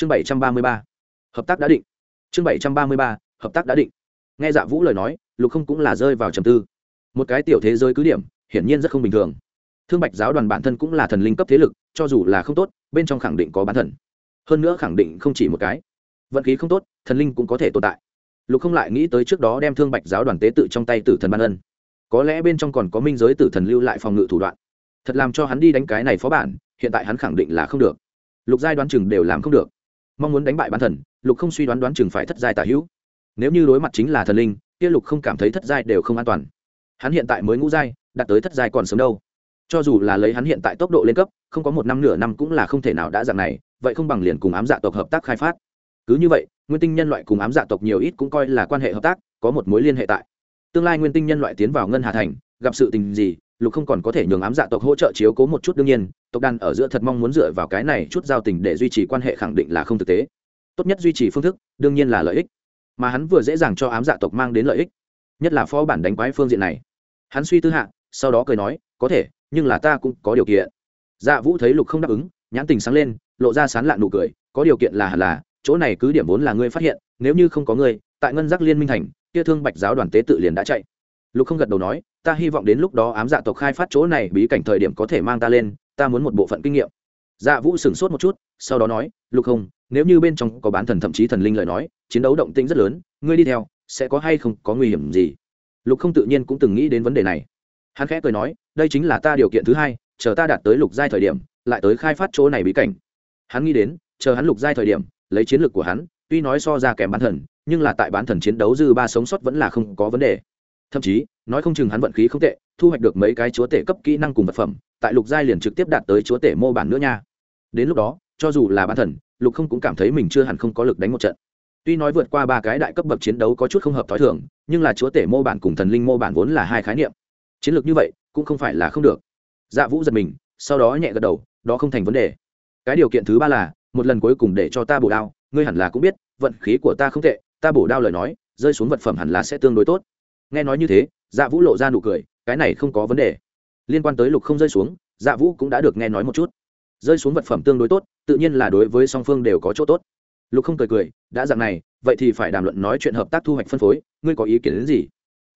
chương bảy trăm ba mươi ba. Hợp tác đã định. Chương bảy trăm ba mươi ba, hợp tác đã định. Nghe dạ vũ lời nói, lục không cũng là rơi vào trầm tư. Một cái tiểu thế giới cứ điểm, hiển nhiên rất không bình thường. Thương bạch giáo đoàn bản thân cũng là thần linh cấp thế lực, cho dù là không tốt, bên trong khẳng định có bán thần. Hơn nữa khẳng định không chỉ một cái. Vận khí không tốt, thần linh cũng có thể tồn tại. Lục không lại nghĩ tới trước đó đem thương bạch giáo đoàn tế tự trong tay tử thần ban ân. Có lẽ bên trong còn có minh giới tử thần lưu lại phòng ngự thủ đoạn. Thật làm cho hắn đi đánh cái này phó bản, hiện tại hắn khẳng định là không được. Lục giai đoán chừng đều làm không được mong muốn đánh bại bán thần, lục không suy đoán đoán chừng phải thất giai tả hữu. Nếu như đối mặt chính là thần linh, kia lục không cảm thấy thất giai đều không an toàn. Hắn hiện tại mới ngũ giai, đạt tới thất giai còn sớm đâu. Cho dù là lấy hắn hiện tại tốc độ lên cấp, không có một năm nửa năm cũng là không thể nào đã dạng này, vậy không bằng liền cùng ám dạ tộc hợp tác khai phát. Cứ như vậy, nguyên tinh nhân loại cùng ám dạ tộc nhiều ít cũng coi là quan hệ hợp tác, có một mối liên hệ tại. Tương lai nguyên tinh nhân loại tiến vào ngân hà thành, gặp sự tình gì lục không còn có thể nhường ám dạ tộc hỗ trợ chiếu cố một chút đương nhiên, tộc đàn ở giữa thật mong muốn dựa vào cái này chút giao tình để duy trì quan hệ khẳng định là không thực tế. Tốt nhất duy trì phương thức, đương nhiên là lợi ích. Mà hắn vừa dễ dàng cho ám dạ tộc mang đến lợi ích, nhất là phó bản đánh quái phương diện này. Hắn suy tư hạ, sau đó cười nói, có thể, nhưng là ta cũng có điều kiện. Dạ vũ thấy lục không đáp ứng, nhãn tình sáng lên, lộ ra sán lạn nụ cười, có điều kiện là hẳn là, chỗ này cứ điểm vốn là ngươi phát hiện, nếu như không có ngươi, tại ngân giác liên minh thành, kia thương bạch giáo đoàn tế tự liền đã chạy. Lục không gật đầu nói ta hy vọng đến lúc đó ám dạ tộc khai phát chỗ này bí cảnh thời điểm có thể mang ta lên, ta muốn một bộ phận kinh nghiệm. Dạ vũ sửng sốt một chút, sau đó nói, lục không nếu như bên trong có bán thần thậm chí thần linh lời nói, chiến đấu động tĩnh rất lớn, ngươi đi theo, sẽ có hay không, có nguy hiểm gì? Lục không tự nhiên cũng từng nghĩ đến vấn đề này. Hắn khẽ cười nói, đây chính là ta điều kiện thứ hai, chờ ta đạt tới lục giai thời điểm, lại tới khai phát chỗ này bí cảnh. Hắn nghĩ đến, chờ hắn lục giai thời điểm, lấy chiến lược của hắn, tuy nói so ra kèm bán thần, nhưng là tại bán thần chiến đấu dư ba sống sót vẫn là không có vấn đề thậm chí, nói không chừng hắn vận khí không tệ, thu hoạch được mấy cái chúa tể cấp kỹ năng cùng vật phẩm, tại lục giai liền trực tiếp đạt tới chúa tể mô bản nữa nha. Đến lúc đó, cho dù là bản thần, lục không cũng cảm thấy mình chưa hẳn không có lực đánh một trận. Tuy nói vượt qua ba cái đại cấp bậc chiến đấu có chút không hợp t h ó i thường, nhưng là chúa tể mô bản cùng thần linh mô bản vốn là hai khái niệm. Chiến lược như vậy, cũng không phải là không được. Dạ vũ giật mình, sau đó nhẹ gật đầu, đó không thành vấn đề. Cái điều kiện thứ ba là, một lần cuối cùng để cho ta bổ đao, ngươi hẳn là cũng biết, vận khí của ta không tệ, ta bổ đao lời nói, rơi xuống vật phẩm hẳn là sẽ tương đối tốt nghe nói như thế dạ vũ lộ ra nụ cười, cái này không có vấn đề. Liên quan tới lục không rơi xuống dạ vũ cũng đã được nghe nói một chút. Rơi xuống vật phẩm tương đối tốt, tự nhiên là đối với song phương đều có chỗ tốt. Lục không cười cười, đã dạng này, vậy thì phải đàm luận nói chuyện hợp tác thu hoạch phân phối, ngươi có ý kiến đến gì?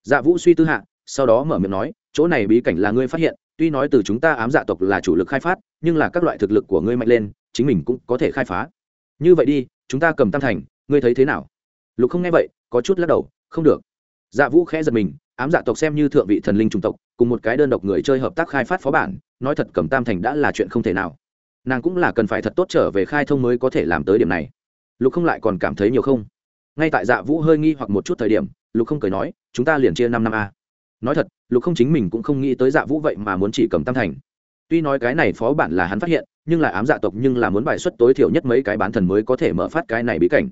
Dạ vũ suy tư hạ, sau đó mở miệng nói, chỗ này bí cảnh là ngươi phát hiện, tuy nói từ chúng ta ám dạ tộc là chủ lực khai phát, nhưng là các loại thực lực của ngươi mạnh lên, chính mình cũng có thể khai phá. Như vậy đi, chúng ta cầm tam thành, ngươi thấy thế nào? Lục không nghe vậy, có chút lắc đầu, không được dạ vũ khẽ giật mình, ám dạ tộc xem như thượng vị thần linh trung tộc, cùng một cái đơn độc người chơi hợp tác khai phát phó bản, nói thật cầm tam thành đã là chuyện không thể nào. Nàng cũng là cần phải thật tốt trở về khai thông mới có thể làm tới điểm này. Lục không lại còn cảm thấy nhiều không? Ngay tại dạ vũ hơi nghi hoặc một chút thời điểm, lục không cười nói, chúng ta liền chia năm năm a. Nói thật, lục không chính mình cũng không nghĩ tới dạ vũ vậy mà muốn chỉ cầm tam thành. Tuy nói cái này phó bản là hắn phát hiện, nhưng là ám dạ tộc nhưng là muốn bài xuất tối thiểu nhất mấy cái bán thần mới có thể mở phát cái này bí cảnh.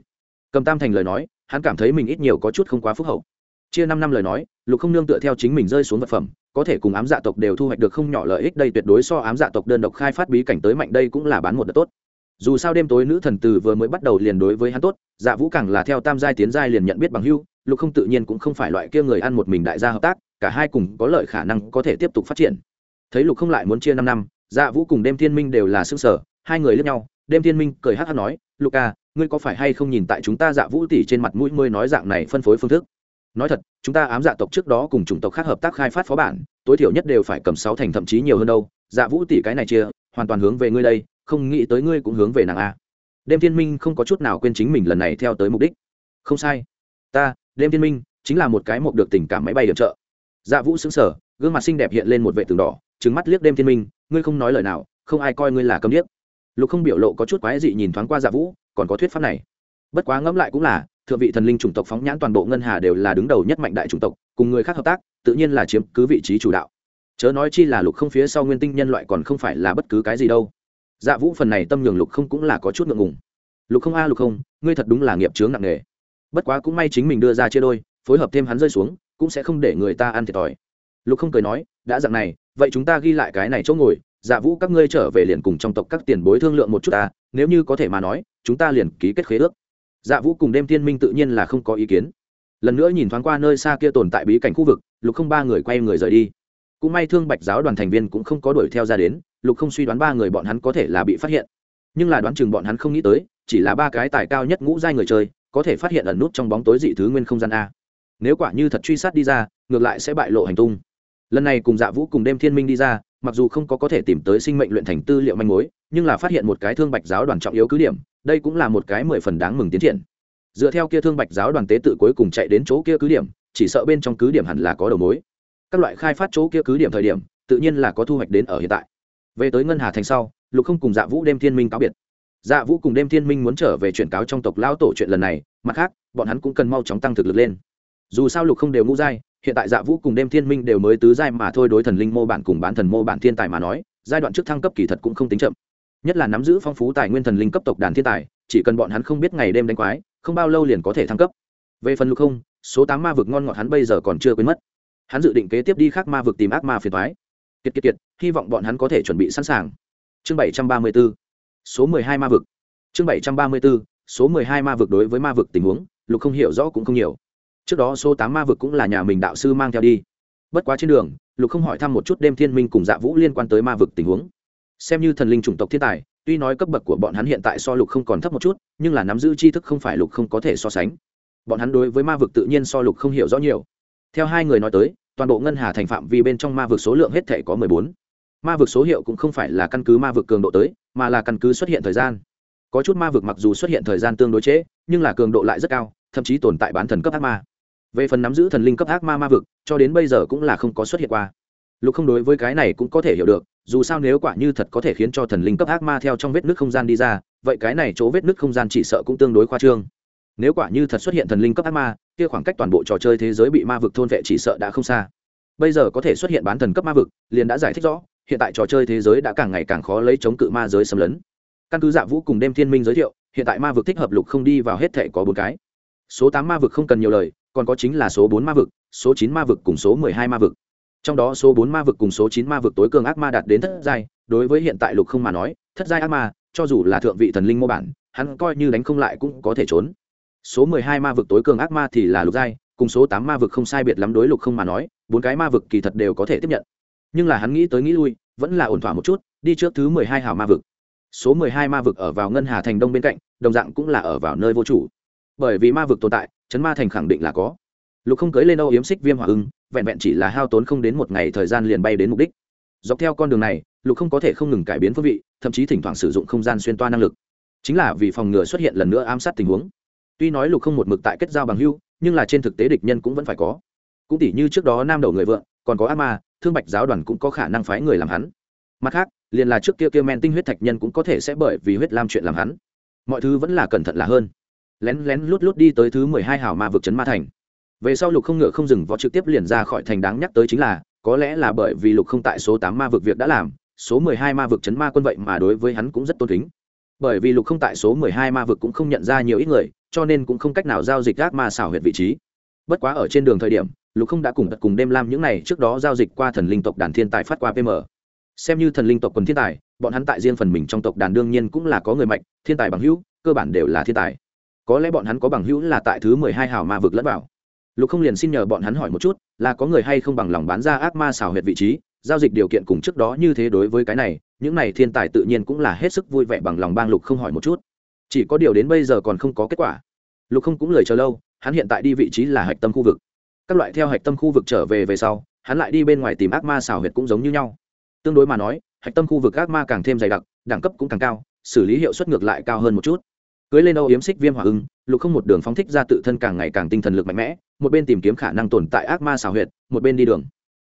Cầm tam thành lời nói, hắn cảm thấy mình ít nhiều có chút không quá phúc hậu chia năm năm lời nói, lục không nương tựa theo chính mình rơi xuống vật phẩm, có thể cùng ám dạ tộc đều thu hoạch được không nhỏ lợi ích đây tuyệt đối so ám dạ tộc đơn độc khai phát bí cảnh tới mạnh đây cũng là bán một đợt tốt. Dù sao đêm tối nữ thần từ vừa mới bắt đầu liền đối với hắn tốt dạ vũ càng là theo tam giai tiến giai liền nhận biết bằng hưu lục không tự nhiên cũng không phải loại kia người ăn một mình đại gia hợp tác, cả hai cùng có lợi khả năng có thể tiếp tục phát triển. Thấy lục không lại muốn chia năm năm dạ vũ cùng đêm thiên minh đều là xương sở hai người lướt nhau, đêm thiên minh cười hát hát nói luca ngươi có phải hay không nhìn tại chúng ta dạ vũ tỉ trên mặt mũi môi nói dạng này phân phối phương thức? Nói thật, chúng ta ám dạ tộc trước đó cùng chủng tộc khác hợp tác khai phát phó bản, tối thiểu nhất đều phải cầm sáu thành thậm chí nhiều hơn đâu. Dạ vũ tỷ cái này chia, hoàn toàn hướng về ngươi đây, không nghĩ tới ngươi cũng hướng về nàng a. Đêm thiên minh không có chút nào quên chính mình lần này theo tới mục đích. Không sai. Ta, đêm thiên minh, chính là một cái mục được tình cảm máy bay điểm trợ. Dạ vũ xứng sở gương mặt xinh đẹp hiện lên một vệ tường đỏ trứng mắt liếc đêm thiên minh, ngươi không nói lời nào, không ai coi ngươi là câm điếc. Lục không biểu lộ có chút quái dị nhìn thoáng qua dạ vũ, còn có thuyết pháp này. Bất quá ngẫm lại cũng là thượng vị thần linh chủng tộc phóng nhãn toàn bộ ngân hà đều là đứng đầu nhất mạnh đại chủng tộc, cùng người khác hợp tác, tự nhiên là chiếm cứ vị trí chủ đạo. Chớ nói chi là lục không phía sau nguyên tinh nhân loại còn không phải là bất cứ cái gì đâu. Dạ vũ phần này tâm nhường lục không cũng là có chút ngượng ngùng. Lục không a, lục không, ngươi thật đúng là nghiệp chướng nặng nề. Bất quá cũng may chính mình đưa ra chia đôi, phối hợp thêm hắn rơi xuống, cũng sẽ không để người ta ăn thiệt thòi. Lục không cười nói, đã dặn này, vậy chúng ta ghi lại cái này chỗ ngồi dạ vũ các ngươi trở về liền cùng trong tộc các tiền bối thương lượng một chút ta, nếu như có thể mà nói, chúng ta liền ký kết khế ước dạ vũ cùng đêm thiên minh tự nhiên là không có ý kiến. Lần nữa nhìn thoáng qua nơi xa kia tồn tại bí cảnh khu vực, lục không ba người quay người rời đi. Cũng may thương bạch giáo đoàn thành viên cũng không có đuổi theo ra đến, lục không suy đoán ba người bọn hắn có thể là bị phát hiện. Nhưng là đoán chừng bọn hắn không nghĩ tới, chỉ là ba cái tài cao nhất ngũ giai người chơi, có thể phát hiện ẩn nút trong bóng tối dị thứ nguyên không gian a. Nếu quả như thật truy sát đi ra, ngược lại sẽ bại lộ hành tung. Lần này cùng dạ vũ cùng đêm thiên minh đi ra, mặc dù không có có thể tìm tới sinh mệnh luyện thành tư liệu manh mối, nhưng là phát hiện một cái thương bạch giáo đoàn trọng yếu cứ điểm đây cũng là một cái mười phần đáng mừng tiến triển. Dựa theo kia thương bạch giáo đoàn tế tự cuối cùng chạy đến chỗ kia cứ điểm, chỉ sợ bên trong cứ điểm hẳn là có đầu mối. Các loại khai phát chỗ kia cứ điểm thời điểm, tự nhiên là có thu hoạch đến ở hiện tại. Về tới ngân hà thành sau, lục không cùng dạ vũ đêm thiên minh cáo biệt. Dạ vũ cùng đêm thiên minh muốn trở về chuyển cáo trong tộc lao tổ chuyện lần này, mặt khác, bọn hắn cũng cần mau chóng tăng thực lực lên. Dù sao lục không đều ngũ giai, hiện tại dạ vũ cùng đêm thiên minh đều mới tứ giai mà thôi đối thần linh mô bản cùng bán thần mô bản thiên tài mà nói, giai đoạn trước thăng cấp kỳ thật cũng không tính chậm nhất là nắm giữ phong phú tài nguyên thần linh cấp tộc đàn thiên tài, chỉ cần bọn hắn không biết ngày đêm đánh quái, không bao lâu liền có thể thăng cấp. Về phần lục không, số tám ma vực ngon ngọt hắn bây giờ còn chưa quên mất. Hắn dự định kế tiếp đi khác ma vực tìm ác ma phiền thoái kiệt kiệt kiệt, hy vọng bọn hắn có thể chuẩn bị sẵn sàng. Chương bảy trăm ba mươi b ố số mười hai ma vực. Chương bảy trăm ba mươi b ố số mười hai ma vực đối với ma vực tình huống, lục không hiểu rõ cũng không nhiều. Trước đó số tám ma vực cũng là nhà mình đạo sư mang theo đi. Bất quá trên đường, lục không hỏi thăm một chút đêm thiên minh cùng dạ vũ liên quan tới ma vực tình huống xem như thần linh chủng tộc thiên tài, tuy nói cấp bậc của bọn hắn hiện tại so lục không còn thấp một chút, nhưng là nắm giữ tri thức không phải lục không có thể so sánh. Bọn hắn đối với ma vực tự nhiên so lục không hiểu rõ nhiều. Theo hai người nói tới, toàn bộ ngân hà thành phạm vi bên trong ma vực số lượng hết thể có mười bốn. Ma vực số hiệu cũng không phải là căn cứ ma vực cường độ tới, mà là căn cứ xuất hiện thời gian. Có chút ma vực mặc dù xuất hiện thời gian tương đối trễ, nhưng là cường độ lại rất cao, thậm chí tồn tại bán thần cấp ác ma. Về phần nắm giữ thần linh cấp ác ma ma vực, cho đến bây giờ cũng là không có xuất hiện qua lục không đối với cái này cũng có thể hiểu được, dù sao nếu quả như thật có thể khiến cho thần linh cấp ác ma theo trong vết nước không gian đi ra, vậy cái này chỗ vết nước không gian chỉ sợ cũng tương đối khoa trương. Nếu quả như thật xuất hiện thần linh cấp ác ma, kia khoảng cách toàn bộ trò chơi thế giới bị ma vực thôn vệ chỉ sợ đã không xa. Bây giờ có thể xuất hiện bán thần cấp ma vực, liền đã giải thích rõ, hiện tại trò chơi thế giới đã càng ngày càng khó lấy chống cự ma giới xâm lấn. Căn cứ dạ vũ cùng đêm thiên minh giới thiệu, hiện tại ma vực thích hợp lục không đi vào hết thể có bốn cái. Số tám ma vực không cần nhiều lời, còn có chính là số bốn ma vực, số chín ma vực cùng số mười hai ma vực trong đó số bốn ma vực cùng số chín ma vực tối cường ác ma đạt đến thất giai, đối với hiện tại lục không mà nói, thất giai ác ma, cho dù là thượng vị thần linh mô bản, hắn coi như đánh không lại cũng có thể trốn. Số mười hai ma vực tối cường ác ma thì là lục giai, cùng số tám ma vực không sai biệt lắm đối lục không mà nói, bốn cái ma vực kỳ thật đều có thể tiếp nhận. Nhưng là hắn nghĩ tới nghĩ lui, vẫn là ổn thỏa một chút, đi trước thứ mười hai hào ma vực. Số mười hai ma vực ở vào ngân hà thành đông bên cạnh, đồng dạng cũng là ở vào nơi vô chủ. Bởi vì ma vực tồn tại, chấn ma thành khẳng định là có. Lục không cưới lên âu yếm xích viêm hỏa ưng vẹn vẹn chỉ là hao tốn không đến một ngày thời gian liền bay đến mục đích. Dọc theo con đường này, lục không có thể không ngừng cải biến phương vị, thậm chí thỉnh thoảng sử dụng không gian xuyên toa năng lực. Chính là vì phòng ngừa xuất hiện lần nữa ám sát tình huống. Tuy nói lục không một mực tại kết giao bằng hưu nhưng là trên thực tế địch nhân cũng vẫn phải có. Cũng tỷ như trước đó nam đầu người vợ còn có ác ma thương bạch giáo đoàn cũng có khả năng phái người làm hắn. Mặt khác, liền là trước kia kia men tinh huyết thạch nhân cũng có thể sẽ bởi vì huyết lam chuyện làm hắn. Mọi thứ vẫn là cẩn thận là hơn. Lén lén lút lút đi tới thứ mười hai hào ma vực trấn ma thành về sau lục không ngựa không dừng võ trực tiếp liền ra khỏi thành đáng nhắc tới chính là, có lẽ là bởi vì lục không tại số tám ma vực việc đã làm, số mười hai ma vực chấn ma quân vậy mà đối với hắn cũng rất tôn kính. Bởi vì lục không tại số mười hai ma vực cũng không nhận ra nhiều ít người, cho nên cũng không cách nào giao dịch gác ma xảo huyệt vị trí. Bất quá ở trên đường thời điểm, lục không đã cùng tật cùng đêm lam những n à y trước đó giao dịch qua thần linh tộc đàn thiên tài phát qua pm. Xem như thần linh tộc quần thiên tài, bọn hắn tại riêng phần mình trong tộc đàn đương nhiên cũng là có người mạnh, thiên tài bằng hữu, cơ bản đều là thiên tài. Có lẽ bọn hắn có bằng hữu là tại thứ mười hai hào ma vực lẫn vào lục không liền xin nhờ bọn hắn hỏi một chút, là có người hay không bằng lòng bán ra ác ma xào huyệt vị trí, giao dịch điều kiện cùng trước đó như thế đối với cái này, những này thiên tài tự nhiên cũng là hết sức vui vẻ bằng lòng bang lục không hỏi một chút. Chỉ có điều đến bây giờ còn không có kết quả. Lục không cũng lời chờ lâu, hắn hiện tại đi vị trí là hạch tâm khu vực. Các loại theo hạch tâm khu vực trở về về sau, hắn lại đi bên ngoài tìm ác ma xào huyệt cũng giống như nhau. Tương đối mà nói, hạch tâm khu vực ác ma càng thêm dày đặc, đẳng cấp cũng càng cao, xử lý hiệu suất ngược lại cao hơn một chút cưới lên âu yếm xích viêm hỏa ưng, lục không một đường phóng thích ra tự thân càng ngày càng tinh thần lực mạnh mẽ, một bên tìm kiếm khả năng tồn tại ác ma xào huyệt, một bên đi đường.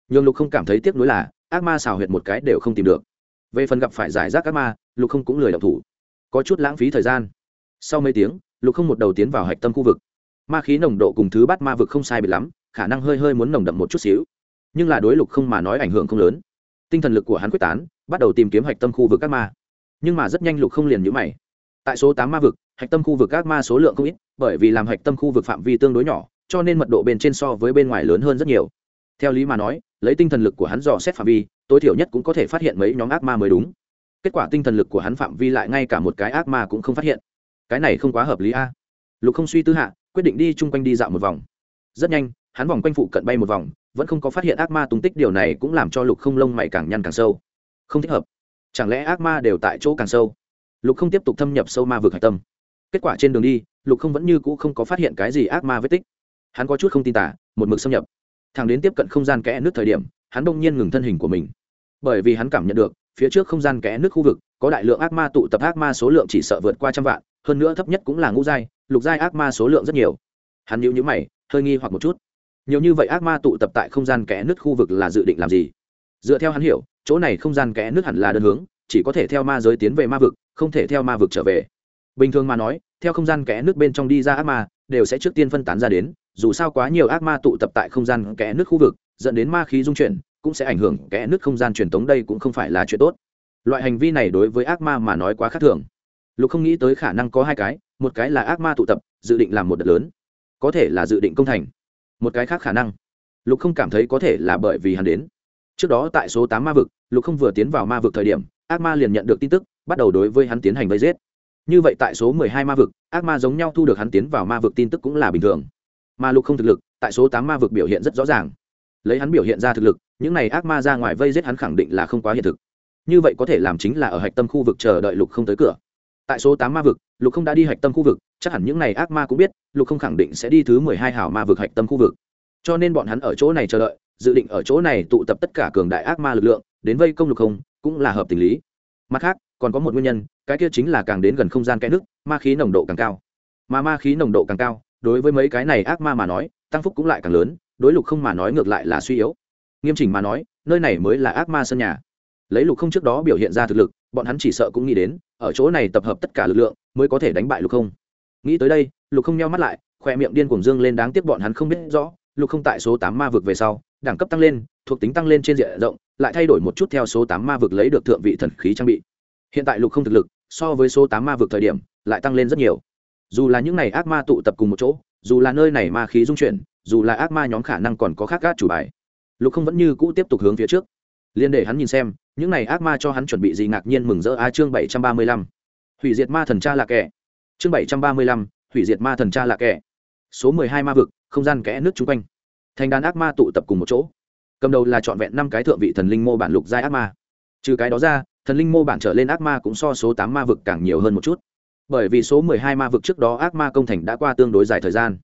Nhưng lục không cảm thấy tiếc nuối là, ác ma xào huyệt một cái đều không tìm được. Về phần gặp phải giải rác ác ma, lục không cũng lười đọc thủ. Có chút lãng phí thời gian. Sau mấy tiếng, lục không một đầu tiến vào hạch tâm khu vực. Ma khí nồng độ cùng thứ bắt ma vực không sai biệt lắm, khả năng hơi hơi muốn nồng đậm một chút xíu. Nhưng là đối lục không mà nói ảnh hưởng không lớn. Tinh thần lực của hắn quyết tán, bắt đầu tìm kiếm hạch tâm khu vực các ma. Nhưng mà rất nhanh lục không liền nhữ mày. Tại số tám ma vực hạch tâm khu vực ác ma số lượng không ít, bởi vì làm hạch tâm khu vực phạm vi tương đối nhỏ, cho nên mật độ bên trên so với bên ngoài lớn hơn rất nhiều. Theo lý mà nói, lấy tinh thần lực của hắn dò xét phạm vi, tối thiểu nhất cũng có thể phát hiện mấy nhóm ác ma mới đúng. Kết quả tinh thần lực của hắn phạm vi lại ngay cả một cái ác ma cũng không phát hiện. Cái này không quá hợp lý a. Lục không suy tư hạ, quyết định đi chung quanh đi dạo một vòng. Rất nhanh, hắn vòng quanh phụ cận bay một vòng, vẫn không có phát hiện ác ma tung tích, điều này cũng làm cho lục không lông mày càng nhăn càng sâu. Không thích hợp. Chẳng lẽ ác ma đều tại chỗ càng sâu? Lục không tiếp tục thâm nhập sâu ma vực hạch tâm kết quả trên đường đi, lục không vẫn như cũ không có phát hiện cái gì ác ma vết tích. Hắn có chút không tin tả, một mực xâm nhập. Thằng đến tiếp cận không gian kẽ nước thời điểm, hắn đông nhiên ngừng thân hình của mình. Bởi vì hắn cảm nhận được, phía trước không gian kẽ nước khu vực, có đại lượng ác ma tụ tập, ác ma số lượng chỉ sợ vượt qua trăm vạn, hơn nữa thấp nhất cũng là ngũ giai, lục giai ác ma số lượng rất nhiều. Hắn nhíu nhíu mày, hơi nghi hoặc một chút. Nhiều như vậy ác ma tụ tập tại không gian kẽ nước khu vực là dự định làm gì? Dựa theo hắn hiểu, chỗ này không gian kẽ nước hẳn là đơn hướng, chỉ có thể theo ma giới tiến về ma vực, không thể theo ma vực trở về bình thường mà nói, theo không gian kẽ nước bên trong đi ra ác ma, đều sẽ trước tiên phân tán ra đến, dù sao quá nhiều ác ma tụ tập tại không gian kẽ nước khu vực, dẫn đến ma khí dung chuyển, cũng sẽ ảnh hưởng kẽ nước không gian truyền tống đây cũng không phải là chuyện tốt. Loại hành vi này đối với ác ma mà nói quá khác thường. Lục không nghĩ tới khả năng có hai cái, một cái là ác ma tụ tập, dự định làm một đợt lớn. Có thể là dự định công thành. Một cái khác khả năng. Lục không cảm thấy có thể là bởi vì hắn đến. Trước đó tại số tám ma vực, lục không vừa tiến vào ma vực thời điểm, ác ma liền nhận được tin tức, bắt đầu đối với hắn tiến hành vây giết như vậy tại số mười hai ma vực, ác ma giống nhau thu được hắn tiến vào ma vực tin tức cũng là bình thường. Mà lục không thực lực, tại số tám ma vực biểu hiện rất rõ ràng. Lấy hắn biểu hiện ra thực lực, những này ác ma ra ngoài vây giết hắn khẳng định là không quá hiện thực. Như vậy có thể làm chính là ở hạch tâm khu vực chờ đợi lục không tới cửa. Tại số tám ma vực, lục không đã đi hạch tâm khu vực, chắc hẳn những này ác ma cũng biết, lục không khẳng định sẽ đi thứ mười hai hào ma vực hạch tâm khu vực. Cho nên bọn hắn ở chỗ này chờ đợi, dự định ở chỗ này tụ tập tất cả cường đại ác ma lực lượng, đến vây công lục không, cũng là hợp tình lý. Mặt khác, còn có một nguyên nhân cái kia chính là càng đến gần không gian cái nước, ma khí nồng độ càng cao. Mà ma khí nồng độ càng cao, đối với mấy cái này ác ma mà nói, tăng phúc cũng lại càng lớn, đối lục không mà nói ngược lại là suy yếu. Nghiêm chỉnh mà nói, nơi này mới là ác ma sân nhà. Lấy lục không trước đó biểu hiện ra thực lực, bọn hắn chỉ sợ cũng nghĩ đến, ở chỗ này tập hợp tất cả lực lượng, mới có thể đánh bại lục không. Nghĩ tới đây, lục không nheo mắt lại, khoe miệng điên cuồng dương lên đáng tiếc bọn hắn không biết rõ, lục không tại số tám ma vực về sau, đẳng cấp tăng lên, thuộc tính tăng lên trên diện rộng, lại thay đổi một chút theo số tám ma vực lấy được thượng vị thần khí trang bị. Hiện tại lục không thực lực so với số tám ma vực thời điểm, lại tăng lên rất nhiều. Dù là những n à y ác ma tụ tập cùng một chỗ, dù là nơi này ma khí dung chuyển, dù là ác ma nhóm khả năng còn có khác gác chủ bài, lục không vẫn như cũ tiếp tục hướng phía trước. Liên để hắn nhìn xem, những n à y ác ma cho hắn chuẩn bị gì ngạc nhiên mừng rỡ a chương bảy trăm ba mươi lăm. Hủy diệt ma thần cha là kẻ. Chương bảy trăm ba mươi lăm, hủy diệt ma thần cha là kẻ. Số mười hai ma vực, không gian kẽ nước chung quanh. Thành đàn ác ma tụ tập cùng một chỗ. Cầm đầu là trọn vẹn năm cái thượng vị thần linh mô bản lục giai ác ma. Trừ cái đó ra thần linh mô bản trở lên ác ma cũng so số tám ma vực càng nhiều hơn một chút. Bởi vì số mười hai ma vực trước đó ác ma công thành đã qua tương đối dài thời gian.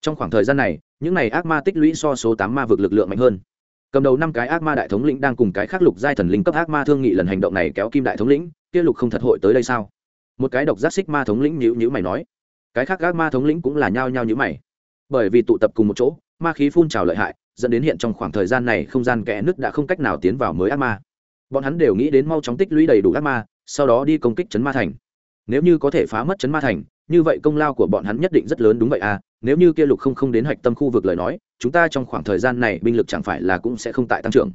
Trong khoảng thời gian này, những n à y ác ma tích lũy so số tám ma vực lực lượng mạnh hơn. Cầm đầu năm cái ác ma đại thống lĩnh đang cùng cái khác lục giai thần linh cấp ác ma thương nghị lần hành động này kéo kim đại thống lĩnh, kia lục không thật hội tới đây sao? Một cái độc giác xích ma thống lĩnh nhữ nhữ mày nói. Cái khác ác ma thống lĩnh cũng là nhao nhao nhữ mày. Bởi vì tụ tập cùng một chỗ, ma khí phun trào lợi hại, dẫn đến hiện trong khoảng thời gian này không gian kẽ nứt đã không cách nào tiến vào mới ác ma bọn hắn đều nghĩ đến mau chóng tích lũy đầy đủ ác ma, sau đó đi công kích chấn ma thành. Nếu như có thể phá mất chấn ma thành, như vậy công lao của bọn hắn nhất định rất lớn đúng vậy à? Nếu như kia lục không không đến hạch tâm khu vực lời nói, chúng ta trong khoảng thời gian này binh lực chẳng phải là cũng sẽ không tại tăng trưởng.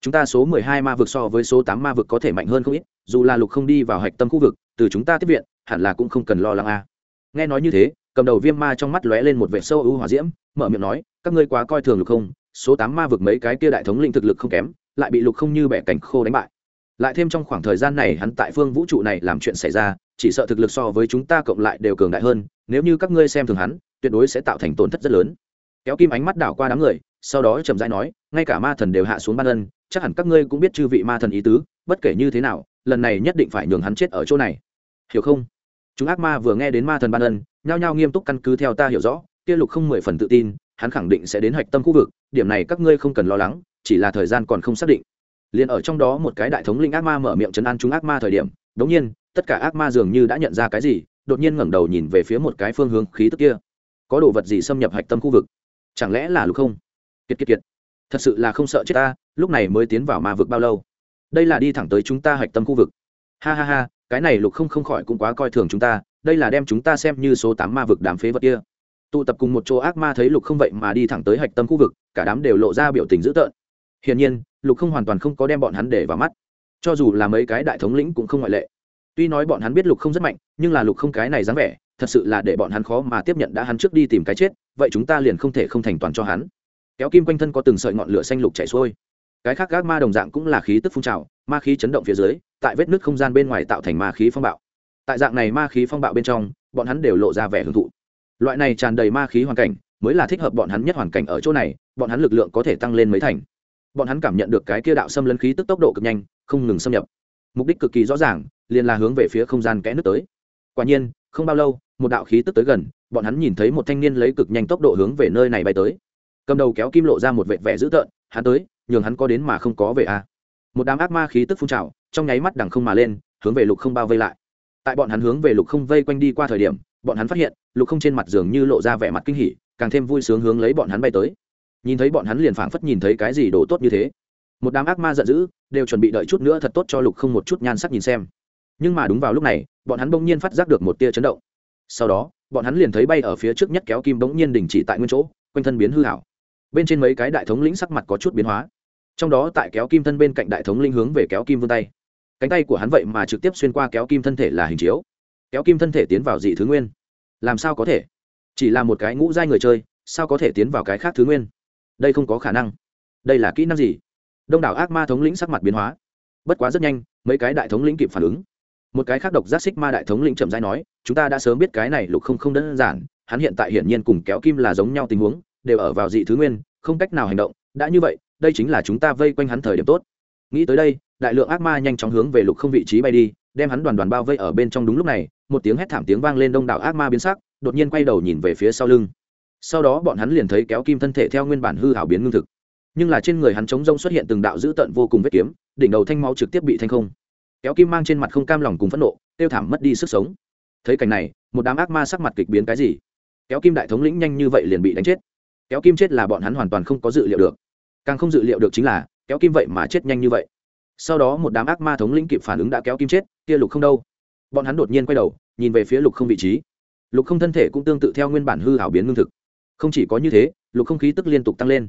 Chúng ta số mười hai ma vực so với số tám ma vực có thể mạnh hơn không ít, dù là lục không đi vào hạch tâm khu vực, từ chúng ta tiếp viện, hẳn là cũng không cần lo lắng à. nghe nói như thế, cầm đầu viêm ma trong mắt lóe lên một vệ sâu ưu hỏa diễm, mở miệng nói, các ngươi quá coi thường lục không, số tám ma vực mấy cái kia đại thống linh thực lực không kém lại bị lục không như bẻ cảnh khô đánh bại. Lại thêm trong khoảng thời gian này hắn tại phương vũ trụ này làm chuyện xảy ra, chỉ sợ thực lực so với chúng ta cộng lại đều cường đại hơn, nếu như các ngươi xem thường hắn, tuyệt đối sẽ tạo thành tổn thất rất lớn. Kéo kim ánh mắt đảo qua đám người, sau đó chậm rãi nói, ngay cả ma thần đều hạ xuống ban ân, chắc hẳn các ngươi cũng biết chư vị ma thần ý tứ, bất kể như thế nào, lần này nhất định phải nhường hắn chết ở chỗ này. Hiểu không? Chúng ác ma vừa nghe đến ma thần ban ân, nhao nhao nghiêm túc căn cứ theo ta hiểu rõ, kia lục không mười phần tự tin, hắn khẳng định sẽ đến hạch tâm khu vực, điểm này các ngươi không cần lo lắng chỉ là thời gian còn không xác định. Liền ở trong đó một cái đại thống linh ác ma mở miệng chấn an chúng ác ma thời điểm đống nhiên, tất cả ác ma dường như đã nhận ra cái gì, đột nhiên ngẩng đầu nhìn về phía một cái phương hướng khí tức kia. Có đồ vật gì xâm nhập hạch tâm khu vực? Chẳng lẽ là lục không? Kiệt kiệt kiệt. Thật sự là không sợ chết ta, lúc này mới tiến vào ma vực bao lâu? Đây là đi thẳng tới chúng ta hạch tâm khu vực. Ha ha ha, cái này lục không không khỏi cũng quá coi thường chúng ta, đây là đem chúng ta xem như số tám ma vực đám phế vật kia. Tụ tập cùng một chỗ ác ma thấy lục không vậy mà đi thẳng tới hạch tâm khu vực, cả đám đều lộ ra biểu tình dữ tợn hiển nhiên, lục không hoàn toàn không có đem bọn hắn để vào mắt. Cho dù là mấy cái đại thống lĩnh cũng không ngoại lệ. Tuy nói bọn hắn biết lục không rất mạnh, nhưng là lục không cái này dáng vẻ, thật sự là để bọn hắn khó mà tiếp nhận đã hắn trước đi tìm cái chết, vậy chúng ta liền không thể không thành toàn cho hắn. Kéo kim quanh thân có từng sợi ngọn lửa xanh lục chảy xuôi. Cái khác gác ma đồng dạng cũng là khí tức phun trào, ma khí chấn động phía dưới, tại vết nứt không gian bên ngoài tạo thành ma khí phong bạo. Tại dạng này ma khí phong bạo bên trong, bọn hắn đều lộ ra vẻ hưởng thụ. Loại này tràn đầy ma khí hoàn cảnh, mới là thích hợp bọn hắn nhất hoàn cảnh ở chỗ này, bọn hắn lực lượng có thể tăng lên mấy thành bọn hắn cảm nhận được cái kia đạo xâm lấn khí tức tốc độ cực nhanh, không ngừng xâm nhập. Mục đích cực kỳ rõ ràng, liền là hướng về phía không gian kẽ nước tới. Quả nhiên, không bao lâu, một đạo khí tức tới gần, bọn hắn nhìn thấy một thanh niên lấy cực nhanh tốc độ hướng về nơi này bay tới. Cầm đầu kéo kim lộ ra một vệt vẻ dữ tợn, hắn tới, nhường hắn có đến mà không có về a một đám ác ma khí tức phun trào, trong nháy mắt đằng không mà lên, hướng về lục không bao vây lại. Tại bọn hắn hướng về lục không vây quanh đi qua thời điểm, bọn hắn phát hiện, lục không trên mặt giường như lộ ra vẻ mặt kinh hỉ, càng thêm vui sướng hướng lấy bọn hắn bay tới nhìn thấy bọn hắn liền phảng phất nhìn thấy cái gì đồ tốt như thế. Một đám ác ma giận dữ, đều chuẩn bị đợi chút nữa thật tốt cho lục không một chút nhan sắc nhìn xem. Nhưng mà đúng vào lúc này, bọn hắn bỗng nhiên phát giác được một tia chấn động. Sau đó, bọn hắn liền thấy bay ở phía trước nhất kéo kim bỗng nhiên đình chỉ tại nguyên chỗ, quanh thân biến hư hảo. Bên trên mấy cái đại thống lĩnh sắc mặt có chút biến hóa. Trong đó tại kéo kim thân bên cạnh đại thống linh hướng về kéo kim vươn tay. Cánh tay của hắn vậy mà trực tiếp xuyên qua kéo kim thân thể là hình chiếu. Kéo kim thân thể tiến vào dị thứ nguyên. Làm sao có thể? Chỉ là một cái ngũ giai người chơi, sao có thể tiến vào cái khác thứ nguyên? Đây không có khả năng. Đây là kỹ năng gì? Đông đảo ác ma thống lĩnh sắc mặt biến hóa. Bất quá rất nhanh, mấy cái đại thống lĩnh kịp phản ứng. Một cái khác độc giác xích ma đại thống lĩnh chậm dai nói, chúng ta đã sớm biết cái này lục không không đơn giản, hắn hiện tại hiển nhiên cùng kéo kim là giống nhau tình huống, đều ở vào dị thứ nguyên, không cách nào hành động. Đã như vậy, đây chính là chúng ta vây quanh hắn thời điểm tốt. Nghĩ tới đây, đại lượng ác ma nhanh chóng hướng về lục không vị trí bay đi, đem hắn đoàn đoàn bao vây ở bên trong đúng lúc này, một tiếng hét thảm tiếng vang lên đông đảo ác ma biến sắc, đột nhiên quay đầu nhìn về phía sau lưng sau đó bọn hắn liền thấy kéo kim thân thể theo nguyên bản hư hảo biến ngưng thực. Nhưng là trên người hắn chống rông xuất hiện từng đạo dữ tợn vô cùng vết kiếm, đỉnh đầu thanh máu trực tiếp bị thanh không. Kéo kim mang trên mặt không cam lòng cùng phẫn nộ, tiêu thảm mất đi sức sống. Thấy cảnh này, một đám ác ma sắc mặt kịch biến cái gì? Kéo kim đại thống lĩnh nhanh như vậy liền bị đánh chết. Kéo kim chết là bọn hắn hoàn toàn không có dự liệu được. Càng không dự liệu được chính là, kéo kim vậy mà chết nhanh như vậy. Sau đó một đám ác ma thống lĩnh kịp phản ứng đã kéo kim chết, kia lục không đâu. Bọn hắn đột nhiên quay đầu, nhìn về phía lục không vị trí. Lục không thân thể cũng tương tự theo nguyên bản hư hảo biến lương thực không chỉ có như thế, lục không khí tức liên tục tăng lên.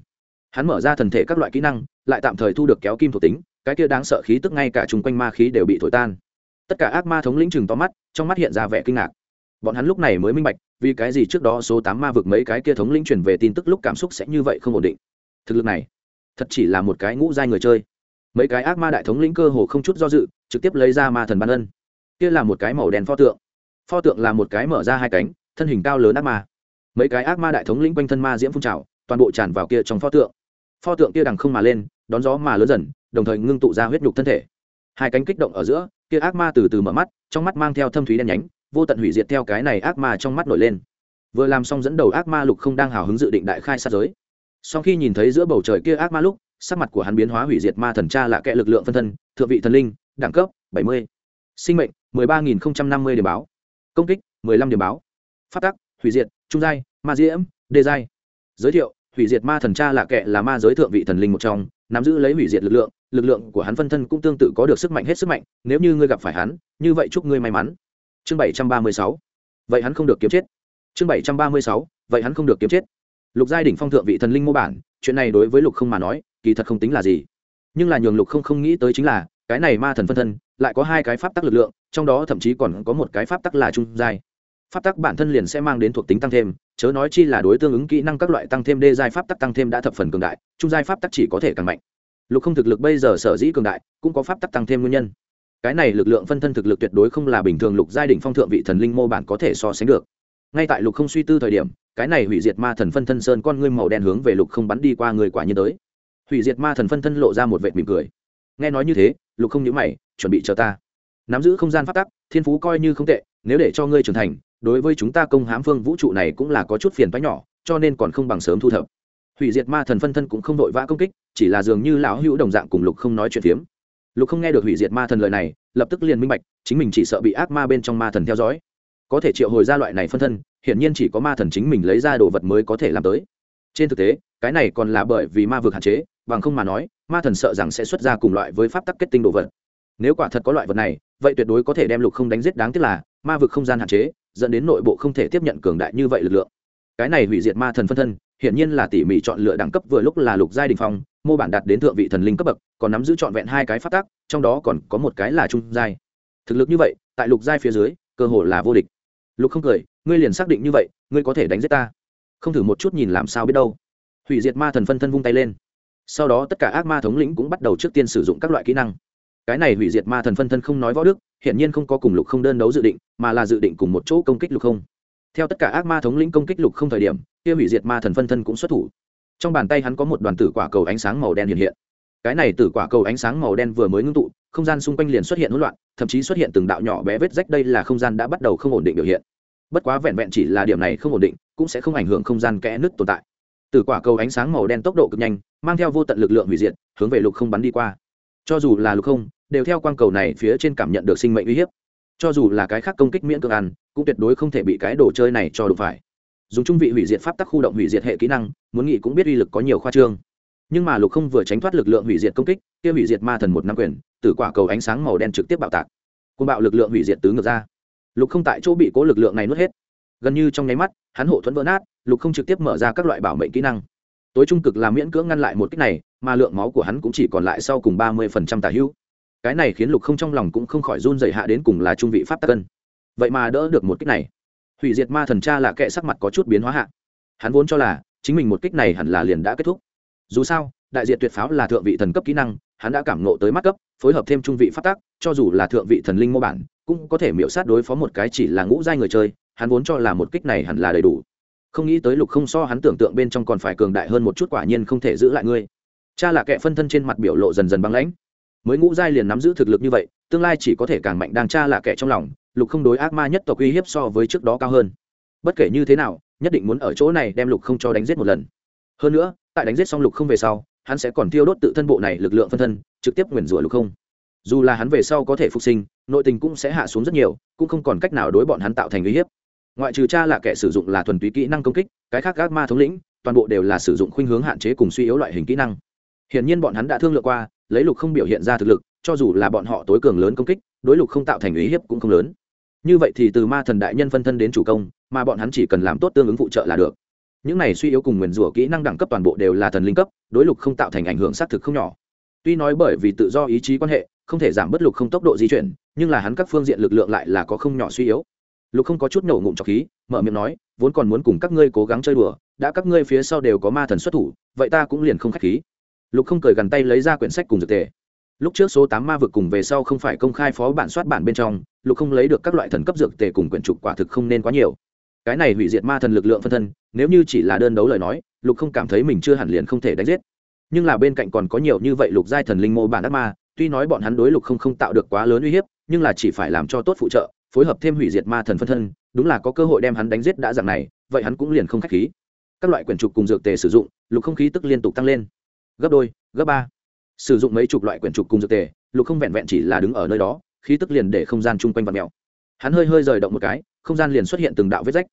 Hắn mở ra thần thể các loại kỹ năng, lại tạm thời thu được kéo kim thuộc tính, cái kia đáng sợ khí tức ngay cả chung quanh ma khí đều bị thổi tan. Tất cả ác ma thống lĩnh chừng to mắt, trong mắt hiện ra vẻ kinh ngạc. Bọn hắn lúc này mới minh bạch, vì cái gì trước đó số tám ma vực mấy cái kia thống lĩnh truyền về tin tức lúc cảm xúc sẽ như vậy không ổn định. Thực lực này, thật chỉ là một cái ngũ giai người chơi. Mấy cái ác ma đại thống lĩnh cơ hồ không chút do dự, trực tiếp lấy ra ma thần ban ân. Kia là một cái màu đen pho tượng. Pho tượng là một cái mở ra hai cánh, thân hình cao lớn ác ma mấy cái ác ma đại thống lĩnh quanh thân ma diễm phun trào, toàn bộ tràn vào kia trong pho tượng. Pho tượng kia đằng không mà lên, đón gió mà lớn dần, đồng thời ngưng tụ ra huyết nhục thân thể. Hai cánh kích động ở giữa, kia ác ma từ từ mở mắt, trong mắt mang theo thâm thúy đen nhánh, vô tận hủy diệt theo cái này ác ma trong mắt nổi lên. Vừa làm xong dẫn đầu ác ma lục không đang hào hứng dự định đại khai sát giới. Sau khi nhìn thấy giữa bầu trời kia ác ma lúc, sắc mặt của hắn biến hóa hủy diệt ma thần cha là kẻ lực lượng phân thân, thượng vị thần linh, đẳng cấp 70. sinh mệnh 13.050 điểm báo. Công kích 15 điểm báo. Phát tắc, hủy diệt, trung giai ma diễm, đê giai. Giới thiệu, hủy diệt ma thần cha lạ kệ là ma giới thượng vị thần linh một trong, nắm giữ lấy hủy diệt lực lượng lực lượng của hắn phân thân cũng tương tự có được sức mạnh hết sức mạnh, nếu như ngươi gặp phải hắn, như vậy chúc ngươi may mắn. Chương 736. vậy hắn không được kiếm chết. Chương 736. vậy hắn không được kiếm chết. Lục giai đỉnh phong thượng vị thần linh mô bản, chuyện này đối với lục không mà nói, kỳ thật không tính là gì. Nhưng là nhường lục không không nghĩ tới chính là, cái này ma thần phân thân, lại có hai cái pháp tắc lực lượng, trong đó thậm chí còn có một cái pháp tắc là trung giai pháp tắc bản thân liền sẽ mang đến thuộc tính tăng thêm, chớ nói chi là đối tương ứng kỹ năng các loại tăng thêm đê giai pháp tắc tăng thêm đã thập phần cường đại, trung giai pháp tắc chỉ có thể càng mạnh. Lục không thực lực bây giờ sở dĩ cường đại, cũng có pháp tắc tăng thêm nguyên nhân. Cái này lực lượng phân thân thực lực tuyệt đối không là bình thường lục giai đỉnh phong thượng vị thần linh mô bản có thể so sánh được. Ngay tại lục không suy tư thời điểm, cái này hủy diệt ma thần phân thân sơn con ngươi màu đen hướng về lục không bắn đi qua người quả nhiên tới. Hủy diệt ma thần phân thân lộ ra một vệt mỉm cười. Nghe nói như thế, lục không nhớ mày, chuẩn bị chờ ta. Nắm giữ không gian phát tắc, thiên phú coi như không tệ, nếu để cho ngươi trưởng thành đối với chúng ta công hãm phương vũ trụ này cũng là có chút phiền toái nhỏ, cho nên còn không bằng sớm thu thập. Hủy diệt ma thần phân thân cũng không đội vã công kích, chỉ là dường như lão hữu đồng dạng cùng lục không nói chuyện phiếm. Lục không nghe được hủy diệt ma thần lời này, lập tức liền minh bạch, chính mình chỉ sợ bị ác ma bên trong ma thần theo dõi. Có thể triệu hồi ra loại này phân thân, hiển nhiên chỉ có ma thần chính mình lấy ra đồ vật mới có thể làm tới. Trên thực tế, cái này còn là bởi vì ma vực hạn chế, bằng không mà nói, ma thần sợ rằng sẽ xuất ra cùng loại với pháp tắc kết tinh đồ vật. Nếu quả thật có loại vật này, vậy tuyệt đối có thể đem lục không đánh giết đáng tiếc là ma vực không gian hạn chế, dẫn đến nội bộ không thể tiếp nhận cường đại như vậy lực lượng. Cái này hủy diệt ma thần phân thân, hiển nhiên là tỉ mỉ chọn lựa đẳng cấp vừa lúc là lục giai đình phong, mô bản đạt đến thượng vị thần linh cấp bậc, còn nắm giữ trọn vẹn hai cái phát tác trong đó còn có một cái là trung giai. Thực lực như vậy, tại lục giai phía dưới, cơ hội là vô địch. Lục không cười, ngươi liền xác định như vậy, ngươi có thể đánh giết ta. Không thử một chút nhìn làm sao biết đâu. Hủy diệt ma thần phân thân vung tay lên. Sau đó tất cả ác ma thống lĩnh cũng bắt đầu trước tiên sử dụng các loại kỹ năng cái này hủy diệt ma thần phân thân không nói võ đức, hiển nhiên không có cùng lục không đơn đấu dự định, mà là dự định cùng một chỗ công kích lục không. Theo tất cả ác ma thống lĩnh công kích lục không thời điểm, kia hủy diệt ma thần phân thân cũng xuất thủ. Trong bàn tay hắn có một đoàn tử quả cầu ánh sáng màu đen hiện hiện. Cái này tử quả cầu ánh sáng màu đen vừa mới ngưng tụ, không gian xung quanh liền xuất hiện hỗn loạn, thậm chí xuất hiện từng đạo nhỏ bé vết rách, đây là không gian đã bắt đầu không ổn định biểu hiện. Bất quá vẹn vẹn chỉ là điểm này không ổn định, cũng sẽ không ảnh hưởng không gian kẽ nứt tồn tại. Từ quả cầu ánh sáng màu đen tốc độ cực nhanh, mang theo vô tận lực lượng hủy diệt, hướng về lục không bắn đi qua cho dù là lục không, đều theo quang cầu này phía trên cảm nhận được sinh mệnh uy hiếp. Cho dù là cái khác công kích miễn cưỡng ăn, cũng tuyệt đối không thể bị cái đồ chơi này cho đụng phải. Dùng trung vị hủy diệt pháp tắc khu động hủy diệt hệ kỹ năng, muốn nghĩ cũng biết uy lực có nhiều khoa trương. Nhưng mà lục không vừa tránh thoát lực lượng hủy diệt công kích, kia hủy diệt ma thần một năm quyền từ quả cầu ánh sáng màu đen trực tiếp bạo tạc. Côn bạo lực lượng hủy diệt tứ ngược ra. Lục không tại chỗ bị cố lực lượng này nuốt hết. Gần như trong nháy mắt, hắn hộ thuẫn vỡ nát, lục không trực tiếp mở ra các loại bảo mệnh kỹ năng. Tối trung cực là miễn cưỡng ngăn lại một cách này mà lượng máu của hắn cũng chỉ còn lại sau cùng ba mươi phần trăm tả hữu. Cái này khiến lục không trong lòng cũng không khỏi run dày hạ đến cùng là trung vị pháp tắc cân. Vậy mà đỡ được một kích này. Hủy diệt ma thần cha là kệ sắc mặt có chút biến hóa hạ. Hắn vốn cho là chính mình một kích này hẳn là liền đã kết thúc. Dù sao, đại diện tuyệt pháo là thượng vị thần cấp kỹ năng, hắn đã cảm nộ tới mắt cấp, phối hợp thêm trung vị pháp tắc, cho dù là thượng vị thần linh mô bản, cũng có thể miễu sát đối phó một cái chỉ là ngũ giai người chơi, hắn vốn cho là một kích này hẳn là đầy đủ. Không nghĩ tới lục không so hắn tưởng tượng bên trong còn phải cường đại hơn một chút quả nhiên không thể giữ lại ngươi cha là kẻ phân thân trên mặt biểu lộ dần dần băng lãnh. Mới ngũ giai liền nắm giữ thực lực như vậy, tương lai chỉ có thể càng mạnh đang cha là kẻ trong lòng, lục không đối ác ma nhất tộc uy hiếp so với trước đó cao hơn. Bất kể như thế nào, nhất định muốn ở chỗ này đem lục không cho đánh giết một lần. Hơn nữa, tại đánh giết xong lục không về sau, hắn sẽ còn tiêu đốt tự thân bộ này lực lượng phân thân, trực tiếp nguyền rủa lục không. Dù là hắn về sau có thể phục sinh, nội tình cũng sẽ hạ xuống rất nhiều, cũng không còn cách nào đối bọn hắn tạo thành uy hiếp. Ngoại trừ cha là kẻ sử dụng là thuần túy kỹ năng công kích, cái khác ác ma thống lĩnh, toàn bộ đều là sử dụng khuynh hướng hạn chế cùng suy yếu loại hình kỹ năng hiển nhiên bọn hắn đã thương lượng qua, lấy lục không biểu hiện ra thực lực, cho dù là bọn họ tối cường lớn công kích, đối lục không tạo thành uy hiếp cũng không lớn. Như vậy thì từ ma thần đại nhân phân thân đến chủ công, mà bọn hắn chỉ cần làm tốt tương ứng phụ trợ là được. Những này suy yếu cùng nguyền rủa kỹ năng đẳng cấp toàn bộ đều là thần linh cấp, đối lục không tạo thành ảnh hưởng xác thực không nhỏ. Tuy nói bởi vì tự do ý chí quan hệ, không thể giảm bất lục không tốc độ di chuyển, nhưng là hắn các phương diện lực lượng lại là có không nhỏ suy yếu. Lục không có chút nổ ngụm trọc khí, mở miệng nói, vốn còn muốn cùng các ngươi cố gắng chơi đùa, đã các ngươi phía sau đều có ma thần xuất thủ, vậy ta cũng liền không k h á c h khí lục không cười gần tay lấy ra quyển sách cùng dược tề. Lúc trước số tám ma vực cùng về sau không phải công khai phó bản soát bản bên trong, lục không lấy được các loại thần cấp dược tề cùng quyển trục quả thực không nên quá nhiều. Cái này hủy diệt ma thần lực lượng phân thân, nếu như chỉ là đơn đấu lời nói, lục không cảm thấy mình chưa hẳn liền không thể đánh giết. Nhưng là bên cạnh còn có nhiều như vậy lục giai thần linh mô bản ác ma, tuy nói bọn hắn đối lục không không tạo được quá lớn uy hiếp, nhưng là chỉ phải làm cho tốt phụ trợ, phối hợp thêm hủy diệt ma thần phân thân, đúng là có cơ hội đem hắn đánh giết đã dạng này, vậy hắn cũng liền không k h á c h khí. Các loại quyển trục cùng dược tề sử dụng, lục không khí tức liên tục tăng lên gấp đôi, gấp ba. Sử dụng mấy chục loại quyển trục cùng dược tề, lục không vẹn vẹn chỉ là đứng ở nơi đó, khí tức liền để không gian chung quanh vặt mèo. Hắn hơi hơi rời động một cái, không gian liền xuất hiện từng đạo vết rách.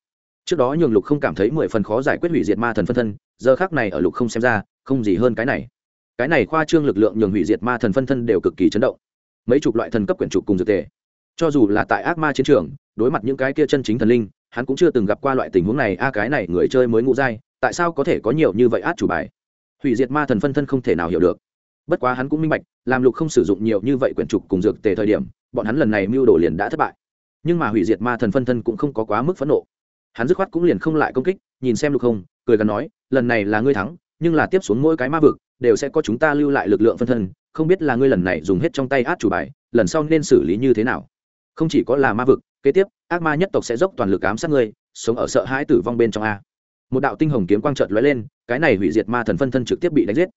Trước đó nhường lục không cảm thấy mười phần khó giải quyết hủy diệt ma thần phân thân, giờ khác này ở lục không xem ra, không gì hơn cái này. Cái này khoa trương lực lượng nhường hủy diệt ma thần phân thân đều cực kỳ chấn động. Mấy chục loại thần cấp quyển trục cùng dược tề. Cho dù là tại ác ma chiến trường, đối mặt những cái kia chân chính thần linh, hắn cũng chưa từng gặp qua loại tình huống này, a, cái này người chơi mới ngũ dai, tại sao có thể có nhiều như vậy át chủ bài? Hủy diệt ma thần phân thân không thể nào hiểu được. Bất quá hắn cũng minh bạch, làm lục không sử dụng nhiều như vậy quyển trục cùng dược tề thời điểm, bọn hắn lần này mưu đồ liền đã thất bại. Nhưng mà hủy diệt ma thần phân thân cũng không có quá mức phẫn nộ. Hắn dứt khoát cũng liền không lại công kích, nhìn xem lục không, cười gắn nói, lần này là ngươi thắng, nhưng là tiếp xuống mỗi cái ma vực đều sẽ có chúng ta lưu lại lực lượng phân thân, không biết là ngươi lần này dùng hết trong tay át chủ bài, lần sau nên xử lý như thế nào? Không chỉ có là ma vực, kế tiếp, ác ma nhất tộc sẽ dốc toàn lực ám sát ngươi, sống ở sợ hãi tử vong bên trong a một đạo tinh hồng kiếm quang trợt lóe lên, cái này hủy diệt ma thần phân thân trực tiếp bị đánh giết.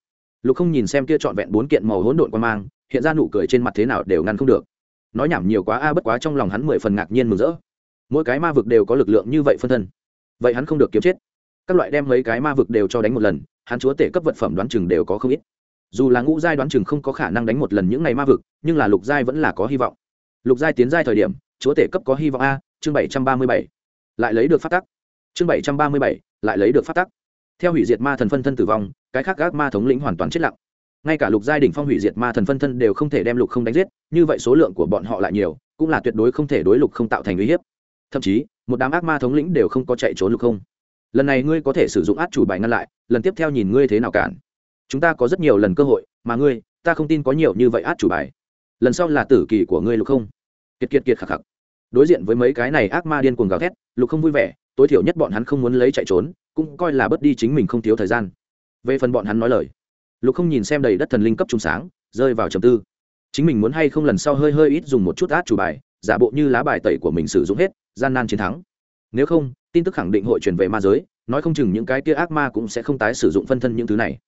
Lục không nhìn xem kia trọn vẹn bốn kiện màu hỗn độn quan mang, hiện ra nụ cười trên mặt thế nào đều ngăn không được. Nói nhảm nhiều quá a, bất quá trong lòng hắn mười phần ngạc nhiên mừng rỡ. Mỗi cái ma vực đều có lực lượng như vậy phân thân. Vậy hắn không được kiếm chết. Các loại đem mấy cái ma vực đều cho đánh một lần, hắn chúa tể cấp vật phẩm đoán chừng đều có không ít. Dù là ngũ giai đoán chừng không có khả năng đánh một lần những ngày ma vực, nhưng là lục giai vẫn là có hy vọng. Lục giai tiến giai thời điểm, chúa tể cấp có hy vọng a, chương bảy trăm ba mươi bảy. Lại lấy được phát tắc. Chương bảy trăm ba mươi bảy lại lấy được phát tắc. Theo hủy diệt ma thần phân thân tử vong, cái khác gác ma thống lĩnh hoàn toàn chết lặng. Ngay cả lục giai đ ỉ n h phong hủy diệt ma thần phân thân đều không thể đem lục không đánh giết, như vậy số lượng của bọn họ lại nhiều, cũng là tuyệt đối không thể đối lục không tạo thành uy hiếp. Thậm chí, một đám ác ma thống lĩnh đều không có chạy trốn lục không. Lần này ngươi có thể sử dụng át chủ bài ngăn lại, lần tiếp theo nhìn ngươi thế nào cản. Chúng ta có rất nhiều lần cơ hội, mà ngươi, ta không tin có nhiều như vậy át chủ bài. Lần sau là tử kỳ của ngươi lục không. Kiệt kiệt kiệt khạc khạc đối diện với mấy cái này ác ma điên cuồng gào thét, lục không vui vẻ tối thiểu nhất bọn hắn không muốn lấy chạy trốn, cũng coi là bớt đi chính mình không thiếu thời gian. Về phần bọn hắn nói lời, lục không nhìn xem đầy đất thần linh cấp trung sáng, rơi vào trầm tư. Chính mình muốn hay không lần sau hơi hơi ít dùng một chút át chủ bài, giả bộ như lá bài tẩy của mình sử dụng hết, gian nan chiến thắng. Nếu không, tin tức khẳng định hội truyền về ma giới, nói không chừng những cái kia ác ma cũng sẽ không tái sử dụng phân thân những thứ này.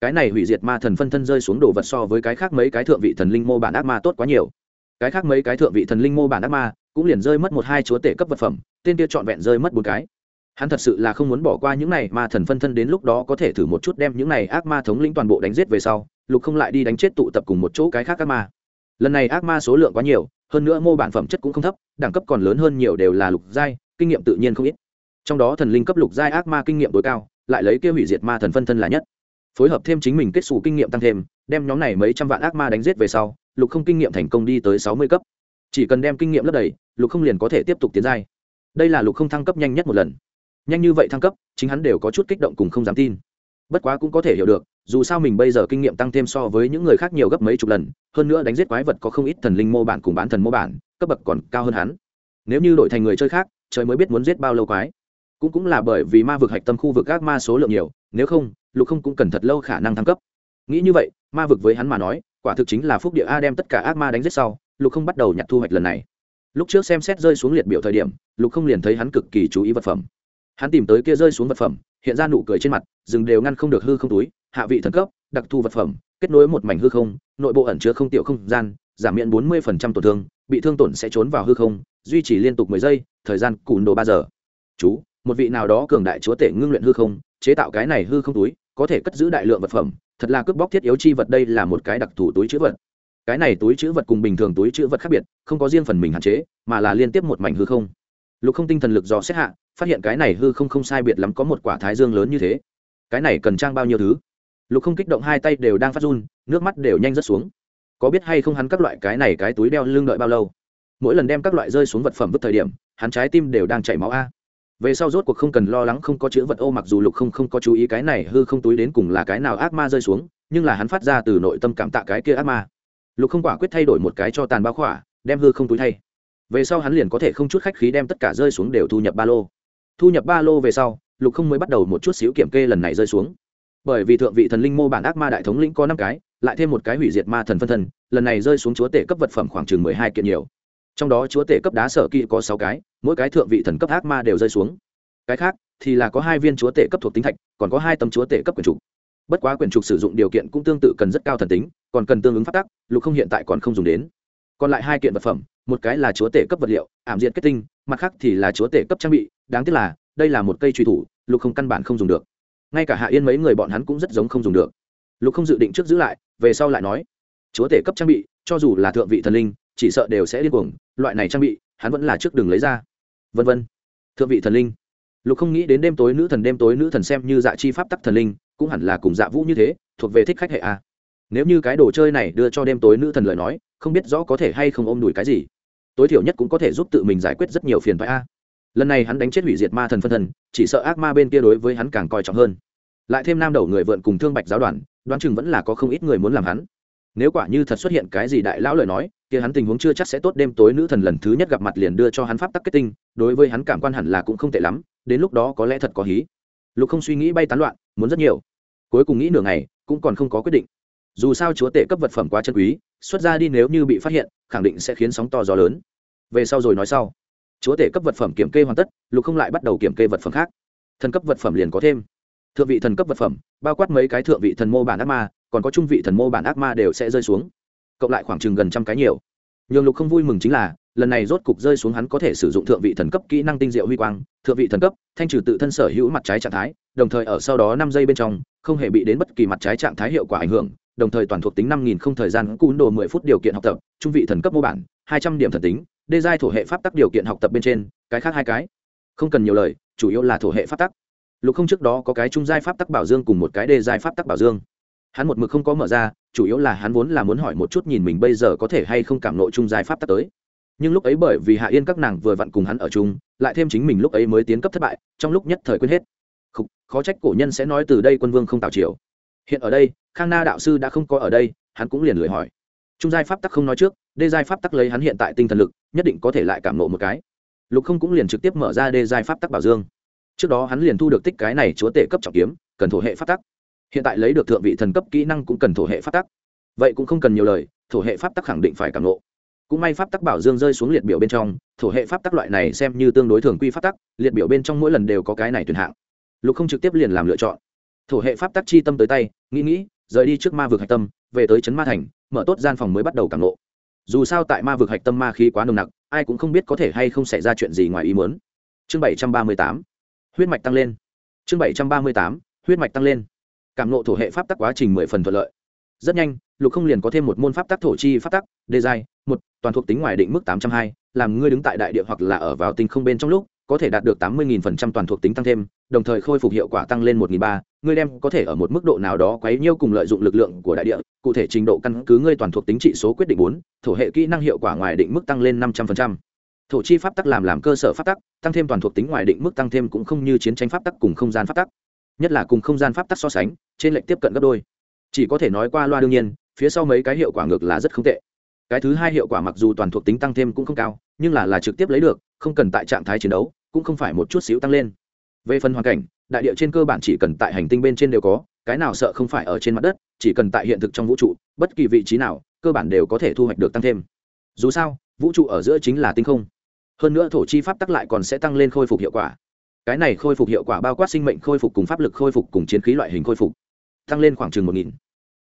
Cái này hủy diệt ma thần phân thân rơi xuống đồ vật so với cái khác mấy cái thượng vị thần linh mô bản ác ma tốt quá nhiều. Cái khác mấy cái thượng vị thần linh mô bản ác ma cũng liền rơi mất một hai chúa tể cấp vật phẩm tên kia trọn vẹn rơi mất bốn cái. Hắn thật sự là không muốn bỏ qua những này ma thần phân thân đến lúc đó có thể thử một chút đem những này ác ma thống lĩnh toàn bộ đánh giết về sau, lục không lại đi đánh chết tụ tập cùng một chỗ cái khác ác ma. Lần này ác ma số lượng quá nhiều, hơn nữa mô bản phẩm chất cũng không thấp, đẳng cấp còn lớn hơn nhiều đều là lục giai, kinh nghiệm tự nhiên không ít. Trong đó thần linh cấp lục giai ác ma kinh nghiệm tối cao, lại lấy kia hủy diệt ma thần phân thân là nhất. Phối hợp thêm chính mình kết xù kinh nghiệm tăng thêm, đem nhóm này mấy trăm vạn ác ma đánh giết về sau, lục không kinh nghiệm thành công đi tới sáu mươi cấp. Chỉ cần đem kinh nghiệm lấp đầy, lục không liền có thể tiếp tục tiến giai đây là lục không thăng cấp nhanh nhất một lần. Nhanh như vậy thăng cấp, chính hắn đều có chút kích động cùng không dám tin. Bất quá cũng có thể hiểu được, dù sao mình bây giờ kinh nghiệm tăng thêm so với những người khác nhiều gấp mấy chục lần, hơn nữa đánh giết quái vật có không ít thần linh mô bản cùng bán thần mô bản, cấp bậc còn cao hơn hắn. Nếu như đổi thành người chơi khác, trời mới biết muốn giết bao lâu quái. Cũng cũng là bởi vì ma vực hạch tâm khu vực các ma số lượng nhiều, nếu không, lục không cũng cần thật lâu khả năng thăng cấp. Nghĩ như vậy, ma vực với hắn mà nói, quả thực chính là phúc địa a đem tất cả ác ma đánh giết sau, lục không bắt đầu nhặt thu hoạch lần này lúc trước xem xét rơi xuống liệt biểu thời điểm, lục không liền thấy hắn cực kỳ chú ý vật phẩm. Hắn tìm tới kia rơi xuống vật phẩm, hiện ra nụ cười trên mặt, rừng đều ngăn không được hư không túi, hạ vị thần cấp, đặc thù vật phẩm, kết nối một mảnh hư không, nội bộ ẩn chứa không tiểu không gian, giảm miễn bốn mươi tổn thương, bị thương tổn sẽ trốn vào hư không, duy trì liên tục mười giây, thời gian cùn đồ ba giờ. Chú, một vị nào đó cường đại chúa tể ngưng luyện hư không, chế tạo cái này hư không túi, có thể cất giữ đại lượng vật phẩm, thật là cướp bóc thiết yếu chi vật, đây là một cái đặc thù túi chữ vật cái này túi chữ vật cùng bình thường túi chữ vật khác biệt, không có riêng phần mình hạn chế, mà là liên tiếp một mảnh hư không. Lục không tinh thần lực do xét hạ, phát hiện cái này hư không không sai biệt lắm có một quả thái dương lớn như thế. Cái này cần trang bao nhiêu thứ? Lục không kích động hai tay đều đang phát run, nước mắt đều nhanh rớt xuống. Có biết hay không hắn các loại cái này cái túi đeo lưng đợi bao lâu? Mỗi lần đem các loại rơi xuống vật phẩm vứt thời điểm, hắn trái tim đều đang chảy máu a. Về sau rốt cuộc không cần lo lắng không có chữ vật, ô mặc dù lục không không có chú ý cái này hư không túi đến cùng là cái nào ác ma rơi xuống, nhưng là hắn phát ra từ nội tâm cảm tạ cái kia ác ma lục không quả quyết thay đổi một cái cho tàn bao khỏa, đem hư không túi thay. Về sau hắn liền có thể không chút khách khí đem tất cả rơi xuống đều thu nhập ba lô. Thu nhập ba lô về sau, lục không mới bắt đầu một chút xíu kiểm kê lần này rơi xuống. Bởi vì thượng vị thần linh mô bản ác ma đại thống lĩnh có năm cái, lại thêm một cái hủy diệt ma thần phân thân, lần này rơi xuống chúa tể cấp vật phẩm khoảng chừng mười hai kiện nhiều. Trong đó chúa tể cấp đá sở kỵ có sáu cái, mỗi cái thượng vị thần cấp ác ma đều rơi xuống. Cái khác thì là có hai viên chúa tể cấp thuộc tính thạch, còn có hai tấm chúa tể cấp quyền trục bất quá quyền trục sử dụng điều kiện cũng tương tự cần rất cao thần tính, còn cần tương ứng phát tắc, lục không hiện tại còn không dùng đến. Còn lại hai kiện vật phẩm, một cái là chúa tể cấp vật liệu, ảm diện kết tinh, mặt khác thì là chúa tể cấp trang bị, đáng tiếc là, đây là một cây truy thủ, lục không căn bản không dùng được. Ngay cả hạ yên mấy người bọn hắn cũng rất giống không dùng được. Lục không dự định trước giữ lại, về sau lại nói, chúa tể cấp trang bị, cho dù là thượng vị thần linh, chỉ sợ đều sẽ điên cuồng, loại này trang bị, hắn vẫn là trước đường lấy ra. Vân vân. Thượng vị thần linh. Lục không nghĩ đến đêm tối nữ thần đêm tối nữ thần xem như dạ chi pháp tắc thần linh cũng hẳn là cùng dạ vũ như thế, thuộc về thích khách hệ a. Nếu như cái đồ chơi này đưa cho đêm tối nữ thần lời nói, không biết rõ có thể hay không ôm đùi cái gì. Tối thiểu nhất cũng có thể giúp tự mình giải quyết rất nhiều phiền phái a. Lần này hắn đánh chết hủy diệt ma thần phân thần, chỉ sợ ác ma bên kia đối với hắn càng coi trọng hơn. Lại thêm nam đầu người vượn cùng thương bạch giáo đoàn, đoán chừng vẫn là có không ít người muốn làm hắn. Nếu quả như thật xuất hiện cái gì đại lão lời nói, kia hắn tình huống chưa chắc sẽ tốt đêm tối nữ thần lần thứ nhất gặp mặt liền đưa cho hắn pháp tắc kết tinh, đối với hắn cảm quan hẳn là cũng không tệ lắm, đến lúc đó có lẽ thật có hí. Lục không suy nghĩ bay tán loạn, muốn rất nhiều cuối cùng nghĩ nửa ngày, cũng còn không có quyết định. Dù sao chúa tể cấp vật phẩm quá chân quý, xuất ra đi nếu như bị phát hiện, khẳng định sẽ khiến sóng to gió lớn. Về sau rồi nói sau. Chúa tể cấp vật phẩm kiểm kê hoàn tất, lục không lại bắt đầu kiểm kê vật phẩm khác. Thần cấp vật phẩm liền có thêm. Thượng vị thần cấp vật phẩm, bao quát mấy cái thượng vị thần mô bản ác ma, còn có trung vị thần mô bản ác ma đều sẽ rơi xuống. Cộng lại khoảng chừng gần trăm cái nhiều. Nhường lục không vui mừng chính là, lần này rốt cục rơi xuống hắn có thể sử dụng thượng vị thần cấp kỹ năng tinh diệu huy quang, thượng vị thần cấp, thanh trừ tự thân sở hữu mặt trái trạng thái đồng thời ở sau đó năm giây bên trong, không hề bị đến bất kỳ mặt trái trạng thái hiệu quả ảnh hưởng, đồng thời toàn thuộc tính năm nghìn không thời gian cún đồ mười phút điều kiện học tập, trung vị thần cấp mô bản, hai trăm điểm thần tính, đê giai thổ hệ pháp tắc điều kiện học tập bên trên, cái khác hai cái. Không cần nhiều lời, chủ yếu là thổ hệ pháp tắc. Lục không trước đó có cái trung giai pháp tắc bảo dương cùng một cái đê giai pháp tắc bảo dương. Hắn một mực không có mở ra, chủ yếu là hắn vốn là muốn hỏi một chút nhìn mình bây giờ có thể hay không cảm nội trung giai pháp tắc tới. Nhưng lúc ấy bởi vì hạ yên các nàng vừa vặn cùng hắn ở chung, lại thêm chính mình lúc ấy mới tiến cấp thất bại, trong lúc nhất thời quên hết. Khúc, khó trách cổ nhân sẽ nói từ đây quân vương không tạo triều. Hiện ở đây khang na đạo sư đã không có ở đây hắn cũng liền lười hỏi. Trung giai pháp tắc không nói trước đê giai pháp tắc lấy hắn hiện tại tinh thần lực nhất định có thể lại cảm nộ một cái. Lục không cũng liền trực tiếp mở ra đê giai pháp tắc bảo dương. Trước đó hắn liền thu được tích cái này chúa tể cấp trọng kiếm cần thổ hệ pháp tắc. Hiện tại lấy được thượng vị thần cấp kỹ năng cũng cần thổ hệ pháp tắc. Vậy cũng không cần nhiều lời thổ hệ pháp tắc khẳng định phải cảm nộ. Cũng may pháp tắc bảo dương rơi xuống liệt biểu bên trong thổ hệ pháp tắc loại này xem như tương đối thường quy pháp tắc liệt biểu bên trong mỗi lần đều có cái này tuyển hạng lục không trực tiếp liền làm lựa chọn. Thổ hệ pháp tắc chi tâm tới tay, nghĩ nghĩ, rời đi trước ma vực hạch tâm, về tới trấn ma thành, mở tốt gian phòng mới bắt đầu cảm lộ dù sao tại ma vực hạch tâm ma khí quá nồng nặc, ai cũng không biết có thể hay không xảy ra chuyện gì ngoài ý muốn. Chương bảy trăm ba mươi tám, huyết mạch tăng lên. Chương bảy trăm ba mươi tám, huyết mạch tăng lên. Cảm nộ thổ hệ pháp tắc quá trình mười phần thuận lợi. Rất nhanh, lục không liền có thêm một môn pháp tắc thổ chi pháp tắc đề giai một, toàn thuộc tính ngoài định mức tám trăm hai, làm ngươi đứng tại đại địa hoặc là ở vào tinh không bên trong lúc có thể đạt được tám mươi phần trăm toàn thuộc tính tăng thêm, đồng thời khôi phục hiệu quả tăng lên một ba ngươi đem có thể ở một mức độ nào đó quấy nhiêu cùng lợi dụng lực lượng của đại địa, cụ thể trình độ căn cứ ngươi toàn thuộc tính trị số quyết định bốn, thổ hệ kỹ năng hiệu quả ngoài định mức tăng lên năm trăm linh thổ chi pháp tắc làm làm cơ sở pháp tắc, tăng thêm toàn thuộc tính ngoài định mức tăng thêm cũng không như chiến tranh pháp tắc cùng không gian pháp tắc. Nhất là cùng không gian pháp tắc so sánh, trên lệnh tiếp cận gấp đôi. Chỉ có thể nói qua loa đương nhiên, phía sau mấy cái hiệu quả ngược là rất không tệ cái thứ hai hiệu quả mặc dù toàn thuộc tính tăng thêm cũng không cao, nhưng là là trực tiếp lấy được, không cần tại trạng thái chiến đấu, cũng không phải một chút xíu tăng lên. Về phần hoàn cảnh, đại địa trên cơ bản chỉ cần tại hành tinh bên trên đều có, cái nào sợ không phải ở trên mặt đất, chỉ cần tại hiện thực trong vũ trụ, bất kỳ vị trí nào, cơ bản đều có thể thu hoạch được tăng thêm. Dù sao, vũ trụ ở giữa chính là tinh không. Hơn nữa thổ chi pháp tắc lại còn sẽ tăng lên khôi phục hiệu quả. Cái này khôi phục hiệu quả bao quát sinh mệnh khôi phục cùng pháp lực khôi phục cùng chiến khí loại hình khôi phục, tăng lên khoảng chừng một nghìn.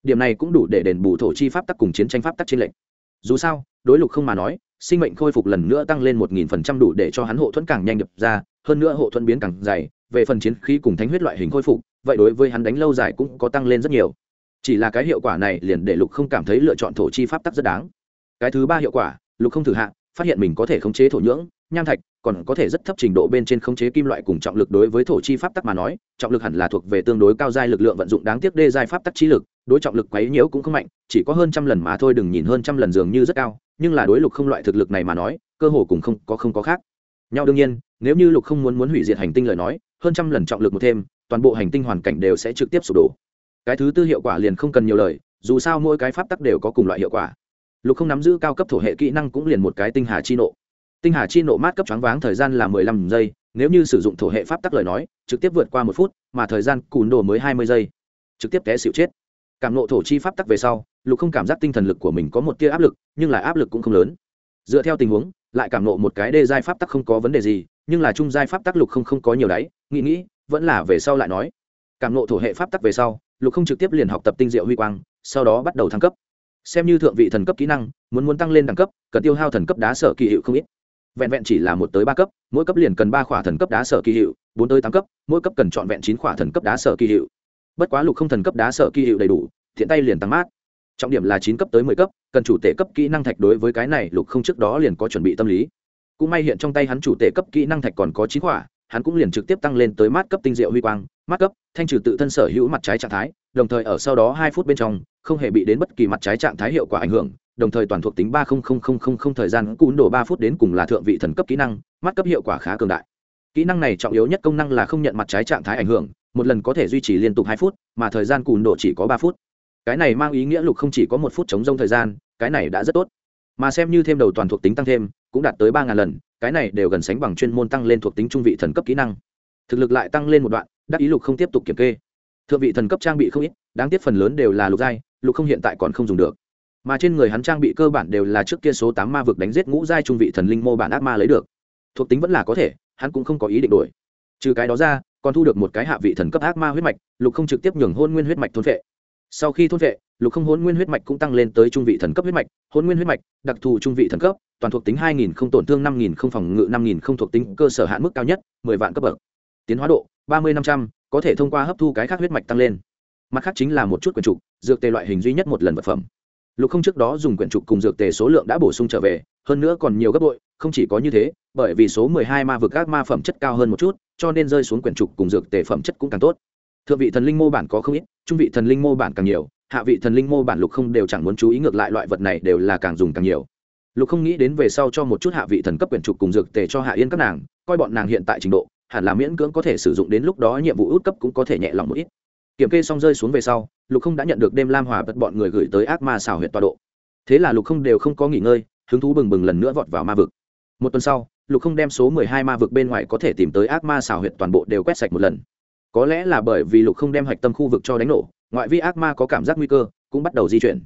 Điểm này cũng đủ để đền bù thổ chi pháp tắc cùng chiến tranh pháp tắc trên lệnh dù sao, đối lục không mà nói, sinh mệnh khôi phục lần nữa tăng lên một nghìn phần trăm đủ để cho hắn hộ thuẫn càng nhanh nhập ra, hơn nữa hộ thuẫn biến càng dày, về phần chiến khí cùng thánh huyết loại hình khôi phục, vậy đối với hắn đánh lâu dài cũng có tăng lên rất nhiều. Chỉ là cái hiệu quả này liền để lục không cảm thấy lựa chọn thổ chi pháp tắc rất đáng. Cái thứ ba hiệu quả, lục không thử hạ, phát hiện mình có thể khống chế thổ nhưỡng, nham thạch, còn có thể rất thấp trình độ bên trên khống chế kim loại cùng trọng lực đối với thổ chi pháp tắc mà nói, trọng lực hẳn là thuộc về tương đối cao giai lực lượng vận dụng đáng tiếc đê giai pháp tắc chi lực đối trọng lực quấy nhiễu cũng không mạnh, chỉ có hơn trăm lần mà thôi, đừng nhìn hơn trăm lần dường như rất cao, nhưng là đối lục không loại thực lực này mà nói, cơ hồ cùng không có không có khác. Nhau đương nhiên, nếu như lục không muốn muốn hủy diệt hành tinh lời nói, hơn trăm lần trọng lực một thêm, toàn bộ hành tinh hoàn cảnh đều sẽ trực tiếp sụp đổ. Cái thứ tư hiệu quả liền không cần nhiều lời, dù sao mỗi cái pháp tắc đều có cùng loại hiệu quả. Lục không nắm giữ cao cấp thổ hệ kỹ năng cũng liền một cái tinh hà chi nộ. Tinh hà chi nộ mát cấp choáng váng thời gian là mười lăm giây, nếu như sử dụng thổ hệ pháp tắc lời nói, trực tiếp vượt qua một phút, mà thời gian cùn đồ mới hai mươi giây. Trực tiếp té xịu chết cảm nộ thổ chi pháp tắc về sau, lục không cảm giác tinh thần lực của mình có một tia áp lực, nhưng lại áp lực cũng không lớn. Dựa theo tình huống, lại cảm nộ một cái đê giai pháp tắc không có vấn đề gì, nhưng là trung giai pháp tắc lục không không có nhiều đáy, nghĩ nghĩ, vẫn là về sau lại nói. Cảm nộ thổ hệ pháp tắc về sau, lục không trực tiếp liền học tập tinh diệu huy quang, sau đó bắt đầu thăng cấp. Xem như thượng vị thần cấp kỹ năng, muốn muốn tăng lên đẳng cấp, cần tiêu hao thần cấp đá sở kỳ hiệu không ít. Vẹn vẹn chỉ là một tới ba cấp, mỗi cấp liền cần ba khỏa thần cấp đá sở kỳ hiệu, bốn tới tám cấp, mỗi cấp cần trọn vẹn chín khỏa thần cấp đá sở kỳ hiệu bất quá lục không thần cấp đá sở kỳ hiệu đầy đủ, thiện tay liền tăng mát. Trọng điểm là chín cấp tới mười cấp, cần chủ tể cấp kỹ năng thạch đối với cái này lục không trước đó liền có chuẩn bị tâm lý. Cũng may hiện trong tay hắn chủ tể cấp kỹ năng thạch còn có chín quả, hắn cũng liền trực tiếp tăng lên tới mát cấp tinh diệu huy quang, mát cấp, thanh trừ tự thân sở hữu mặt trái trạng thái, đồng thời ở sau đó hai phút bên trong, không hề bị đến bất kỳ mặt trái trạng thái hiệu quả ảnh hưởng, đồng thời toàn thuộc tính ba thời gian cún đổ ba phút đến cùng là thượng vị thần cấp kỹ năng, mát cấp hiệu quả khá cường đại. Kỹ năng này trọng yếu nhất công năng là không nhận mặt trái trạng thái ảnh hưởng một lần có thể duy trì liên tục hai phút, mà thời gian cùn độ chỉ có ba phút. Cái này mang ý nghĩa lục không chỉ có một phút chống rông thời gian, cái này đã rất tốt. Mà xem như thêm đầu toàn thuộc tính tăng thêm, cũng đạt tới ba ngàn lần, cái này đều gần sánh bằng chuyên môn tăng lên thuộc tính trung vị thần cấp kỹ năng. Thực lực lại tăng lên một đoạn, đắc ý lục không tiếp tục kiểm kê. Thượng vị thần cấp trang bị không ít, đáng tiếc phần lớn đều là lục giai, lục không hiện tại còn không dùng được. Mà trên người hắn trang bị cơ bản đều là trước kia số tám ma vực đánh giết ngũ giai trung vị thần linh mô bản ác ma lấy được. Thuộc tính vẫn là có thể, hắn cũng không có ý định đổi. Trừ cái đó ra còn thu được một cái hạ vị thần cấp ác ma huyết mạch, lục không trực tiếp nhường hôn nguyên huyết mạch thôn vệ sau khi thôn vệ lục không hôn nguyên huyết mạch cũng tăng lên tới trung vị thần cấp huyết mạch, hôn nguyên huyết mạch, đặc thù trung vị thần cấp, toàn thuộc tính hai nghìn không tổn thương năm nghìn không phòng ngự, năm nghìn không thuộc tính cơ sở hạn mức cao nhất, mười vạn cấp bậc. Tiến hóa độ, ba mươi năm trăm, có thể thông qua hấp thu cái khác huyết mạch tăng lên. Mặt khác chính là một chút quyển trục, dược tề loại hình duy nhất một lần vật phẩm. Lục không trước đó dùng quyển trục cùng dược tề số lượng đã bổ sung trở về, hơn nữa còn nhiều gấp bội, không chỉ có như thế bởi vì số mười hai ma vực các ma phẩm chất cao hơn một chút, cho nên rơi xuống quyển trục cùng dược tề phẩm chất cũng càng tốt. Thượng vị thần linh mô bản có không ít, trung vị thần linh mô bản càng nhiều, hạ vị thần linh mô bản lục không đều chẳng muốn chú ý ngược lại loại vật này đều là càng dùng càng nhiều. Lục không nghĩ đến về sau cho một chút hạ vị thần cấp quyển trục cùng dược tề cho hạ yên các nàng, coi bọn nàng hiện tại trình độ, hẳn là miễn cưỡng có thể sử dụng đến lúc đó nhiệm vụ út cấp cũng có thể nhẹ lòng một ít. Kiểm kê xong rơi xuống về sau, lục không đã nhận được đêm lam hòa bật bọn người gửi tới ác ma xào huyện tọa độ. Thế là lục không đều không có nghỉ ngơi, hứng thú bừng bừng lần nữa vọt vào ma vực. Một tuần sau lục không đem số mười hai ma vực bên ngoài có thể tìm tới ác ma xào huyệt toàn bộ đều quét sạch một lần. Có lẽ là bởi vì lục không đem hạch tâm khu vực cho đánh nổ, ngoại vi ác ma có cảm giác nguy cơ, cũng bắt đầu di chuyển.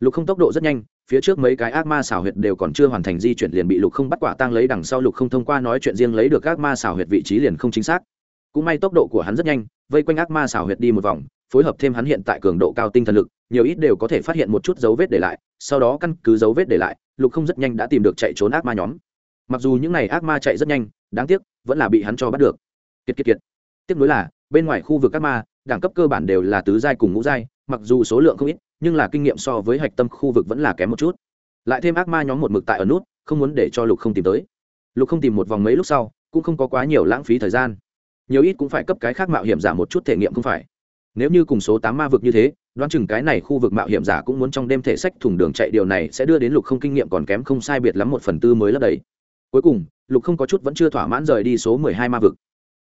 Lục không tốc độ rất nhanh, phía trước mấy cái ác ma xảo huyệt đều còn chưa hoàn thành di chuyển liền bị lục không bắt quả tang lấy đằng sau lục không thông qua nói chuyện riêng lấy được ác ma xảo huyệt vị trí liền không chính xác. Cũng may tốc độ của hắn rất nhanh, vây quanh ác ma xảo huyệt đi một vòng, phối hợp thêm hắn hiện tại cường độ cao tinh thần lực, nhiều ít đều có thể phát hiện một chút dấu vết để lại, sau đó căn cứ dấu vết để lại, lục không rất nhanh đã tìm được chạy trốn ác ma nhóm mặc dù những n à y ác ma chạy rất nhanh, đáng tiếc, vẫn là bị hắn cho bắt được. Kiệt kiệt kiệt. Tiếp nối là, bên ngoài khu vực ác ma, đẳng cấp cơ bản đều là tứ giai cùng ngũ giai, mặc dù số lượng không ít, nhưng là kinh nghiệm so với hạch tâm khu vực vẫn là kém một chút. Lại thêm ác ma nhóm một mực tại ở nút, không muốn để cho lục không tìm tới. Lục không tìm một vòng mấy lúc sau, cũng không có quá nhiều lãng phí thời gian. Nhiều ít cũng phải cấp cái khác mạo hiểm giả một chút thể nghiệm không phải. Nếu như cùng số tám ma vực như thế, đoán chừng cái này khu vực mạo hiểm giả cũng muốn trong đêm thể sách thủng đường chạy, điều này sẽ đưa đến lục không kinh nghiệm còn kém không sai biệt lắm một phần tư mới lấp đầy cuối cùng, lục không có chút vẫn chưa thỏa mãn rời đi số mười hai ma vực.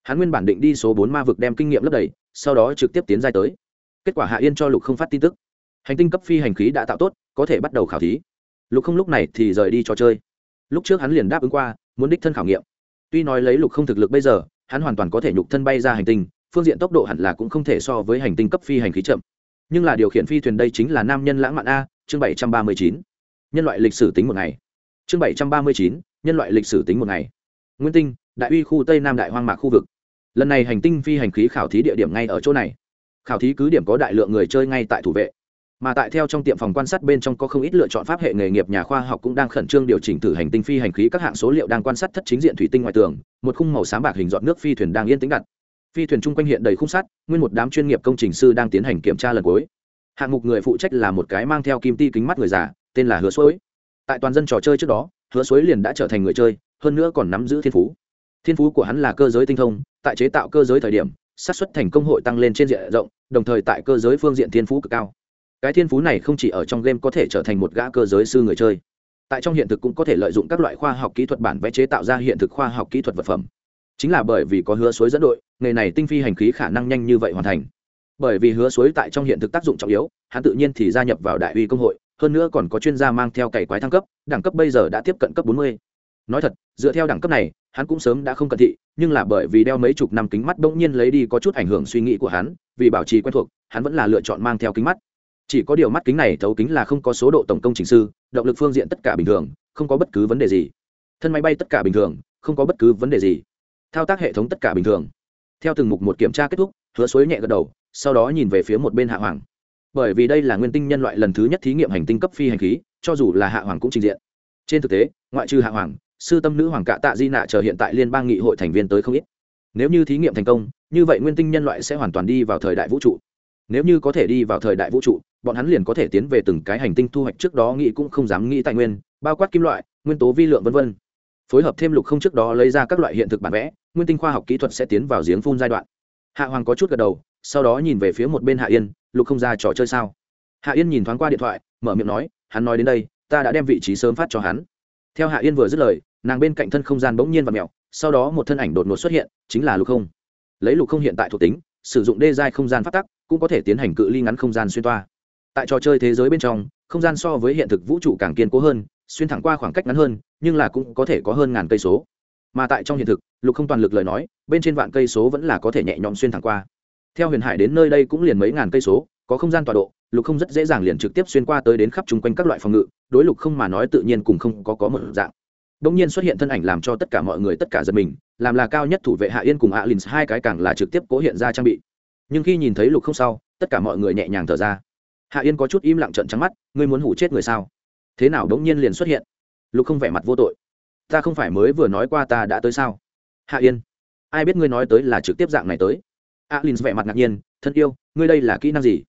Hắn nguyên bản định đi số bốn ma vực đem kinh nghiệm lấp đầy, sau đó trực tiếp tiến giai tới. Kết quả hạ yên cho lục không phát tin tức. Hành tinh cấp phi hành khí đã tạo tốt, có thể bắt đầu khảo thí. Lục không lúc này thì rời đi trò chơi. Lúc trước hắn liền đáp ứng qua, muốn đích thân khảo nghiệm. Tuy nói lấy lục không thực lực bây giờ, hắn hoàn toàn có thể nhục thân bay ra hành tinh, phương diện tốc độ hẳn là cũng không thể so với hành tinh cấp phi hành khí chậm. Nhưng là điều khiển phi thuyền đây chính là nam nhân lãng mạn a, chương bảy trăm ba mươi chín. Nhân loại lịch sử tính một ngày. Chương bảy trăm ba mươi chín nhân loại lịch sử tính một ngày. Nguyên tinh, đại uy khu tây nam đại hoang mạc khu vực. Lần này hành tinh phi hành khí khảo thí địa điểm ngay ở chỗ này. Khảo thí cứ điểm có đại lượng người chơi ngay tại thủ vệ. Mà tại theo trong tiệm phòng quan sát bên trong có không ít lựa chọn pháp hệ nghề nghiệp nhà khoa học cũng đang khẩn trương điều chỉnh thử hành tinh phi hành khí các hạng số liệu đang quan sát thất chính diện thủy tinh ngoài tường, một khung màu xám bạc hình dọn nước phi thuyền đang yên tĩnh đặt. Phi thuyền chung quanh hiện đầy khung sắt, nguyên một đám chuyên nghiệp công trình sư đang tiến hành kiểm tra lần cuối. Hạng mục người phụ trách là một cái mang theo kim ti kính mắt người già, tên là hứa suối. Tại toàn dân trò chơi trước đó hứa suối liền đã trở thành người chơi, hơn nữa còn nắm giữ thiên phú. Thiên phú của hắn là cơ giới tinh thông, tại chế tạo cơ giới thời điểm, xác suất thành công hội tăng lên trên diện rộng, đồng thời tại cơ giới phương diện thiên phú cực cao. Cái thiên phú này không chỉ ở trong game có thể trở thành một gã cơ giới sư người chơi, tại trong hiện thực cũng có thể lợi dụng các loại khoa học kỹ thuật bản vẽ chế tạo ra hiện thực khoa học kỹ thuật vật phẩm. Chính là bởi vì có hứa suối dẫn đội, nghề này tinh phi hành khí khả năng nhanh như vậy hoàn thành bởi vì hứa suối tại trong hiện thực tác dụng trọng yếu, hắn tự nhiên thì gia nhập vào đại uy công hội, hơn nữa còn có chuyên gia mang theo cày quái thăng cấp, đẳng cấp bây giờ đã tiếp cận cấp bốn mươi. Nói thật, dựa theo đẳng cấp này, hắn cũng sớm đã không cận thị, nhưng là bởi vì đeo mấy chục năm kính mắt bỗng nhiên lấy đi có chút ảnh hưởng suy nghĩ của hắn, vì bảo trì quen thuộc, hắn vẫn là lựa chọn mang theo kính mắt. Chỉ có điều mắt kính này thấu kính là không có số độ tổng công trình sư, động lực phương diện tất cả bình thường, không có bất cứ vấn đề gì. Thân máy bay tất cả bình thường, không có bất cứ vấn đề gì. Thao tác hệ thống tất cả bình thường. Theo từng mục một kiểm tra kết thúc, hứa suối nhẹ gật đầu sau đó nhìn về phía một bên hạ hoàng. Bởi vì đây là nguyên tinh nhân loại lần thứ nhất thí nghiệm hành tinh cấp phi hành khí, cho dù là hạ hoàng cũng trình diện. Trên thực tế, ngoại trừ hạ hoàng, sư tâm nữ hoàng cạ tạ di nạ chờ hiện tại liên bang nghị hội thành viên tới không ít. Nếu như thí nghiệm thành công, như vậy nguyên tinh nhân loại sẽ hoàn toàn đi vào thời đại vũ trụ. Nếu như có thể đi vào thời đại vũ trụ, bọn hắn liền có thể tiến về từng cái hành tinh thu hoạch trước đó nghĩ cũng không dám nghĩ tài nguyên, bao quát kim loại, nguyên tố vi lượng v v phối hợp thêm lục không trước đó lấy ra các loại hiện thực bản vẽ, nguyên tinh khoa học kỹ thuật sẽ tiến vào giếng phun giai đoạn. Hạ hoàng có chút gật đầu sau đó nhìn về phía một bên hạ yên, lục không ra trò chơi sao? Hạ yên nhìn thoáng qua điện thoại, mở miệng nói, hắn nói đến đây, ta đã đem vị trí sớm phát cho hắn. Theo hạ yên vừa dứt lời, nàng bên cạnh thân không gian bỗng nhiên và mẹo sau đó một thân ảnh đột ngột xuất hiện, chính là lục không. Lấy lục không hiện tại thuộc tính, sử dụng đê giai không gian phát tắc, cũng có thể tiến hành cự ly ngắn không gian xuyên toa. Tại trò chơi thế giới bên trong, không gian so với hiện thực vũ trụ càng kiên cố hơn, xuyên thẳng qua khoảng cách ngắn hơn, nhưng là cũng có thể có hơn ngàn cây số. Mà tại trong hiện thực, lục không toàn lực lời nói, bên trên vạn cây số vẫn là có thể nhẹ nhõm xuyên thẳng qua theo huyền hải đến nơi đây cũng liền mấy ngàn cây số, có không gian tọa độ, lục không rất dễ dàng liền trực tiếp xuyên qua tới đến khắp chung quanh các loại phòng ngự, đối lục không mà nói tự nhiên cùng không có có một dạng. Đông nhiên xuất hiện thân ảnh làm cho tất cả mọi người tất cả giật mình, làm là cao nhất thủ vệ hạ yên cùng hạ lìn hai cái càng là trực tiếp cố hiện ra trang bị. Nhưng khi nhìn thấy lục không sau, tất cả mọi người nhẹ nhàng thở ra. Hạ yên có chút im lặng trận trắng mắt, ngươi muốn hủ chết người sao? Thế nào đống nhiên liền xuất hiện? Lục không vẻ mặt vô tội. Ta không phải mới vừa nói qua ta đã tới sao? Hạ yên, ai biết ngươi nói tới là trực tiếp dạng này tới? Alin vẻ mặt ngạc nhiên, thân yêu, ngươi đây là kỹ năng gì?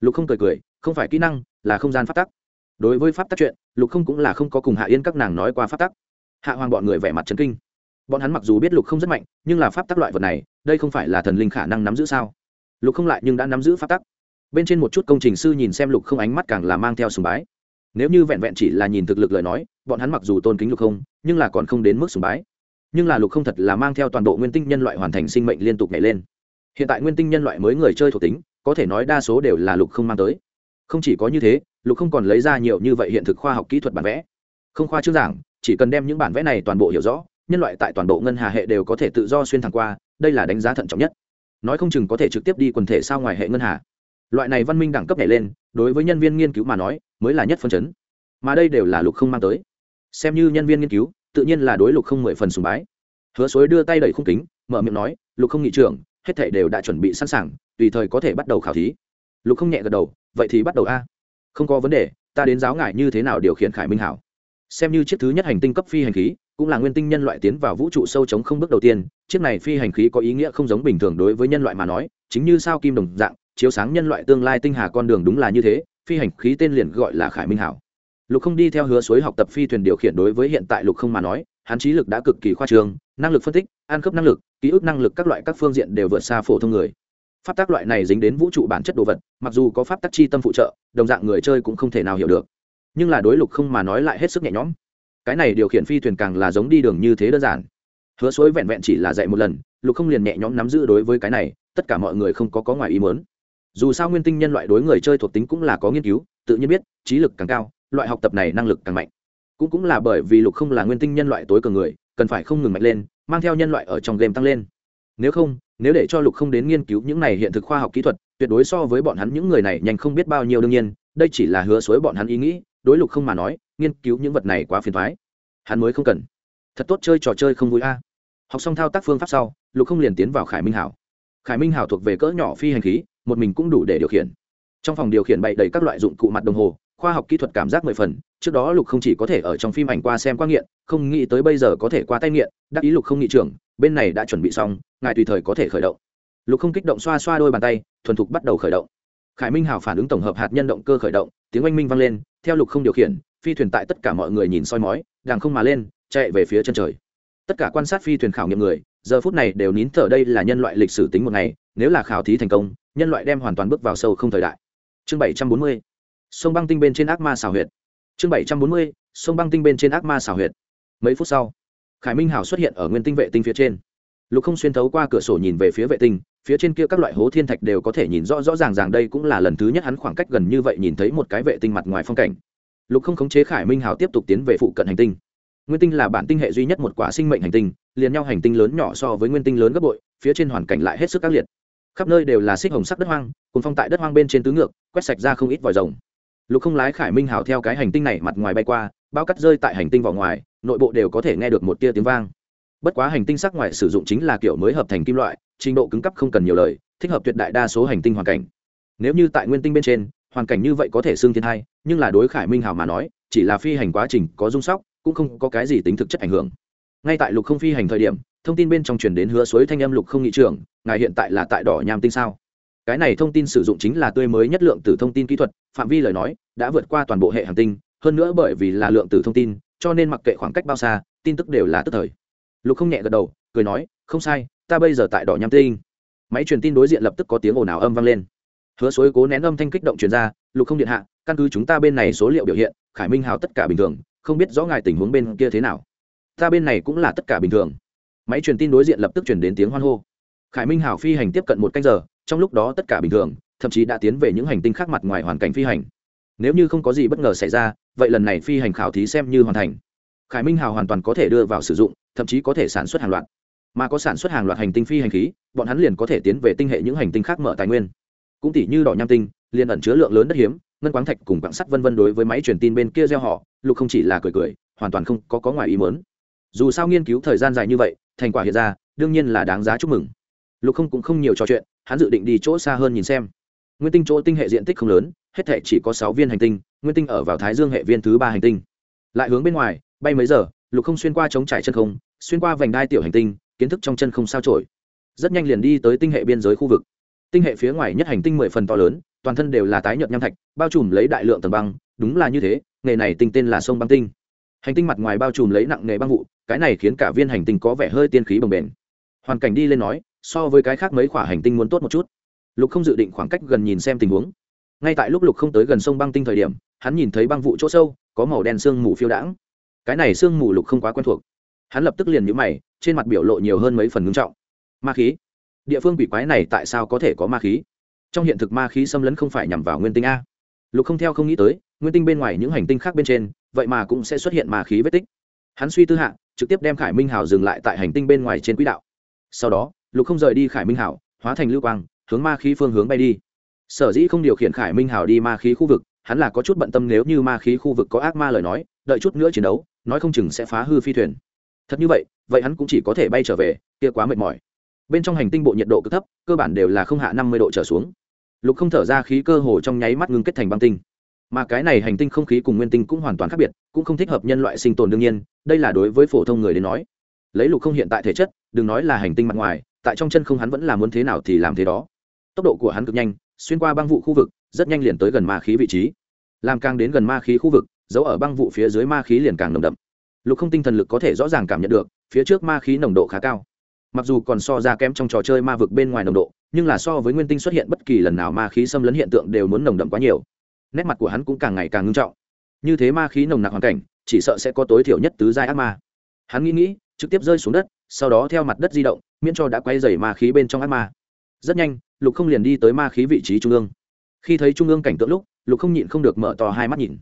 Lục không cười cười, không phải kỹ năng, là không gian pháp tắc. Đối với pháp tắc chuyện, lục không cũng là không có cùng hạ yên các nàng nói qua pháp tắc. Hạ hoàng bọn người vẻ mặt trấn kinh. Bọn hắn mặc dù biết lục không rất mạnh, nhưng là pháp tắc loại vật này, đây không phải là thần linh khả năng nắm giữ sao? Lục không lại nhưng đã nắm giữ pháp tắc. Bên trên một chút công trình sư nhìn xem lục không ánh mắt càng là mang theo sùng bái. Nếu như vẹn vẹn chỉ là nhìn thực lực lời nói, bọn hắn mặc dù tôn kính lục không, nhưng là còn không đến mức sùng bái. Nhưng là lục không thật là mang theo toàn bộ nguyên tinh nhân loại hoàn thành sinh mệnh liên tục nhảy lên hiện tại nguyên tinh nhân loại mới người chơi thuộc tính, có thể nói đa số đều là lục không mang tới. Không chỉ có như thế, lục không còn lấy ra nhiều như vậy hiện thực khoa học kỹ thuật bản vẽ. Không khoa chương giảng, chỉ cần đem những bản vẽ này toàn bộ hiểu rõ, nhân loại tại toàn bộ ngân hà hệ đều có thể tự do xuyên thẳng qua, đây là đánh giá thận trọng nhất. Nói không chừng có thể trực tiếp đi quần thể sao ngoài hệ ngân hà. Loại này văn minh đẳng cấp này lên, đối với nhân viên nghiên cứu mà nói, mới là nhất phân chấn. Mà đây đều là lục không mang tới. Xem như nhân viên nghiên cứu, tự nhiên là đối lục không mười phần sùng bái. Hứa suối đưa tay đẩy khung kính, mở miệng nói, lục không nghị trưởng hết thảy đều đã chuẩn bị sẵn sàng, tùy thời có thể bắt đầu khảo thí. Lục không nhẹ gật đầu, vậy thì bắt đầu a. Không có vấn đề, ta đến giáo ngại như thế nào điều khiển khải minh hảo. Xem như chiếc thứ nhất hành tinh cấp phi hành khí, cũng là nguyên tinh nhân loại tiến vào vũ trụ sâu chống không bước đầu tiên, chiếc này phi hành khí có ý nghĩa không giống bình thường đối với nhân loại mà nói, chính như sao kim đồng dạng, chiếu sáng nhân loại tương lai tinh hà con đường đúng là như thế, phi hành khí tên liền gọi là khải minh hảo. Lục không đi theo hứa suối học tập phi thuyền điều khiển đối với hiện tại lục không mà nói, hắn trí lực đã cực kỳ khoa trương năng lực phân tích an khớp năng lực, ký ức năng lực các loại các phương diện đều vượt xa phổ thông người. Pháp tác loại này dính đến vũ trụ bản chất đồ vật, mặc dù có pháp tắc chi tâm phụ trợ, đồng dạng người chơi cũng không thể nào hiểu được. Nhưng là đối lục không mà nói lại hết sức nhẹ nhõm. Cái này điều khiển phi thuyền càng là giống đi đường như thế đơn giản. Hứa suối vẹn vẹn chỉ là dạy một lần, lục không liền nhẹ nhõm nắm giữ đối với cái này, tất cả mọi người không có có ngoài ý mớn dù sao nguyên tinh nhân loại đối người chơi thuộc tính cũng là có nghiên cứu, tự nhiên biết, trí lực càng cao, loại học tập này năng lực càng mạnh. Cũng cũng là bởi vì lục không là nguyên tinh nhân loại tối cường người cần phải không ngừng mạnh lên, mang theo nhân loại ở trong game tăng lên. Nếu không, nếu để cho lục không đến nghiên cứu những này hiện thực khoa học kỹ thuật, tuyệt đối so với bọn hắn những người này nhanh không biết bao nhiêu đương nhiên, đây chỉ là hứa suối bọn hắn ý nghĩ, đối lục không mà nói, nghiên cứu những vật này quá phiền thoái hắn mới không cần. Thật tốt chơi trò chơi không vui a. À. Học xong thao tác phương pháp sau, lục không liền tiến vào khải minh hảo. Khải minh hảo thuộc về cỡ nhỏ phi hành khí, một mình cũng đủ để điều khiển. Trong phòng điều khiển bày đầy các loại dụng cụ mặt đồng hồ khoa học kỹ thuật cảm giác mười phần, trước đó lục không chỉ có thể ở trong phim ảnh qua xem qua nghiện, không nghĩ tới bây giờ có thể qua tay nghiện, đắc ý lục không nghị trưởng, bên này đã chuẩn bị xong, ngài tùy thời có thể khởi động. Lục không kích động xoa xoa đôi bàn tay, thuần thục bắt đầu khởi động. Khải minh hào phản ứng tổng hợp hạt nhân động cơ khởi động, tiếng oanh minh vang lên, theo lục không điều khiển, phi thuyền tại tất cả mọi người nhìn soi mói đàng không mà lên, chạy về phía chân trời. Tất cả quan sát phi thuyền khảo nghiệm người, giờ phút này đều nín thở đây là nhân loại lịch sử tính một ngày, nếu là khảo thí thành công, nhân loại đem hoàn toàn bước vào sâu không thời đại. Chương bảy trăm bốn mươi sông băng tinh bên trên ác ma xào huyệt. Chương bảy trăm bốn mươi, sông băng tinh bên trên ác ma xào huyệt. Mấy phút sau, khải minh hào xuất hiện ở nguyên tinh vệ tinh phía trên. Lục không xuyên thấu qua cửa sổ nhìn về phía vệ tinh, phía trên kia các loại hố thiên thạch đều có thể nhìn rõ rõ ràng ràng đây cũng là lần thứ nhất hắn khoảng cách gần như vậy nhìn thấy một cái vệ tinh mặt ngoài phong cảnh. Lục không khống chế khải minh hào tiếp tục tiến về phụ cận hành tinh. Nguyên tinh là bản tinh hệ duy nhất một quả sinh mệnh hành tinh, liền nhau hành tinh lớn nhỏ so với nguyên tinh lớn gấp bội, phía trên hoàn cảnh lại hết sức ác liệt. Khắp nơi đều là xích hồng sắc đất hoang cùng phong tại đất hoang bên trên tứ ngược, quét sạch ra không ít vòi rồng lục không lái khải minh hào theo cái hành tinh này mặt ngoài bay qua, bao cắt rơi tại hành tinh vỏ ngoài, nội bộ đều có thể nghe được một tia tiếng vang. Bất quá hành tinh sắc ngoài sử dụng chính là kiểu mới hợp thành kim loại, trình độ cứng cấp không cần nhiều lời, thích hợp tuyệt đại đa số hành tinh hoàn cảnh. Nếu như tại nguyên tinh bên trên, hoàn cảnh như vậy có thể xương thiên hai nhưng là đối khải minh hào mà nói, chỉ là phi hành quá trình, có dung sóc, cũng không có cái gì tính thực chất ảnh hưởng. Ngay tại lục không phi hành thời điểm, thông tin bên trong truyền đến hứa suối thanh âm lục không nghị trưởng, ngài hiện tại là tại đỏ nham tinh sao? Cái này thông tin sử dụng chính là tươi mới nhất lượng từ thông tin kỹ thuật, phạm vi lời nói đã vượt qua toàn bộ hệ hành tinh, hơn nữa bởi vì là lượng từ thông tin, cho nên mặc kệ khoảng cách bao xa, tin tức đều là tức thời. Lục không nhẹ gật đầu, cười nói, không sai, ta bây giờ tại đỏ nham tinh. Máy truyền tin đối diện lập tức có tiếng ồn ào âm vang lên. Hứa suối cố nén âm thanh kích động truyền ra, lục không điện hạ, căn cứ chúng ta bên này số liệu biểu hiện, khải minh hào tất cả bình thường, không biết rõ ngài tình huống bên kia thế nào. Ta bên này cũng là tất cả bình thường. Máy truyền tin đối diện lập tức chuyển đến tiếng hoan hô. Khải minh hào phi hành tiếp cận một canh giờ trong lúc đó tất cả bình thường, thậm chí đã tiến về những hành tinh khác mặt ngoài hoàn cảnh phi hành. Nếu như không có gì bất ngờ xảy ra, vậy lần này phi hành khảo thí xem như hoàn thành. Khải minh hào hoàn toàn có thể đưa vào sử dụng, thậm chí có thể sản xuất hàng loạt. Mà có sản xuất hàng loạt hành tinh phi hành khí, bọn hắn liền có thể tiến về tinh hệ những hành tinh khác mở tài nguyên. Cũng tỷ như đỏ nham tinh, liền ẩn chứa lượng lớn đất hiếm, ngân quáng thạch cùng quạng sắt vân vân đối với máy truyền tin bên kia gieo họ, lục không chỉ là cười cười, hoàn toàn không có có ngoài ý mớn dù sao nghiên cứu thời gian dài như vậy, thành quả hiện ra, đương nhiên là đáng giá chúc mừng lục không cũng không nhiều trò chuyện, hắn dự định đi chỗ xa hơn nhìn xem. Nguyên tinh chỗ tinh hệ diện tích không lớn, hết thể chỉ có sáu viên hành tinh, nguyên tinh ở vào thái dương hệ viên thứ ba hành tinh. Lại hướng bên ngoài, bay mấy giờ, lục không xuyên qua chống trải chân không, xuyên qua vành đai tiểu hành tinh, kiến thức trong chân không sao trổi. Rất nhanh liền đi tới tinh hệ biên giới khu vực. Tinh hệ phía ngoài nhất hành tinh mười phần to lớn, toàn thân đều là tái nhợt nham thạch, bao trùm lấy đại lượng tầng băng, đúng là như thế, nghề này tinh tên là sông băng tinh. Hành tinh mặt ngoài bao trùm lấy nặng nghề băng vụ, cái này khiến cả viên hành tinh có vẻ hơi tiên khí bồng bềnh. Hoàn cảnh đi lên nói so với cái khác mấy khoả hành tinh muốn tốt một chút. Lục không dự định khoảng cách gần nhìn xem tình huống. Ngay tại lúc lục không tới gần sông băng tinh thời điểm, hắn nhìn thấy băng vụ chỗ sâu, có màu đen sương mù phiêu đãng. Cái này sương mù lục không quá quen thuộc. Hắn lập tức liền nhũ mày, trên mặt biểu lộ nhiều hơn mấy phần ngưng trọng. Ma khí. Địa phương quỷ quái này tại sao có thể có ma khí? Trong hiện thực ma khí xâm lấn không phải nhằm vào nguyên tinh a. Lục không theo không nghĩ tới, nguyên tinh bên ngoài những hành tinh khác bên trên, vậy mà cũng sẽ xuất hiện ma khí vết tích. Hắn suy tư hạ, trực tiếp đem khải minh hào dừng lại tại hành tinh bên ngoài trên quỹ đạo. Sau đó lục không rời đi khải minh Hảo, hóa thành lưu quang, hướng ma khí phương hướng bay đi. Sở dĩ không điều khiển khải minh Hảo đi ma khí khu vực, hắn là có chút bận tâm nếu như ma khí khu vực có ác ma lời nói, đợi chút nữa chiến đấu, nói không chừng sẽ phá hư phi thuyền. Thật như vậy vậy hắn cũng chỉ có thể bay trở về, kia quá mệt mỏi. Bên trong hành tinh bộ nhiệt độ cực thấp, cơ bản đều là không hạ năm mươi độ trở xuống. Lục không thở ra khí cơ hồ trong nháy mắt ngưng kết thành băng tinh. Mà cái này hành tinh không khí cùng nguyên tinh cũng hoàn toàn khác biệt, cũng không thích hợp nhân loại sinh tồn đương nhiên, đây là đối với phổ thông người đến nói. Lấy lục không hiện tại thể chất, đừng nói là hành tinh mặt ngoài tại trong chân không hắn vẫn là muốn thế nào thì làm thế đó. Tốc độ của hắn cực nhanh, xuyên qua băng vụ khu vực, rất nhanh liền tới gần ma khí vị trí. Làm càng đến gần ma khí khu vực giấu ở băng vụ phía dưới ma khí liền càng nồng đậm. Lục không tinh thần lực có thể rõ ràng cảm nhận được, phía trước ma khí nồng độ khá cao. Mặc dù còn so ra kém trong trò chơi ma vực bên ngoài nồng độ, nhưng là so với nguyên tinh xuất hiện bất kỳ lần nào ma khí xâm lấn hiện tượng đều muốn nồng đậm quá nhiều. Nét mặt của hắn cũng càng ngày càng ngưng trọng. Như thế ma khí nồng nặc hoàn cảnh, chỉ sợ sẽ có tối thiểu nhất tứ giai ác ma. Hắn nghĩ nghĩ, trực tiếp rơi xuống đất, sau đó theo mặt đất di động miễn cho đã quay dày ma khí bên trong ác ma. Rất nhanh, lục không liền đi tới ma khí vị trí trung ương. Khi thấy trung ương cảnh tượng lúc, lục không nhịn không được mở to hai mắt nhìn.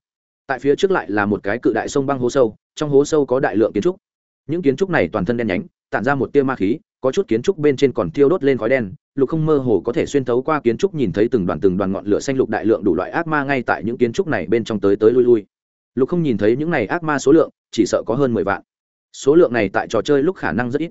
Tại phía trước lại là một cái cự đại sông băng hố sâu, trong hố sâu có đại lượng kiến trúc. Những kiến trúc này toàn thân đen nhánh, tản ra một tia ma khí, có chút kiến trúc bên trên còn thiêu đốt lên khói đen. Lục không mơ hồ có thể xuyên thấu qua kiến trúc nhìn thấy từng đoàn từng đoàn ngọn lửa xanh lục đại lượng đủ loại ác ma ngay tại những kiến trúc này bên trong tới tới lui lui. Lục không nhìn thấy những này ác ma số lượng, chỉ sợ có hơn mười vạn. Số lượng này tại trò chơi lúc khả năng rất ít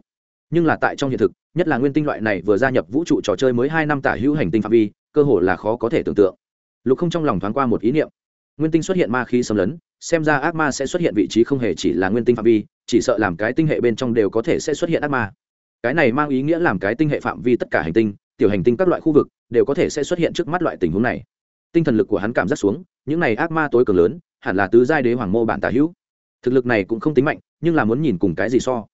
nhưng là tại trong hiện thực, nhất là nguyên tinh loại này vừa gia nhập vũ trụ trò chơi mới hai năm tả hữu hành tinh phạm vi, cơ hồ là khó có thể tưởng tượng. Lục không trong lòng thoáng qua một ý niệm. Nguyên tinh xuất hiện ma khí xâm lấn, xem ra ác ma sẽ xuất hiện vị trí không hề chỉ là nguyên tinh phạm vi, chỉ sợ làm cái tinh hệ bên trong đều có thể sẽ xuất hiện ác ma. Cái này mang ý nghĩa làm cái tinh hệ phạm vi tất cả hành tinh, tiểu hành tinh các loại khu vực đều có thể sẽ xuất hiện trước mắt loại tình huống này. Tinh thần lực của hắn cảm giác xuống, những này ác ma tối cường lớn, hẳn là tứ giai đế hoàng mô bản tả hữu. Thực lực này cũng không tính mạnh, nhưng là muốn nhìn cùng cái gì so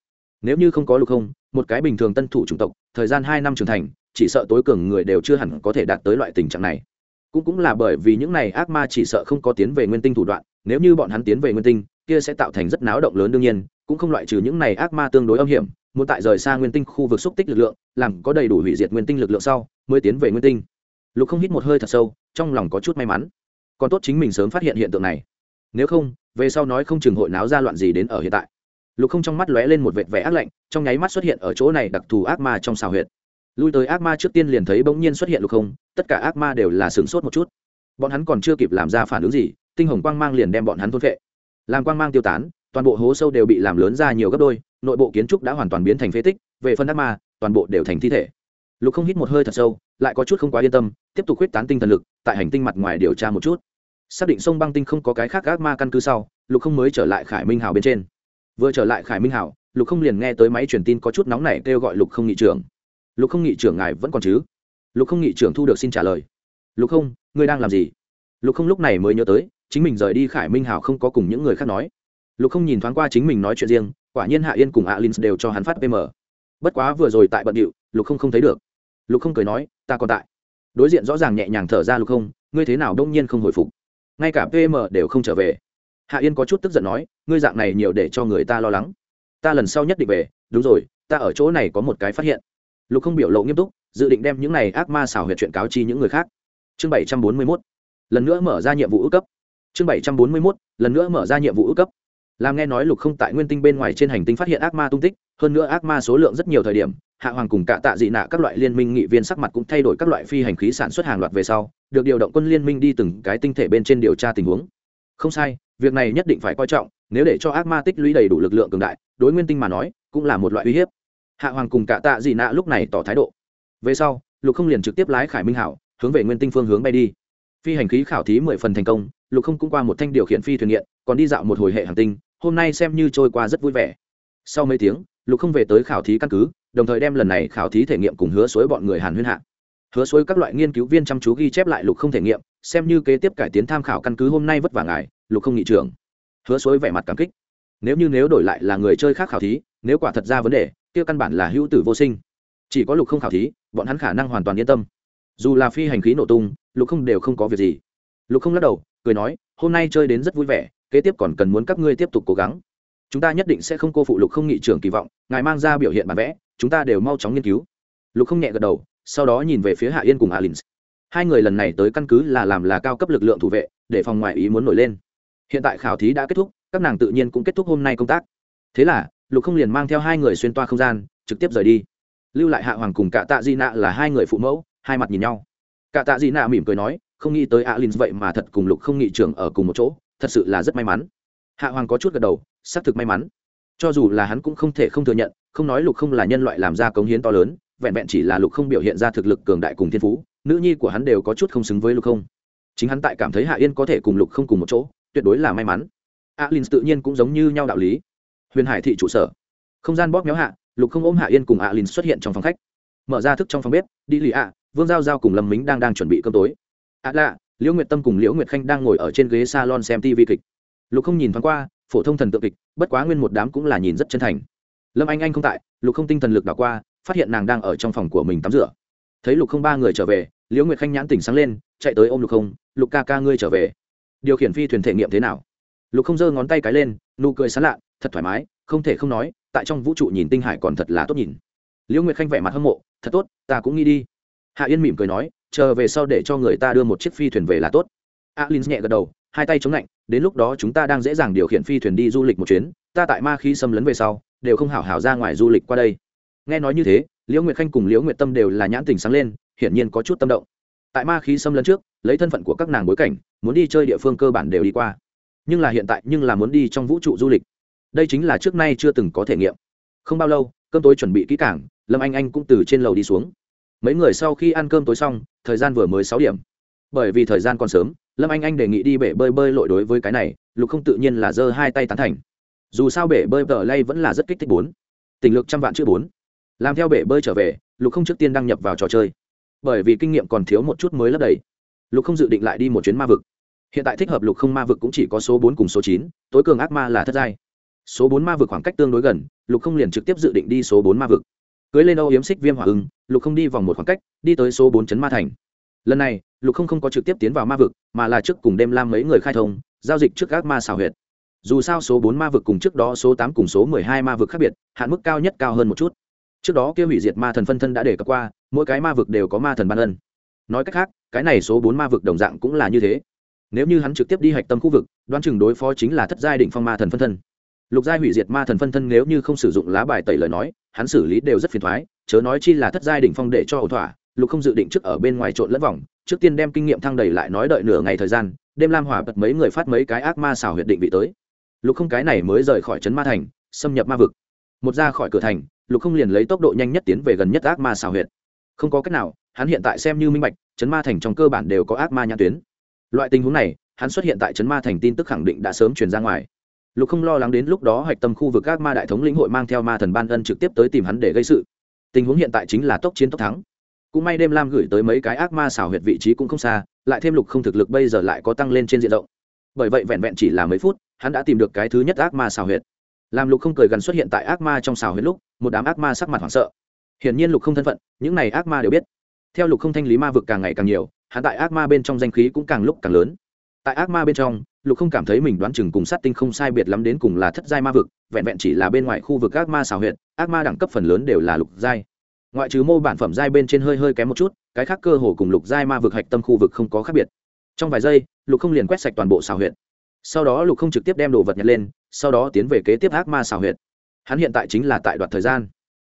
nếu như không có lục không, một cái bình thường tân thủ chủng tộc, thời gian hai năm trưởng thành, chỉ sợ tối cường người đều chưa hẳn có thể đạt tới loại tình trạng này. Cũng cũng là bởi vì những này ác ma chỉ sợ không có tiến về nguyên tinh thủ đoạn, nếu như bọn hắn tiến về nguyên tinh, kia sẽ tạo thành rất náo động lớn đương nhiên, cũng không loại trừ những này ác ma tương đối âm hiểm, muốn tại rời xa nguyên tinh khu vực xúc tích lực lượng, làm có đầy đủ hủy diệt nguyên tinh lực lượng sau, mới tiến về nguyên tinh. Lục không hít một hơi thật sâu, trong lòng có chút may mắn. Còn tốt chính mình sớm phát hiện hiện tượng này. Nếu không, về sau nói không chừng hội náo ra loạn gì đến ở hiện tại lục không trong mắt lóe lên một vệt vẻ ác lạnh, trong nháy mắt xuất hiện ở chỗ này đặc thù ác ma trong xào huyệt. Lui tới ác ma trước tiên liền thấy bỗng nhiên xuất hiện lục không, tất cả ác ma đều là sửng sốt một chút. Bọn hắn còn chưa kịp làm ra phản ứng gì, tinh hồng quang mang liền đem bọn hắn thôn vệ làm quang mang tiêu tán, toàn bộ hố sâu đều bị làm lớn ra nhiều gấp đôi, nội bộ kiến trúc đã hoàn toàn biến thành phế tích, về phân ác ma, toàn bộ đều thành thi thể. Lục không hít một hơi thật sâu, lại có chút không quá yên tâm, tiếp tục huyết tán tinh thần lực, tại hành tinh mặt ngoài điều tra một chút. Xác định sông băng tinh không có cái khác ác ma căn cứ sau, lục không mới trở lại khải minh hào bên trên vừa trở lại khải minh hảo, lục không liền nghe tới máy truyền tin có chút nóng này kêu gọi lục không nghị trưởng. Lục không nghị trưởng ngài vẫn còn chứ? Lục không nghị trưởng thu được xin trả lời. Lục không, ngươi đang làm gì? Lục không lúc này mới nhớ tới, chính mình rời đi khải minh hảo không có cùng những người khác nói. Lục không nhìn thoáng qua chính mình nói chuyện riêng, quả nhiên hạ yên cùng alin đều cho hắn phát pm bất quá vừa rồi tại bận điệu, lục không không thấy được. Lục không cười nói, ta còn tại. Đối diện rõ ràng nhẹ nhàng thở ra lục không, ngươi thế nào đông nhiên không hồi phục? Ngay cả pm đều không trở về. Hạ yên có chút tức giận nói ngươi dạng này nhiều để cho người ta lo lắng. Ta lần sau nhất định về, đúng rồi, ta ở chỗ này có một cái phát hiện. Lục không biểu lộ nghiêm túc, dự định đem những này ác ma xảo huyệt chuyện cáo chi những người khác. Chương bảy trăm bốn mươi mốt. Lần nữa mở ra nhiệm vụ ước cấp. Chương bảy trăm bốn mươi mốt, lần nữa mở ra nhiệm vụ ước cấp. Làm nghe nói lục không tại nguyên tinh bên ngoài trên hành tinh phát hiện ác ma tung tích, hơn nữa ác ma số lượng rất nhiều thời điểm, hạ hoàng cùng cả tạ dị nạ các loại liên minh nghị viên sắc mặt cũng thay đổi các loại phi hành khí sản xuất hàng loạt về sau, được điều động quân liên minh đi từng cái tinh thể bên trên điều tra tình huống. Không sai việc này nhất định phải coi trọng, nếu để cho ác ma tích lũy đầy đủ lực lượng cường đại, đối nguyên tinh mà nói, cũng là một loại uy hiếp. Hạ hoàng cùng cả tạ dị nạ lúc này tỏ thái độ. Về sau, lục không liền trực tiếp lái khải minh hảo, hướng về nguyên tinh phương hướng bay đi. Phi hành khí khảo thí mười phần thành công, lục không cũng qua một thanh điều khiển phi thuyền nghiện, còn đi dạo một hồi hệ hành tinh, hôm nay xem như trôi qua rất vui vẻ. Sau mấy tiếng, lục không về tới khảo thí căn cứ, đồng thời đem lần này khảo thí thể nghiệm cùng hứa suối bọn người hàn huyên hạ. Hứa suối các loại nghiên cứu viên chăm chú ghi chép lại lục không thể nghiệm, xem như kế tiếp cải tiến tham khảo căn cứ hôm nay vất vả ngài lục không nghị trưởng. Hứa suối vẻ mặt cảm kích. Nếu như nếu đổi lại là người chơi khác khảo thí, nếu quả thật ra vấn đề, kia căn bản là hữu tử vô sinh. Chỉ có lục không khảo thí, bọn hắn khả năng hoàn toàn yên tâm. Dù là phi hành khí nổ tung, lục không đều không có việc gì. Lục không lắc đầu, cười nói, hôm nay chơi đến rất vui vẻ, kế tiếp còn cần muốn các ngươi tiếp tục cố gắng. Chúng ta nhất định sẽ không cô phụ lục không nghị trưởng kỳ vọng, ngài mang ra biểu hiện bản vẽ, chúng ta đều mau chóng nghiên cứu. Lục không nhẹ gật đầu, sau đó nhìn về phía hạ yên cùng alin hai người lần này tới căn cứ là làm là cao cấp lực lượng thủ vệ, để phòng ngoại ý muốn nổi lên hiện tại khảo thí đã kết thúc, các nàng tự nhiên cũng kết thúc hôm nay công tác. Thế là, lục không liền mang theo hai người xuyên toa không gian, trực tiếp rời đi. Lưu lại hạ hoàng cùng cả tạ di nạ là hai người phụ mẫu, hai mặt nhìn nhau. Cả tạ di nạ mỉm cười nói, không nghĩ tới alin vậy mà thật cùng lục không nghị trưởng ở cùng một chỗ, thật sự là rất may mắn. Hạ hoàng có chút gật đầu, xác thực may mắn. Cho dù là hắn cũng không thể không thừa nhận, không nói lục không là nhân loại làm ra cống hiến to lớn, vẹn vẹn chỉ là lục không biểu hiện ra thực lực cường đại cùng thiên phú, nữ nhi của hắn đều có chút không xứng với lục không. Chính hắn tại cảm thấy hạ yên có thể cùng lục không cùng một chỗ tuyệt đối là may mắn. Alin tự nhiên cũng giống như nhau đạo lý. Huyền hải thị trụ sở. Không gian bóp méo hạ, lục không ôm hạ yên cùng alin xuất hiện trong phòng khách. Mở ra thức trong phòng bếp, đi lì ạ, vương giao giao cùng lâm mính đang đang chuẩn bị cơm tối. Ạ lạ, liễu nguyệt tâm cùng liễu nguyệt khanh đang ngồi ở trên ghế salon xem tv kịch. Lục không nhìn thoáng qua, phổ thông thần tượng kịch, bất quá nguyên một đám cũng là nhìn rất chân thành. Lâm anh anh không tại, lục không tinh thần lực đảo qua, phát hiện nàng đang ở trong phòng của mình tắm rửa. Thấy lục không ba người trở về, liễu nguyệt khanh nhãn tỉnh sáng lên, chạy tới ôm lục không, lục ca ca ngươi trở về điều khiển phi thuyền thể nghiệm thế nào? Lục không giơ ngón tay cái lên, nụ cười sán lạ, thật thoải mái, không thể không nói, tại trong vũ trụ nhìn tinh hải còn thật là tốt nhìn. Liễu nguyệt khanh vẻ mặt hâm mộ, thật tốt, ta cũng nghĩ đi. Hạ yên mỉm cười nói, chờ về sau để cho người ta đưa một chiếc phi thuyền về là tốt. Alin nhẹ gật đầu, hai tay chống lạnh, đến lúc đó chúng ta đang dễ dàng điều khiển phi thuyền đi du lịch một chuyến, ta tại ma khi xâm lấn về sau, đều không hảo hảo ra ngoài du lịch qua đây. Nghe nói như thế, liễu nguyệt khanh cùng liễu nguyệt tâm đều là nhãn tình sáng lên, hiển nhiên có chút tâm động. Tại ma khí xâm lấn trước lấy thân phận của các nàng bối cảnh, muốn đi chơi địa phương cơ bản đều đi qua. Nhưng là hiện tại, nhưng là muốn đi trong vũ trụ du lịch. Đây chính là trước nay chưa từng có thể nghiệm. Không bao lâu, cơm tối chuẩn bị kỹ cảng lâm anh anh cũng từ trên lầu đi xuống. Mấy người sau khi ăn cơm tối xong, thời gian vừa mới sáu điểm. Bởi vì thời gian còn sớm, lâm anh anh đề nghị đi bể bơi bơi lội đối với cái này, lục không tự nhiên là giơ hai tay tán thành. Dù sao bể bơi tờ lay vẫn là rất kích thích bốn. Tình lực trăm vạn chữ bốn. Làm theo bể bơi trở về, lục không trước tiên đăng nhập vào trò chơi. Bởi vì kinh nghiệm còn thiếu một chút mới lấp đầy lục không dự định lại đi một chuyến ma vực. Hiện tại thích hợp lục không ma vực cũng chỉ có số bốn cùng số chín, tối cường ác ma là thất giai. Số bốn ma vực khoảng cách tương đối gần, lục không liền trực tiếp dự định đi số bốn ma vực. Cưới lên âu yếm xích viêm hỏa ưng lục không đi vòng một khoảng cách, đi tới số bốn chấn ma thành. Lần này, lục không không có trực tiếp tiến vào ma vực, mà là trước cùng đêm lam mấy người khai thông, giao dịch trước các ma xào huyệt. Dù sao số bốn ma vực cùng trước đó số tám cùng số mười hai ma vực khác biệt, hạn mức cao nhất cao hơn một chút. Trước đó kia hủy diệt ma thần phân thân đã đề cập qua, mỗi cái ma vực đều có ma thần ban ân nói cách khác, cái này số bốn ma vực đồng dạng cũng là như thế. Nếu như hắn trực tiếp đi hạch tâm khu vực, đoán chừng đối phó chính là thất giai định phong ma thần phân thân. Lục giai hủy diệt ma thần phân thân nếu như không sử dụng lá bài tẩy lời nói, hắn xử lý đều rất phiền thoái, chớ nói chi là thất giai đỉnh phong để cho ẩu thỏa, lục không dự định trước ở bên ngoài trộn lẫn vòng, trước tiên đem kinh nghiệm thăng đầy lại nói đợi nửa ngày thời gian đêm lam hỏa bật mấy người phát mấy cái ác ma xảo huyệt định vị tới. Lục không cái này mới rời khỏi trấn ma thành, xâm nhập ma vực. Một ra khỏi cửa thành, lục không liền lấy tốc độ nhanh nhất tiến về gần nhất ác ma xảo huyệt. Không có cách nào hắn hiện tại xem như minh bạch trấn ma thành trong cơ bản đều có ác ma nhãn tuyến. Loại tình huống này, hắn xuất hiện tại trấn ma thành tin tức khẳng định đã sớm truyền ra ngoài. Lục không lo lắng đến lúc đó hạch tâm khu vực ác ma đại thống lĩnh hội mang theo ma thần ban ân trực tiếp tới tìm hắn để gây sự. Tình huống hiện tại chính là tốc chiến tốc thắng. Cũng may đêm lam gửi tới mấy cái ác ma xảo huyệt vị trí cũng không xa, lại thêm lục không thực lực bây giờ lại có tăng lên trên diện rộng. Bởi vậy vẹn vẹn chỉ là mấy phút, hắn đã tìm được cái thứ nhất ác ma xảo huyệt. Làm lục không cười gần xuất hiện tại ác ma trong xảo huyệt lúc, một đám ác ma sắc mặt hoảng sợ. Hiển nhiên lục không thân phận, những này ác ma đều biết theo lục không thanh lý ma vực càng ngày càng nhiều hắn tại ác ma bên trong danh khí cũng càng lúc càng lớn. Tại ác ma bên trong, lục không cảm thấy mình đoán chừng cùng sát tinh không sai biệt lắm đến cùng là thất giai ma vực, vẹn vẹn chỉ là bên ngoài khu vực ác ma xào huyệt, ác ma đẳng cấp phần lớn đều là lục giai. Ngoại trừ mô bản phẩm giai bên trên hơi hơi kém một chút, cái khác cơ hồ cùng lục giai ma vực hạch tâm khu vực không có khác biệt. Trong vài giây, lục không liền quét sạch toàn bộ xào huyệt. Sau đó lục không trực tiếp đem đồ vật nhặt lên, sau đó tiến về kế tiếp ác ma xào huyệt. Hắn hiện tại chính là tại đoạn thời gian.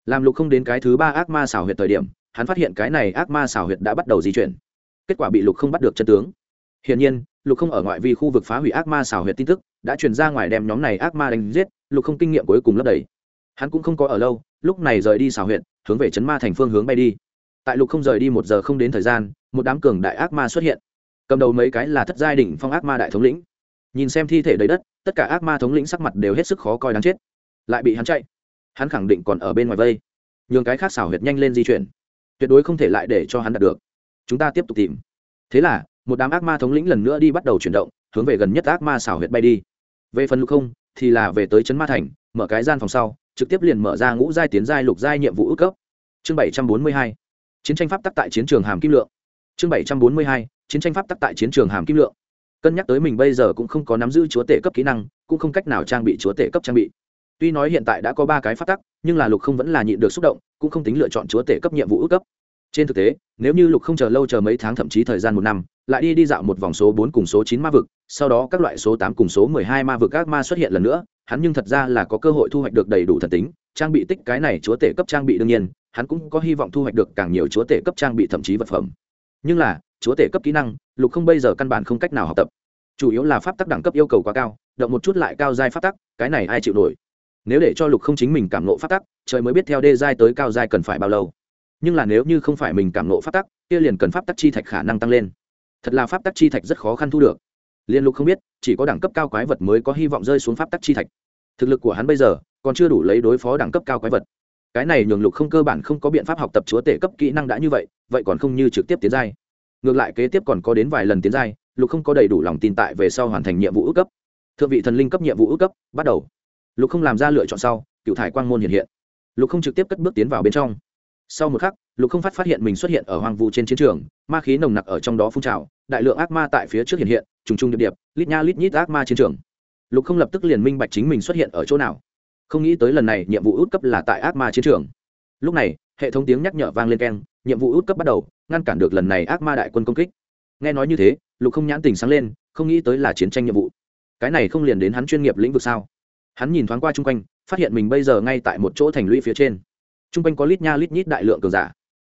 Làm lục không đến cái thứ ba ác ma xào huyệt thời điểm hắn phát hiện cái này ác ma xào huyệt đã bắt đầu di chuyển. Kết quả bị lục không bắt được chân tướng. Hiển nhiên, lục không ở ngoại vi khu vực phá hủy ác ma xào huyệt tin tức, đã truyền ra ngoài đem nhóm này ác ma đánh giết, lục không kinh nghiệm cuối cùng lấp đầy. Hắn cũng không có ở lâu, lúc này rời đi xào huyệt, hướng về chấn ma thành phương hướng bay đi. Tại lục không rời đi một giờ không đến thời gian, một đám cường đại ác ma xuất hiện. Cầm đầu mấy cái là thất giai đỉnh phong ác ma đại thống lĩnh. Nhìn xem thi thể đầy đất, tất cả ác ma thống lĩnh sắc mặt đều hết sức khó coi đáng chết. Lại bị hắn chạy. Hắn khẳng định còn ở bên ngoài vây. Nhường cái khác xảo huyệt nhanh lên di chuyển tuyệt đối không thể lại để cho hắn đạt được. Chúng ta tiếp tục tìm. Thế là, một đám ác ma thống lĩnh lần nữa đi bắt đầu chuyển động, hướng về gần nhất ác ma xảo huyệt bay đi. Về phần lục không, thì là về tới trấn ma thành, mở cái gian phòng sau, trực tiếp liền mở ra ngũ giai tiến giai lục giai nhiệm vụ ước cấp. Chương bảy trăm bốn mươi hai. Chiến tranh pháp tắc tại chiến trường hàm kim lượng. Chương bảy trăm bốn mươi hai. Chiến tranh pháp tắc tại chiến trường hàm kim lượng. Cân nhắc tới mình bây giờ cũng không có nắm giữ chúa tể cấp kỹ năng, cũng không cách nào trang bị chúa tể cấp trang bị tuy nói hiện tại đã có ba cái phát tắc, nhưng là lục không vẫn là nhịn được xúc động, cũng không tính lựa chọn chúa tể cấp nhiệm vụ ước cấp. Trên thực tế, nếu như lục không chờ lâu chờ mấy tháng thậm chí thời gian một năm, lại đi đi dạo một vòng số bốn cùng số chín ma vực, sau đó các loại số tám cùng số mười hai ma vực các ma xuất hiện lần nữa, hắn nhưng thật ra là có cơ hội thu hoạch được đầy đủ thần tính, trang bị tích cái này chúa tể cấp trang bị đương nhiên, hắn cũng có hy vọng thu hoạch được càng nhiều chúa tể cấp trang bị thậm chí vật phẩm. Nhưng là, chúa tể cấp kỹ năng, lục không bây giờ căn bản không cách nào học tập. Chủ yếu là pháp tắc đẳng cấp yêu cầu quá cao, động một chút lại cao giai pháp tắc, cái này ai chịu nổi? Nếu để cho lục không chính mình cảm nộ pháp tắc, trời mới biết theo đê giai tới cao giai cần phải bao lâu. Nhưng là nếu như không phải mình cảm nộ pháp tắc, kia liền cần pháp tắc chi thạch khả năng tăng lên. Thật là pháp tắc chi thạch rất khó khăn thu được. Liên lục không biết, chỉ có đẳng cấp cao quái vật mới có hy vọng rơi xuống pháp tắc chi thạch. Thực lực của hắn bây giờ, còn chưa đủ lấy đối phó đẳng cấp cao quái vật. Cái này nhường lục không cơ bản không có biện pháp học tập chúa tể cấp kỹ năng đã như vậy vậy còn không như trực tiếp tiến giai. Ngược lại kế tiếp còn có đến vài lần tiến giai, lục không có đầy đủ lòng tin tại về sau hoàn thành nhiệm vụ ước cấp. Thượng vị thần linh cấp nhiệm vụ ước cấp, bắt đầu lục không làm ra lựa chọn sau, cựu thải quang môn hiện hiện. Lục không trực tiếp cất bước tiến vào bên trong. Sau một khắc, lục không phát phát hiện mình xuất hiện ở hoang vu trên chiến trường, ma khí nồng nặc ở trong đó phun trào, đại lượng ác ma tại phía trước hiện hiện, trùng trùng điệp điệp, lít nha lít nhít ác ma chiến trường. Lục không lập tức liền minh bạch chính mình xuất hiện ở chỗ nào. Không nghĩ tới lần này, nhiệm vụ út cấp là tại ác ma chiến trường. Lúc này, hệ thống tiếng nhắc nhở vang lên keng, nhiệm vụ út cấp bắt đầu, ngăn cản được lần này ác ma đại quân công kích. Nghe nói như thế, lục không nhãn tình sáng lên, không nghĩ tới là chiến tranh nhiệm vụ. Cái này không liền đến hắn chuyên nghiệp lĩnh vực sao? Hắn nhìn thoáng qua chung quanh, phát hiện mình bây giờ ngay tại một chỗ thành lũy phía trên. Chung quanh có lít nha lít nhít đại lượng cường giả.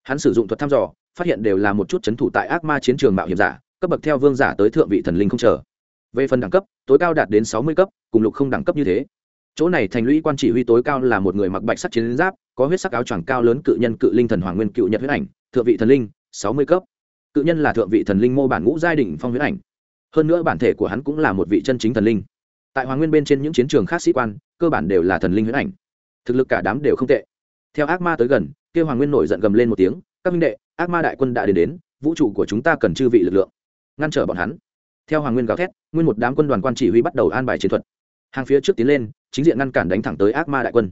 Hắn sử dụng thuật thăm dò, phát hiện đều là một chút c h ấ n thủ tại ác ma chiến trường mạo hiểm giả, cấp bậc theo vương giả tới thượng vị thần linh không chờ. Về phần đẳng cấp, tối cao đạt đến sáu mươi cấp, cùng lục không đẳng cấp như thế. Chỗ này thành lũy quan chỉ huy tối cao là một người mặc bạch sắc chiến giáp, có huyết sắc áo choàng cao lớn cự nhân, cự linh thần hoàng nguyên cựu nhật huyết ảnh, thượng vị thần linh, sáu mươi cấp. Cự nhân là thượng vị thần linh mô bản ngũ giai đình phong huyết ảnh. Hơn nữa bản thể của hắn cũng là một vị chân chính thần linh tại hoàng nguyên bên trên những chiến trường khác sĩ quan, cơ bản đều là thần linh huyễn ảnh. Thực lực cả đám đều không tệ. Theo ác ma tới gần kêu hoàng nguyên nổi giận gầm lên một tiếng, các minh đệ, ác ma đại quân đã đến đến, vũ trụ của chúng ta cần chư vị lực lượng, ngăn trở bọn hắn. Theo hoàng nguyên gào thét, nguyên một đám quân đoàn quan chỉ huy bắt đầu an bài chiến thuật. Hàng phía trước tiến lên, chính diện ngăn cản đánh thẳng tới ác ma đại quân.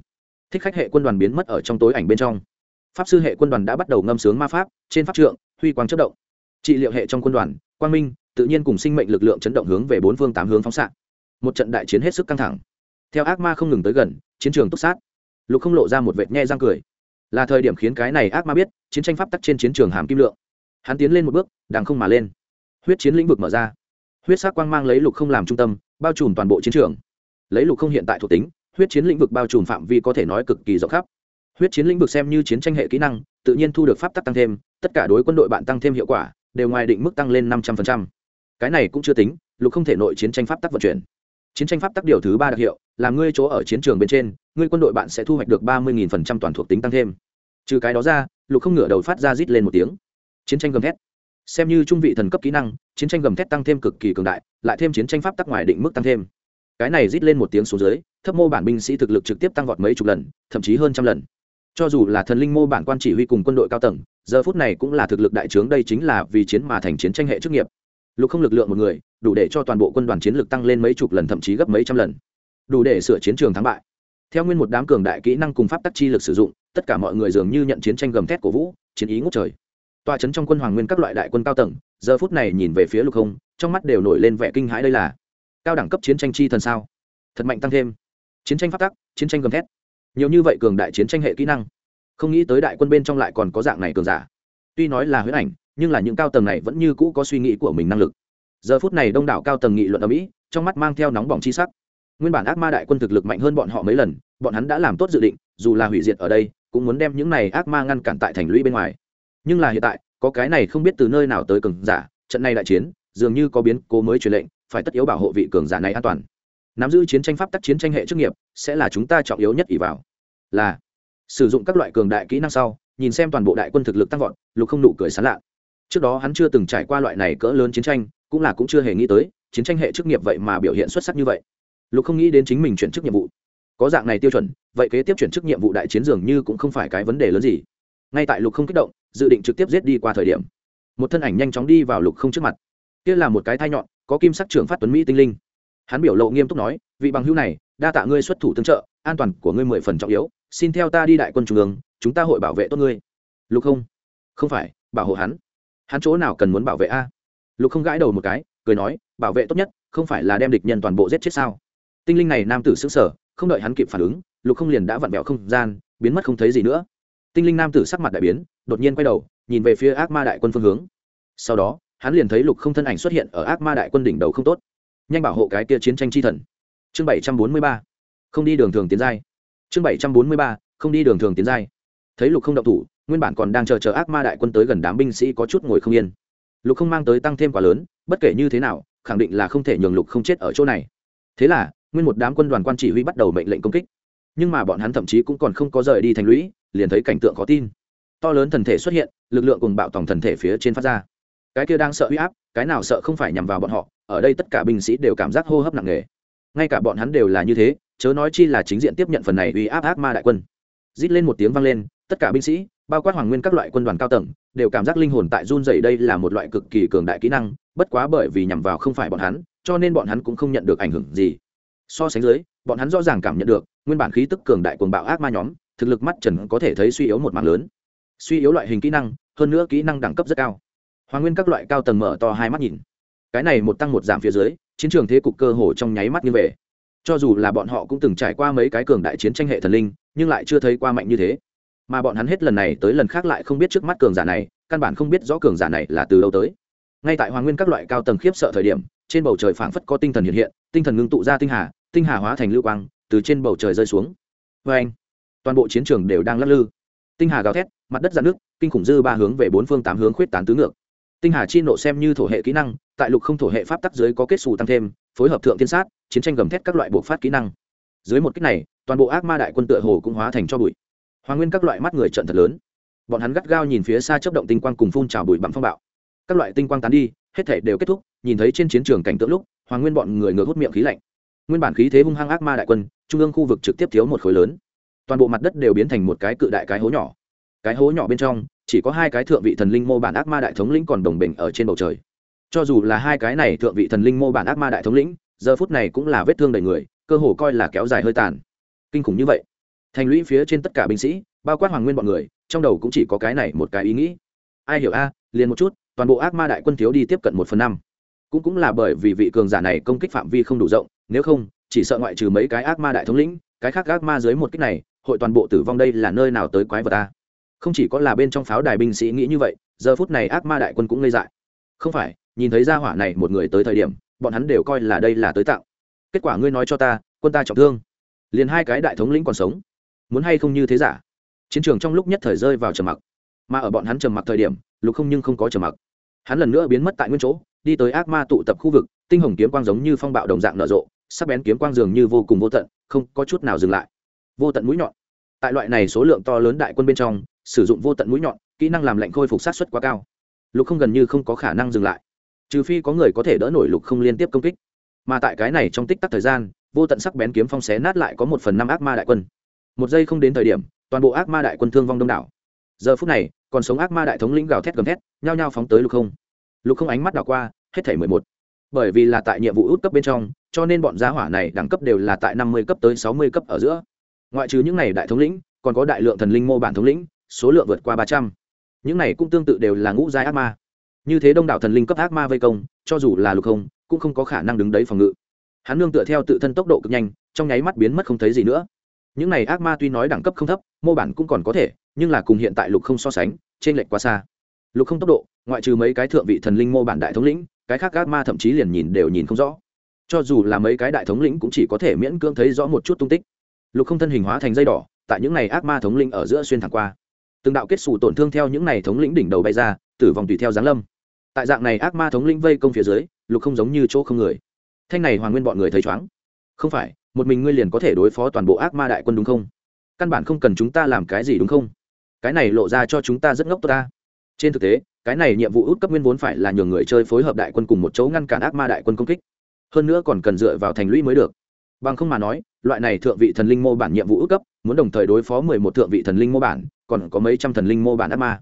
Thích khách hệ quân đoàn biến mất ở trong tối ảnh bên trong. Pháp sư hệ quân đoàn đã bắt đầu ngâm sướng ma pháp, trên pháp trượng, huy quang chất động. Trị liệu hệ trong quân đoàn, quang minh, tự nhiên cùng sinh mệnh lực lượng chấn động hướng về bốn phương tám hướng phóng xạ một trận đại chiến hết sức căng thẳng. Theo ác ma không ngừng tới gần, chiến trường túc sát. Lục không lộ ra một vệt nhe răng cười. Là thời điểm khiến cái này ác ma biết, chiến tranh pháp tắc trên chiến trường hàm kim lượng. Hắn tiến lên một bước, đằng không mà lên. Huyết chiến lĩnh vực mở ra. Huyết sắc quang mang lấy lục không làm trung tâm, bao trùm toàn bộ chiến trường. Lấy lục không hiện tại thuộc tính, huyết chiến lĩnh vực bao trùm phạm vi có thể nói cực kỳ rộng khắp. Huyết chiến lĩnh vực xem như chiến tranh hệ kỹ năng, tự nhiên thu được pháp tắc tăng thêm, tất cả đối quân đội bạn tăng thêm hiệu quả, đều ngoài định mức tăng lên năm trăm linh cái này cũng chưa tính, lục không thể nội chiến tranh pháp tắc vận chuyển chiến tranh pháp tắc điều thứ ba đặc hiệu, là ngươi chỗ ở chiến trường bên trên, ngươi quân đội bạn sẽ thu hoạch được ba mươi phần trăm toàn thuộc tính tăng thêm. Trừ cái đó ra, lục không ngửa đầu phát ra rít lên một tiếng. Chiến tranh gầm thét. Xem như trung vị thần cấp kỹ năng, chiến tranh gầm thét tăng thêm cực kỳ cường đại, lại thêm chiến tranh pháp tắc ngoài định mức tăng thêm. Cái này rít lên một tiếng xuống dưới, thấp mô bản binh sĩ thực lực trực tiếp tăng vọt mấy chục lần, thậm chí hơn trăm lần. Cho dù là thần linh mô bản quan chỉ huy cùng quân đội cao tầng, giờ phút này cũng là thực lực đại trướng, đây chính là vì chiến mà thành chiến tranh hệ chức nghiệp. Lục không lực lượng một người đủ để cho toàn bộ quân đoàn chiến lực tăng lên mấy chục lần, thậm chí gấp mấy trăm lần. Đủ để sửa chiến trường thắng bại. Theo nguyên một đám cường đại kỹ năng cùng pháp tắc chi lực sử dụng, tất cả mọi người dường như nhận chiến tranh gầm thét của vũ, chiến ý ngút trời. Tòa trấn trong quân hoàng nguyên các loại đại quân cao tầng, giờ phút này nhìn về phía lục không, trong mắt đều nổi lên vẻ kinh hãi đây là cao đẳng cấp chiến tranh chi thần sao? Thật mạnh tăng thêm. Chiến tranh pháp tắc, chiến tranh gầm thét. Nhiều như vậy cường đại chiến tranh hệ kỹ năng. Không nghĩ tới đại quân bên trong lại còn có dạng này cường giả. Tuy nói là huyết ảnh, nhưng là những cao tầng này vẫn như cũ có suy nghĩ của mình năng lực giờ phút này đông đảo cao tầng nghị luận ở mỹ, trong mắt mang theo nóng bỏng chi sắc. Nguyên bản ác ma đại quân thực lực mạnh hơn bọn họ mấy lần, bọn hắn đã làm tốt dự định, dù là hủy diệt ở đây, cũng muốn đem những này ác ma ngăn cản tại thành lũy bên ngoài. Nhưng là hiện tại, có cái này không biết từ nơi nào tới cường giả, trận này đại chiến, dường như có biến cố mới truyền lệnh, phải tất yếu bảo hộ vị cường giả này an toàn. Nắm giữ chiến tranh pháp tắc chiến tranh hệ chức nghiệp, sẽ là chúng ta trọng yếu nhất ỷ vào. Là, sử dụng các loại cường đại kỹ năng sau, nhìn xem toàn bộ đại quân thực lực tăng vọt, lục không nụ cười sán lạ. Trước đó hắn chưa từng trải qua loại này cỡ lớn chiến tranh cũng là cũng chưa hề nghĩ tới, chiến tranh hệ chức nghiệp vậy mà biểu hiện xuất sắc như vậy. Lục không nghĩ đến chính mình chuyển chức nhiệm vụ. Có dạng này tiêu chuẩn, vậy kế tiếp chuyển chức nhiệm vụ đại chiến dường như cũng không phải cái vấn đề lớn gì. Ngay tại lục không kích động, dự định trực tiếp giết đi qua thời điểm, một thân ảnh nhanh chóng đi vào lục không trước mặt. Kia là một cái thai nhọn, có kim sắc trưởng phát tuấn mỹ tinh linh. Hắn biểu lộ nghiêm túc nói, vị bằng hữu này, đa tạ ngươi xuất thủ tương trợ, an toàn của ngươi mười phần trọng yếu, xin theo ta đi đại quân trung ương, chúng ta hội bảo vệ tốt ngươi. Lục không không phải, bảo hộ hắn. Hắn chỗ nào cần muốn bảo vệ a? Lục không gãi đầu một cái, cười nói, bảo vệ tốt nhất, không phải là đem địch nhân toàn bộ giết chết sao? Tinh linh này nam tử xứng sở không đợi hắn kịp phản ứng, lục không liền đã vặn vẹo không gian, biến mất không thấy gì nữa. Tinh linh nam tử sắc mặt đại biến, đột nhiên quay đầu, nhìn về phía ác ma đại quân phương hướng. Sau đó, hắn liền thấy lục không thân ảnh xuất hiện ở ác ma đại quân đỉnh đầu không tốt. Nhanh bảo hộ cái kia chiến tranh chi thần. Chương bảy trăm bốn mươi ba, không đi đường thường tiến giai. Chương bảy trăm bốn mươi ba, không đi đường thường tiến giai. Thấy lục không động thủ, nguyên bản còn đang chờ chờ ác ma đại quân tới gần đám binh sĩ có chút ngồi không yên lục không mang tới tăng thêm quá lớn, bất kể như thế nào, khẳng định là không thể nhường lục không chết ở chỗ này. Thế là, nguyên một đám quân đoàn quan chỉ huy bắt đầu mệnh lệnh công kích. Nhưng mà bọn hắn thậm chí cũng còn không có rời đi thành lũy, liền thấy cảnh tượng khó tin. To lớn thần thể xuất hiện, lực lượng cùng bạo tổng thần thể phía trên phát ra. Cái kia đang sợ huy áp, cái nào sợ không phải nhằm vào bọn họ, ở đây tất cả binh sĩ đều cảm giác hô hấp nặng nề. Ngay cả bọn hắn đều là như thế, chớ nói chi là chính diện tiếp nhận phần này uy áp ác ma đại quân. Rít lên một tiếng vang lên, tất cả binh sĩ bao quát hoàng nguyên các loại quân đoàn cao tầng, đều cảm giác linh hồn tại run dày đây là một loại cực kỳ cường đại kỹ năng, bất quá bởi vì nhằm vào không phải bọn hắn, cho nên bọn hắn cũng không nhận được ảnh hưởng gì. So sánh dưới, bọn hắn rõ ràng cảm nhận được, nguyên bản khí tức cường đại cuồng bạo ác ma nhóm, thực lực mắt trần có thể thấy suy yếu một mạng lớn. Suy yếu loại hình kỹ năng, hơn nữa kỹ năng đẳng cấp rất cao. Hoàng nguyên các loại cao tầng mở to hai mắt nhìn. Cái này một tăng một giảm phía dưới, chiến trường thế cục cơ hồ trong nháy mắt như về. Cho dù là bọn họ cũng từng trải qua mấy cái cường đại chiến tranh hệ thần linh, nhưng lại chưa thấy qua mạnh như thế mà bọn hắn hết lần này tới lần khác lại không biết trước mắt cường giả này, căn bản không biết rõ cường giả này là từ đâu tới. Ngay tại hoàng nguyên các loại cao tầng khiếp sợ thời điểm, trên bầu trời phảng phất có tinh thần hiện hiện, tinh thần ngưng tụ ra tinh hà tinh hà hóa thành lưu quang, từ trên bầu trời rơi xuống. Vê anh, toàn bộ chiến trường đều đang lắc lư. Tinh hà gào thét, mặt đất dạn nước kinh khủng dư ba hướng về bốn phương tám hướng khuyết tán tứ ngược. Tinh hà chi nộ xem như thổ hệ kỹ năng, tại lục không thổ hệ pháp tắc dưới có kết xù tăng thêm, phối hợp thượng thiên sát, chiến tranh gầm thét các loại buộc phát kỹ năng. Dưới một cách này, toàn bộ ác ma đại quân tựa hồ cũng hóa thành cho bụi hoàng nguyên các loại mắt người trận thật lớn. Bọn hắn gắt gao nhìn phía xa chấp động tinh quang cùng phun trào bụi bặm phong bạo. Các loại tinh quang tán đi, hết thể đều kết thúc, nhìn thấy trên chiến trường cảnh tượng lúc, hoàng nguyên bọn người ngược hút miệng khí lạnh. Nguyên bản khí thế hung hăng ác ma đại quân, trung ương khu vực trực tiếp thiếu một khối lớn. Toàn bộ mặt đất đều biến thành một cái cự đại cái hố nhỏ. Cái hố nhỏ bên trong, chỉ có hai cái thượng vị thần linh mô bản ác ma đại thống lĩnh còn đồng bình ở trên bầu trời. Cho dù là hai cái này thượng vị thần linh mô bản ác ma đại thống lĩnh, giờ phút này cũng là vết thương đầy người, cơ hồ coi là kéo dài hơi tàn. Kinh khủng như vậy thành lũy phía trên tất cả binh sĩ, bao quát hoàng nguyên bọn người, trong đầu cũng chỉ có cái này một cái ý nghĩ. Ai hiểu a, liền một chút, toàn bộ ác ma đại quân thiếu đi tiếp cận một phần năm. Cũng cũng là bởi vì vị cường giả này công kích phạm vi không đủ rộng, nếu không, chỉ sợ ngoại trừ mấy cái ác ma đại thống lĩnh, cái khác ác ma dưới một kích này, hội toàn bộ tử vong đây là nơi nào tới quái vật ta không chỉ có là bên trong pháo đài binh sĩ nghĩ như vậy, giờ phút này ác ma đại quân cũng ngây dại. Không phải, nhìn thấy ra hỏa này một người tới thời điểm, bọn hắn đều coi là đây là tới tạo kết quả ngươi nói cho ta, quân ta trọng thương. Liền hai cái đại thống lĩnh còn sống muốn hay không như thế giả? Chiến trường trong lúc nhất thời rơi vào trầm mặc. Mà ở bọn hắn trầm mặc thời điểm, lục không nhưng không có trầm mặc. Hắn lần nữa biến mất tại nguyên chỗ, đi tới ác ma tụ tập khu vực, tinh hồng kiếm quang giống như phong bạo đồng dạng nở rộ, sắc bén kiếm quang dường như vô cùng vô tận, không có chút nào dừng lại. Vô tận mũi nhọn. Tại loại này số lượng to lớn đại quân bên trong, sử dụng vô tận mũi nhọn, kỹ năng làm lệnh khôi phục sát xuất quá cao. Lục không gần như không có khả năng dừng lại. Trừ phi có người có thể đỡ nổi lục không liên tiếp công kích. Mà tại cái này trong tích tắc thời gian, vô tận sắc bén kiếm phong xé nát lại có một phần năm ác ma đại quân một giây không đến thời điểm, toàn bộ ác ma đại quân thương vong đông đảo. Giờ phút này, còn sống ác ma đại thống lĩnh gào thét gầm thét, nhao nhao phóng tới lục không. Lục không ánh mắt đảo qua, hết thảy mười một. Bởi vì là tại nhiệm vụ út cấp bên trong, cho nên bọn giá hỏa này đẳng cấp đều là tại năm mươi cấp tới sáu mươi cấp ở giữa. Ngoại trừ những này đại thống lĩnh, còn có đại lượng thần linh mô bản thống lĩnh, số lượng vượt qua ba trăm. Những này cũng tương tự đều là ngũ giai ác ma. Như thế đông đảo thần linh cấp ác ma vây công, cho dù là lục không, cũng không có khả năng đứng đấy phòng ngự. Hắn nương tựa theo tự thân tốc độ cực nhanh, trong nháy mắt biến mất không thấy gì nữa những này ác ma tuy nói đẳng cấp không thấp, mô bản cũng còn có thể, nhưng là cùng hiện tại lục không so sánh trên lệch quá xa. Lục không tốc độ, ngoại trừ mấy cái thượng vị thần linh mô bản đại thống lĩnh, cái khác ác ma thậm chí liền nhìn đều nhìn không rõ. Cho dù là mấy cái đại thống lĩnh cũng chỉ có thể miễn cưỡng thấy rõ một chút tung tích. Lục không thân hình hóa thành dây đỏ, tại những n à y ác ma thống lĩnh ở giữa xuyên thẳng qua. Từng đạo kết xù tổn thương theo những n à y thống lĩnh đỉnh đầu bay ra, tử vong tùy theo giáng lâm. Tại dạng này ác ma thống lĩnh vây công phía dưới, lục không giống như chỗ không người. Thanh này hoàng nguyên bọn người thấy chóng không phải một mình ngươi liền có thể đối phó toàn bộ ác ma đại quân đúng không? Căn bản không cần chúng ta làm cái gì đúng không? Cái này lộ ra cho chúng ta rất ngốc tốt ta. Trên thực tế, cái này nhiệm vụ út cấp nguyên vốn phải là nhường người chơi phối hợp đại quân cùng một chỗ ngăn cản ác ma đại quân công kích. Hơn nữa còn cần dựa vào thành lũy mới được. Bằng không mà nói, loại này thượng vị thần linh mô bản nhiệm vụ út cấp, muốn đồng thời đối phó mười một thượng vị thần linh mô bản, còn có mấy trăm thần linh mô bản ác ma.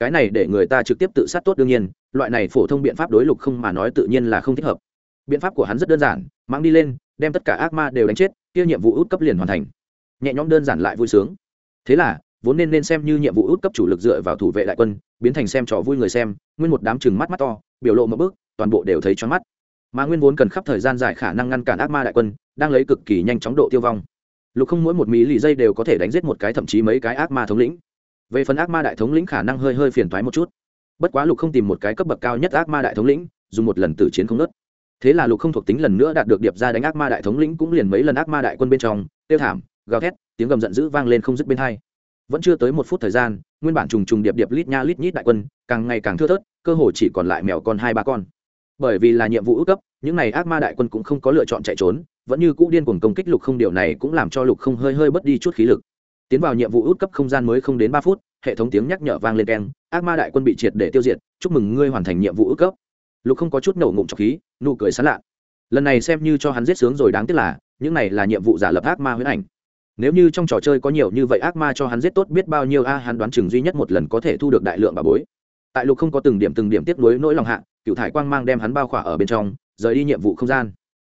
Cái này để người ta trực tiếp tự sát tốt đương nhiên, loại này phổ thông biện pháp đối lục không mà nói tự nhiên là không thích hợp. Biện pháp của hắn rất đơn giản, mang đi lên đem tất cả ác ma đều đánh chết, kia nhiệm vụ út cấp liền hoàn thành. Nhẹ nhõm đơn giản lại vui sướng. Thế là, vốn nên nên xem như nhiệm vụ út cấp chủ lực dựa vào thủ vệ đại quân, biến thành xem trò vui người xem, nguyên một đám chừng mắt mắt to, biểu lộ một bước toàn bộ đều thấy choáng mắt. Mà nguyên vốn cần khắp thời gian dài khả năng ngăn cản ác ma đại quân, đang lấy cực kỳ nhanh chóng độ tiêu vong. Lục không mỗi một mỹ lì dây đều có thể đánh giết một cái thậm chí mấy cái ác ma thống lĩnh. Về phần ác ma đại thống lĩnh khả năng hơi hơi phiền thoái một chút. Bất quá lục không tìm một cái cấp bậc cao nhất ác ma đại thống lĩnh, dùng một lần tử chiến không nớt thế là lục không thuộc tính lần nữa đạt được điệp ra đánh ác ma đại thống lĩnh cũng liền mấy lần ác ma đại quân bên trong tiêu thảm, gào thét, tiếng gầm giận dữ vang lên không dứt bên hai. Vẫn chưa tới một phút thời gian, nguyên bản trùng trùng điệp điệp lít nha lít nhít đại quân, càng ngày càng thưa thớt, cơ hồ chỉ còn lại mèo con hai ba con. Bởi vì là nhiệm vụ ước cấp những n à y ác ma đại quân cũng không có lựa chọn chạy trốn, vẫn như cũ điên cuồng công kích lục không, điều này cũng làm cho lục không hơi hơi bớt đi chút khí lực. Tiến vào nhiệm vụ út cấp không gian mới không đến ba phút, hệ thống tiếng nhắc nhở vang lên keng, ác ma đại quân bị triệt để tiêu diệt, chúc mừng ngươi hoàn thành nhiệm vụ út cấp lục không có chút nổ ngụm trọc khí, nụ cười sán lạ lần này xem như cho hắn giết sướng rồi đáng tiếc là, những này là nhiệm vụ giả lập ác ma huyễn ảnh. Nếu như trong trò chơi có nhiều như vậy ác ma cho hắn giết tốt biết bao nhiêu a, hắn đoán chừng duy nhất một lần có thể thu được đại lượng bà bối. Tại lục không có từng điểm từng điểm tiếp nối nỗi lòng hạ, cựu thải quang mang đem hắn bao khỏa ở bên trong, rời đi nhiệm vụ không gian.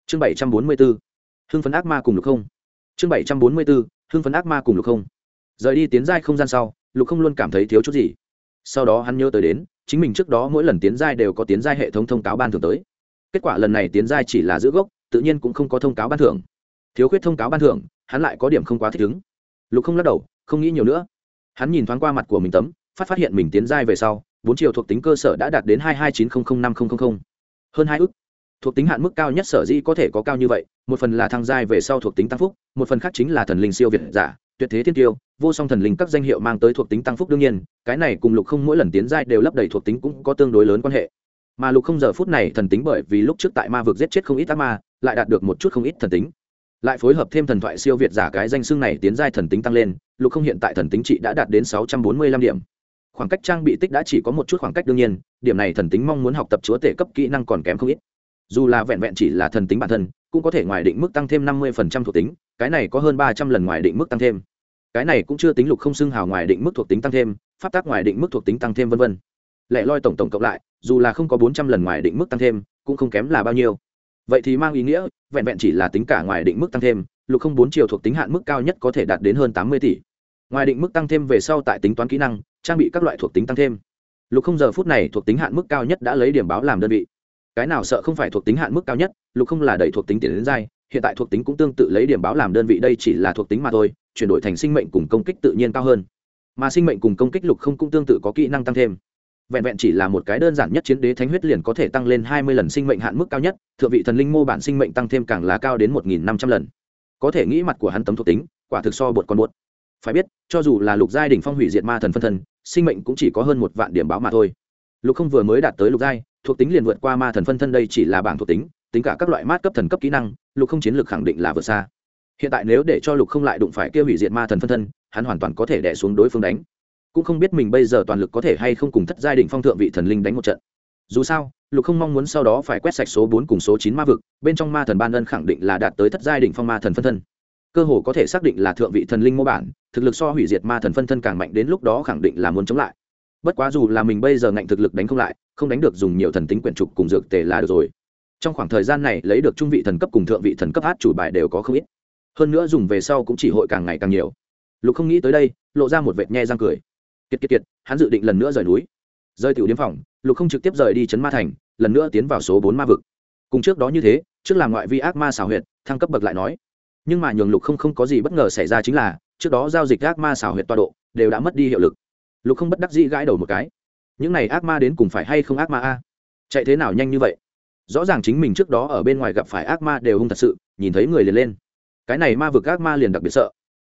Chương bảy trăm bốn mươi b ố hưng phấn ác ma cùng lục không. Chương bảy trăm bốn mươi b ố hưng phấn ác ma cùng lục không. Rời đi tiến giai không gian sau, lục không luôn cảm thấy thiếu chút gì. Sau đó hắn nhớ tới đến chính mình trước đó mỗi lần tiến giai đều có tiến giai hệ thống thông cáo ban thưởng tới. Kết quả lần này tiến giai chỉ là giữ gốc, tự nhiên cũng không có thông cáo ban thưởng. Thiếu khuyết thông cáo ban thưởng, hắn lại có điểm không quá thích ứng. Lục không lắc đầu, không nghĩ nhiều nữa. Hắn nhìn thoáng qua mặt của mình tấm, phát phát hiện mình tiến giai về sau, bốn chiều thuộc tính cơ sở đã đạt đến hai hai chín không không năm không không không. Hơn hai ước thuộc tính hạn mức cao nhất sở dĩ có thể có cao như vậy, một phần là thăng giai về sau thuộc tính tăng phúc, một phần khác chính là thần linh siêu việt giả tuyệt thế thiên tiêu, vô song thần linh các danh hiệu mang tới thuộc tính tăng phúc đương nhiên, cái này cùng lục không mỗi lần tiến giai đều lấp đầy thuộc tính cũng có tương đối lớn quan hệ. Mà lục không giờ phút này thần tính bởi vì lúc trước tại ma vực giết chết không ít ác ma, lại đạt được một chút không ít thần tính. Lại phối hợp thêm thần thoại siêu việt giả cái danh xưng này tiến giai thần tính tăng lên, lục không hiện tại thần tính trị đã đạt đến sáu trăm bốn mươi lăm điểm. Khoảng cách trang bị tích đã chỉ có một chút khoảng cách đương nhiên, điểm này thần tính mong muốn học tập chúa tể cấp kỹ năng còn kém không ít. Dù là vẹn vẹn chỉ là thần tính bản thân, cũng có thể ngoài định mức tăng thêm năm mươi thuộc tính, cái này có hơn ba trăm lần ngoài định mức tăng thêm cái này cũng chưa tính lục không xưng hào ngoài định mức thuộc tính tăng thêm, pháp tác ngoài định mức thuộc tính tăng thêm v v lẽ loi tổng tổng cộng lại, dù là không có bốn trăm lần ngoài định mức tăng thêm, cũng không kém là bao nhiêu. Vậy thì mang ý nghĩa, vẹn vẹn chỉ là tính cả ngoài định mức tăng thêm, lục không bốn chiều thuộc tính hạn mức cao nhất có thể đạt đến hơn tám mươi tỷ. Ngoài định mức tăng thêm về sau tại tính toán kỹ năng, trang bị các loại thuộc tính tăng thêm. Lục không giờ phút này thuộc tính hạn mức cao nhất đã lấy điểm báo làm đơn vị. Cái nào sợ không phải thuộc tính hạn mức cao nhất, lục không là đẩy thuộc tính tiền đến dai hiện tại thuộc tính cũng tương tự lấy điểm báo làm đơn vị, đây chỉ là thuộc tính mà thôi, chuyển đổi thành sinh mệnh cùng công kích tự nhiên cao hơn. Mà sinh mệnh cùng công kích lục không cũng tương tự có kỹ năng tăng thêm. Vẹn vẹn chỉ là một cái đơn giản nhất chiến đế thánh huyết liền có thể tăng lên hai mươi lần sinh mệnh hạn mức cao nhất, thượng vị thần linh mô bản sinh mệnh tăng thêm càng là cao đến một nghìn năm trăm lần. Có thể nghĩ mặt của hắn tấm thuộc tính, quả thực so bột con bột. Phải biết, cho dù là lục giai đỉnh phong hủy diệt ma thần phân thân, sinh mệnh cũng chỉ có hơn một vạn điểm báo mà thôi. Lục không vừa mới đạt tới lục giai, thuộc tính liền vượt qua ma thần phân thân đây chỉ là bảng thuộc tính tính cả các loại mát cấp thần cấp kỹ năng, lục không chiến lược khẳng định là vượt xa. Hiện tại nếu để cho lục không lại đụng phải kia hủy diệt ma thần phân thân, hắn hoàn toàn có thể đẻ xuống đối phương đánh. Cũng không biết mình bây giờ toàn lực có thể hay không cùng thất giai định phong thượng vị thần linh đánh một trận. Dù sao, lục không mong muốn sau đó phải quét sạch số bốn cùng số chín ma vực, bên trong ma thần ban ân khẳng định là đạt tới thất giai định phong ma thần phân thân. Cơ hồ có thể xác định là thượng vị thần linh mô bản, thực lực so hủy diệt ma thần phân thân càng mạnh đến lúc đó khẳng định là muốn chống lại. Bất quá dù là mình bây giờ ngạnh thực lực đánh không lại, không đánh được dùng nhiều thần tính quyển trục cùng dược tề là được rồi trong khoảng thời gian này lấy được trung vị thần cấp cùng thượng vị thần cấp hát chủ bài đều có không ít. Hơn nữa dùng về sau cũng chỉ hội càng ngày càng nhiều. Lục không nghĩ tới đây, lộ ra một vệt nhe răng cười. Kiệt kiệt kiệt, hắn dự định lần nữa rời núi. Rơi tiểu điếm phòng, lục không trực tiếp rời đi chấn ma thành, lần nữa tiến vào số bốn ma vực. Cùng trước đó như thế, trước là ngoại vi ác ma xảo huyệt, thăng cấp bậc lại nói. Nhưng mà nhường lục không không có gì bất ngờ xảy ra chính là, trước đó giao dịch ác ma xảo huyệt toa độ, đều đã mất đi hiệu lực. Lục không bất đắc dĩ gãi đầu một cái. Những này ác ma đến cùng phải hay không ác ma a? Chạy thế nào nhanh như vậy? Rõ ràng chính mình trước đó ở bên ngoài gặp phải ác ma đều hung thật sự, nhìn thấy người liền lên. Cái này ma vực ác ma liền đặc biệt sợ.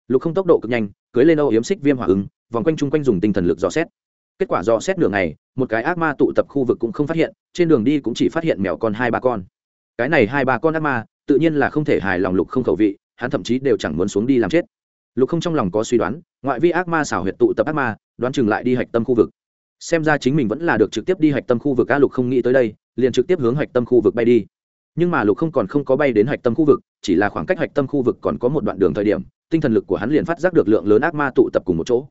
Lục không tốc độ cực nhanh, cưới lên âu yếm xích viêm hỏa ứng, vòng quanh chung quanh dùng tinh thần lực dò xét. Kết quả dò xét nửa ngày, một cái ác ma tụ tập khu vực cũng không phát hiện, trên đường đi cũng chỉ phát hiện mèo con hai ba con. Cái này hai ba con ác ma, tự nhiên là không thể hài lòng lục không khẩu vị, hắn thậm chí đều chẳng muốn xuống đi làm chết. Lục không trong lòng có suy đoán, ngoại vi ác ma xảo huyệt tụ tập ác ma, đoán chừng lại đi hạch tâm khu vực xem ra chính mình vẫn là được trực tiếp đi hạch tâm khu vực a lục không nghĩ tới đây, liền trực tiếp hướng hạch tâm khu vực bay đi. Nhưng mà lục không còn không có bay đến hạch tâm khu vực, chỉ là khoảng cách hạch tâm khu vực còn có một đoạn đường thời điểm, tinh thần lực của hắn liền phát giác được lượng lớn ác ma tụ tập cùng một chỗ.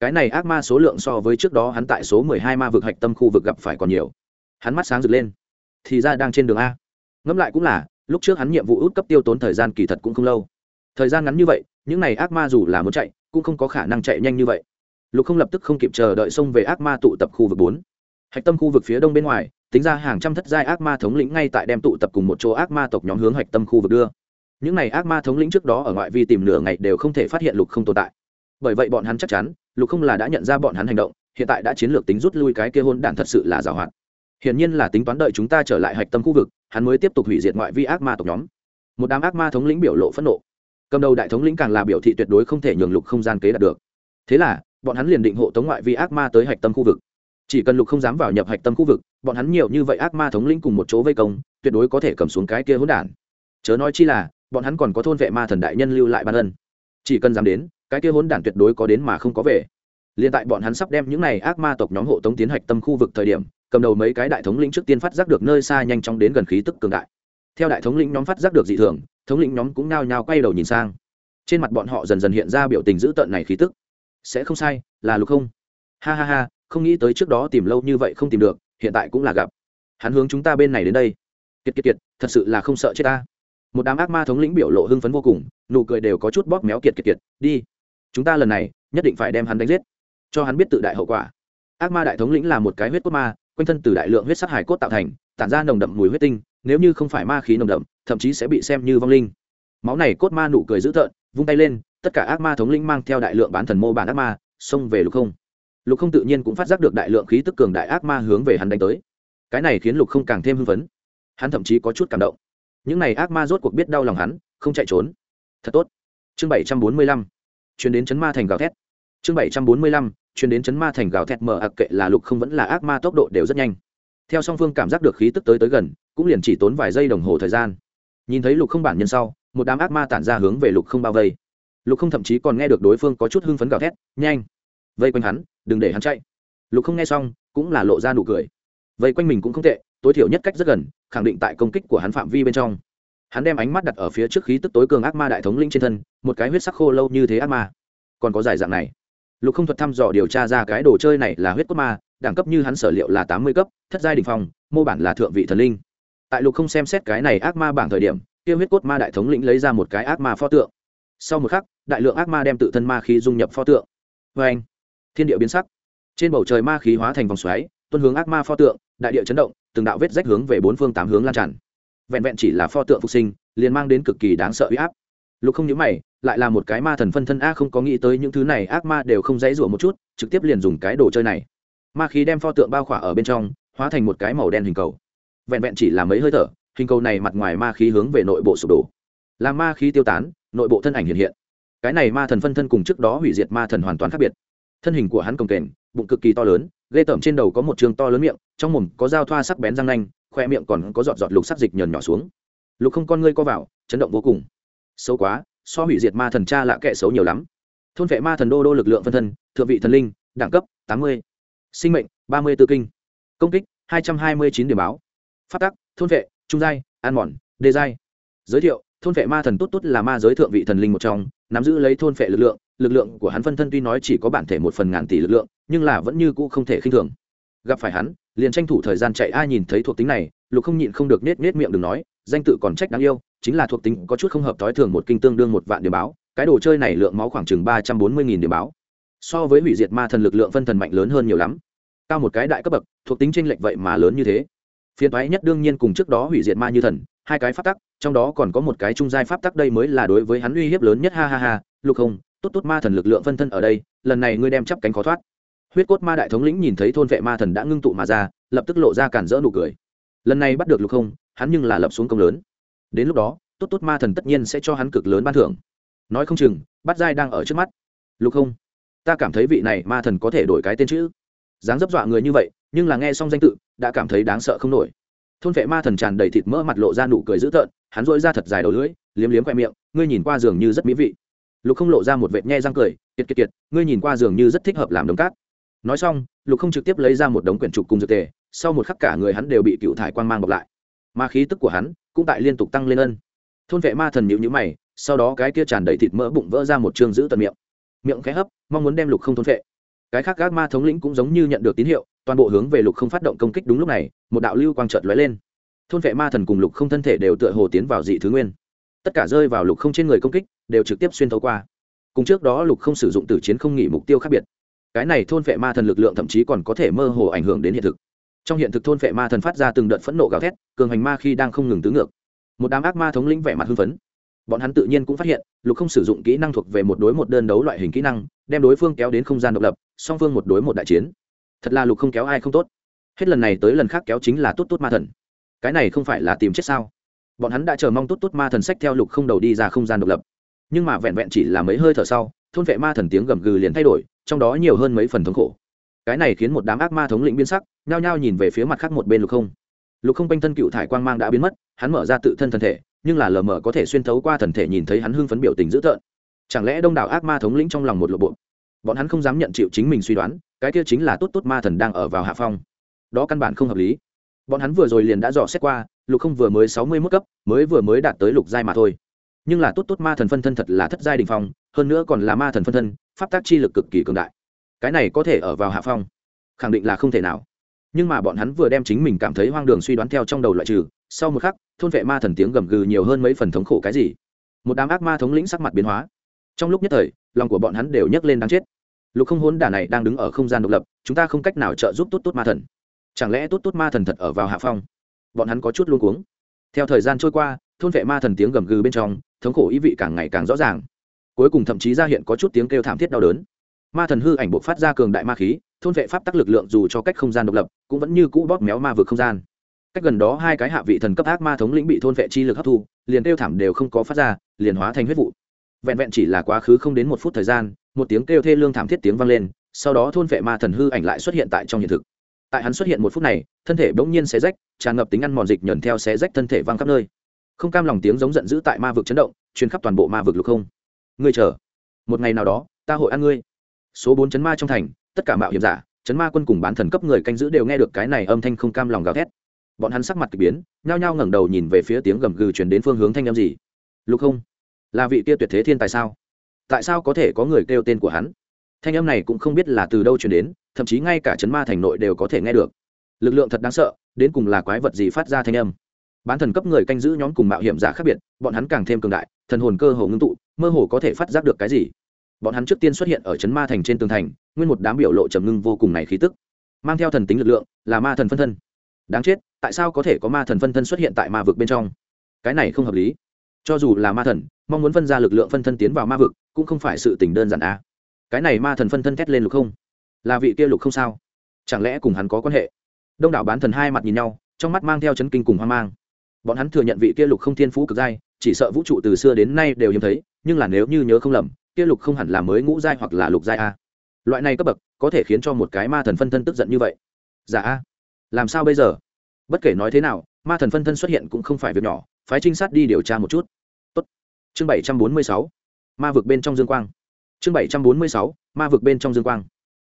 Cái này ác ma số lượng so với trước đó hắn tại số mười hai ma vực hạch tâm khu vực gặp phải còn nhiều. Hắn mắt sáng rực lên. Thì ra đang trên đường a. Ngẫm lại cũng là, lúc trước hắn nhiệm vụ út cấp tiêu tốn thời gian kỳ thật cũng không lâu. Thời gian ngắn như vậy, những này ác ma dù là muốn chạy, cũng không có khả năng chạy nhanh như vậy lục không lập tức không kịp chờ đợi xông về ác ma tụ tập khu vực bốn. Hạch tâm khu vực phía đông bên ngoài, tính ra hàng trăm thất giai ác ma thống lĩnh ngay tại đem tụ tập cùng một chỗ ác ma tộc nhóm hướng hạch tâm khu vực đưa. Những này ác ma thống lĩnh trước đó ở ngoại vi tìm nửa ngày đều không thể phát hiện lục không tồn tại. Bởi vậy bọn hắn chắc chắn, lục không là đã nhận ra bọn hắn hành động, hiện tại đã chiến lược tính rút lui cái kia hôn đản thật sự là giảo hoạt hiển nhiên là tính toán đợi chúng ta trở lại hạch tâm khu vực, hắn mới tiếp tục hủy diệt ngoại vi ác ma tộc nhóm. Một đám ác ma thống lĩnh biểu lộ phẫn nộ. Cầm đầu đại thống lĩnh càng là biểu thị tuyệt đối không thể nhường lục không gian kế đạt được. Thế là bọn hắn liền định hộ tống ngoại vi ác ma tới hạch tâm khu vực. Chỉ cần lục không dám vào nhập hạch tâm khu vực, bọn hắn nhiều như vậy ác ma thống lĩnh cùng một chỗ vây công, tuyệt đối có thể cầm xuống cái kia hỗn đản. Chớ nói chi là, bọn hắn còn có thôn vệ ma thần đại nhân lưu lại ban ân. Chỉ cần dám đến, cái kia hỗn đản tuyệt đối có đến mà không có về. Liền tại bọn hắn sắp đem những này ác ma tộc nhóm hộ tống tiến hạch tâm khu vực thời điểm, cầm đầu mấy cái đại thống lĩnh trước tiên phát giác được nơi xa nhanh chóng đến gần khí tức cường đại. Theo đại thống lĩnh nhóm phát giác được dị thường, thống lĩnh nhóm cũng nao nhao quay đầu nhìn sang. Trên mặt bọn họ dần dần hiện ra biểu tình dữ tợn này khí tức sẽ không sai, là lục không. Ha ha ha, không nghĩ tới trước đó tìm lâu như vậy không tìm được, hiện tại cũng là gặp. Hắn hướng chúng ta bên này đến đây. Kiệt kiệt kiệt, thật sự là không sợ chết ta. Một đám ác ma thống lĩnh biểu lộ hưng phấn vô cùng, nụ cười đều có chút bóp méo kiệt kiệt kiệt, đi. Chúng ta lần này, nhất định phải đem hắn đánh giết, cho hắn biết tự đại hậu quả. Ác ma đại thống lĩnh là một cái huyết cốt ma, quanh thân từ đại lượng huyết sắc hải cốt tạo thành, tản ra nồng đậm mùi huyết tinh, nếu như không phải ma khí nồng đậm, thậm chí sẽ bị xem như vong linh. Máu này cốt ma nụ cười dữ tợn vung tay lên, tất cả ác ma thống lĩnh mang theo đại lượng bán thần mô bản ác ma, xông về lục không. Lục không tự nhiên cũng phát giác được đại lượng khí tức cường đại ác ma hướng về hắn đánh tới. Cái này khiến lục không càng thêm hưng phấn. Hắn thậm chí có chút cảm động. Những này ác ma rốt cuộc biết đau lòng hắn, không chạy trốn. Thật tốt. Chương bảy trăm bốn mươi lăm. Chuyến đến chấn ma thành gào thét. Chương bảy trăm bốn mươi lăm. Chuyến đến chấn ma thành gào thét mở ạc kệ là lục không vẫn là ác ma tốc độ đều rất nhanh. Theo song phương cảm giác được khí tức tới tới gần, cũng liền chỉ tốn vài giây đồng hồ thời gian. Nhìn thấy lục không bản nhân sau một đám ác ma tản ra hướng về lục không bao vây. Lục không thậm chí còn nghe được đối phương có chút hưng phấn gào thét nhanh! Vây quanh hắn đừng để hắn chạy. Lục không nghe xong cũng là lộ ra nụ cười. Vây quanh mình cũng không tệ tối thiểu nhất cách rất gần khẳng định tại công kích của hắn phạm vi bên trong. Hắn đem ánh mắt đặt ở phía trước khí tức tối cường ác ma đại thống linh trên thân một cái huyết sắc khô lâu như thế ác ma. Còn có giải dạng này. Lục không thuật thăm dò điều tra ra cái đồ chơi này là huyết cốt ma đẳng cấp như hắn sở liệu là tám mươi cấp thất giai đình phòng, mô bản là thượng vị thần linh. Tại lục không xem xét cái này ác ma bảng thời điểm kia huyết cốt ma đại thống lĩnh lấy ra một cái ác ma pho tượng. Sau một khắc, đại lượng ác ma đem tự thân ma khí dung nhập pho tượng. Vê anh, thiên địa biến sắc. Trên bầu trời ma khí hóa thành vòng xoáy tuân hướng ác ma pho tượng, đại địa chấn động, từng đạo vết rách hướng về bốn phương tám hướng lan tràn. Vẹn vẹn chỉ là pho tượng phục sinh, liền mang đến cực kỳ đáng sợ uy áp. Lục không nhớ mày, lại là một cái ma thần phân thân a, không có nghĩ tới những thứ này ác ma đều không dãy rủa một chút, trực tiếp liền dùng cái đồ chơi này. Ma khí đem pho tượng bao khỏa ở bên trong, hóa thành một cái màu đen hình cầu. Vẹn vẹn chỉ là mấy hơi thở hình cầu này mặt ngoài ma khí hướng về nội bộ sụp đổ. Làm ma khí tiêu tán, nội bộ thân ảnh hiện hiện. Cái này ma thần phân thân cùng trước đó hủy diệt ma thần hoàn toàn khác biệt. Thân hình của hắn cồng kềnh, bụng cực kỳ to lớn, ghê tởm trên đầu có một trường to lớn miệng, trong mồm có dao thoa sắc bén răng nanh, khoe miệng còn có giọt giọt lục sắc dịch nhờn nhỏ xuống. Lục không con ngươi co vào, chấn động vô cùng. Xấu quá, so hủy diệt ma thần cha lạ kệ xấu nhiều lắm. Thôn vệ ma thần đô đô lực lượng phân thân, thượng vị thần linh, đẳng cấp tám mươi. Sinh mệnh, ba mươi tư kinh. Công kích, hai trăm hai mươi chín điểm báo. Phát tắc, thôn vệ trung giai, an mòn, đê giai. Giới thiệu, thôn vệ ma thần tốt tốt là ma giới thượng vị thần linh một trong, nắm giữ lấy thôn vệ lực lượng lực lượng của hắn phân thân tuy nói chỉ có bản thể một phần ngàn tỷ lực lượng, nhưng là vẫn như cũ không thể khinh thường. Gặp phải hắn, liền tranh thủ thời gian chạy, ai nhìn thấy thuộc tính này, lục không nhịn không được nết nết miệng đừng nói, danh tự còn trách đáng yêu, chính là thuộc tính có chút không hợp thói thường một kinh tương đương một vạn điểm báo, cái đồ chơi này lượng máu khoảng chừng ba trăm bốn mươi nghìn điểm báo. So với hủy diệt ma thần lực lượng phân thần mạnh lớn hơn nhiều lắm. Cao một cái đại cấp bậc, thuộc tính tranh lệch vậy mà lớn như thế phiền thoái nhất đương nhiên cùng trước đó hủy diệt ma như thần, hai cái pháp tắc, trong đó còn có một cái trung giai pháp tắc đây mới là đối với hắn uy hiếp lớn nhất, ha ha ha, lục không tốt tốt ma thần lực lượng phân thân ở đây, lần này ngươi đem chắp cánh khó thoát. Huyết cốt ma đại thống lĩnh nhìn thấy thôn vệ ma thần đã ngưng tụ mà ra, lập tức lộ ra cản rỡ nụ cười. Lần này bắt được lục không hắn nhưng là lập xuống công lớn. Đến lúc đó, tốt tốt ma thần tất nhiên sẽ cho hắn cực lớn ban thưởng. Nói không chừng bắt giai đang ở trước mắt. Lục không ta cảm thấy vị này ma thần có thể đổi cái tên chữ. Dáng dấp dọa người như vậy nhưng là nghe xong danh tự, đã cảm thấy đáng sợ không nổi. Thôn vệ ma thần tràn đầy thịt mỡ mặt lộ ra nụ cười dữ tợn, hắn dội ra thật dài đầu lưỡi, liếm liếm khoe miệng, ngươi nhìn qua giường như rất mỹ vị. Lục không lộ ra một vệt nhe răng cười, kiệt kiệt kiệt, ngươi nhìn qua giường như rất thích hợp làm đống cát. Nói xong, lục không trực tiếp lấy ra một đống quyển trục cùng dược tề, sau một khắc cả người hắn đều bị cựu thải quan mang bọc lại. Ma khí tức của hắn cũng tại liên tục tăng lên ân. Thôn vệ ma thần nhịu nhữ mày, sau đó cái kia tràn đầy thịt mỡ bụng vỡ ra một chương giữ tận miệng. Miệng khẽ hấp, mong muốn đem lục không thôn vệ cái khác các ma thống lĩnh cũng giống như nhận được tín hiệu, toàn bộ hướng về lục không phát động công kích đúng lúc này, một đạo lưu quang trợt lóe lên. Thôn vệ ma thần cùng lục không thân thể đều tựa hồ tiến vào dị thứ nguyên. Tất cả rơi vào lục không trên người công kích, đều trực tiếp xuyên thấu qua. Cùng trước đó lục không sử dụng từ chiến không nghỉ mục tiêu khác biệt. Cái này thôn vệ ma thần lực lượng thậm chí còn có thể mơ hồ ảnh hưởng đến hiện thực. Trong hiện thực thôn vệ ma thần phát ra từng đợt phẫn nộ gào thét, cường hành ma khi đang không ngừng tứ ngược. Một đám ác ma thống lĩnh vẻ mặt hưng phấn. Bọn hắn tự nhiên cũng phát hiện, lục không sử dụng kỹ năng thuộc về một đối một đơn đấu loại hình kỹ năng, đem đối phương kéo đến không gian độc lập song phương một đối một đại chiến. Thật là lục không kéo ai không tốt. Hết lần này tới lần khác kéo chính là tốt tốt ma thần. Cái này không phải là tìm chết sao? Bọn hắn đã chờ mong tốt tốt ma thần sách theo lục không đầu đi ra không gian độc lập. Nhưng mà vẹn vẹn chỉ là mấy hơi thở sau, thôn vệ ma thần tiếng gầm gừ liền thay đổi, trong đó nhiều hơn mấy phần thống khổ. Cái này khiến một đám ác ma thống lĩnh biên sắc, nhao nhao nhìn về phía mặt khác một bên lục không. Lục không quanh thân cựu thải quang mang đã biến mất, hắn mở ra tự thân thân thể, nhưng là lờ mờ có thể xuyên thấu qua thần thể nhìn thấy hắn hưng phấn biểu tình dữ tợn. Chẳng lẽ đông đảo ác ma thống lĩnh trong lòng một lộ bộ? Bọn hắn không dám nhận chịu chính mình suy đoán, cái kia chính là tốt tốt ma thần đang ở vào hạ phong. Đó căn bản không hợp lý. Bọn hắn vừa rồi liền đã dò xét qua, lục không vừa mới sáu mươi mức cấp, mới vừa mới đạt tới lục giai mà thôi. Nhưng là tốt tốt ma thần phân thân thật là thất giai đình phong, hơn nữa còn là ma thần phân thân, pháp tác chi lực cực kỳ cường đại. Cái này có thể ở vào hạ phong, khẳng định là không thể nào. Nhưng mà bọn hắn vừa đem chính mình cảm thấy hoang đường suy đoán theo trong đầu loại trừ, sau một khắc, thôn vệ ma thần tiếng gầm gừ nhiều hơn mấy phần thống khổ cái gì. Một đám ác ma thống lĩnh sắc mặt biến hóa trong lúc nhất thời, lòng của bọn hắn đều nhấc lên đáng chết. Lục không hốn đả này đang đứng ở không gian độc lập, chúng ta không cách nào trợ giúp tốt tốt ma thần. Chẳng lẽ tốt tốt ma thần thật ở vào hạ phong? Bọn hắn có chút luôn cuống. Theo thời gian trôi qua, thôn vệ ma thần tiếng gầm gừ bên trong, thống khổ ý vị càng ngày càng rõ ràng. Cuối cùng thậm chí ra hiện có chút tiếng kêu thảm thiết đau đớn. Ma thần hư ảnh buộc phát ra cường đại ma khí, thôn vệ pháp tắc lực lượng dù cho cách không gian độc lập, cũng vẫn như cũ bóp méo ma vực không gian. Cách gần đó hai cái hạ vị thần cấp ác ma thống lĩnh bị thôn vệ chi lực hấp thu, liền kêu thảm đều không có phát ra, liền hóa thành huyết vụ vẹn vẹn chỉ là quá khứ không đến một phút thời gian, một tiếng kêu thê lương thảm thiết tiếng vang lên, sau đó thôn vệ ma thần hư ảnh lại xuất hiện tại trong hiện thực. Tại hắn xuất hiện một phút này, thân thể bỗng nhiên xé rách, tràn ngập tính ăn mòn dịch nhẫn theo xé rách thân thể văng khắp nơi. Không cam lòng tiếng giống giận dữ tại ma vực chấn động chuyến khắp toàn bộ ma vực lục không. Ngươi chờ, một ngày nào đó, ta hội ăn ngươi. Số bốn chấn ma trong thành, tất cả mạo hiểm giả, chấn ma quân cùng bán thần cấp người canh giữ đều nghe được cái này âm thanh không cam lòng gào thét. Bọn hắn sắc mặt k ỳ biến, nhao nhao ngẩng đầu nhìn về phía tiếng gầm gừ chuyển đến phương hướng thanh âm gì. Lục không là vị kia tuyệt thế thiên tài sao? Tại sao có thể có người kêu tên của hắn? Thanh âm này cũng không biết là từ đâu chuyển đến, thậm chí ngay cả chấn ma thành nội đều có thể nghe được. Lực lượng thật đáng sợ, đến cùng là quái vật gì phát ra thanh âm? Bán thần cấp người canh giữ nhóm cùng mạo hiểm giả khác biệt, bọn hắn càng thêm cường đại, thần hồn cơ hồ ngưng tụ, mơ hồ có thể phát giác được cái gì? Bọn hắn trước tiên xuất hiện ở chấn ma thành trên tường thành, nguyên một đám biểu lộ trầm ngưng vô cùng này khí tức. Mang theo thần tính lực lượng, là ma thần phân thân. Đáng chết, tại sao có thể có ma thần phân thân xuất hiện tại ma vực bên trong? Cái này không hợp lý. Cho dù là ma thần mong muốn phân ra lực lượng phân thân tiến vào ma vực, cũng không phải sự tình đơn giản à. cái này ma thần phân thân thét lên lục không. Là vị kia lục không sao? Chẳng lẽ cùng hắn có quan hệ? Đông đảo bán thần hai mặt nhìn nhau, trong mắt mang theo chấn kinh cùng hoang mang. Bọn hắn thừa nhận vị kia lục không thiên phú cực giai, chỉ sợ vũ trụ từ xưa đến nay đều hiếm thấy, nhưng là nếu như nhớ không lầm, kia lục không hẳn là mới ngũ giai hoặc là lục giai a loại này cấp bậc, có thể khiến cho một cái ma thần phân thân tức giận như vậy. Dạ a. Làm sao bây giờ? Bất kể nói thế nào, ma thần phân thân xuất hiện cũng không phải việc nhỏ, phái trinh sát đi điều tra một chút chương bảy trăm bốn mươi sáu, ma vực bên trong dương quang. Chương bảy trăm bốn mươi sáu, ma vực bên trong dương quang.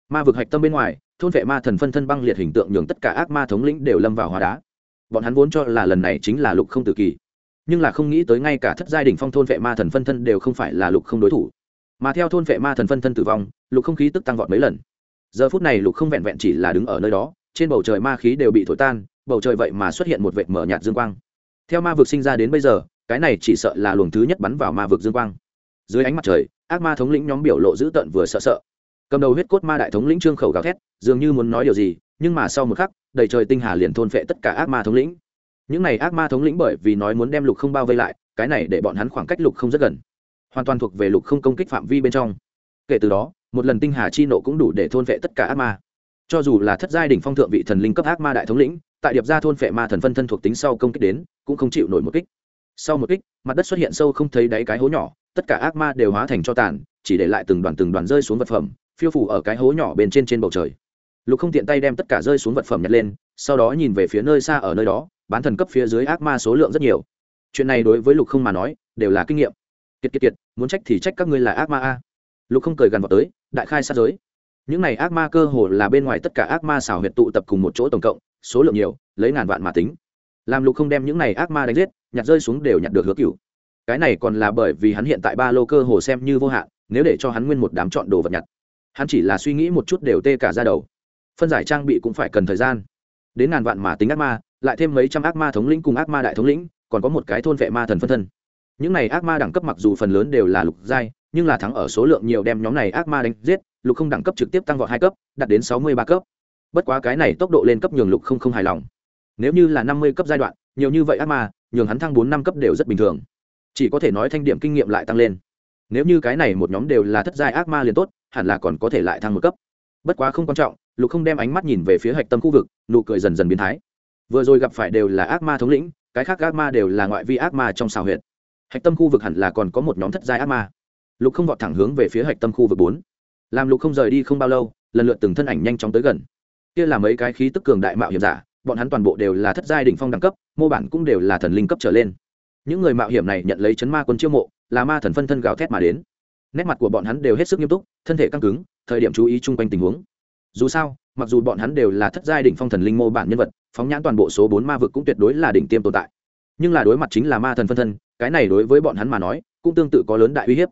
Ma vực hạch tâm bên ngoài, thôn vệ ma thần phân thân băng liệt hình tượng nhường tất cả ác ma thống lĩnh đều lâm vào hóa đá. Bọn hắn vốn cho là lần này chính là lục không tự kỳ, nhưng là không nghĩ tới ngay cả thất giai đ ỉ n h phong thôn vệ ma thần phân thân đều không phải là lục không đối thủ. Mà theo thôn vệ ma thần phân thân tử vong, lục không khí tức tăng vọt mấy lần. Giờ phút này lục không vẹn vẹn chỉ là đứng ở nơi đó, trên bầu trời ma khí đều bị thổi tan, bầu trời vậy mà xuất hiện một vệt mở nhạt dương quang. Theo ma vực sinh ra đến bây giờ cái này chỉ sợ là luồng thứ nhất bắn vào ma vực dương quang. Dưới ánh mặt trời, ác ma thống lĩnh nhóm biểu lộ dữ tợn vừa sợ sợ. Cầm đầu huyết cốt ma đại thống lĩnh trương khẩu gào thét, dường như muốn nói điều gì, nhưng mà sau một khắc, đầy trời tinh hà liền thôn phệ tất cả ác ma thống lĩnh. Những này ác ma thống lĩnh bởi vì nói muốn đem lục không bao vây lại, cái này để bọn hắn khoảng cách lục không rất gần. Hoàn toàn thuộc về lục không công kích phạm vi bên trong. Kể từ đó, một lần tinh hà chi nộ cũng đủ để thôn phệ tất cả ác ma. Cho dù là thất giai đỉnh phong thượng vị thần linh cấp ác ma đại thống lĩnh, tại điệp gia thôn phệ ma thần phân thân thuộc tính sau công kích đến, cũng không chịu nổi một kích sau một kích, mặt đất xuất hiện sâu không thấy đáy cái hố nhỏ, tất cả ác ma đều hóa thành cho tàn, chỉ để lại từng đoàn từng đoàn rơi xuống vật phẩm, phiêu phủ ở cái hố nhỏ bên trên trên bầu trời. Lục không tiện tay đem tất cả rơi xuống vật phẩm nhặt lên, sau đó nhìn về phía nơi xa ở nơi đó, bán thần cấp phía dưới ác ma số lượng rất nhiều. Chuyện này đối với lục không mà nói, đều là kinh nghiệm. Kiệt kiệt kiệt, muốn trách thì trách các ngươi là ác ma a. Lục không cười gần vào tới, đại khai sát giới. Những này ác ma cơ hồ là bên ngoài tất cả ác ma xảo huyệt tụ tập cùng một chỗ tổng cộng, số lượng nhiều, lấy ngàn vạn mà tính. Làm lục không đem những này ác ma đánh giết nhặt rơi xuống đều nhặt được hứa cựu cái này còn là bởi vì hắn hiện tại ba lô cơ hồ xem như vô hạn, nếu để cho hắn nguyên một đám chọn đồ vật nhặt, hắn chỉ là suy nghĩ một chút đều tê cả ra đầu. Phân giải trang bị cũng phải cần thời gian. Đến ngàn vạn mà tính ác ma, lại thêm mấy trăm ác ma thống lĩnh cùng ác ma đại thống lĩnh, còn có một cái thôn vệ ma thần phân thân. Những này ác ma đẳng cấp mặc dù phần lớn đều là lục giai, nhưng là thắng ở số lượng nhiều đem nhóm này ác ma đánh giết, lục không đẳng cấp trực tiếp tăng vọt hai cấp, đạt đến sáu mươi ba cấp. Bất quá cái này tốc độ lên cấp nhường lục không không hài lòng. Nếu như là năm mươi cấp giai đoạn, nhiều như vậy ác ma nhường hắn thăng bốn năm cấp đều rất bình thường. Chỉ có thể nói thanh điểm kinh nghiệm lại tăng lên. Nếu như cái này một nhóm đều là thất giai ác ma liền tốt, hẳn là còn có thể lại thăng một cấp. Bất quá không quan trọng, lục không đem ánh mắt nhìn về phía hạch tâm khu vực, nụ cười dần dần biến thái. Vừa rồi gặp phải đều là ác ma thống lĩnh, cái khác ác ma đều là ngoại vi ác ma trong xào huyệt. Hạch tâm khu vực hẳn là còn có một nhóm thất giai ác ma. Lục không vọt thẳng hướng về phía hạch tâm khu vực bốn. Làm lục không rời đi không bao lâu, lần lượt từng thân ảnh nhanh chóng tới gần. Kia là mấy cái khí tức cường đại mạo hiểm giả bọn hắn toàn bộ đều là thất giai đỉnh phong đẳng cấp, mô bản cũng đều là thần linh cấp trở lên. Những người mạo hiểm này nhận lấy chấn ma quân chiêu mộ, là ma thần phân thân gào thét mà đến. Nét mặt của bọn hắn đều hết sức nghiêm túc, thân thể căng cứng, thời điểm chú ý chung quanh tình huống. Dù sao, mặc dù bọn hắn đều là thất giai đỉnh phong thần linh mô bản nhân vật, phóng nhãn toàn bộ số bốn ma vực cũng tuyệt đối là đỉnh tiêm tồn tại. Nhưng là đối mặt chính là ma thần phân thân, cái này đối với bọn hắn mà nói, cũng tương tự có lớn đại uy hiếp.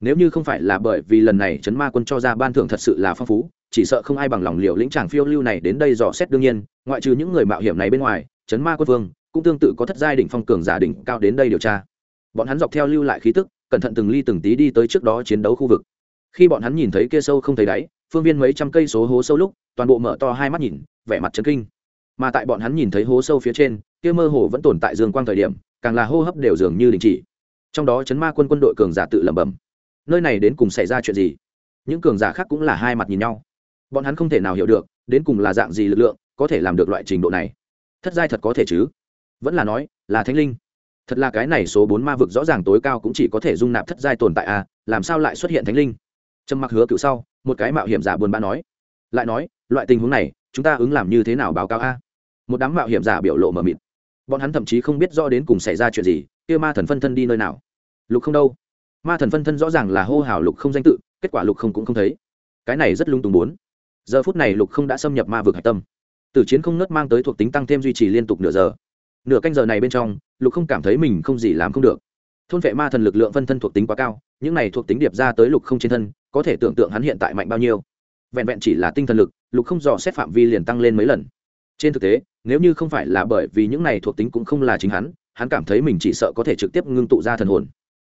Nếu như không phải là bởi vì lần này chấn ma quân cho ra ban thưởng thật sự là phong phú chỉ sợ không ai bằng lòng liệu lĩnh chàng phiêu lưu này đến đây dò xét đương nhiên, ngoại trừ những người mạo hiểm này bên ngoài, chấn ma quân vương cũng tương tự có thất giai đỉnh phong cường giả đỉnh cao đến đây điều tra. Bọn hắn dọc theo lưu lại khí tức, cẩn thận từng ly từng tí đi tới trước đó chiến đấu khu vực. Khi bọn hắn nhìn thấy kia sâu không thấy đáy, phương viên mấy trăm cây số hố sâu lúc, toàn bộ mở to hai mắt nhìn, vẻ mặt chấn kinh. Mà tại bọn hắn nhìn thấy hố sâu phía trên, kia mơ hồ vẫn tồn tại dương quang thời điểm, càng là hô hấp đều dường như đình chỉ. Trong đó chấn ma quân quân đội cường giả tự lẩm bẩm. Nơi này đến cùng xảy ra chuyện gì? Những cường giả khác cũng là hai mặt nhìn nhau bọn hắn không thể nào hiểu được, đến cùng là dạng gì lực lượng có thể làm được loại trình độ này. Thất giai thật có thể chứ? Vẫn là nói, là thánh linh. Thật là cái này số bốn ma vực rõ ràng tối cao cũng chỉ có thể dung nạp thất giai tồn tại à làm sao lại xuất hiện thánh linh? Trầm mặc hứa cựu sau, một cái mạo hiểm giả buồn bã nói. Lại nói, loại tình huống này, chúng ta ứng làm như thế nào báo cáo a? Một đám mạo hiểm giả biểu lộ mờ mịt. Bọn hắn thậm chí không biết rõ đến cùng xảy ra chuyện gì, kia ma thần phân thân đi nơi nào? Lục không đâu. Ma thần phân thân rõ ràng là hô hào lục không danh tự, kết quả lục không cũng không thấy. Cái này rất lung tùng bốn giờ phút này lục không đã xâm nhập ma vực hạch tâm. Tử chiến không nớt mang tới thuộc tính tăng thêm duy trì liên tục nửa giờ. Nửa canh giờ này bên trong, lục không cảm thấy mình không gì làm không được. Thôn vệ ma thần lực lượng phân thân thuộc tính quá cao, những này thuộc tính điệp ra tới lục không trên thân, có thể tưởng tượng hắn hiện tại mạnh bao nhiêu. Vẹn vẹn chỉ là tinh thần lực, lục không dò xét phạm vi liền tăng lên mấy lần. Trên thực tế, nếu như không phải là bởi vì những này thuộc tính cũng không là chính hắn hắn cảm thấy mình chỉ sợ có thể trực tiếp ngưng tụ ra thần hồn.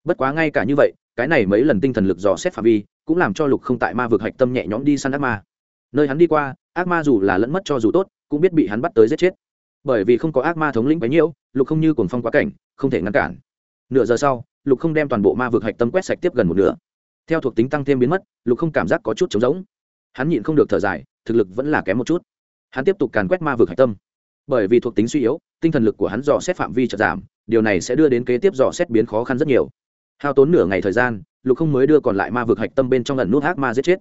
Bất quá ngay cả như vậy, cái này mấy lần tinh thần lực dò xét phạm vi, cũng làm cho lục không tại ma vực hạch tâm nhẹ nhõm đi săn ác ma nơi hắn đi qua, ác ma dù là lẫn mất cho dù tốt, cũng biết bị hắn bắt tới giết chết. Bởi vì không có ác ma thống lĩnh bấy nhiêu, lục không như cuồng phong quá cảnh, không thể ngăn cản. Nửa giờ sau, lục không đem toàn bộ ma vực hạch tâm quét sạch tiếp gần một nửa. Theo thuộc tính tăng thêm biến mất, lục không cảm giác có chút trống rỗng. Hắn nhịn không được thở dài, thực lực vẫn là kém một chút. Hắn tiếp tục càn quét ma vực hạch tâm. Bởi vì thuộc tính suy yếu, tinh thần lực của hắn dò xét phạm vi chật giảm, điều này sẽ đưa đến kế tiếp dò xét biến khó khăn rất nhiều. Hao tốn nửa ngày thời gian, lục không mới đưa còn lại ma vực hạch tâm bên trong lần nút ác ma giết chết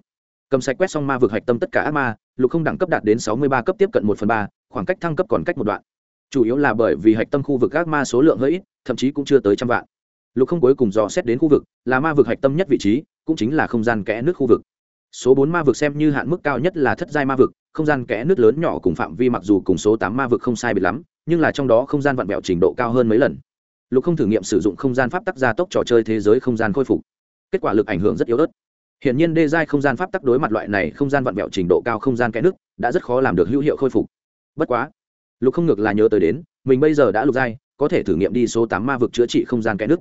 cầm sạch quét xong ma vực hạch tâm tất cả ác ma, lục không đẳng cấp đạt đến sáu mươi ba cấp tiếp cận một phần ba, khoảng cách thăng cấp còn cách một đoạn. Chủ yếu là bởi vì hạch tâm khu vực ác ma số lượng hơi ít, thậm chí cũng chưa tới trăm vạn. Lục không cuối cùng dò xét đến khu vực, là ma vực hạch tâm nhất vị trí, cũng chính là không gian kẽ nước khu vực. Số bốn ma vực xem như hạn mức cao nhất là thất giai ma vực, không gian kẽ nước lớn nhỏ cùng phạm vi mặc dù cùng số tám ma vực không sai biệt lắm, nhưng là trong đó không gian vặn vẹo trình độ cao hơn mấy lần. Lục không thử nghiệm sử dụng không gian pháp tắc gia tốc trò chơi thế giới không gian khôi phục. Kết quả lực ảnh hưởng rất yếu ớt. Hiển nhiên đê giai không gian pháp tắc đối mặt loại này không gian vặn vẹo trình độ cao không gian kẽ nước, đã rất khó làm được hữu hiệu khôi phục. Bất quá, lục không ngược là nhớ tới đến, mình bây giờ đã lục giai, có thể thử nghiệm đi số tám ma vực chữa trị không gian kẽ nước.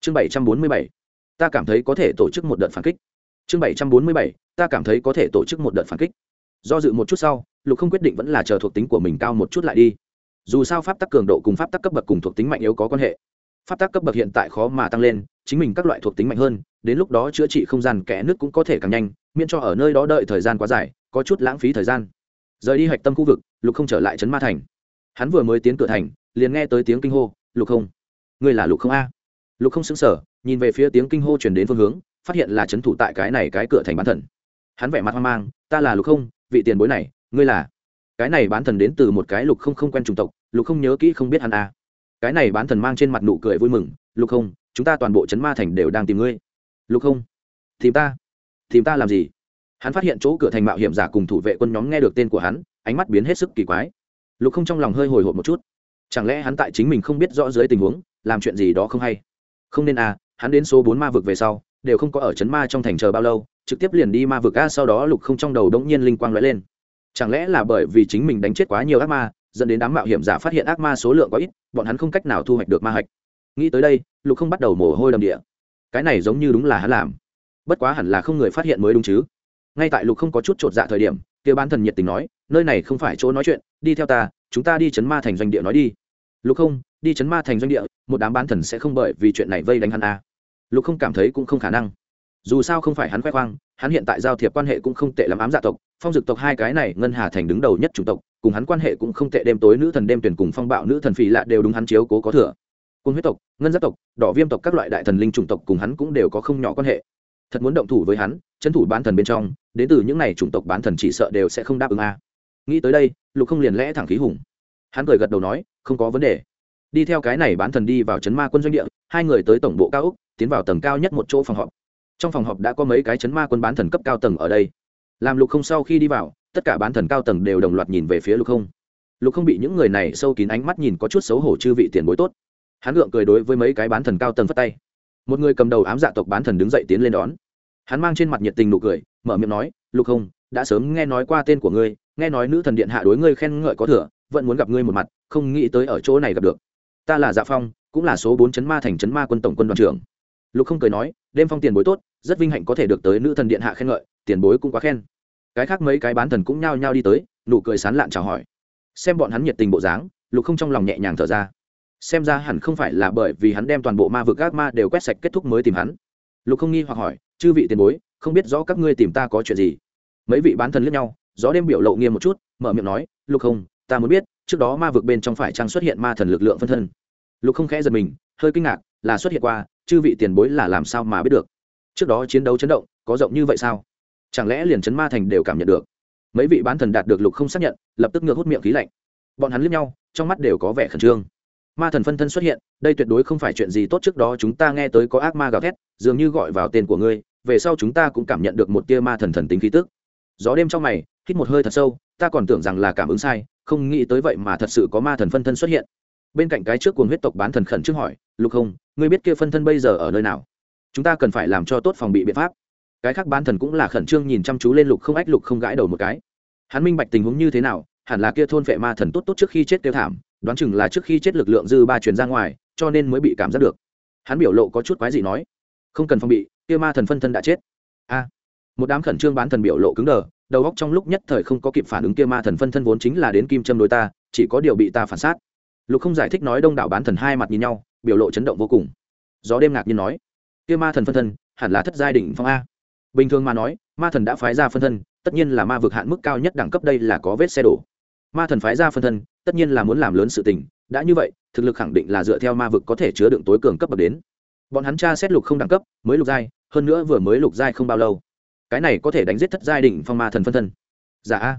Chương bảy trăm bốn mươi bảy, ta cảm thấy có thể tổ chức một đợt phản kích. Chương bảy trăm bốn mươi bảy, ta cảm thấy có thể tổ chức một đợt phản kích. Do dự một chút sau, lục không quyết định vẫn là chờ thuộc tính của mình cao một chút lại đi. Dù sao pháp tắc cường độ cùng pháp tắc cấp bậc cùng thuộc tính mạnh yếu có quan hệ pháp tắc cấp bậc hiện tại khó mà tăng lên, chính mình các loại thuộc tính mạnh hơn, đến lúc đó chữa trị không gian kẽ nước cũng có thể càng nhanh, miễn cho ở nơi đó đợi thời gian quá dài, có chút lãng phí thời gian. Rời đi hạch tâm khu vực, lục không trở lại trấn ma thành. Hắn vừa mới tiến cửa thành, liền nghe tới tiếng kinh hô, lục không, ngươi là lục không a? Lục không xứng sở nhìn về phía tiếng kinh hô chuyển đến phương hướng, phát hiện là trấn thủ tại cái này cái cửa thành bán thần. Hắn vẻ mặt hoang mang, ta là lục không, vị tiền bối này, ngươi là? Cái này bán thần đến từ một cái lục không không quen chủng tộc, lục không nhớ kỹ không biết hắn a cái này bán thần mang trên mặt nụ cười vui mừng, lục không chúng ta toàn bộ chấn ma thành đều đang tìm ngươi. Lục không tìm ta? Tìm ta làm gì? Hắn phát hiện chỗ cửa thành mạo hiểm giả cùng thủ vệ quân nhóm nghe được tên của hắn, ánh mắt biến hết sức kỳ quái. Lục không trong lòng hơi hồi hộp một chút. Chẳng lẽ hắn tại chính mình không biết rõ dưới tình huống, làm chuyện gì đó không hay? Không nên à hắn đến số bốn ma vực về sau, đều không có ở chấn ma trong thành chờ bao lâu, trực tiếp liền đi ma vực, a, sau đó lục không trong đầu đống nhiên linh quang lóe lên. Chẳng lẽ là bởi vì chính mình đánh chết quá nhiều ác ma dẫn đến đám mạo hiểm giả phát hiện ác ma số lượng quá ít, bọn hắn không cách nào thu hoạch được ma hạch. Nghĩ tới đây, lục không bắt đầu mồ hôi đầm địa. Cái này giống như đúng là hắn làm. Bất quá hẳn là không người phát hiện mới đúng chứ. Ngay tại lục không có chút t r ộ t dạ thời điểm, kia bán thần nhiệt tình nói, nơi này không phải chỗ nói chuyện, đi theo ta, chúng ta đi chấn ma thành doanh địa nói đi. Lục không, đi chấn ma thành doanh địa, một đám bán thần sẽ không bởi vì chuyện này vây đánh hắn à. lục không cảm thấy cũng không khả năng. Dù sao không phải hắn khoe khoang, hắn hiện tại giao thiệp quan hệ cũng không tệ lắm ám dạ tộc, phong dực tộc hai cái này, ngân hà thành đứng đầu nhất chủng tộc cùng hắn quan hệ cũng không tệ, đêm tối nữ thần, đêm tuyển cùng phong bạo nữ thần phì lạ đều đúng hắn chiếu cố có thừa. Cung huyết tộc, ngân giác tộc, đỏ viêm tộc các loại đại thần linh chủng tộc cùng hắn cũng đều có không nhỏ quan hệ. Thật muốn động thủ với hắn trấn thủ bán thần bên trong, đến từ những n à y chủng tộc bán thần chỉ sợ đều sẽ không đáp ứng a. Nghĩ tới đây, lục không liền lẽ thẳng khí hùng. Hắn cười gật đầu nói, không có vấn đề. Đi theo cái này bán thần đi vào trấn ma quân doanh địa, hai người tới tổng bộ cao úc tiến vào tầng cao nhất một chỗ phòng họp. Trong phòng họp đã có mấy cái chấn ma quân bán thần cấp cao tầng ở đây. Làm lục không sau khi đi vào tất cả bán thần cao tầng đều đồng loạt nhìn về phía lục không. Lục không bị những người này sâu kín ánh mắt nhìn có chút xấu hổ chư vị tiền bối tốt. Hắn gượng cười đối với mấy cái bán thần cao tầng phất tay. Một người cầm đầu ám dạ tộc bán thần đứng dậy tiến lên đón. Hắn mang trên mặt nhiệt tình nụ cười, mở miệng nói, lục không, đã sớm nghe nói qua tên của ngươi, nghe nói nữ thần điện hạ đối ngươi khen ngợi có thừa, vẫn muốn gặp ngươi một mặt, không nghĩ tới ở chỗ này gặp được. Ta là dạ phong, cũng là số bốn chấn ma thành chấn ma quân tổng quân đoàn trưởng. Lục không cười nói, đêm phong tiền bối tốt, rất vinh hạnh có thể được tới nữ thần điện hạ khen ngợi, tiền bối cũng quá khen cái khác mấy cái bán thần cũng nhao nhao đi tới, nụ cười sán lạn chào hỏi. Xem bọn hắn nhiệt tình bộ dáng, lục không trong lòng nhẹ nhàng thở ra. Xem ra hẳn không phải là bởi vì hắn đem toàn bộ ma vực ác ma đều quét sạch kết thúc mới tìm hắn. Lục không nghi hoặc hỏi, chư vị tiền bối, không biết rõ các ngươi tìm ta có chuyện gì? Mấy vị bán thần lướt nhau, gió đêm biểu lộ nghiêm một chút, mở miệng nói, lục không, ta muốn biết, trước đó ma vực bên trong phải trang xuất hiện ma thần lực lượng phân thân? Lục không khẽ giật mình, hơi kinh ngạc, là xuất hiện qua, chư vị tiền bối là làm sao mà biết được? Trước đó chiến đấu chấn động, có rộng như vậy sao? Chẳng lẽ liền chấn ma thành đều cảm nhận được? Mấy vị bán thần đạt được lục không xác nhận, lập tức ngược hút miệng khí lạnh. Bọn hắn liếc nhau, trong mắt đều có vẻ khẩn trương. Ma thần phân thân xuất hiện, đây tuyệt đối không phải chuyện gì tốt trước đó chúng ta nghe tới có ác ma gào thét, dường như gọi vào tên của ngươi, về sau chúng ta cũng cảm nhận được một tia ma thần thần tính khí tức. Gió đêm trong mày, hít một hơi thật sâu, ta còn tưởng rằng là cảm ứng sai, không nghĩ tới vậy mà thật sự có ma thần phân thân xuất hiện. Bên cạnh cái trước cuồng huyết tộc bán thần khẩn trước hỏi, lục không, ngươi biết kia phân thân bây giờ ở nơi nào? Chúng ta cần phải làm cho tốt phòng bị biện pháp cái khác bán thần cũng là khẩn trương nhìn chăm chú lên lục không ách lục không gãi đầu một cái. Hắn minh bạch tình huống như thế nào, hẳn là kia thôn vệ ma thần tốt tốt trước khi chết tiêu thảm, đoán chừng là trước khi chết lực lượng dư ba truyền ra ngoài, cho nên mới bị cảm giác được. Hắn biểu lộ có chút quái gì nói, không cần phòng bị, kia ma thần phân thân đã chết. A. Một đám khẩn trương bán thần biểu lộ cứng đờ, đầu góc trong lúc nhất thời không có kịp phản ứng kia ma thần phân thân vốn chính là đến kim châm đối ta, chỉ có điều bị ta phản sát. Lục không giải thích nói đông đảo bán thần hai mặt nhìn nhau, biểu lộ chấn động vô cùng. Gió đêm ngạc nhiên nói, kia ma thần phân thân, hẳn là thất giai đỉnh phong a bình thường mà nói, ma thần đã phái ra phân thân, tất nhiên là ma vực hạn mức cao nhất đẳng cấp đây là có vết xe đổ. Ma thần phái ra phân thân, tất nhiên là muốn làm lớn sự tình, đã như vậy, thực lực khẳng định là dựa theo ma vực có thể chứa đựng tối cường cấp bậc đến. Bọn hắn tra xét lục không đẳng cấp, mới lục giai, hơn nữa vừa mới lục giai không bao lâu. Cái này có thể đánh giết thất giai đỉnh phong ma thần phân thân. Dạ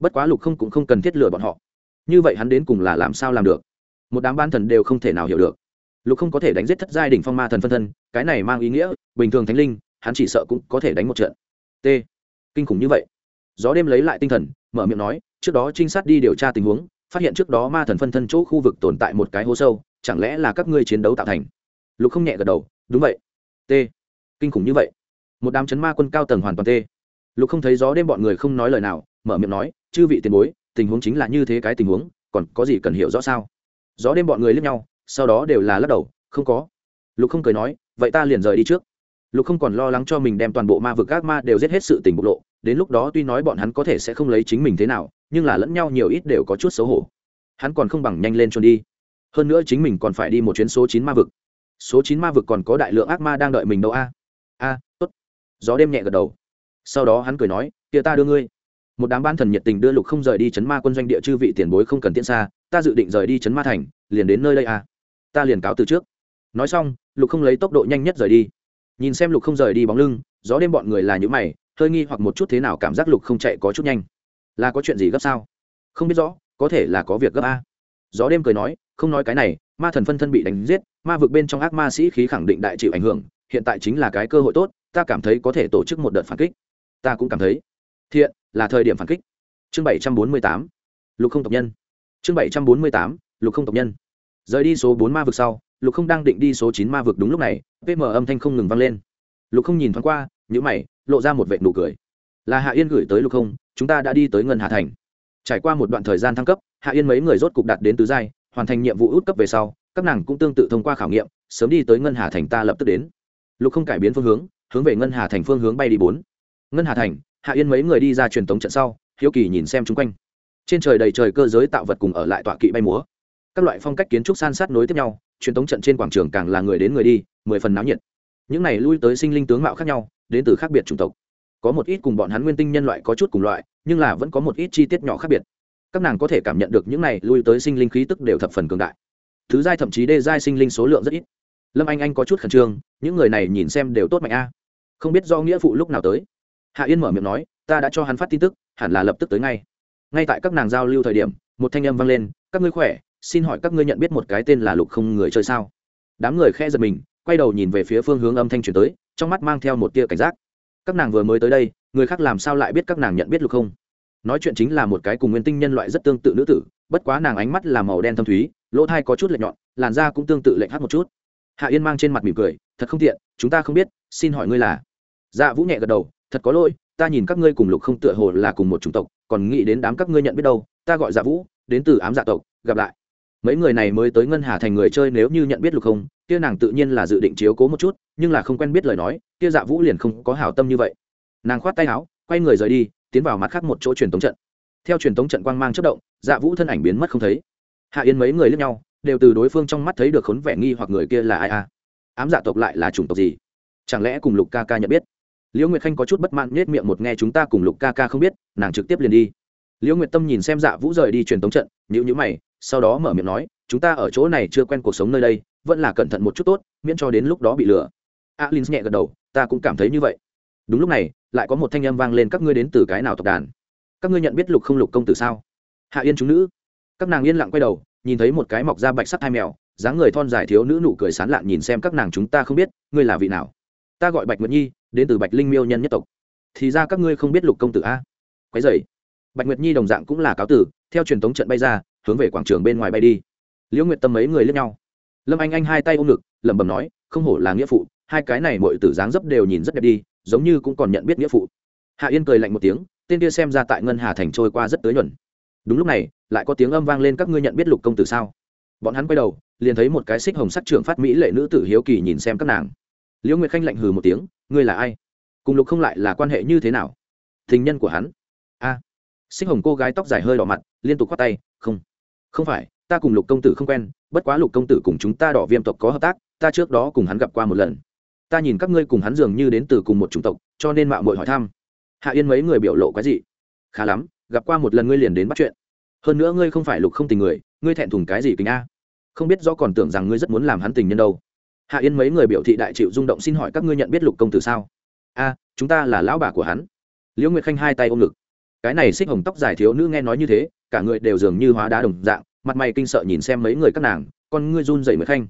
bất quá lục không cũng không cần thiết lừa bọn họ. Như vậy hắn đến cùng là làm sao làm được? Một đám ban thần đều không thể nào hiểu được. Lục không có thể đánh giết thất giai đỉnh phong ma thần phân thân, cái này mang ý nghĩa, bình thường thánh linh hắn chỉ sợ cũng có thể đánh một trận. T. Kinh khủng như vậy. Gió đêm lấy lại tinh thần, mở miệng nói, trước đó trinh sát đi điều tra tình huống, phát hiện trước đó ma thần phân thân chỗ khu vực tồn tại một cái hố sâu, chẳng lẽ là các ngươi chiến đấu tạo thành? Lục không nhẹ gật đầu, đúng vậy. T. Kinh khủng như vậy. Một đám chấn ma quân cao tầng hoàn toàn t. Lục không thấy gió đêm bọn người không nói lời nào, mở miệng nói, chư vị tiền bối, tình huống chính là như thế cái tình huống, còn có gì cần hiểu rõ sao? Gió đêm bọn người lướt nhau, sau đó đều là lắc đầu, không có. Lục không cười nói, vậy ta liền rời đi trước lục không còn lo lắng cho mình đem toàn bộ ma vực các ma đều giết hết sự tình bộc lộ, đến lúc đó tuy nói bọn hắn có thể sẽ không lấy chính mình thế nào, nhưng là lẫn nhau nhiều ít đều có chút xấu hổ. Hắn còn không bằng nhanh lên trốn đi. Hơn nữa chính mình còn phải đi một chuyến số chín ma vực. Số chín ma vực còn có đại lượng ác ma đang đợi mình đâu a. A, tốt. Gió đêm nhẹ gật đầu. Sau đó hắn cười nói, kia ta đưa ngươi. Một đám ban thần nhiệt tình đưa lục không rời đi chấn ma quân doanh địa chư vị tiền bối không cần tiễn xa, ta dự định rời đi chấn ma thành, liền đến nơi đây a. Ta liền cáo từ trước. Nói xong, lục không lấy tốc độ nhanh nhất rời đi nhìn xem lục không rời đi bóng lưng, gió đêm bọn người là những mày, hơi nghi hoặc một chút thế nào cảm giác lục không chạy có chút nhanh. Là có chuyện gì gấp sao? Không biết rõ, có thể là có việc gấp a. Gió đêm cười nói, không nói cái này, ma thần phân thân bị đánh giết, ma vực bên trong ác ma sĩ khí khẳng định đại chịu ảnh hưởng, hiện tại chính là cái cơ hội tốt, ta cảm thấy có thể tổ chức một đợt phản kích. Ta cũng cảm thấy. Thiện, là thời điểm phản kích. Chương bảy trăm bốn mươi tám, lục không tộc nhân. Chương bảy trăm bốn mươi tám, lục không tộc nhân. Rời đi số bốn ma vực sau lục không đang định đi số chín ma vực đúng lúc này pm âm thanh không ngừng vang lên. Lục không nhìn thoáng qua nhữ mày, lộ ra một vệ nụ cười. Là hạ yên gửi tới lục không, chúng ta đã đi tới ngân hà thành. Trải qua một đoạn thời gian thăng cấp, hạ yên mấy người rốt cục đạt đến tứ giai, hoàn thành nhiệm vụ út cấp về sau, các nàng cũng tương tự thông qua khảo nghiệm, sớm đi tới ngân hà thành ta lập tức đến. Lục không cải biến phương hướng hướng về ngân hà thành phương hướng bay đi bốn. Ngân hà thành, hạ yên mấy người đi ra truyền tống trận sau, hiếu kỳ nhìn xem chung quanh. Trên trời đầy trời cơ giới tạo vật cùng ở lại tọa kỵ bay múa các loại phong cách kiến trúc san sát nối tiếp nhau, truyền thống trận trên quảng trường càng là người đến người đi, mười phần náo nhiệt. Những này lui tới sinh linh tướng mạo khác nhau, đến từ khác biệt chủng tộc. Có một ít cùng bọn hắn nguyên tinh nhân loại có chút cùng loại, nhưng là vẫn có một ít chi tiết nhỏ khác biệt. Các nàng có thể cảm nhận được những này lui tới sinh linh khí tức đều thập phần cường đại. Thứ giai thậm chí đê giai sinh linh số lượng rất ít. Lâm anh anh có chút khẩn trương, những người này nhìn xem đều tốt mạnh a. Không biết do nghĩa phụ lúc nào tới. Hạ yên mở miệng nói, ta đã cho hắn phát tin tức, hẳn là lập tức tới ngay. Ngay tại các nàng giao lưu thời điểm, một thanh âm vang lên, các ngươi khỏe xin hỏi các ngươi nhận biết một cái tên là lục không người chơi sao? Đám người khe giật mình, quay đầu nhìn về phía phương hướng âm thanh chuyển tới, trong mắt mang theo một tia cảnh giác. Các nàng vừa mới tới đây, người khác làm sao lại biết các nàng nhận biết lục không? Nói chuyện chính là một cái cùng nguyên tinh nhân loại rất tương tự nữ tử, bất quá nàng ánh mắt là màu đen thâm thúy, lỗ thai có chút lệch nhọn, làn da cũng tương tự lệch hát một chút. Hạ yên mang trên mặt mỉm cười, thật không tiện, chúng ta không biết, xin hỏi ngươi là? Dạ vũ nhẹ gật đầu, thật có lỗi, ta nhìn các ngươi cùng lục không tựa hồ là cùng một chủng tộc, còn nghĩ đến đám các ngươi nhận biết đâu, ta gọi dạ vũ, đến từ ám dạ tộc, gặp lại mấy người này mới tới ngân hà thành người chơi nếu như nhận biết lục không, kia nàng tự nhiên là dự định chiếu cố một chút, nhưng là không quen biết lời nói, kia dạ vũ liền không có hảo tâm như vậy. Nàng khoát tay áo, quay người rời đi, tiến vào mặt khác một chỗ truyền tống trận. Theo truyền tống trận quang mang chất động dạ vũ thân ảnh biến mất không thấy. Hạ yên mấy người lướt nhau, đều từ đối phương trong mắt thấy được khốn vẻ nghi hoặc người kia là ai a? Ám dạ tộc lại là chủng tộc gì? Chẳng lẽ cùng lục ca ca nhận biết? Liễu nguyệt khanh có chút bất mãn nhét miệng một nghe chúng ta cùng lục ca ca không biết, nàng trực tiếp liền đi. Liễu nguyệt tâm nhìn xem dạ vũ rời đi truyền tống trận nhữ nhữ mày sau đó mở miệng nói, chúng ta ở chỗ này chưa quen cuộc sống nơi đây, vẫn là cẩn thận một chút tốt, miễn cho đến lúc đó bị lừa. Alin nhẹ gật đầu, ta cũng cảm thấy như vậy. Đúng lúc này, lại có một thanh âm vang lên, các ngươi đến từ cái nào tộc đàn? Các ngươi nhận biết lục không lục công tử sao? Hạ yên chúng nữ. Các nàng yên lặng quay đầu, nhìn thấy một cái mọc da bạch sắc hai mèo, dáng người thon dài thiếu nữ nụ cười sán lạn nhìn xem các nàng, chúng ta không biết, ngươi là vị nào? Ta gọi bạch nguyệt nhi, đến từ bạch linh miêu nhân nhất tộc. Thì ra các ngươi không biết lục công tử a. Quái dày bạch nguyệt nhi đồng dạng cũng là cáo tử, theo truyền thống trận bay ra hướng về quảng trường bên ngoài bay đi. Liễu nguyệt tâm mấy người lướt nhau. Lâm anh anh hai tay ôm ngực, lẩm bẩm nói, không hổ là nghĩa phụ, hai cái này mọi tử dáng dấp đều nhìn rất đẹp đi, giống như cũng còn nhận biết nghĩa phụ. Hạ yên cười lạnh một tiếng, tên kia xem ra tại ngân hà thành trôi qua rất tới nhuận. Đúng lúc này, lại có tiếng âm vang lên, các ngươi nhận biết lục công tử sao? Bọn hắn quay đầu, liền thấy một cái xích hồng sắc trưởng phát mỹ lệ nữ tử hiếu kỳ nhìn xem các nàng. Liễu nguyệt khanh lạnh hừ một tiếng, ngươi là ai? Cùng lục không lại là quan hệ như thế nào? Tình nhân của hắn. A. Xích hồng cô gái tóc dài hơi đỏ mặt, liên tục khoác tay, không không phải, ta cùng lục công tử không quen, bất quá lục công tử cùng chúng ta đỏ viêm tộc có hợp tác, ta trước đó cùng hắn gặp qua một lần. Ta nhìn các ngươi cùng hắn dường như đến từ cùng một chủng tộc, cho nên mạo mội hỏi thăm. Hạ yên mấy người biểu lộ cái gì khá lắm, gặp qua một lần ngươi liền đến bắt chuyện. Hơn nữa ngươi không phải lục không tình người, ngươi thẹn thùng cái gì kính a? Không biết do còn tưởng rằng ngươi rất muốn làm hắn tình nhân đâu. Hạ yên mấy người biểu thị đại chịu rung động xin hỏi các ngươi nhận biết lục công tử sao? A, chúng ta là lão bà của hắn. Liễu nguyệt khanh hai tay ôm ngực. Cái này xích hồng tóc dài thiếu nữ nghe nói như thế cả người đều dường như hóa đá đồng dạng, mặt mày kinh sợ nhìn xem mấy người các nàng, con ngươi run dậy nguyệt khanh.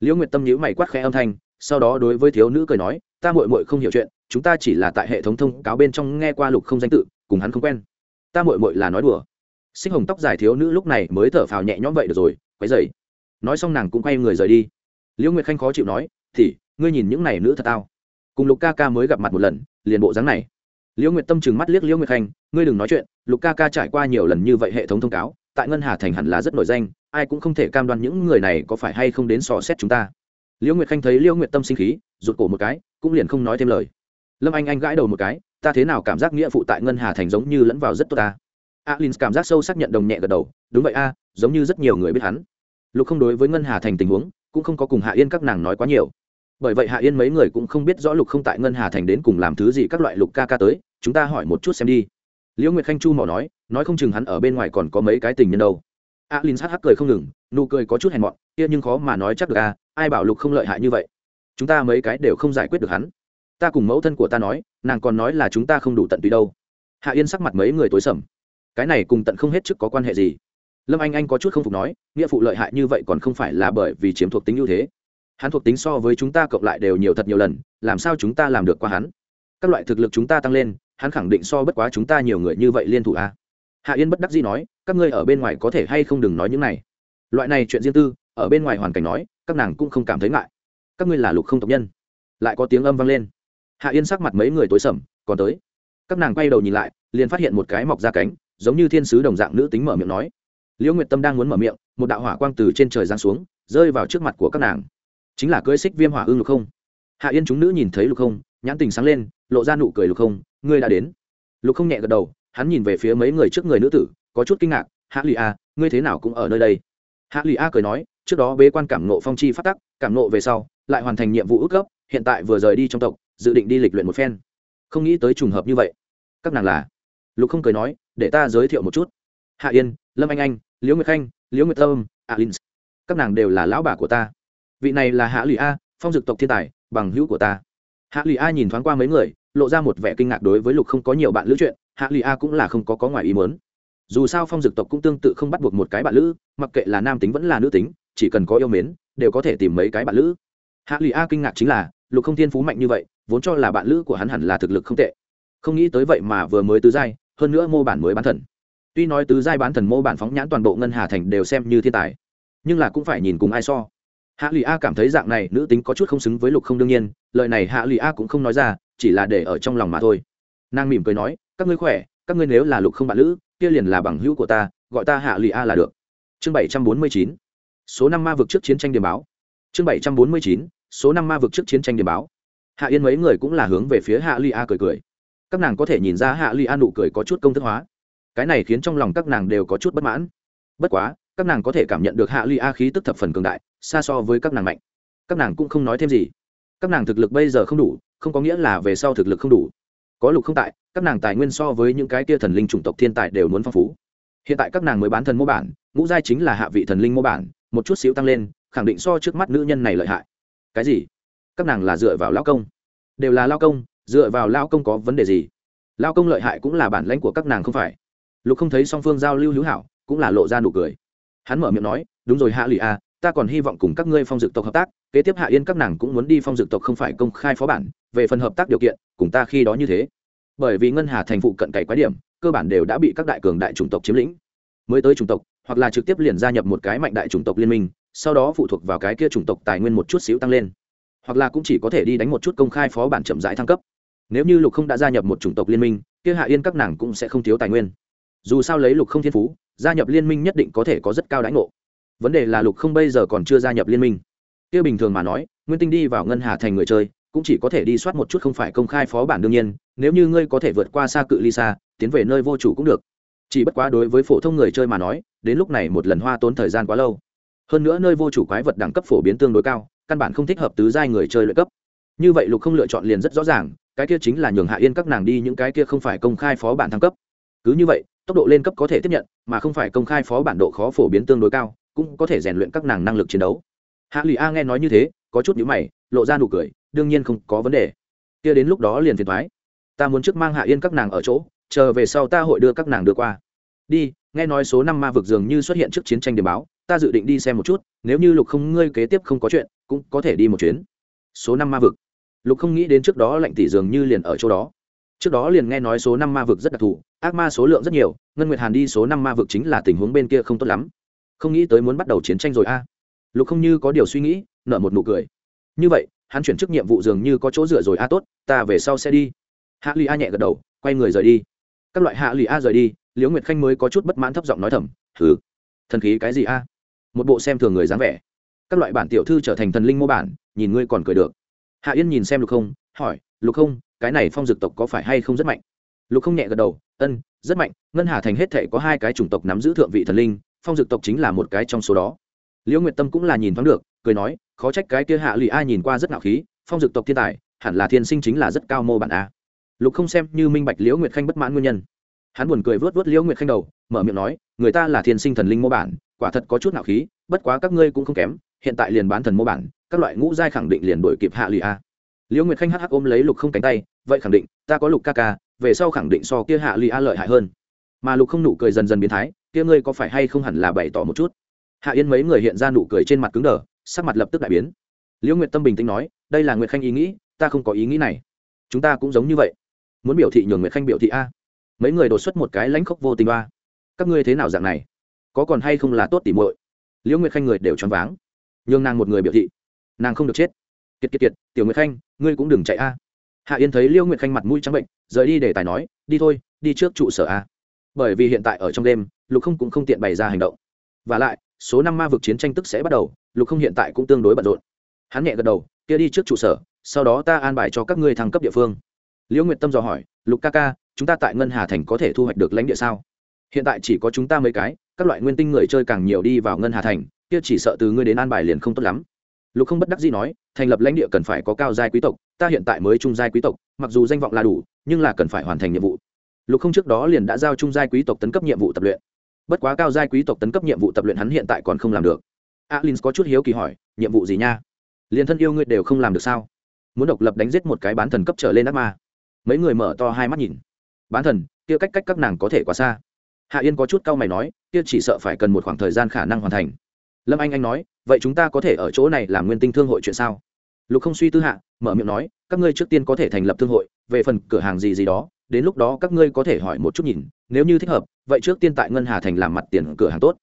Liễu nguyệt tâm nhíu mày quát khẽ âm thanh, sau đó đối với thiếu nữ cười nói, ta muội muội không hiểu chuyện, chúng ta chỉ là tại hệ thống thông cáo bên trong nghe qua lục không danh tự, cùng hắn không quen. Ta muội muội là nói đùa. Xích hồng tóc dài thiếu nữ lúc này mới thở phào nhẹ nhõm vậy được rồi, quấy dậy nói xong nàng cũng quay người rời đi. Liễu nguyệt khanh khó chịu nói, thì, ngươi nhìn những này nữ thật tao. Cùng lục ca ca mới gặp mặt một lần, liền bộ dáng này liễu nguyệt tâm chừng mắt liếc liễu nguyệt khanh, ngươi đừng nói chuyện, lục ca ca trải qua nhiều lần như vậy hệ thống thông cáo, tại ngân hà thành hẳn là rất nổi danh, ai cũng không thể cam đoan những người này có phải hay không đến sò xét chúng ta. Liễu nguyệt khanh thấy liễu nguyệt tâm sinh khí, rụt cổ một cái, cũng liền không nói thêm lời. Lâm anh anh gãi đầu một cái, ta thế nào cảm giác nghĩa phụ tại ngân hà thành giống như lẫn vào rất tốt ta? Alin cảm giác sâu sắc nhận đồng nhẹ gật đầu, đúng vậy a, giống như rất nhiều người biết hắn. Lục không đối với ngân hà thành tình huống, cũng không có cùng hạ yên các nàng nói quá nhiều bởi vậy hạ yên mấy người cũng không biết rõ lục không tại ngân hà thành đến cùng làm thứ gì các loại lục ca ca tới, chúng ta hỏi một chút xem đi. Liễu nguyệt khanh chu mỏ nói nói không chừng hắn ở bên ngoài còn có mấy cái tình nhân đâu. A alin hắc hắc cười không ngừng, nụ cười có chút hèn mọn, kia nhưng khó mà nói chắc được à ai bảo lục không lợi hại như vậy? Chúng ta mấy cái đều không giải quyết được hắn. Ta cùng mẫu thân của ta nói, nàng còn nói là chúng ta không đủ tận tùy đâu. Hạ yên sắc mặt mấy người tối sầm. Cái này cùng tận không hết chức có quan hệ gì? Lâm anh anh có chút không phục nói, nghĩa phụ lợi hại như vậy còn không phải là bởi vì chiếm thuộc tính ưu thế hắn thuộc tính so với chúng ta cộng lại đều nhiều thật nhiều lần, làm sao chúng ta làm được qua hắn? Các loại thực lực chúng ta tăng lên, hắn khẳng định so bất quá chúng ta nhiều người như vậy liên thủ a à? hạ yên bất đắc dĩ nói, các ngươi ở bên ngoài có thể hay không đừng nói những này. Loại này chuyện riêng tư, ở bên ngoài hoàn cảnh nói, các nàng cũng không cảm thấy ngại. Các ngươi là lục không tộc nhân. Lại có tiếng âm vang lên. Hạ yên sắc mặt mấy người tối sầm, còn tới. Các nàng quay đầu nhìn lại, liền phát hiện một cái mọc ra cánh, giống như thiên sứ đồng dạng nữ tính mở miệng nói. Liễu nguyệt tâm đang muốn mở miệng, một đạo hỏa quang từ trên trời giáng xuống, rơi vào trước mặt của các nàng chính là cưới xích viêm hỏa ương lục không. Hạ yên chúng nữ nhìn thấy lục không, nhãn tình sáng lên, lộ ra nụ cười lục không, ngươi đã đến. Lục không nhẹ gật đầu, hắn nhìn về phía mấy người trước người nữ tử, có chút kinh ngạc, hạ lụy a, ngươi thế nào cũng ở nơi đây? Hạ lụy a cười nói, trước đó bế quan cảm nộ phong chi phát tắc, cảm nộ về sau, lại hoàn thành nhiệm vụ ước cấp hiện tại vừa rời đi trong tộc, dự định đi lịch luyện một phen. Không nghĩ tới trùng hợp như vậy. Các nàng là? Lục không cười nói, để ta giới thiệu một chút. Hạ yên, lâm anh anh, liễu nguyệt khanh, liễu nguyệt tâm alin các nàng đều là lão bà của ta vị này là hạ lụy a, phong dực tộc thiên tài, bằng hữu của ta. Hạ lụy a nhìn thoáng qua mấy người, lộ ra một vẻ kinh ngạc đối với lục không có nhiều bạn lữ chuyện, hạ lụy a cũng là không có có ngoài ý mớn dù sao phong dực tộc cũng tương tự không bắt buộc một cái bạn lữ, mặc kệ là nam tính vẫn là nữ tính, chỉ cần có yêu mến, đều có thể tìm mấy cái bạn lữ. Hạ lụy a kinh ngạc chính là, lục không thiên phú mạnh như vậy, vốn cho là bạn lữ của hắn hẳn là thực lực không tệ. Không nghĩ tới vậy mà vừa mới tứ giai, hơn nữa mô bản mới bán thần. Tuy nói tứ giai bán thần mô bản phóng nhãn toàn bộ ngân hà thành đều xem như thiên tài, nhưng là cũng phải nhìn cùng ai so hạ lụy a cảm thấy dạng này nữ tính có chút không xứng với lục không đương nhiên, lời này hạ lụy a cũng không nói ra, chỉ là để ở trong lòng mà thôi. Nàng mỉm cười nói, các ngươi khỏe, các ngươi nếu là lục không bạn lữ, kia liền là bằng hữu của ta, gọi ta hạ lụy a là được. Chương bảy trăm bốn mươi chín, số năm ma vực trước chiến tranh điểm báo. Chương bảy trăm bốn mươi chín, số năm ma vực trước chiến tranh điểm báo. Hạ yên mấy người cũng là hướng về phía hạ lụy a cười cười. Các nàng có thể nhìn ra hạ lụy a nụ cười có chút công thức hóa. Cái này khiến trong lòng các nàng đều có chút bất mãn. Bất quá, các nàng có thể cảm nhận được hạ lụy a khí tức thập phần cường đại xa so với các nàng mạnh. Các nàng cũng không nói thêm gì. Các nàng thực lực bây giờ không đủ, không có nghĩa là về sau thực lực không đủ. Có lục không tại, các nàng tài nguyên so với những cái kia thần linh chủng tộc thiên tài đều muốn phong phú. Hiện tại các nàng mới bán thần mô bản, ngũ giai chính là hạ vị thần linh mô bản, một chút xíu tăng lên, khẳng định so trước mắt nữ nhân này lợi hại. Cái gì? Các nàng là dựa vào lao công. Đều là lao công, dựa vào lao công có vấn đề gì? Lao công lợi hại cũng là bản lãnh của các nàng không phải. Lục không thấy song phương giao lưu hữu hảo, cũng là lộ ra nụ cười. Hắn mở miệng nói, đúng rồi, hạ lụy a ta còn hy vọng cùng các ngươi phong dực tộc hợp tác, kế tiếp hạ yên các nàng cũng muốn đi phong dực tộc không phải công khai phó bản, về phần hợp tác điều kiện, cùng ta khi đó như thế. Bởi vì ngân hà thành phụ cận cày quái điểm, cơ bản đều đã bị các đại cường đại chủng tộc chiếm lĩnh. Mới tới chủng tộc, hoặc là trực tiếp liền gia nhập một cái mạnh đại chủng tộc liên minh, sau đó phụ thuộc vào cái kia chủng tộc tài nguyên một chút xíu tăng lên. Hoặc là cũng chỉ có thể đi đánh một chút công khai phó bản chậm rãi thăng cấp. Nếu như lục không đã gia nhập một chủng tộc liên minh, kia hạ yên các nàng cũng sẽ không thiếu tài nguyên. Dù sao lấy lục không thiên phú, gia nhập liên minh nhất định có thể có rất cao đánh ngộ vấn đề là lục không bây giờ còn chưa gia nhập liên minh. Kia bình thường mà nói, nguyên tinh đi vào ngân hà thành người chơi, cũng chỉ có thể đi soát một chút không phải công khai phó bản đương nhiên, nếu như ngươi có thể vượt qua xa cự ly xa, tiến về nơi vô chủ cũng được. Chỉ bất quá đối với phổ thông người chơi mà nói, đến lúc này một lần hoa tốn thời gian quá lâu. Hơn nữa nơi vô chủ quái vật đẳng cấp phổ biến tương đối cao, căn bản không thích hợp tứ giai người chơi lợi cấp. Như vậy lục không lựa chọn liền rất rõ ràng, cái kia chính là nhường hạ yên các nàng đi những cái kia không phải công khai phó bản thăng cấp. Cứ như vậy, tốc độ lên cấp có thể tiếp nhận, mà không phải công khai phó bản độ khó phổ biến tương đối cao cũng có thể rèn luyện các nàng năng lực chiến đấu. Hạ lụy a nghe nói như thế, có chút nhữ mày, lộ ra nụ cười, đương nhiên không có vấn đề. Kia đến lúc đó liền phiền thoái ta muốn trước mang hạ yên các nàng ở chỗ, chờ về sau ta hội đưa các nàng đưa qua. Đi, nghe nói số năm ma vực dường như xuất hiện trước chiến tranh điểm báo, ta dự định đi xem một chút, nếu như lục không ngươi kế tiếp không có chuyện, cũng có thể đi một chuyến. Số năm ma vực. Lục không nghĩ đến trước đó lạnh tỷ dường như liền ở chỗ đó. Trước đó liền nghe nói số năm ma vực rất đặc thù, ác ma số lượng rất nhiều, ngân nguyệt hàn đi số năm ma vực chính là tình huống bên kia không tốt lắm không nghĩ tới muốn bắt đầu chiến tranh rồi a. Lục không như có điều suy nghĩ nợ một nụ cười. Như vậy, hắn chuyển chức nhiệm vụ dường như có chỗ dựa rồi a, tốt, ta về sau sẽ đi. Hạ lụy a nhẹ gật đầu, quay người rời đi. Các loại hạ lụy a rời đi, liễu nguyệt khanh mới có chút bất mãn thấp giọng nói thầm thử thần khí cái gì a? Một bộ xem thường người dáng vẻ. Các loại bản tiểu thư trở thành thần linh mô bản, nhìn ngươi còn cười được. Hạ yên nhìn xem lục không, hỏi, lục không, cái này phong dực tộc có phải hay không rất mạnh? Lục không nhẹ gật đầu, ân, rất mạnh, ngân hà thành hết thể có hai cái chủng tộc nắm giữ thượng vị thần linh phong dực tộc chính là một cái trong số đó. Liễu nguyệt tâm cũng là nhìn thoáng được, cười nói, khó trách cái kia hạ lụy ai nhìn qua rất ngạo khí, phong dực tộc thiên tài, hẳn là thiên sinh chính là rất cao mô bản a. Lục không xem như minh bạch liễu nguyệt khanh bất mãn nguyên nhân. Hắn buồn cười vớt vớt liễu nguyệt khanh đầu, mở miệng nói, người ta là thiên sinh thần linh mô bản quả thật có chút ngạo khí, bất quá các ngươi cũng không kém, hiện tại liền bán thần mô bản các loại ngũ giai khẳng định liền đổi kịp hạ lụy a. Liễu nguyệt khanh hắc ôm lấy lục không cánh tay, vậy khẳng định, ta có lục ca ca, về sau khẳng định so kia hạ lụy a lợi hại hơn. Mà lục không nụ cười dần dần biến thái kia ngươi có phải hay không hẳn là bày tỏ một chút? Hạ yên mấy người hiện ra nụ cười trên mặt cứng đờ, sắc mặt lập tức đại biến. Liễu nguyệt tâm bình tĩnh nói, đây là nguyệt khanh ý nghĩ, ta không có ý nghĩ này. Chúng ta cũng giống như vậy. Muốn biểu thị nhường nguyệt khanh biểu thị a. Mấy người đột xuất một cái lãnh khốc vô tình ba các ngươi thế nào dạng này? Có còn hay không là tốt tỉ muội? Liễu nguyệt khanh người đều choáng váng. Nhường nàng một người biểu thị. Nàng không được chết. Kiệt kiệt kiệt, tiểu nguyệt khanh, ngươi cũng đừng chạy a. Hạ yên thấy liễu nguyệt khanh mặt mũi trắng bệnh, rời đi để tài nói, đi thôi, đi trước trụ sở a. Bởi vì hiện tại ở trong đêm lục không cũng không tiện bày ra hành động. Và lại, số năm ma vực chiến tranh tức sẽ bắt đầu, lục không hiện tại cũng tương đối bận rộn. Hắn nhẹ gật đầu, kia đi trước trụ sở, sau đó ta an bài cho các ngươi thăng cấp địa phương. Liễu nguyệt tâm dò hỏi, lục ca ca, chúng ta tại ngân hà thành có thể thu hoạch được lãnh địa sao? Hiện tại chỉ có chúng ta mấy cái, các loại nguyên tinh người chơi càng nhiều đi vào ngân hà thành, kia chỉ sợ từ ngươi đến an bài liền không tốt lắm. Lục không bất đắc dĩ nói, thành lập lãnh địa cần phải có cao giai quý tộc, ta hiện tại mới trung giai quý tộc, mặc dù danh vọng là đủ, nhưng là cần phải hoàn thành nhiệm vụ. Lục không trước đó liền đã giao trung giai quý tộc tấn cấp nhiệm vụ tập luyện bất quá cao giai quý tộc tấn cấp nhiệm vụ tập luyện hắn hiện tại còn không làm được. Alin có chút hiếu kỳ hỏi, nhiệm vụ gì nha? Liền thân yêu ngươi đều không làm được sao? Muốn độc lập đánh giết một cái bán thần cấp trở lên ác ma. Mấy người mở to hai mắt nhìn. Bán thần, kia cách cách các nàng có thể quá xa. Hạ yên có chút cau mày nói, kia chỉ sợ phải cần một khoảng thời gian khả năng hoàn thành. Lâm anh anh nói, vậy chúng ta có thể ở chỗ này làm nguyên tinh thương hội chuyện sao? Lục không suy tư hạ, mở miệng nói, các ngươi trước tiên có thể thành lập thương hội, về phần cửa hàng gì gì đó, đến lúc đó các ngươi có thể hỏi một chút nhìn nếu như thích hợp, vậy trước tiên tại ngân hà thành làm mặt tiền cửa hàng tốt.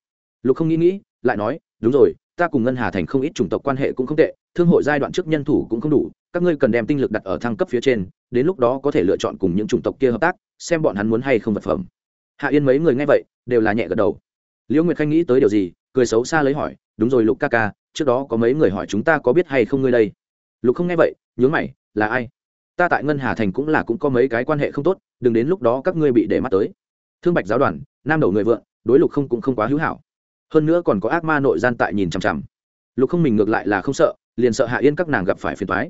Lục không nghĩ nghĩ, lại nói, đúng rồi, ta cùng ngân hà thành không ít chủng tộc quan hệ cũng không tệ, thương hội giai đoạn trước nhân thủ cũng không đủ, các ngươi cần đem tinh lực đặt ở thăng cấp phía trên, đến lúc đó có thể lựa chọn cùng những chủng tộc kia hợp tác, xem bọn hắn muốn hay không vật phẩm. Hạ yên mấy người nghe vậy, đều là nhẹ gật đầu. Liễu nguyệt khanh nghĩ tới điều gì, cười xấu xa lấy hỏi, đúng rồi lục ca ca, trước đó có mấy người hỏi chúng ta có biết hay không ngươi đây? Lục không nghe vậy nhớ mày, là ai? Ta tại ngân hà thành cũng là cũng có mấy cái quan hệ không tốt, đừng đến lúc đó các ngươi bị để mắt tới thương bạch giáo đoàn, nam đầu người vượng, đối lục không cũng không quá hữu hảo. Hơn nữa còn có ác ma nội gian tại nhìn chằm chằm. Lục không mình ngược lại là không sợ, liền sợ hạ yên các nàng gặp phải phiền thoái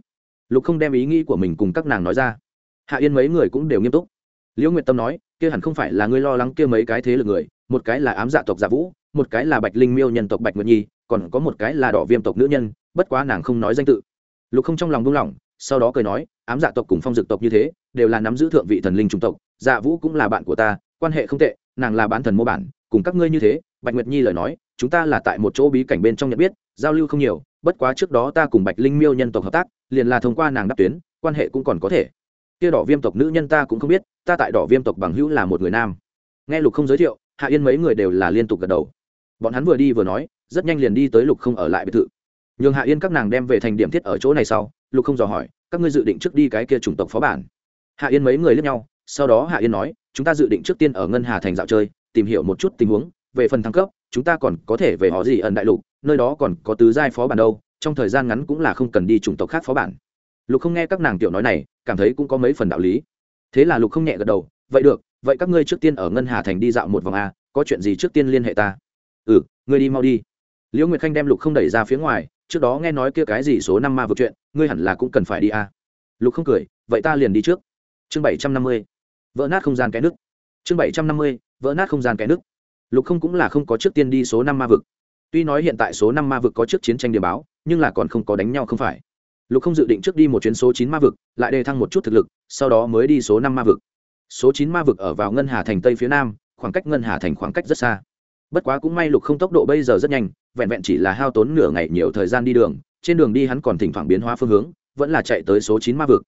lục không đem ý nghĩ của mình cùng các nàng nói ra. Hạ yên mấy người cũng đều nghiêm túc. Liễu nguyệt tâm nói, kia hẳn không phải là ngươi lo lắng kia mấy cái thế lực người, một cái là ám dạ tộc dạ vũ, một cái là bạch linh miêu nhân tộc bạch nguyệt nhi, còn có một cái là đỏ viêm tộc nữ nhân, bất quá nàng không nói danh tự. Lục không trong lòng buông lỏng, sau đó cười nói, ám dạ tộc cùng phong dực tộc như thế, đều là nắm giữ thượng vị thần linh trung tộc dạ vũ cũng là bạn của ta quan hệ không tệ, nàng là bán thần mô bản, cùng các ngươi như thế, bạch nguyệt nhi lời nói, chúng ta là tại một chỗ bí cảnh bên trong nhận biết, giao lưu không nhiều, bất quá trước đó ta cùng bạch linh miêu nhân tộc hợp tác, liền là thông qua nàng đáp tuyến, quan hệ cũng còn có thể. Kia đỏ viêm tộc nữ nhân ta cũng không biết, ta tại đỏ viêm tộc bằng hữu là một người nam. Nghe lục không giới thiệu, hạ yên mấy người đều là liên tục gật đầu. Bọn hắn vừa đi vừa nói, rất nhanh liền đi tới lục không ở lại biệt thự. Nhường hạ yên các nàng đem về thành điểm thiết ở chỗ này sau, lục không dò hỏi, các ngươi dự định trước đi cái kia chủng tộc phó bản. Hạ yên mấy người lướt nhau sau đó hạ yên nói, chúng ta dự định trước tiên ở ngân hà thành dạo chơi, tìm hiểu một chút tình huống, về phần thăng cấp, chúng ta còn có thể về họ gì ẩn đại lục, nơi đó còn có tứ giai phó bản đâu, trong thời gian ngắn cũng là không cần đi chủng tộc khác phó bản. Lục không nghe các nàng tiểu nói này, cảm thấy cũng có mấy phần đạo lý. Thế là lục không nhẹ gật đầu, vậy được, vậy các ngươi trước tiên ở ngân hà thành đi dạo một vòng a, có chuyện gì trước tiên liên hệ ta. Ừ ngươi đi mau đi. Liễu nguyệt khanh đem lục không đẩy ra phía ngoài, trước đó nghe nói kia cái gì số năm ma vượt chuyện, ngươi hẳn là cũng cần phải đi a. Lục không cười, vậy ta liền đi trước. Chương bảy trăm năm mươi vỡ nát không gian cái nước. Chương bảy trăm năm mươi, vỡ nát không gian cái nước. Lục không cũng là không có trước tiên đi số năm ma vực. Tuy nói hiện tại số năm ma vực có trước chiến tranh điểm báo, nhưng là còn không có đánh nhau không phải. Lục không dự định trước đi một chuyến số chín ma vực, lại đề thăng một chút thực lực, sau đó mới đi số năm ma vực. Số chín ma vực ở vào ngân hà thành tây phía nam, khoảng cách ngân hà thành khoảng cách rất xa. Bất quá cũng may lục không tốc độ bây giờ rất nhanh, vẹn vẹn chỉ là hao tốn nửa ngày nhiều thời gian đi đường, trên đường đi hắn còn thỉnh thoảng biến hóa phương hướng, vẫn là chạy tới số chín ma vực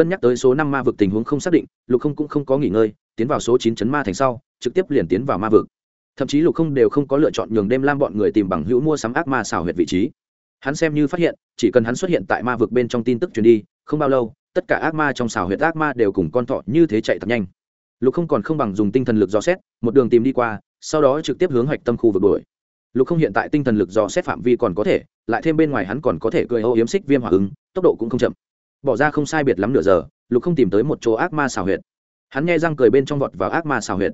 cân nhắc tới số năm ma vực tình huống không xác định, lục không cũng không có nghỉ ngơi, tiến vào số chín chấn ma thành sau, trực tiếp liền tiến vào ma vực. Thậm chí lục không đều không có lựa chọn nhường đêm lam bọn người tìm bằng hữu mua sắm ác ma xào huyệt vị trí. Hắn xem như phát hiện, chỉ cần hắn xuất hiện tại ma vực bên trong tin tức truyền đi, không bao lâu, tất cả ác ma trong xào huyệt ác ma đều cùng con thọ như thế chạy thật nhanh. Lục không còn không bằng dùng tinh thần lực dò xét, một đường tìm đi qua, sau đó trực tiếp hướng hoạch tâm khu vực đuổi. Lục không hiện tại tinh thần lực dò xét phạm vi còn có thể, lại thêm bên ngoài hắn còn có thể cười âu yếm xích viêm hỏa ứng, tốc độ cũng không chậm bỏ ra không sai biệt lắm nửa giờ, lục không tìm tới một chỗ ác ma xào huyệt. Hắn nghe răng cười bên trong vọt vào ác ma xào huyệt.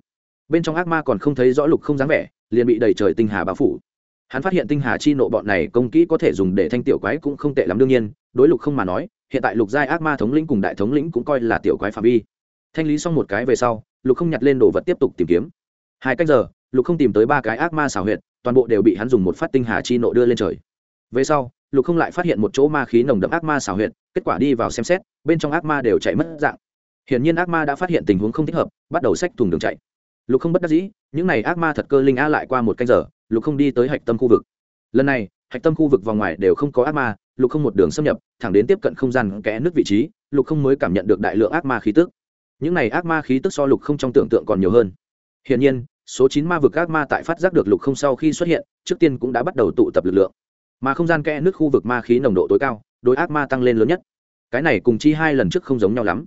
Bên trong ác ma còn không thấy rõ lục không dáng vẻ, liền bị đầy trời tinh hà bao phủ. Hắn phát hiện tinh hà chi nộ bọn này công kỹ có thể dùng để thanh tiểu quái cũng không tệ lắm đương nhiên, đối lục không mà nói, hiện tại lục giai ác ma thống lĩnh cùng đại thống lĩnh cũng coi là tiểu quái phạm vi. Thanh lý xong một cái về sau, lục không nhặt lên đồ vật tiếp tục tìm kiếm. Hai cách giờ, lục không tìm tới ba cái ác ma xảo huyệt, toàn bộ đều bị hắn dùng một phát tinh hà chi nộ đưa lên trời. Về sau lục không lại phát hiện một chỗ ma khí nồng đậm ác ma xảo huyệt, kết quả đi vào xem xét, bên trong ác ma đều chạy mất dạng. Hiển nhiên ác ma đã phát hiện tình huống không thích hợp, bắt đầu xách thùng đường chạy. Lục không bất đắc dĩ, những n à y ác ma thật cơ linh a lại qua một canh giờ, lục không đi tới hạch tâm khu vực. Lần này, hạch tâm khu vực vòng ngoài đều không có ác ma, lục không một đường xâm nhập, thẳng đến tiếp cận không gian kẽ nước vị trí, lục không mới cảm nhận được đại lượng ác ma khí tức. Những n à y ác ma khí tức so lục không trong tưởng tượng còn nhiều hơn. Hiển nhiên, số chín ma vực ác ma tại phát giác được lục không sau khi xuất hiện, trước tiên cũng đã bắt đầu tụ tập lực lượng mà không gian kẽ nước khu vực ma khí nồng độ tối cao, đối ác ma tăng lên lớn nhất. Cái này cùng chi hai lần trước không giống nhau lắm.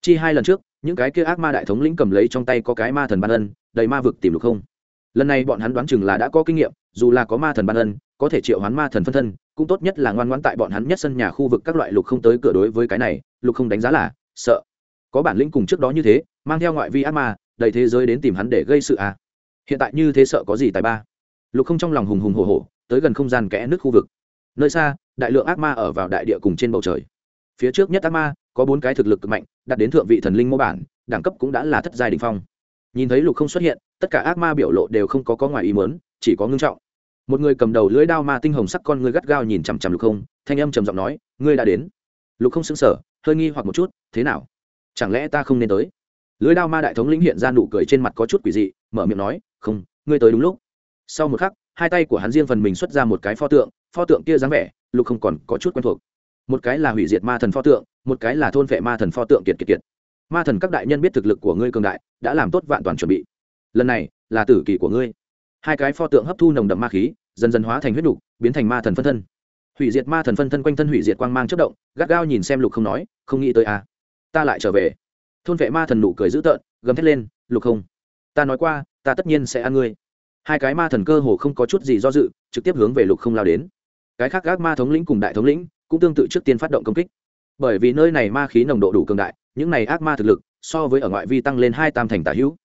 Chi hai lần trước, những cái kia ác ma đại thống lĩnh cầm lấy trong tay có cái ma thần ban ân, đầy ma vực tìm được không? Lần này bọn hắn đoán chừng là đã có kinh nghiệm, dù là có ma thần ban ân, có thể triệu hoán ma thần phân thân, cũng tốt nhất là ngoan ngoãn tại bọn hắn nhất sân nhà khu vực các loại lục không tới cửa đối với cái này, lục không đánh giá là sợ. Có bản lĩnh cùng trước đó như thế, mang theo ngoại vi ác ma, đầy thế giới đến tìm hắn để gây sự à. hiện tại như thế sợ có gì tài ba? Lục không trong lòng hùng hùng hồ hồ tới gần không gian kẽ nước khu vực. Nơi xa, đại lượng ác ma ở vào đại địa cùng trên bầu trời. Phía trước nhất ác ma, có bốn cái thực lực cực mạnh, đạt đến thượng vị thần linh mô bản, đẳng cấp cũng đã là thất giai đình phong. Nhìn thấy lục không xuất hiện, tất cả ác ma biểu lộ đều không có có ngoài ý mớn chỉ có ngưng trọng. Một người cầm đầu lưỡi đao ma tinh hồng sắc con ngươi gắt gao nhìn chằm chằm lục không, thanh âm trầm giọng nói, ngươi đã đến. Lục không xứng sở hơi nghi hoặc một chút, thế nào? Chẳng lẽ ta không nên tới? Lưỡi đao ma đại thống lĩnh hiện ra nụ cười trên mặt có chút quỷ dị, mở miệng nói, không, ngươi tới đúng lúc. Sau một khắc hai tay của hắn riêng phần mình xuất ra một cái pho tượng pho tượng kia dáng vẻ, lục không còn có chút quen thuộc. Một cái là hủy diệt ma thần pho tượng, một cái là thôn vệ ma thần pho tượng kiệt kiệt kiệt. Ma thần các đại nhân biết thực lực của ngươi cường đại, đã làm tốt vạn toàn chuẩn bị. Lần này, là tử kỳ của ngươi. Hai cái pho tượng hấp thu nồng đậm ma khí, dần dần hóa thành huyết đục biến thành ma thần phân thân. Hủy diệt ma thần phân thân quanh thân hủy diệt quang mang chất động, gắt gao nhìn xem lục không nói, không nghĩ tới à. ta lại trở về. Thôn vệ ma thần nụ cười dữ tợn, gầm thét lên, lục không, ta nói qua, ta tất nhiên sẽ ăn ngươi hai cái ma thần cơ hồ không có chút gì do dự, trực tiếp hướng về lục không lao đến. Cái khác gác ma thống lĩnh cùng đại thống lĩnh cũng tương tự trước tiên phát động công kích. Bởi vì nơi này ma khí nồng độ đủ cường đại, những này ác ma thực lực so với ở ngoại vi tăng lên hai tam thành tả hữu.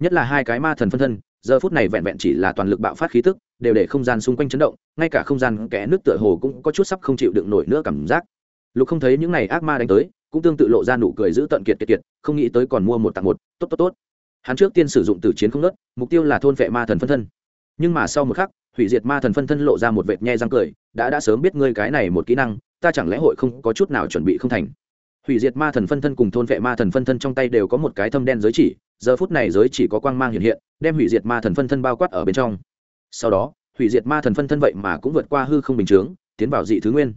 Nhất là hai cái ma thần phân thân, giờ phút này vẹn vẹn chỉ là toàn lực bạo phát khí tức, đều để không gian xung quanh chấn động, ngay cả không gian kẽ nước tựa hồ cũng có chút sắp không chịu đựng nổi nữa cảm giác. Lục không thấy những này ác ma đánh tới, cũng tương tự lộ ra nụ cười giữ tận kiệt kiệt kiệt, không nghĩ tới còn mua một tặng một. Tốt tốt tốt hắn trước tiên sử dụng Tử chiến không nớt, mục tiêu là thôn vệ ma thần phân thân. Nhưng mà sau một khắc, hủy diệt ma thần phân thân lộ ra một vệt nhe răng cười, đã đã sớm biết ngươi cái này một kỹ năng, ta chẳng lẽ hội không có chút nào chuẩn bị không thành? Hủy diệt ma thần phân thân cùng thôn vệ ma thần phân thân trong tay đều có một cái thâm đen giới chỉ, giờ phút này giới chỉ có quang mang hiện hiện, đem hủy diệt ma thần phân thân bao quát ở bên trong. Sau đó, hủy diệt ma thần phân thân vậy mà cũng vượt qua hư không bình chướng, tiến vào dị thứ nguyên.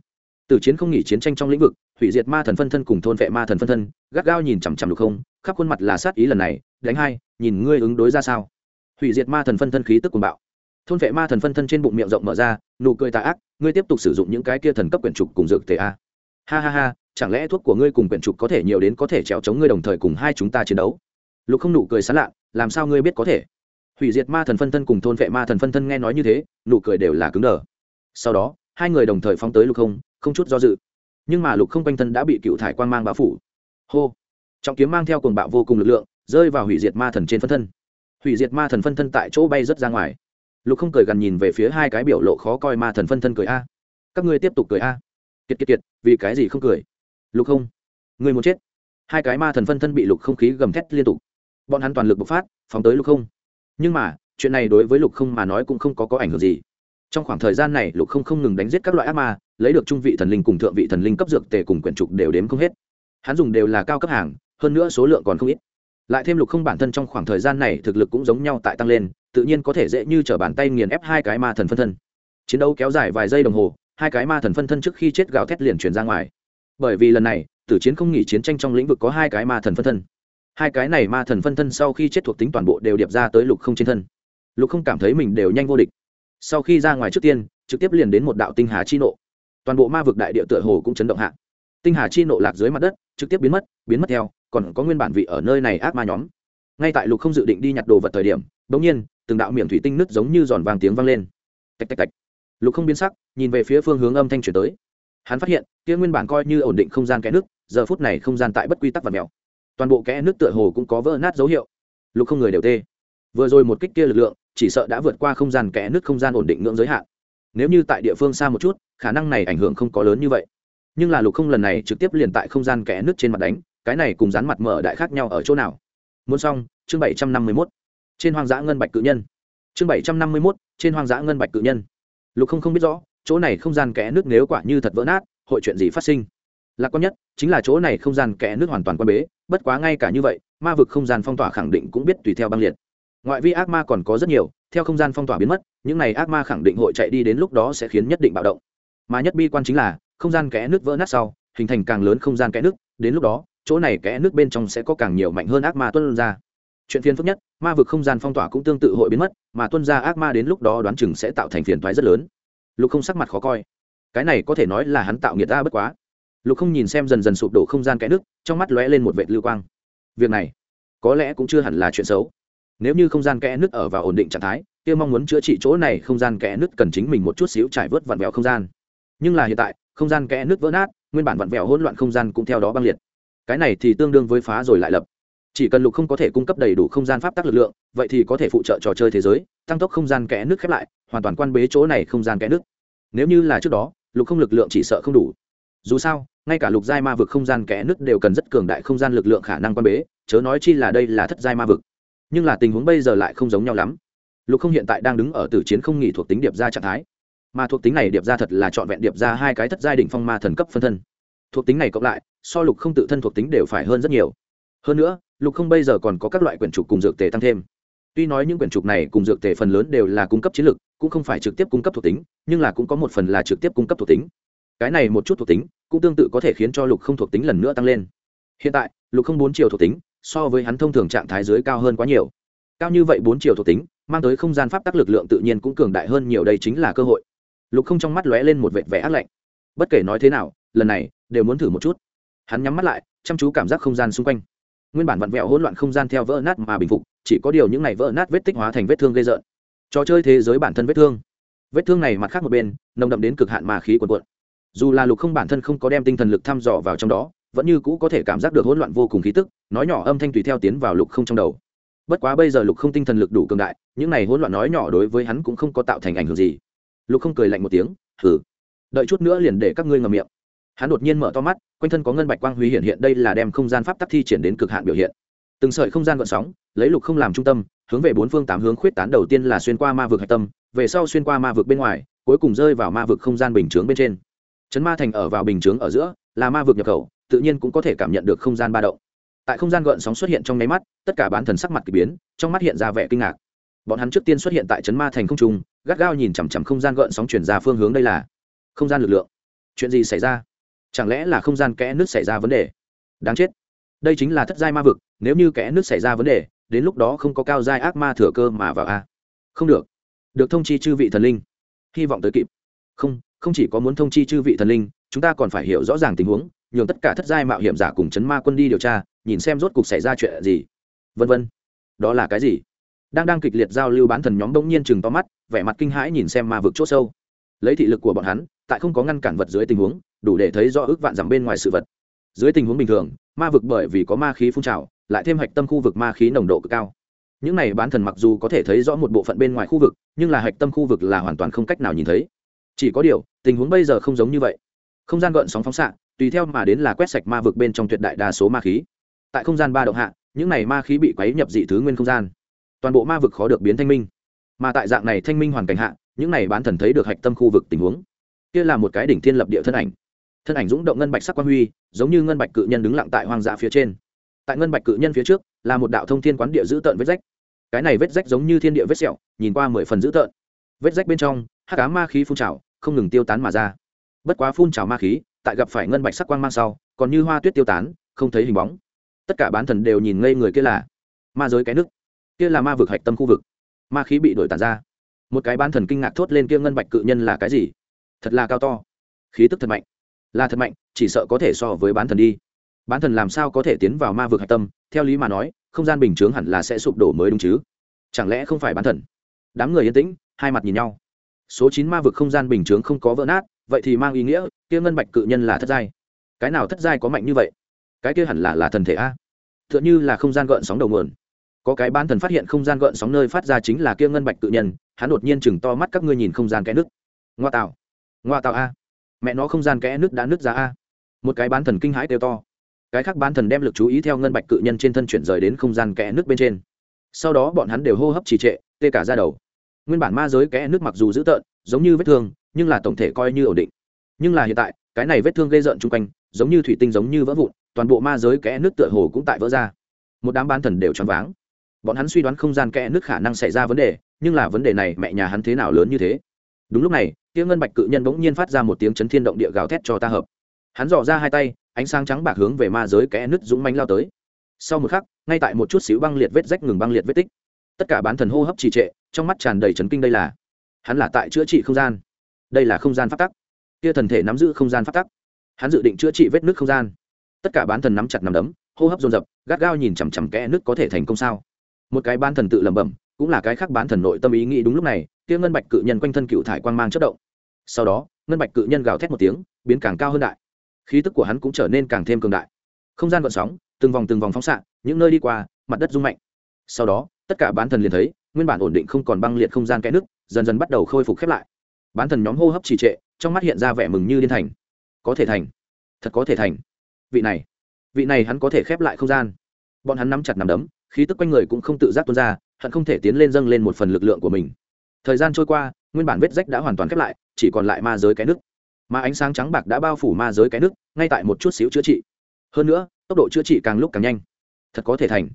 Từ chiến không nghỉ chiến tranh trong lĩnh vực, hủy diệt ma thần phân thân cùng thôn vệ ma thần phân thân, gắt gao nhìn chằm chằm được không, khắp khuôn mặt là sát ý lần này đánh hai, nhìn ngươi ứng đối ra sao. Hủy diệt ma thần phân thân khí tức cuồng bạo. Thôn vệ ma thần phân thân trên bụng miệng rộng mở ra, nụ cười tà ác, ngươi tiếp tục sử dụng những cái kia thần cấp quyển trục cùng dược tề a. Ha ha ha, chẳng lẽ thuốc của ngươi cùng quyển trục có thể nhiều đến có thể trèo chống ngươi đồng thời cùng hai chúng ta chiến đấu? Lục không nụ cười sán lạ làm sao ngươi biết có thể? Hủy diệt ma thần phân thân cùng thôn vệ ma thần phân thân nghe nói như thế, nụ cười đều là cứng đờ. Sau đó, hai người đồng thời phóng tới lục không không chút do dự. Nhưng mà lục không quanh thân đã bị cựu thải quan mang bao phủ. Hô! Trọng kiếm mang theo cuồng bạo vô cùng lực lượng rơi vào hủy diệt ma thần trên phân thân. Hủy diệt ma thần phân thân tại chỗ bay rất ra ngoài. Lục không cười gần nhìn về phía hai cái biểu lộ khó coi ma thần phân thân cười a. Các ngươi tiếp tục cười a. Kiệt kiệt kiệt, vì cái gì không cười? Lục không người muốn chết. Hai cái ma thần phân thân bị lục không khí gầm thét liên tục. Bọn hắn toàn lực bộc phát, phóng tới lục không. Nhưng mà, chuyện này đối với lục không mà nói cũng không có có ảnh hưởng gì. Trong khoảng thời gian này, lục không không ngừng đánh giết các loại ác ma, lấy được trung vị thần linh cùng thượng vị thần linh cấp dược tề cùng quyển trục đều đếm không hết. Hắn dùng đều là cao cấp hàng, hơn nữa số lượng còn không ít lại thêm lục không bản thân trong khoảng thời gian này thực lực cũng giống nhau tại tăng lên, tự nhiên có thể dễ như t r ở bàn tay nghiền ép hai cái ma thần phân thân. Chiến đấu kéo dài vài giây đồng hồ, hai cái ma thần phân thân trước khi chết gào thét liền truyền ra ngoài. Bởi vì lần này, tử chiến không nghỉ chiến tranh trong lĩnh vực có hai cái ma thần phân thân. Hai cái này ma thần phân thân sau khi chết thuộc tính toàn bộ đều điệp ra tới lục không trên thân. Lục không cảm thấy mình đều nhanh vô địch. Sau khi ra ngoài trước tiên, trực tiếp liền đến một đạo tinh hà chi nộ. Toàn bộ ma vực đại địa tựa hồ cũng chấn động hạ. Tinh hà chi nộ lạc dưới mặt đất, trực tiếp biến mất biến mất theo còn có nguyên bản vị ở nơi này ác ma nhóm. Ngay tại lục không dự định đi nhặt đồ vật thời điểm bỗng nhiên, từng đạo miệng thủy tinh nứt giống như giòn vàng tiếng vang lên. Tạch tạch tạch. Lục không biến sắc, nhìn về phía phương hướng âm thanh chuyển tới. Hắn phát hiện, kia nguyên bản coi như ổn định không gian kẽ nước giờ phút này không gian tại bất quy tắc và mèo. Toàn bộ kẽ nước tựa hồ cũng có vỡ nát dấu hiệu. Lục không người đều tê. Vừa rồi một kích kia lực lượng, chỉ sợ đã vượt qua không gian kẽ nước không gian ổn định ngưỡng giới hạn. Nếu như tại địa phương xa một chút, khả năng này ảnh hưởng không có lớn như vậy. Nhưng là lục không lần này trực tiếp liền tại không gian kẽ nước trên mặt đánh cái này cùng dán mặt mở đại khác nhau ở chỗ nào? Muốn xong, chương bảy trăm năm mươi mốt. Trên hoang dã ngân bạch cự nhân. Chương bảy trăm năm mươi mốt, trên hoang dã ngân bạch cự nhân. Lục không không biết rõ, chỗ này không gian kẽ nước nếu quả như thật vỡ nát, hội chuyện gì phát sinh? Lạc quan nhất, chính là chỗ này không gian kẽ nước hoàn toàn quan bế, bất quá ngay cả như vậy, ma vực không gian phong tỏa khẳng định cũng biết tùy theo băng liệt. Ngoại vi ác ma còn có rất nhiều, theo không gian phong tỏa biến mất, những này ác ma khẳng định hội chạy đi đến lúc đó sẽ khiến nhất định bạo động. Mà nhất bi quan chính là, không gian kẽ nước vỡ nát sau, hình thành càng lớn không gian kẽ nước, đến lúc đó chỗ này kẽ nước bên trong sẽ có càng nhiều mạnh hơn ác ma tuân ra. Chuyện phiền phức nhất, ma vực không gian phong tỏa cũng tương tự hội biến mất, mà tuân ra ác ma đến lúc đó đoán chừng sẽ tạo thành phiền thoái rất lớn. Lục không sắc mặt khó coi. Cái này có thể nói là hắn tạo nghiệt ta bất quá. Lục không nhìn xem dần dần sụp đổ không gian kẽ nước, trong mắt lóe lên một vệt lưu quang. Việc này, có lẽ cũng chưa hẳn là chuyện xấu. Nếu như không gian kẽ nước ở vào ổn định trạng thái, kia mong muốn chữa trị chỗ này không gian kẽ nước cần chính mình một chút xíu trải vớt vặn vẹo không gian. Nhưng là hiện tại, không gian kẽ nước vỡ nát, nguyên bản vặn vẹo hỗn loạn không gian cũng theo đó băng liệt cái này thì tương đương với phá rồi lại lập. Chỉ cần lục không có thể cung cấp đầy đủ không gian pháp tắc lực lượng, vậy thì có thể phụ trợ trò chơi thế giới, tăng tốc không gian kẽ nước khép lại, hoàn toàn quan bế chỗ này không gian kẽ nước. Nếu như là trước đó, lục không lực lượng chỉ sợ không đủ. Dù sao, ngay cả lục giai ma vực không gian kẽ nước đều cần rất cường đại không gian lực lượng khả năng quan bế, chớ nói chi là đây là thất giai ma vực. Nhưng là tình huống bây giờ lại không giống nhau lắm. Lục không hiện tại đang đứng ở tử chiến không nghỉ thuộc tính điệp ra trạng thái. Mà thuộc tính này điệp ra thật là trọn vẹn điệp ra hai cái thất giai đỉnh phong ma thần cấp phân thân thuộc tính này cộng lại, so lục không tự thân thuộc tính đều phải hơn rất nhiều. Hơn nữa, lục không bây giờ còn có các loại quyển trục cùng dược tề tăng thêm. Tuy nói những quyển trục này cùng dược tề phần lớn đều là cung cấp chiến lược cũng không phải trực tiếp cung cấp thuộc tính, nhưng là cũng có một phần là trực tiếp cung cấp thuộc tính. Cái này một chút thuộc tính, cũng tương tự có thể khiến cho lục không thuộc tính lần nữa tăng lên. Hiện tại, lục không bốn chiều thuộc tính, so với hắn thông thường trạng thái dưới cao hơn quá nhiều. Cao như vậy bốn chiều thuộc tính, mang tới không gian pháp tắc lực lượng tự nhiên cũng cường đại hơn nhiều, đây chính là cơ hội. Lục không trong mắt lóe lên một vệt vẻ ác lạnh. Bất kể nói thế nào lần này đều muốn thử một chút. Hắn nhắm mắt lại, chăm chú cảm giác không gian xung quanh. Nguyên bản vặn vẹo hỗn loạn không gian theo vỡ nát mà bình phục, chỉ có điều những này vỡ nát vết tích hóa thành vết thương gây rợn. Trò chơi thế giới bản thân vết thương. Vết thương này mặt khác một bên, nồng đậm đến cực hạn mà khí quần quận dù là lục không bản thân không có đem tinh thần lực thăm dò vào trong đó, vẫn như cũ có thể cảm giác được hỗn loạn vô cùng khí tức, nói nhỏ âm thanh tùy theo tiến vào lục không trong đầu. Bất quá bây giờ lục không tinh thần lực đủ cường đại, những này hỗn loạn nói nhỏ đối với hắn cũng không có tạo thành ảnh hưởng gì. Lục không cười lạnh một tiếng, hừ, đợi chút nữa liền để các ngươi ngầm miệng hắn đột nhiên mở to mắt, quanh thân có ngân bạch quang huy hiện hiện, đây là đem không gian pháp tắc thi triển đến cực hạn biểu hiện. Từng sợi không gian gợn sóng, lấy lục không làm trung tâm, hướng về bốn phương tám hướng khuyết tán đầu tiên là xuyên qua ma vực hạch tâm, về sau xuyên qua ma vực bên ngoài, cuối cùng rơi vào ma vực không gian bình chướng bên trên. Chấn ma thành ở vào bình chướng ở giữa, là ma vực nhập khẩu, tự nhiên cũng có thể cảm nhận được không gian ba động. Tại không gian gợn sóng xuất hiện trong nháy mắt, tất cả bán thần sắc mặt k ỳ biến, trong mắt hiện ra vẻ kinh ngạc. Bọn hắn trước tiên xuất hiện tại chấn ma thành không trung, gắt gao nhìn chằm chằm không gian gợn sóng chuyển ra phương hướng, đây là không gian lực lượng. Chuyện gì xảy ra? Chẳng lẽ là không gian kẽ nước xảy ra vấn đề? Đáng chết. Đây chính là thất giai ma vực, nếu như kẽ nước xảy ra vấn đề, đến lúc đó không có cao giai ác ma thừa cơ mà vào a không được. Được thông chi chư vị thần linh. Hy vọng tới kịp. Không không chỉ có muốn thông chi chư vị thần linh, chúng ta còn phải hiểu rõ ràng tình huống, nhường tất cả thất giai mạo hiểm giả cùng chấn ma quân đi điều tra, nhìn xem rốt cục xảy ra chuyện gì. Vân vân. Đó là cái gì? Đang đang kịch liệt giao lưu bán thần nhóm bỗng nhiên chừng to mắt, vẻ mặt kinh hãi nhìn xem ma vực c h ỗ sâu. Lấy thị lực của bọn hắn, tại không có ngăn cản vật dưới tình huống đủ để thấy rõ ước vạn dặm bên ngoài sự vật. Dưới tình huống bình thường, ma vực bởi vì có ma khí phun trào, lại thêm hạch tâm khu vực ma khí nồng độ cực cao. Những này bán thần mặc dù có thể thấy rõ một bộ phận bên ngoài khu vực, nhưng là hạch tâm khu vực là hoàn toàn không cách nào nhìn thấy. Chỉ có điều, tình huống bây giờ không giống như vậy. Không gian gợn sóng phóng xạ, tùy theo mà đến là quét sạch ma vực bên trong tuyệt đại đa số ma khí. Tại không gian ba động hạ, những này ma khí bị quấy nhập dị thứ nguyên không gian. Toàn bộ ma vực khó được biến thanh minh. Mà tại dạng này thanh minh hoàn cảnh hạ, những này bán thần thấy được hạch tâm khu vực tình huống. Kia là một cái đỉnh thiên lập địa thân ảnh thân ảnh dũng động ngân bạch sắc quan huy, giống như ngân bạch cự nhân đứng lặng tại hoang dã phía trên. Tại ngân bạch cự nhân phía trước, là một đạo thông thiên quán địa dữ tợn vết rách. Cái này vết rách giống như thiên địa vết sẹo, nhìn qua mười phần dữ tợn. Vết rách bên trong hát cá ma khí phun trào, không ngừng tiêu tán mà ra. Bất quá phun trào ma khí, tại gặp phải ngân bạch sắc quang mang sau, còn như hoa tuyết tiêu tán, không thấy hình bóng. Tất cả bán thần đều nhìn ngây người kia là ma giới cái nước. Kia là ma vực hạch tâm khu vực. Ma khí bị đổi tàn ra. Một cái bán thần kinh ngạc thốt lên kia ngân bạch cự nhân là cái gì? Thật là cao to. Khí tức thật mạnh là thật mạnh, chỉ sợ có thể so với bán thần đi. Bán thần làm sao có thể tiến vào ma vực hạch tâm, theo lý mà nói, không gian bình chướng hẳn là sẽ sụp đổ mới đúng chứ. Chẳng lẽ không phải bán thần? Đám người yên tĩnh, hai mặt nhìn nhau. Số chín ma vực không gian bình chướng không có vỡ nát, vậy thì mang ý nghĩa, kia ngân bạch cự nhân là thất giai. Cái nào thất giai có mạnh như vậy? Cái kia hẳn là là thần thể a. T h ư ợ n như là không gian gợn sóng đầu nguồn. Có cái bán thần phát hiện không gian gợn sóng nơi phát ra chính là kia ngân bạch cự nhân, hắn đột nhiên chừng to mắt các ngươi nhìn không gian kẽ nước ngoa tạo. Ngoa tạo a mẹ nó không gian kẽ nước đã nứt ra a. Một cái bán thần kinh hãi kêu to. Cái khác bán thần đem lực chú ý theo ngân bạch cự nhân trên thân chuyển rời đến không gian kẽ nước bên trên. Sau đó bọn hắn đều hô hấp trì trệ, tê cả ra đầu. Nguyên bản ma giới kẽ nước mặc dù dữ tợn, giống như vết thương, nhưng là tổng thể coi như ổn định. Nhưng là hiện tại, cái này vết thương gây rợn chung quanh, giống như thủy tinh giống như vỡ vụn, toàn bộ ma giới kẽ nước tựa hồ cũng tại vỡ ra. Một đám bán thần đều choáng váng. Bọn hắn suy đoán không gian kẽ nước khả năng xảy ra vấn đề, nhưng là vấn đề này mẹ nhà hắn thế nào lớn như thế? Đúng lúc này tiếng ngân bạch cự nhân bỗng nhiên phát ra một tiếng chấn thiên động địa gào thét cho ta hợp. Hắn dò ra hai tay, ánh sáng trắng bạc hướng về ma giới kẽ nứt dũng mánh lao tới. Sau một khắc, ngay tại một chút xíu băng liệt vết rách ngừng băng liệt vết tích. Tất cả bán thần hô hấp trì trệ, trong mắt tràn đầy chấn kinh đây là. Hắn là tại chữa trị không gian. Đây là không gian phát tắc. Kia thần thể nắm giữ không gian phát tắc. Hắn dự định chữa trị vết nước không gian. Tất cả bán thần nắm chặt nắm đấm, hô hấp dồn dập, gắt gao nhìn chằm chằm kẽ nước có thể thành công sao. Một cái bán thần tự lẩm bẩm, cũng là cái khác bán thần nội tâm ý nghĩ đúng lúc này kia ngân bạch cự nhân quanh thân cựu thải quang mang chất động. Sau đó, ngân bạch cự nhân gào thét một tiếng, biến càng cao hơn đại. Khí tức của hắn cũng trở nên càng thêm cường đại. Không gian vận sóng, từng vòng từng vòng phóng xạ, những nơi đi qua, mặt đất rung mạnh. Sau đó, tất cả bán thần liền thấy, nguyên bản ổn định không còn băng liệt không gian kẽ nước, dần dần bắt đầu khôi phục khép lại. Bán thần nhóm hô hấp trì trệ, trong mắt hiện ra vẻ mừng như điên thành. Có thể thành. Thật có thể thành. Vị này vị này hắn có thể khép lại không gian. Bọn hắn nắm chặt nắm đấm, khí tức quanh người cũng không tự giác tuôn ra hắn không thể tiến lên dâng lên một phần lực lượng của mình thời gian trôi qua, nguyên bản vết rách đã hoàn toàn khép lại, chỉ còn lại ma giới cái nước. Mà ánh sáng trắng bạc đã bao phủ ma giới cái nước, ngay tại một chút xíu chữa trị. Hơn nữa, tốc độ chữa trị càng lúc càng nhanh. Thật có thể thành.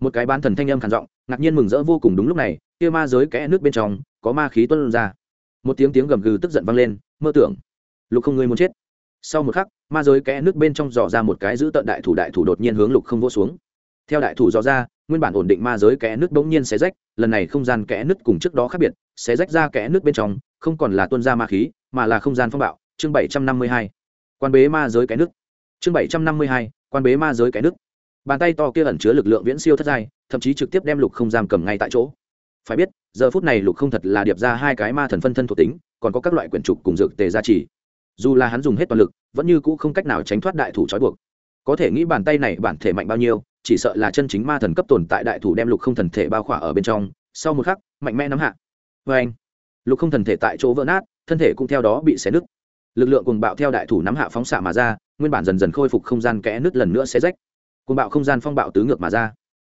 Một cái bán thần thanh âm khản giọng, ngạc nhiên mừng rỡ vô cùng đúng lúc này, kia ma giới kẽ nước bên trong, có ma khí tuân ra. Một tiếng tiếng gầm gừ tức giận vang lên, mơ tưởng. Lục không ngươi muốn chết. Sau một khắc, ma giới kẽ nước bên trong dò ra một cái giữ tận đại thủ đại thủ đột nhiên hướng lục không vô xuống. Theo đại thủ dò ra nguyên bản ổn định ma giới kẽ nước bỗng nhiên xé rách, lần này không gian kẽ nước cùng trước đó khác biệt, xé rách ra kẽ nước bên trong, không còn là tuân ra ma khí, mà là không gian phong bạo. Chương bảy trăm năm mươi hai, quan bế ma giới kẽ nước. Chương bảy trăm năm mươi hai, quan bế ma giới kẽ nước. Bàn tay to kia ẩn chứa lực lượng viễn siêu thất giai, thậm chí trực tiếp đem lục không giam cầm ngay tại chỗ. Phải biết, giờ phút này lục không thật là điệp ra hai cái ma thần phân thân thuộc tính, còn có các loại quyển trục cùng dược tề gia trì. Dù là hắn dùng hết toàn lực, vẫn như cũ không cách nào tránh thoát đại thủ trói buộc. Có thể nghĩ bàn tay này bản thể mạnh bao nhiêu chỉ sợ là chân chính ma thần cấp tồn tại đại thủ đem lục không thần thể bao khỏa ở bên trong, sau một khắc, mạnh mẽ nắm hạ. Vê anh, lục không thần thể tại chỗ vỡ nát, thân thể cũng theo đó bị xé nứt. Lực lượng cùng bạo theo đại thủ nắm hạ phóng xạ mà ra, nguyên bản dần dần khôi phục không gian kẽ nứt lần nữa xé rách. Cùng bạo không gian phong bạo tứ ngược mà ra.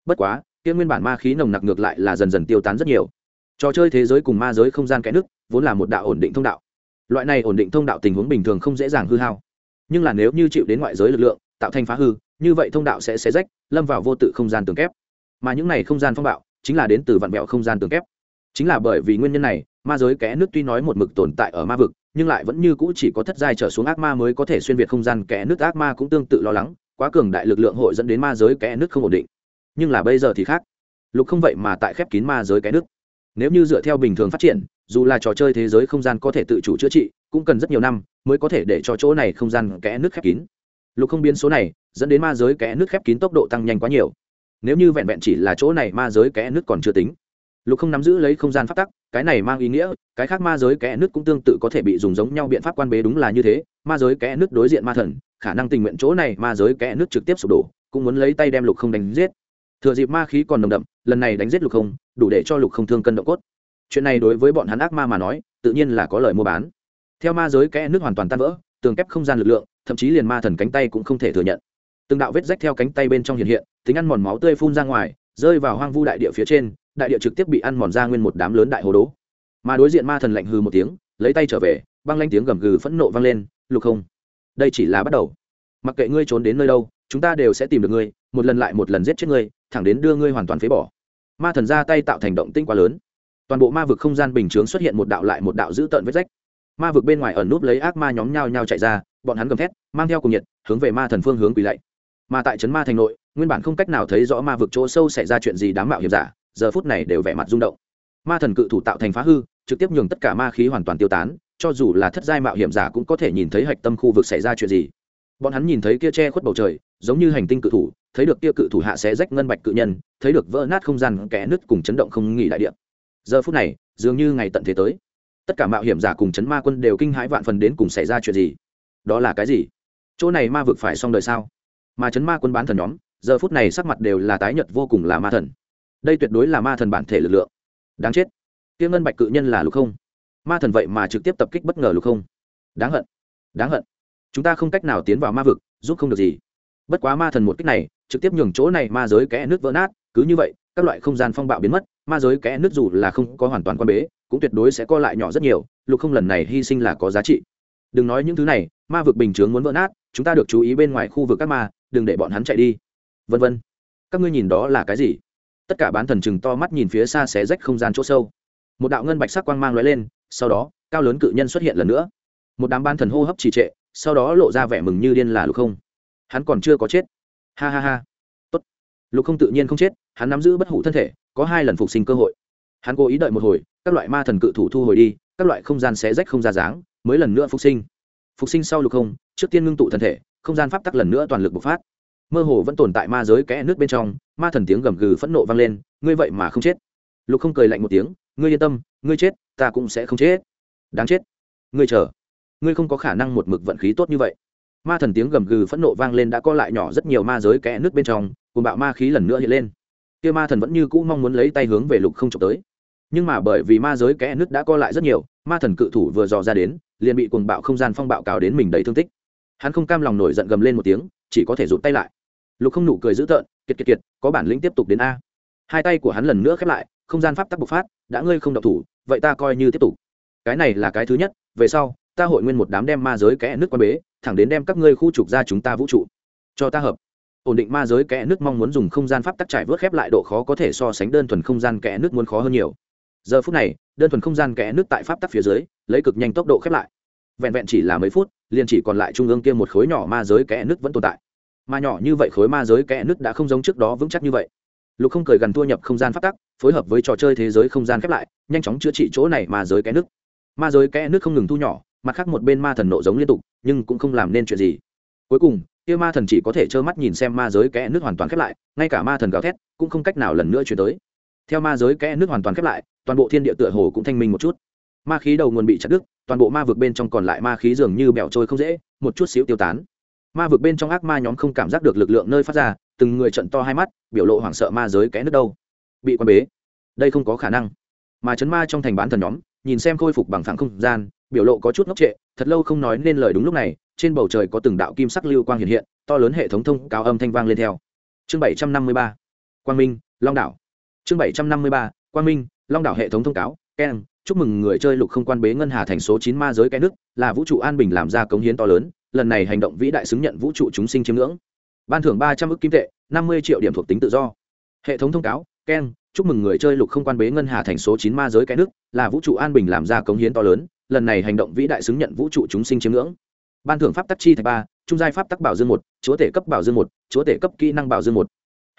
Bất quá, kia nguyên bản ma khí nồng nặc ngược lại là dần dần tiêu tán rất nhiều. Trò chơi thế giới cùng ma giới không gian kẽ nứt, vốn là một đạo ổn định thông đạo. Loại này ổn định thông đạo tình huống bình thường không dễ dàng hư hao. Nhưng là nếu như chịu đến ngoại giới lực lượng tạo thành phá hư, như vậy thông đạo sẽ xé rách, lâm vào vô tự không gian tường kép. Mà những này không gian phong bạo, chính là đến từ vạn vẹo không gian tường kép. Chính là bởi vì nguyên nhân này, ma giới kẽ nước tuy nói một mực tồn tại ở ma vực, nhưng lại vẫn như cũ chỉ có thất giai trở xuống ác ma mới có thể xuyên việt không gian kẽ nước ác ma cũng tương tự lo lắng, quá cường đại lực lượng hội dẫn đến ma giới kẽ nước không ổn định. Nhưng là bây giờ thì khác. Lục không vậy mà tại khép kín ma giới kẽ nước. Nếu như dựa theo bình thường phát triển, dù là trò chơi thế giới không gian có thể tự chủ chữa trị, cũng cần rất nhiều năm mới có thể để cho chỗ này không gian kẽ nước khép kín lục không biến số này, dẫn đến ma giới kẽ nước khép kín tốc độ tăng nhanh quá nhiều. Nếu như vẹn vẹn chỉ là chỗ này, ma giới kẽ nước còn chưa tính. Lục không nắm giữ lấy không gian phát tắc, cái này mang ý nghĩa, cái khác ma giới kẽ nước cũng tương tự có thể bị dùng giống nhau biện pháp quan bế đúng là như thế. Ma giới kẽ nước đối diện ma thần, khả năng tình nguyện chỗ này ma giới kẽ nước trực tiếp sụp đổ, cũng muốn lấy tay đem lục không đánh giết. Thừa dịp ma khí còn nồng đậm, lần này đánh giết lục không, đủ để cho lục không thương cân độ cốt. Chuyện này đối với bọn hắn ác ma mà nói, tự nhiên là có lời mua bán. Theo ma giới kẽ nước hoàn toàn tan vỡ, tường kép không gian lực lượng thậm chí liền ma thần cánh tay cũng không thể thừa nhận. Từng đạo vết rách theo cánh tay bên trong hiện hiện, tính ăn mòn máu tươi phun ra ngoài, rơi vào hoang vu đại địa phía trên, đại địa trực tiếp bị ăn mòn ra nguyên một đám lớn đại hồ đố. Mà đối diện ma thần lạnh hừ một tiếng, lấy tay trở về, băng lanh tiếng gầm gừ phẫn nộ vang lên, lục không, đây chỉ là bắt đầu. Mặc kệ ngươi trốn đến nơi đâu, chúng ta đều sẽ tìm được ngươi, một lần lại một lần giết chết ngươi, thẳng đến đưa ngươi hoàn toàn phế bỏ. Ma thần ra tay tạo thành động tinh quá lớn. Toàn bộ ma vực không gian bình chướng xuất hiện một đạo lại một đạo dữ tợn vết rách ma vực bên ngoài ẩn núp lấy ác ma nhóm nhau nhau chạy ra, bọn hắn gầm thét, mang theo cùng nhiệt, hướng về ma thần phương hướng quỳ lạy. Mà tại trấn ma thành nội, nguyên bản không cách nào thấy rõ ma vực chỗ sâu xảy ra chuyện gì đáng mạo hiểm giả, giờ phút này đều vẻ mặt rung động. Ma thần cự thủ tạo thành phá hư, trực tiếp nhường tất cả ma khí hoàn toàn tiêu tán, cho dù là thất giai mạo hiểm giả cũng có thể nhìn thấy hạch tâm khu vực xảy ra chuyện gì. Bọn hắn nhìn thấy kia che khuất bầu trời, giống như hành tinh cự thủ, thấy được kia cự thủ hạ sẽ rách ngân bạch cự nhân, thấy được vỡ nát không gian kẽ nứt cùng chấn động không nghỉ đại địa. Giờ phút này, dường như ngày tận thế tới tất cả mạo hiểm giả cùng chấn ma quân đều kinh hãi vạn phần đến cùng xảy ra chuyện gì? Đó là cái gì? Chỗ này ma vực phải xong đời sao? Mà chấn ma quân bán thần nhóm, giờ phút này sắc mặt đều là tái nhật vô cùng là ma thần. Đây tuyệt đối là ma thần bản thể lực lượng. Đáng chết. Tiêu ngân bạch cự nhân là lục không? Ma thần vậy mà trực tiếp tập kích bất ngờ lục không? Đáng hận. Đáng hận. Chúng ta không cách nào tiến vào ma vực, giúp không được gì. Bất quá ma thần một cách này, trực tiếp nhường chỗ này ma giới kẽ nước vỡ nát. Cứ như vậy, các loại không gian phong bạo biến mất, ma giới kẽ nước dù là không có hoàn toàn quan bế cũng tuyệt đối sẽ co lại nhỏ rất nhiều, lục không lần này hy sinh là có giá trị. Đừng nói những thứ này, ma vực bình chướng muốn vỡ nát, chúng ta được chú ý bên ngoài khu vực các ma, đừng để bọn hắn chạy đi. Vân vân. Các ngươi nhìn đó là cái gì? Tất cả bán thần chừng to mắt nhìn phía xa xé rách không gian chỗ sâu. Một đạo ngân bạch sắc quang mang lóe lên, sau đó, cao lớn cự nhân xuất hiện lần nữa. Một đám bán thần hô hấp trì trệ, sau đó lộ ra vẻ mừng như điên là lục không. Hắn còn chưa có chết. Ha ha ha. Tốt. lục không tự nhiên không chết, hắn nắm giữ bất hủ thân thể, có hai lần phục sinh cơ hội hắn cố ý đợi một hồi, các loại ma thần cự thủ thu hồi đi, các loại không gian xé rách không ra dáng, mới lần nữa phục sinh. Phục sinh sau lục không, trước tiên ngưng tụ thân thể, không gian pháp tắc lần nữa toàn lực bộc phát. Mơ hồ vẫn tồn tại ma giới kẽ nước bên trong, ma thần tiếng gầm gừ phẫn nộ vang lên, ngươi vậy mà không chết. Lục không cười lạnh một tiếng, ngươi yên tâm, ngươi chết, ta cũng sẽ không chết. Đáng chết. Ngươi chờ. Ngươi không có khả năng một mực vận khí tốt như vậy. Ma thần tiếng gầm gừ phẫn nộ vang lên đã co lại nhỏ rất nhiều ma giới kẽ nước bên trong cùng bạo ma khí lần nữa hiện lên. Kia ma thần vẫn như cũ mong muốn lấy tay hướng về lục không trộm tới nhưng mà bởi vì ma giới kẽ nước đã co lại rất nhiều, ma thần cự thủ vừa dò ra đến, liền bị cuồng bạo không gian phong bạo cào đến mình đầy thương tích. Hắn không cam lòng nổi giận gầm lên một tiếng, chỉ có thể rụt tay lại. Lục không nụ cười dữ tợn, kiệt kiệt kiệt, có bản lĩnh tiếp tục đến a. Hai tay của hắn lần nữa khép lại, không gian pháp tắc bộc phát, đã ngươi không độc thủ, vậy ta coi như tiếp tục. Cái này là cái thứ nhất, về sau, ta hội nguyên một đám đem ma giới kẽ nước quan bế, thẳng đến đem các ngươi khu trục ra chúng ta vũ trụ. Cho ta hợp. Ổn định ma giới kẽ nước mong muốn dùng không gian pháp tắc trải vớt khép lại độ khó có thể so sánh đơn thuần không gian kẽ nước muốn khó hơn nhiều giờ phút này, đơn thuần không gian kẽ nước tại pháp tắc phía dưới, lấy cực nhanh tốc độ khép lại. Vẹn vẹn chỉ là mấy phút, liền chỉ còn lại trung ương kia một khối nhỏ ma giới kẽ nước vẫn tồn tại. Mà nhỏ như vậy khối ma giới kẽ nước đã không giống trước đó vững chắc như vậy. Lục không cười gần thua nhập không gian Pháp tắc, phối hợp với trò chơi thế giới không gian khép lại, nhanh chóng chữa trị chỗ này ma giới kẽ nước. Ma giới kẽ nước không ngừng thu nhỏ, mặt khác một bên ma thần nộ giống liên tục, nhưng cũng không làm nên chuyện gì. Cuối cùng, kia ma thần chỉ có thể trơ mắt nhìn xem ma giới kẽ nước hoàn toàn khép lại, ngay cả ma thần gào thét cũng không cách nào lần nữa chuyển tới. Theo ma giới kẽ nước hoàn toàn khép lại toàn bộ thiên địa tựa hồ cũng thanh minh một chút. Ma khí đầu nguồn bị chặt đứt, toàn bộ ma vực bên trong còn lại ma khí dường như bẻo trôi không dễ, một chút xíu tiêu tán. Ma vực bên trong ác ma nhóm không cảm giác được lực lượng nơi phát ra, từng người trận to hai mắt, biểu lộ hoảng sợ ma giới kẽ nước đâu. Bị quan bế. Đây không có khả năng. Mà chấn ma trong thành bán thần nhóm, nhìn xem khôi phục bằng phẳng không gian, biểu lộ có chút ngốc trệ, thật lâu không nói nên lời đúng lúc này, trên bầu trời có từng đạo kim sắc lưu quang hiện hiện, to lớn hệ thống thông cao âm thanh vang lên theo. Chương bảy trăm năm mươi ba. Quang minh, long đảo. Chương bảy trăm năm mươi ba. Quang minh long đảo hệ thống thông cáo keng chúc mừng người chơi lục không quan bế ngân hà thành số chín ma giới cái nước là vũ trụ an bình làm ra cống hiến to lớn, lần này hành động vĩ đại xứng nhận vũ trụ chúng sinh chiếm ngưỡng. Ban thưởng ba trăm ước kim tệ, năm mươi triệu điểm thuộc tính tự do. Hệ thống thông cáo keng chúc mừng người chơi lục không quan bế ngân hà thành số chín ma giới cái nước là vũ trụ an bình làm ra cống hiến to lớn, lần này hành động vĩ đại xứng nhận vũ trụ chúng sinh chiếm ngưỡng. Ban thưởng pháp tắc chi thạch ba, trung giai pháp tắc bảo dương một, chúa tể cấp bảo dương một, chúa tể cấp kỹ năng bảo dương một.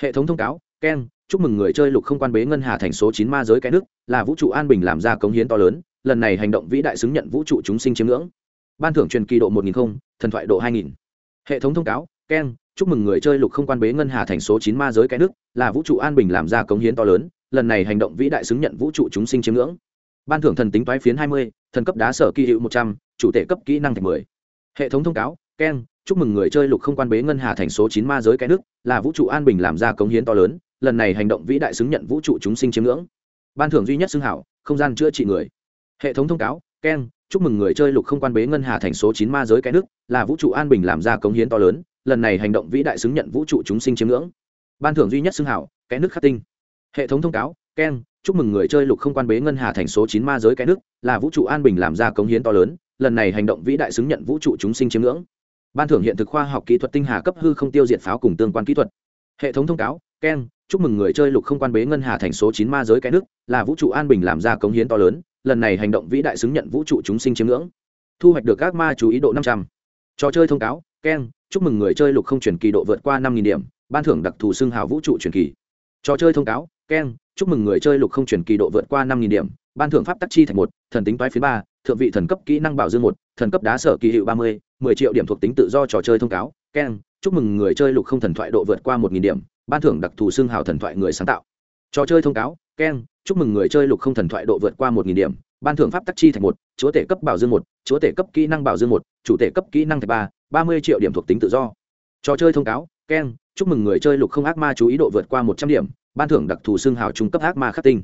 Hệ thống thông cáo keng chúc mừng người chơi lục không quan bế ngân hà thành số chín ma giới cái nước, là vũ trụ an bình làm ra cống hiến to lớn, lần này hành động vĩ đại xứng nhận vũ trụ chúng sinh chiếm ngưỡng. Ban thưởng truyền kỳ độ một nghìn không, thần thoại độ hai nghìn. Hệ thống thông cáo keng chúc mừng người chơi lục không quan bế ngân hà thành số chín ma giới cái nước, là vũ trụ an bình làm ra cống hiến to lớn, lần này hành động vĩ đại xứng nhận vũ trụ chúng sinh chiếm ngưỡng. Ban thưởng thần tính toái phiến hai mươi, thần cấp đá sở kỳ hiệu một trăm, chủ tể cấp kỹ năng thành mười. Hệ thống thông cáo keng chúc mừng người chơi lục không quan bế ngân hà thành số chín ma giới cái nước, là vũ trụ an bình làm ra cống hiến to lớn lần này hành động vĩ đại xứng nhận vũ trụ chúng sinh chiếm ngưỡng. Ban thưởng duy nhất xưng hảo, không gian chữa trị người. Hệ thống thông cáo keng chúc mừng người chơi lục không quan bế ngân hà thành số chín ma giới cái nước, là vũ trụ an bình làm ra cống hiến to lớn, lần này hành động vĩ đại xứng nhận vũ trụ chúng sinh chiếm ngưỡng. Ban thưởng duy nhất xưng hảo, cái nước khắc tinh. Hệ thống thông cáo keng chúc mừng người chơi lục không quan bế ngân hà thành số chín ma giới cái nước, là vũ trụ an bình làm ra cống hiến to lớn, lần này hành động vĩ đại xứng nhận vũ trụ chúng sinh chiếm ngưỡng. Ban thưởng hiện thực khoa học kỹ thuật tinh hà cấp hư không tiêu diệt pháo cùng tương quan kỹ thuật. Hệ thống thông cáo keng chúc mừng người chơi lục không quan bế ngân hà thành số chín ma giới cái nước, là vũ trụ an bình làm ra cống hiến to lớn, lần này hành động vĩ đại xứng nhận vũ trụ chúng sinh chiếm ngưỡng. Thu hoạch được các ma chú ý độ năm trăm. Trò chơi thông cáo keng chúc mừng người chơi lục không chuyển kỳ độ vượt qua năm nghìn điểm, ban thưởng đặc thù xưng hào vũ trụ truyền kỳ. Trò chơi thông cáo keng chúc mừng người chơi lục không chuyển kỳ độ vượt qua năm nghìn điểm, ban thưởng pháp tắc chi thành một, thần tính toái phía ba, thượng vị thần cấp kỹ năng bảo dương một, thần cấp đá sở kỳ hiệu ba mươi, mười triệu điểm thuộc tính tự do trò chơi thông cáo. Keng chúc mừng người chơi lục không thần thoại độ vượt qua một nghìn điểm ban thưởng đặc thù xương hào thần thoại người sáng tạo. Trò chơi thông cáo, keng, chúc mừng người chơi lục không thần thoại độ vượt qua một nghìn điểm. Ban thưởng pháp tắc chi thành một, chúa tể cấp bảo dương một, chúa tể cấp kỹ năng bảo dương một, chủ tể cấp kỹ năng thạch ba ba mươi triệu điểm thuộc tính tự do. Trò chơi thông cáo, keng, chúc mừng người chơi lục không ác ma chú ý độ vượt qua một trăm điểm. Ban thưởng đặc thù xương hào trung cấp ác ma khắc tinh.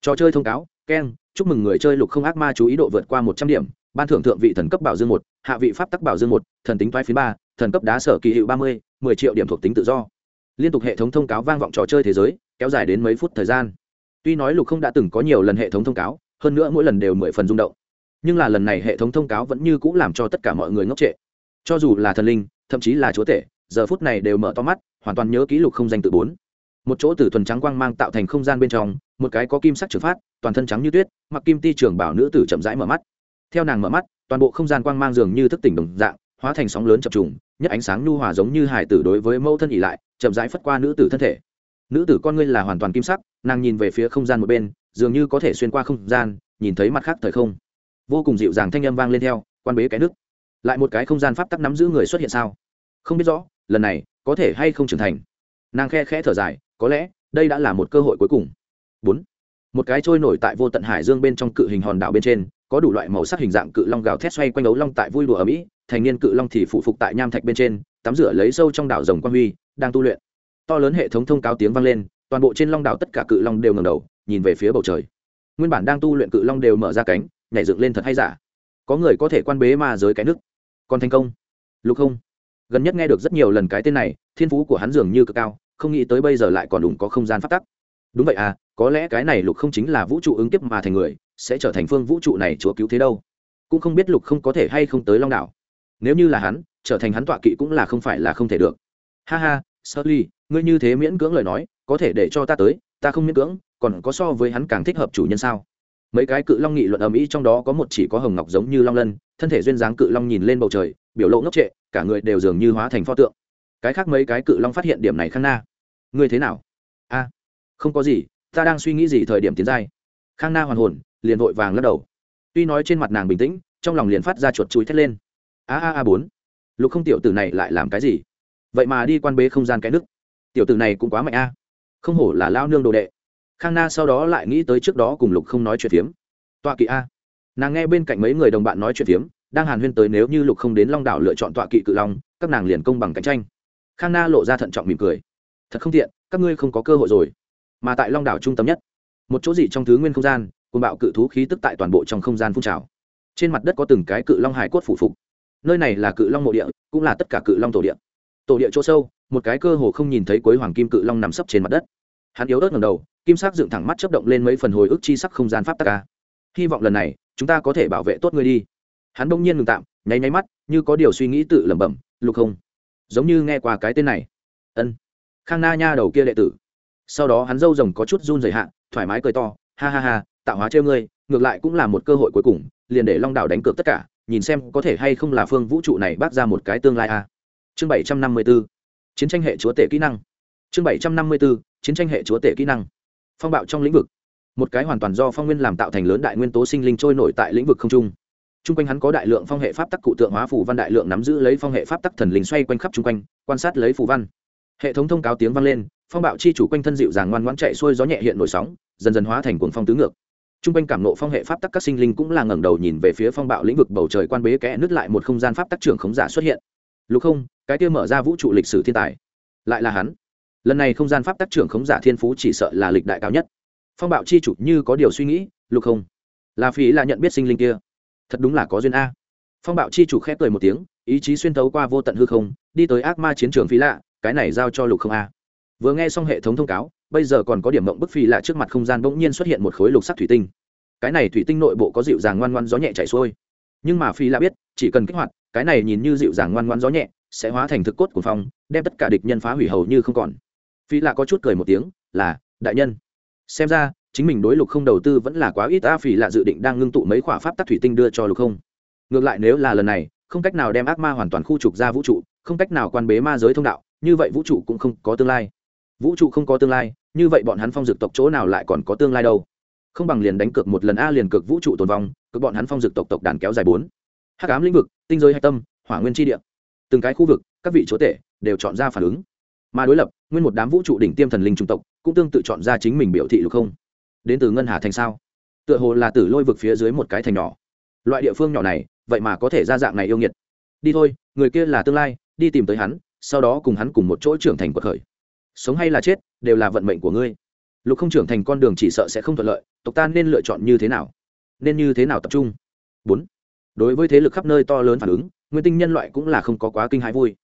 Trò chơi thông cáo, keng, chúc mừng người chơi lục không ác ma chú ý độ vượt qua một trăm điểm. Ban thưởng thượng vị thần cấp bảo dương một, hạ vị pháp tắc bảo dương một, thần tính toái phiến ba, thần cấp đá sở kỳ hiệu ba mươi, mười triệu điểm thuộc tính tự do liên tục hệ thống thông cáo vang vọng trò chơi thế giới, kéo dài đến mấy phút thời gian. Tuy nói lục không đã từng có nhiều lần hệ thống thông cáo, hơn nữa mỗi lần đều mười phần rung động. Nhưng là lần này hệ thống thông cáo vẫn như c ũ làm cho tất cả mọi người ngốc trệ. Cho dù là thần linh, thậm chí là chúa tể, giờ phút này đều mở to mắt, hoàn toàn nhớ ký lục không danh tự bốn. Một chỗ từ thuần trắng quang mang tạo thành không gian bên trong, một cái có kim sắc trừng phát, toàn thân trắng như tuyết, mặc kim ti trường bảo nữ tử chậm rãi mở mắt. Theo nàng mở mắt, toàn bộ không gian quang mang dường như thức tỉnh đồng dạng, hóa thành sóng lớn chập trùng, nhất ánh sáng nhu hòa giống như hải tử đối với mẫu thân ỉ lại chậm rãi phất qua nữ tử thân thể. Nữ tử con ngươi là hoàn toàn kim sắc, nàng nhìn về phía không gian một bên, dường như có thể xuyên qua không gian, nhìn thấy mặt khác thời không. Vô cùng dịu dàng thanh âm vang lên theo, quan bế cái nước. Lại một cái không gian pháp tắc nắm giữ người xuất hiện sao? Không biết rõ, lần này có thể hay không trưởng thành? Nàng khe khẽ thở dài, có lẽ, đây đã là một cơ hội cuối cùng. Bốn. Một cái trôi nổi tại vô tận hải dương bên trong cự hình hòn đảo bên trên, có đủ loại màu sắc hình dạng cự long gào thét xoay quanh đấu long tại vui đùa ở mỹ, thành niên cự long thì phụ phục tại nham thạch bên trên, tắm rửa lấy sâu trong đảo rồng quan huy đang tu luyện. To lớn hệ thống thông cáo tiếng vang lên, toàn bộ trên long đảo tất cả cự long đều ngầm đầu, nhìn về phía bầu trời. Nguyên bản đang tu luyện cự long đều mở ra cánh, nhảy dựng lên thật hay giả. Có người có thể quan bế ma giới cái nước. Còn thành công. Lục không gần nhất nghe được rất nhiều lần cái tên này, thiên phú của hắn dường như cực cao, không nghĩ tới bây giờ lại còn đủ có không gian phát tắc. Đúng vậy à có lẽ cái này lục không chính là vũ trụ ứng kiếp mà thành người, sẽ trở thành phương vũ trụ này chúa cứu thế đâu. Cũng không biết lục không có thể hay không tới long đảo. Nếu như là hắn, trở thành hắn tọa kỵ cũng là không phải là không thể được ha ha sơ ly ngươi như thế miễn cưỡng lời nói, có thể để cho ta tới, ta không miễn cưỡng, còn có so với hắn càng thích hợp chủ nhân sao? Mấy cái cự long nghị luận ở mỹ trong đó có một chỉ có hồng ngọc giống như long lân, thân thể duyên dáng cự long nhìn lên bầu trời, biểu lộ ngốc trệ, cả người đều dường như hóa thành pho tượng. Cái khác mấy cái cự long phát hiện điểm này khang na. Ngươi thế nào? A, không có gì, ta đang suy nghĩ gì thời điểm tiến giai. Khang na hoàn hồn, liền vội vàng lắc đầu. Tuy nói trên mặt nàng bình tĩnh, trong lòng liền phát ra chuột chuối thét lên. A a a bốn. Lục không tiểu tử này lại làm cái gì? Vậy mà đi quan bế không gian cái nước tiểu tử này cũng quá mạnh a. Không hổ là lao nương đồ đệ. Khang na sau đó lại nghĩ tới trước đó cùng lục không nói chuyện phiếm. Tọa kỵ a. Nàng nghe bên cạnh mấy người đồng bạn nói chuyện phiếm, đang hàn huyên tới nếu như lục không đến long đảo lựa chọn tọa kỵ cự long, các nàng liền công bằng cạnh tranh. Khang na lộ ra thận trọng mỉm cười. Thật không tiện, các ngươi không có cơ hội rồi. Mà tại long đảo trung tâm nhất, một chỗ gì trong thứ nguyên không gian cùng bạo cự thú khí tức tại toàn bộ trong không gian phun trào. Trên mặt đất có từng cái cự long hải cốt phủ phục. Nơi này là cự long mộ địa, cũng là tất cả cự long tổ địa tổ địa chỗ sâu, một cái cơ hồ không nhìn thấy cuối hoàng kim cự long nằm sấp trên mặt đất. Hắn yếu ớt ngầm đầu, kim sắc dựng thẳng mắt chấp động lên mấy phần hồi ức chi sắc không gian pháp tắc ca hy vọng lần này, chúng ta có thể bảo vệ tốt ngươi đi. Hắn bỗng nhiên ngừng tạm, nháy nháy mắt, như có điều suy nghĩ tự lẩm bẩm, lục không giống như nghe qua cái tên này. Ân. Khang na nha đầu kia đệ tử. Sau đó hắn râu rồng có chút run rời hạ, thoải mái cười to, ha ha ha, tạo hóa trêu ngươi, ngược lại cũng là một cơ hội cuối cùng, liền để long đảo đánh cược tất cả, nhìn xem có thể hay không là phương vũ trụ này bác ra một cái tương lai a. à chương bảy trăm năm mươi b ố chiến tranh hệ chúa tể kỹ năng. Chương bảy trăm năm mươi b ố chiến tranh hệ chúa tể kỹ năng. Phong bạo trong lĩnh vực. Một cái hoàn toàn do phong nguyên làm tạo thành lớn đại nguyên tố sinh linh trôi nổi tại lĩnh vực không trung. T r u n g quanh hắn có đại lượng phong hệ pháp tắc cụ tượng hóa phù văn đại lượng nắm giữ lấy phong hệ pháp tắc thần linh xoay quanh khắp trung quanh, quan sát lấy phù văn. Hệ thống thông cáo tiếng vang lên, phong bạo chi chủ quanh thân dịu dàng ngoan ngoãn chạy xuôi gió nhẹ hiện nổi sóng, dần dần hóa thành cuồng phong tứ ngược. T r u n g quanh cảm nộ phong hệ pháp tắc các sinh linh cũng là ngẩng đầu nhìn về phía phong bạo lĩnh vực bầu trời quan bế kẽ nứt lại một không gian pháp tắc trưởng khống giả xuất hiện lục không, cái kia mở ra vũ trụ lịch sử thiên tài. Lại là hắn. Lần này không gian pháp tắc trưởng khống giả thiên phú chỉ sợ là lịch đại cao nhất. Phong bạo chi chủ như có điều suy nghĩ, lục không. Là phí là nhận biết sinh linh kia. Thật đúng là có duyên a. Phong bạo chi chủ khép cười một tiếng, ý chí xuyên thấu qua vô tận hư không, đi tới ác ma chiến trường phí lạ, cái này giao cho lục không a. Vừa nghe xong hệ thống thông cáo, bây giờ còn có điểm mộng bức phi lạ trước mặt không gian bỗng nhiên xuất hiện một khối lục sắc thủy tinh. Cái này thủy tinh nội bộ có dịu dàng ngoan ngoan gió nhẹ chảy xuôi nhưng mà phi lạ biết, chỉ cần kích hoạt, cái này nhìn như dịu dàng ngoan ngoan gió nhẹ, sẽ hóa thành thực cốt của phong, đem tất cả địch nhân phá hủy hầu như không còn. Phi lạ có chút cười một tiếng, là, đại nhân. Xem ra, chính mình đối lục không đầu tư vẫn là quá ít, a phỉ lạ dự định đang ngưng tụ mấy khỏa pháp tắc thủy tinh đưa cho lục không. Ngược lại nếu là lần này, không cách nào đem ác ma hoàn toàn khu trục ra vũ trụ, không cách nào quan bế ma giới thông đạo, như vậy vũ trụ cũng không có tương lai. Vũ trụ không có tương lai, như vậy bọn hắn phong dực tộc chỗ nào lại còn có tương lai đâu? Không bằng liền đánh cược một lần, a, liền cực vũ trụ tồn vong cứ bọn hắn phong dực tộc tộc đàn kéo dài bốn. Hắc ám lĩnh vực, tinh giới hạch tâm, hỏa nguyên tri địa. Từng cái khu vực, các vị chúa tể đều chọn ra phản ứng. Mà đối lập, nguyên một đám vũ trụ đỉnh tiêm thần linh trung tộc cũng tương tự chọn ra chính mình biểu thị lục không. Đến từ ngân hà thành sao? Tựa hồ là tử lôi vực phía dưới một cái thành nhỏ. Loại địa phương nhỏ này, vậy mà có thể ra dạng này yêu nghiệt. Đi thôi, người kia là tương lai, đi tìm tới hắn, sau đó cùng hắn cùng một chỗ trưởng thành cuộc khởi. Sống hay là chết, đều là vận mệnh của ngươi. Lục không trưởng thành con đường chỉ sợ sẽ không thuận lợi, tộc ta nên lựa chọn như thế nào? Nên như thế nào tập trung? Bốn. Đối với thế lực khắp nơi to lớn phản ứng, nguyên tinh nhân loại cũng là không có quá kinh hãi vui.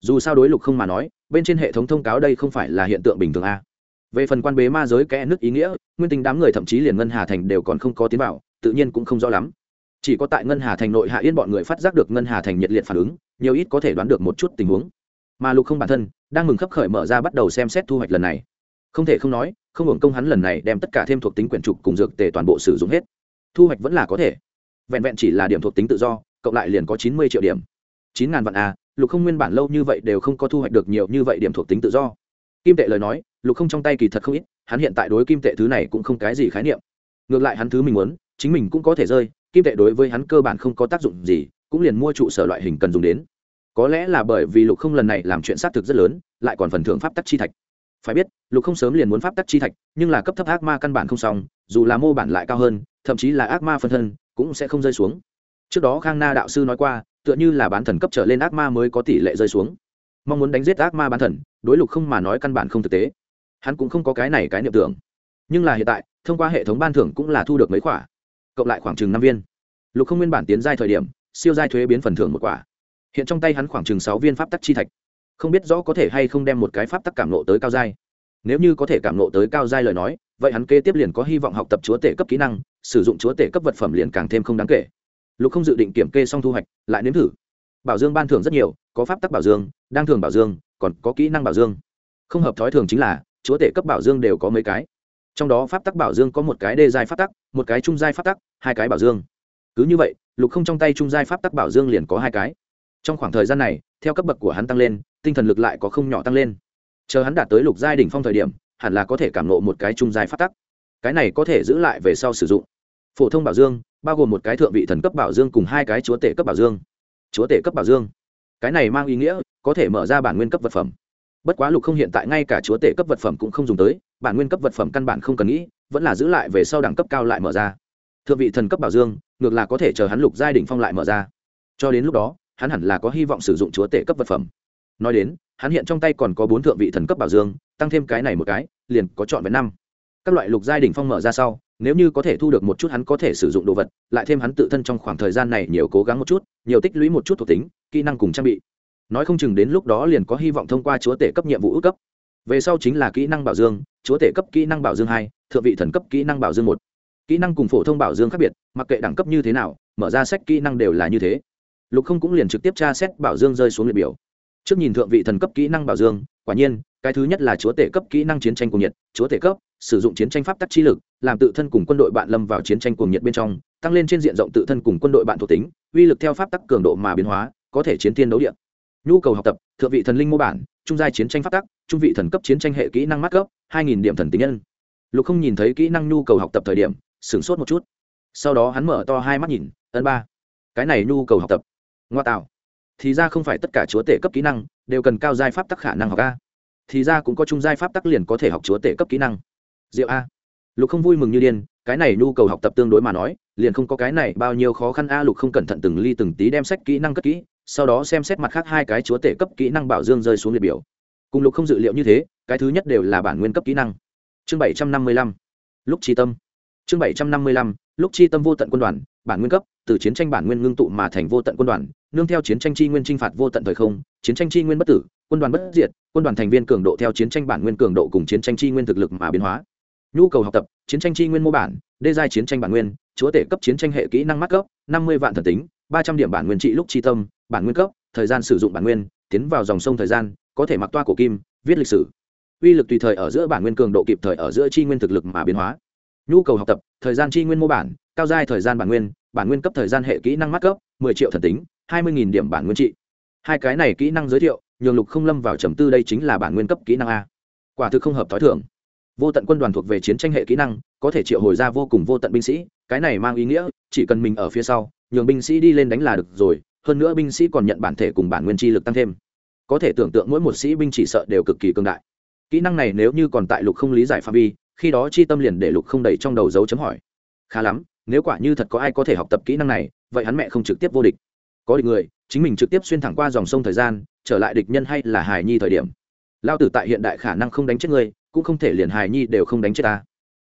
Dù sao đối lục không mà nói, bên trên hệ thống thông cáo đây không phải là hiện tượng bình thường a. Về phần quan bế ma giới kẽ nước ý nghĩa, nguyên tinh đám người thậm chí liền ngân hà thành đều còn không có tiến vào, tự nhiên cũng không rõ lắm. Chỉ có tại ngân hà thành nội hạ yên bọn người phát giác được ngân hà thành nhiệt liệt phản ứng, nhiều ít có thể đoán được một chút tình huống. Mà lục không bản thân, đang mừng khấp khởi mở ra bắt đầu xem xét thu hoạch lần này. Không thể không nói, không hưởng công hắn lần này đem tất cả thêm thuộc tính quyển trục cùng dược tề toàn bộ sử dụng hết thu hoạch vẫn là có thể. Vẹn vẹn chỉ là điểm thuộc tính tự do, cộng lại liền có chín mươi triệu điểm. chín ngàn vạn a lục không nguyên bản lâu như vậy đều không có thu hoạch được nhiều như vậy điểm thuộc tính tự do. Kim tệ lời nói, lục không trong tay kỳ thật không ít, hắn hiện tại đối kim tệ thứ này cũng không cái gì khái niệm. Ngược lại hắn thứ mình muốn, chính mình cũng có thể rơi, kim tệ đối với hắn cơ bản không có tác dụng gì, cũng liền mua trụ sở loại hình cần dùng đến. Có lẽ là bởi vì lục không lần này làm chuyện xác thực rất lớn, lại còn phần thưởng pháp tắc chi thạch. Phải biết, lục không sớm liền muốn pháp tắc chi thạch, nhưng là cấp thấp ác ma căn bản không xong dù là mô bản lại cao hơn, thậm chí là ác ma phân thân, cũng sẽ không rơi xuống. Trước đó khang na đạo sư nói qua, tựa như là bán thần cấp trở lên ác ma mới có tỷ lệ rơi xuống. Mong muốn đánh giết ác ma bán thần, đối lục không mà nói căn bản không thực tế. Hắn cũng không có cái này cái niệm tưởng. Nhưng là hiện tại, thông qua hệ thống ban thưởng cũng là thu được mấy quả cộng lại khoảng chừng năm viên. Lục không nguyên bản tiến giai thời điểm, siêu giai thuế biến phần thưởng một quả. Hiện trong tay hắn khoảng chừng sáu viên pháp tắc chi thạch. Không biết rõ có thể hay không đem một cái pháp tắc cảm nộ tới cao giai. Nếu như có thể cảm nộ tới cao giai lời nói vậy hắn kế tiếp liền có hy vọng học tập chúa tể cấp kỹ năng, sử dụng chúa tể cấp vật phẩm liền càng thêm không đáng kể. Lục không dự định kiểm kê xong thu hoạch, lại nếm thử. Bảo dương ban thưởng rất nhiều, có pháp tắc bảo dương, đang thường bảo dương, còn có kỹ năng bảo dương. Không hợp thói thường chính là, chúa tể cấp bảo dương đều có mấy cái. Trong đó pháp tắc bảo dương có một cái đê giai pháp tắc, một cái trung giai pháp tắc, hai cái bảo dương. Cứ như vậy, lục không trong tay trung giai pháp tắc bảo dương liền có hai cái. Trong khoảng thời gian này, theo cấp bậc của hắn tăng lên, tinh thần lực lại có không nhỏ tăng lên. Chờ hắn đạt tới lục giai đỉnh phong thời điểm hẳn là có thể cảm nộ một cái trung giai phát tắc. Cái này có thể giữ lại về sau sử dụng. Phổ thông bảo dương, bao gồm một cái thượng vị thần cấp bảo dương cùng hai cái chúa tể cấp bảo dương. Chúa tể cấp bảo dương. Cái này mang ý nghĩa, có thể mở ra bản nguyên cấp vật phẩm. Bất quá lục không hiện tại ngay cả chúa tể cấp vật phẩm cũng không dùng tới, bản nguyên cấp vật phẩm căn bản không cần nghĩ, vẫn là giữ lại về sau đẳng cấp cao lại mở ra. Thượng vị thần cấp bảo dương, ngược là có thể chờ hắn lục giai đỉnh phong lại mở ra. Cho đến lúc đó, hắn hẳn là có hy vọng sử dụng chúa tể cấp vật phẩm. Nói đến hắn hiện trong tay còn có bốn thượng vị thần cấp bảo dương, tăng thêm cái này một cái, liền có chọn vẹn năm. Các loại lục giai đỉnh phong mở ra sau, nếu như có thể thu được một chút hắn có thể sử dụng đồ vật, lại thêm hắn tự thân trong khoảng thời gian này nhiều cố gắng một chút, nhiều tích lũy một chút thuộc tính, kỹ năng cùng trang bị. Nói không chừng đến lúc đó liền có hy vọng thông qua chúa tể cấp nhiệm vụ ước cấp. Về sau chính là kỹ năng bảo dương, chúa tể cấp kỹ năng bảo dương hai, thượng vị thần cấp kỹ năng bảo dương một. Kỹ năng cùng phổ thông bảo dương khác biệt, mặc kệ đẳng cấp như thế nào, mở ra sách kỹ năng đều là như thế. Lục không cũng liền trực tiếp tra xét bảo dương rơi xuống liệt biểu trước nhìn thượng vị thần cấp kỹ năng bảo dương, quả nhiên, cái thứ nhất là chúa tể cấp kỹ năng chiến tranh cuồng nhiệt, chúa tể cấp, sử dụng chiến tranh pháp tắc chi lực, làm tự thân cùng quân đội bạn lâm vào chiến tranh cuồng nhiệt bên trong, tăng lên trên diện rộng tự thân cùng quân đội bạn thuộc tính, uy lực theo pháp tắc cường độ mà biến hóa, có thể chiến tiên đấu điện nhu cầu học tập, thượng vị thần linh mô bản, trung giai chiến tranh pháp tắc, trung vị thần cấp chiến tranh hệ kỹ năng mát cấp, hai nghìn điểm thần tính nhân. Lục không nhìn thấy kỹ năng nhu cầu học tập thời điểm, sửng sốt một chút. Sau đó hắn mở to hai mắt nhìn ấn ba, cái này nhu cầu học tập. Ngoa tạo thì ra không phải tất cả chúa tể cấp kỹ năng đều cần cao giai pháp tắc khả năng học a. Thì ra cũng có trung giai pháp tắc liền có thể học chúa tể cấp kỹ năng. Diệu a. Lục không vui mừng như điên, cái này nhu cầu học tập tương đối mà nói, liền không có cái này bao nhiêu khó khăn a, lục không cẩn thận từng ly từng tí đem sách kỹ năng cất kỹ, sau đó xem xét mặt khác hai cái chúa tể cấp kỹ năng bảo dương rơi xuống liệt biểu. Cùng lục không dự liệu như thế, cái thứ nhất đều là bản nguyên cấp kỹ năng. Chương bảy trăm năm mươi lăm. Lúc tri tâm. Chương bảy trăm năm mươi lăm, lúc chi tâm vô tận quân đoàn, bản nguyên cấp, từ chiến tranh bản nguyên ngưng tụ mà thành vô tận quân đoàn nương theo chiến tranh chi nguyên chinh phạt vô tận thời không, chiến tranh chi nguyên bất tử, quân đoàn bất diệt, quân đoàn thành viên cường độ theo chiến tranh bản nguyên cường độ cùng chiến tranh chi nguyên thực lực mà biến hóa. Nhu cầu học tập, chiến tranh chi nguyên mô bản, đê giai chiến tranh bản nguyên, chúa tể cấp chiến tranh hệ kỹ năng mắt cấp, năm mươi vạn thần tính, ba trăm điểm bản nguyên trị lúc chi tâm, bản nguyên cấp, thời gian sử dụng bản nguyên, tiến vào dòng sông thời gian, có thể mặc toa cổ kim, viết lịch sử. Uy lực tùy thời ở giữa bản nguyên cường độ kịp thời ở giữa chi nguyên thực lực mà biến hóa. Nhu cầu học tập, thời gian chi nguyên mô bản, cao giai thời gian bản nguyên bản nguyên cấp thời gian hệ kỹ năng mắt cấp, mười triệu thần tính hai mươi điểm bản nguyên trị. Hai cái này kỹ năng giới thiệu, nhường lục không lâm vào trầm tư đây chính là bản nguyên cấp kỹ năng a. Quả thực không hợp t h ó i thưởng vô tận quân đoàn thuộc về chiến tranh hệ kỹ năng, có thể triệu hồi ra vô cùng vô tận binh sĩ, cái này mang ý nghĩa, chỉ cần mình ở phía sau, nhường binh sĩ đi lên đánh là được rồi, hơn nữa binh sĩ còn nhận bản thể cùng bản nguyên chi lực tăng thêm. Có thể tưởng tượng mỗi một sĩ binh chỉ sợ đều cực kỳ cương đại. Kỹ năng này nếu như còn tại lục không lý giải phạm vi, khi đó chi tâm liền để lục không đẩy trong đầu dấu chấm hỏi. Khá lắm, nếu quả như thật có ai có thể học tập kỹ năng này, vậy hắn mẹ không trực tiếp vô địch có địch người, chính mình trực tiếp xuyên thẳng qua dòng sông thời gian, trở lại địch nhân hay là hài nhi thời điểm. Lao tử tại hiện đại khả năng không đánh chết người cũng không thể liền hài nhi đều không đánh chết ta.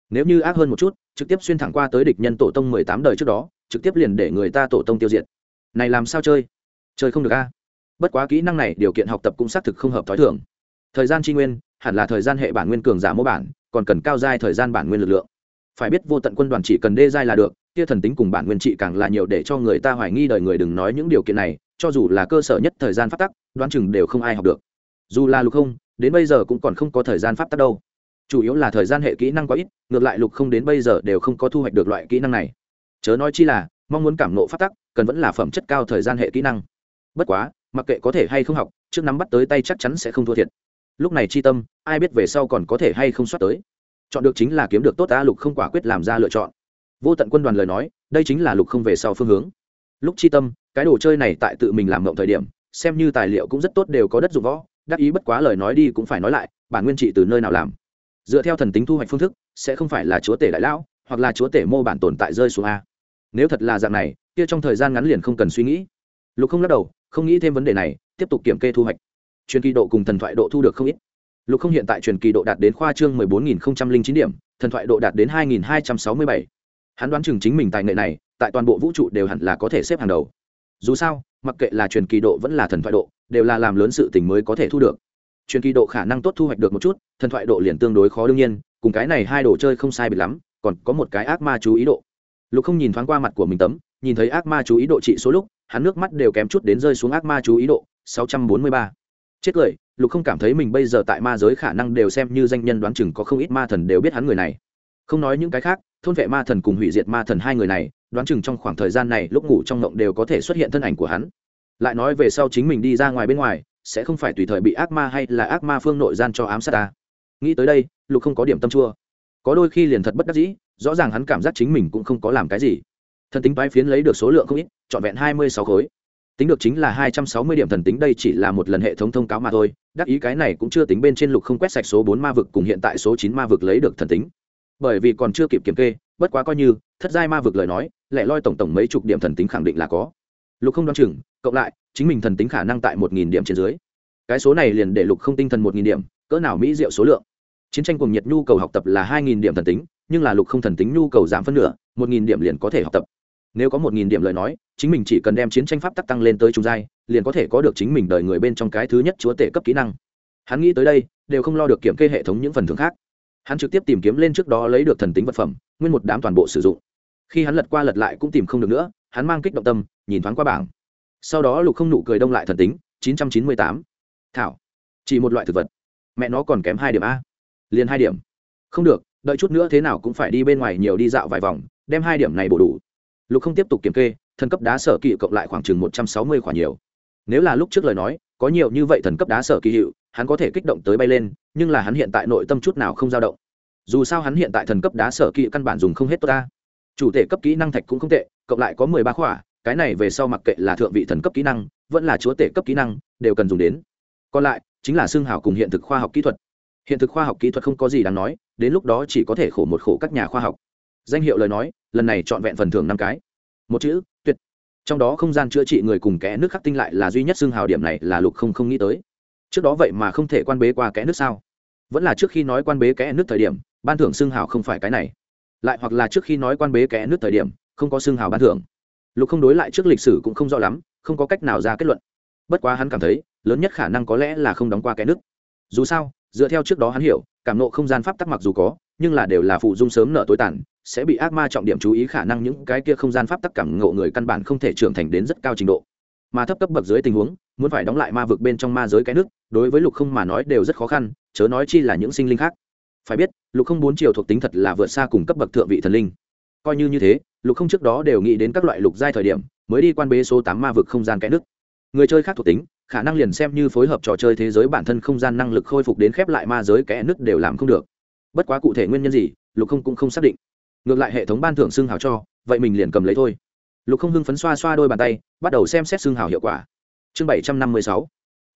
Nếu như ác hơn một chút, trực tiếp xuyên thẳng qua tới địch nhân tổ tông mười tám đời trước đó, trực tiếp liền để người ta tổ tông tiêu diệt. Này làm sao chơi? Chơi không được a. Bất quá kỹ năng này, điều kiện học tập cũng xác thực không hợp t h ó i thường. Thời gian tri nguyên, hẳn là thời gian hệ bản nguyên cường giả mô bản, còn cần cao giai thời gian bản nguyên lực lượng phải biết vô tận quân đoàn chỉ cần đê giai là được, kia thần tính cùng bản nguyên trị càng là nhiều để cho người ta hoài nghi đời người đừng nói những điều kiện này, cho dù là cơ sở nhất thời gian phát tắc, đoán chừng đều không ai học được. Dù là lục không, đến bây giờ cũng còn không có thời gian phát tắc đâu. Chủ yếu là thời gian hệ kỹ năng quá ít, ngược lại lục không đến bây giờ đều không có thu hoạch được loại kỹ năng này. Chớ nói chi là, mong muốn cảm nộ phát tắc, cần vẫn là phẩm chất cao thời gian hệ kỹ năng. Bất quá, mặc kệ có thể hay không học, trước nắm bắt tới tay chắc chắn sẽ không thua thiệt. Lúc này chi tâm, ai biết về sau còn có thể hay không soát tới chọn được chính là kiếm được tốt ta lục không quả quyết làm ra lựa chọn. Vô tận quân đoàn lời nói, đây chính là lục không về sau phương hướng. Lúc chi tâm, cái đồ chơi này tại tự mình làm mộng thời điểm, xem như tài liệu cũng rất tốt đều có đất dụng võ, đắc ý bất quá lời nói đi cũng phải nói lại, bản nguyên trị từ nơi nào làm. Dựa theo thần tính thu hoạch phương thức, sẽ không phải là chúa tể đại lão, hoặc là chúa tể mô bản tồn tại rơi xuống a. Nếu thật là dạng này, kia trong thời gian ngắn liền không cần suy nghĩ. Lục không lắc đầu, không nghĩ thêm vấn đề này, tiếp tục kiểm kê thu hoạch. Truyền kỳ độ cùng thần thoại độ thu được không ít lục không hiện tại truyền kỳ độ đạt đến khoa trương mười bốn nghìn chín điểm, thần thoại độ đạt đến hai nghìn hai trăm sáu mươi bảy. Hắn đoán chừng chính mình tài nghệ này, tại toàn bộ vũ trụ đều hẳn là có thể xếp hàng đầu. Dù sao, mặc kệ là truyền kỳ độ vẫn là thần thoại độ, đều là làm lớn sự tình mới có thể thu được. Truyền kỳ độ khả năng tốt thu hoạch được một chút, thần thoại độ liền tương đối khó đương nhiên, cùng cái này hai đồ chơi không sai biệt lắm, còn có một cái ác ma chú ý độ. Lục không nhìn thoáng qua mặt của mình tấm, nhìn thấy ác ma chú ý độ trị số lúc, hắn nước mắt đều kém chút đến rơi xuống ác ma chú ý độ, sáu trăm bốn mươi ba. Chết cười lục không cảm thấy mình bây giờ tại ma giới khả năng đều xem như danh nhân đoán chừng có không ít ma thần đều biết hắn người này. Không nói những cái khác, thôn vệ ma thần cùng hủy diệt ma thần hai người này, đoán chừng trong khoảng thời gian này lúc ngủ trong ngộng đều có thể xuất hiện thân ảnh của hắn. Lại nói về sau chính mình đi ra ngoài bên ngoài, sẽ không phải tùy thời bị ác ma hay là ác ma phương nội gian cho ám sát ta. Nghĩ tới đây, lục không có điểm tâm chua. Có đôi khi liền thật bất đắc dĩ, rõ ràng hắn cảm giác chính mình cũng không có làm cái gì. Thần tính bái phiến lấy được số lượng không ít, trọn vẹn hai mươi sáu khối tính được chính là hai trăm sáu mươi điểm thần tính, đây chỉ là một lần hệ thống thông cáo mà thôi. Đắc ý cái này cũng chưa tính bên trên lục không quét sạch số bốn ma vực cùng hiện tại số chín ma vực lấy được thần tính. Bởi vì còn chưa kịp kiểm kê, bất quá coi như, thất giai ma vực lời nói, lẻ loi tổng tổng mấy chục điểm thần tính khẳng định là có. Lục không đoán chừng, cộng lại, chính mình thần tính khả năng tại một nghìn điểm trên dưới. Cái số này liền để lục không tinh thần một nghìn điểm, cỡ nào mỹ diệu số lượng. Chiến tranh cùng nhiệt nhu cầu học tập là hai nghìn điểm thần tính, nhưng là lục không thần tính nhu cầu giảm phân nửa, một nghìn điểm liền có thể học tập nếu có một nghìn điểm lời nói, chính mình chỉ cần đem chiến tranh pháp tắc tăng lên tới trung giai, liền có thể có được chính mình đời người bên trong cái thứ nhất chúa tể cấp kỹ năng. Hắn nghĩ tới đây, đều không lo được kiểm kê hệ thống những phần thưởng khác. Hắn trực tiếp tìm kiếm lên trước đó lấy được thần tính vật phẩm, nguyên một đám toàn bộ sử dụng. Khi hắn lật qua lật lại cũng tìm không được nữa, hắn mang kích động tâm, nhìn thoáng qua bảng. Sau đó lục không nụ cười đông lại thần tính, chín trăm chín mươi tám. Thảo, chỉ một loại thực vật. Mẹ nó còn kém hai điểm a. Liền hai điểm. Không được, đợi chút nữa thế nào cũng phải đi bên ngoài nhiều đi dạo vài vòng, đem hai điểm này bổ đủ lục không tiếp tục kiểm kê, thần cấp đá sở kỵ cộng lại khoảng chừng một trăm sáu mươi khoản nhiều. Nếu là lúc trước lời nói, có nhiều như vậy thần cấp đá sở kỳ hiệu, hắn có thể kích động tới bay lên, nhưng là hắn hiện tại nội tâm chút nào không dao động. Dù sao hắn hiện tại thần cấp đá sở kỵ căn bản dùng không hết tốt ta. Chủ thể cấp kỹ năng thạch cũng không tệ, cộng lại có mười ba khỏa, cái này về sau mặc kệ là thượng vị thần cấp kỹ năng, vẫn là chúa tể cấp kỹ năng, đều cần dùng đến. Còn lại, chính là xương hào cùng hiện thực khoa học kỹ thuật. Hiện thực khoa học kỹ thuật không có gì đáng nói, đến lúc đó chỉ có thể khổ một khổ các nhà khoa học danh hiệu lời nói, lần này trọn vẹn phần thưởng năm cái. Một chữ, tuyệt. Trong đó không gian chữa trị người cùng kẽ nước khắc tinh lại là duy nhất xương hào điểm này là lục không không nghĩ tới. Trước đó vậy mà không thể quan bế qua kẽ nước sao? Vẫn là trước khi nói quan bế kẽ nước thời điểm, ban thưởng xương hào không phải cái này. Lại hoặc là trước khi nói quan bế kẽ nước thời điểm, không có xương hào ban thưởng. Lục không đối lại trước lịch sử cũng không rõ lắm, không có cách nào ra kết luận. Bất quá hắn cảm thấy, lớn nhất khả năng có lẽ là không đóng qua kẽ nước. Dù sao, dựa theo trước đó hắn hiểu, cảm nộ không gian pháp tắc mặc dù có nhưng là đều là phụ dung sớm nợ tối tàn, sẽ bị ác ma trọng điểm chú ý khả năng những cái kia không gian pháp tắc cảm ngộ người căn bản không thể trưởng thành đến rất cao trình độ. Mà thấp cấp bậc dưới tình huống, muốn phải đóng lại ma vực bên trong ma giới cái nước, đối với lục không mà nói đều rất khó khăn, chớ nói chi là những sinh linh khác. Phải biết, lục không bốn chiều thuộc tính thật là vượt xa cùng cấp bậc thượng vị thần linh. Coi như như thế, lục không trước đó đều nghĩ đến các loại lục giai thời điểm, mới đi quan bế số tám ma vực không gian cái nước. Người chơi khác thuộc tính, khả năng liền xem như phối hợp trò chơi thế giới bản thân không gian năng lực khôi phục đến khép lại ma giới kẽ nứt đều làm không được bất quá cụ thể nguyên nhân gì, lục không cũng không xác định. Ngược lại hệ thống ban thưởng xương hào cho, vậy mình liền cầm lấy thôi. Lục không hưng phấn xoa xoa đôi bàn tay, bắt đầu xem xét xương hào hiệu quả. Chương bảy trăm năm mươi sáu,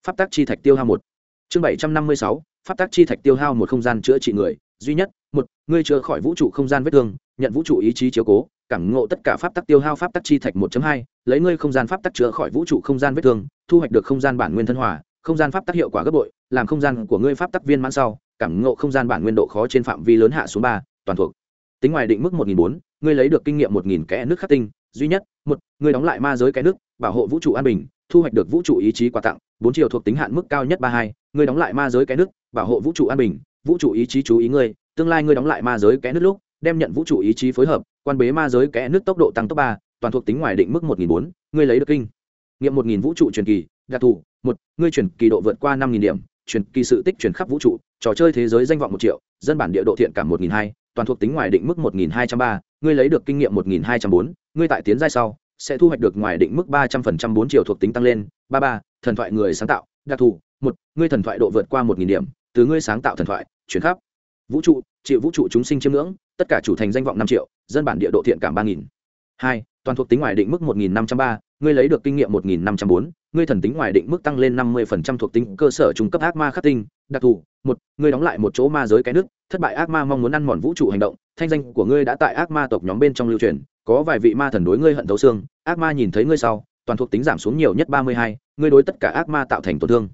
pháp tác chi thạch tiêu hao một. Chương bảy trăm năm mươi sáu, pháp tác chi thạch tiêu hao một không gian chữa trị người. Duy nhất, một, ngươi chữa khỏi vũ trụ không gian vết thương, nhận vũ trụ ý chí chiếu cố, cảm ngộ tất cả pháp tắc tiêu hao pháp tắc chi thạch 1 hai, lấy ngươi không gian pháp tắc chữa khỏi vũ trụ không gian vết thương, thu hoạch được không gian bản nguyên thân hòa, không gian pháp tắc hiệu quả gấp bội, làm không gian của ngươi pháp tắc viên mãn sau cảm ngộ không gian bản nguyên độ khó trên phạm vi lớn hạ xuống ba, toàn thuộc. Tính ngoài định mức một nghìn bốn, ngươi lấy được kinh nghiệm một nghìn kẽ nước khắc tinh, duy nhất, một, ngươi đóng lại ma giới cái nước, bảo hộ vũ trụ an bình, thu hoạch được vũ trụ ý chí quà tặng, bốn chiều thuộc tính hạn mức cao nhất ba hai, ngươi đóng lại ma giới cái nước, bảo hộ vũ trụ an bình, vũ trụ ý chí chú ý ngươi, tương lai ngươi đóng lại ma giới kẽ nước lúc, đem nhận vũ trụ ý chí phối hợp, quan bế ma giới kẽ nước tốc độ tăng tốc ba, toàn thuộc tính ngoài định mức một nghìn bốn, ngươi lấy được kinh. Nghiệm một nghìn vũ trụ truyền kỳ, đặc thù, một, ngươi truyền kỳ độ vượt qua năm nghìn điểm truyền kỳ sự tích truyền khắp vũ trụ trò chơi thế giới danh vọng một triệu, dân bản địa độ thiện cảm một nghìn hai, toàn thuộc tính ngoài định mức một nghìn hai trăm ba, ngươi lấy được kinh nghiệm một nghìn hai trăm bốn, ngươi tại tiến giai sau, sẽ thu hoạch được ngoài định mức ba trăm phần trăm bốn triệu thuộc tính tăng lên. Ba ba, thần thoại người sáng tạo, đặc thù. Một, ngươi thần thoại độ vượt qua một nghìn điểm, từ ngươi sáng tạo thần thoại, chuyển khắp. Vũ trụ chịu vũ trụ chúng sinh chiêm ngưỡng, tất cả chủ thành danh vọng năm triệu, dân bản địa độ thiện cảm ba nghìn. Hai, toàn thuộc tính ngoài định mức một nghìn năm trăm ba, ngươi lấy được kinh nghiệm một nghìn năm trăm bốn ngươi thần tính ngoài định mức tăng lên năm mươi phần trăm thuộc tính cơ sở trung cấp ác ma khắc tinh, đặc thù, một, ngươi đóng lại một chỗ ma giới cái nước, thất bại ác ma mong muốn ăn mòn vũ trụ hành động, thanh danh của ngươi đã tại ác ma tộc nhóm bên trong lưu truyền, có vài vị ma thần đối ngươi hận thấu xương, ác ma nhìn thấy ngươi sau, toàn thuộc tính giảm xuống nhiều nhất ba mươi hai, ngươi đối tất cả ác ma tạo thành tổn thương.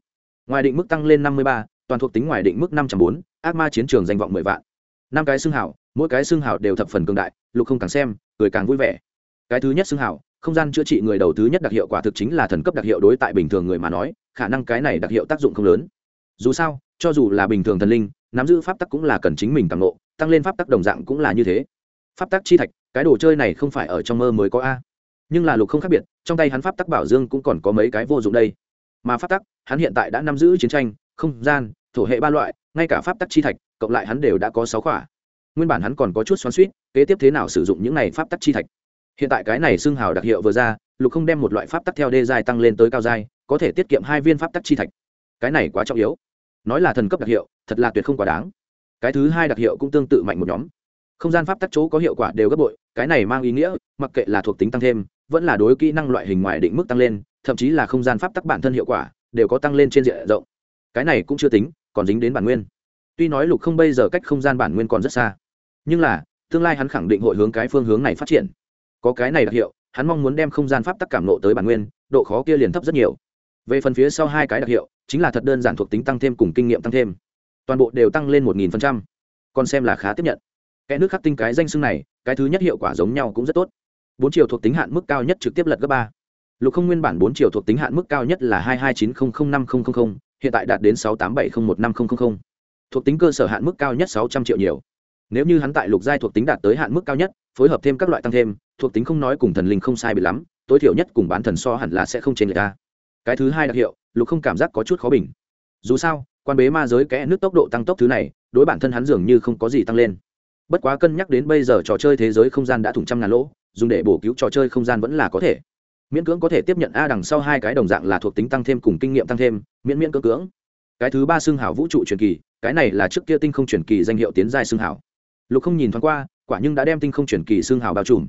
Ngoài định mức tăng lên năm mươi ba, toàn thuộc tính ngoài định mức năm trăm bốn, ác ma chiến trường danh vọng mười vạn. Năm cái xương hảo, mỗi cái xương hảo đều thập phần cường đại, lục không càng xem, cười càng vui vẻ. Cái thứ nhất xương hảo không gian chữa trị người đầu thứ nhất đặc hiệu quả thực chính là thần cấp đặc hiệu đối tại bình thường người mà nói, khả năng cái này đặc hiệu tác dụng không lớn. Dù sao, cho dù là bình thường thần linh, nắm giữ pháp tắc cũng là cần chính mình càng nộ tăng lên pháp tắc đồng dạng cũng là như thế. Pháp tắc chi thạch, cái đồ chơi này không phải ở trong mơ mới có a. Nhưng là lục không khác biệt, trong tay hắn pháp tắc bảo dương cũng còn có mấy cái vô dụng đây. Mà pháp tắc, hắn hiện tại đã nắm giữ chiến tranh, không gian, thổ hệ ba loại, ngay cả pháp tắc chi thạch, cộng lại hắn đều đã có sáu khỏa. Nguyên bản hắn còn có chút xoắn suýt kế tiếp thế nào sử dụng những này pháp tắc chi thạch? Hiện tại cái này xưng hào đặc hiệu vừa ra, lục không đem một loại pháp tắc theo đê dài tăng lên tới cao dài có thể tiết kiệm hai viên pháp tắc chi thạch. Cái này quá trọng yếu. Nói là thần cấp đặc hiệu, thật là tuyệt không quá đáng. Cái thứ hai đặc hiệu cũng tương tự mạnh một nhóm. Không gian pháp tắc chỗ có hiệu quả đều gấp bội, cái này mang ý nghĩa, mặc kệ là thuộc tính tăng thêm, vẫn là đối kỹ năng loại hình ngoài định mức tăng lên, thậm chí là không gian pháp tắc bản thân hiệu quả, đều có tăng lên trên diện rộng. Cái này cũng chưa tính, còn dính đến bản nguyên. Tuy nói lục không bây giờ cách không gian bản nguyên còn rất xa, nhưng là, tương lai hắn khẳng định hội hướng cái phương hướng này phát triển có cái này đặc hiệu, hắn mong muốn đem không gian pháp tắc cảm nộ tới bản nguyên, độ khó kia liền thấp rất nhiều. Về phần phía sau hai cái đặc hiệu, chính là thật đơn giản thuộc tính tăng thêm cùng kinh nghiệm tăng thêm. Toàn bộ đều tăng lên một nghìn phần trăm. Còn xem là khá tiếp nhận. Kẽ nước khắc tinh cái danh xưng này, cái thứ nhất hiệu quả giống nhau cũng rất tốt. Bốn chiều thuộc tính hạn mức cao nhất trực tiếp lật gấp ba. Lục không nguyên bản bốn chiều thuộc tính hạn mức cao nhất là hai hai chín không không năm không không không, hiện tại đạt đến sáu tám bảy không một năm không không không. Thuộc tính cơ sở hạn mức cao nhất sáu trăm triệu nhiều. Nếu như hắn tại lục giai thuộc tính đạt tới hạn mức cao nhất phối hợp thêm các loại tăng thêm, thuộc tính không nói cùng thần linh không sai bị lắm, tối thiểu nhất cùng bán thần so hẳn là sẽ không trên người ta cái thứ hai đặc hiệu, lục không cảm giác có chút khó bình. Dù sao, quan bế ma giới kẽ nước tốc độ tăng tốc thứ này, đối bản thân hắn dường như không có gì tăng lên. Bất quá cân nhắc đến bây giờ trò chơi thế giới không gian đã thủng trăm ngàn lỗ, dùng để bổ cứu trò chơi không gian vẫn là có thể. Miễn cưỡng có thể tiếp nhận a đằng sau hai cái đồng dạng là thuộc tính tăng thêm cùng kinh nghiệm tăng thêm, miễn miễn cưỡng cưỡng. Cái thứ ba xương hảo vũ trụ truyền kỳ, cái này là trước kia tinh không truyền kỳ danh hiệu tiến giai xương hảo. Lục không nhìn thoáng qua quả nhưng đã đem tinh không truyền kỳ xương hào bao trùm.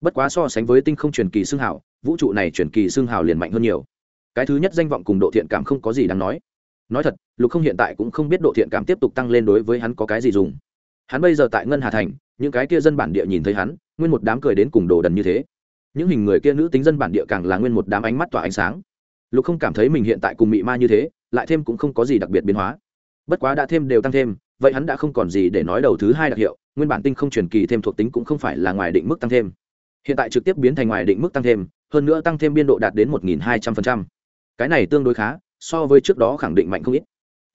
Bất quá so sánh với tinh không truyền kỳ xương hào, vũ trụ này truyền kỳ xương hào liền mạnh hơn nhiều. Cái thứ nhất danh vọng cùng độ thiện cảm không có gì đáng nói. Nói thật lục không hiện tại cũng không biết độ thiện cảm tiếp tục tăng lên đối với hắn có cái gì dùng. Hắn bây giờ tại ngân hà thành những cái kia dân bản địa nhìn thấy hắn nguyên một đám cười đến cùng đồ đần như thế. Những hình người kia nữ tính dân bản địa càng là nguyên một đám ánh mắt tỏa ánh sáng. Lục không cảm thấy mình hiện tại cùng mị ma như thế lại thêm cũng không có gì đặc biệt biến hóa. Bất quá đã thêm đều tăng thêm vậy hắn đã không còn gì để nói đầu thứ hai đặc hiệu, nguyên bản tinh không truyền kỳ thêm thuộc tính cũng không phải là ngoài định mức tăng thêm. Hiện tại trực tiếp biến thành ngoài định mức tăng thêm, hơn nữa tăng thêm biên độ đạt đến một hai trăm linh cái này tương đối khá, so với trước đó khẳng định mạnh không ít.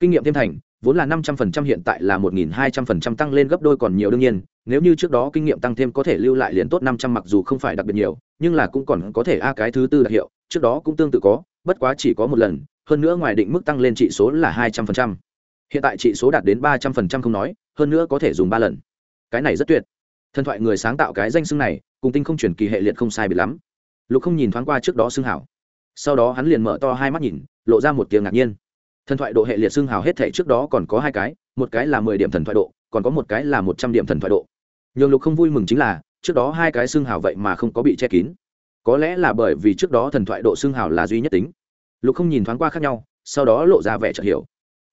Kinh nghiệm thêm thành, vốn là năm trăm phần trăm hiện tại là một nghìn hai trăm phần trăm tăng lên gấp đôi còn nhiều đương nhiên, nếu như trước đó kinh nghiệm tăng thêm có thể lưu lại liền tốt năm trăm mặc dù không phải đặc biệt nhiều, nhưng là cũng còn có thể a cái thứ tư đặc hiệu, trước đó cũng tương tự có, bất quá chỉ có một lần, hơn nữa ngoài định mức tăng lên trị số là hai trăm phần trăm hiện tại trị số đạt đến ba trăm phần trăm không nói, hơn nữa có thể dùng ba lần. Cái này rất tuyệt. Thần thoại người sáng tạo cái danh xưng này, cùng tinh không chuyển kỳ hệ liệt không sai biệt lắm. Lục không nhìn thoáng qua trước đó xưng hảo. Sau đó hắn liền mở to hai mắt nhìn, lộ ra một tiếng ngạc nhiên. Thần thoại độ hệ liệt xưng hào hết thể trước đó còn có hai cái, một cái là mười điểm thần thoại độ, còn có một cái là một trăm điểm thần thoại độ. Nhường lục không vui mừng chính là, trước đó hai cái xưng hào vậy mà không có bị che kín. Có lẽ là bởi vì trước đó thần thoại độ xưng hào là duy nhất tính. Lục không nhìn thoáng qua khác nhau, sau đó lộ ra vẻ chợt hiểu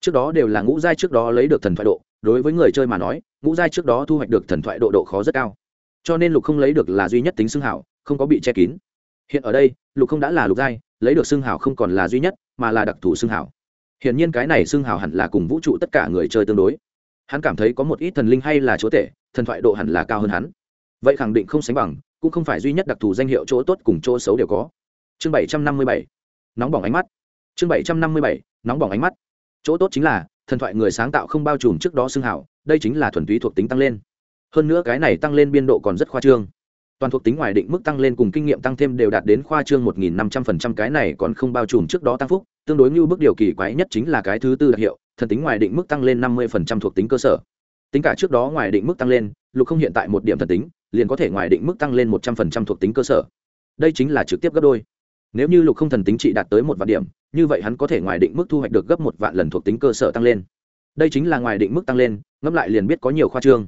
trước đó đều là ngũ giai trước đó lấy được thần thoại độ, đối với người chơi mà nói, ngũ giai trước đó thu hoạch được thần thoại độ độ khó rất cao. Cho nên lục không lấy được là duy nhất tính xưng hảo, không có bị che kín. Hiện ở đây, lục không đã là lục giai, lấy được xưng hảo không còn là duy nhất, mà là đặc thù xưng hảo. Hiển nhiên cái này xưng hảo hẳn là cùng vũ trụ tất cả người chơi tương đối. Hắn cảm thấy có một ít thần linh hay là chúa tể, thần thoại độ hẳn là cao hơn hắn. Vậy khẳng định không sánh bằng, cũng không phải duy nhất đặc thù danh hiệu chỗ tốt cùng chỗ xấu đều có. Chương bảy trăm năm mươi bảy, nóng bỏng ánh mắt. Chương bảy trăm năm mươi bảy, nóng bỏng ánh mắt chỗ tốt chính là, thần thoại người sáng tạo không bao trùm trước đó xưng hảo, đây chính là thuần túy thuộc tính tăng lên. Hơn nữa cái này tăng lên biên độ còn rất khoa trương. Toàn thuộc tính ngoài định mức tăng lên cùng kinh nghiệm tăng thêm đều đạt đến khoa trương một nghìn năm trăm phần trăm, cái này còn không bao trùm trước đó tăng phúc, tương đối như bước điều kỳ quái nhất chính là cái thứ tư đặc hiệu, thần tính ngoài định mức tăng lên năm mươi phần trăm thuộc tính cơ sở. Tính cả trước đó ngoài định mức tăng lên, lục không hiện tại một điểm thần tính, liền có thể ngoài định mức tăng lên một trăm phần trăm thuộc tính cơ sở. Đây chính là trực tiếp gấp đôi. Nếu như lục không thần tính trị đạt tới một vạn điểm như vậy hắn có thể ngoài định mức thu hoạch được gấp một vạn lần thuộc tính cơ sở tăng lên. Đây chính là ngoài định mức tăng lên, ngẫm lại liền biết có nhiều khoa trương.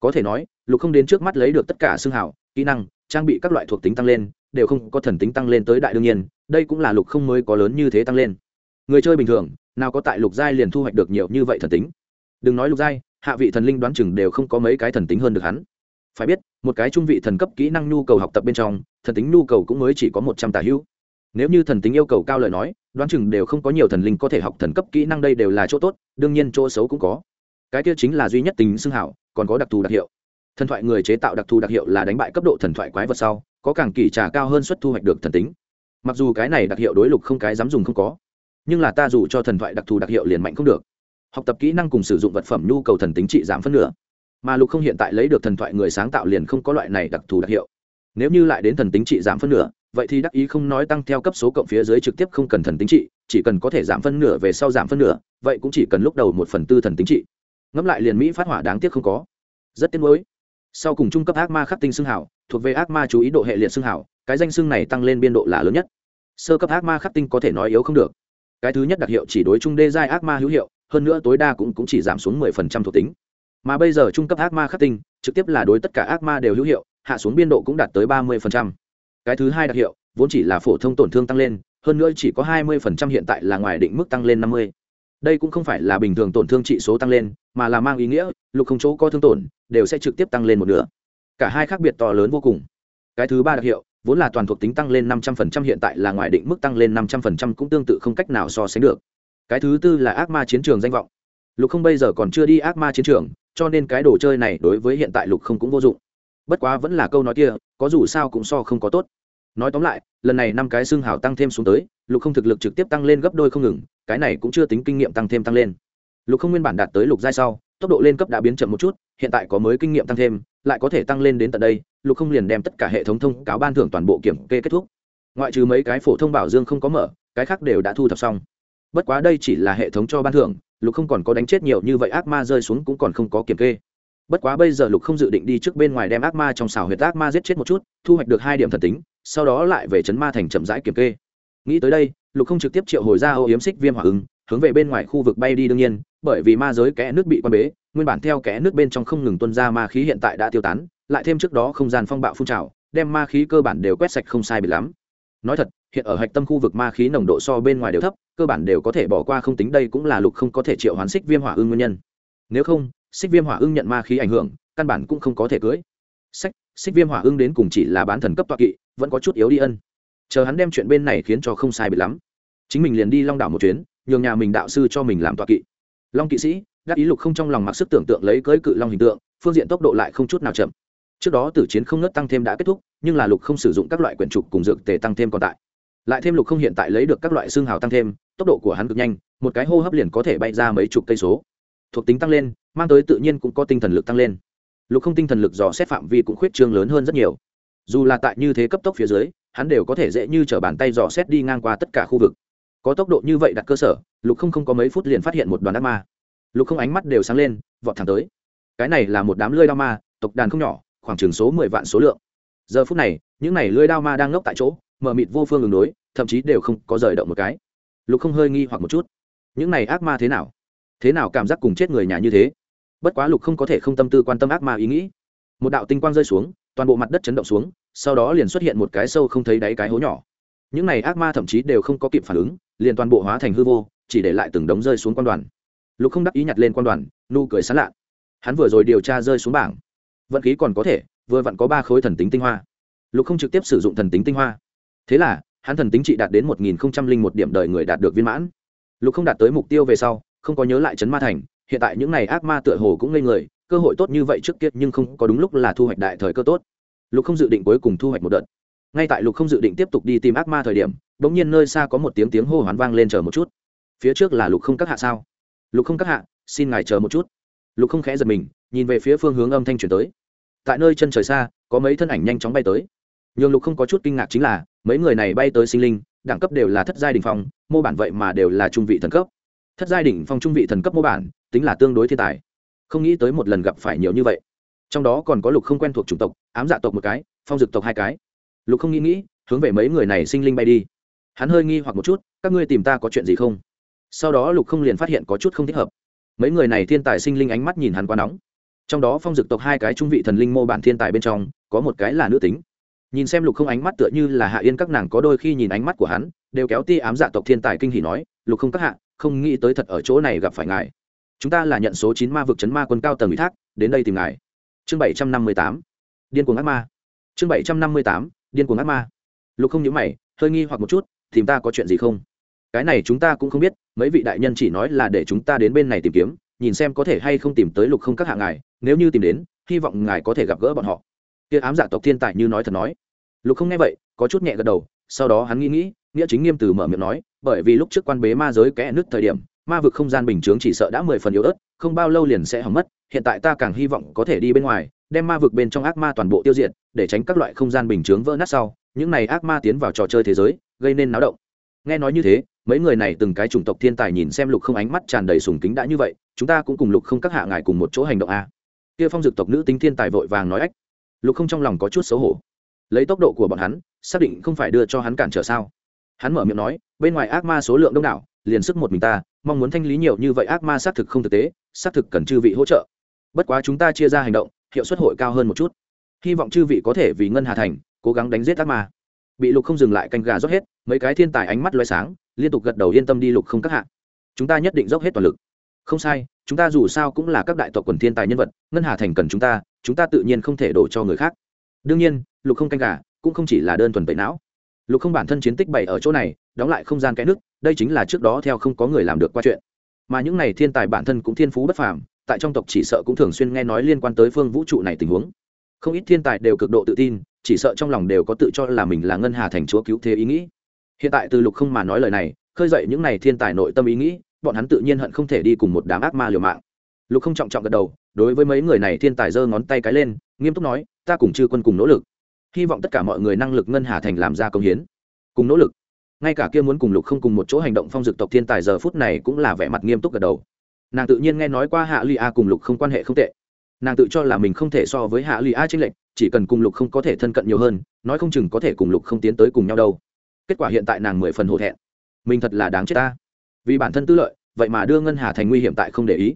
Có thể nói, lục không đến trước mắt lấy được tất cả xương hảo kỹ năng, trang bị các loại thuộc tính tăng lên, đều không có thần tính tăng lên tới đại đương nhiên, đây cũng là lục không mới có lớn như thế tăng lên. Người chơi bình thường, nào có tại lục giai liền thu hoạch được nhiều như vậy thần tính. Đừng nói lục giai, hạ vị thần linh đoán chừng đều không có mấy cái thần tính hơn được hắn. Phải biết, một cái trung vị thần cấp kỹ năng nhu cầu học tập bên trong, thần tính nhu cầu cũng mới chỉ có một trăm tà hữu nếu như thần tính yêu cầu cao lời nói, đoán chừng đều không có nhiều thần linh có thể học thần cấp kỹ năng đây đều là chỗ tốt, đương nhiên chỗ xấu cũng có. Cái kia chính là duy nhất tính xưng hảo, còn có đặc thù đặc hiệu. Thần thoại người chế tạo đặc thù đặc hiệu là đánh bại cấp độ thần thoại quái vật sau, có càng kỳ trả cao hơn suất thu hoạch được thần tính. Mặc dù cái này đặc hiệu đối lục không cái dám dùng không có, nhưng là ta dù cho thần thoại đặc thù đặc hiệu liền mạnh không được. Học tập kỹ năng cùng sử dụng vật phẩm nhu cầu thần tính trị giảm phân nửa. Mà lục không hiện tại lấy được thần thoại người sáng tạo liền không có loại này đặc thù đặc hiệu. Nếu như lại đến thần tính trị giảm phân nửa vậy thì đắc ý không nói tăng theo cấp số cộng phía dưới trực tiếp không cần thần tính trị chỉ cần có thể giảm phân nửa về sau giảm phân nửa vậy cũng chỉ cần lúc đầu một phần tư thần tính trị. Ngẫm lại liền mỹ phát hỏa đáng tiếc không có. Rất tiếc nuối. Sau cùng trung cấp ác ma khắc tinh xương hảo thuộc về ác ma chú ý độ hệ liệt xương hảo cái danh xương này tăng lên biên độ là lớn nhất. Sơ cấp ác ma khắc tinh có thể nói yếu không được. Cái thứ nhất đặc hiệu chỉ đối trung đê giai ác ma hữu hiệu hơn nữa tối đa cũng, cũng chỉ giảm xuống 10% thuộc tính. Mà bây giờ trung cấp ác ma khắc tinh trực tiếp là đối tất cả ác ma đều hữu hiệu hạ xuống biên độ cũng đạt tới 30% cái thứ hai đặc hiệu, vốn chỉ là phổ thông tổn thương tăng lên, hơn nữa chỉ có 20% hiện tại là ngoài định mức tăng lên 50. đây cũng không phải là bình thường tổn thương trị số tăng lên, mà là mang ý nghĩa, lục không chỗ có thương tổn, đều sẽ trực tiếp tăng lên một nửa. Cả hai khác biệt to lớn vô cùng. Cái thứ ba đặc hiệu, vốn là toàn thuộc tính tăng lên 500% hiện tại là ngoài định mức tăng lên 500% cũng tương tự không cách nào so sánh được. Cái thứ tư là ác ma chiến trường danh vọng. Lục không bây giờ còn chưa đi ác ma chiến trường, cho nên cái đồ chơi này đối với hiện tại lục không cũng vô dụng bất quá vẫn là câu nói kia, có dù sao cũng so không có tốt. Nói tóm lại, lần này năm cái xương hảo tăng thêm xuống tới, lục không thực lực trực tiếp tăng lên gấp đôi không ngừng, cái này cũng chưa tính kinh nghiệm tăng thêm tăng lên. Lục không nguyên bản đạt tới lục giai sau, tốc độ lên cấp đã biến chậm một chút, hiện tại có mới kinh nghiệm tăng thêm, lại có thể tăng lên đến tận đây, lục không liền đem tất cả hệ thống thông cáo ban thưởng toàn bộ kiểm kê kết thúc. Ngoại trừ mấy cái phổ thông bảo dương không có mở, cái khác đều đã thu thập xong. Bất quá đây chỉ là hệ thống cho ban thưởng, lục không còn có đánh chết nhiều như vậy ác ma rơi xuống cũng còn không có kiểm kê bất quá bây giờ lục không dự định đi trước bên ngoài đem ác ma trong xào huyệt ác ma giết chết một chút, thu hoạch được hai điểm thần tính, sau đó lại về chấn ma thành chậm rãi kiểm kê. Nghĩ tới đây, lục không trực tiếp triệu hồi ra ô yếm xích viêm hỏa ứng, hướng về bên ngoài khu vực bay đi đương nhiên, bởi vì ma giới kẽ nước bị quan bế, nguyên bản theo kẽ nước bên trong không ngừng tuân ra ma khí hiện tại đã tiêu tán, lại thêm trước đó không gian phong bạo phun trào, đem ma khí cơ bản đều quét sạch không sai bị lắm. Nói thật, hiện ở hạch tâm khu vực ma khí nồng độ so bên ngoài đều thấp, cơ bản đều có thể bỏ qua không tính, đây cũng là lục không có thể triệu hoán xích viêm hỏa ưng nguyên nhân. Nếu không xích viêm hỏa ưng nhận ma khí ảnh hưởng, căn bản cũng không có thể cưới. Sách xích viêm hỏa ưng đến cùng chỉ là bán thần cấp toa kỵ, vẫn có chút yếu đi ân. Chờ hắn đem chuyện bên này khiến cho không sai bị lắm. Chính mình liền đi long đảo một chuyến, nhường nhà mình đạo sư cho mình làm toa kỵ. Long kỵ sĩ đắc ý lục không trong lòng mặc sức tưởng tượng lấy cưới cự long hình tượng, phương diện tốc độ lại không chút nào chậm. Trước đó tử chiến không nớt tăng thêm đã kết thúc, nhưng là lục không sử dụng các loại quyển trục cùng dược tề tăng thêm còn tại. Lại thêm lục không hiện tại lấy được các loại xương hào tăng thêm, tốc độ của hắn cực nhanh, một cái hô hấp liền có thể bay ra mấy chục cây số. Thuộc tính tăng lên mang tới tự nhiên cũng có tinh thần lực tăng lên. Lục không tinh thần lực dò xét phạm vi cũng khuyết trương lớn hơn rất nhiều. Dù là tại như thế cấp tốc phía dưới, hắn đều có thể dễ như t r ở bàn tay dò xét đi ngang qua tất cả khu vực. Có tốc độ như vậy đặt cơ sở, lục không không có mấy phút liền phát hiện một đoàn ác ma. Lục không ánh mắt đều sáng lên, vọt thẳng tới. Cái này là một đám lưới đao ma, tộc đàn không nhỏ, khoảng chừng số mười vạn số lượng. Giờ phút này, những n à y lưới đao ma đang ngốc tại chỗ, mờ mịt vô phương đường đối, thậm chí đều không có rời động một cái. Lục không hơi nghi hoặc một chút. Những này ác ma thế nào? Thế nào cảm giác cùng chết người nhà như thế? Bất quá lục không có thể không tâm tư quan tâm ác ma ý nghĩ. Một đạo tinh quang rơi xuống, toàn bộ mặt đất chấn động xuống, sau đó liền xuất hiện một cái sâu không thấy đáy cái hố nhỏ. Những này ác ma thậm chí đều không có kịp phản ứng, liền toàn bộ hóa thành hư vô, chỉ để lại từng đống rơi xuống quan đoàn. Lục không đắc ý nhặt lên quan đoàn, nụ cười sán lạ. Hắn vừa rồi điều tra rơi xuống bảng. Vận khí còn có thể, vừa vặn có ba khối thần tính tinh hoa. Lục không trực tiếp sử dụng thần tính tinh hoa. Thế là, hắn thần tính trị đạt đến một nghìn một điểm đời người đạt được viên mãn. Lục không đạt tới mục tiêu về sau, không có nhớ lại chấn ma thành hiện tại những này ác ma tựa hồ cũng ngây người, cơ hội tốt như vậy trước kia nhưng không có đúng lúc là thu hoạch đại thời cơ tốt. Lục không dự định cuối cùng thu hoạch một đợt. Ngay tại lục không dự định tiếp tục đi tìm ác ma thời điểm đ ỗ n g nhiên nơi xa có một tiếng tiếng hô hoán vang lên chờ một chút. Phía trước là lục không các hạ sao? Lục không các hạ, xin ngài chờ một chút. Lục không khẽ giật mình, nhìn về phía phương hướng âm thanh chuyển tới. Tại nơi chân trời xa, có mấy thân ảnh nhanh chóng bay tới. Nhường lục không có chút kinh ngạc chính là, mấy người này bay tới sinh linh, đẳng cấp đều là thất giai đ ỉ n h phong, mô bản vậy mà đều là trung vị thần cấp. Thất giai đ ỉ n h phong trung vị thần cấp mô bản tính là tương đối thiên tài. Không nghĩ tới một lần gặp phải nhiều như vậy. Trong đó còn có lục không quen thuộc chủng tộc, ám dạ tộc một cái, phong dực tộc hai cái. Lục không nghĩ nghĩ, hướng về mấy người này sinh linh bay đi. Hắn hơi nghi hoặc một chút, các ngươi tìm ta có chuyện gì không? Sau đó lục không liền phát hiện có chút không thích hợp. Mấy người này thiên tài sinh linh ánh mắt nhìn hắn quá nóng. Trong đó phong dực tộc hai cái trung vị thần linh mô bản thiên tài bên trong, có một cái là nữ tính. Nhìn xem lục không ánh mắt tựa như là hạ yên các nàng có đôi khi nhìn ánh mắt của hắn, đều kéo ti ám dạ tộc thiên tài kinh hỉ nói, lục không các hạ, không nghĩ tới thật ở chỗ này gặp phải ngài chúng ta là nhận số chín ma vực chấn ma quân cao tầng ủy thác, đến đây tìm ngài. Chương bảy trăm năm mươi tám, điên cuồng ác ma. Chương bảy trăm năm mươi tám, điên cuồng ác ma. Lục không nhớ mày, hơi nghi hoặc một chút, tìm ta có chuyện gì không? Cái này chúng ta cũng không biết, mấy vị đại nhân chỉ nói là để chúng ta đến bên này tìm kiếm, nhìn xem có thể hay không tìm tới lục không các hạ ngài, nếu như tìm đến, hy vọng ngài có thể gặp gỡ bọn họ. Kia ám dạ tộc thiên tài như nói thật nói. Lục không nghe vậy, có chút nhẹ gật đầu, sau đó hắn nghĩ nghĩ, nghĩa chính nghiêm từ mở miệng nói, bởi vì lúc trước quan bế ma giới kẽ nứt thời điểm ma vực không gian bình chướng chỉ sợ đã mười phần yếu ớt, không bao lâu liền sẽ hỏng mất, hiện tại ta càng hy vọng có thể đi bên ngoài, đem ma vực bên trong ác ma toàn bộ tiêu diệt, để tránh các loại không gian bình chướng vỡ nát sau, những này ác ma tiến vào trò chơi thế giới, gây nên náo động. Nghe nói như thế, mấy người này từng cái chủng tộc thiên tài nhìn xem lục không ánh mắt tràn đầy sùng kính đã như vậy, chúng ta cũng cùng lục không các hạ ngài cùng một chỗ hành động a. Kia phong dực tộc nữ tính thiên tài vội vàng nói ách. Lục không trong lòng có chút xấu hổ. Lấy tốc độ của bọn hắn, xác định không phải đưa cho hắn cản trở sao? Hắn mở miệng nói, bên ngoài ác ma số lượng đông đảo liền sức một mình ta, mong muốn thanh lý nhiều như vậy ác ma xác thực không thực tế, xác thực cần chư vị hỗ trợ. Bất quá chúng ta chia ra hành động, hiệu suất hội cao hơn một chút. Hy vọng chư vị có thể vì ngân hà thành, cố gắng đánh giết ác ma. Bị lục không dừng lại canh gà rót hết, mấy cái thiên tài ánh mắt loay sáng, liên tục gật đầu yên tâm đi lục không các hạ. Chúng ta nhất định dốc hết toàn lực. Không sai, chúng ta dù sao cũng là các đại tộc quần thiên tài nhân vật, ngân hà thành cần chúng ta chúng ta tự nhiên không thể đổ cho người khác. Đương nhiên, lục không canh gà cũng không chỉ là đơn thuần tẩy não. Lục không bản thân chiến tích bày ở chỗ này đóng lại không gian cái nước, đây chính là trước đó theo không có người làm được qua chuyện. Mà những này thiên tài bản thân cũng thiên phú bất phàm, tại trong tộc chỉ sợ cũng thường xuyên nghe nói liên quan tới phương vũ trụ này tình huống. Không ít thiên tài đều cực độ tự tin, chỉ sợ trong lòng đều có tự cho là mình là ngân hà thành chúa cứu thế ý nghĩ. Hiện tại từ lục không mà nói lời này, khơi dậy những này thiên tài nội tâm ý nghĩ, bọn hắn tự nhiên hận không thể đi cùng một đám ác ma liều mạng. Lục không trọng trọng gật đầu, đối với mấy người này thiên tài giơ ngón tay cái lên, nghiêm túc nói, ta cùng chư quân cùng nỗ lực. Hy vọng tất cả mọi người năng lực ngân hà thành làm ra công hiến. Cùng nỗ lực ngay cả kia muốn cùng lục không cùng một chỗ hành động phong dực tộc thiên tài giờ phút này cũng là vẻ mặt nghiêm túc gật đầu. Nàng tự nhiên nghe nói qua hạ ly a cùng lục không quan hệ không tệ. Nàng tự cho là mình không thể so với hạ ly a tranh lệch, chỉ cần cùng lục không có thể thân cận nhiều hơn, nói không chừng có thể cùng lục không tiến tới cùng nhau đâu. Kết quả hiện tại nàng mười phần hổ thẹn. Mình thật là đáng chết ta. Vì bản thân tư lợi, vậy mà đưa ngân hà thành nguy hiểm tại không để ý.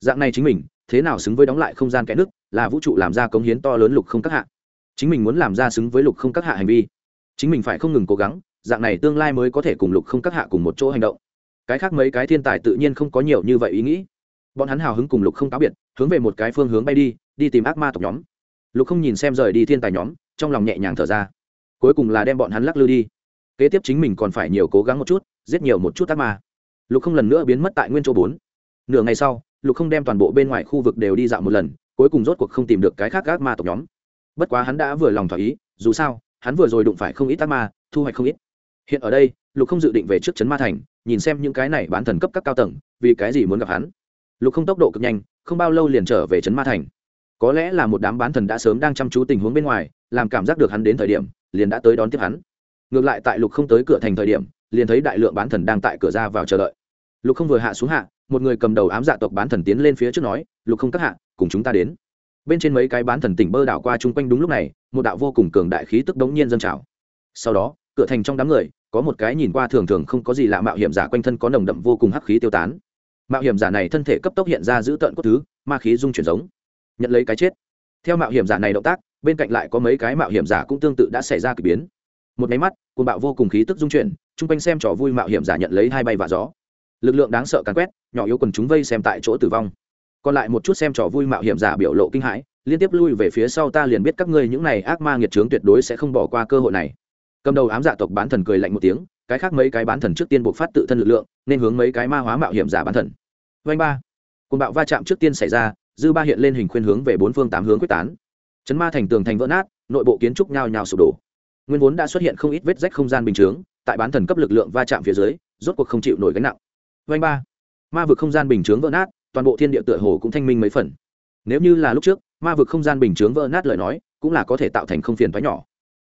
Dạng này chính mình, thế nào xứng với đóng lại không gian kẽ nước, là vũ trụ làm ra công hiến to lớn lục không các hạ. Chính mình muốn làm ra xứng với lục không các hạ hành vi. Chính mình phải không ngừng cố gắng dạng này tương lai mới có thể cùng lục không các hạ cùng một chỗ hành động. Cái khác mấy cái thiên tài tự nhiên không có nhiều như vậy ý nghĩ. Bọn hắn hào hứng cùng lục không cáo biệt, hướng về một cái phương hướng bay đi đi tìm ác ma tộc nhóm. Lục không nhìn xem rời đi thiên tài nhóm, trong lòng nhẹ nhàng thở ra. Cuối cùng là đem bọn hắn lắc lư đi. Kế tiếp chính mình còn phải nhiều cố gắng một chút, giết nhiều một chút ác ma. Lục không lần nữa biến mất tại nguyên chỗ bốn. Nửa ngày sau, lục không đem toàn bộ bên ngoài khu vực đều đi dạo một lần, cuối cùng rốt cuộc không tìm được cái khác ác ma tộc nhóm. Bất quá hắn đã vừa lòng thỏa ý, dù sao, hắn vừa rồi đụng phải không ít ác ma, thu hoạch không ít hiện ở đây, lục không dự định về trước trấn ma thành, nhìn xem những cái này bán thần cấp các cao tầng, vì cái gì muốn gặp hắn. Lục không tốc độ cực nhanh, không bao lâu liền trở về trấn ma thành. Có lẽ là một đám bán thần đã sớm đang chăm chú tình huống bên ngoài, làm cảm giác được hắn đến thời điểm, liền đã tới đón tiếp hắn. Ngược lại tại lục không tới cửa thành thời điểm, liền thấy đại lượng bán thần đang tại cửa ra vào chờ đợi. Lục không vừa hạ xuống hạ, một người cầm đầu ám dạ tộc bán thần tiến lên phía trước nói, lục không các hạ, cùng chúng ta đến. Bên trên mấy cái bán thần tỉnh bơ đảo qua chung quanh đúng lúc này, một đạo vô cùng cường đại khí tức đống nhiên dâng trào. Sau đó, cửa thành trong đám người có một cái nhìn qua thường thường không có gì lạ mạo hiểm giả quanh thân có nồng đậm vô cùng hắc khí tiêu tán. Mạo hiểm giả này thân thể cấp tốc hiện ra giữ tợn cốt thứ, ma khí dung chuyển giống. Nhận lấy cái chết. Theo mạo hiểm giả này động tác, bên cạnh lại có mấy cái mạo hiểm giả cũng tương tự đã xảy ra k ỳ biến. Một máy mắt côn bạo vô cùng khí tức dung chuyển, chung quanh xem trò vui mạo hiểm giả nhận lấy hai bay và gió. Lực lượng đáng sợ càn quét, nhỏ yếu quần chúng vây xem tại chỗ tử vong. Còn lại một chút xem trò vui mạo hiểm giả biểu lộ kinh hãi, liên tiếp lui về phía sau ta liền biết các ngươi những này ác ma nghiệt trướng tuyệt đối sẽ không bỏ qua cơ hội này cầm đầu ám dạ tộc bán thần cười lạnh một tiếng, cái khác mấy cái bán thần trước tiên buộc phát tự thân lực lượng, nên hướng mấy cái ma hóa mạo hiểm giả bán thần. Vanh ba. Côn bạo va chạm trước tiên xảy ra, dư ba hiện lên hình khuyên hướng về bốn phương tám hướng quyết tán. Chấn ma thành tường thành vỡ nát, nội bộ kiến trúc nhào nhào sụp đổ. Nguyên vốn đã xuất hiện không ít vết rách không gian bình chướng, tại bán thần cấp lực lượng va chạm phía dưới, rốt cuộc không chịu nổi gánh nặng. Vanh ba. Ma vực không gian bình chướng vỡ nát, toàn bộ thiên địa tựa hồ cũng thanh minh mấy phần. Nếu như là lúc trước, ma vực không gian bình chướng vỡ nát lời nói, cũng là có thể tạo thành không phiền thoái nhỏ.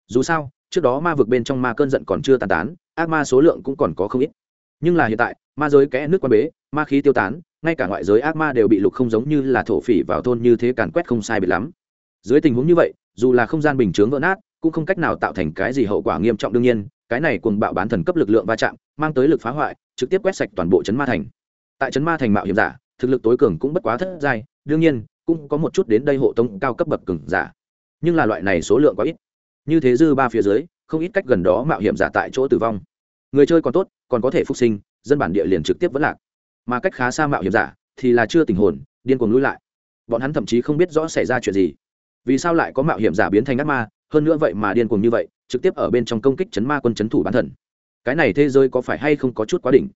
Dù sao trước đó ma vực bên trong ma cơn giận còn chưa tàn tán, ác ma số lượng cũng còn có không ít. Nhưng là hiện tại, ma giới kẽ nước quan bế, ma khí tiêu tán, ngay cả ngoại giới ác ma đều bị lục không giống như là thổ phỉ vào thôn như thế càn quét không sai biệt lắm. Dưới tình huống như vậy, dù là không gian bình chướng vỡ nát, cũng không cách nào tạo thành cái gì hậu quả nghiêm trọng đương nhiên, cái này cùng bạo bán thần cấp lực lượng va chạm, mang tới lực phá hoại, trực tiếp quét sạch toàn bộ chấn ma thành. Tại chấn ma thành mạo hiểm giả, thực lực tối cường cũng bất quá thất giai, đương nhiên, cũng có một chút đến đây hộ tông cao cấp bậc cường giả. Nhưng là loại này số lượng quá ít như thế dư ba phía dưới, không ít cách gần đó mạo hiểm giả tại chỗ tử vong. Người chơi còn tốt, còn có thể phục sinh, dân bản địa liền trực tiếp vẫn lạc. Mà cách khá xa mạo hiểm giả thì là chưa tình hồn, điên cuồng lui lại. Bọn hắn thậm chí không biết rõ xảy ra chuyện gì. Vì sao lại có mạo hiểm giả biến thành ác ma, hơn nữa vậy mà điên cuồng như vậy, trực tiếp ở bên trong công kích chấn ma quân chấn thủ bán thần. Cái này thế giới có phải hay không có chút quá đỉnh?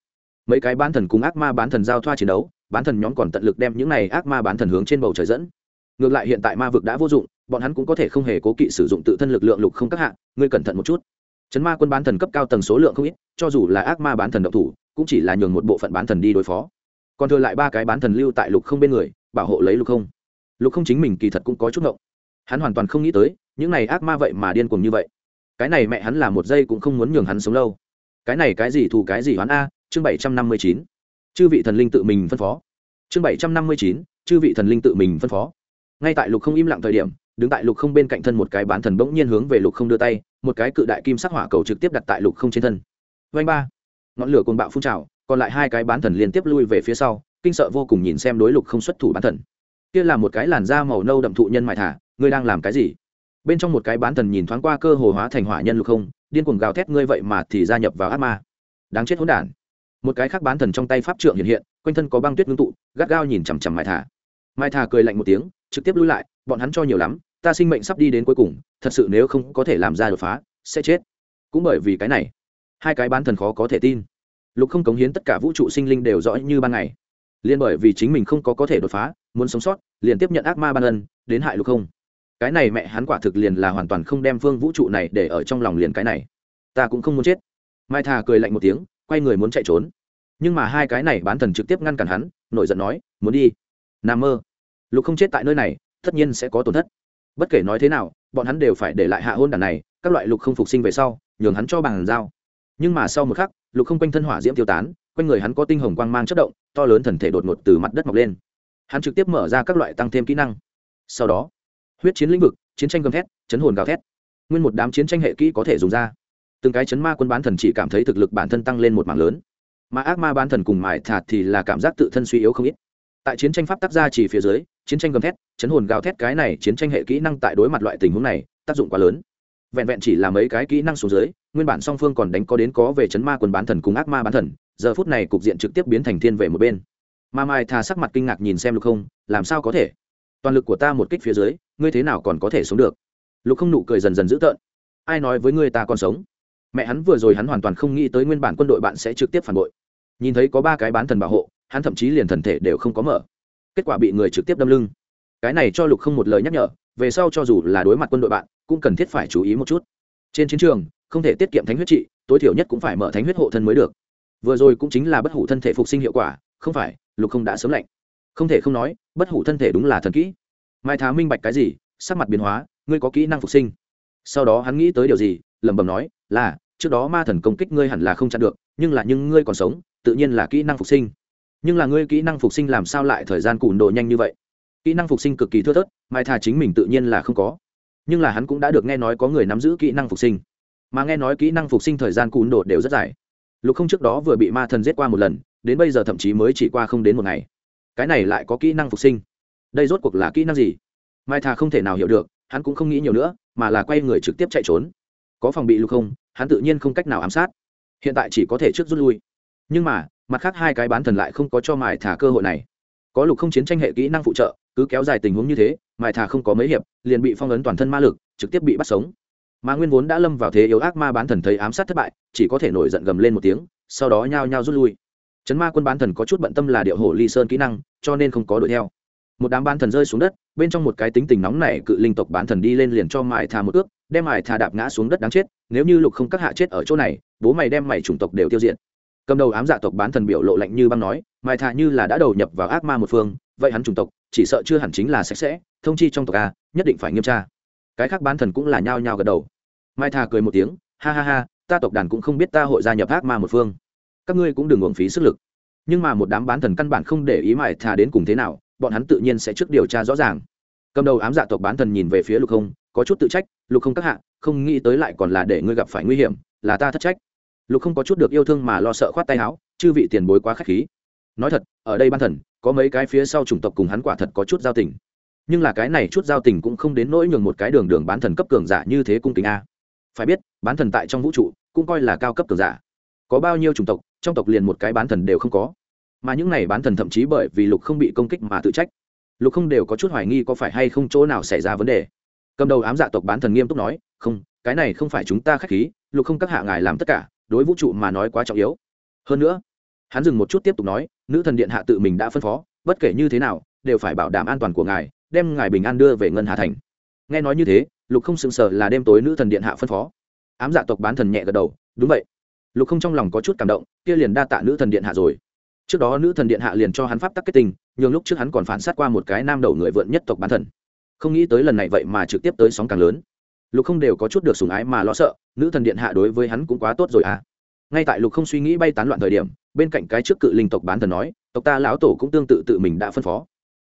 Mấy cái bán thần cùng ác ma bán thần giao thoa chiến đấu, bán thần nhóm còn tận lực đem những này ác ma bán thần hướng trên bầu trời dẫn. Ngược lại hiện tại ma vực đã vô dụng bọn hắn cũng có thể không hề cố kỵ sử dụng tự thân lực lượng lục không các hạng ngươi cẩn thận một chút. Chấn ma quân bán thần cấp cao tầng số lượng không ít, cho dù là ác ma bán thần độc thủ, cũng chỉ là nhường một bộ phận bán thần đi đối phó. Còn thừa lại ba cái bán thần lưu tại lục không bên người, bảo hộ lấy lục không. Lục không chính mình kỳ thật cũng có chút ngộng. Hắn hoàn toàn không nghĩ tới, những này ác ma vậy mà điên cuồng như vậy. Cái này mẹ hắn là một giây cũng không muốn nhường hắn sống lâu. Cái này cái gì thù cái gì hoán a, chương bảy trăm năm mươi chín. Chư vị thần linh tự mình phân phó. Chương bảy trăm năm mươi chín, chư vị thần linh tự mình phân phó. Ngay tại lục không im lặng thời điểm đứng tại lục không bên cạnh thân một cái bán thần bỗng nhiên hướng về lục không đưa tay, một cái cự đại kim sắc hỏa cầu trực tiếp đặt tại lục không trên thân. Vanh ba, ngọn lửa cồn bạo phun trào, còn lại hai cái bán thần liên tiếp lui về phía sau, kinh sợ vô cùng nhìn xem đối lục không xuất thủ bán thần. Kia là một cái làn da màu nâu đậm thụ nhân mại thả, ngươi đang làm cái gì? Bên trong một cái bán thần nhìn thoáng qua cơ hồ hóa thành hỏa nhân lục không, điên cuồng gào thét ngươi vậy mà thì gia nhập vào ác ma. Đáng chết hỗn đản. Một cái khác bán thần trong tay pháp trượng hiện hiện, quanh thân có băng tuyết ngưng tụ, gắt gao nhìn chằm chằm mai thả. Mai thả cười lạnh một tiếng, trực tiếp lui lại, bọn hắn cho nhiều lắm ta sinh mệnh sắp đi đến cuối cùng, thật sự nếu không có thể làm ra đột phá, sẽ chết. Cũng bởi vì cái này, hai cái bán thần khó có thể tin. Lục không cống hiến tất cả vũ trụ sinh linh đều rõ như ban ngày. Liên bởi vì chính mình không có có thể đột phá, muốn sống sót, liền tiếp nhận ác ma ban ân, đến hại lục không. Cái này mẹ hắn quả thực liền là hoàn toàn không đem phương vũ trụ này để ở trong lòng liền cái này. Ta cũng không muốn chết. Mai thà cười lạnh một tiếng, quay người muốn chạy trốn. Nhưng mà hai cái này bán thần trực tiếp ngăn cản hắn, nổi giận nói, muốn đi. N mơ. Lục không chết tại nơi này, tất nhiên sẽ có tổn thất bất kể nói thế nào, bọn hắn đều phải để lại hạ hôn đàn này, các loại lục không phục sinh về sau, nhường hắn cho bàn giao. Nhưng mà sau một khắc, lục không quanh thân hỏa diễm tiêu tán, quanh người hắn có tinh hồng quang mang chất động, to lớn thần thể đột ngột từ mặt đất mọc lên. Hắn trực tiếp mở ra các loại tăng thêm kỹ năng. Sau đó, huyết chiến lĩnh vực, chiến tranh gầm thét, chấn hồn gào thét. Nguyên một đám chiến tranh hệ kỹ có thể dùng ra. Từng cái chấn ma quân bán thần chỉ cảm thấy thực lực bản thân tăng lên một mảng lớn. Mà ác ma bán thần cùng mải thạt thì là cảm giác tự thân suy yếu không ít. Tại chiến tranh pháp tác ra chỉ phía dưới chiến tranh gầm thét, chấn hồn gào thét cái này chiến tranh hệ kỹ năng tại đối mặt loại tình huống này, tác dụng quá lớn. Vẹn vẹn chỉ là mấy cái kỹ năng xuống dưới, nguyên bản song phương còn đánh có đến có về chấn ma quần bán thần cùng ác ma bán thần, giờ phút này cục diện trực tiếp biến thành thiên về một bên. Ma mai thà sắc mặt kinh ngạc nhìn xem lục không, làm sao có thể? Toàn lực của ta một kích phía dưới, ngươi thế nào còn có thể sống được? Lục không nụ cười dần dần dữ tợn. Ai nói với ngươi ta còn sống? Mẹ hắn vừa rồi hắn hoàn toàn không nghĩ tới nguyên bản quân đội bạn sẽ trực tiếp phản bội. Nhìn thấy có ba cái bán thần bảo hộ, hắn thậm chí liền thần thể đều không có mở kết quả bị người trực tiếp đâm lưng. Cái này cho lục không một lời nhắc nhở, về sau cho dù là đối mặt quân đội bạn, cũng cần thiết phải chú ý một chút. Trên chiến trường, không thể tiết kiệm thánh huyết trị, tối thiểu nhất cũng phải mở thánh huyết hộ thân mới được. Vừa rồi cũng chính là bất hủ thân thể phục sinh hiệu quả, không phải, lục không đã sớm lạnh. Không thể không nói, bất hủ thân thể đúng là thần kỹ. Mai thá minh bạch cái gì, sắc mặt biến hóa, ngươi có kỹ năng phục sinh. Sau đó hắn nghĩ tới điều gì, lẩm bẩm nói, là, trước đó ma thần công kích ngươi hẳn là không chặn được, nhưng là nhưng ngươi còn sống, tự nhiên là kỹ năng phục sinh nhưng là ngươi kỹ năng phục sinh làm sao lại thời gian cùn độ nhanh như vậy? Kỹ năng phục sinh cực kỳ thưa thớt, mai thà chính mình tự nhiên là không có. Nhưng là hắn cũng đã được nghe nói có người nắm giữ kỹ năng phục sinh. Mà nghe nói kỹ năng phục sinh thời gian cùn độ đều rất dài. Lục không trước đó vừa bị ma thần giết qua một lần, đến bây giờ thậm chí mới chỉ qua không đến một ngày. Cái này lại có kỹ năng phục sinh. Đây rốt cuộc là kỹ năng gì? Mai thà không thể nào hiểu được, hắn cũng không nghĩ nhiều nữa, mà là quay người trực tiếp chạy trốn. Có phòng bị lục không, hắn tự nhiên không cách nào ám sát. Hiện tại chỉ có thể trước rút lui nhưng mà, mặt khác hai cái bán thần lại không có cho mài thả cơ hội này. Có lục không chiến tranh hệ kỹ năng phụ trợ, cứ kéo dài tình huống như thế, mài thả không có mấy hiệp, liền bị phong ấn toàn thân ma lực, trực tiếp bị bắt sống. Mà nguyên vốn đã lâm vào thế yếu ác ma bán thần thấy ám sát thất bại, chỉ có thể nổi giận gầm lên một tiếng, sau đó nhao nhao rút lui. Chấn ma quân bán thần có chút bận tâm là điệu hổ ly sơn kỹ năng, cho nên không có đuổi theo. Một đám bán thần rơi xuống đất, bên trong một cái tính tình nóng này cự linh tộc bán thần đi lên liền cho mài thà một ước, đem mài thà đạp ngã xuống đất đáng chết, nếu như lục không các hạ chết ở chỗ này, bố mày đem mày chủng tộc đều tiêu diệt cầm đầu ám dạ tộc bán thần biểu lộ lạnh như băng nói, Mai thà như là đã đầu nhập vào ác ma một phương, vậy hắn chủng tộc, chỉ sợ chưa hẳn chính là sạch sẽ, thông chi trong tộc a, nhất định phải nghiêm tra. Cái khác bán thần cũng là nhao nhao gật đầu. Mai thà cười một tiếng, ha ha ha, ta tộc đàn cũng không biết ta hội gia nhập ác ma một phương. Các ngươi cũng đừng uổng phí sức lực. Nhưng mà một đám bán thần căn bản không để ý Mai thà đến cùng thế nào, bọn hắn tự nhiên sẽ trước điều tra rõ ràng. Cầm đầu ám dạ tộc bán thần nhìn về phía lục không, có chút tự trách, lục không các hạ, không nghĩ tới lại còn là để ngươi gặp phải nguy hiểm, là ta thất trách lục không có chút được yêu thương mà lo sợ khoát tay áo, chư vị tiền bối quá k h á c h khí. Nói thật, ở đây ban thần, có mấy cái phía sau chủng tộc cùng hắn quả thật có chút giao tình. Nhưng là cái này chút giao tình cũng không đến nỗi nhường một cái đường đường bán thần cấp cường giả như thế cung kính a. Phải biết, bán thần tại trong vũ trụ, cũng coi là cao cấp cường giả. Có bao nhiêu chủng tộc, trong tộc liền một cái bán thần đều không có. Mà những này bán thần thậm chí bởi vì lục không bị công kích mà tự trách. Lục không đều có chút hoài nghi có phải hay không chỗ nào xảy ra vấn đề. Cầm đầu ám dạ tộc bán thần nghiêm túc nói, không, cái này không phải chúng ta k h á c h khí, lục không các hạ ngài làm tất cả đối vũ trụ mà nói quá trọng yếu. Hơn nữa, hắn dừng một chút tiếp tục nói, nữ thần điện hạ tự mình đã phân phó, bất kể như thế nào, đều phải bảo đảm an toàn của ngài, đem ngài bình an đưa về ngân hà thành. Nghe nói như thế, lục không sừng sờ là đêm tối nữ thần điện hạ phân phó. Ám dạ tộc bán thần nhẹ gật đầu, đúng vậy. Lục không trong lòng có chút cảm động, kia liền đa tạ nữ thần điện hạ rồi. Trước đó nữ thần điện hạ liền cho hắn pháp tắc kết tình nhưng lúc trước hắn còn phản s á t qua một cái nam đầu người vượn nhất tộc bán thần. Không nghĩ tới lần này vậy mà trực tiếp tới sóng càng lớn lục không đều có chút được sùng ái mà lo sợ, nữ thần điện hạ đối với hắn cũng quá tốt rồi à. Ngay tại lục không suy nghĩ bay tán loạn thời điểm, bên cạnh cái trước cự linh tộc bán thần nói, tộc ta lão tổ cũng tương tự tự mình đã phân phó.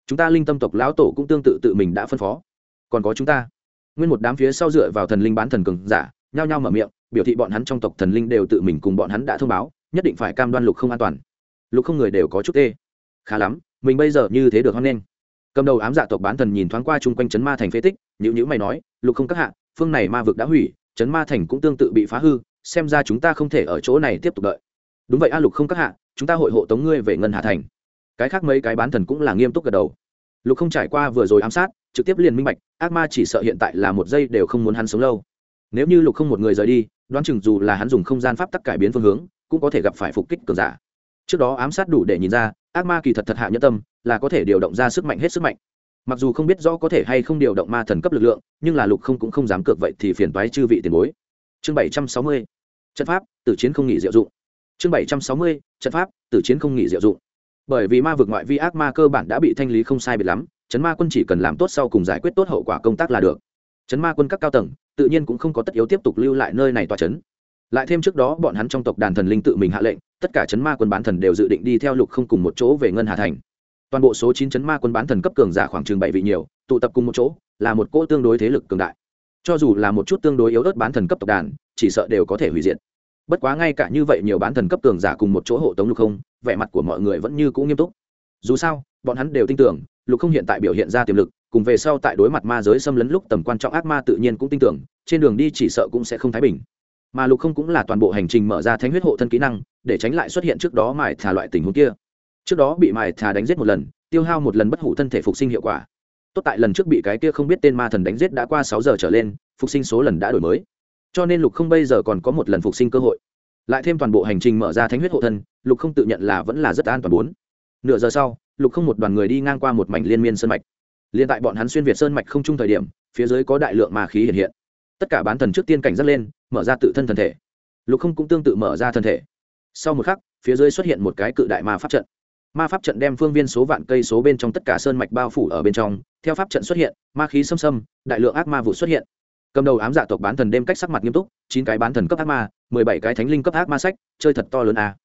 Chúng ta linh tâm tộc lão tổ cũng tương tự tự mình đã phân phó. Còn có chúng ta. Nguyên một đám phía sau dựa vào thần linh bán thần cường giả, nhao nhao mở miệng, biểu thị bọn hắn trong tộc thần linh đều tự mình cùng bọn hắn đã thông báo, nhất định phải cam đoan lục không an toàn. Lục không người đều có chút tê. Khá lắm, mình bây giờ như thế được hoan nghênh. Cầm đầu ám dạ tộc bán thần nhìn thoáng qua chung quanh chấn ma thành phế tích nhữ nhữ mày nói, lục không các hạ phương này ma vực đã hủy chấn ma thành cũng tương tự bị phá hư, xem ra chúng ta không thể ở chỗ này tiếp tục đợi. Đúng vậy a lục không các hạ, chúng ta hội hộ tống ngươi về ngân hà thành. Cái khác mấy cái bán thần cũng là nghiêm túc gật đầu. Lục không trải qua vừa rồi ám sát, trực tiếp liền minh bạch, ác ma chỉ sợ hiện tại là một giây đều không muốn hắn sống lâu. Nếu như lục không một người rời đi, đoán chừng dù là hắn dùng không gian pháp tắc cải biến phương hướng, cũng có thể gặp phải phục kích cường giả. Trước đó ám sát đủ để nhìn ra, ác ma kỳ thật thật hạ nhân tâm, là có thể điều động ra sức mạnh hết sức mạnh mặc dù không biết rõ có thể hay không điều động ma thần cấp lực lượng, nhưng là lục không cũng không dám cược vậy thì phiền toái chư vị tiền bối. Chương bảy trăm sáu mươi, trận pháp, tử chiến không nghỉ diệu dụng. Chương bảy trăm sáu mươi, trận pháp, tử chiến không nghỉ diệu dụng. Bởi vì ma vực ngoại vi ác ma cơ bản đã bị thanh lý không sai biệt lắm, chấn ma quân chỉ cần làm tốt sau cùng giải quyết tốt hậu quả công tác là được. Chấn ma quân các cao tầng, tự nhiên cũng không có tất yếu tiếp tục lưu lại nơi này tòa chấn. Lại thêm trước đó bọn hắn trong tộc đàn thần linh tự mình hạ lệnh, tất cả chấn ma quân bán thần đều dự định đi theo lục không cùng một chỗ về ngân hà thành toàn bộ số chín chấn ma quân bán thần cấp cường giả khoảng chừng bảy vị nhiều, tụ tập cùng một chỗ, là một cỗ tương đối thế lực cường đại. Cho dù là một chút tương đối yếu ớt bán thần cấp tộc đàn, chỉ sợ đều có thể hủy diệt. Bất quá ngay cả như vậy nhiều bán thần cấp cường giả cùng một chỗ hộ tống lục không, vẻ mặt của mọi người vẫn như cũ nghiêm túc. Dù sao, bọn hắn đều tin tưởng, lục không hiện tại biểu hiện ra tiềm lực, cùng về sau tại đối mặt ma giới xâm lấn lúc tầm quan trọng ác ma tự nhiên cũng tin tưởng, trên đường đi chỉ sợ cũng sẽ không thái bình. Mà lục không cũng là toàn bộ hành trình mở ra thánh huyết hộ thân kỹ năng, để tránh lại xuất hiện trước đó mài thả loại tình huống kia trước đó bị mài thà đánh giết một lần, tiêu hao một lần bất hủ thân thể phục sinh hiệu quả. Tốt tại lần trước bị cái kia không biết tên ma thần đánh giết đã qua sáu giờ trở lên, phục sinh số lần đã đổi mới. Cho nên lục không bây giờ còn có một lần phục sinh cơ hội. Lại thêm toàn bộ hành trình mở ra thánh huyết hộ thân, lục không tự nhận là vẫn là rất an toàn bốn. Nửa giờ sau, lục không một đoàn người đi ngang qua một mảnh liên miên sơn mạch. Liên tại bọn hắn xuyên việt sơn mạch không chung thời điểm, phía dưới có đại lượng ma khí hiện hiện. Tất cả bán thần trước tiên cảnh giác lên, mở ra tự thân thân thể. Lục không cũng tương tự mở ra thân thể. Sau một khắc, phía dưới xuất hiện một cái cự đại ma pháp trận ma pháp trận đem phương viên số vạn cây số bên trong tất cả sơn mạch bao phủ ở bên trong, theo pháp trận xuất hiện, ma khí xâm xâm, đại lượng ác ma vụ xuất hiện. Cầm đầu ám dạ tộc bán thần đêm cách sắc mặt nghiêm túc, chín cái bán thần cấp ác ma, mười bảy cái thánh linh cấp ác ma sách, chơi thật to lớn à.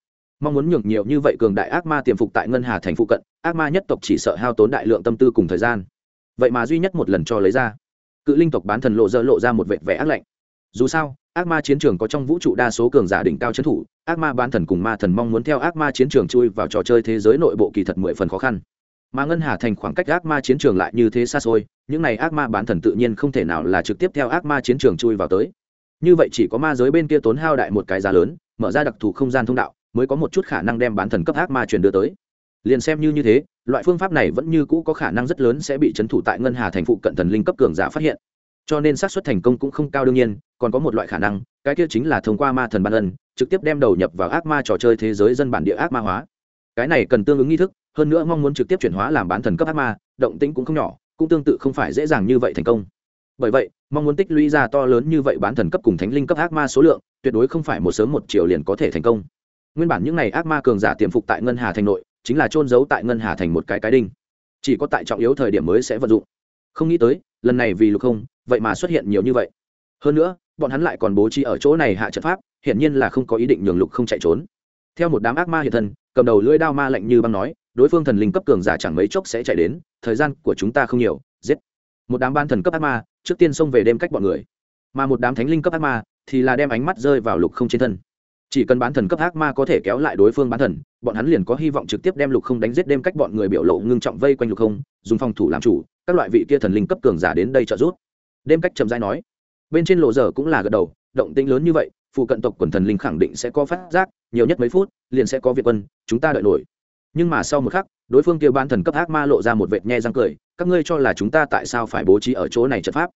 mong muốn nhường nhiều như vậy cường đại ác ma tiềm phục tại ngân hà thành phụ cận, ác ma nhất tộc chỉ sợ hao tốn đại lượng tâm tư cùng thời gian. Vậy mà duy nhất một lần cho lấy ra. Cự linh tộc bán thần lộ dơ lộ ra một vệt vẻ ác lạnh dù sao, ác ma chiến trường có trong vũ trụ đa số cường giả đỉnh cao trấn thủ, ác ma bán thần cùng ma thần mong muốn theo ác ma chiến trường chui vào trò chơi thế giới nội bộ kỳ thật mười phần khó khăn. Mà ngân hà thành khoảng cách ác ma chiến trường lại như thế xa xôi, những n à y ác ma bán thần tự nhiên không thể nào là trực tiếp theo ác ma chiến trường chui vào tới. Như vậy chỉ có ma giới bên kia tốn hao đại một cái giá lớn, mở ra đặc thù không gian thông đạo, mới có một chút khả năng đem bán thần cấp ác ma truyền đưa tới. Liền xem như như thế, loại phương pháp này vẫn như cũ có khả năng rất lớn sẽ bị trấn thủ tại ngân hà thành phụ cận thần linh cấp cường giả phát hiện cho nên xác suất thành công cũng không cao đương nhiên, còn có một loại khả năng, cái kia chính là thông qua ma thần ban ân, trực tiếp đem đầu nhập vào ác ma trò chơi thế giới dân bản địa ác ma hóa. Cái này cần tương ứng nghi thức, hơn nữa mong muốn trực tiếp chuyển hóa làm bán thần cấp ác ma, động tĩnh cũng không nhỏ, cũng tương tự không phải dễ dàng như vậy thành công. Bởi vậy, mong muốn tích lũy ra to lớn như vậy bán thần cấp cùng thánh linh cấp ác ma số lượng, tuyệt đối không phải một sớm một chiều liền có thể thành công. Nguyên bản những n à y ác ma cường giả tiềm phục tại ngân hà thành nội, chính là trôn giấu tại ngân hà thành một cái cái đinh. Chỉ có tại trọng yếu thời điểm mới sẽ vận dụng không nghĩ tới, lần này vì lục không, vậy mà xuất hiện nhiều như vậy. Hơn nữa, bọn hắn lại còn bố trí ở chỗ này hạ trận pháp, hiển nhiên là không có ý định nhường lục không chạy trốn. Theo một đám ác ma hiện thân, cầm đầu lưỡi đao ma lạnh như băng nói, đối phương thần linh cấp cường giả chẳng mấy chốc sẽ chạy đến, thời gian của chúng ta không nhiều, giết. Một đám ban thần cấp ác ma, trước tiên xông về đêm cách bọn người. Mà một đám thánh linh cấp ác ma, thì là đem ánh mắt rơi vào lục không trên thân. Chỉ cần bán thần cấp ác ma có thể kéo lại đối phương bán thần, bọn hắn liền có hy vọng trực tiếp đem lục không đánh giết đêm cách bọn người biểu lộ ngưng trọng vây quanh lục không, dùng phòng thủ làm chủ các loại vị kia thần linh cấp cường giả đến đây trợ giúp. Đêm cách chậm rãi nói. Bên trên lộ giờ cũng là gật đầu, động tĩnh lớn như vậy, phụ cận tộc quần thần linh khẳng định sẽ có phát giác, nhiều nhất mấy phút, liền sẽ có việt quân, chúng ta đợi nổi. Nhưng mà sau một khắc, đối phương kia ban thần cấp ác ma lộ ra một vệt nhe răng cười, các ngươi cho là chúng ta tại sao phải bố trí ở chỗ này trận pháp?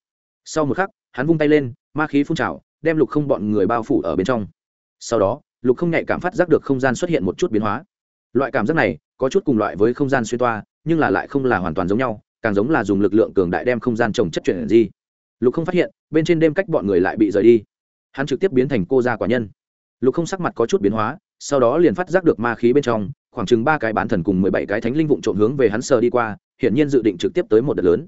Sau một khắc, hắn vung tay lên, ma khí phun trào, đem lục không bọn người bao phủ ở bên trong. Sau đó, lục không nhạy cảm phát giác được không gian xuất hiện một chút biến hóa. Loại cảm giác này, có chút cùng loại với không gian xuyên toa, nhưng là lại không là hoàn toàn giống nhau càng giống là dùng lực lượng cường đại đem không gian trồng chất chuyển gì, lục không phát hiện bên trên đêm cách bọn người lại bị rời đi. Hắn trực tiếp biến thành cô gia quả nhân. Lục không sắc mặt có chút biến hóa sau đó liền phát giác được ma khí bên trong khoảng chừng ba cái bán thần cùng mười bảy cái thánh linh vụn trộn hướng về hắn sờ đi qua hiển nhiên dự định trực tiếp tới một đợt lớn.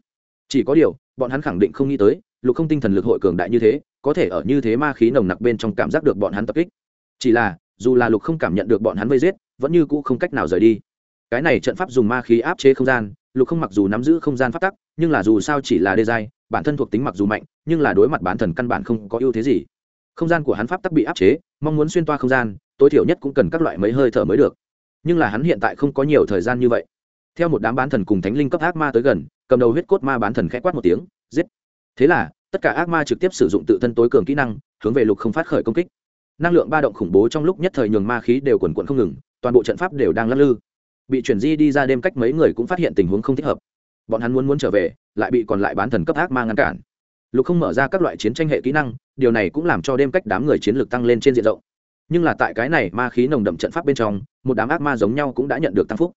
Chỉ có điều bọn hắn khẳng định không nghĩ tới lục không tinh thần lực hội cường đại như thế có thể ở như thế ma khí nồng nặc bên trong cảm giác được bọn hắn tập kích. Chỉ là dù là lục không cảm nhận được bọn hắn vây giết vẫn như cũ không cách nào rời đi. Cái này trận pháp dùng ma khí áp chế không gian lục không mặc dù nắm giữ không gian phát tắc, nhưng là dù sao chỉ là đê giai, bản thân thuộc tính mặc dù mạnh, nhưng là đối mặt bán thần căn bản không có ưu thế gì. Không gian của hắn pháp tắc bị áp chế, mong muốn xuyên toa không gian, tối thiểu nhất cũng cần các loại mấy hơi thở mới được. Nhưng là hắn hiện tại không có nhiều thời gian như vậy. Theo một đám bán thần cùng thánh linh cấp ác ma tới gần, cầm đầu huyết cốt ma bán thần khẽ quát một tiếng, giết. Thế là, tất cả ác ma trực tiếp sử dụng tự thân tối cường kỹ năng, hướng về lục không phát khởi công kích. Năng lượng ba động khủng bố trong lúc nhất thời nhường ma khí đều quần quận không ngừng, toàn bộ trận pháp đều đang lắc lư bị chuyển di đi ra đêm cách mấy người cũng phát hiện tình huống không thích hợp. Bọn hắn muốn muốn trở về, lại bị còn lại bán thần cấp ác ma ngăn cản. Lục không mở ra các loại chiến tranh hệ kỹ năng, điều này cũng làm cho đêm cách đám người chiến lược tăng lên trên diện rộng. Nhưng là tại cái này ma khí nồng đậm trận pháp bên trong, một đám ác ma giống nhau cũng đã nhận được tăng phúc.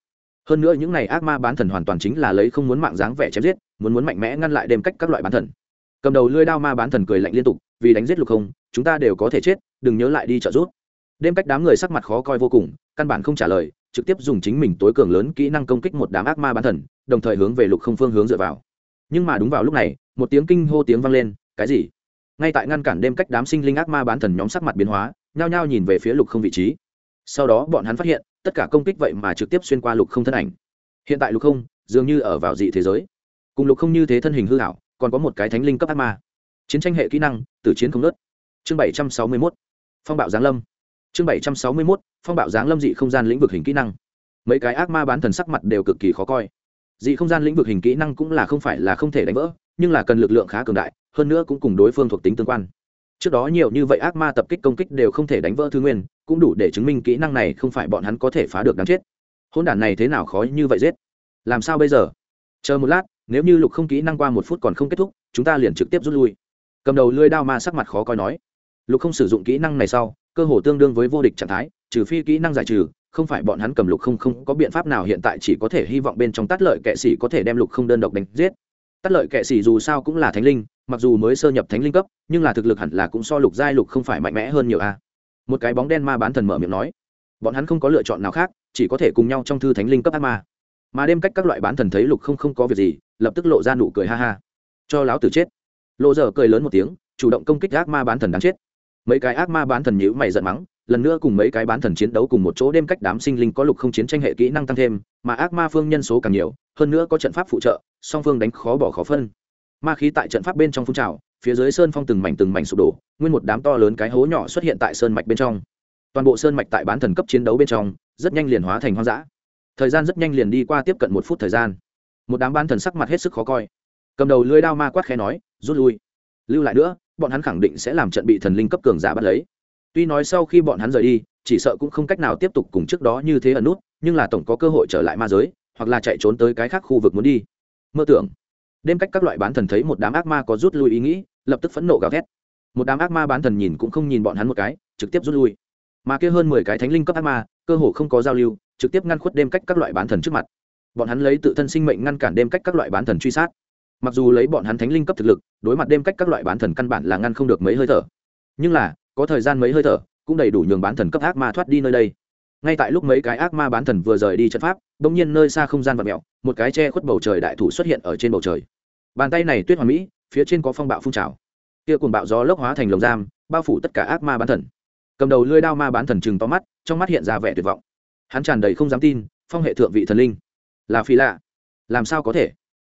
Hơn nữa những này ác ma bán thần hoàn toàn chính là lấy không muốn mạng dáng vẻ chém giết, muốn muốn mạnh mẽ ngăn lại đêm cách các loại bán thần. Cầm đầu lưỡi đao ma bán thần cười lạnh liên tục, vì đánh giết lục không, chúng ta đều có thể chết, đừng nhớ lại đi trợ giúp. Đêm cách đám người sắc mặt khó coi vô cùng, căn bản không trả lời trực tiếp dùng chính mình tối cường lớn kỹ năng công kích một đám ác ma bán thần, đồng thời hướng về lục không phương hướng dựa vào. Nhưng mà đúng vào lúc này, một tiếng kinh hô tiếng vang lên, cái gì? Ngay tại ngăn cản đêm cách đám sinh linh ác ma bán thần nhóm sắc mặt biến hóa, nhao nhao nhìn về phía lục không vị trí. Sau đó bọn hắn phát hiện, tất cả công kích vậy mà trực tiếp xuyên qua lục không thân ảnh. Hiện tại lục không, dường như ở vào dị thế giới. Cùng lục không như thế thân hình hư hảo, còn có một cái thánh linh cấp ác ma. Chiến tranh hệ kỹ năng, tử chiến không nớt chương bảy trăm sáu mươi mốt. Phong bạo giáng lâm chương bảy trăm sáu mươi mốt, phong bạo giáng lâm dị không gian lĩnh vực hình kỹ năng. Mấy cái ác ma bán thần sắc mặt đều cực kỳ khó coi. Dị không gian lĩnh vực hình kỹ năng cũng là không phải là không thể đánh vỡ, nhưng là cần lực lượng khá cường đại, hơn nữa cũng cùng đối phương thuộc tính tương quan. Trước đó nhiều như vậy ác ma tập kích công kích đều không thể đánh vỡ thứ nguyên, cũng đủ để chứng minh kỹ năng này không phải bọn hắn có thể phá được đáng chết. Hôn đản này thế nào khó như vậy giết? Làm sao bây giờ? Chờ một lát, nếu như lục không kỹ năng qua một phút còn không kết thúc, chúng ta liền trực tiếp rút lui. Cầm đầu lưới đao ma sắc mặt khó coi nói. Lục không sử dụng kỹ năng này sau cơ hồ tương đương với vô địch trạng thái, trừ phi kỹ năng giải trừ, không phải bọn hắn cầm lục không không có biện pháp nào hiện tại chỉ có thể hy vọng bên trong tát lợi kệ sĩ có thể đem lục không đơn độc đánh giết. Tát lợi kệ sĩ dù sao cũng là thánh linh, mặc dù mới sơ nhập thánh linh cấp, nhưng là thực lực hẳn là cũng so lục giai lục không phải mạnh mẽ hơn nhiều a. Một cái bóng đen ma bán thần mở miệng nói, bọn hắn không có lựa chọn nào khác, chỉ có thể cùng nhau trong thư thánh linh cấp ác ma. Mà đêm cách các loại bán thần thấy lục không không có việc gì, lập tức lộ ra nụ cười ha ha. Cho láo tử chết. Lộ dở cười lớn một tiếng, chủ động công kích ác ma bán thần đáng chết mấy cái ác ma bán thần nhữ mày giận mắng, lần nữa cùng mấy cái bán thần chiến đấu cùng một chỗ đêm cách đám sinh linh có lục không chiến tranh hệ kỹ năng tăng thêm, mà ác ma phương nhân số càng nhiều, hơn nữa có trận pháp phụ trợ, song phương đánh khó bỏ khó phân. Ma khí tại trận pháp bên trong phun trào, phía dưới sơn phong từng mảnh từng mảnh sụp đổ, nguyên một đám to lớn cái hố nhỏ xuất hiện tại sơn mạch bên trong. Toàn bộ sơn mạch tại bán thần cấp chiến đấu bên trong, rất nhanh liền hóa thành hoang dã. Thời gian rất nhanh liền đi qua tiếp cận một phút thời gian. Một đám bán thần sắc mặt hết sức khó coi. Cầm đầu lưới đao ma quát khẽ nói, rút lui. Lưu lại nữa bọn hắn khẳng định sẽ làm trận bị thần linh cấp cường giả bắt lấy. Tuy nói sau khi bọn hắn rời đi, chỉ sợ cũng không cách nào tiếp tục cùng trước đó như thế ẩn nút, nhưng là tổng có cơ hội trở lại ma giới, hoặc là chạy trốn tới cái khác khu vực muốn đi. Mơ tưởng. Đêm cách các loại bán thần thấy một đám ác ma có rút lui ý nghĩ, lập tức phẫn nộ gào thét. Một đám ác ma bán thần nhìn cũng không nhìn bọn hắn một cái, trực tiếp rút lui. Mà kia hơn mười cái thánh linh cấp ác ma, cơ hồ không có giao lưu, trực tiếp ngăn khuất đêm cách các loại bán thần trước mặt. Bọn hắn lấy tự thân sinh mệnh ngăn cản đêm cách các loại bán thần truy sát mặc dù lấy bọn hắn thánh linh cấp thực lực, đối mặt đêm cách các loại bán thần căn bản là ngăn không được mấy hơi thở. Nhưng là, có thời gian mấy hơi thở, cũng đầy đủ nhường bán thần cấp ác ma thoát đi nơi đây. Ngay tại lúc mấy cái ác ma bán thần vừa rời đi trận pháp đ ỗ n g nhiên nơi xa không gian và mẹo một cái che khuất bầu trời đại thủ xuất hiện ở trên bầu trời. Bàn tay này tuyết hoàn mỹ, phía trên có phong bạo phun trào. Kia cùng bạo gió lốc hóa thành lồng giam, bao phủ tất cả ác ma bán thần. Cầm đầu lưới đao ma bán thần chừng to mắt, trong mắt hiện ra vẻ tuyệt vọng. Hắn tràn đầy không dám tin, phong hệ thượng vị thần linh. Là phi lạ. Làm sao có thể?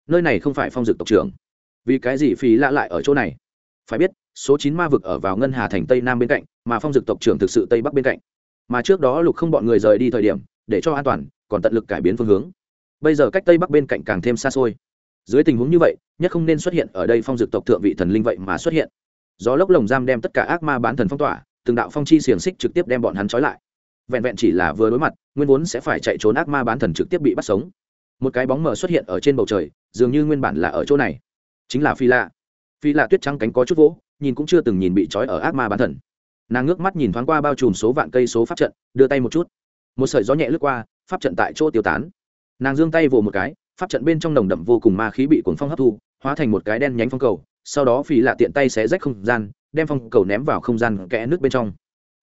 Nơi này không phải phong dực tộc trưởng. Vì cái gì phí lạ lại ở chỗ này? Phải biết, số chín ma vực ở vào ngân hà thành tây nam bên cạnh, mà phong dực tộc trưởng thực sự tây bắc bên cạnh. Mà trước đó lục không bọn người rời đi thời điểm, để cho an toàn, còn tận lực cải biến phương hướng. Bây giờ cách tây bắc bên cạnh càng thêm xa xôi. Dưới tình huống như vậy, nhất không nên xuất hiện ở đây phong dực tộc thượng vị thần linh vậy mà xuất hiện. Gió lốc lồng giam đem tất cả ác ma bán thần phong tỏa, từng đạo phong chi xiềng xích trực tiếp đem bọn hắn trói lại. Vẹn vẹn chỉ là vừa đối mặt, nguyên vốn sẽ phải chạy trốn ác ma bán thần trực tiếp bị bắt sống một cái bóng mờ xuất hiện ở trên bầu trời, dường như nguyên bản là ở chỗ này. Chính là phi lạ. Phi lạ tuyết trắng cánh có chút vỗ, nhìn cũng chưa từng nhìn bị trói ở ác ma bán thần. Nàng ngước mắt nhìn thoáng qua bao trùm số vạn cây số pháp trận, đưa tay một chút. Một sợi gió nhẹ lướt qua, pháp trận tại chỗ tiêu tán. Nàng giương tay vồ một cái, pháp trận bên trong nồng đậm vô cùng ma khí bị cuốn phong hấp thu, hóa thành một cái đen nhánh phong cầu, sau đó phi lạ tiện tay xé rách không gian, đem phong cầu ném vào không gian kẽ nước bên trong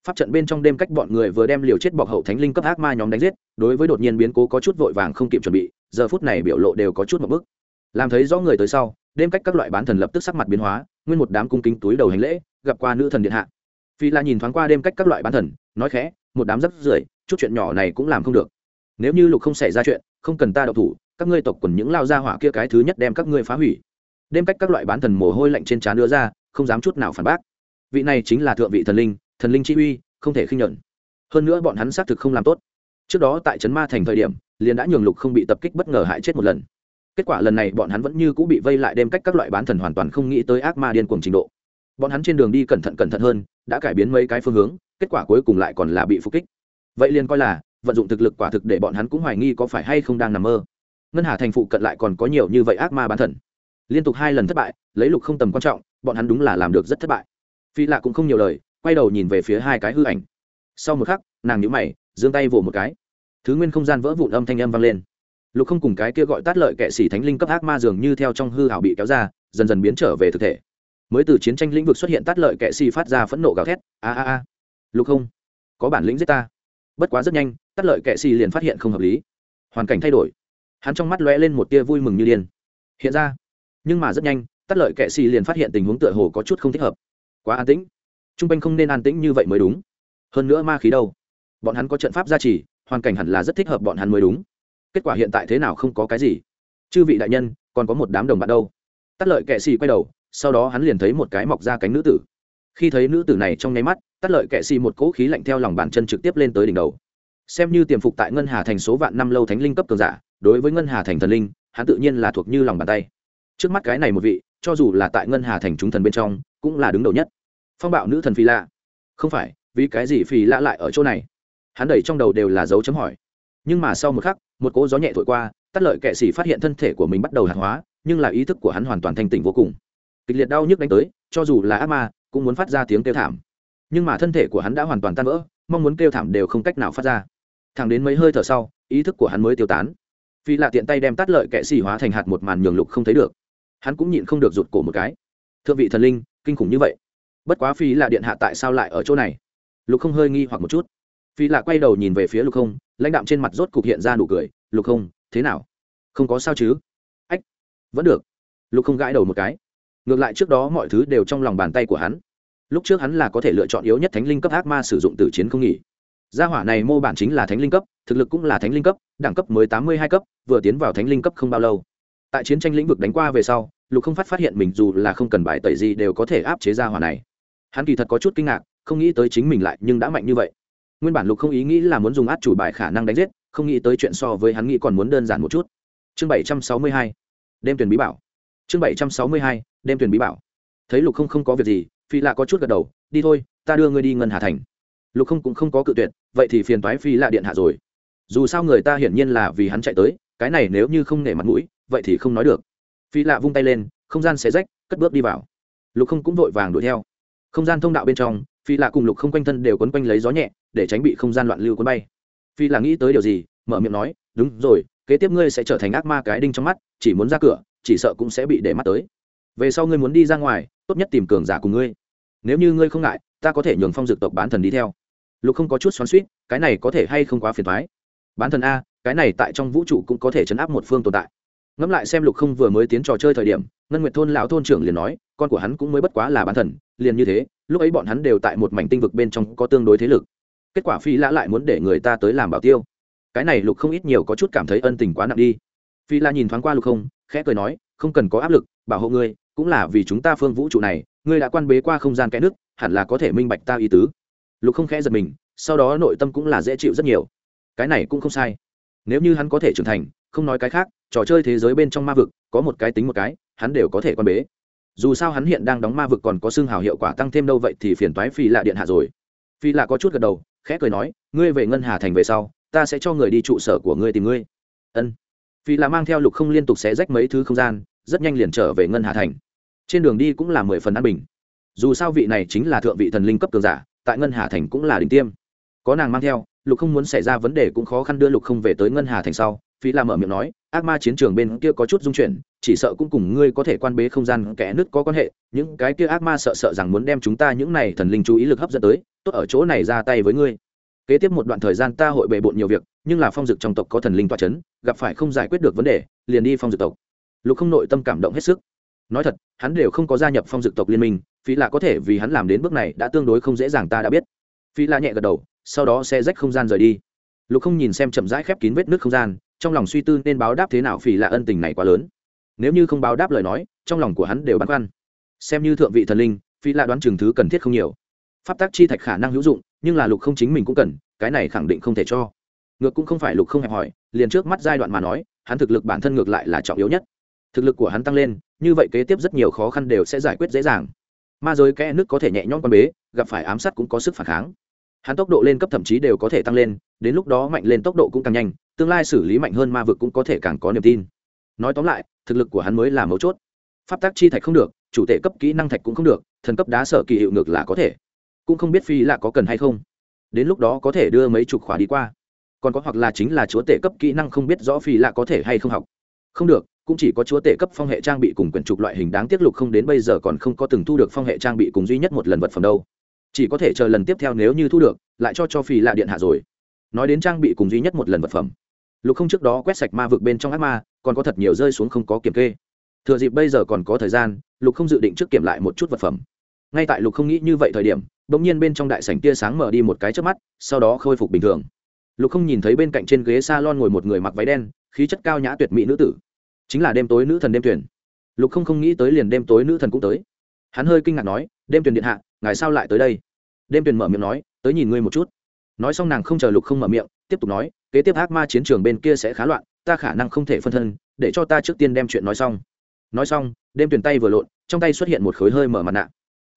pháp trận bên trong đêm cách bọn người vừa đem liều chết bọc hậu thánh linh cấp ác ma nhóm đánh giết, đối với đột nhiên biến cố có chút vội vàng không kịp chuẩn bị, giờ phút này biểu lộ đều có chút một bức. Làm thấy rõ người tới sau, đêm cách các loại bán thần lập tức sắc mặt biến hóa, nguyên một đám cung kính túi đầu hành lễ, gặp qua nữ thần điện hạ. Phi la nhìn thoáng qua đêm cách các loại bán thần, nói khẽ, một đám rất rưởi, chút chuyện nhỏ này cũng làm không được. Nếu như lục không xảy ra chuyện, không cần ta độc thủ, các ngươi tộc quần những lao ra hỏa kia cái thứ nhất đem các ngươi phá hủy. Đêm cách các loại bán thần mồ hôi lạnh trên trán đưa ra, không dám chút nào phản bác. Vị này chính là thượng vị thần linh thần linh chi uy, không thể khinh nhận hơn nữa bọn hắn xác thực không làm tốt. Trước đó tại trấn ma thành thời điểm, liền đã nhường lục không bị tập kích bất ngờ hại chết một lần. Kết quả lần này bọn hắn vẫn như cũng bị vây lại đêm cách các loại bán thần hoàn toàn không nghĩ tới ác ma điên cuồng trình độ. Bọn hắn trên đường đi cẩn thận cẩn thận hơn, đã cải biến mấy cái phương hướng, kết quả cuối cùng lại còn là bị phục kích. Vậy liền coi là, vận dụng thực lực quả thực để bọn hắn cũng hoài nghi có phải hay không đang nằm mơ. Ngân hà thành phụ cận lại còn có nhiều như vậy ác ma bán thần. Liên tục hai lần thất bại, lấy lục không tầm quan trọng, bọn hắn đúng là làm được rất thất bại. Phi lạ cũng không nhiều lời quay đầu nhìn về phía hai cái hư ảnh. Sau một khắc, nàng nhíu mày, giương tay vỗ một cái. Thứ nguyên không gian vỡ vụn âm thanh âm vang lên. Lục không cùng cái kia gọi tát lợi kệ sĩ thánh linh cấp ác ma dường như theo trong hư hảo bị kéo ra, dần dần biến trở về thực thể. Mới từ chiến tranh lĩnh vực xuất hiện tát lợi kệ sĩ phát ra phẫn nộ gào thét, a a a. Lục không, có bản lĩnh giết ta. Bất quá rất nhanh tát lợi kệ sĩ liền phát hiện không hợp lý. Hoàn cảnh thay đổi. Hắn trong mắt lóe lên một tia vui mừng như điên. Hiện ra. Nhưng mà rất nhanh tát lợi kệ sĩ liền phát hiện tình huống tựa hồ có chút không thích hợp. Quá an tĩnh t r u n g quanh không nên an tĩnh như vậy mới đúng. Hơn nữa ma khí đâu? Bọn hắn có trận pháp gia trì, hoàn cảnh hẳn là rất thích hợp bọn hắn mới đúng. Kết quả hiện tại thế nào không có cái gì. Chư vị đại nhân, còn có một đám đồng bạn đâu? Tắt lợi kệ xì quay đầu, sau đó hắn liền thấy một cái mọc ra cánh nữ tử. Khi thấy nữ tử này trong nháy mắt, tắt lợi kệ xì một cỗ khí lạnh theo lòng bàn chân trực tiếp lên tới đỉnh đầu. Xem như tiềm phục tại ngân hà thành số vạn năm lâu thánh linh cấp cường giả, đối với ngân hà thành thần linh, hắn tự nhiên là thuộc như lòng bàn tay. Trước mắt cái này một vị, cho dù là tại ngân hà thành chúng thần bên trong, cũng là đứng đầu nhất phong bạo nữ thần phi lạ. Không phải, vì cái gì phi lạ lại ở chỗ này? Hắn đẩy trong đầu đều là dấu chấm hỏi. Nhưng mà sau một khắc, một cỗ gió nhẹ thổi qua tắt lợi kệ sĩ phát hiện thân thể của mình bắt đầu hạt hóa, nhưng là ý thức của hắn hoàn toàn thanh tỉnh vô cùng. Kịch liệt đau nhức đánh tới, cho dù là ác ma, cũng muốn phát ra tiếng kêu thảm. Nhưng mà thân thể của hắn đã hoàn toàn tan vỡ, mong muốn kêu thảm đều không cách nào phát ra. Thẳng đến mấy hơi thở sau, ý thức của hắn mới tiêu tán. Phi lạ tiện tay đem tắt lợi kệ xì hóa thành hạt một màn nhường lục không thấy được. Hắn cũng nhịn không được rụt cổ một cái. Thượng vị thần linh, kinh khủng như vậy bất quá phi là điện hạ tại sao lại ở chỗ này? Lục không hơi nghi hoặc một chút. Phi là quay đầu nhìn về phía lục không, lãnh đạm trên mặt rốt cục hiện ra nụ cười. Lục không, thế nào? Không có sao chứ? Ách, vẫn được. Lục không gãi đầu một cái. Ngược lại trước đó mọi thứ đều trong lòng bàn tay của hắn. Lúc trước hắn là có thể lựa chọn yếu nhất thánh linh cấp ác ma sử dụng từ chiến không nghỉ. Gia hỏa này mô bản chính là thánh linh cấp, thực lực cũng là thánh linh cấp, đẳng cấp mới tám mươi hai cấp, vừa tiến vào thánh linh cấp không bao lâu. Tại chiến tranh lĩnh vực đánh qua về sau, lục không phát phát hiện mình dù là không cần bài tẩy gì đều có thể áp chế gia hỏa này hắn kỳ thật có chút kinh ngạc, không nghĩ tới chính mình lại nhưng đã mạnh như vậy. Nguyên bản lục không ý nghĩ là muốn dùng át chủ bài khả năng đánh giết, không nghĩ tới chuyện so với hắn nghĩ còn muốn đơn giản một chút. Chương bảy trăm sáu mươi hai, đêm tuyển bí bảo. Chương bảy trăm sáu mươi hai, đêm tuyển bí bảo. Thấy lục không không có việc gì, phi lạ có chút gật đầu, đi thôi, ta đưa ngươi đi ngân hà thành. Lục không cũng không có cự tuyệt, vậy thì phiền toái phi lạ điện hạ rồi. Dù sao người ta hiển nhiên là vì hắn chạy tới, cái này nếu như không nể mặt mũi, vậy thì không nói được. Phi lạ vung tay lên, không gian xé rách, cất bước đi vào. Lục không cũng vội vàng đuổi theo không gian thông đạo bên trong, phi lạ cùng lục không quanh thân đều quấn quanh lấy gió nhẹ, để tránh bị không gian loạn lưu cuốn bay. Phi là nghĩ tới điều gì, mở miệng nói, đúng rồi, kế tiếp ngươi sẽ trở thành ác ma cái đinh trong mắt, chỉ muốn ra cửa, chỉ sợ cũng sẽ bị để mắt tới. Về sau ngươi muốn đi ra ngoài, tốt nhất tìm cường giả cùng ngươi. Nếu như ngươi không ngại, ta có thể nhường phong dược tộc bán thần đi theo. Lục không có chút xoắn suýt cái này có thể hay không quá phiền thoái bán thần a, cái này tại trong vũ trụ cũng có thể chấn áp một phương tồn tại ngẫm lại xem lục không vừa mới tiến trò chơi thời điểm, ngân nguyệt thôn lão thôn trưởng liền nói, con của hắn cũng mới bất quá là bán thần, liền như thế, lúc ấy bọn hắn đều tại một mảnh tinh vực bên trong có tương đối thế lực. Kết quả phi lã lại muốn để người ta tới làm bảo tiêu. Cái này lục không ít nhiều có chút cảm thấy ân tình quá nặng đi. Phi lã nhìn thoáng qua lục không, khẽ cười nói, không cần có áp lực, bảo hộ ngươi, cũng là vì chúng ta phương vũ trụ này, ngươi đã quan bế qua không gian kẽ nước, hẳn là có thể minh bạch ta ý tứ. Lục không khẽ giật mình, sau đó nội tâm cũng là dễ chịu rất nhiều. Cái này cũng không sai. Nếu như hắn có thể trưởng thành, không nói cái khác trò chơi thế giới bên trong ma vực, có một cái tính một cái, hắn đều có thể quan bế. Dù sao hắn hiện đang đóng ma vực còn có xương hào hiệu quả tăng thêm đâu vậy thì phiền toái phi lạ điện hạ rồi. Phi lạ có chút gật đầu, khẽ cười nói, ngươi về ngân hà thành về sau, ta sẽ cho người đi trụ sở của ngươi tìm ngươi. Ân. Phi lạ mang theo lục không liên tục xé rách mấy thứ không gian, rất nhanh liền trở về ngân hà thành. Trên đường đi cũng là mười phần an bình. Dù sao vị này chính là thượng vị thần linh cấp cường giả, tại ngân hà thành cũng là đỉnh tiêm. Có nàng mang theo, lục không muốn xảy ra vấn đề cũng khó khăn đưa lục không về tới ngân hà thành sau phi la mở miệng nói, ác ma chiến trường bên kia có chút dung chuyển, chỉ sợ cũng cùng ngươi có thể quan bế không gian kẽ nứt có quan hệ, những cái kia ác ma sợ sợ rằng muốn đem chúng ta những này thần linh chú ý lực hấp dẫn tới, tốt ở chỗ này ra tay với ngươi. Kế tiếp một đoạn thời gian ta hội bề bộn nhiều việc, nhưng là phong dực trong tộc có thần linh toa c h ấ n gặp phải không giải quyết được vấn đề, liền đi phong dực tộc. Lục không nội tâm cảm động hết sức. Nói thật, hắn đều không có gia nhập phong dực tộc liên minh phi là có thể vì hắn làm đến bước này đã tương đối không dễ dàng ta đã biết. Phi là nhẹ gật đầu, sau đó sẽ rách không gian rời đi. Lục không nhìn xem chậm rãi khép kín vết nước không gian trong lòng suy tư nên báo đáp thế nào phỉ là ân tình này quá lớn. Nếu như không báo đáp lời nói, trong lòng của hắn đều băn khoăn. Xem như thượng vị thần linh phi lạ đoán chừng thứ cần thiết không nhiều. Pháp tác chi thạch khả năng hữu dụng, nhưng là lục không chính mình cũng cần, cái này khẳng định không thể cho. Ngược cũng không phải lục không hẹp hỏi, liền trước mắt giai đoạn mà nói, hắn thực lực bản thân ngược lại là trọng yếu nhất. Thực lực của hắn tăng lên, như vậy kế tiếp rất nhiều khó khăn đều sẽ giải quyết dễ dàng. Ma giới kẽ nước có thể nhẹ nhõm quan bế, gặp phải ám sát cũng có sức phản kháng hắn tốc độ lên cấp thậm chí đều có thể tăng lên, đến lúc đó mạnh lên tốc độ cũng càng nhanh, tương lai xử lý mạnh hơn ma vực cũng có thể càng có niềm tin. Nói tóm lại, thực lực của hắn mới là mấu chốt. Pháp tác chi thạch không được, chủ tệ cấp kỹ năng thạch cũng không được, thần cấp đá sở kỳ hiệu ngược là có thể. Cũng không biết phi là có cần hay không. Đến lúc đó có thể đưa mấy chục khóa đi qua. Còn có hoặc là chính là chúa tể cấp kỹ năng không biết rõ phi là có thể hay không học. Không được, cũng chỉ có chúa tể cấp phong hệ trang bị cùng quyển trục loại hình đáng tiếc lục không đến bây giờ còn không có từng thu được phong hệ trang bị cùng duy nhất một lần vật phẩm đâu chỉ có thể chờ lần tiếp theo nếu như thu được, lại cho cho phi lạ điện hạ rồi. Nói đến trang bị cùng duy nhất một lần vật phẩm. Lục không trước đó quét sạch ma vực bên trong ác ma, còn có thật nhiều rơi xuống không có kiểm kê. Thừa dịp bây giờ còn có thời gian, lục không dự định trước kiểm lại một chút vật phẩm. Ngay tại lục không nghĩ như vậy thời điểm đ ỗ n g nhiên bên trong đại sảnh tia sáng mở đi một cái trước mắt, sau đó khôi phục bình thường. Lục không nhìn thấy bên cạnh trên ghế s a lon ngồi một người mặc váy đen, khí chất cao nhã tuyệt mỹ nữ tử. Chính là đêm tối nữ thần đêm tuyển. Lục không không nghĩ tới liền đêm tối nữ thần cũng tới. Hắn hơi kinh ngạc nói, đêm tuyển điện hạ ngài sao lại tới đây? Đêm tuyển mở miệng nói, tới nhìn ngươi một chút. Nói xong nàng không chờ lục không mở miệng, tiếp tục nói, kế tiếp ác ma chiến trường bên kia sẽ khá loạn, ta khả năng không thể phân thân, để cho ta trước tiên đem chuyện nói xong. Nói xong, đêm tuyển tay vừa lộn, trong tay xuất hiện một khối hơi mở mặt nạ.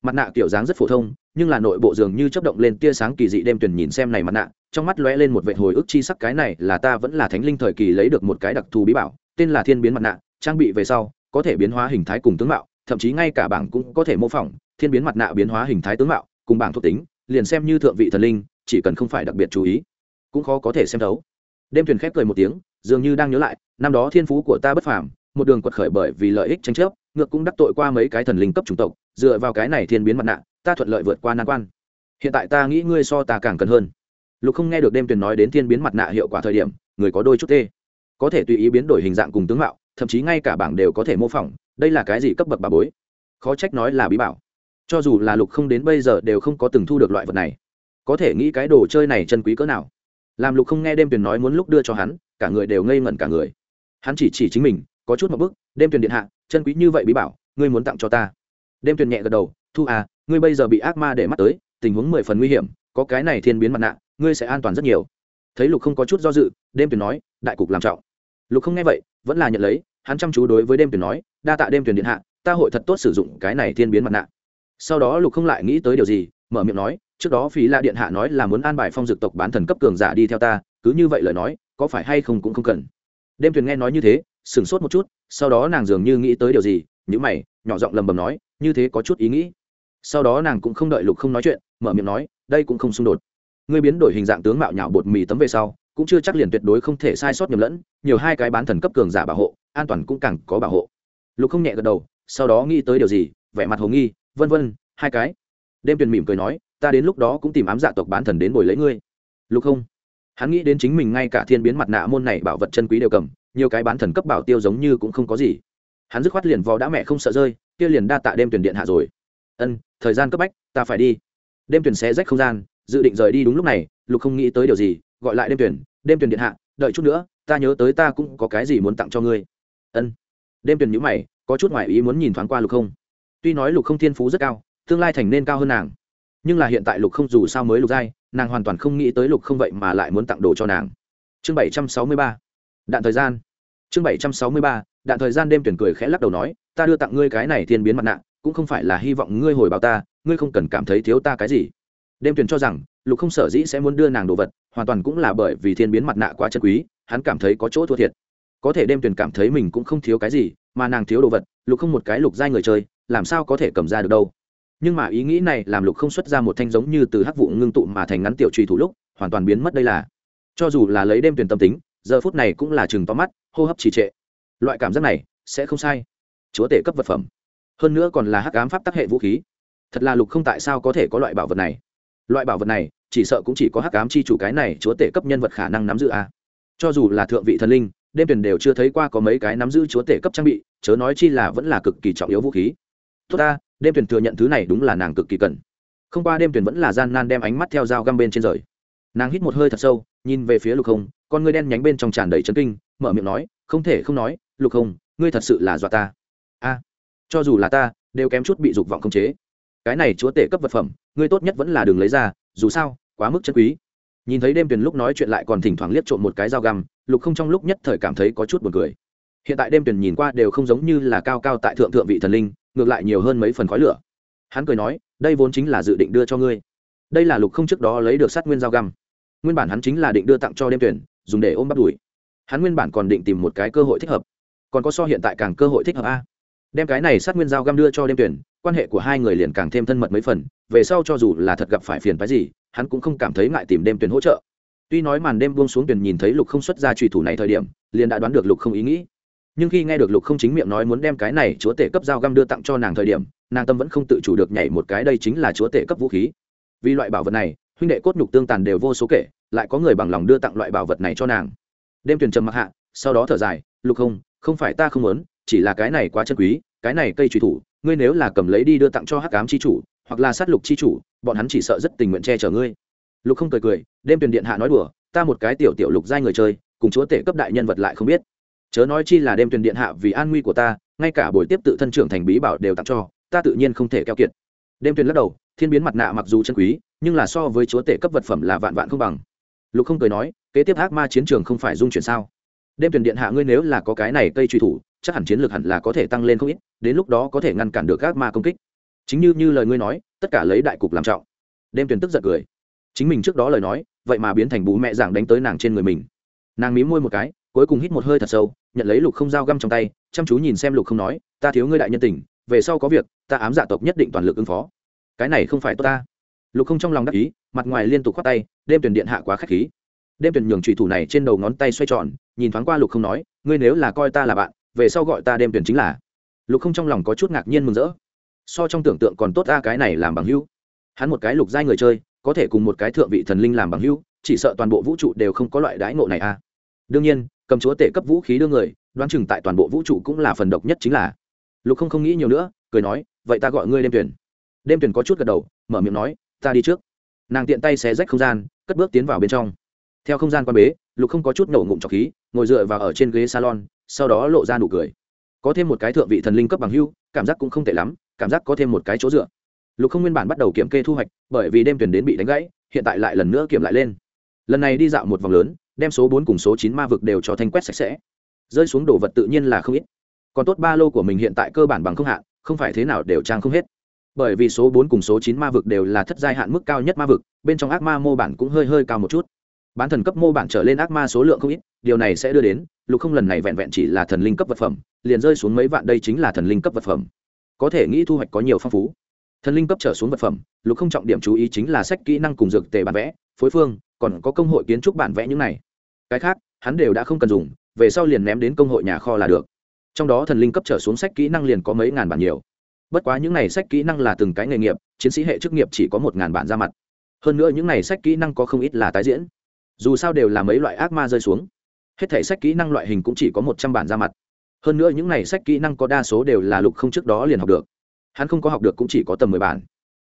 Mặt nạ kiểu dáng rất phổ thông, nhưng là nội bộ dường như chấp động lên tia sáng kỳ dị đêm tuyển nhìn xem này mặt nạ, trong mắt lóe lên một vệ hồi ức chi sắc cái này là ta vẫn là thánh linh thời kỳ lấy được một cái đặc thù bí bảo, tên là thiên biến mặt nạ, trang bị về sau, có thể biến hóa hình thái cùng tướng mạo, thậm chí ngay cả bảng cũng có thể mô phỏng thiên biến mặt nạ biến hóa hình thái tướng mạo, cùng bảng thuộc tính, liền xem như thượng vị thần linh, chỉ cần không phải đặc biệt chú ý, cũng khó có thể xem thấu. Đêm thuyền khép cười một tiếng, dường như đang nhớ lại, năm đó thiên phú của ta bất phàm, một đường quật khởi bởi vì lợi ích tranh chấp, ngược cũng đắc tội qua mấy cái thần linh cấp chủng tộc, dựa vào cái này thiên biến mặt nạ, ta thuận lợi vượt qua nan quan. Hiện tại ta nghĩ ngươi so ta càng cần hơn. Lục không nghe được đêm tuyền nói đến thiên biến mặt nạ hiệu quả thời điểm, người có đôi chút tê. Có thể tùy ý biến đổi hình dạng cùng tướng mạo, thậm chí ngay cả bảng đều có thể mô phỏng, đây là cái gì cấp bậc bà bối? Khó trách nói là bí bảo cho dù là lục không đến bây giờ đều không có từng thu được loại vật này. Có thể nghĩ cái đồ chơi này chân quý cỡ nào. Làm lục không nghe đêm tuyền nói muốn lúc đưa cho hắn, cả người đều ngây ngẩn cả người. Hắn chỉ chỉ chính mình, có chút một bức, đêm tuyền điện hạ, chân quý như vậy bí bảo, ngươi muốn tặng cho ta. Đêm tuyền nhẹ gật đầu, thu à ngươi bây giờ bị ác ma để mắt tới, tình huống mười phần nguy hiểm, có cái này thiên biến mặt nạ, ngươi sẽ an toàn rất nhiều. Thấy lục không có chút do dự, đêm tuyền nói, đại cục làm trọng. Lục không nghe vậy, vẫn là nhận lấy, hắn chăm chú đối với đêm tuyền nói, đa tạ đêm tuyền điện hạ, ta hội thật tốt sử dụng cái này thiên biến mặt nạ sau đó lục không lại nghĩ tới điều gì, mở miệng nói, trước đó phí la điện hạ nói là muốn an bài phong dực tộc bán thần cấp cường giả đi theo ta, cứ như vậy lời nói, có phải hay không cũng không cần. Đêm thuyền nghe nói như thế, sửng sốt một chút, sau đó nàng dường như nghĩ tới điều gì những mày, nhỏ giọng lầm bầm nói, như thế có chút ý nghĩ. Sau đó nàng cũng không đợi lục không nói chuyện, mở miệng nói, đây cũng không xung đột. Ngươi biến đổi hình dạng tướng mạo nhạo bột mì tấm về sau, cũng chưa chắc liền tuyệt đối không thể sai sót nhầm lẫn, nhiều hai cái bán thần cấp cường giả bảo hộ, an toàn cũng càng có bảo hộ. Lục không nhẹ gật đầu, sau đó nghĩ tới điều gì, vẻ mặt hồ nghi vân vân, hai cái. Đêm tuyền mỉm cười nói, ta đến lúc đó cũng tìm ám dạ tộc bán thần đến bồi lấy ngươi. Lục không. Hắn nghĩ đến chính mình ngay cả thiên biến mặt nạ môn này bảo vật chân quý đều cầm, nhiều cái bán thần cấp bảo tiêu giống như cũng không có gì. Hắn dứt khoát liền vò đã mẹ không sợ rơi, kia liền đa tạ đêm tuyển điện hạ rồi. Ân, thời gian cấp bách, ta phải đi. Đêm tuyển xé rách không gian, dự định rời đi đúng lúc này, lục không nghĩ tới điều gì, gọi lại đêm tuyển đêm tuyển điện hạ, đợi chút nữa, ta nhớ tới ta cũng có cái gì muốn tặng cho ngươi. Ân. Đêm tuyển nhữ mày, có chút ngoại ý muốn nhìn thoáng qua lục không tuy nói lục không thiên phú rất cao, tương lai thành nên cao hơn nàng. Nhưng là hiện tại lục không dù sao mới lục giai, nàng hoàn toàn không nghĩ tới lục không vậy mà lại muốn tặng đồ cho nàng. Chương bảy trăm sáu mươi ba, đạn thời gian. Chương bảy trăm sáu mươi ba, đạn thời gian đêm tuyển cười khẽ lắc đầu nói, ta đưa tặng ngươi cái này thiên biến mặt nạ, cũng không phải là hy vọng ngươi hồi báo ta, ngươi không cần cảm thấy thiếu ta cái gì. Đêm tuyển cho rằng, lục không sở dĩ sẽ muốn đưa nàng đồ vật, hoàn toàn cũng là bởi vì thiên biến mặt nạ quá chân quý, hắn cảm thấy có chỗ thua thiệt. Có thể đêm tuyển cảm thấy mình cũng không thiếu cái gì, mà nàng thiếu đồ vật, lục không một cái lục giai người chơi làm sao có thể cầm ra được đâu. Nhưng mà ý nghĩ này làm lục không xuất ra một thanh giống như từ hắc vụ ngưng tụ mà thành ngắn tiểu trùy thủ lúc, hoàn toàn biến mất đây là. Cho dù là lấy đêm tuyển tâm tính, giờ phút này cũng là chừng to mắt, hô hấp trì trệ. Loại cảm giác này sẽ không sai. Chúa tể cấp vật phẩm. Hơn nữa còn là hắc ám pháp tác hệ vũ khí. Thật là lục không tại sao có thể có loại bảo vật này? Loại bảo vật này, chỉ sợ cũng chỉ có hắc ám chi chủ cái này chúa tể cấp nhân vật khả năng nắm giữ a à. cho dù là thượng vị thần linh, đêm tuyển đều chưa thấy qua có mấy cái nắm giữ chúa tể cấp trang bị, chớ nói chi là vẫn là cực kỳ trọng yếu vũ khí tốt ta, đêm tuyển thừa nhận thứ này đúng là nàng cực kỳ cần. Không qua đêm tuyển vẫn là gian nan đem ánh mắt theo dao găm bên trên rời. Nàng hít một hơi thật sâu, nhìn về phía lục không con ngươi đen nhánh bên trong tràn đầy chấn kinh, mở miệng nói, không thể không nói, lục không ngươi thật sự là dọa ta. A, cho dù là ta, đều kém chút bị dục vọng khống chế. Cái này chúa tể cấp vật phẩm, ngươi tốt nhất vẫn là đường lấy ra, dù sao, quá mức chân quý. Nhìn thấy đêm tuyển lúc nói chuyện lại còn thỉnh thoảng liếc trộm một cái dao găm, lục không trong lúc nhất thời cảm thấy có chút buồn cười. Hiện tại đêm tuyển nhìn qua đều không giống như là cao cao tại thượng thượng vị thần linh ngược lại nhiều hơn mấy phần khói lửa. Hắn cười nói, đây vốn chính là dự định đưa cho ngươi. Đây là lục không trước đó lấy được sát nguyên dao găm. Nguyên bản hắn chính là định đưa tặng cho đêm tuyển, dùng để ôm bắt đùi. Hắn nguyên bản còn định tìm một cái cơ hội thích hợp. Còn có so hiện tại càng cơ hội thích hợp a. Đem cái này sát nguyên dao găm đưa cho đêm tuyển, quan hệ của hai người liền càng thêm thân mật mấy phần, về sau cho dù là thật gặp phải phiền phái gì, hắn cũng không cảm thấy ngại tìm đêm tuyển hỗ trợ. Tuy nói màn đêm buông xuống tuyển nhìn thấy lục không xuất ra trùy thủ này thời điểm, liền đã đoán được lục không ý nghĩ nhưng khi nghe được lục không chính miệng nói muốn đem cái này chúa tể cấp dao găm đưa tặng cho nàng thời điểm, nàng tâm vẫn không tự chủ được nhảy một cái đây chính là chúa tể cấp vũ khí. Vì loại bảo vật này, huynh đệ cốt nhục tương tàn đều vô số kể, lại có người bằng lòng đưa tặng loại bảo vật này cho nàng. Đêm tuyển trầm mặc hạ, sau đó thở dài, lục không không phải ta không muốn, chỉ là cái này quá chân quý, cái này cây truy thủ, ngươi nếu là cầm lấy đi đưa tặng cho hắc cám chi chủ, hoặc là sát lục chi chủ, bọn hắn chỉ sợ rất tình nguyện che chở ngươi. Lục không cười cười, đêm tuyển điện hạ nói đùa, ta một cái tiểu tiểu lục giai người chơi, cùng chúa tể cấp đại nhân vật lại không biết chớ nói chi là đêm tuyển điện hạ vì an nguy của ta, ngay cả buổi tiếp tự thân trưởng thành bí bảo đều tặng cho, ta tự nhiên không thể keo kiệt. Đêm tuyển lắc đầu, thiên biến mặt nạ mặc dù chân quý, nhưng là so với chúa tể cấp vật phẩm là vạn vạn không bằng. Lục không cười nói, kế tiếp ác ma chiến trường không phải dung chuyển sao? Đêm tuyển điện hạ ngươi nếu là có cái này cây truy thủ, chắc hẳn chiến lược hẳn là có thể tăng lên không ít, đến lúc đó có thể ngăn cản được ác ma công kích. Chính như như lời ngươi nói, tất cả lấy đại cục làm trọng. Đêm tuyển tức giận cười. Chính mình trước đó lời nói, vậy mà biến thành bú mẹ giảng đánh tới nàng trên người mình. Nàng mí môi một cái cuối cùng hít một hơi thật sâu, nhận lấy lục không dao găm trong tay, chăm chú nhìn xem lục không nói, ta thiếu ngươi đại nhân tình, về sau có việc, ta ám dạ tộc nhất định toàn lực ứng phó. Cái này không phải tốt ta. Lục không trong lòng đắc ý, mặt ngoài liên tục khoát tay, đêm tuyển điện hạ quá k h á c h khí. Đêm tuyển nhường trùy thủ này trên đầu ngón tay xoay tròn, nhìn thoáng qua lục không nói, ngươi nếu là coi ta là bạn, về sau gọi ta đêm tuyển chính là. Lục không trong lòng có chút ngạc nhiên mừng rỡ. So trong tưởng tượng còn tốt ta cái này làm bằng hữu. Hắn một cái lục giai người chơi, có thể cùng một cái thượng vị thần linh làm bằng hữu, chỉ sợ toàn bộ vũ trụ đều không có loại đãi ngộ này a à. đương nhiên cầm chúa tể cấp vũ khí đưa người, đoán chừng tại toàn bộ vũ trụ cũng là phần độc nhất chính là. Lục không không nghĩ nhiều nữa, cười nói, vậy ta gọi ngươi đêm tuyển đêm tuyển có chút gật đầu, mở miệng nói, ta đi trước. Nàng tiện tay xé rách không gian, cất bước tiến vào bên trong. Theo không gian quan bế, lục không có chút nổ ngụm trọc khí, ngồi dựa vào ở trên ghế salon, sau đó lộ ra nụ cười. Có thêm một cái thượng vị thần linh cấp bằng hưu, cảm giác cũng không tệ lắm, cảm giác có thêm một cái chỗ dựa. Lục không nguyên bản bắt đầu kiểm kê thu hoạch, bởi vì đêm tuyển đến bị đánh gãy, hiện tại lại lần nữa kiểm lại lên. Lần này đi dạo một vòng lớn đem số bốn cùng số chín ma vực đều cho thanh quét sạch sẽ. Rơi xuống đồ vật tự nhiên là không ít. Còn tốt ba lô của mình hiện tại cơ bản bằng không hạn, không phải thế nào đều trang không hết. Bởi vì số bốn cùng số chín ma vực đều là thất giai hạn mức cao nhất ma vực, bên trong ác ma mô bản cũng hơi hơi cao một chút. Bán thần cấp mô bản trở lên ác ma số lượng không ít, điều này sẽ đưa đến, lục không lần này vẹn vẹn chỉ là thần linh cấp vật phẩm, liền rơi xuống mấy vạn đây chính là thần linh cấp vật phẩm. Có thể nghĩ thu hoạch có nhiều phong phú. Thần linh cấp trở xuống vật phẩm, lục không trọng điểm chú ý chính là sách kỹ năng cùng dược tề bản vẽ, phối phương, còn có công hội kiến trúc bản vẽ những này cái khác, hắn đều đã không cần dùng, về sau liền ném đến công hội nhà kho là được. Trong đó thần linh cấp trở xuống sách kỹ năng liền có mấy ngàn bản nhiều. Bất quá những này sách kỹ năng là từng cái nghề nghiệp, chiến sĩ hệ chức nghiệp chỉ có một ngàn bản ra mặt. Hơn nữa những này sách kỹ năng có không ít là tái diễn. Dù sao đều là mấy loại ác ma rơi xuống. Hết thể sách kỹ năng loại hình cũng chỉ có một trăm bản ra mặt. Hơn nữa những này sách kỹ năng có đa số đều là lục không trước đó liền học được. Hắn không có học được cũng chỉ có tầm mười bản.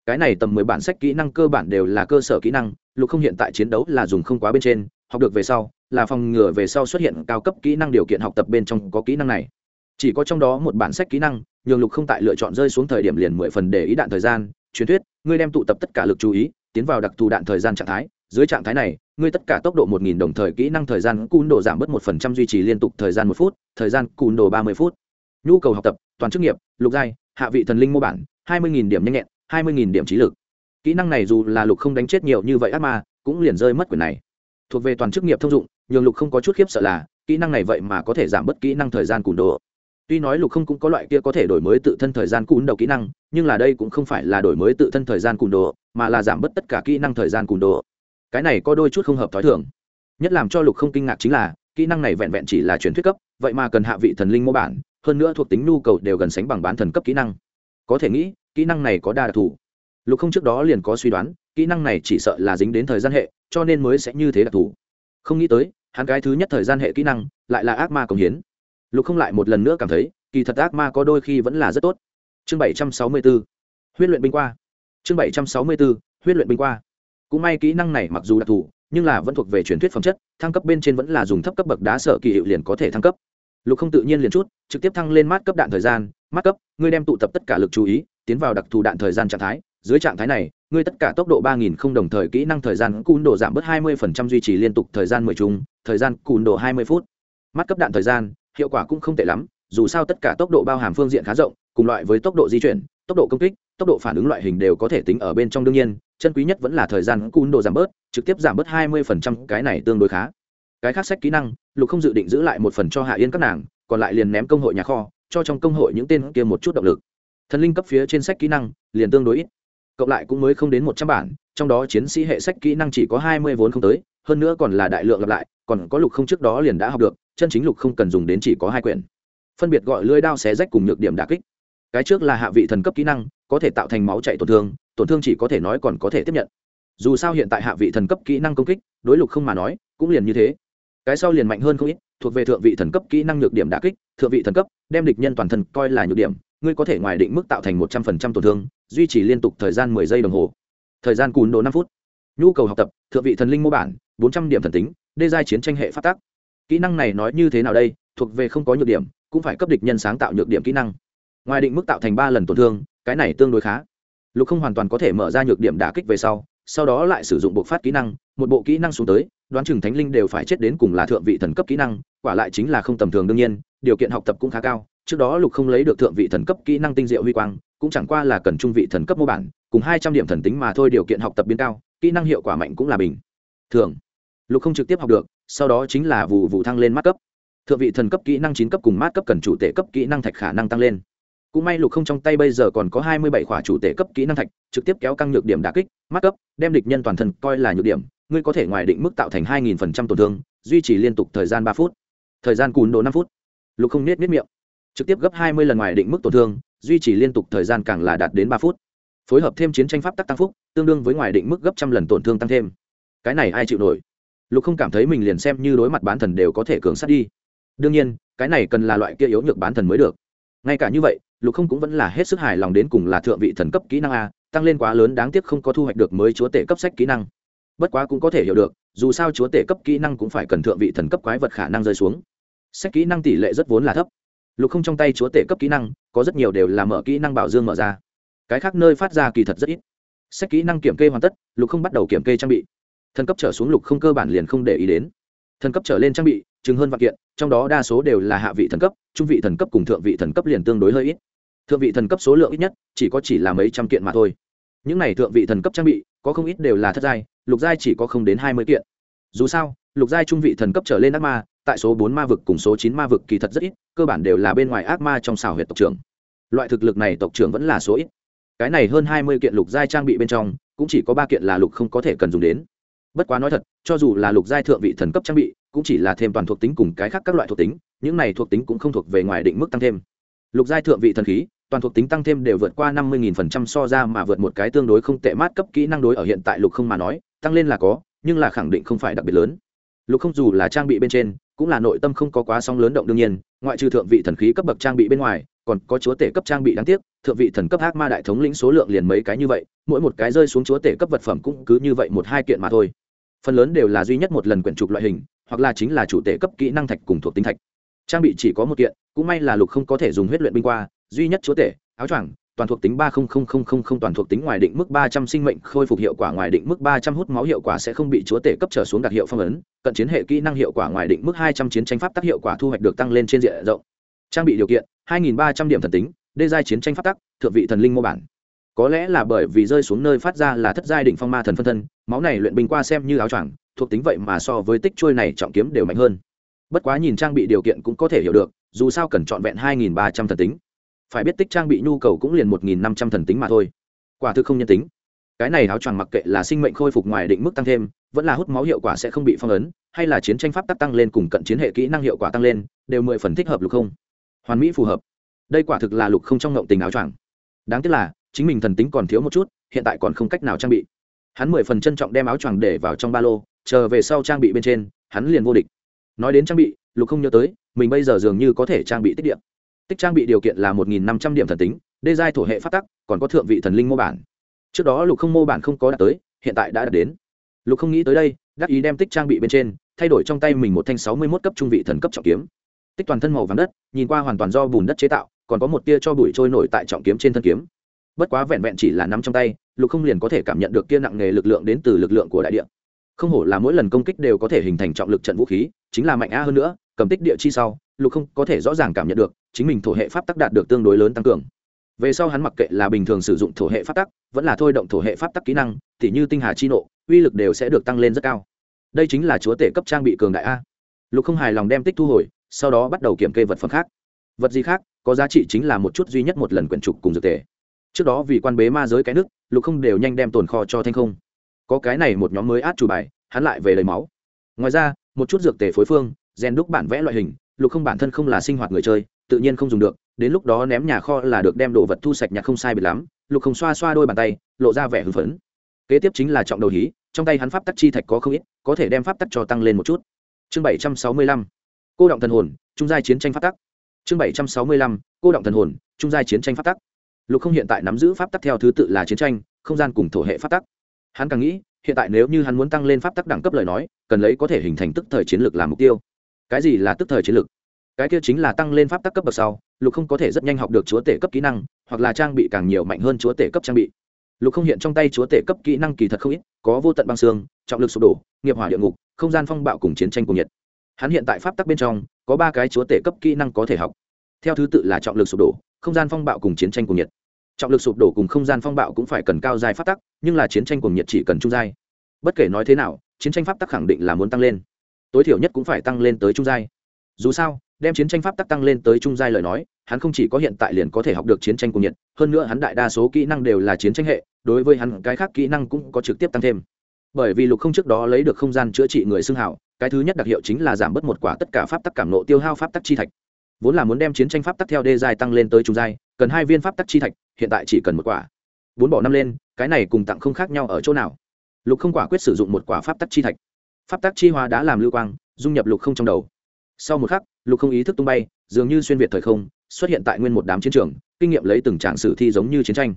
Cái này tầm mười bản sách kỹ năng cơ bản đều là cơ sở kỹ năng, lục không hiện tại chiến đấu là dùng không quá bên trên học được về sau, là phòng ngừa về sau xuất hiện cao cấp kỹ năng điều kiện học tập bên trong có kỹ năng này. Chỉ có trong đó một bản sách kỹ năng, nhường lục không tại lựa chọn rơi xuống thời điểm liền mười phần để ý đạn thời gian, truyền thuyết, ngươi đem tụ tập tất cả lực chú ý, tiến vào đặc thù đạn thời gian trạng thái. Dưới trạng thái này, ngươi tất cả tốc độ một nghìn đồng thời kỹ năng thời gian cún đồ giảm bớt một phần trăm duy trì liên tục thời gian một phút, thời gian cún đồ ba mươi phút. Nhu cầu học tập, toàn chức nghiệp, lục giai, hạ vị thần linh mô bản, hai mươi nghìn điểm nhanh nhẹn, hai mươi nghìn điểm trí lực. Kỹ năng này dù là lục không đánh chết nhiều như vậy ác ma, cũng liền rơi mất quyền này thuộc về toàn chức nghiệp thông dụng, nhường lục không có chút khiếp sợ là, kỹ năng này vậy mà có thể giảm bớt kỹ năng thời gian cùn đồ. Tuy nói lục không cũng có loại kia có thể đổi mới tự thân thời gian cùn đầu kỹ năng, nhưng là đây cũng không phải là đổi mới tự thân thời gian cùn đồ, mà là giảm bớt tất cả kỹ năng thời gian cùn đồ. Cái này có đôi chút không hợp t h ó i thường. Nhất làm cho lục không kinh ngạc chính là, kỹ năng này vẹn vẹn chỉ là truyền thuyết cấp, vậy mà cần hạ vị thần linh mô bản, hơn nữa thuộc tính nhu cầu đều gần sánh bằng bán thần cấp kỹ năng. Có thể nghĩ, kỹ năng này có đa đặc thù. Lục không trước đó liền có suy đoán kỹ năng này chỉ sợ là dính đến thời gian hệ, cho nên mới sẽ như thế đặc thù. Không nghĩ tới, hắn cái thứ nhất thời gian hệ kỹ năng lại là ác ma cống hiến. Lục không lại một lần nữa cảm thấy, kỳ thật ác ma có đôi khi vẫn là rất tốt. Chương bảy trăm sáu mươi b huyết luyện binh qua. Chương bảy trăm sáu mươi b huyết luyện binh qua. Cũng may kỹ năng này mặc dù đặc thù, nhưng là vẫn thuộc về truyền thuyết phẩm chất, thăng cấp bên trên vẫn là dùng thấp cấp bậc đá sở kỳ hiệu liền có thể thăng cấp. Lục không tự nhiên liền chút, trực tiếp thăng lên mát cấp đạn thời gian, mát cấp, ngươi đem tụ tập tất cả lực chú ý, tiến vào đặc thù đạn thời gian trạng thái. Dưới trạng thái này ngươi tất cả tốc độ ba nghìn không đồng thời kỹ năng thời gian cún độ giảm bớt hai mươi phần trăm duy trì liên tục thời gian mười chung, thời gian cún độ hai mươi phút. Mắt cấp đạn thời gian, hiệu quả cũng không tệ lắm, dù sao tất cả tốc độ bao hàm phương diện khá rộng, cùng loại với tốc độ di chuyển, tốc độ công kích, tốc độ phản ứng loại hình đều có thể tính ở bên trong đương nhiên, chân quý nhất vẫn là thời gian cún độ giảm bớt, trực tiếp giảm bớt hai mươi phần trăm, cái này tương đối khá. Cái khác sách kỹ năng, lục không dự định giữ lại một phần cho hạ yên các nàng, còn lại liền ném công hội nhà kho, cho trong công hội những tên kia một chút động lực. Thần linh cấp phía trên sách kỹ năng, liền tương đối ít cộng lại cũng mới không đến một trăm bản, trong đó chiến sĩ hệ sách kỹ năng chỉ có hai mươi vốn không tới, hơn nữa còn là đại lượng lặp lại, còn có lục không trước đó liền đã học được, chân chính lục không cần dùng đến chỉ có hai quyển. Phân biệt gọi lưỡi đao xé rách cùng nhược điểm đà kích. Cái trước là hạ vị thần cấp kỹ năng, có thể tạo thành máu chạy tổn thương tổn thương chỉ có thể nói còn có thể tiếp nhận. Dù sao hiện tại hạ vị thần cấp kỹ năng công kích, đối lục không mà nói, cũng liền như thế. Cái sau liền mạnh hơn không ít, thuộc về thượng vị thần cấp kỹ năng nhược điểm đà kích, thượng vị thần cấp, đem địch nhân toàn thân coi là nhược điểm, ngươi có thể ngoài định mức tạo thành một trăm phần trăm tổn thương duy trì liên tục thời gian mười giây đồng hồ. Thời gian cùn độ năm phút. Nhu cầu học tập, thượng vị thần linh mô bản, bốn trăm điểm thần tính, đê giai chiến tranh hệ phát tác. Kỹ năng này nói như thế nào đây? Thuộc về không có nhược điểm, cũng phải cấp địch nhân sáng tạo nhược điểm kỹ năng. Ngoài định mức tạo thành ba lần tổn thương, cái này tương đối khá. Lục không hoàn toàn có thể mở ra nhược điểm đả kích về sau sau đó lại sử dụng bộ phát kỹ năng, một bộ kỹ năng xuống tới, đoán chừng thánh linh đều phải chết đến cùng là thượng vị thần cấp kỹ năng, quả lại chính là không tầm thường đương nhiên, điều kiện học tập cũng khá cao trước đó lục không lấy được thượng vị thần cấp kỹ năng tinh diệu huy quang, cũng chẳng qua là cần trung vị thần cấp mô bản, cùng hai trăm điểm thần tính mà thôi, điều kiện học tập biến cao, kỹ năng hiệu quả mạnh cũng là bình thường. Lục không trực tiếp học được, sau đó chính là vụ vụ thăng lên mát cấp. Thượng vị thần cấp kỹ năng chín cấp cùng mát cấp cần chủ tể cấp kỹ năng thạch khả năng tăng lên. Cũng may lục không trong tay bây giờ còn có hai mươi bảy khỏa chủ tể cấp kỹ năng thạch, trực tiếp kéo căng nhược điểm đà kích, mát cấp, đem địch nhân toàn thân coi là nhược điểm, ngươi có thể ngoài định mức tạo thành hai nghìn phần trăm tổn thương, duy trì liên tục thời gian ba phút. Thời gian cùn độ năm phút. Lục không nết nết miệng trực tiếp gấp hai mươi lần ngoài định mức tổn thương, duy trì liên tục thời gian càng là đạt đến ba phút. Phối hợp thêm chiến tranh pháp tắc tăng phúc, tương đương với ngoài định mức gấp trăm lần tổn thương tăng thêm. Cái này ai chịu nổi? Lục không cảm thấy mình liền xem như đối mặt bán thần đều có thể cường sát đi. Đương nhiên, cái này cần là loại kia yếu nhược bán thần mới được. Ngay cả như vậy, lục không cũng vẫn là hết sức hài lòng đến cùng là thượng vị thần cấp kỹ năng a, tăng lên quá lớn đáng tiếc không có thu hoạch được mới chúa tể cấp sách kỹ năng. Bất quá cũng có thể hiểu được, dù sao chúa tể cấp kỹ năng cũng phải cần thượng vị thần cấp quái vật khả năng rơi xuống. Sách kỹ năng tỷ lệ rất vốn là thấp lục không trong tay chúa tể cấp kỹ năng, có rất nhiều đều là mở kỹ năng bảo dương mở ra. Cái khác nơi phát ra kỳ thật rất ít. Sách kỹ năng kiểm kê hoàn tất, lục không bắt đầu kiểm kê trang bị. Thần cấp trở xuống lục không cơ bản liền không để ý đến. Thần cấp trở lên trang bị chứng hơn vạn kiện, trong đó đa số đều là hạ vị thần cấp, trung vị thần cấp cùng thượng vị thần cấp liền tương đối hơi ít. Thượng vị thần cấp số lượng ít nhất, chỉ có chỉ là mấy trăm kiện mà thôi. Những này thượng vị thần cấp trang bị, có không ít đều là thất giai, lục giai chỉ có không đến hai mươi kiện. Dù sao, lục giai trung vị thần cấp trở lên ác ma tại số bốn ma vực cùng số chín ma vực kỳ thật rất ít, cơ bản đều là bên ngoài ác ma trong xảo huyệt tộc trưởng. Loại thực lực này tộc trưởng vẫn là số ít. Cái này hơn hai mươi kiện lục giai trang bị bên trong, cũng chỉ có ba kiện là lục không có thể cần dùng đến. Bất quá nói thật, cho dù là lục giai thượng vị thần cấp trang bị, cũng chỉ là thêm toàn thuộc tính cùng cái khác các loại thuộc tính, những này thuộc tính cũng không thuộc về ngoài định mức tăng thêm. Lục giai thượng vị thần khí, toàn thuộc tính tăng thêm đều vượt qua năm mươi nghìn phần trăm so ra mà vượt một cái tương đối không tệ mát cấp kỹ năng đối ở hiện tại lục không mà nói, tăng lên là có, nhưng là khẳng định không phải đặc biệt lớn. Lục không dù là trang bị bên trên cũng là nội tâm không có quá song lớn động đương nhiên, ngoại trừ thượng vị thần khí cấp bậc trang bị bên ngoài, còn có chúa tể cấp trang bị đáng tiếc, thượng vị thần cấp ác ma đại thống lĩnh số lượng liền mấy cái như vậy, mỗi một cái rơi xuống chúa tể cấp vật phẩm cũng cứ như vậy một hai kiện mà thôi. Phần lớn đều là duy nhất một lần quyển trục loại hình, hoặc là chính là chủ tể cấp kỹ năng thạch cùng thuộc tính thạch. Trang bị chỉ có một kiện, cũng may là lục không có thể dùng huyết luyện binh qua, duy nhất chúa tể, áo choàng toàn thuộc tính ba toàn thuộc tính ngoài định mức ba trăm sinh mệnh khôi phục hiệu quả ngoài định mức ba trăm hút máu hiệu quả sẽ không bị chúa tể cấp trở xuống đặc hiệu phong ấn, cận chiến hệ kỹ năng hiệu quả ngoài định mức hai trăm chiến tranh pháp tác hiệu quả thu hoạch được tăng lên trên diện rộng. Trang bị điều kiện, hai nghìn ba trăm điểm thần tính, đê giai chiến tranh pháp tắc, thượng vị thần linh mô bản. Có lẽ là bởi vì rơi xuống nơi phát ra là thất giai đỉnh phong ma thần phân thân, máu này luyện binh qua xem như áo choàng, thuộc tính vậy mà so với tích trôi này trọng kiếm đều mạnh hơn. Bất quá nhìn trang bị điều kiện cũng có thể hiểu được, dù sao cần chọn vẹn hai nghìn ba trăm thần tính phải biết tích trang bị nhu cầu cũng liền một nghìn năm trăm thần tính mà thôi. Quả thực không nhân tính. Cái này áo choàng mặc kệ là sinh mệnh khôi phục ngoài định mức tăng thêm, vẫn là hút máu hiệu quả sẽ không bị phong ấn, hay là chiến tranh pháp tắc tăng lên cùng cận chiến hệ kỹ năng hiệu quả tăng lên, đều mười phần thích hợp lục không. Hoàn mỹ phù hợp. Đây quả thực là lục không trong ngộng tình áo choàng. Đáng tiếc là, chính mình thần tính còn thiếu một chút, hiện tại còn không cách nào trang bị. Hắn mười phần trân trọng đem áo choàng để vào trong ba lô, chờ về sau trang bị bên trên, hắn liền vô địch. Nói đến trang bị, lục không nhớ tới, mình bây giờ dường như có thể trang bị tích điện tích trang bị điều kiện là một nghìn năm trăm điểm thần tính, đê giai thổ hệ phát tắc, còn có thượng vị thần linh mô bản. Trước đó lục không mô bản không có đạt tới, hiện tại đã đạt đến. Lục không nghĩ tới đây, đắc ý đem tích trang bị bên trên, thay đổi trong tay mình một thanh sáu mươi mốt cấp trung vị thần cấp trọng kiếm. Tích toàn thân màu vàng đất, nhìn qua hoàn toàn do bùn đất chế tạo, còn có một tia cho bụi trôi nổi tại trọng kiếm trên thân kiếm. Bất quá vẹn vẹn chỉ là nắm trong tay, lục không liền có thể cảm nhận được kia nặng nghề lực lượng đến từ lực lượng của đại địa. Không hổ là mỗi lần công kích đều có thể hình thành trọng lực trận vũ khí, chính là mạnh a hơn nữa, cầm tích địa chi sau lục không có thể rõ ràng cảm nhận được, chính mình thổ hệ pháp tắc đạt được tương đối lớn tăng cường. Về sau hắn mặc kệ là bình thường sử dụng thổ hệ pháp tắc, vẫn là thôi động thổ hệ pháp tắc kỹ năng t h như tinh hà chi nộ, uy lực đều sẽ được tăng lên rất cao. Đây chính là chúa tể cấp trang bị cường đại a. Lục không hài lòng đem tích thu hồi, sau đó bắt đầu kiểm kê vật phẩm khác. Vật gì khác, có giá trị chính là một chút duy nhất một lần quyển trục cùng dược tể. Trước đó vì quan bế ma giới cái nước, lục không đều nhanh đem tồn kho cho thanh không. Có cái này một nhóm mới át chủ bài, hắn lại về lấy máu. Ngoài ra, một chút dược tể phối phương rèn đúc bản vẽ loại hình lục không bản thân không là sinh hoạt người chơi, tự nhiên không dùng được, đến lúc đó ném nhà kho là được đem đồ vật thu sạch nhặt không sai biệt lắm, lục không xoa xoa đôi bàn tay, lộ ra vẻ hưng phấn. Kế tiếp chính là trọng đầu hí, trong tay hắn pháp tắc chi thạch có không ít, có thể đem pháp tắc cho tăng lên một chút. Chương bảy trăm sáu mươi lăm, cô động thần hồn, trung giai chiến tranh pháp tắc. Chương bảy trăm sáu mươi lăm, cô động thần hồn, trung giai chiến tranh pháp tắc. Lục không hiện tại nắm giữ pháp tắc theo thứ tự là chiến tranh, không gian cùng thổ hệ pháp tắc. Hắn càng nghĩ, hiện tại nếu như hắn muốn tăng lên pháp tắc đẳng cấp lời nói, cần lấy có thể hình thành tức thời chiến lược làm mục tiêu cái gì là tức thời chiến lược? Cái kia chính là tăng lên pháp tắc cấp bậc sau, lục không có thể rất nhanh học được chúa tể cấp kỹ năng, hoặc là trang bị càng nhiều mạnh hơn chúa tể cấp trang bị. Lục không hiện trong tay chúa tể cấp kỹ năng kỳ thật không ít, có vô tận băng xương, trọng lực sụp đổ, nghiệp hỏa địa ngục, không gian phong bạo cùng chiến tranh cùng nhiệt. Hắn hiện tại pháp tắc bên trong, có ba cái chúa tể cấp kỹ năng có thể học. Theo thứ tự là trọng lực sụp đổ, không gian phong bạo cùng chiến tranh cùng nhiệt. Trọng lực sụp đổ cùng không gian phong bạo cũng phải cần cao dài pháp tắc, nhưng là chiến tranh cùng nhiệt chỉ cần trung giai. Bất kể nói thế nào, chiến tranh pháp tắc khẳng định là muốn tăng lên tối thiểu nhất cũng phải tăng lên tới trung giai. Dù sao, đem chiến tranh pháp tắc tăng lên tới trung giai lời nói, hắn không chỉ có hiện tại liền có thể học được chiến tranh cùng nhiệt, hơn nữa hắn đại đa số kỹ năng đều là chiến tranh hệ, đối với hắn cái khác kỹ năng cũng có trực tiếp tăng thêm. Bởi vì lục không trước đó lấy được không gian chữa trị người xưng hảo, cái thứ nhất đặc hiệu chính là giảm bớt một quả tất cả pháp tắc cảm nộ tiêu hao pháp tắc chi thạch. Vốn là muốn đem chiến tranh pháp tắc theo đê dài tăng lên tới trung giai, cần hai viên pháp tắc chi thạch, hiện tại chỉ cần một quả. Bốn bỏ năm lên, cái này cùng tặng không khác nhau ở chỗ nào. Lục không quả quyết sử dụng một quả pháp tắc chi thạch pháp tác chi hóa đã làm lưu quang, dung nhập lục không trong đầu. Sau một khắc, lục không ý thức tung bay, dường như xuyên việt thời không, xuất hiện tại nguyên một đám chiến trường, kinh nghiệm lấy từng trạng sử thi giống như chiến tranh.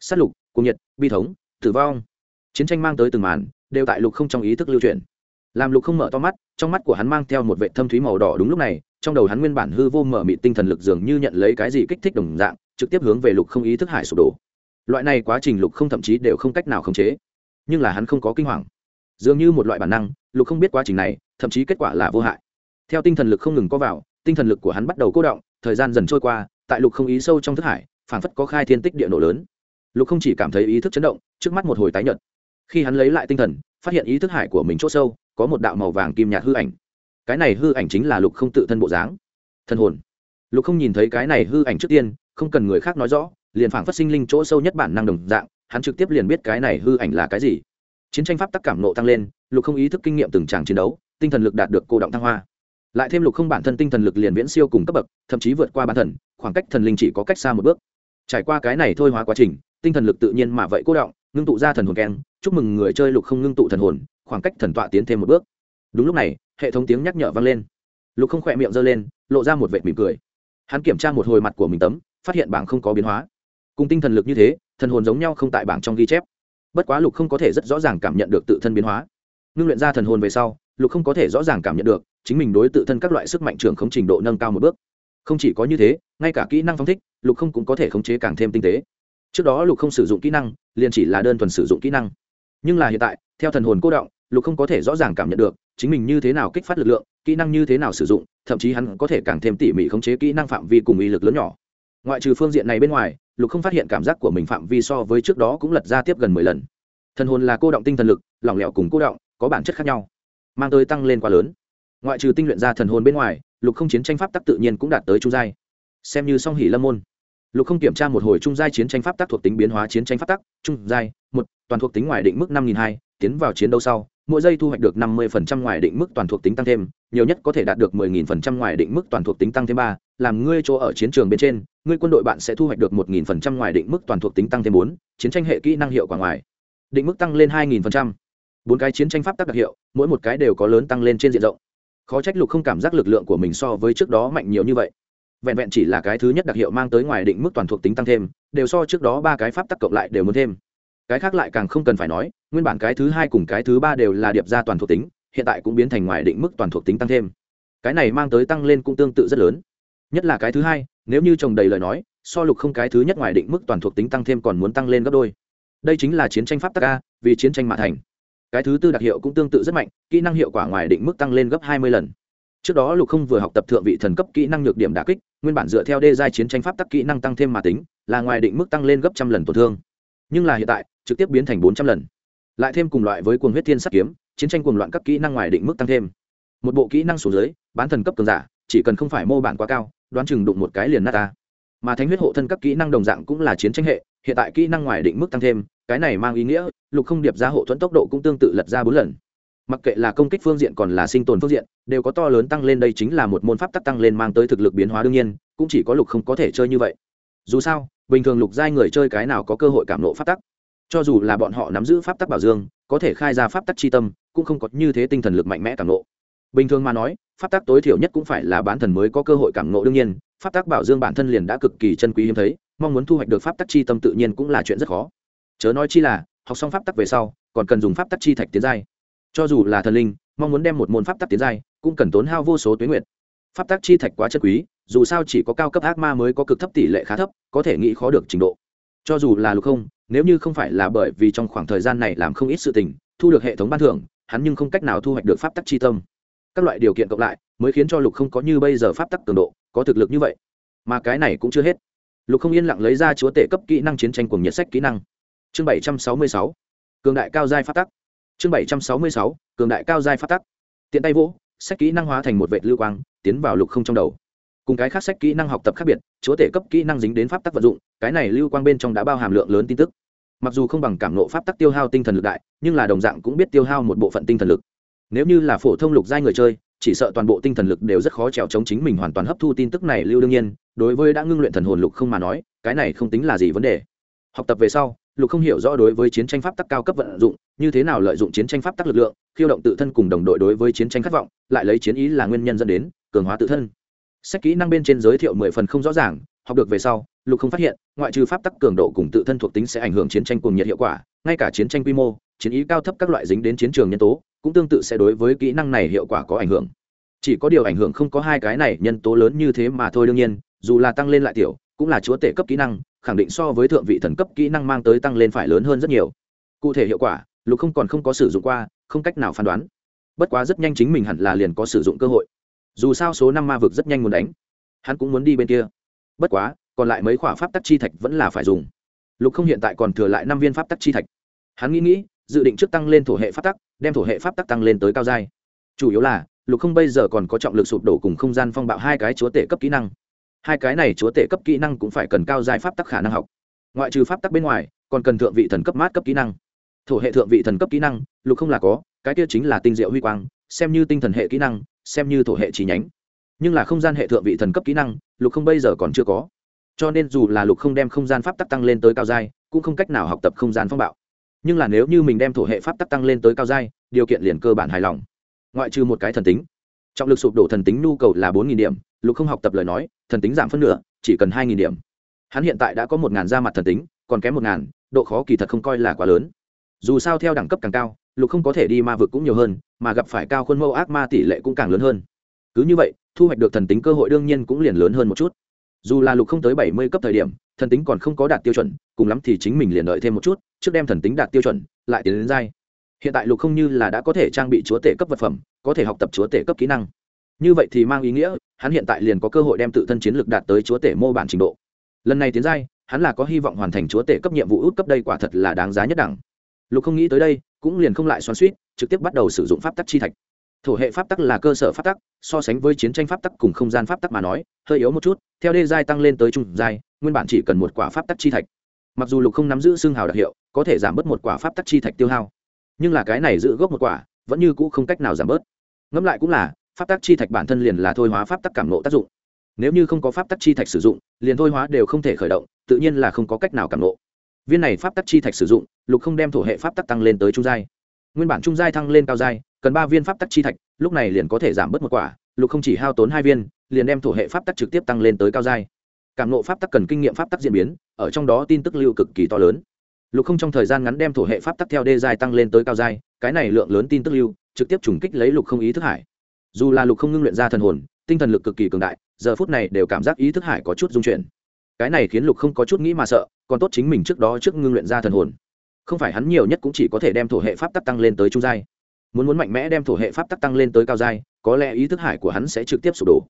S á t lục cung nhiệt, bi thống, tử vong. Chiến tranh mang tới từng màn, đều tại lục không trong ý thức lưu truyền làm lục không mở to mắt, trong mắt của hắn mang theo một vệ thâm thúy màu đỏ đúng lúc này, trong đầu hắn nguyên bản hư vô mở mị tinh thần lực dường như nhận lấy cái gì kích thích đồng dạng, trực tiếp hướng về lục không ý thức hải sụp đổ. Loại này quá trình lục không thậm chí đều không cách nào khống chế. Nhưng là hắn không có kinh hoàng. Dường như một loại bản năng lục không biết quá trình này, thậm chí kết quả là vô hại. Theo tinh thần lực không ngừng có vào, tinh thần lực của hắn bắt đầu cố động, thời gian dần trôi qua, tại lục không ý sâu trong thức hải phản phất có khai thiên tích địa nổ lớn. Lục không chỉ cảm thấy ý thức chấn động, trước mắt một hồi tái nhợt. Khi hắn lấy lại tinh thần, phát hiện ý thức hải của mình c h ỗ sâu, có một đạo màu vàng kim nhạt hư ảnh. Cái này hư ảnh chính là lục không tự thân bộ dáng. Thân hồn. Lục không nhìn thấy cái này hư ảnh trước tiên, không cần người khác nói rõ, liền phảng phát sinh linh chỗ sâu nhất bản năng đồng dạng, hắn trực tiếp liền biết cái này hư ảnh là cái gì chiến tranh pháp tắc cảm nộ tăng lên, lục không ý thức kinh nghiệm từng tràng chiến đấu, tinh thần lực đạt được cô động thăng hoa. Lại thêm lục không bản thân tinh thần lực liền viễn siêu cùng cấp bậc, thậm chí vượt qua bản thần khoảng cách thần linh chỉ có cách xa một bước. Trải qua cái này thôi hóa quá trình, tinh thần lực tự nhiên mà vậy cô động, ngưng tụ ra thần hồn keng, chúc mừng người chơi lục không ngưng tụ thần hồn, khoảng cách thần tọa tiến thêm một bước. Đúng lúc này, hệ thống tiếng nhắc nhở vang lên. Lục không khỏe miệng giơ lên, lộ ra một vệt mỉm cười. Hắn kiểm tra một hồi mặt của mình tấm, phát hiện bảng không có biến hóa. Cùng tinh thần lực như thế, thần hồn giống nhau không tại bảng trong ghi chép bất quá lục không có thể rất rõ ràng cảm nhận được tự thân biến hóa. Ngưng luyện ra thần hồn về sau, lục không có thể rõ ràng cảm nhận được, chính mình đối tự thân các loại sức mạnh trưởng không trình độ nâng cao một bước. Không chỉ có như thế, ngay cả kỹ năng phong thích, lục không cũng có thể khống chế càng thêm tinh tế. Trước đó lục không sử dụng kỹ năng, liền chỉ là đơn thuần sử dụng kỹ năng. Nhưng là hiện tại, theo thần hồn cô động, lục không có thể rõ ràng cảm nhận được, chính mình như thế nào kích phát lực lượng, kỹ năng như thế nào sử dụng, thậm chí hắn có thể càng thêm tỉ mỉ khống chế kỹ năng phạm vi cùng uy lực lớn nhỏ. Ngoại trừ phương diện này bên ngoài lục không phát hiện cảm giác của mình phạm vi so với trước đó cũng lật ra tiếp gần mười lần. Thần hồn là cô động tinh thần lực, lỏng lẻo cùng cô động, có bản chất khác nhau, mang tới tăng lên quá lớn. Ngoại trừ tinh luyện ra thần hồn bên ngoài, lục không chiến tranh pháp tắc tự nhiên cũng đạt tới trung giai. Xem như song hỷ lâm môn, lục không kiểm tra một hồi trung giai chiến tranh pháp tắc thuộc tính biến hóa chiến tranh pháp tắc, trung giai, một, toàn thuộc tính ngoài định mức năm nghìn hai, tiến vào chiến đấu sau, mỗi giây thu hoạch được năm mươi phần trăm ngoài định mức toàn thuộc tính tăng thêm, nhiều nhất có thể đạt được mười nghìn phần trăm ngoài định mức toàn thuộc tính tăng thêm ba, làm ngươi chỗ ở chiến trường bên trên ngươi quân đội bạn sẽ thu hoạch được một nghìn phần trăm ngoài định mức toàn thuộc tính tăng thêm bốn, chiến tranh hệ kỹ năng hiệu quả ngoài. Định mức tăng lên hai nghìn phần trăm. Bốn cái chiến tranh pháp tác đặc hiệu, mỗi một cái đều có lớn tăng lên trên diện rộng. Khó trách lục không cảm giác lực lượng của mình so với trước đó mạnh nhiều như vậy. Vẹn vẹn chỉ là cái thứ nhất đặc hiệu mang tới ngoài định mức toàn thuộc tính tăng thêm, đều so trước đó ba cái pháp tắc cộng lại đều muốn thêm. Cái khác lại càng không cần phải nói, nguyên bản cái thứ hai cùng cái thứ ba đều là điệp ra toàn thuộc tính, hiện tại cũng biến thành ngoài định mức toàn thuộc tính tăng thêm. Cái này mang tới tăng lên cũng tương tự rất lớn. Nhất là cái thứ hai nếu như trồng đầy lời nói, so lục không cái thứ nhất ngoài định mức toàn thuộc tính tăng thêm còn muốn tăng lên gấp đôi. Đây chính là chiến tranh pháp tắc a, vì chiến tranh mà thành. Cái thứ tư đặc hiệu cũng tương tự rất mạnh, kỹ năng hiệu quả ngoài định mức tăng lên gấp hai mươi lần. Trước đó lục không vừa học tập thượng vị thần cấp kỹ năng nhược điểm đà kích, nguyên bản dựa theo đê giai chiến tranh pháp tắc kỹ năng tăng thêm mà tính, là ngoài định mức tăng lên gấp trăm lần tổn thương. Nhưng là hiện tại, trực tiếp biến thành bốn trăm lần. Lại thêm cùng loại với cuồng huyết thiên sắt kiếm, chiến tranh cuồng loạn các kỹ năng ngoài định mức tăng thêm. Một bộ kỹ năng xuống dưới, bán thần cấp cường giả chỉ cần không phải mô bản quá cao, đoán chừng đụng một cái liền nát ta. Mà thánh huyết hộ thân các kỹ năng đồng dạng cũng là chiến tranh hệ, hiện tại kỹ năng ngoài định mức tăng thêm, cái này mang ý nghĩa, lục không điệp ra hộ thuẫn tốc độ cũng tương tự lật ra bốn lần. Mặc kệ là công kích phương diện còn là sinh tồn phương diện, đều có to lớn tăng lên đây chính là một môn pháp tắc tăng lên mang tới thực lực biến hóa đương nhiên, cũng chỉ có lục không có thể chơi như vậy. Dù sao, bình thường lục giai người chơi cái nào có cơ hội cảm nộ pháp tắc? Cho dù là bọn họ nắm giữ pháp tắc bảo dương, có thể khai ra pháp tắc chi tâm, cũng không có như thế tinh thần lực mạnh mẽ cảm nộ. Bình thường mà nói pháp tắc tối thiểu nhất cũng phải là bán thần mới có cơ hội cảm ngộ đương nhiên, pháp tắc bảo dương bản thân liền đã cực kỳ chân quý hiếm thấy, mong muốn thu hoạch được pháp tắc chi tâm tự nhiên cũng là chuyện rất khó. Chớ nói chi là, học xong pháp tắc về sau, còn cần dùng pháp tắc chi thạch tiến giai. Cho dù là thần linh, mong muốn đem một môn pháp tắc tiến giai, cũng cần tốn hao vô số tuyến nguyện pháp tắc chi thạch quá chân quý, dù sao chỉ có cao cấp ác ma mới có cực thấp tỷ lệ khá thấp, có thể nghĩ khó được trình độ. Cho dù là lục không, nếu như không phải là bởi vì trong khoảng thời gian này làm không ít sự tình, thu được hệ thống ban thưởng, hắn nhưng không cách nào thu hoạch được pháp tắc chi tâm các loại điều kiện cộng lại mới khiến cho lục không có như bây giờ pháp tắc cường độ có thực lực như vậy. Mà cái này cũng chưa hết. Lục không yên lặng lấy ra chúa tể cấp kỹ năng chiến tranh cùng nhiệt sách kỹ năng. Chương bảy trăm sáu mươi sáu, cường đại cao giai pháp tắc. Chương bảy trăm sáu mươi sáu, cường đại cao giai pháp tắc. Tiện tay vỗ, sách kỹ năng hóa thành một vệ lưu quang, tiến vào lục không trong đầu. Cùng cái khác sách kỹ năng học tập khác biệt, chúa tể cấp kỹ năng dính đến pháp tắc vận dụng, cái này lưu quang bên trong đã bao hàm lượng lớn tin tức. Mặc dù không bằng cảm nộ pháp tắc tiêu hao tinh thần lực đại, nhưng là đồng dạng cũng biết tiêu hao một bộ phận tinh thần lực nếu như là phổ thông lục giai người chơi, chỉ sợ toàn bộ tinh thần lực đều rất khó trèo chống chính mình hoàn toàn hấp thu tin tức này lưu đương nhiên, đối với đã ngưng luyện thần hồn lục không mà nói, cái này không tính là gì vấn đề. Học tập về sau, lục không hiểu rõ đối với chiến tranh pháp tắc cao cấp vận dụng, như thế nào lợi dụng chiến tranh pháp tắc lực lượng, khiêu động tự thân cùng đồng đội đối với chiến tranh khát vọng, lại lấy chiến ý là nguyên nhân dẫn đến, cường hóa tự thân. Sách kỹ năng bên trên giới thiệu mười phần không rõ ràng, học được về sau, lục không phát hiện, ngoại trừ pháp tắc cường độ cùng tự thân thuộc tính sẽ ảnh hưởng chiến tranh cùng nhiệt hiệu quả, ngay cả chiến tranh quy mô, chiến ý cao thấp các loại dính đến chiến trường nhân tố cũng tương tự sẽ đối với kỹ năng này hiệu quả có ảnh hưởng. Chỉ có điều ảnh hưởng không có hai cái này nhân tố lớn như thế mà thôi đương nhiên, dù là tăng lên lại tiểu, cũng là chúa tể cấp kỹ năng, khẳng định so với thượng vị thần cấp kỹ năng mang tới tăng lên phải lớn hơn rất nhiều. Cụ thể hiệu quả, lục không còn không có sử dụng qua, không cách nào phán đoán. Bất quá rất nhanh chính mình hẳn là liền có sử dụng cơ hội. Dù sao số năm ma vực rất nhanh muốn đánh. Hắn cũng muốn đi bên kia. Bất quá, còn lại mấy khỏa pháp tắc chi thạch vẫn là phải dùng. Lục không hiện tại còn thừa lại năm viên pháp tắc chi thạch. Hắn nghĩ nghĩ dự định trước tăng lên thổ hệ pháp tắc, đem thổ hệ pháp tắc tăng lên tới cao giai. Chủ yếu là, lục không bây giờ còn có trọng lực sụp đổ cùng không gian phong bạo hai cái chúa tể cấp kỹ năng. Hai cái này chúa tể cấp kỹ năng cũng phải cần cao giai pháp tắc khả năng học. Ngoại trừ pháp tắc bên ngoài, còn cần thượng vị thần cấp mát cấp kỹ năng. Thổ hệ thượng vị thần cấp kỹ năng, lục không là có, cái kia chính là tinh diệu huy quang, xem như tinh thần hệ kỹ năng, xem như thổ hệ trí nhánh. Nhưng là không gian hệ thượng vị thần cấp kỹ năng, lục không bây giờ còn chưa có. Cho nên dù là lục không đem không gian pháp tắc tăng lên tới cao giai, cũng không cách nào học tập không gian phong bạo nhưng là nếu như mình đem thổ hệ pháp tắc tăng lên tới cao giai, điều kiện liền cơ bản hài lòng. Ngoại trừ một cái thần tính. Trọng lực sụp đổ thần tính nhu cầu là bốn điểm, lục không học tập lời nói, thần tính giảm phân nửa, chỉ cần hai điểm. Hắn hiện tại đã có một ngàn ra mặt thần tính, còn kém một ngàn, độ khó kỳ thật không coi là quá lớn. Dù sao theo đẳng cấp càng cao, lục không có thể đi ma vực cũng nhiều hơn, mà gặp phải cao khuôn mẫu ác ma tỷ lệ cũng càng lớn hơn. Cứ như vậy, thu hoạch được thần tính cơ hội đương nhiên cũng liền lớn hơn một chút. Dù là lục không tới bảy mươi cấp thời điểm thần tính còn không có đạt tiêu chuẩn, cùng lắm thì chính mình liền đợi thêm một chút, trước đem thần tính đạt tiêu chuẩn, lại tiến đến giai. Hiện tại lục không như là đã có thể trang bị chúa tể cấp vật phẩm, có thể học tập chúa tể cấp kỹ năng. Như vậy thì mang ý nghĩa, hắn hiện tại liền có cơ hội đem tự thân chiến lược đạt tới chúa tể mô bản trình độ. Lần này tiến giai, hắn là có hy vọng hoàn thành chúa tể cấp nhiệm vụ út cấp đây quả thật là đáng giá nhất đẳng. Lục không nghĩ tới đây, cũng liền không lại xoắn suýt trực tiếp bắt đầu sử dụng pháp tắc chi thạch. Thổ hệ pháp tắc là cơ sở pháp tắc, so sánh với chiến tranh pháp tắc cùng không gian pháp tắc mà nói, hơi yếu một chút, theo đê giai tăng lên tới trung giai nguyên bản chỉ cần một quả pháp tắc chi thạch. Mặc dù lục không nắm giữ xương hào đặc hiệu, có thể giảm bớt một quả pháp tắc chi thạch tiêu hao. Nhưng là cái này giữ gốc một quả, vẫn như cũ không cách nào giảm bớt. Ngẫm lại cũng là, pháp tắc chi thạch bản thân liền là thôi hóa pháp tắc cảm nộ tác dụng. Nếu như không có pháp tắc chi thạch sử dụng, liền thôi hóa đều không thể khởi động, tự nhiên là không có cách nào cảm nộ viên này pháp tắc chi thạch sử dụng, lục không đem thổ hệ pháp tắc tăng lên tới trung giai. Nguyên bản trung giai thăng lên cao giai, cần ba viên pháp tắc chi thạch, lúc này liền có thể giảm bớt một quả, lục không chỉ hao tốn hai viên, liền đem thổ hệ pháp tắc trực tiếp tăng lên tới cao giai cảm nộ pháp tắc cần kinh nghiệm pháp tắc diễn biến ở trong đó tin tức lưu cực kỳ to lớn. Lục không trong thời gian ngắn đem thổ hệ pháp tắc theo đê dài tăng lên tới cao dài, cái này lượng lớn tin tức lưu trực tiếp trùng kích lấy lục không ý thức hải. Dù là lục không ngưng luyện ra thần hồn tinh thần lực cực kỳ cường đại giờ phút này đều cảm giác ý thức hải có chút dung chuyển. Cái này khiến lục không có chút nghĩ mà sợ còn tốt chính mình trước đó trước ngưng luyện ra thần hồn. Không phải hắn nhiều nhất cũng chỉ có thể đem thổ hệ pháp tắc tăng lên tới trung giai. Muốn muốn mạnh mẽ đem thổ hệ pháp tắc tăng lên tới cao giai có lẽ ý thức hải của hắn sẽ trực tiếp sụp đổ.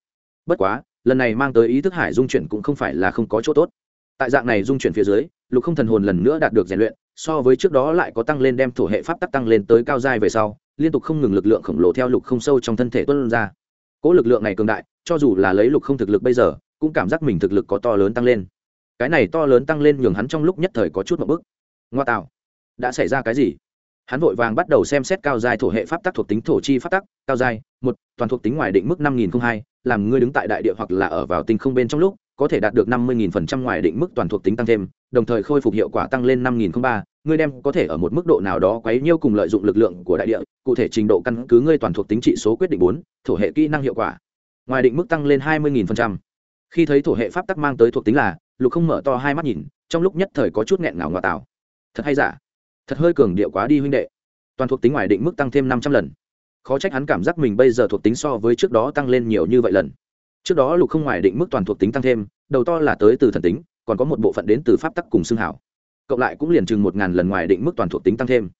Bất quá lần này mang tới ý thức hải dung chuyển cũng không phải là không có chỗ tốt. Tại dạng này dung chuyển phía dưới, lục không thần hồn lần nữa đạt được rèn luyện, so với trước đó lại có tăng lên đem thổ hệ pháp tắc tăng lên tới cao giai về sau, liên tục không ngừng lực lượng khổng lồ theo lục không sâu trong thân thể tuân ra. Cỗ lực lượng này cường đại, cho dù là lấy lục không thực lực bây giờ, cũng cảm giác mình thực lực có to lớn tăng lên. Cái này to lớn tăng lên nhường hắn trong lúc nhất thời có chút một bức. Ngoa tạo, đã xảy ra cái gì? Hắn vội vàng bắt đầu xem xét cao giai thổ hệ pháp tắc thuộc tính thổ chi pháp tắc. Cao giai, một, toàn thuộc tính ngoài định mức năm nghìn hai, làm ngươi đứng tại đại địa hoặc là ở vào tinh không bên trong lúc, có thể đạt được năm mươi nghìn phần trăm ngoài định mức toàn thuộc tính tăng thêm, đồng thời khôi phục hiệu quả tăng lên năm nghìn ba, ngươi đem có thể ở một mức độ nào đó quấy nhiêu cùng lợi dụng lực lượng của đại địa, cụ thể trình độ căn cứ ngươi toàn thuộc tính trị số quyết định bốn, thổ hệ kỹ năng hiệu quả. Ngoài định mức tăng lên hai mươi nghìn phần trăm. Khi thấy thổ hệ pháp tắc mang tới thuộc tính là, lục không mở to hai mắt nhìn, trong lúc nhất thời có chút nghẹn ngào ngọt tào. Thật hay giả? Thật hơi cường điệu quá đi huynh đệ. Toàn thuộc tính ngoài định mức tăng thêm năm trăm lần. Khó trách hắn cảm giác mình bây giờ thuộc tính so với trước đó tăng lên nhiều như vậy lần. Trước đó lục không ngoài định mức toàn thuộc tính tăng thêm, đầu to là tới từ thần tính, còn có một bộ phận đến từ pháp tắc cùng xương hảo. Cộng lại cũng liền chừng một ngàn lần ngoài định mức toàn thuộc tính tăng thêm.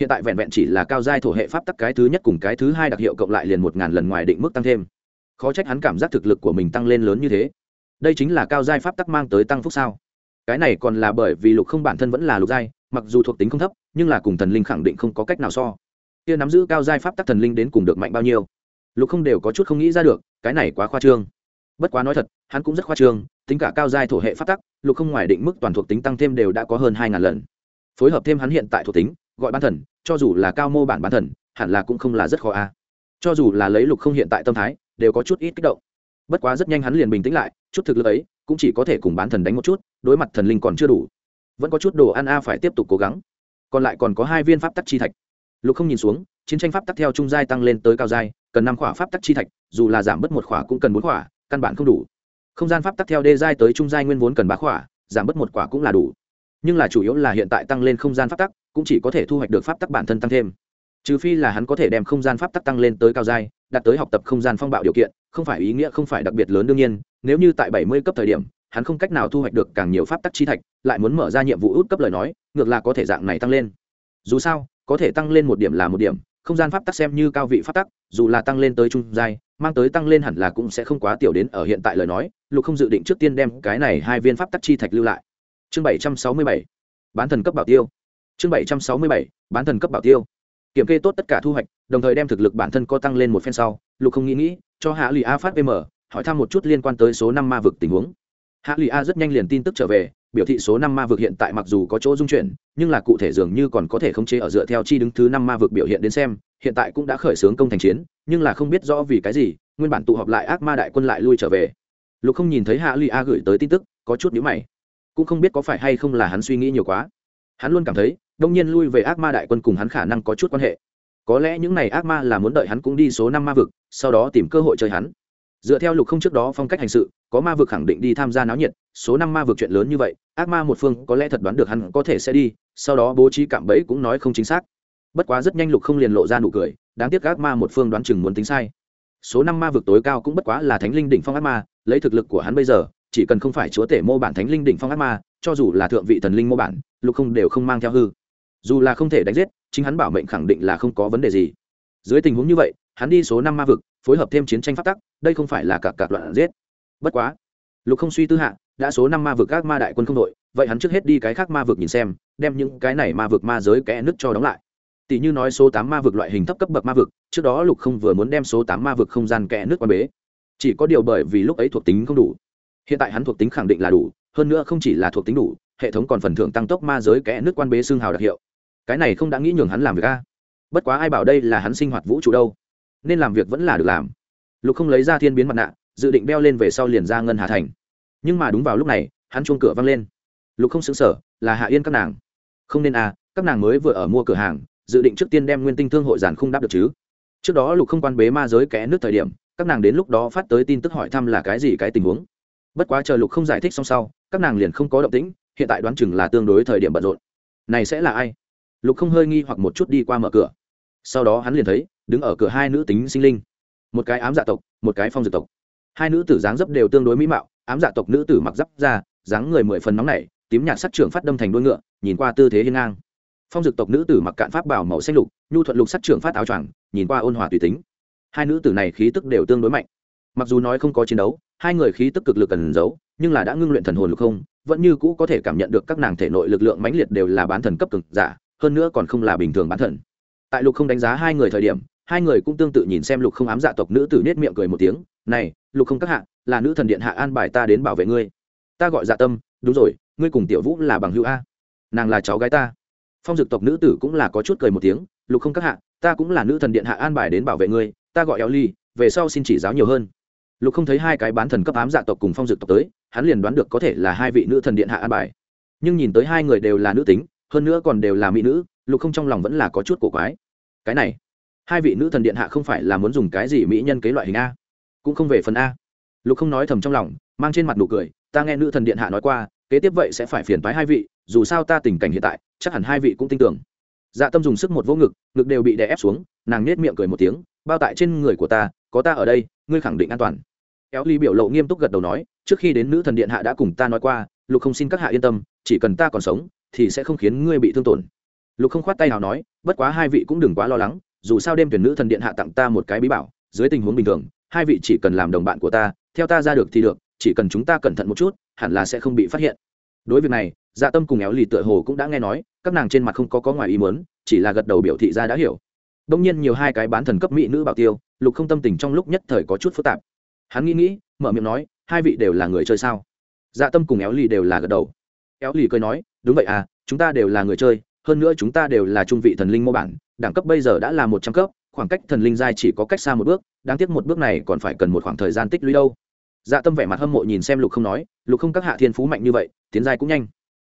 Hiện tại vẹn vẹn chỉ là cao giai thổ hệ pháp tắc cái thứ nhất cùng cái thứ hai đặc hiệu cộng lại liền một ngàn lần ngoài định mức tăng thêm. Khó trách hắn cảm giác thực lực của mình tăng lên lớn như thế. Đây chính là cao giai pháp tắc mang tới tăng phúc sao. Cái này còn là bởi vì lục không bản thân vẫn là lục giai mặc dù thuộc tính không thấp, nhưng là cùng thần linh khẳng định không có cách nào so. Kia nắm giữ cao giai pháp tắc thần linh đến cùng được mạnh bao nhiêu? Lục không đều có chút không nghĩ ra được, cái này quá khoa trương. Bất quá nói thật, hắn cũng rất khoa trương, tính cả cao giai thổ hệ pháp tắc, lục không ngoài định mức toàn thuộc tính tăng thêm đều đã có hơn hai ngàn lần. Phối hợp thêm hắn hiện tại thuộc tính, gọi bán thần, cho dù là cao mô bản bán thần, hẳn là cũng không là rất khó a. Cho dù là lấy lục không hiện tại tâm thái, đều có chút ít kích động. Bất quá rất nhanh hắn liền bình tĩnh lại, chút thực lực ấy, cũng chỉ có thể cùng bán thần đánh một chút, đối mặt thần linh còn chưa đủ vẫn có chút đồ ăn a phải tiếp tục cố gắng. Còn lại còn có hai viên pháp tắc chi thạch. Lục không nhìn xuống, chiến tranh pháp tắc theo trung giai tăng lên tới cao giai, cần năm khỏa pháp tắc chi thạch, dù là giảm bớt một khỏa cũng cần bốn khỏa, căn bản không đủ. Không gian pháp tắc theo đê giai tới trung giai nguyên vốn cần ba khỏa, giảm bớt một quả cũng là đủ. Nhưng là chủ yếu là hiện tại tăng lên không gian pháp tắc, cũng chỉ có thể thu hoạch được pháp tắc bản thân tăng thêm. Trừ phi là hắn có thể đem không gian pháp tắc tăng lên tới cao giai, đạt tới học tập không gian phong bạo điều kiện, không phải ý nghĩa không phải đặc biệt lớn đương nhiên, nếu như tại bảy mươi cấp thời điểm hắn không cách nào thu hoạch được càng nhiều pháp tắc chi thạch, lại muốn mở ra nhiệm vụ út cấp lời nói, ngược là có thể dạng này tăng lên. Dù sao, có thể tăng lên một điểm là một điểm, không gian pháp tắc xem như cao vị pháp tắc, dù là tăng lên tới trung giai, mang tới tăng lên hẳn là cũng sẽ không quá tiểu đến ở hiện tại lời nói, lục không dự định trước tiên đem cái này hai viên pháp tắc chi thạch lưu lại. Chương bảy trăm sáu mươi bảy, bán thần cấp bảo tiêu. Chương bảy trăm sáu mươi bảy, bán thần cấp bảo tiêu. Kiểm kê tốt tất cả thu hoạch, đồng thời đem thực lực bản thân có tăng lên một phen sau, lục không nghĩ nghĩ, cho hạ lụy a phát vm hỏi thăm một chút liên quan tới số năm ma vực tình huống hạ lụy a rất nhanh liền tin tức trở về, biểu thị số năm ma vực hiện tại mặc dù có chỗ dung chuyển, nhưng là cụ thể dường như còn có thể khống chế ở dựa theo chi đứng thứ năm ma vực biểu hiện đến xem, hiện tại cũng đã khởi xướng công thành chiến, nhưng là không biết rõ vì cái gì, nguyên bản tụ họp lại ác ma đại quân lại lui trở về. Lục không nhìn thấy hạ lụy a gửi tới tin tức, có chút nhữ mày. Cũng không biết có phải hay không là hắn suy nghĩ nhiều quá. Hắn luôn cảm thấy, đông nhiên lui về ác ma đại quân cùng hắn khả năng có chút quan hệ. Có lẽ những n à y ác ma là muốn đợi hắn cũng đi số năm ma vực, sau đó tìm cơ hội chơi hắn. Dựa theo lục không trước đó phong cách hành sự có ma vực khẳng định đi tham gia náo nhiệt, số năm ma vực chuyện lớn như vậy, ác ma một phương có lẽ thật đoán được hắn có thể sẽ đi, sau đó bố trí cạm bẫy cũng nói không chính xác. Bất quá rất nhanh lục không liền lộ ra nụ cười, đáng tiếc ác ma một phương đoán chừng muốn tính sai. Số năm ma vực tối cao cũng bất quá là thánh linh đỉnh phong ác ma, lấy thực lực của hắn bây giờ, chỉ cần không phải chúa tể mô bản thánh linh đỉnh phong ác ma, cho dù là thượng vị thần linh mô bản, lục không đều không mang theo hư. Dù là không thể đánh giết, chính hắn bảo mệnh khẳng định là không có vấn đề gì. Dưới tình huống như vậy, hắn đi số năm ma vực, phối hợp thêm chiến tranh phát tắc, đây không phải là cả cạc loạn giết bất quá, lục không suy tư hạ, đã số năm ma vực các ma đại quân không đội, vậy hắn trước hết đi cái khác ma vực nhìn xem, đem những cái này ma vực ma giới kẽ nứt cho đóng lại. Tỷ như nói số tám ma vực loại hình thấp cấp bậc ma vực, trước đó lục không vừa muốn đem số tám ma vực không gian kẽ nước qua bế. Chỉ có điều bởi vì lúc ấy thuộc tính không đủ. Hiện tại hắn thuộc tính khẳng định là đủ, hơn nữa không chỉ là thuộc tính đủ, hệ thống còn phần thưởng tăng tốc ma giới kẽ nước quan bế xương hào đặc hiệu. Cái này không đã nghĩ nhường hắn làm việc a. Bất quá ai bảo đây là hắn sinh hoạt vũ trụ đâu? Nên làm việc vẫn là được làm. Lục không lấy ra thiên biến mặt nạ dự định beo lên về sau liền ra ngân hà thành. Nhưng mà đúng vào lúc này, hắn chuông cửa văng lên. Lục không xứng sở, là hạ yên các nàng. Không nên à các nàng mới vừa ở mua cửa hàng, dự định trước tiên đem nguyên tinh thương hội giản không đáp được chứ? Trước đó lục không quan bế ma giới kẽ nước thời điểm, các nàng đến lúc đó phát tới tin tức hỏi thăm là cái gì cái tình huống. Bất quá chờ lục không giải thích xong sau, các nàng liền không có động tĩnh, hiện tại đoán chừng là tương đối thời điểm bận rộn. Này sẽ là ai? Lục không hơi nghi hoặc một chút đi qua mở cửa. Sau đó hắn liền thấy, đứng ở cửa hai nữ tính sinh linh. Một cái ám dạ tộc, một cái phong dược tộc hai nữ tử dáng dấp đều tương đối mỹ mạo, ám dạ tộc nữ tử mặc giáp ra dáng người mười phần nóng nảy, tím nhạt sắc trưởng phát đâm thành đuôi ngựa, nhìn qua tư thế hiên ngang. Phong dực tộc nữ tử mặc cạn pháp bảo màu xanh lục, nhu thuận lục sắc trưởng phát áo choàng, nhìn qua ôn hòa tùy tính. Hai nữ tử này khí tức đều tương đối mạnh. Mặc dù nói không có chiến đấu, hai người khí tức cực lực cần giấu, nhưng là đã ngưng luyện thần hồn lục không, vẫn như cũ có thể cảm nhận được các nàng thể nội lực lượng mãnh liệt đều là bán thần cấp cực giả, hơn nữa còn không là bình thường bán thần. Tại lục không đánh giá hai người thời điểm hai người cũng tương tự nhìn xem lục không ám dạ tộc nữ tử nết miệng cười một tiếng, này, lục không các hạ, là nữ thần điện hạ an bài ta đến bảo vệ ngươi. Ta gọi dạ tâm, đúng rồi, ngươi cùng tiểu vũ là bằng hữu a. Nàng là cháu gái ta. Phong dực tộc nữ tử cũng là có chút cười một tiếng, lục không các hạ, ta cũng là nữ thần điện hạ an bài đến bảo vệ ngươi, ta gọi eo ly, về sau xin chỉ giáo nhiều hơn. Lục không thấy hai cái bán thần cấp ám dạ tộc cùng phong dực tộc tới, hắn liền đoán được có thể là hai vị nữ thần điện hạ an bài. Nhưng nhìn tới hai người đều là nữ tính, hơn nữa còn đều là mỹ nữ, lục không trong lòng vẫn là có chút cổ quái. Cái này hai vị nữ thần điện hạ không phải là muốn dùng cái gì mỹ nhân kế loại hình a? Cũng không về phần a. Lục không nói thầm trong lòng, mang trên mặt nụ cười, ta nghe nữ thần điện hạ nói qua, kế tiếp vậy sẽ phải phiền phái hai vị, dù sao ta tình cảnh hiện tại, chắc hẳn hai vị cũng tin tưởng. Dạ tâm dùng sức một vỗ ngực ngực đều bị đè ép xuống, nàng nết miệng cười một tiếng, bao tại trên người của ta, có ta ở đây, ngươi khẳng định an toàn. Éo ly biểu lộ nghiêm túc gật đầu nói, trước khi đến nữ thần điện hạ đã cùng ta nói qua, lục không xin các hạ yên tâm, chỉ cần ta còn sống, thì sẽ không khiến ngươi bị thương tổn. Lục không khoát tay nào nói, bất quá hai vị cũng đừng quá lo lắng dù sao đêm tuyển nữ thần điện hạ tặng ta một cái bí bảo, dưới tình huống bình thường, hai vị chỉ cần làm đồng bạn của ta, theo ta ra được thì được, chỉ cần chúng ta cẩn thận một chút, hẳn là sẽ không bị phát hiện. Đối việc này dạ tâm cùng éo lì tựa hồ cũng đã nghe nói, các nàng trên mặt không có có ngoài ý muốn, chỉ là gật đầu biểu thị ra đã hiểu. Đông nhiên nhiều hai cái bán thần cấp mỹ nữ bảo tiêu, lục không tâm tình trong lúc nhất thời có chút phức tạp. Hắn nghĩ nghĩ, mở miệng nói, hai vị đều là người chơi sao? Dạ tâm cùng éo lì đều là gật đầu. Éo lì cười nói, đúng vậy à chúng ta đều là người chơi hơn nữa chúng ta đều là trung vị thần linh mô bản, đẳng cấp bây giờ đã là một trăm cấp, khoảng cách thần linh giai chỉ có cách xa một bước, đáng tiếc một bước này còn phải cần một khoảng thời gian tích lũy đâu. Dạ tâm vẻ mặt hâm mộ nhìn xem lục không nói, lục không, các hạ thiên phú mạnh như vậy, tiến giai cũng nhanh.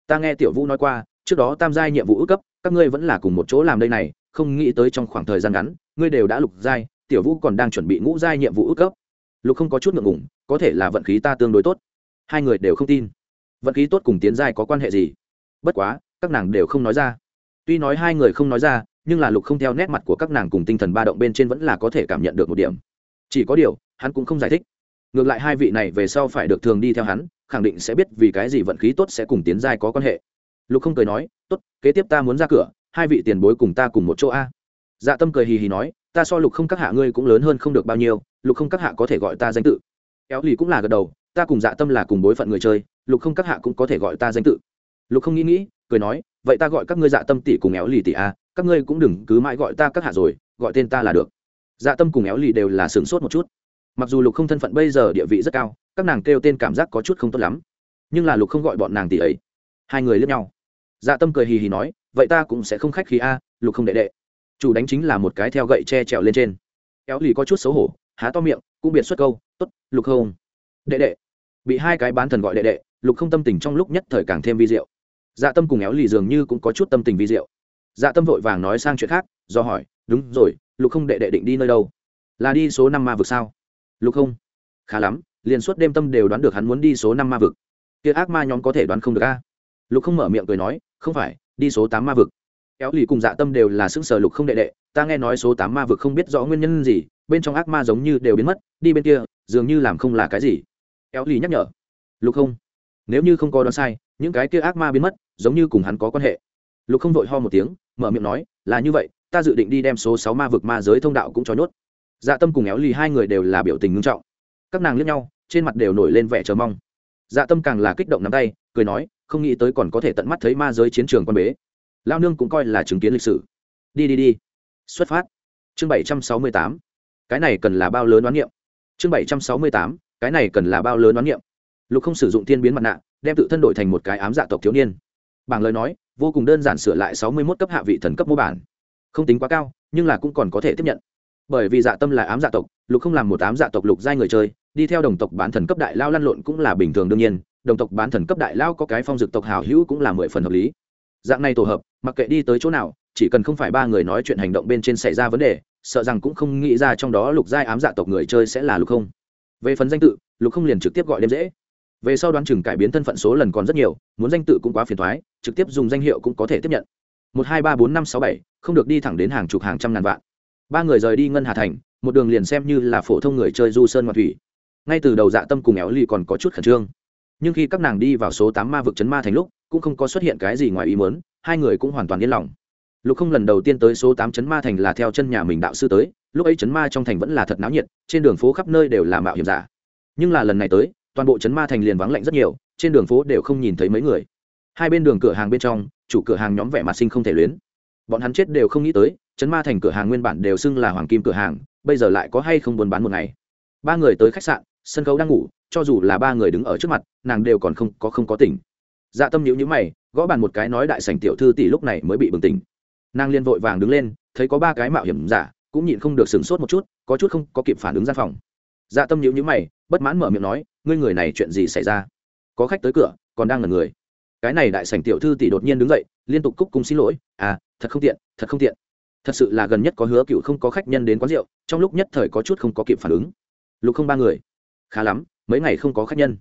Ta nghe tiểu vũ nói qua, trước đó tam giai nhiệm vụ ước cấp, các ngươi vẫn là cùng một chỗ làm đây này, không nghĩ tới trong khoảng thời gian ngắn, ngươi đều đã lục giai, tiểu vũ còn đang chuẩn bị ngũ giai nhiệm vụ ước cấp. Lục không có chút ngượng ngủng có thể là vận khí ta tương đối tốt. Hai người đều không tin. Vận khí tốt cùng tiến giai có quan hệ gì? Bất quá, các nàng đều không nói ra tuy nói hai người không nói ra, nhưng là lục không theo nét mặt của các nàng cùng tinh thần ba động bên trên vẫn là có thể cảm nhận được một điểm. Chỉ có điều, hắn cũng không giải thích. Ngược lại hai vị này về sau phải được thường đi theo hắn, khẳng định sẽ biết vì cái gì vận khí tốt sẽ cùng tiến giai có quan hệ. Lục không cười nói, tốt, kế tiếp ta muốn ra cửa, hai vị tiền bối cùng ta cùng một chỗ a. Dạ tâm cười hì hì nói, ta so lục không các hạ ngươi cũng lớn hơn không được bao nhiêu, lục không các hạ có thể gọi ta danh tự. Éo lì cũng là gật đầu, ta cùng dạ tâm là cùng bối phận người chơi, lục không các hạ cũng có thể gọi ta danh tự. Lục không nghĩ nghĩ, cười nói vậy ta gọi các ngươi dạ tâm tỷ cùng éo lì tỷ a, các ngươi cũng đừng cứ mãi gọi ta các hạ rồi, gọi tên ta là được. Dạ tâm cùng éo lì đều là sửng sốt một chút. Mặc dù lục không thân phận bây giờ địa vị rất cao, các nàng kêu tên cảm giác có chút không tốt lắm. Nhưng là lục không gọi bọn nàng tỷ ấy. Hai người lướt nhau. Dạ tâm cười hì hì nói, vậy ta cũng sẽ không khách khí a, lục không đệ đệ. Chủ đánh chính là một cái theo gậy che trèo lên trên. Éo lì có chút xấu hổ, há to miệng, cũng biệt xuất câu t ố t lục không. Đệ đệ. Bị hai cái bán thần gọi đệ đệ, lục không tâm tình trong lúc nhất thời càng thêm vi diệu dạ tâm cùng éo lì dường như cũng có chút tâm tình vi diệu. Dạ tâm vội vàng nói sang chuyện khác, do hỏi, đúng rồi, lục không đệ đệ định đi nơi đâu? Là đi số năm ma vực sao? Lục không. Khá lắm, liền suốt đêm tâm đều đoán được hắn muốn đi số năm ma vực. Kia ác ma nhóm có thể đoán không được a? Lục không mở miệng cười nói, không phải, đi số tám ma vực. Éo lì cùng dạ tâm đều là xứng sở lục không đệ đệ, ta nghe nói số tám ma vực không biết rõ nguyên nhân gì, bên trong ác ma giống như đều biến mất, đi bên kia, dường như làm không là cái gì. Éo lì nhắc nhở, lục không, nếu như không có đoán sai những cái kia ác ma biến mất, giống như cùng hắn có quan hệ. Lục không vội ho một tiếng, mở miệng nói, là như vậy, ta dự định đi đem số sáu ma vực ma giới thông đạo cũng cho nhốt. Dạ tâm cùng éo lì hai người đều là biểu tình ngưng trọng. Các nàng liếc nhau, trên mặt đều nổi lên vẻ chờ mong. Dạ tâm càng là kích động nắm tay, cười nói, không nghĩ tới còn có thể tận mắt thấy ma giới chiến trường quan bế. Lao nương cũng coi là chứng kiến lịch sử. Đi đi đi. Xuất phát. Chương bảy trăm sáu mươi tám. Cái này cần là bao lớn đoán niệm? Chương bảy trăm sáu mươi tám, cái này cần là bao lớn đoán niệm? Lục không sử dụng thiên biến mặt nạ đem tự thân đổi thành một cái ám dạ tộc thiếu niên. Bảng lời nói, vô cùng đơn giản sửa lại sáu mươi mốt cấp hạ vị thần cấp mô bản. Không tính quá cao, nhưng là cũng còn có thể tiếp nhận. Bởi vì dạ tâm là ám dạ tộc, lục không làm một ám dạ tộc lục giai người chơi, đi theo đồng tộc bán thần cấp đại lao lăn lộn cũng là bình thường đương nhiên, đồng tộc bán thần cấp đại lao có cái phong dực tộc hào hữu cũng là mười phần hợp lý. Dạng này tổ hợp, mặc kệ đi tới chỗ nào, chỉ cần không phải ba người nói chuyện hành động bên trên xảy ra vấn đề, sợ rằng cũng không nghĩ ra trong đó lục giai ám dạ tộc người chơi sẽ là lục không. Về phần danh tự, lục không liền trực tiếp gọi đêm dễ về sau đoán chừng cải biến thân phận số lần còn rất nhiều, muốn danh tự cũng quá phiền thoái, trực tiếp dùng danh hiệu cũng có thể tiếp nhận. Một hai ba bốn năm sáu bảy, không được đi thẳng đến hàng chục hàng trăm ngàn vạn. Ba người rời đi ngân hà thành, một đường liền xem như là phổ thông người chơi du sơn ngoại thủy. Ngay từ đầu dạ tâm cùng éo ly còn có chút khẩn trương. Nhưng khi các nàng đi vào số tám ma vực chấn ma thành lúc, cũng không có xuất hiện cái gì ngoài ý muốn, hai người cũng hoàn toàn yên lòng. Lục không lần đầu tiên tới số tám chấn ma thành là theo chân nhà mình đạo sư tới, lúc ấy chấn ma trong thành vẫn là thật náo nhiệt, trên đường phố khắp nơi đều là mạo hiểm giả. Nhưng là lần này tới toàn bộ chấn ma thành liền vắng lạnh rất nhiều, trên đường phố đều không nhìn thấy mấy người. Hai bên đường cửa hàng bên trong, chủ cửa hàng nhóm vẻ mặt sinh không thể luyến. Bọn hắn chết đều không nghĩ tới chấn ma thành cửa hàng nguyên bản đều xưng là hoàng kim cửa hàng, bây giờ lại có hay không buôn bán một ngày. Ba người tới khách sạn, sân khấu đang ngủ, cho dù là ba người đứng ở trước mặt, nàng đều còn không có không có tỉnh. Dạ tâm nhữ nhữ mày, gõ bàn một cái nói đại sảnh tiểu thư tỷ lúc này mới bị bừng tỉnh. Nàng liên vội vàng đứng lên, thấy có ba cái mạo hiểm giả, cũng nhịn không được sửng sốt một chút, có chút không có kịp phản ứng ra phòng. Dạ tâm nhữ nhữ mày, bất mãn mở miệng nói ngươi người này chuyện gì xảy ra? Có khách tới cửa, còn đang là người. Cái này đại sảnh tiểu thư tỷ đột nhiên đứng dậy, liên tục cúc cung xin lỗi à thật không tiện, thật không tiện. Thật sự là gần nhất có hứa cựu không có khách nhân đến quán rượu, trong lúc nhất thời có chút không có kịp phản ứng. Lục không ba người. Khá lắm, mấy ngày không có khách nhân.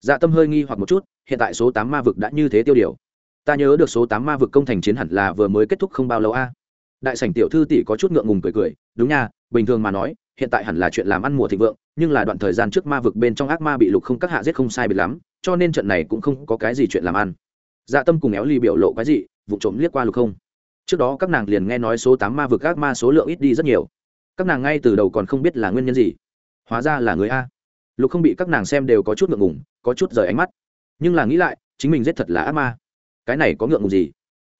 Dạ tâm hơi nghi hoặc một chút, hiện tại số tám ma vực đã như thế tiêu điều. Ta nhớ được số tám ma vực công thành chiến hẳn là vừa mới kết thúc không bao lâu a. Đại sảnh tiểu thư tỷ có chút ngượng ngùng cười cười, đúng nha, bình thường mà nói hiện tại hẳn là chuyện làm ăn mùa thịnh vượng, nhưng là đoạn thời gian trước ma vực bên trong ác ma bị lục không các hạ giết không sai biệt lắm, cho nên trận này cũng không có cái gì chuyện làm ăn. Dạ tâm cùng éo ly biểu lộ cái gì vụ trộm liếc qua lục không. Trước đó các nàng liền nghe nói số tám ma vực ác ma số lượng ít đi rất nhiều. Các nàng ngay từ đầu còn không biết là nguyên nhân gì. Hóa ra là người a. Lục không bị các nàng xem đều có chút ngượng ngùng, có chút rời ánh mắt. Nhưng là nghĩ lại, chính mình giết thật là ác ma. Cái này có ngượng ngùng gì?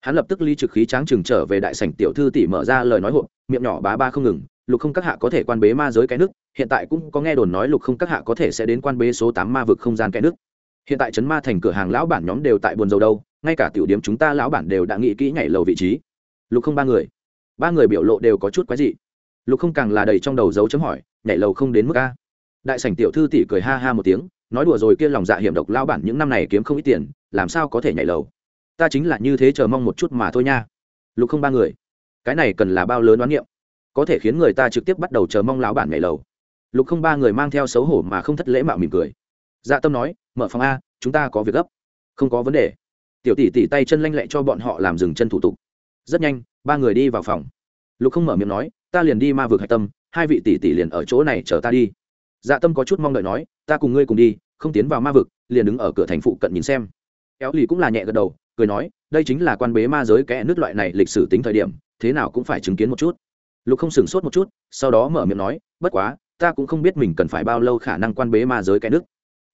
Hắn lập tức ly trực khí tráng trừng trở về đại sảnh tiểu thư tỷ mở ra lời nói hộp, miệng nhỏ bá ba không ngừng lục không các hạ có thể quan bế ma giới cái nước, hiện tại cũng có nghe đồn nói lục không các hạ có thể sẽ đến quan bế số tám ma vực không gian cái nước. Hiện tại trấn ma thành cửa hàng lão bản nhóm đều tại buồn dầu đâu, ngay cả tiểu điểm chúng ta lão bản đều đã nghĩ kỹ nhảy lầu vị trí. Lục không ba người ba người biểu lộ đều có chút quái dị. Lục không càng là đầy trong đầu dấu chấm hỏi, nhảy lầu không đến mức a? Đại sảnh tiểu thư tỷ cười ha ha một tiếng, nói đùa rồi kia lòng dạ hiểm độc lao bản những năm này kiếm không ít tiền, làm sao có thể nhảy lầu? Ta chính là như thế chờ mong một chút mà thôi nha. Lục không ba người, cái này cần là bao lớn đoán niệm có thể khiến người ta trực tiếp bắt đầu chờ mong lão bản nhảy lầu. Lục không ba người mang theo xấu hổ mà không thất lễ mạo mỉm cười. Dạ tâm nói, mở phòng a, chúng ta có việc gấp. Không có vấn đề. Tiểu tỷ tỷ tay chân lanh lẹ cho bọn họ làm dừng chân thủ tục. Rất nhanh, ba người đi vào phòng. Lục không mở miệng nói, ta liền đi ma vực hạch tâm, hai vị tỷ tỷ liền ở chỗ này chờ ta đi. Dạ tâm có chút mong đợi nói, ta cùng ngươi cùng đi, không tiến vào ma vực, liền đứng ở cửa thành phụ cận nhìn xem. Éo lì cũng là nhẹ gật đầu, cười nói, đây chính là quan bế ma giới kẽ nước loại này lịch sử tính thời điểm, thế nào cũng phải chứng kiến một chút lục không sửng sốt một chút, sau đó mở miệng nói, bất quá, ta cũng không biết mình cần phải bao lâu khả năng quan bế ma giới cái nước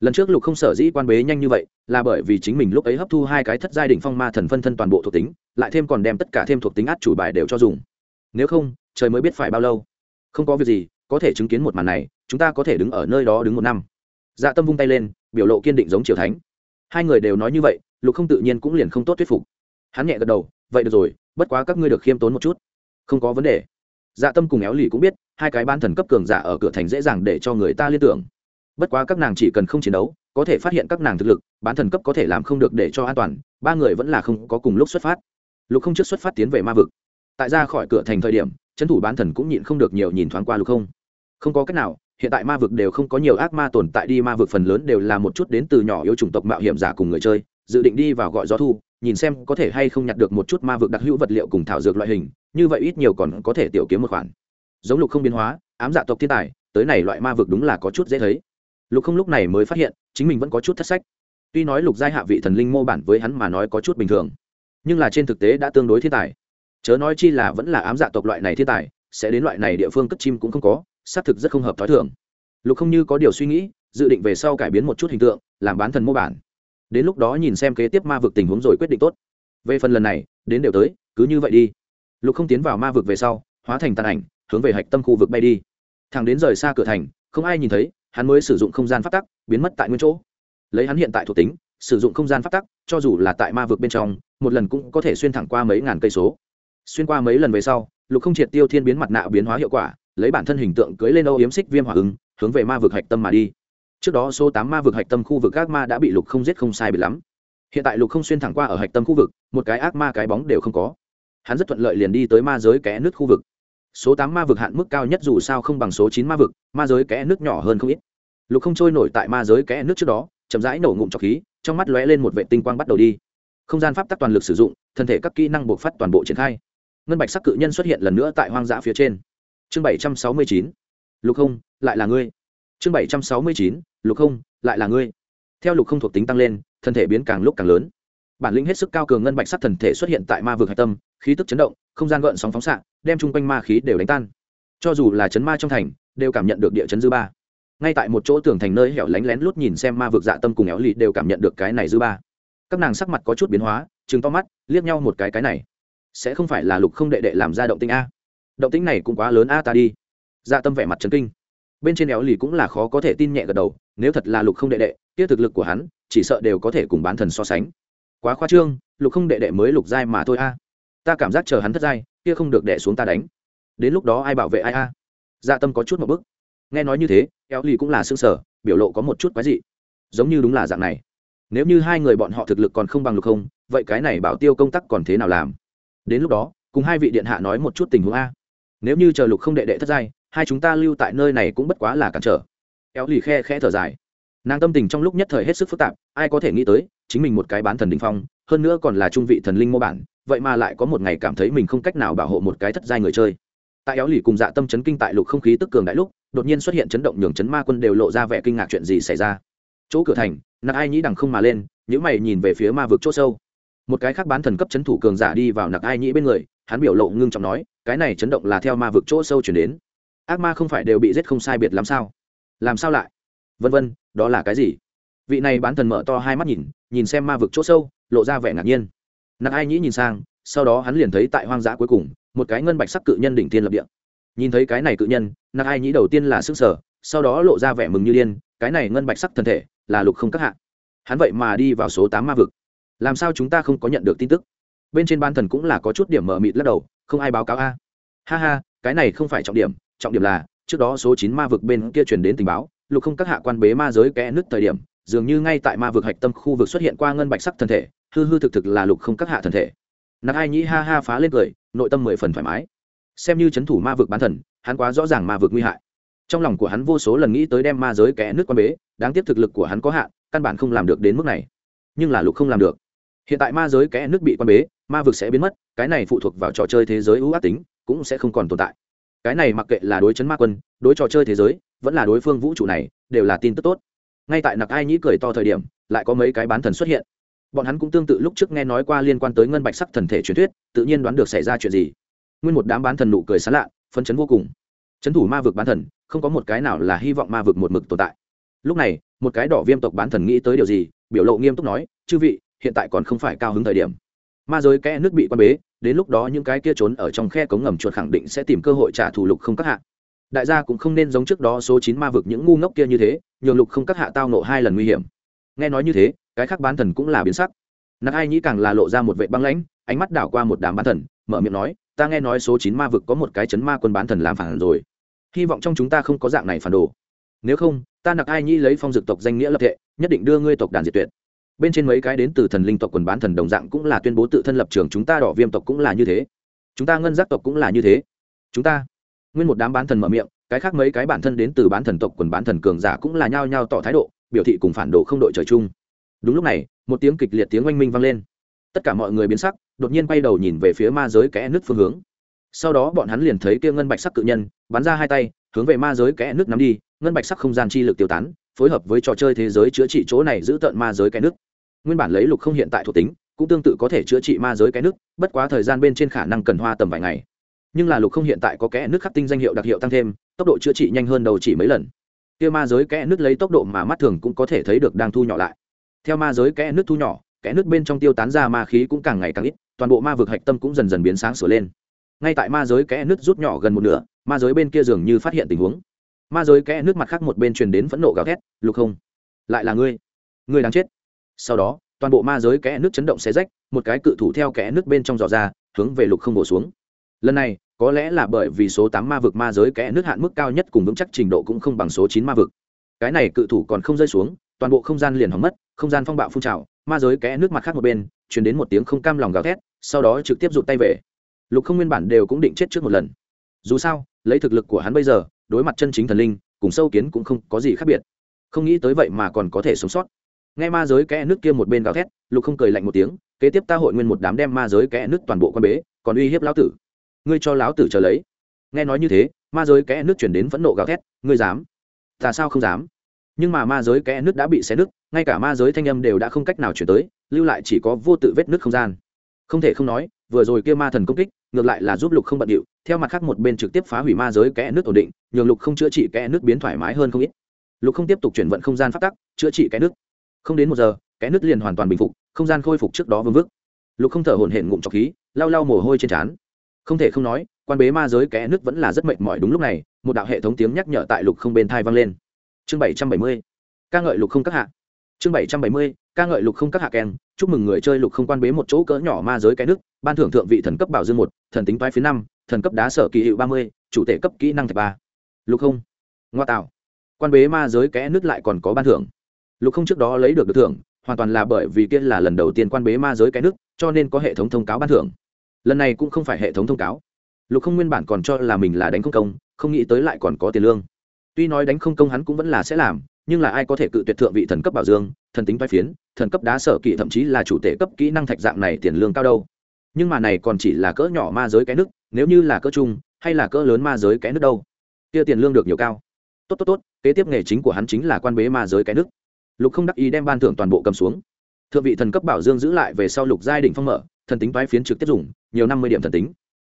lần trước lục không sở dĩ quan bế nhanh như vậy, là bởi vì chính mình lúc ấy hấp thu hai cái thất giai đ ỉ n h phong ma thần phân thân toàn bộ thuộc tính, lại thêm còn đem tất cả thêm thuộc tính át chủ bài đều cho dùng. Nếu không, trời mới biết phải bao lâu. Không có việc gì, có thể chứng kiến một màn này, chúng ta có thể đứng ở nơi đó đứng một năm. Dạ tâm vung tay lên, biểu lộ kiên định giống triều thánh. Hai người đều nói như vậy, lục không tự nhiên cũng liền không tốt thuyết phục. Hắn nhẹ gật đầu, vậy được rồi, bất quá các ngươi được khiêm tốn một chút. Không có vấn đề dạ tâm cùng éo lì cũng biết, hai cái ban thần cấp cường giả ở cửa thành dễ dàng để cho người ta liên tưởng. Bất quá các nàng chỉ cần không chiến đấu, có thể phát hiện các nàng thực lực, bán thần cấp có thể làm không được để cho an toàn, ba người vẫn là không có cùng lúc xuất phát. Lục không trước xuất phát tiến về ma vực. Tại ra khỏi cửa thành thời điểm, trấn thủ bán thần cũng nhịn không được nhiều nhìn thoáng qua lục không. Không có cách nào, hiện tại ma vực đều không có nhiều ác ma tồn tại đi, ma vực phần lớn đều là một chút đến từ nhỏ yếu chủng tộc mạo hiểm giả cùng người chơi, dự định đi vào gọi gió thu nhìn xem có thể hay không nhặt được một chút ma vực đặc hữu vật liệu cùng thảo dược loại hình, như vậy ít nhiều còn có thể tiểu kiếm một khoản. Giống lục không biến hóa, ám dạ tộc thiên tài, tới này loại ma vực đúng là có chút dễ thấy. Lục không lúc này mới phát hiện, chính mình vẫn có chút thất sách. Tuy nói lục giai hạ vị thần linh mô bản với hắn mà nói có chút bình thường, nhưng là trên thực tế đã tương đối thiên tài. Chớ nói chi là vẫn là ám dạ tộc loại này thiên tài, sẽ đến loại này địa phương cất chim cũng không có, xác thực rất không hợp t h ó i thường. Lục không như có điều suy nghĩ, dự định về sau cải biến một chút hình tượng, làm bán thần mô bản đến lúc đó nhìn xem kế tiếp ma vực tình huống rồi quyết định tốt. Về phần lần này, đến đều tới, cứ như vậy đi. Lục không tiến vào ma vực về sau, hóa thành tàn ảnh, hướng về hạch tâm khu vực bay đi. Thằng đến rời xa cửa thành, không ai nhìn thấy, hắn mới sử dụng không gian phát tắc, biến mất tại nguyên chỗ. Lấy hắn hiện tại thuộc tính, sử dụng không gian phát tắc, cho dù là tại ma vực bên trong, một lần cũng có thể xuyên thẳng qua mấy ngàn cây số. Xuyên qua mấy lần về sau, lục không triệt tiêu thiên biến mặt nạ biến hóa hiệu quả, lấy bản thân hình tượng cưới lên âu yếm xích viêm hỏa ứng, hướng về ma vực hạch tâm mà đi trước đó số tám ma vực hạch tâm khu vực ác ma đã bị lục không giết không sai bị lắm. Hiện tại lục không xuyên thẳng qua ở hạch tâm khu vực, một cái ác ma cái bóng đều không có. Hắn rất thuận lợi liền đi tới ma giới kẽ nước khu vực. Số tám ma vực hạn mức cao nhất dù sao không bằng số chín ma vực, ma giới kẽ nước nhỏ hơn không ít. Lục không trôi nổi tại ma giới kẽ nước trước đó, chậm rãi nổ ngụm trọc khí, trong mắt lóe lên một vệ tinh quang bắt đầu đi. Không gian pháp tắc toàn lực sử dụng, thân thể các kỹ năng buộc phát toàn bộ triển khai. Ngân bạch sắc cự nhân xuất hiện lần nữa tại hoang dã phía trên. Chương bảy trăm sáu mươi chín. Lục không, lại là ngươi. Chương bảy trăm sáu mươi chín lục không, lại là ngươi. Theo lục không thuộc tính tăng lên, thân thể biến càng lúc càng lớn. Bản lĩnh hết sức cao cường ngân bạch sắc thần thể xuất hiện tại ma vực hạch tâm, khí tức chấn động, không gian gợn sóng phóng xạ, đem chung quanh ma khí đều đánh tan. Cho dù là chấn ma trong thành, đều cảm nhận được địa chấn dư ba. Ngay tại một chỗ tường thành nơi hẻo lánh lén lút nhìn xem ma vực dạ tâm cùng éo lì đều cảm nhận được cái này dư ba. Các nàng sắc mặt có chút biến hóa chừng to mắt, liếc nhau một cái cái này. Sẽ không phải là lục không đệ đệ làm ra động tinh a. Động tinh này cũng quá lớn a ta đi. Dạ tâm vẻ mặt trấn kinh bên trên éo lì cũng là khó có thể tin nhẹ gật đầu, nếu thật là lục không đệ đệ, kia thực lực của hắn, chỉ sợ đều có thể cùng bán thần so sánh. Quá khoa trương, lục không đệ đệ mới lục giai mà thôi a. Ta cảm giác chờ hắn thất giai, kia không được đệ xuống ta đánh. Đến lúc đó ai bảo vệ ai a? Dạ tâm có chút một bức nghe nói như thế, éo lì cũng là xương sở biểu lộ có một chút quái dị. Giống như đúng là dạng này. Nếu như hai người bọn họ thực lực còn không bằng lục không, vậy cái này bảo tiêu công tác còn thế nào làm? Đến lúc đó, cùng hai vị điện hạ nói một chút tình huống a. Nếu như chờ lục không đệ đệ thất giai hai chúng ta lưu tại nơi này cũng bất quá là cản trở. Éo lì khe khe thở dài. Nàng tâm tình trong lúc nhất thời hết sức phức tạp, ai có thể nghĩ tới, chính mình một cái bán thần đình phong, hơn nữa còn là trung vị thần linh mô bản, vậy mà lại có một ngày cảm thấy mình không cách nào bảo hộ một cái thất giai người chơi. Tại éo lì cùng dạ tâm chấn kinh tại lục không khí tức cường đại lúc, đột nhiên xuất hiện chấn động nhường chấn ma quân đều lộ ra vẻ kinh ngạc chuyện gì xảy ra. Chỗ cửa thành, nặc ai nhĩ đằng không mà lên những mày nhìn về phía ma vực chỗ sâu. Một cái khác bán thần cấp chấn thủ cường giả đi vào nặc ai nhĩ bên người, hắn biểu lộ ngưng trọng nói, cái này chấn động là theo ma vực chỗ sâu chuyển đến ác ma không phải đều bị giết không sai biệt làm sao? Làm sao lại? Vân vân, đó là cái gì? Vị này bán thần mở to hai mắt nhìn nhìn xem ma vực chỗ sâu, lộ ra vẻ ngạc nhiên. Nặc ai nhĩ nhìn sang, sau đó hắn liền thấy tại hoang dã cuối cùng, một cái ngân bạch sắc cự nhân đỉnh tiên lập địa. Nhìn thấy cái này cự nhân, nặc ai nhĩ đầu tiên là sức sở sau đó lộ ra vẻ mừng như điên, cái này ngân bạch sắc thân thể là lục không các hạ. Hắn vậy mà đi vào số tám ma vực. Làm sao chúng ta không có nhận được tin tức? Bên trên ban thần cũng là có chút điểm mở mịt lắc đầu, không ai báo cáo a. Ha ha, cái này không phải trọng điểm trọng điểm là, trước đó số chín ma vực bên kia truyền đến tình báo, lục không các hạ quan bế ma giới kẽ nứt thời điểm, dường như ngay tại ma vực hạch tâm khu vực xuất hiện qua ngân bạch sắc thân thể, hư hư thực thực là lục không các hạ thân thể. Nặc ai nhĩ ha ha phá lên cười, nội tâm mười phần thoải mái. Xem như c h ấ n thủ ma vực bán thần, hắn quá rõ ràng ma vực nguy hại. Trong lòng của hắn vô số lần nghĩ tới đem ma giới kẽ nước quan bế, đáng tiếc thực lực của hắn có hạn, căn bản không làm được đến mức này. Nhưng là lục không làm được. Hiện tại ma giới kẽ nước bị quan bế, ma vực sẽ biến mất, cái này phụ thuộc vào trò chơi thế giới ưu ác tính, cũng sẽ không còn tồn tại cái này mặc kệ là đối chấn ma quân, đối trò chơi thế giới, vẫn là đối phương vũ trụ này, đều là tin tức tốt. Ngay tại nặc ai nhĩ cười to thời điểm, lại có mấy cái bán thần xuất hiện. Bọn hắn cũng tương tự lúc trước nghe nói qua liên quan tới ngân bạch sắc thần thể truyền thuyết, tự nhiên đoán được xảy ra chuyện gì. Nguyên một đám bán thần nụ cười sán lạ phân chấn vô cùng. Chấn thủ ma vực bán thần, không có một cái nào là hy vọng ma vực một mực tồn tại. Lúc này, một cái đỏ viêm tộc bán thần nghĩ tới điều gì, biểu lộ nghiêm túc nói, chư vị, hiện tại còn không phải cao hứng thời điểm. Ma giới kẽ nước bị quan bế đến lúc đó những cái kia trốn ở trong khe cống ngầm chuột khẳng định sẽ tìm cơ hội trả thù lục không các hạ. Đại gia cũng không nên giống trước đó số chín ma vực những ngu ngốc kia như thế, nhường lục không các hạ tao nộ hai lần nguy hiểm. Nghe nói như thế, cái khác bán thần cũng là biến sắc. Nặc ai nhĩ càng là lộ ra một vệ băng lãnh, ánh mắt đảo qua một đám bán thần, mở miệng nói, ta nghe nói số chín ma vực có một cái chấn ma quân bán thần làm phản rồi. Hy vọng trong chúng ta không có dạng này phản đồ. Nếu không, ta nặc ai nhĩ lấy phong dực tộc danh nghĩa lập thệ nhất định đưa ngươi tộc đàn diệt tuyệt bên trên mấy cái đến từ thần linh tộc quần bán thần đồng dạng cũng là tuyên bố tự thân lập trường, chúng ta đỏ viêm tộc cũng là như thế. Chúng ta ngân giác tộc cũng là như thế. Chúng ta, nguyên một đám bán thần mở miệng, cái khác mấy cái bản thân đến từ bán thần tộc quần bán thần cường giả cũng là nhao nhao tỏ thái độ, biểu thị cùng phản đồ không đội trời chung. Đúng lúc này, một tiếng kịch liệt tiếng oanh minh vang lên. Tất cả mọi người biến sắc, đột nhiên quay đầu nhìn về phía ma giới kẽ nước phương hướng. Sau đó bọn hắn liền thấy kia ngân bạch sắc cự nhân, bắn ra hai tay, hướng về ma giới kẽ nước nắm đi, ngân bạch sắc không gian chi lực tiêu tán, phối hợp với trò chơi thế giới chữa trị chỗ này giữ tận ma giới kẽ nước nguyên bản lấy lục không hiện tại thuộc tính, cũng tương tự có thể chữa trị ma giới kẽ nước, bất quá thời gian bên trên khả năng cần hoa tầm vài ngày. Nhưng là lục không hiện tại có kẽ nước khắc tinh danh hiệu đặc hiệu tăng thêm, tốc độ chữa trị nhanh hơn đầu chỉ mấy lần. Kia ma giới kẽ nước lấy tốc độ mà mắt thường cũng có thể thấy được đang thu nhỏ lại. Theo ma giới kẽ nước thu nhỏ, kẽ nước bên trong tiêu tán ra ma khí cũng càng ngày càng ít, toàn bộ ma vực hạch tâm cũng dần dần biến sáng sửa lên. Ngay tại ma giới kẽ nước rút nhỏ gần một nửa, ma giới bên kia dường như phát hiện tình huống. Ma giới kẽ nước mặt khác một bên truyền đến phẫn nộ gào thét, lục không, lại là ngươi. Ngươi đáng chết sau đó, toàn bộ ma giới kẽ nước chấn động xé rách, một cái cự thủ theo kẽ nước bên trong giò ra, hướng về lục không bổ xuống. Lần này, có lẽ là bởi vì số tám ma vực ma giới kẽ nước hạn mức cao nhất cùng vững chắc trình độ cũng không bằng số chín ma vực. Cái này cự thủ còn không rơi xuống, toàn bộ không gian liền hỏng mất, không gian phong bạo phun trào, ma giới kẽ nước mặt khác một bên chuyển đến một tiếng không cam lòng gào thét, sau đó trực tiếp rụt tay về. Lục không nguyên bản đều cũng định chết trước một lần. Dù sao, lấy thực lực của hắn bây giờ, đối mặt chân chính thần linh, cùng sâu kiến cũng không có gì khác biệt. Không nghĩ tới vậy mà còn có thể sống sót nghe ma giới kẽ nước kia một bên gào thét, lục không cười lạnh một tiếng, kế tiếp ta hội nguyên một đám đem ma giới kẽ nước toàn bộ quan bế, còn uy hiếp lão tử. Ngươi cho lão tử chờ lấy. Nghe nói như thế, ma giới kẽ nước chuyển đến phẫn nộ gào thét, ngươi dám? Ta sao không dám? Nhưng mà ma giới kẽ nước đã bị xé nứt, ngay cả ma giới thanh âm đều đã không cách nào chuyển tới, lưu lại chỉ có vô tự vết nước không gian. Không thể không nói, vừa rồi kia ma thần công kích, ngược lại là giúp lục không bận điệu, theo mặt khác một bên trực tiếp phá hủy ma giới kẽ nước ổn định, nhường lục không chữa trị kẽ nước biến thoải mái hơn không ít. Lục không tiếp tục chuyển vận không gian phát tắc, chữa trị kẽ nước không đến một giờ, kẽ nước liền hoàn toàn bình phục, không gian khôi phục trước đó vương vức. Lục không thở hổn hển ngụm trọc khí, lau lau mồ hôi trên trán. Không thể không nói, quan bế ma giới kẽ nước vẫn là rất mệt mỏi đúng lúc này, một đạo hệ thống tiếng nhắc nhở tại lục không bên thai vang lên. Chương bảy trăm bảy mươi, ca ngợi lục không các hạ. Chương bảy trăm bảy mươi, ca ngợi lục không các hạ keng, chúc mừng người chơi lục không quan bế một chỗ cỡ nhỏ ma giới cái nước ban thưởng thượng vị thần cấp bảo dương một, thần tính toái phía năm, thần cấp đá sở kỳ hiệu ba mươi, chủ thể cấp kỹ năng thạch ba. Lục không. Ngoa tạo. Quan bế ma giới kẽ nước lại còn có ban thưởng lục không trước đó lấy được được thưởng, hoàn toàn là bởi vì kia là lần đầu tiên quan bế ma giới cái nước, cho nên có hệ thống thông cáo ban thưởng. Lần này cũng không phải hệ thống thông cáo. Lục không nguyên bản còn cho là mình là đánh không công, không nghĩ tới lại còn có tiền lương. Tuy nói đánh không công hắn cũng vẫn là sẽ làm, nhưng là ai có thể cự tuyệt thượng vị thần cấp bảo dương, thần tính vai phiến, thần cấp đá sở kỵ thậm chí là chủ tể cấp kỹ năng thạch dạng này tiền lương cao đâu. Nhưng mà này còn chỉ là cỡ nhỏ ma giới cái nước, nếu như là cỡ chung hay là cỡ lớn ma giới cái nước đâu? Kia tiền lương được nhiều cao. Tốt tốt tốt, kế tiếp nghề chính của hắn chính là quan bế ma giới cái nước lục không đắc ý đem ban thưởng toàn bộ cầm xuống. Thượng vị thần cấp bảo dương giữ lại về sau lục giai đỉnh phong mở, thần tính toái phiến trực tiếp dùng, nhiều năm mươi điểm thần tính.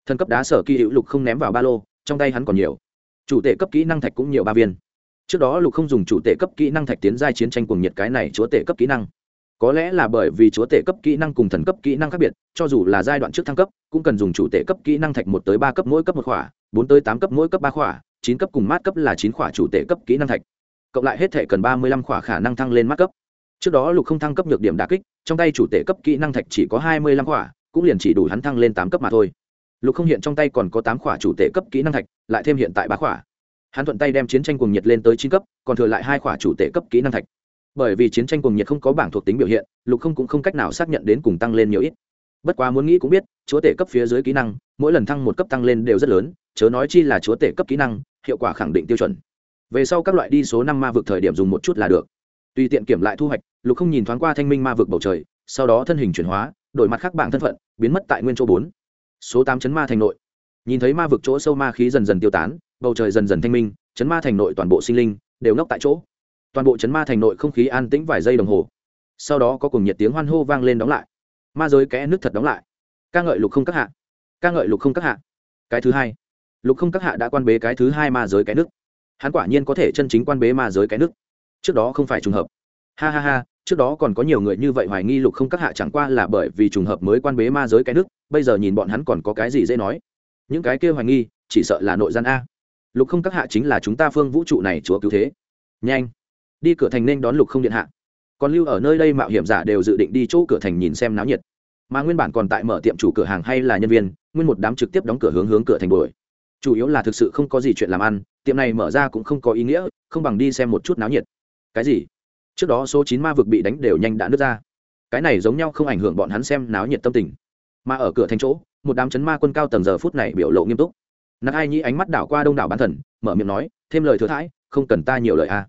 Thần cấp đá sở kỳ hữu lục không ném vào ba lô, trong tay hắn còn nhiều. Chủ tể cấp kỹ năng thạch cũng nhiều ba viên. Trước đó lục không dùng chủ tể cấp kỹ năng thạch tiến giai chiến tranh cùng nhiệt cái này chúa tể cấp kỹ năng. Có lẽ là bởi vì chúa tể cấp kỹ năng cùng thần cấp kỹ năng khác biệt, cho dù là giai đoạn trước thăng cấp, cũng cần dùng chủ tể cấp kỹ năng thạch một tới ba cấp mỗi cấp một khỏa, bốn tới tám cấp mỗi cấp ba khỏa, chín cấp cùng mát cấp là chín khỏa chủ tể cấp kỹ năng thạch cộng lại hết thể cần ba mươi lăm khỏa khả năng thăng lên mắt cấp. Trước đó lục không thăng cấp nhược điểm đà kích, trong tay chủ tể cấp kỹ năng thạch chỉ có hai mươi lăm khỏa, cũng liền chỉ đủ hắn thăng lên tám cấp mà thôi. Lục không hiện trong tay còn có tám khỏa chủ tể cấp kỹ năng thạch, lại thêm hiện tại ba khỏa. Hắn thuận tay đem chiến tranh cuồng nhiệt lên tới chín cấp, còn thừa lại hai khỏa chủ tể cấp kỹ năng thạch. Bởi vì chiến tranh cuồng nhiệt không có bảng thuộc tính biểu hiện, lục không cũng không cách nào xác nhận đến cùng tăng lên nhiều ít. Bất quá muốn nghĩ cũng biết, chúa tể cấp phía dưới kỹ năng, mỗi lần thăng một cấp tăng lên đều rất lớn, chớ nói chi là chúa tể cấp kỹ năng, hiệu quả khẳng định tiêu chuẩn về sau các loại đi số năm ma vực thời điểm dùng một chút là được. Tùy tiện kiểm lại thu hoạch, lục không nhìn thoáng qua thanh minh ma vực bầu trời, sau đó thân hình chuyển hóa, đổi mặt khác bảng thân phận, biến mất tại nguyên chỗ bốn. Số tám chấn ma thành nội. Nhìn thấy ma vực chỗ sâu ma khí dần dần tiêu tán, bầu trời dần dần thanh minh, chấn ma thành nội toàn bộ sinh linh đều ngốc tại chỗ. Toàn bộ chấn ma thành nội không khí an tĩnh vài giây đồng hồ. Sau đó có cùng nhiệt tiếng hoan hô vang lên đóng lại. Ma giới kẽ nước thật đóng lại. Ca ngợi lục không các hạ. Ca ngợi lục không các hạ. Cái thứ hai. Lục không các hạ đã quan bế cái thứ hai ma giới kẽ nước hắn quả nhiên có thể chân chính quan bế ma giới cái nước. Trước đó không phải trùng hợp. Ha ha ha, trước đó còn có nhiều người như vậy hoài nghi lục không các hạ chẳng qua là bởi vì trùng hợp mới quan bế ma giới cái nước, bây giờ nhìn bọn hắn còn có cái gì dễ nói. Những cái kia hoài nghi, chỉ sợ là nội gian a. Lục không các hạ chính là chúng ta phương vũ trụ này chúa cứu thế. Nhanh. Đi cửa thành nên đón lục không điện hạ. Còn lưu ở nơi đây mạo hiểm giả đều dự định đi chỗ cửa thành nhìn xem náo nhiệt. Mà nguyên bản còn tại mở tiệm chủ cửa hàng hay là nhân viên, nguyên một đám trực tiếp đóng cửa hướng hướng cửa thành đuổi. chủ yếu là thực sự không có gì chuyện làm ăn tiệm này mở ra cũng không có ý nghĩa, không bằng đi xem một chút náo nhiệt. Cái gì? Trước đó số chín ma vực bị đánh đều nhanh đã nứt ra. Cái này giống nhau không ảnh hưởng bọn hắn xem náo nhiệt tâm tình. Mà ở cửa thành chỗ, một đám chấn ma quân cao tầng giờ phút này biểu lộ nghiêm túc. Nặc ai nhĩ ánh mắt đảo qua đông đảo bán thần, mở miệng nói, thêm lời thừa thãi, không cần ta nhiều lời a.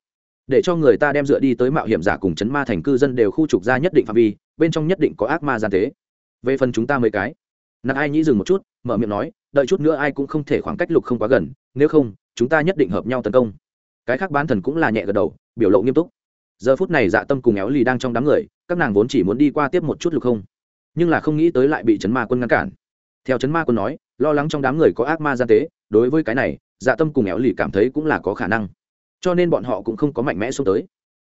Để cho người ta đem dựa đi tới mạo hiểm giả cùng chấn ma thành cư dân đều khu trục ra nhất định phạm vi, bên trong nhất định có ác ma gian tế. Về phần chúng ta mấy cái, nặc ai nhĩ dừng một chút, mở miệng nói, đợi chút nữa ai cũng không thể khoảng cách lục không quá gần, nếu không chúng ta nhất định hợp nhau tấn công. Cái khác bán thần cũng là nhẹ gật đầu, biểu lộ nghiêm túc. Giờ phút này dạ tâm cùng éo lì đang trong đám người, các nàng vốn chỉ muốn đi qua tiếp một chút lục không, nhưng là không nghĩ tới lại bị chấn ma quân ngăn cản. Theo chấn ma quân nói, lo lắng trong đám người có ác ma gian tế, đối với cái này dạ tâm cùng éo lì cảm thấy cũng là có khả năng. Cho nên bọn họ cũng không có mạnh mẽ xuống tới.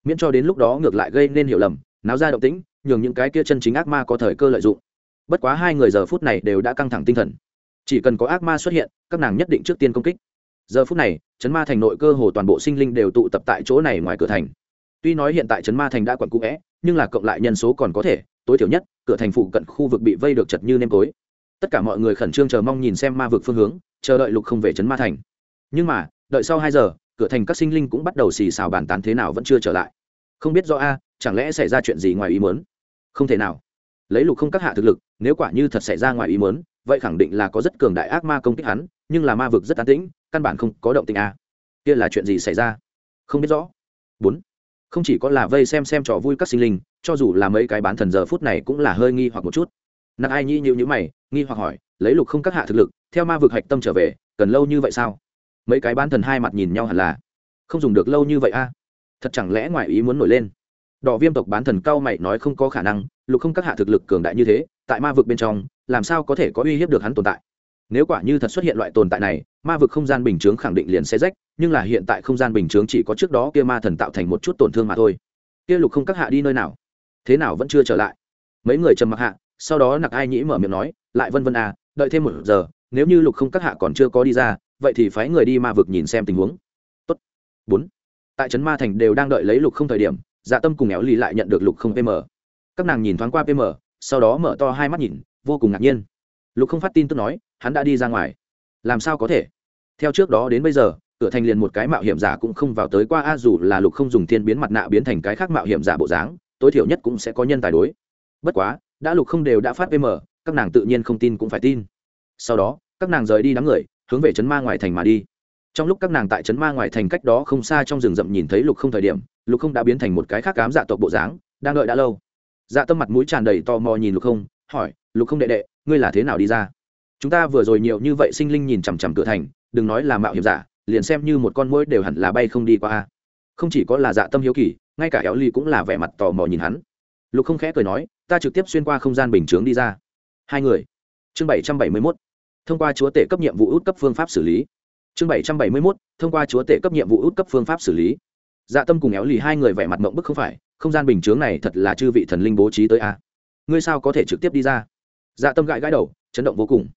Miễn cho đến lúc đó ngược lại gây nên hiểu lầm, náo ra động tĩnh, nhường những cái kia chân chính ác ma có thời cơ lợi dụng. Bất quá hai người giờ phút này đều đã căng thẳng tinh thần. Chỉ cần có ác ma xuất hiện, các nàng nhất định trước tiên công kích giờ phút này chấn ma thành nội cơ hồ toàn bộ sinh linh đều tụ tập tại chỗ này ngoài cửa thành. Tuy nói hiện tại chấn ma thành đã quặn cũ vẽ, nhưng là cộng lại nhân số còn có thể, tối thiểu nhất, cửa thành phụ cận khu vực bị vây được chật như nêm tối. Tất cả mọi người khẩn trương chờ mong nhìn xem ma vực phương hướng, chờ đợi lục không về chấn ma thành. Nhưng mà, đợi sau hai giờ, cửa thành các sinh linh cũng bắt đầu xì xào bàn tán thế nào vẫn chưa trở lại. Không biết do a, chẳng lẽ xảy ra chuyện gì ngoài ý muốn? Không thể nào. Lấy lục không các hạ thực lực, nếu quả như thật xảy ra ngoài ý muốn, vậy khẳng định là có rất cường đại ác ma công kích hắn nhưng là ma vực rất an tĩnh, căn bản không có động tình a. Kia là chuyện gì xảy ra? Không biết rõ. Bốn. Không chỉ có là vây xem xem trò vui các sinh linh, cho dù là mấy cái bán thần giờ phút này cũng là hơi nghi hoặc một chút. Nặng ai nhi nhịu nhữ mày, nghi hoặc hỏi, lấy lục không các hạ thực lực, theo ma vực hạch tâm trở về, cần lâu như vậy sao? Mấy cái bán thần hai mặt nhìn nhau hẳn là, không dùng được lâu như vậy a. Thật chẳng lẽ ngoài ý muốn nổi lên? Đỏ viêm tộc bán thần cao mày nói không có khả năng, lục không các hạ thực lực cường đại như thế, tại ma vực bên trong, làm sao có thể có uy hiếp được hắn tồn tại? Nếu quả như thật xuất hiện loại tồn tại này, ma vực không gian bình chướng khẳng định liền sẽ rách, nhưng là hiện tại không gian bình chướng chỉ có trước đó kia ma thần tạo thành một chút tổn thương mà thôi. Kia lục không các hạ đi nơi nào? Thế nào vẫn chưa trở lại? Mấy người trầm mặc hạ, sau đó nặc ai nhĩ mở miệng nói, lại vân vân à đợi thêm một giờ, nếu như lục không các hạ còn chưa có đi ra, vậy thì phái người đi ma vực nhìn xem tình huống. Tốt. bốn. Tại trấn ma thành đều đang đợi lấy lục không thời điểm dạ tâm cùng éo lì lại nhận được lục không pm các nàng nhìn thoáng qua pm sau đó mở to hai mắt nhìn, vô cùng ngạc nhiên lục không phát tin tức nói, hắn đã đi ra ngoài. Làm sao có thể? Theo trước đó đến bây giờ, cửa thành liền một cái mạo hiểm giả cũng không vào tới qua, a, dù là lục không dùng thiên biến mặt nạ biến thành cái khác mạo hiểm giả bộ dáng, tối thiểu nhất cũng sẽ có nhân tài đối. Bất quá, đã lục không đều đã phát pm các nàng tự nhiên không tin cũng phải tin. Sau đó, các nàng rời đi đám người, hướng về trấn ma ngoài thành mà đi. Trong lúc các nàng tại trấn ma ngoài thành cách đó không xa trong rừng rậm nhìn thấy lục không thời điểm, lục không đã biến thành một cái khác cám dạ tộc bộ dáng, đang đợi đã lâu. Dạ tâm mặt mũi tràn đầy tò mò nhìn lục không, hỏi lục không đệ đệ, ngươi là thế nào đi ra? Chúng ta vừa rồi nhiều như vậy sinh linh nhìn chằm chằm cửa thành, đừng nói là mạo hiểm giả, liền xem như một con mũi đều hẳn là bay không đi qua không chỉ có là dạ tâm hiếu kỳ, ngay cả éo ly cũng là vẻ mặt tò mò nhìn hắn. Lục không khẽ cười nói, ta trực tiếp xuyên qua không gian bình chướng đi ra. Hai người. Chương bảy trăm bảy mươi mốt. Thông qua chúa tể cấp nhiệm vụ út cấp phương pháp xử lý. Chương bảy trăm bảy mươi mốt. Thông qua chúa tể cấp nhiệm vụ út cấp phương pháp xử lý. Dạ tâm cùng éo lì hai người vẻ mặt mộng bức không phải, không gian bình chướng này thật là chư vị thần linh bố trí tới a. À? ngươi sao có thể trực tiếp đi ra? Dạ tâm gãi gãi đầu, chấn động vô cùng.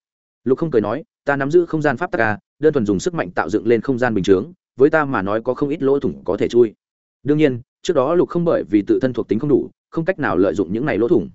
Lục không cười nói, ta nắm giữ không gian pháp tắc a đơn thuần dùng sức mạnh tạo dựng lên không gian bình chướng, với ta mà nói có không ít lỗ thủng có thể chui. Đương nhiên, trước đó lục không bởi vì tự thân thuộc tính không đủ, không cách nào lợi dụng những này lỗ thủng.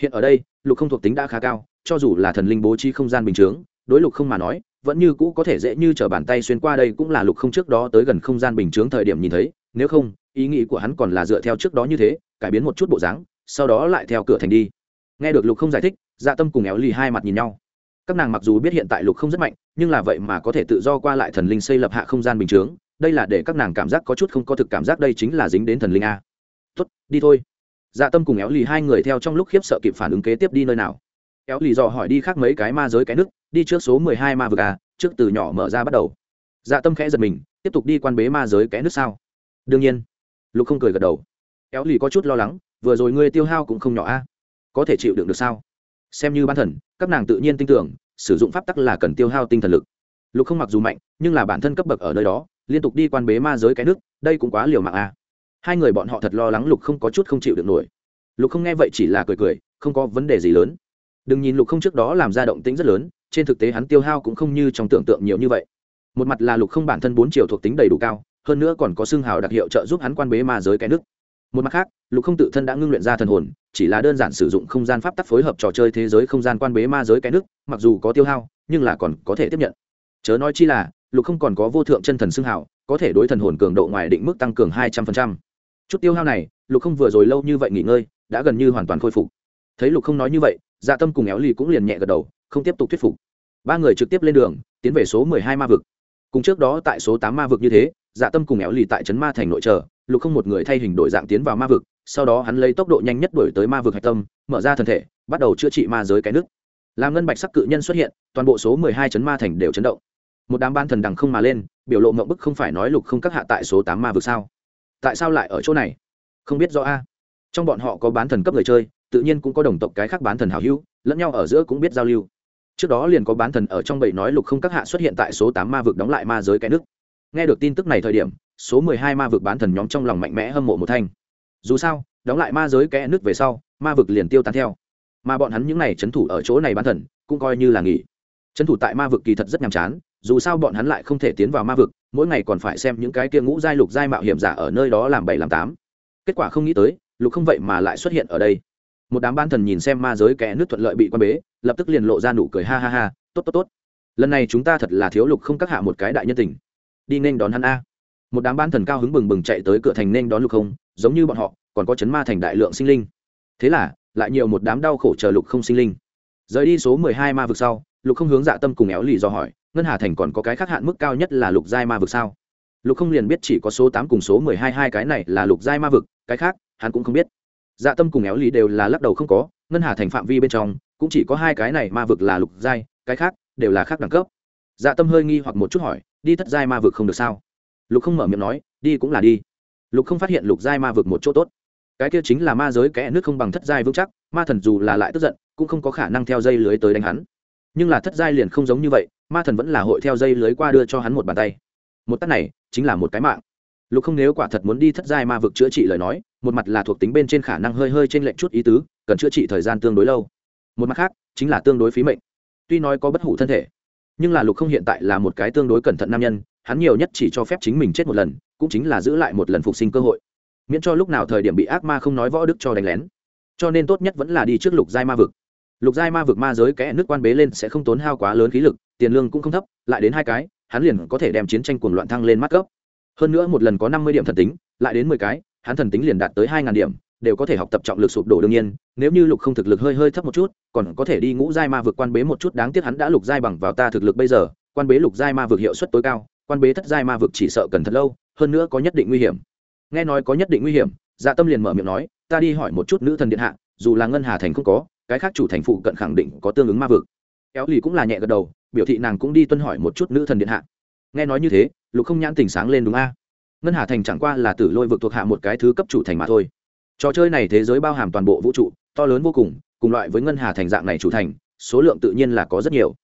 Hiện ở đây, lục không thuộc tính đã khá cao, cho dù là thần linh bố trí không gian bình chướng, đối lục không mà nói, vẫn như cũ có thể dễ như t r ở bàn tay xuyên qua đây cũng là lục không trước đó tới gần không gian bình chướng thời điểm nhìn thấy, nếu không, ý nghĩ của hắn còn là dựa theo trước đó như thế, cải biến một chút bộ dáng, sau đó lại theo cửa thành đi. Nghe được lục không giải thích dạ tâm cùng éo lì hai mặt nhìn nhau. Các nàng mặc dù biết hiện tại lục không rất mạnh, nhưng là vậy mà có thể tự do qua lại thần linh xây lập hạ không gian bình chướng. Đây là để các nàng cảm giác có chút không có thực cảm giác, đây chính là dính đến thần linh a. Tuất đi thôi. Dạ tâm cùng éo lì hai người theo trong lúc khiếp sợ kịp phản ứng kế tiếp đi nơi nào. Éo lì dò hỏi đi khác mấy cái ma giới cái nước, đi trước số mười hai ma vực à trước từ nhỏ mở ra bắt đầu. Dạ tâm khẽ giật mình, tiếp tục đi quan bế ma giới cái nước sao? Đương nhiên. Lục không cười gật đầu. Éo lì có chút lo lắng, vừa rồi ngươi tiêu hao cũng không nhỏ a. Có thể chịu đựng được sao? Xem như ban thần, các nàng tự nhiên tin tưởng, sử dụng pháp tắc là cần tiêu hao tinh thần lực. Lục không mặc dù mạnh, nhưng là bản thân cấp bậc ở nơi đó, liên tục đi quan bế ma giới cái nước, đây cũng quá liều mạng a hai người bọn họ thật lo lắng lục không có chút không chịu được nổi. Lục không nghe vậy chỉ là cười cười, không có vấn đề gì lớn. Đừng nhìn lục không trước đó làm ra động tĩnh rất lớn, trên thực tế hắn tiêu hao cũng không như trong tưởng tượng nhiều như vậy. Một mặt là lục không bản thân bốn chiều thuộc tính đầy đủ cao, hơn nữa còn có xương hào đặc hiệu trợ giúp hắn quan bế ma giới cái nước. Một mặt khác, lục không tự thân đã ngưng luyện ra thần hồn chỉ là đơn giản sử dụng không gian pháp tắc phối hợp trò chơi thế giới không gian quan bế ma giới cái nước mặc dù có tiêu hao, nhưng là còn có thể tiếp nhận. Chớ nói chi là, lục không còn có vô thượng chân thần xương hảo có thể đối thần hồn cường độ ngoài định mức tăng cường hai trăm phần trăm. Chút tiêu hao này, lục không vừa rồi lâu như vậy nghỉ ngơi, đã gần như hoàn toàn khôi phục. Thấy lục không nói như vậy dạ tâm cùng éo lì cũng liền nhẹ gật đầu, không tiếp tục thuyết phục. Ba người trực tiếp lên đường, tiến về số mười hai ma vực. Cùng trước đó tại số tám ma vực như thế dạ tâm cùng éo lì tại trấn ma thành nội trợ lục không một người thay hình đổi dạng tiến vào ma vực sau đó hắn lấy tốc độ nhanh nhất đuổi tới ma vực hạch tâm, mở ra thân thể, bắt đầu chữa trị ma giới cái nước. Làm ngân bạch sắc cự nhân xuất hiện, toàn bộ số mười hai chấn ma thành đều chấn động. Một đám ban thần đằng không mà lên, biểu lộ mộng bức không phải nói lục không các hạ tại số tám ma vực sao? Tại sao lại ở chỗ này? Không biết do a. Trong bọn họ có bán thần cấp người chơi, tự nhiên cũng có đồng tộc cái khác bán thần hảo hữu, lẫn nhau ở giữa cũng biết giao lưu. Trước đó liền có bán thần ở trong bầy nói lục không các hạ xuất hiện tại số tám ma vực đóng lại ma giới cái nước. Nghe được tin tức này thời điểm, số mười hai ma vực bán thần nhóm trong lòng mạnh mẽ hâm mộ một thanh dù sao, đóng lại ma giới kẽ nước về sau, ma vực liền tiêu tán theo. Mà bọn hắn những n à y c h ấ n thủ ở chỗ này bán thần, cũng coi như là nghỉ. C h ấ n thủ tại ma vực kỳ thật rất nhàm chán, dù sao bọn hắn lại không thể tiến vào ma vực, mỗi ngày còn phải xem những cái kia ngũ giai, lục giai mạo hiểm giả ở nơi đó làm bảy, làm tám. Kết quả không nghĩ tới, lục không vậy mà lại xuất hiện ở đây. Một đám ban thần nhìn xem ma giới kẽ nước thuận lợi bị quan bế, lập tức liền lộ ra nụ cười ha ha ha, tốt tốt tốt. Lần này chúng ta thật là thiếu lục không các hạ một cái đại nhân tình. Đi nên đón hắn a một đám ban thần cao hứng bừng bừng chạy tới cửa thành nên đón lục không, giống như bọn họ, còn có chấn ma thành đại lượng sinh linh. Thế là, lại nhiều một đám đau khổ chờ lục không sinh linh. Rời đi số mười hai ma vực sau, lục không hướng dạ tâm cùng éo lì do hỏi, ngân hà thành còn có cái khác hạn mức cao nhất là lục giai ma vực sao? Lục không liền biết chỉ có số tám cùng số mười hai hai cái này là lục giai ma vực, cái khác, hắn cũng không biết. Dạ tâm cùng éo lì đều là lắc đầu không có, ngân hà thành phạm vi bên trong, cũng chỉ có hai cái này ma vực là lục giai, cái khác đều là khác đẳng cấp. Dạ tâm hơi nghi hoặc một chút hỏi, đi thất giai ma vực không được sao? Lục không mở miệng nói, đi cũng là đi. Lục không phát hiện lục giai ma vực một chỗ tốt. Cái kia chính là ma giới kẽ nước không bằng thất giai vững chắc, ma thần dù là lại tức giận, cũng không có khả năng theo dây lưới tới đánh hắn. Nhưng là thất giai liền không giống như vậy, ma thần vẫn là hội theo dây lưới qua đưa cho hắn một bàn tay. Một tắt này, chính là một cái mạng. Lục không nếu quả thật muốn đi thất giai ma vực chữa trị lời nói, một mặt là thuộc tính bên trên khả năng hơi hơi trên lệnh chút ý tứ, cần chữa trị thời gian tương đối lâu. Một mặt khác, chính là tương đối phí mệnh. Tuy nói có bất hủ thân thể, nhưng là lục không hiện tại là một cái tương đối cẩn thận nam nhân hắn nhiều nhất chỉ cho phép chính mình chết một lần, cũng chính là giữ lại một lần phục sinh cơ hội. Miễn cho lúc nào thời điểm bị ác ma không nói võ đức cho đánh lén. Cho nên tốt nhất vẫn là đi trước lục giai ma vực. Lục giai ma vực ma giới kẽ nước quan bế lên sẽ không tốn hao quá lớn khí lực, tiền lương cũng không thấp, lại đến hai cái, hắn liền có thể đem chiến tranh cuồng loạn thăng lên mắt cấp. Hơn nữa một lần có năm mươi điểm thần tính, lại đến mười cái, hắn thần tính liền đạt tới hai ngàn điểm, đều có thể học tập trọng lực sụp đổ đương nhiên, nếu như lục không thực lực hơi hơi thấp một chút, còn có thể đi ngũ giai ma vực quan bế một chút, đáng tiếc hắn đã lục giai bằng vào ta thực lực bây giờ, quan bế lục giai ma vực hiệu suất tối cao quan bế thất giai ma vực chỉ sợ cần thật lâu, hơn nữa có nhất định nguy hiểm. Nghe nói có nhất định nguy hiểm dạ tâm liền mở miệng nói, ta đi hỏi một chút nữ thần điện hạ, dù là ngân hà thành không có, cái khác chủ thành phụ cận khẳng định có tương ứng ma vực. Kéo lì cũng là nhẹ gật đầu, biểu thị nàng cũng đi tuân hỏi một chút nữ thần điện hạ. Nghe nói như thế, lục không nhãn tình sáng lên đúng a? Ngân hà thành chẳng qua là tử lôi vực thuộc hạ một cái thứ cấp chủ thành mà thôi. Trò chơi này thế giới bao hàm toàn bộ vũ trụ, to lớn vô cùng cùng loại với ngân hà thành dạng này chủ thành, số lượng tự nhiên là có rất nhiều.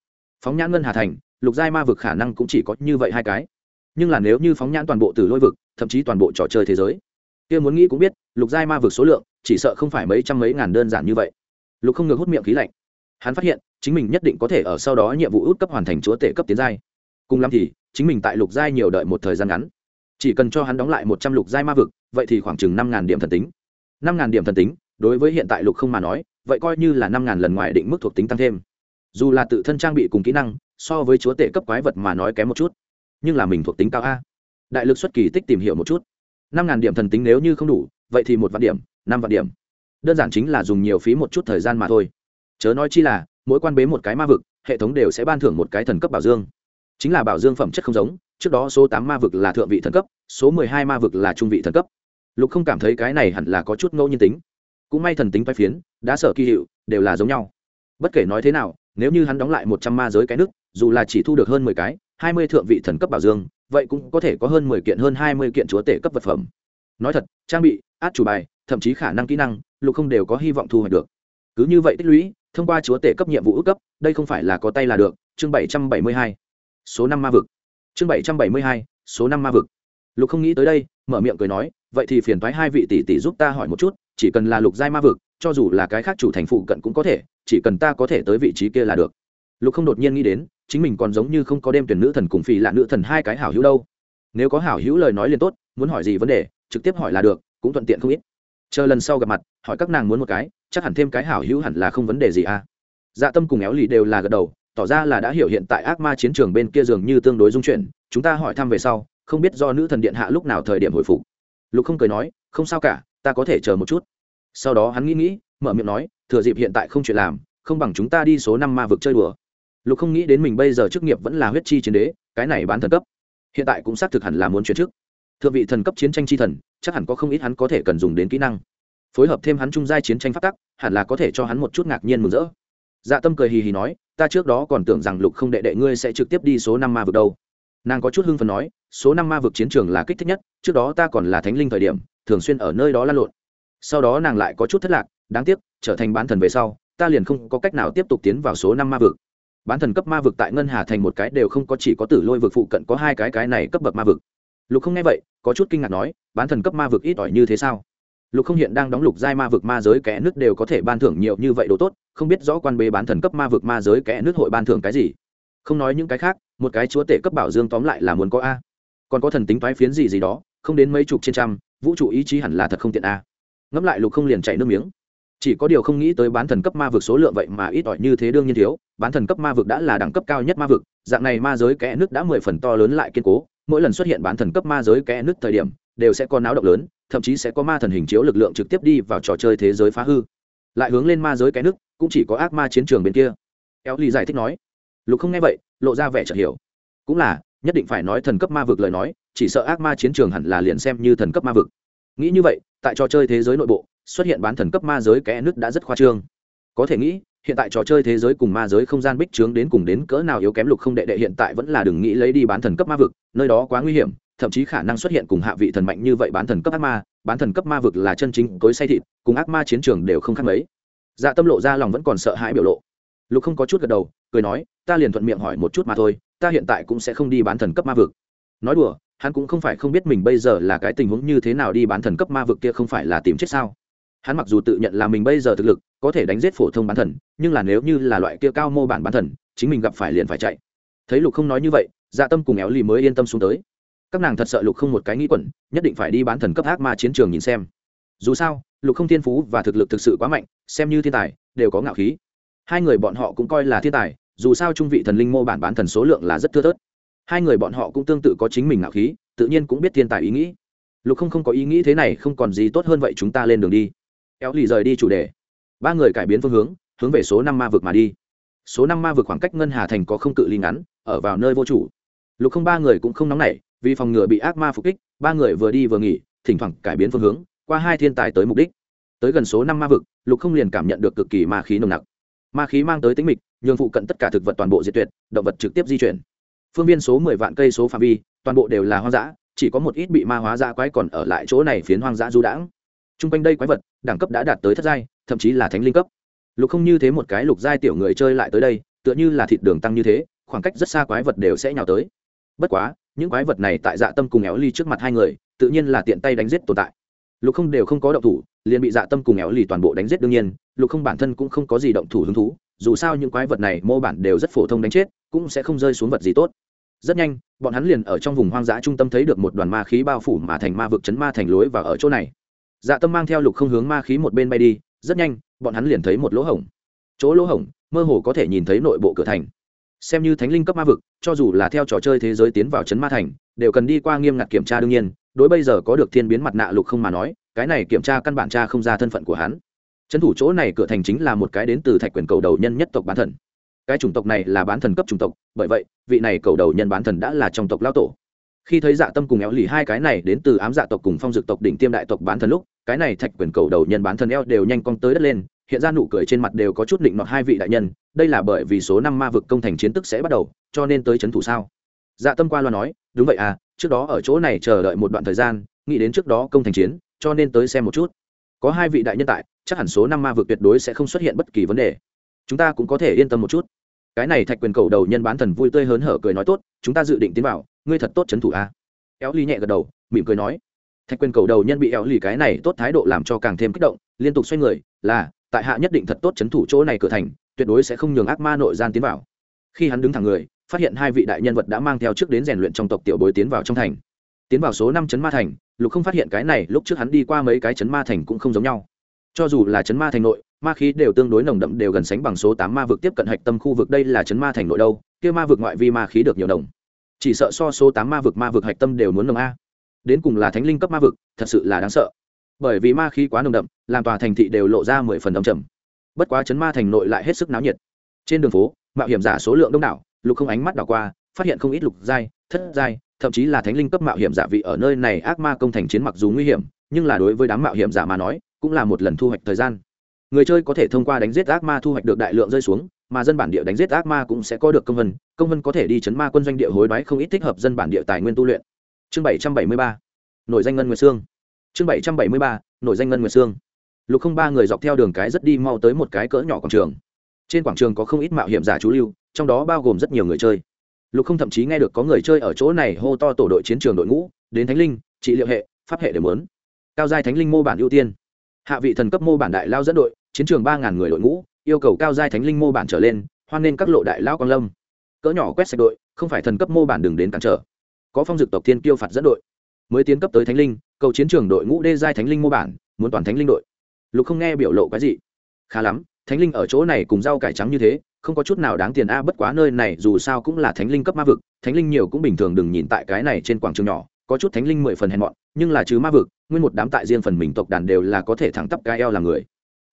Phóng nhãn ngân hà thành lục giai ma vực khả năng cũng chỉ có như vậy hai cái. Nhưng là nếu như phóng nhãn toàn bộ từ lôi vực, thậm chí toàn bộ trò chơi thế giới, kia muốn nghĩ cũng biết, lục giai ma vực số lượng, chỉ sợ không phải mấy trăm mấy ngàn đơn giản như vậy. Lục không ngừng hút miệng khí lạnh. Hắn phát hiện, chính mình nhất định có thể ở sau đó nhiệm vụ út cấp hoàn thành chúa tể cấp tiến giai. Cùng lắm thì, chính mình tại lục giai nhiều đợi một thời gian ngắn. Chỉ cần cho hắn đóng lại một trăm lục giai ma vực, vậy thì khoảng chừng năm ngàn điểm thần tính. Năm ngàn điểm thần tính, đối với hiện tại lục không mà nói, vậy coi như là năm ngàn lần ngoài định mức thuộc tính tăng thêm. Dù là tự thân trang bị cùng kỹ năng so với chúa tể cấp quái vật mà nói kém một chút. Nhưng là mình thuộc tính cao a. Đại lực xuất kỳ tích tìm hiểu một chút. Năm ngàn điểm thần tính nếu như không đủ, vậy thì một vạn điểm, năm vạn điểm. Đơn giản chính là dùng nhiều phí một chút thời gian mà thôi. Chớ nói chi là, mỗi quan bế một cái ma vực, hệ thống đều sẽ ban thưởng một cái thần cấp bảo dương. Chính là bảo dương phẩm chất không giống, trước đó số tám ma vực là thượng vị thần cấp, số mười hai ma vực là trung vị thần cấp. Lục không cảm thấy cái này hẳn là có chút ngẫu nhiên tính. Cũng may thần tính phái phiến đã sở kỳ hiệu, đều là giống nhau. Bất kể nói thế nào, nếu như hắn đóng lại một trăm ma giới cái nước dù là chỉ thu được hơn mười cái, hai mươi thượng vị thần cấp bảo dương, vậy cũng có thể có hơn mười kiện, hơn hai mươi kiện chúa tể cấp vật phẩm. Nói thật, trang bị, át chủ bài, thậm chí khả năng kỹ năng, lục không đều có hy vọng thu hoạch được. Cứ như vậy tích lũy, thông qua chúa tể cấp nhiệm vụ ước cấp, đây không phải là có tay là được, chương bảy trăm bảy mươi hai. Số năm ma vực. Chương bảy trăm bảy mươi hai, số năm ma vực. Lục không nghĩ tới đây, mở miệng cười nói, vậy thì phiền thoái hai vị tỷ tỷ giúp ta hỏi một chút, chỉ cần là lục giai ma vực, cho dù là cái khác chủ thành phụ cận cũng có thể, chỉ cần ta có thể tới vị trí kia là được. Lục không đột nhiên nghĩ đến chính mình còn giống như không có đêm tuyển nữ thần cùng phi là nữ thần hai cái hảo hữu đâu. Nếu có hảo hữu lời nói liền tốt, muốn hỏi gì vấn đề, trực tiếp hỏi là được, cũng thuận tiện không ít. Chờ lần sau gặp mặt, hỏi các nàng muốn một cái, chắc hẳn thêm cái hảo hữu hẳn là không vấn đề gì à. Dạ tâm cùng éo lì đều là gật đầu, tỏ ra là đã hiểu hiện tại ác ma chiến trường bên kia dường như tương đối dung chuyển, chúng ta hỏi thăm về sau, không biết do nữ thần điện hạ lúc nào thời điểm hồi phục. Lục không cười nói, không sao cả, ta có thể chờ một chút. Sau đó hắn nghĩ nghĩ, mở miệng nói, thừa dịp hiện tại không chuyện làm, không bằng chúng ta đi số năm ma vực chơi đùa lục không nghĩ đến mình bây giờ chức nghiệp vẫn là huyết chi chiến đế, cái này bán thần cấp. Hiện tại cũng xác thực hẳn là muốn chuyển chức. Thượng vị thần cấp chiến tranh chi thần, chắc hẳn có không ít hắn có thể cần dùng đến kỹ năng. Phối hợp thêm hắn trung giai chiến tranh phát tắc, hẳn là có thể cho hắn một chút ngạc nhiên mừng rỡ. Dạ tâm cười hì hì nói, ta trước đó còn tưởng rằng lục không đệ đệ ngươi sẽ trực tiếp đi số năm ma vực đâu. Nàng có chút hưng phần nói, số năm ma vực chiến trường là kích thích nhất, trước đó ta còn là thánh linh thời điểm, thường xuyên ở nơi đó lan lộn. Sau đó nàng lại có chút thất lạc, đáng tiếc, trở thành bán thần về sau, ta liền không có cách nào tiếp tục tiến vào số năm ma vực bán thần cấp ma vực tại ngân hà thành một cái đều không có, chỉ có tử lôi vực phụ cận có hai cái cái này cấp bậc ma vực. Lục không nghe vậy, có chút kinh ngạc nói, bán thần cấp ma vực ít ỏi như thế sao? Lục không hiện đang đóng lục giai ma vực ma giới kẽ nước đều có thể ban thưởng nhiều như vậy đồ tốt, không biết rõ quan bế bán thần cấp ma vực ma giới kẽ nước hội ban thưởng cái gì. Không nói những cái khác, một cái chúa tể cấp bảo dương tóm lại là muốn có a. Còn có thần tính thoái phiến gì gì đó, không đến mấy chục trên trăm, vũ trụ ý chí hẳn là thật không tiện a. Ngẫm lại lục không liền chảy nước miếng chỉ có điều không nghĩ tới bán thần cấp ma vực số lượng vậy mà ít ỏi như thế đương nhiên thiếu. Bán thần cấp ma vực đã là đẳng cấp cao nhất ma vực, dạng này ma giới kẽ nước đã mười phần to lớn lại kiên cố. Mỗi lần xuất hiện bán thần cấp ma giới kẽ nước thời điểm, đều sẽ có náo động lớn, thậm chí sẽ có ma thần hình chiếu lực lượng trực tiếp đi vào trò chơi thế giới phá hư. Lại hướng lên ma giới kẽ nước, cũng chỉ có ác ma chiến trường bên kia. Éo ly giải thích nói. Lục không nghe vậy, lộ ra vẻ chợt hiểu. Cũng là, nhất định phải nói thần cấp ma vực lời nói, chỉ sợ ác ma chiến trường hẳn là liền xem như thần cấp ma vực. Nghĩ như vậy, tại trò chơi thế giới nội bộ xuất hiện bán thần cấp ma giới kẽ nước đã rất khoa trương. Có thể nghĩ, hiện tại trò chơi thế giới cùng ma giới không gian bích trướng đến cùng đến cỡ nào yếu kém lục không đệ đệ hiện tại vẫn là đừng nghĩ lấy đi bán thần cấp ma vực, nơi đó quá nguy hiểm, thậm chí khả năng xuất hiện cùng hạ vị thần mạnh như vậy bán thần cấp ác ma, bán thần cấp ma vực là chân chính cối say thịt, cùng ác ma chiến trường đều không khác mấy. Dạ tâm lộ ra lòng vẫn còn sợ hãi biểu lộ. Lục không có chút gật đầu, cười nói, ta liền thuận miệng hỏi một chút mà thôi, ta hiện tại cũng sẽ không đi bán thần cấp ma vực. Nói đùa, hắn cũng không phải không biết mình bây giờ là cái tình huống như thế nào đi bán thần cấp ma vực kia không phải là tìm chết sao? Hắn mặc dù tự nhận là mình bây giờ thực lực có thể đánh giết phổ thông bán thần, nhưng là nếu như là loại kia cao mô bản bán thần, chính mình gặp phải liền phải chạy. Thấy lục không nói như vậy dạ tâm cùng éo lì mới yên tâm xuống tới. Các nàng thật sợ lục không một cái nghĩ quẩn, nhất định phải đi bán thần cấp ác ma chiến trường nhìn xem. Dù sao, lục không thiên phú và thực lực thực sự quá mạnh, xem như thiên tài, đều có ngạo khí. Hai người bọn họ cũng coi là thiên tài, dù sao trung vị thần linh mô bản bán thần số lượng là rất thưa thớt. Hai người bọn họ cũng tương tự có chính mình ngạo khí, tự nhiên cũng biết thiên tài ý nghĩ. Lục không không có ý nghĩ thế này, không còn gì tốt hơn vậy, chúng ta lên đường đi éo lì rời đi chủ đề. Ba người cải biến phương hướng hướng về số năm ma vực mà đi. Số năm ma vực khoảng cách ngân hà thành có không cự ly ngắn, ở vào nơi vô chủ. Lục không ba người cũng không nóng nảy, vì phòng ngừa bị ác ma phục kích, ba người vừa đi vừa nghỉ, thỉnh thoảng cải biến phương hướng, qua hai thiên tài tới mục đích. Tới gần số năm ma vực, lục không liền cảm nhận được cực kỳ ma khí nồng nặc. Ma khí mang tới tính mịch, nhường phụ cận tất cả thực vật toàn bộ diệt tuyệt, động vật trực tiếp di chuyển. Phương viên số mười vạn cây số phạm vi, toàn bộ đều là hoang dã, chỉ có một ít bị ma hóa dã quái còn ở lại chỗ này phiến hoang dã du đãng t r u n g quanh đây quái vật, đẳng cấp đã đạt tới thất giai, thậm chí là thánh linh cấp. Lục không như thế một cái lục giai tiểu người chơi lại tới đây, tựa như là thịt đường tăng như thế, khoảng cách rất xa quái vật đều sẽ nhào tới. Bất quá, những quái vật này tại dạ tâm cùng éo ly trước mặt hai người, tự nhiên là tiện tay đánh giết tồn tại. Lục không đều không có động thủ, liền bị dạ tâm cùng éo ly toàn bộ đánh giết đương nhiên, lục không bản thân cũng không có gì động thủ hứng thú, dù sao những quái vật này mô bản đều rất phổ thông đánh chết, cũng sẽ không rơi xuống vật gì tốt. Rất nhanh, bọn hắn liền ở trong vùng hoang dã trung tâm thấy được một đoàn ma khí bao phủ mà thành ma vực chấn ma thành lối và ở chỗ này dạ tâm mang theo lục không hướng ma khí một bên bay đi, rất nhanh, bọn hắn liền thấy một lỗ hổng. Chỗ lỗ hổng, mơ hồ có thể nhìn thấy nội bộ cửa thành. Xem như thánh linh cấp ma vực, cho dù là theo trò chơi thế giới tiến vào chấn ma thành, đều cần đi qua nghiêm ngặt kiểm tra đương nhiên, đối bây giờ có được thiên biến mặt nạ lục không mà nói, cái này kiểm tra căn bản tra không ra thân phận của hắn. Trấn thủ chỗ này cửa thành chính là một cái đến từ thạch quyền cầu đầu nhân nhất tộc bán thần. Cái chủng tộc này là bán thần cấp chủng tộc, bởi vậy, vị này cầu đầu nhân bán thần đã là trong tộc lao tổ. Khi thấy dạ tâm cùng éo lì hai cái này đến từ ám dạ tộc cùng phong dực tộc đỉnh tiêm đại tộc bán thần lúc cái này thạch quyền cầu đầu nhân bán thần eo đều nhanh cong tới đất lên, hiện ra nụ cười trên mặt đều có chút định nọt hai vị đại nhân, đây là bởi vì số năm ma vực công thành chiến tức sẽ bắt đầu, cho nên tới c h ấ n thủ sao? Dạ tâm qua loa nói, đúng vậy à trước đó ở chỗ này chờ đợi một đoạn thời gian, nghĩ đến trước đó công thành chiến, cho nên tới xem một chút. Có hai vị đại nhân tại, chắc hẳn số năm ma vực tuyệt đối sẽ không xuất hiện bất kỳ vấn đề. Chúng ta cũng có thể yên tâm một chút. Cái này thạch quyền cầu đầu nhân bán thần vui tươi hớn hở cười nói tốt, chúng ta dự định tiến vào, ngươi thật tốt c h ấ n thủ à. a éo ly nhẹ gật đầu, mỉm cười nói thạch quyền cầu đầu nhân bị éo lì cái này tốt thái độ làm cho càng thêm kích động, liên tục xoay người, là, tại hạ nhất định thật tốt c h ấ n thủ chỗ này cửa thành, tuyệt đối sẽ không nhường ác ma nội gian tiến vào. Khi hắn đứng thẳng người, phát hiện hai vị đại nhân vật đã mang theo trước đến rèn luyện trong tộc tiểu bối tiến vào trong thành. Tiến vào số năm chấn ma thành, lục không phát hiện cái này lúc trước hắn đi qua mấy cái chấn ma thành cũng không giống nhau. Cho dù là chấn ma thành nội, ma khí đều tương đối nồng đậm đều gần sánh bằng số tám ma vực tiếp cận hạch tâm khu vực, đây là chấn ma thành nội đâu, kia ma vực ngoại vi ma khí được nhiều đồng. Chỉ sợ so số tám ma vực ma vực hạch tâm đều muốn nồng a đến cùng là thánh linh cấp ma vực, thật sự là đáng sợ. Bởi vì ma khí quá nồng đậm, làm tòa thành thị đều lộ ra mười phần đông trầm. Bất quá chấn ma thành nội lại hết sức náo nhiệt. Trên đường phố, mạo hiểm giả số lượng đông đảo, lục không ánh mắt đảo qua, phát hiện không ít lục giai, thất giai, thậm chí là thánh linh cấp mạo hiểm giả vị ở nơi này ác ma công thành chiến mặc dù nguy hiểm, nhưng là đối với đám mạo hiểm giả mà nói, cũng là một lần thu hoạch thời gian. Người chơi có thể thông qua đánh giết ác ma thu hoạch được đại lượng rơi xuống, mà dân bản địa đánh giết ác ma cũng sẽ có được công vân công vân có thể đi chấn ma quân doanh địa hối đoái không ít thích hợp dân bản địa tài nguyên tu luyện chương bảy trăm bảy mươi ba nội danh ngân nguyệt sương. Chương bảy trăm bảy mươi ba nội danh ngân nguyệt sương. Lục không ba người dọc theo đường cái rất đi mau tới một cái cỡ nhỏ quảng trường. Trên quảng trường có không ít mạo hiểm giả chú lưu, trong đó bao gồm rất nhiều người chơi. Lục không thậm chí nghe được có người chơi ở chỗ này hô to tổ đội chiến trường đội ngũ, đến thánh linh, trị liệu hệ, pháp hệ đều lớn cao giai thánh linh mô bản ưu tiên. Hạ vị thần cấp mô bản đại lao dẫn đội, chiến trường ba ngàn người đội ngũ, yêu cầu cao giai thánh linh mô bản trở lên, hoan nên các lộ đại lao quang lâm. Cỡ nhỏ quét sạch đội, không phải thần cấp mô bản đừng đến cản trở có phong dực tộc thiên kiêu phạt dẫn đội, mới tiến cấp tới thánh linh, cầu chiến trường đội ngũ đê giai thánh linh mô bản, muốn toàn thánh linh đội. Lục không nghe biểu lộ cái gì khá lắm, thánh linh ở chỗ này cùng rau cải trắng như thế, không có chút nào đáng tiền a, bất quá nơi này dù sao cũng là thánh linh cấp ma vực, thánh linh nhiều cũng bình thường đừng nhìn tại cái này trên quảng trường nhỏ, có chút thánh linh mười phần hèn mọn, nhưng là chứ ma vực, nguyên một đám tại riêng phần mình tộc đàn đều là có thể thẳng tắp cái eo làm người.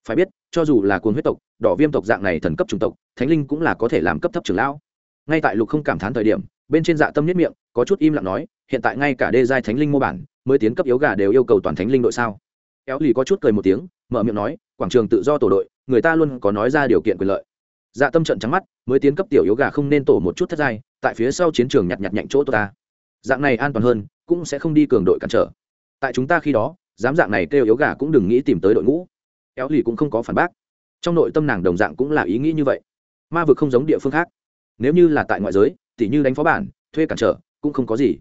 Phải biết, cho dù là cuồng huyết tộc, đỏ viêm tộc dạng này thần cấp chủng tộc, thánh linh cũng là có thể làm cấp thấp trưởng lão. Ngay tại lục không cảm thán thời điểm bên trên dạ tâm nhất miệng, có chút im lặng nói, hiện tại ngay cả đê giai thánh linh mô bản, mới tiến cấp yếu gà đều yêu cầu toàn thánh linh đội sao? Éo lì có chút cười một tiếng, mở miệng nói, quảng trường tự do tổ đội, người ta luôn có nói ra điều kiện quyền lợi. Dạ tâm trận trắng mắt, mới tiến cấp tiểu yếu gà không nên tổ một chút thất giai, tại phía sau chiến trường nhặt nhặt nhạnh chỗ tôi ta. Dạng này an toàn hơn, cũng sẽ không đi cường đội cản trở. Tại chúng ta khi đó, dám dạng này kêu yếu gà cũng đừng nghĩ tìm tới đội ngũ. Éo lì cũng không có phản bác. Trong nội tâm nàng đồng dạng cũng là ý nghĩ như vậy. Ma vực không giống địa phương khác. Nếu như là tại ngoại giới tỉ như đánh phó bản, thuê cản trở, cũng không có gì.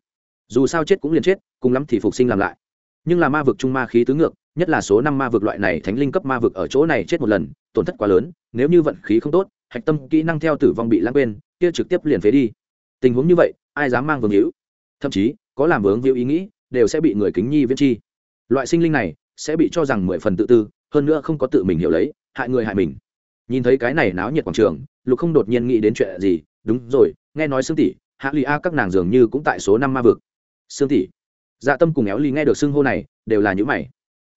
Dù sao chết cũng liền chết, cùng lắm thì phục sinh làm lại. Nhưng là ma vực trung ma khí tứ ngược, nhất là số năm ma vực loại này thánh linh cấp ma vực ở chỗ này chết một lần, tổn thất quá lớn, nếu như vận khí không tốt, hạch tâm kỹ năng theo tử vong bị lãng quên, kia trực tiếp liền phế đi. Tình huống như vậy, ai dám mang vương hữu? Thậm chí, có làm vướng hữu ý nghĩ, đều sẽ bị người kính nhi viễn chi. Loại sinh linh này, sẽ bị cho rằng mười phần tự tư, hơn nữa không có tự mình hiểu lấy, hại người hại mình. Nhìn thấy cái này náo nhiệt quảng trường, lục không đột nhiên nghĩ đến chuyện gì, đúng rồi nghe nói xương tỷ hạ lụy a các nàng dường như cũng tại số năm ma vực. Xương tỷ dạ tâm cùng éo ly nghe được xưng hô này, đều là những mày.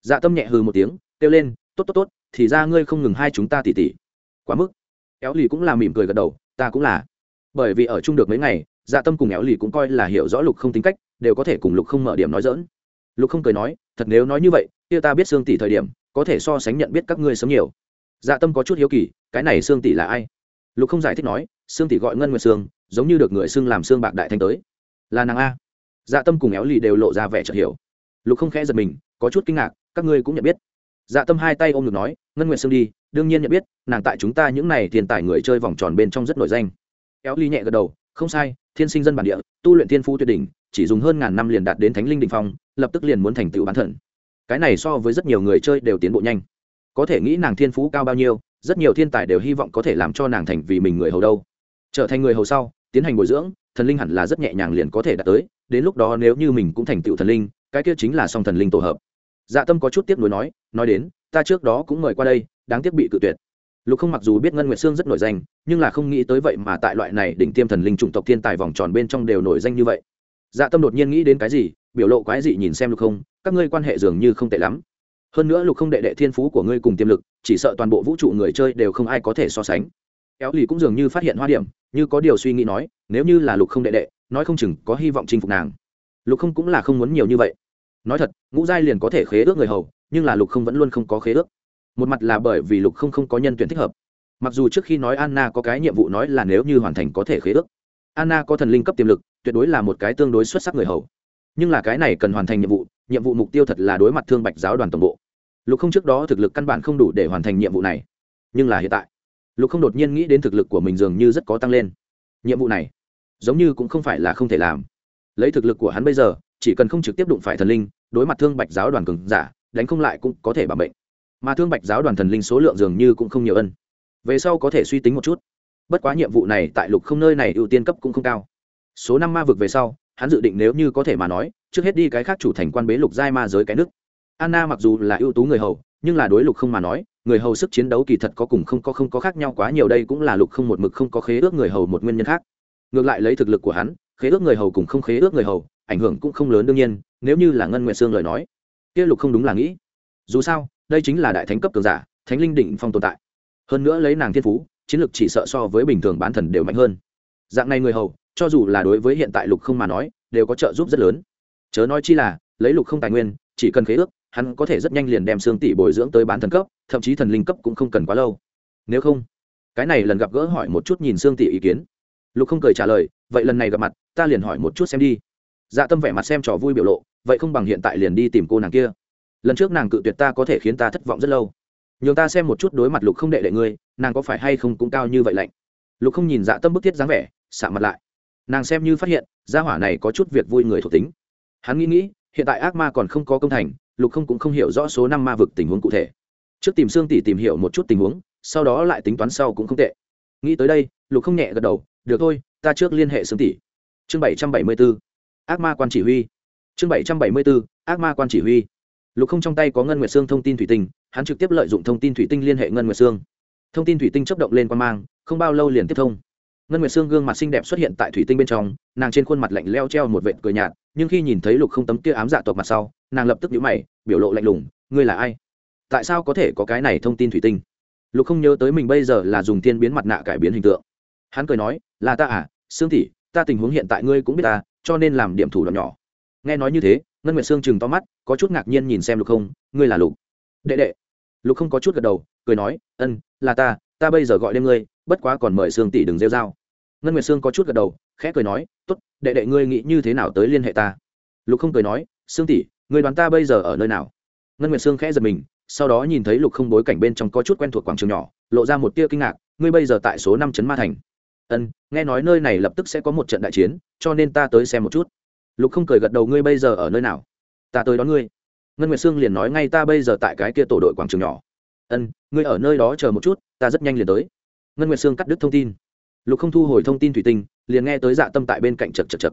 Dạ tâm nhẹ hừ một tiếng, kêu lên, tốt tốt tốt, thì ra ngươi không ngừng hai chúng ta tỉ tỉ. Quá mức. Éo ly cũng là mỉm cười gật đầu, ta cũng là. Bởi vì ở chung được mấy ngày dạ tâm cùng éo ly cũng coi là hiểu rõ lục không tính cách, đều có thể cùng lục không mở điểm nói dỡn lục không cười nói, thật nếu nói như vậy, kia ta biết xương tỷ thời điểm, có thể so sánh nhận biết các ngươi sớm nhiều. Dạ tâm có chút hiếu kỳ, cái này xương tỷ là ai? Lục không giải thích nói, xương tỷ gọi ngân nguyệt xương giống như được người xương làm xương bạc đại thanh tới. Là nàng a. Dạ tâm cùng éo lì đều lộ ra vẻ chợt hiểu. Lục không khẽ giật mình, có chút kinh ngạc, các ngươi cũng nhận biết. Dạ tâm hai tay ôm ngực nói, ngân nguyệt xương đi, đương nhiên nhận biết, nàng tại chúng ta những này tiền tài người chơi vòng tròn bên trong rất nổi danh. Éo ly nhẹ gật đầu, không sai, thiên sinh dân bản địa, tu luyện thiên phu tuyệt đỉnh, chỉ dùng hơn ngàn năm liền đạt đến thánh linh đình phong, lập tức liền muốn thành tựu bán thần. Cái này so với rất nhiều người chơi đều tiến bộ nhanh. Có thể nghĩ nàng thiên phú cao bao nhiêu, rất nhiều thiên tài đều hy vọng có thể làm cho nàng thành vì mình người hầu đâu. Trở thành người hầu sau tiến hành bồi dưỡng, thần linh hẳn là rất nhẹ nhàng liền có thể đạt tới, đến lúc đó nếu như mình cũng thành tựu thần linh, cái kia chính là song thần linh tổ hợp. Dạ tâm có chút tiếc nuối nói nói đến, ta trước đó cũng mời qua đây, đáng tiếc bị cự tuyệt. Lục không mặc dù biết ngân nguyệt sương rất nổi danh, nhưng là không nghĩ tới vậy mà tại loại này đỉnh tiêm thần linh chủng tộc thiên tài vòng tròn bên trong đều nổi danh như vậy. Dạ tâm đột nhiên nghĩ đến cái gì, biểu lộ quái dị nhìn xem lục không, các ngươi quan hệ dường như không tệ lắm. Hơn nữa lục không đệ đệ thiên phú của ngươi cùng tiềm lực, chỉ sợ toàn bộ vũ trụ người chơi đều không ai có thể so sánh éo lì cũng dường như phát hiện hoa điểm, như có điều suy nghĩ nói, nếu như là lục không đệ đệ, nói không chừng có hy vọng chinh phục nàng. Lục không cũng là không muốn nhiều như vậy. Nói thật, ngũ giai liền có thể khế ước người hầu, nhưng là lục không vẫn luôn không có khế ước. Một mặt là bởi vì lục không không có nhân tuyển thích hợp. Mặc dù trước khi nói anna có cái nhiệm vụ nói là nếu như hoàn thành có thể khế ước. Anna có thần linh cấp tiềm lực, tuyệt đối là một cái tương đối xuất sắc người hầu. Nhưng là cái này cần hoàn thành nhiệm vụ nhiệm vụ mục tiêu thật là đối mặt thương bạch giáo đoàn tổng bộ. Lục không trước đó thực lực căn bản không đủ để hoàn thành nhiệm vụ này. Nhưng là hiện tại lục không đột nhiên nghĩ đến thực lực của mình dường như rất có tăng lên. Nhiệm vụ này, giống như cũng không phải là không thể làm. Lấy thực lực của hắn bây giờ, chỉ cần không trực tiếp đụng phải thần linh, đối mặt thương bạch giáo đoàn cường giả, đánh không lại cũng có thể bảo bệnh mà thương bạch giáo đoàn thần linh số lượng dường như cũng không nhiều ân. Về sau có thể suy tính một chút. Bất quá nhiệm vụ này tại lục không nơi này ưu tiên cấp cũng không cao. Số năm ma vực về sau, hắn dự định nếu như có thể mà nói, trước hết đi cái khác chủ thành quan bế lục giai ma giới cái nước. Anna mặc dù là ưu tú người hầu, nhưng là đối lục không mà nói người hầu sức chiến đấu kỳ thật có cùng không có không có khác nhau quá nhiều, đây cũng là lục không một mực không có khế ước người hầu một nguyên nhân khác. Ngược lại lấy thực lực của hắn, khế ước người hầu cùng không khế ước người hầu, ảnh hưởng cũng không lớn đương nhiên, nếu như là ngân nguyệt sương lời nói, kia lục không đúng là nghĩ. Dù sao, đây chính là đại thánh cấp cường giả, thánh linh định phong tồn tại. Hơn nữa lấy nàng thiên phú, chiến lược chỉ sợ so với bình thường bán thần đều mạnh hơn. Dạng này người hầu, cho dù là đối với hiện tại lục không mà nói, đều có trợ giúp rất lớn. Chớ nói chi là, lấy lục không tài nguyên, chỉ cần khế ước hắn có thể rất nhanh liền đem xương tỷ bồi dưỡng tới bán thần cấp, thậm chí thần linh cấp cũng không cần quá lâu. Nếu không, cái này lần gặp gỡ hỏi một chút nhìn xương tỷ ý kiến. Lục không cười trả lời, vậy lần này gặp mặt, ta liền hỏi một chút xem đi. Dạ tâm vẻ mặt xem trò vui biểu lộ, vậy không bằng hiện tại liền đi tìm cô nàng kia. Lần trước nàng cự tuyệt ta có thể khiến ta thất vọng rất lâu. Nhường ta xem một chút đối mặt lục không đệ đệ ngươi, nàng có phải hay không cũng cao như vậy lạnh? Lục không nhìn dạ tâm bức thiết dáng vẻ xạ mặt lại. Nàng xem như phát hiện, gia hỏa này có chút việc vui người thuộc tính. Hắn nghĩ nghĩ, hiện tại ác ma còn không có công thành lục không cũng không hiểu rõ số năm ma vực tình huống cụ thể. Trước tìm xương tỷ tìm hiểu một chút tình huống, sau đó lại tính toán sau cũng không tệ. Nghĩ tới đây, lục không nhẹ gật đầu, được thôi, ta trước liên hệ xương tỷ. Chương bảy trăm bảy mươi b ố ác ma quan chỉ huy. Chương bảy trăm bảy mươi b ố ác ma quan chỉ huy. Lục không trong tay có ngân nguyệt xương thông tin thủy tinh, hắn trực tiếp lợi dụng thông tin thủy tinh liên hệ ngân nguyệt xương thông tin thủy tinh chấp động lên quan mang, không bao lâu liền tiếp thông ngân nguyệt xương gương mặt xinh đẹp xuất hiện tại thủy tinh bên trong, nàng trên khuôn mặt lạnh leo treo một vệt cười nhạt, nhưng khi nhìn thấy lục không tấm kia ám dạ tộc mặt sau, nàng lập tức nhíu mày, biểu lộ lạnh lùng, ngươi là ai? Tại sao có thể có cái này thông tin thủy tinh? Lục không nhớ tới mình bây giờ là dùng tiên biến mặt nạ cải biến hình tượng. Hắn cười nói, là ta à sương tỷ, ta tình huống hiện tại ngươi cũng biết ta, cho nên làm điểm thủ đoạn nhỏ. Nghe nói như thế, ngân nguyệt sương chừng to mắt, có chút ngạc nhiên nhìn xem lục không, ngươi là lục? Đệ đệ. Lục không có chút gật đầu, cười nói, ân, là ta ta bây giờ gọi đêm ngươi, bất quá còn mời sương tỷ đừng rêu dao ngân nguyệt sương có chút gật đầu, khẽ cười nói, tốt, đệ đệ ngươi nghĩ như thế nào tới liên hệ ta? Lục không cười nói, sương tỷ, ngươi đoán ta bây giờ ở nơi nào? Ngân nguyệt sương khẽ giật mình, sau đó nhìn thấy lục không bối cảnh bên trong có chút quen thuộc quảng trường nhỏ, lộ ra một tia kinh ngạc, ngươi bây giờ tại số năm trấn ma thành. Ân, nghe nói nơi này lập tức sẽ có một trận đại chiến, cho nên ta tới xem một chút. Lục không cười gật đầu, ngươi bây giờ ở nơi nào? Ta tới đón ngươi. Ngân nguyệt sương liền nói, ngay ta bây giờ tại cái kia tổ đội quảng trường nhỏ. Ân, ngươi ở nơi đó chờ một chút, ta rất nhanh liền tới. Ngân nguyệt sương cắt đứt thông tin lục không thu hồi thông tin thủy tinh, liền nghe tới dạ tâm tại bên cạnh chật chật chật.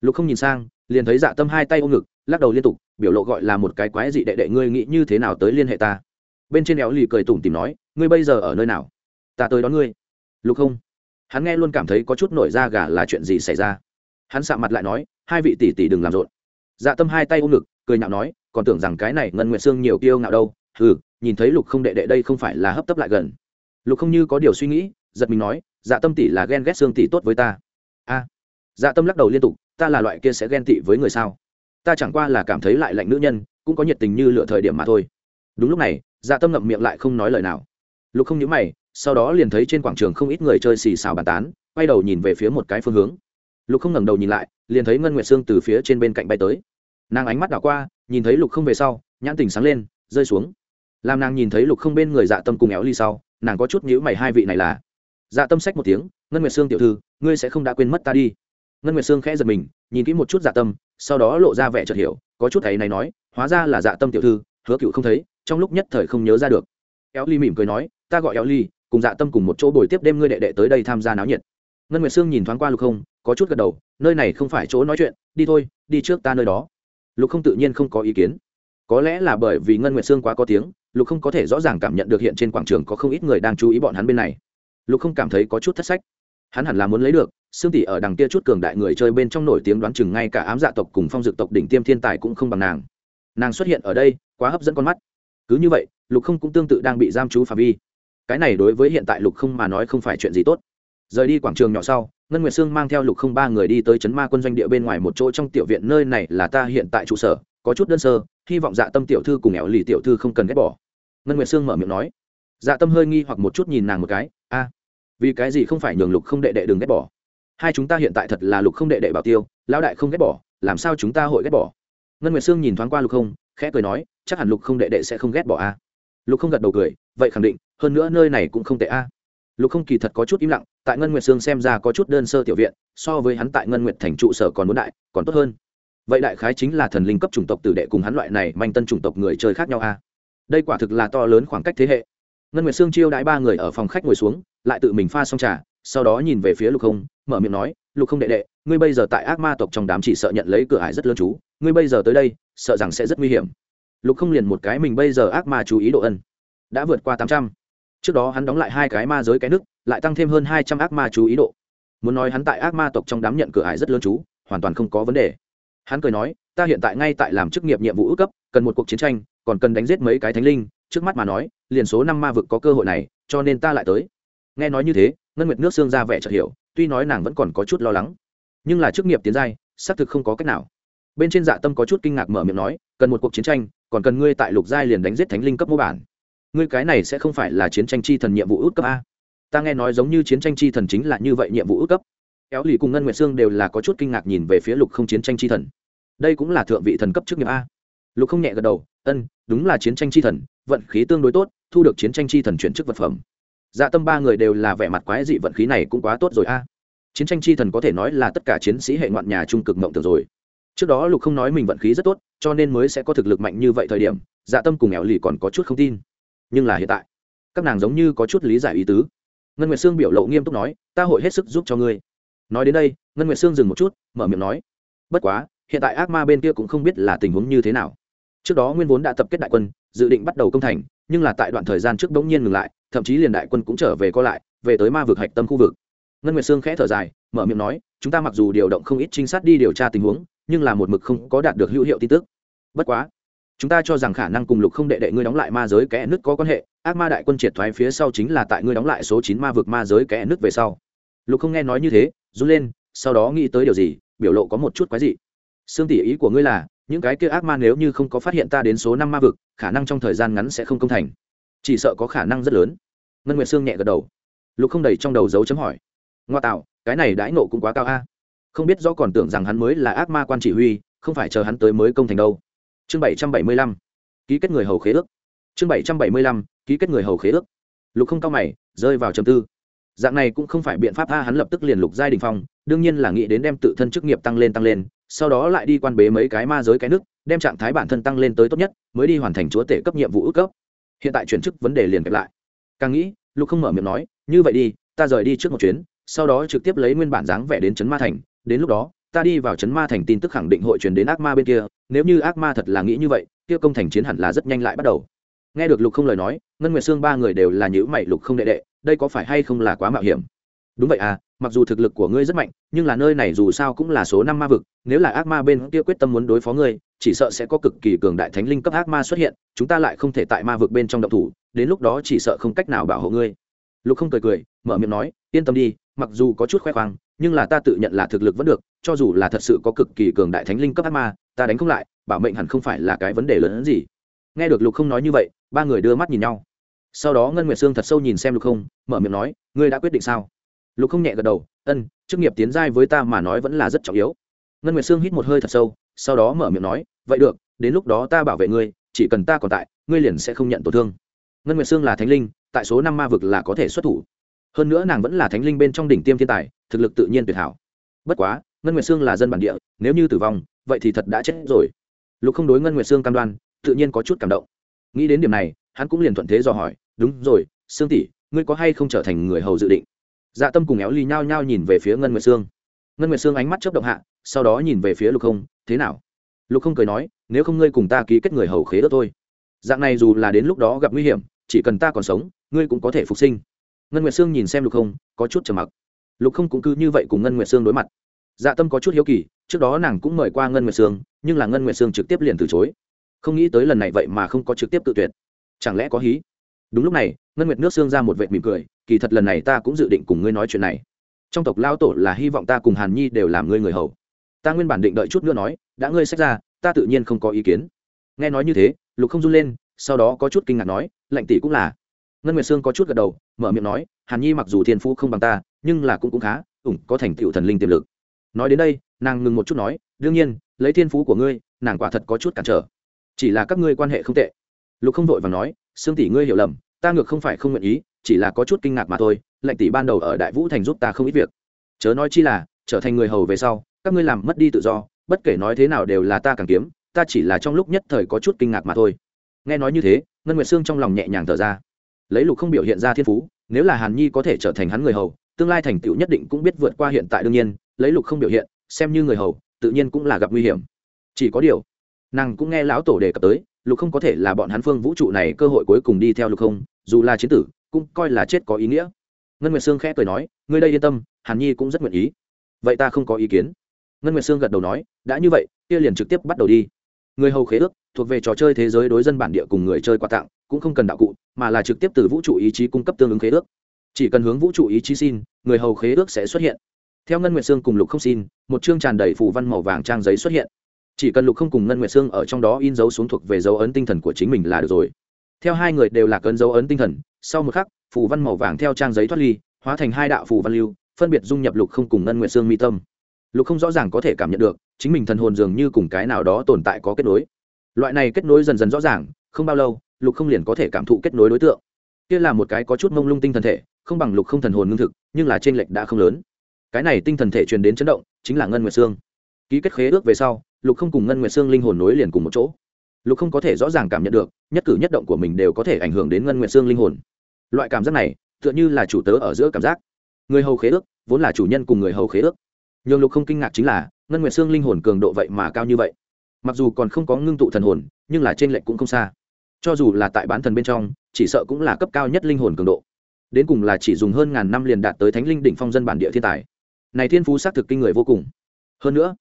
Lục không nhìn sang, liền thấy dạ tâm hai tay ôm ngực, lắc đầu liên tục, biểu lộ gọi là một cái quái dị đệ đệ, ngươi nghĩ như thế nào tới liên hệ ta? Bên trên éo lì cười tủm tìm nói, ngươi bây giờ ở nơi nào? Ta tới đón ngươi. Lục không. Hắn nghe luôn cảm thấy có chút nổi da gà là chuyện gì xảy ra. Hắn sạ mặt lại nói, hai vị tỷ tỷ đừng làm rộn. Dạ tâm hai tay ôm ngực, cười nhạo nói, còn tưởng rằng cái này ngân nguyện xương nhiều kiêu ngạo đâu. Ừ nhìn thấy lục không đệ đệ đây không phải là hấp tấp lại gần. Lục không như có điều suy nghĩ, giật mình nói dạ tâm tỷ là ghen ghét xương tỷ tốt với ta. A. Dạ tâm lắc đầu liên tục, ta là loại kia sẽ ghen tị với người sao? Ta chẳng qua là cảm thấy lại lạnh nữ nhân, cũng có nhiệt tình như lựa thời điểm mà thôi. Đúng lúc này dạ tâm ngậm miệng lại không nói lời nào. Lục không nhớ mày, sau đó liền thấy trên quảng trường không ít người chơi xì xào bàn tán, quay đầu nhìn về phía một cái phương hướng. Lục không ngẩng đầu nhìn lại, liền thấy ngân nguyệt sương từ phía trên bên cạnh bay tới. Nàng ánh mắt đảo qua, nhìn thấy lục không về sau, nhãn tình sáng lên, rơi xuống. Làm nàng nhìn thấy lục không bên người dạ tâm cùng éo ly sau, nàng có chút nhữ mày hai vị này là dạ tâm sách một tiếng, ngân nguyệt sương tiểu thư, ngươi sẽ không đã quên mất ta đi. Ngân nguyệt sương khẽ giật mình, nhìn kỹ một chút dạ tâm, sau đó lộ ra vẻ chợt hiểu, có chút thấy này nói, hóa ra là dạ tâm tiểu thư, hứa cựu không thấy, trong lúc nhất thời không nhớ ra được. Éo ly mỉm cười nói, ta gọi éo ly, cùng dạ tâm cùng một chỗ bồi tiếp đêm ngươi đệ đệ tới đây tham gia náo nhiệt. Ngân nguyệt sương nhìn thoáng qua lục không, có chút gật đầu, nơi này không phải chỗ nói chuyện, đi thôi, đi trước ta nơi đó. Lục không tự nhiên không có ý kiến. Có lẽ là bởi vì ngân nguyệt sương quá có tiếng, lục không có thể rõ ràng cảm nhận được hiện trên quảng trường có không ít người đang chú ý bọn hắn bên này lục không cảm thấy có chút thất sách. Hắn hẳn là muốn lấy được xương tỷ ở đằng kia chút cường đại người chơi bên trong nổi tiếng đoán chừng ngay cả ám dạ tộc cùng phong dực tộc đỉnh tiêm thiên tài cũng không bằng nàng. Nàng xuất hiện ở đây, quá hấp dẫn con mắt. Cứ như vậy, lục không cũng tương tự đang bị giam chú phạm vi. Cái này đối với hiện tại lục không mà nói không phải chuyện gì tốt. Rời đi quảng trường nhỏ sau, ngân nguyệt sương mang theo lục không ba người đi tới trấn ma quân doanh địa bên ngoài một chỗ trong tiểu viện nơi này là ta hiện tại trụ sở, có chút đơn sơ, hy vọng dạ tâm tiểu thư cùng ẻo lì tiểu thư không cần ghét bỏ. Ngân nguyệt sương mở miệng nói dạ tâm hơi nghi hoặc một chút nhìn nàng một cái, a, vì cái gì không phải nhường lục không đệ đệ đừng ghét bỏ? Hai chúng ta hiện tại thật là lục không đệ đệ bảo tiêu, lão đại không ghét bỏ, làm sao chúng ta hội ghét bỏ? Ngân nguyệt sương nhìn thoáng qua lục không, khẽ cười nói, chắc hẳn lục không đệ đệ sẽ không ghét bỏ a. Lục không gật đầu cười, vậy khẳng định, hơn nữa nơi này cũng không tệ a. Lục không kỳ thật có chút im lặng, tại ngân nguyệt sương xem ra có chút đơn sơ tiểu viện, so với hắn tại ngân nguyệt thành trụ sở còn muốn đại, còn tốt hơn. Vậy đại khái chính là thần linh cấp chủng tộc tử đệ cùng hắn loại này manh tân chủng tộc người chơi khác nhau a. Đây quả thực là to lớn khoảng cách thế hệ ngân nguyệt sương chiêu đãi ba người ở phòng khách ngồi xuống, lại tự mình pha xong trà, sau đó nhìn về phía lục không, mở miệng nói, lục không đệ đệ, ngươi bây giờ tại ác ma tộc trong đám chỉ sợ nhận lấy cửa ải rất lớn chú, ngươi bây giờ tới đây, sợ rằng sẽ rất nguy hiểm. Lục không liền một cái mình bây giờ ác ma chú ý độ ân, đã vượt qua tám trăm. Trước đó hắn đóng lại hai cái ma giới cái nước, lại tăng thêm hơn hai trăm ác ma chú ý độ. Muốn nói hắn tại ác ma tộc trong đám nhận cửa ải rất lớn chú, hoàn toàn không có vấn đề. Hắn cười nói, ta hiện tại ngay tại làm chức nghiệp nhiệm vụ ước cấp, cần một cuộc chiến tranh, còn cần đánh giết mấy cái thánh linh. Trước mắt mà nói liền số năm ma vực có cơ hội này, cho nên ta lại tới. Nghe nói như thế, ngân nguyệt nước xương ra vẻ chợt hiểu, tuy nói nàng vẫn còn có chút lo lắng, nhưng là chức nghiệp tiến giai, xác thực không có cách nào. Bên trên dạ tâm có chút kinh ngạc mở miệng nói, cần một cuộc chiến tranh, còn cần ngươi tại lục giai liền đánh giết thánh linh cấp mô bản. Ngươi cái này sẽ không phải là chiến tranh chi thần nhiệm vụ út cấp a. Ta nghe nói giống như chiến tranh chi thần chính là như vậy nhiệm vụ út cấp. Éo lì cùng ngân nguyệt sương đều là có chút kinh ngạc nhìn về phía lục không chiến tranh chi thần. Đây cũng là thượng vị thần cấp chức nghiệp a. Lục không nhẹ gật đầu, ân, đúng là chiến tranh chi thần, vận khí tương đối tốt thu được chiến tranh chi thần chuyển chức vật phẩm. Dạ tâm ba người đều là vẻ mặt quái dị vận khí này cũng quá tốt rồi a. Chiến tranh chi thần có thể nói là tất cả chiến sĩ hệ ngoạn nhà trung cực mộng tưởng rồi. Trước đó lục không nói mình vận khí rất tốt, cho nên mới sẽ có thực lực mạnh như vậy thời điểm dạ tâm cùng ẻo lì còn có chút không tin. Nhưng là hiện tại, các nàng giống như có chút lý giải ý tứ. Ngân nguyệt sương biểu lộ nghiêm túc nói, ta hội hết sức giúp cho ngươi. Nói đến đây, ngân nguyệt sương dừng một chút, mở miệng nói, bất quá, hiện tại ác ma bên kia cũng không biết là tình huống như thế nào. Trước đó nguyên vốn đã tập kết đại quân, dự định bắt đầu công thành nhưng là tại đoạn thời gian trước bỗng nhiên ngừng lại, thậm chí liền đại quân cũng trở về co lại, về tới ma vực hạch tâm khu vực. Ngân nguyệt sương khẽ thở dài, mở miệng nói, chúng ta mặc dù điều động không ít trinh sát đi điều tra tình huống, nhưng là một mực không có đạt được hữu hiệu tin tức. Bất quá, chúng ta cho rằng khả năng cùng lục không đệ đệ ngươi đóng lại ma giới kẽ nước có quan hệ, ác ma đại quân triệt thoái phía sau chính là tại ngươi đóng lại số chín ma vực ma giới kẽ nước về sau. Lục không nghe nói như thế, run lên, sau đó nghĩ tới điều gì, biểu lộ có một chút quái dị. Xương tỉ ý của ngươi là những cái kia ác ma nếu như không có phát hiện ta đến số năm ma vực, khả năng trong thời gian ngắn sẽ không công thành. Chỉ sợ có khả năng rất lớn. Ngân nguyệt sương nhẹ gật đầu. Lục không đầy trong đầu dấu chấm hỏi. Ngoa tạo, cái này đãi nộ cũng quá cao a. Không biết do còn tưởng rằng hắn mới là ác ma quan chỉ huy, không phải chờ hắn tới mới công thành đâu. Chương bảy trăm bảy mươi lăm. Ký kết người hầu khế ước. Chương bảy trăm bảy mươi lăm. Ký kết người hầu khế ước. Lục không cao mày, rơi vào trầm tư. Dạng này cũng không phải biện pháp a, hắn lập tức liền lục giai đình phong, đương nhiên là nghĩ đến đem tự thân chức nghiệp tăng lên tăng lên sau đó lại đi quan bế mấy cái ma giới cái nước, đem trạng thái bản thân tăng lên tới tốt nhất, mới đi hoàn thành chúa tể cấp nhiệm vụ ước cấp. Hiện tại chuyển chức vấn đề liền kẹp lại. Càng nghĩ, lục không mở miệng nói, như vậy đi, ta rời đi trước một chuyến, sau đó trực tiếp lấy nguyên bản dáng vẻ đến trấn ma thành, đến lúc đó, ta đi vào trấn ma thành tin tức khẳng định hội truyền đến ác ma bên kia, nếu như ác ma thật là nghĩ như vậy, kia công thành chiến hẳn là rất nhanh lại bắt đầu. Nghe được lục không lời nói, ngân nguyệt xương ba người đều là nhữ mày lục không đệ đệ, đây có phải hay không là quá mạo hiểm? Đúng vậy à mặc dù thực lực của ngươi rất mạnh, nhưng là nơi này dù sao cũng là số năm ma vực, nếu là ác ma bên kia quyết tâm muốn đối phó ngươi, chỉ sợ sẽ có cực kỳ cường đại thánh linh cấp ác ma xuất hiện, chúng ta lại không thể tại ma vực bên trong động thủ, đến lúc đó chỉ sợ không cách nào bảo hộ ngươi. Lục không cười cười, mở miệng nói, yên tâm đi, mặc dù có chút khoe khoang, nhưng là ta tự nhận là thực lực vẫn được, cho dù là thật sự có cực kỳ cường đại thánh linh cấp ác ma, ta đánh không lại, bảo mệnh hẳn không phải là cái vấn đề lớn hơn gì. Nghe được lục không nói như vậy, ba người đưa mắt nhìn nhau. Sau đó ngân nguyệt sương thật sâu nhìn xem lục không, mở miệng nói, ngươi đã quyết định sao? Lục không nhẹ gật đầu, ân, chức nghiệp tiến giai với ta mà nói vẫn là rất trọng yếu. Ngân nguyệt sương hít một hơi thật sâu, sau đó mở miệng nói, vậy được, đến lúc đó ta bảo vệ ngươi, chỉ cần ta còn tại, ngươi liền sẽ không nhận tổn thương. Ngân nguyệt sương là thánh linh, tại số năm ma vực là có thể xuất thủ. Hơn nữa nàng vẫn là thánh linh bên trong đỉnh tiêm thiên tài, thực lực tự nhiên tuyệt hảo. Bất quá, ngân nguyệt sương là dân bản địa, nếu như tử vong, vậy thì thật đã chết rồi. Lục không đối ngân nguyệt sương cam đoan, tự nhiên có chút cảm động. Nghĩ đến điểm này, hắn cũng liền thuận thế dò hỏi, đúng rồi, sương tỷ, ngươi có hay không trở thành người hầu dự định? Dạ tâm cùng éo ly nhao nhao nhìn về phía ngân nguyệt sương. Ngân nguyệt sương ánh mắt chớp động hạ, sau đó nhìn về phía lục không, thế nào? Lục không cười nói, nếu không ngươi cùng ta ký kết người hầu khế ước thôi. Dạng này dù là đến lúc đó gặp nguy hiểm, chỉ cần ta còn sống, ngươi cũng có thể phục sinh. Ngân nguyệt sương nhìn xem lục không, có chút trầm mặc. Lục không cũng cứ như vậy cùng ngân nguyệt sương đối mặt. Dạ tâm có chút hiếu kỳ, trước đó nàng cũng mời qua ngân nguyệt sương, nhưng là ngân nguyệt sương trực tiếp liền từ chối. Không nghĩ tới lần này vậy mà không có trực tiếp tự tuyệt. Chẳng lẽ có hí? Đúng lúc này, ngân nguyệt nước sương ra một vệ mỉm cười kỳ thật lần này ta cũng dự định cùng ngươi nói chuyện này. Trong tộc lao tổ là hy vọng ta cùng hàn nhi đều làm ngươi người hầu. Ta nguyên bản định đợi chút nữa nói, đã ngươi sách ra, ta tự nhiên không có ý kiến. Nghe nói như thế, lục không run lên, sau đó có chút kinh ngạc nói lệnh tỷ cũng là. Ngân nguyệt sương có chút gật đầu, mở miệng nói, hàn nhi mặc dù thiên phú không bằng ta, nhưng là cũng cũng khá, ủng có thành tựu thần linh tiềm lực. Nói đến đây, nàng ngừng một chút nói, đương nhiên, lấy thiên phú của ngươi, nàng quả thật có chút cản trở. Chỉ là các ngươi quan hệ không tệ. Lục không vội và nói, sương tỷ ngươi hiểu lầm ta ngược không phải không nguyện ý, chỉ là có chút kinh ngạc mà thôi, lệnh tỷ ban đầu ở đại vũ thành giúp ta không ít việc. Chớ nói chi là, trở thành người hầu về sau, các ngươi làm mất đi tự do, bất kể nói thế nào đều là ta càng kiếm, ta chỉ là trong lúc nhất thời có chút kinh ngạc mà thôi. Nghe nói như thế, ngân nguyệt sương trong lòng nhẹ nhàng thở ra. Lấy lục không biểu hiện ra thiên phú, nếu là hàn nhi có thể trở thành hắn người hầu, tương lai thành tựu nhất định cũng biết vượt qua hiện tại đương nhiên, lấy lục không biểu hiện, xem như người hầu, tự nhiên cũng là gặp nguy hiểm. Chỉ có điều, nàng cũng nghe lão tổ đề cập tới, lục không có thể là bọn hắn phương vũ trụ này cơ hội cuối cùng đi theo lục không dù là chiến tử, cũng coi là chết có ý nghĩa. Ngân nguyệt sương khẽ cười nói, ngươi đây yên tâm, hàn nhi cũng rất nguyện ý. Vậy ta không có ý kiến. Ngân nguyệt sương gật đầu nói, đã như vậy, kia liền trực tiếp bắt đầu đi. Người hầu khế ước, thuộc về trò chơi thế giới đối dân bản địa cùng người chơi quà tặng, cũng không cần đạo cụ, mà là trực tiếp từ vũ trụ ý chí cung cấp tương ứng khế ước. Chỉ cần hướng vũ trụ ý chí xin, người hầu khế ước sẽ xuất hiện. Theo ngân nguyệt sương cùng lục không xin, một chương tràn đầy phù văn màu vàng trang giấy xuất hiện. Chỉ cần lục không cùng ngân nguyệt sương ở trong đó in dấu xuống thuộc về dấu ấn tinh thần của chính mình là được rồi theo hai người đều là cơn dấu ấn tinh thần, sau một khắc, phù văn màu vàng theo trang giấy thoát ly, hóa thành hai đạo phù văn lưu, phân biệt dung nhập lục không cùng ngân nguyệt xương mi tâm. Lục không rõ ràng có thể cảm nhận được, chính mình thần hồn dường như cùng cái nào đó tồn tại có kết nối. Loại này kết nối dần dần rõ ràng, không bao lâu, lục không liền có thể cảm thụ kết nối đối tượng. Kia là một cái có chút mông lung tinh thần thể, không bằng lục không thần hồn ngưng thực, nhưng là t r ê n lệch đã không lớn. Cái này tinh thần thể truyền đến chấn động, chính là ngân nguyệt sương ký kết khế ước về sau, lục không cùng ngân nguyệt sương linh hồn nối liền cùng một chỗ lục không có thể rõ ràng cảm nhận được, nhất cử nhất động của mình đều có thể ảnh hưởng đến ngân nguyện xương linh hồn. Loại cảm giác này, tựa như là chủ tớ ở giữa cảm giác. Người hầu khế ước, vốn là chủ nhân cùng người hầu khế ước. Nhường lục không kinh ngạc chính là, ngân nguyện xương linh hồn cường độ vậy mà cao như vậy. Mặc dù còn không có ngưng tụ thần hồn, nhưng là trên lệnh cũng không xa. Cho dù là tại bán thần bên trong, chỉ sợ cũng là cấp cao nhất linh hồn cường độ. Đến cùng là chỉ dùng hơn ngàn năm liền đạt tới thánh linh đỉnh phong dân bản địa thiên tài. Này thiên phú xác thực kinh người vô cùng. Hơn nữa,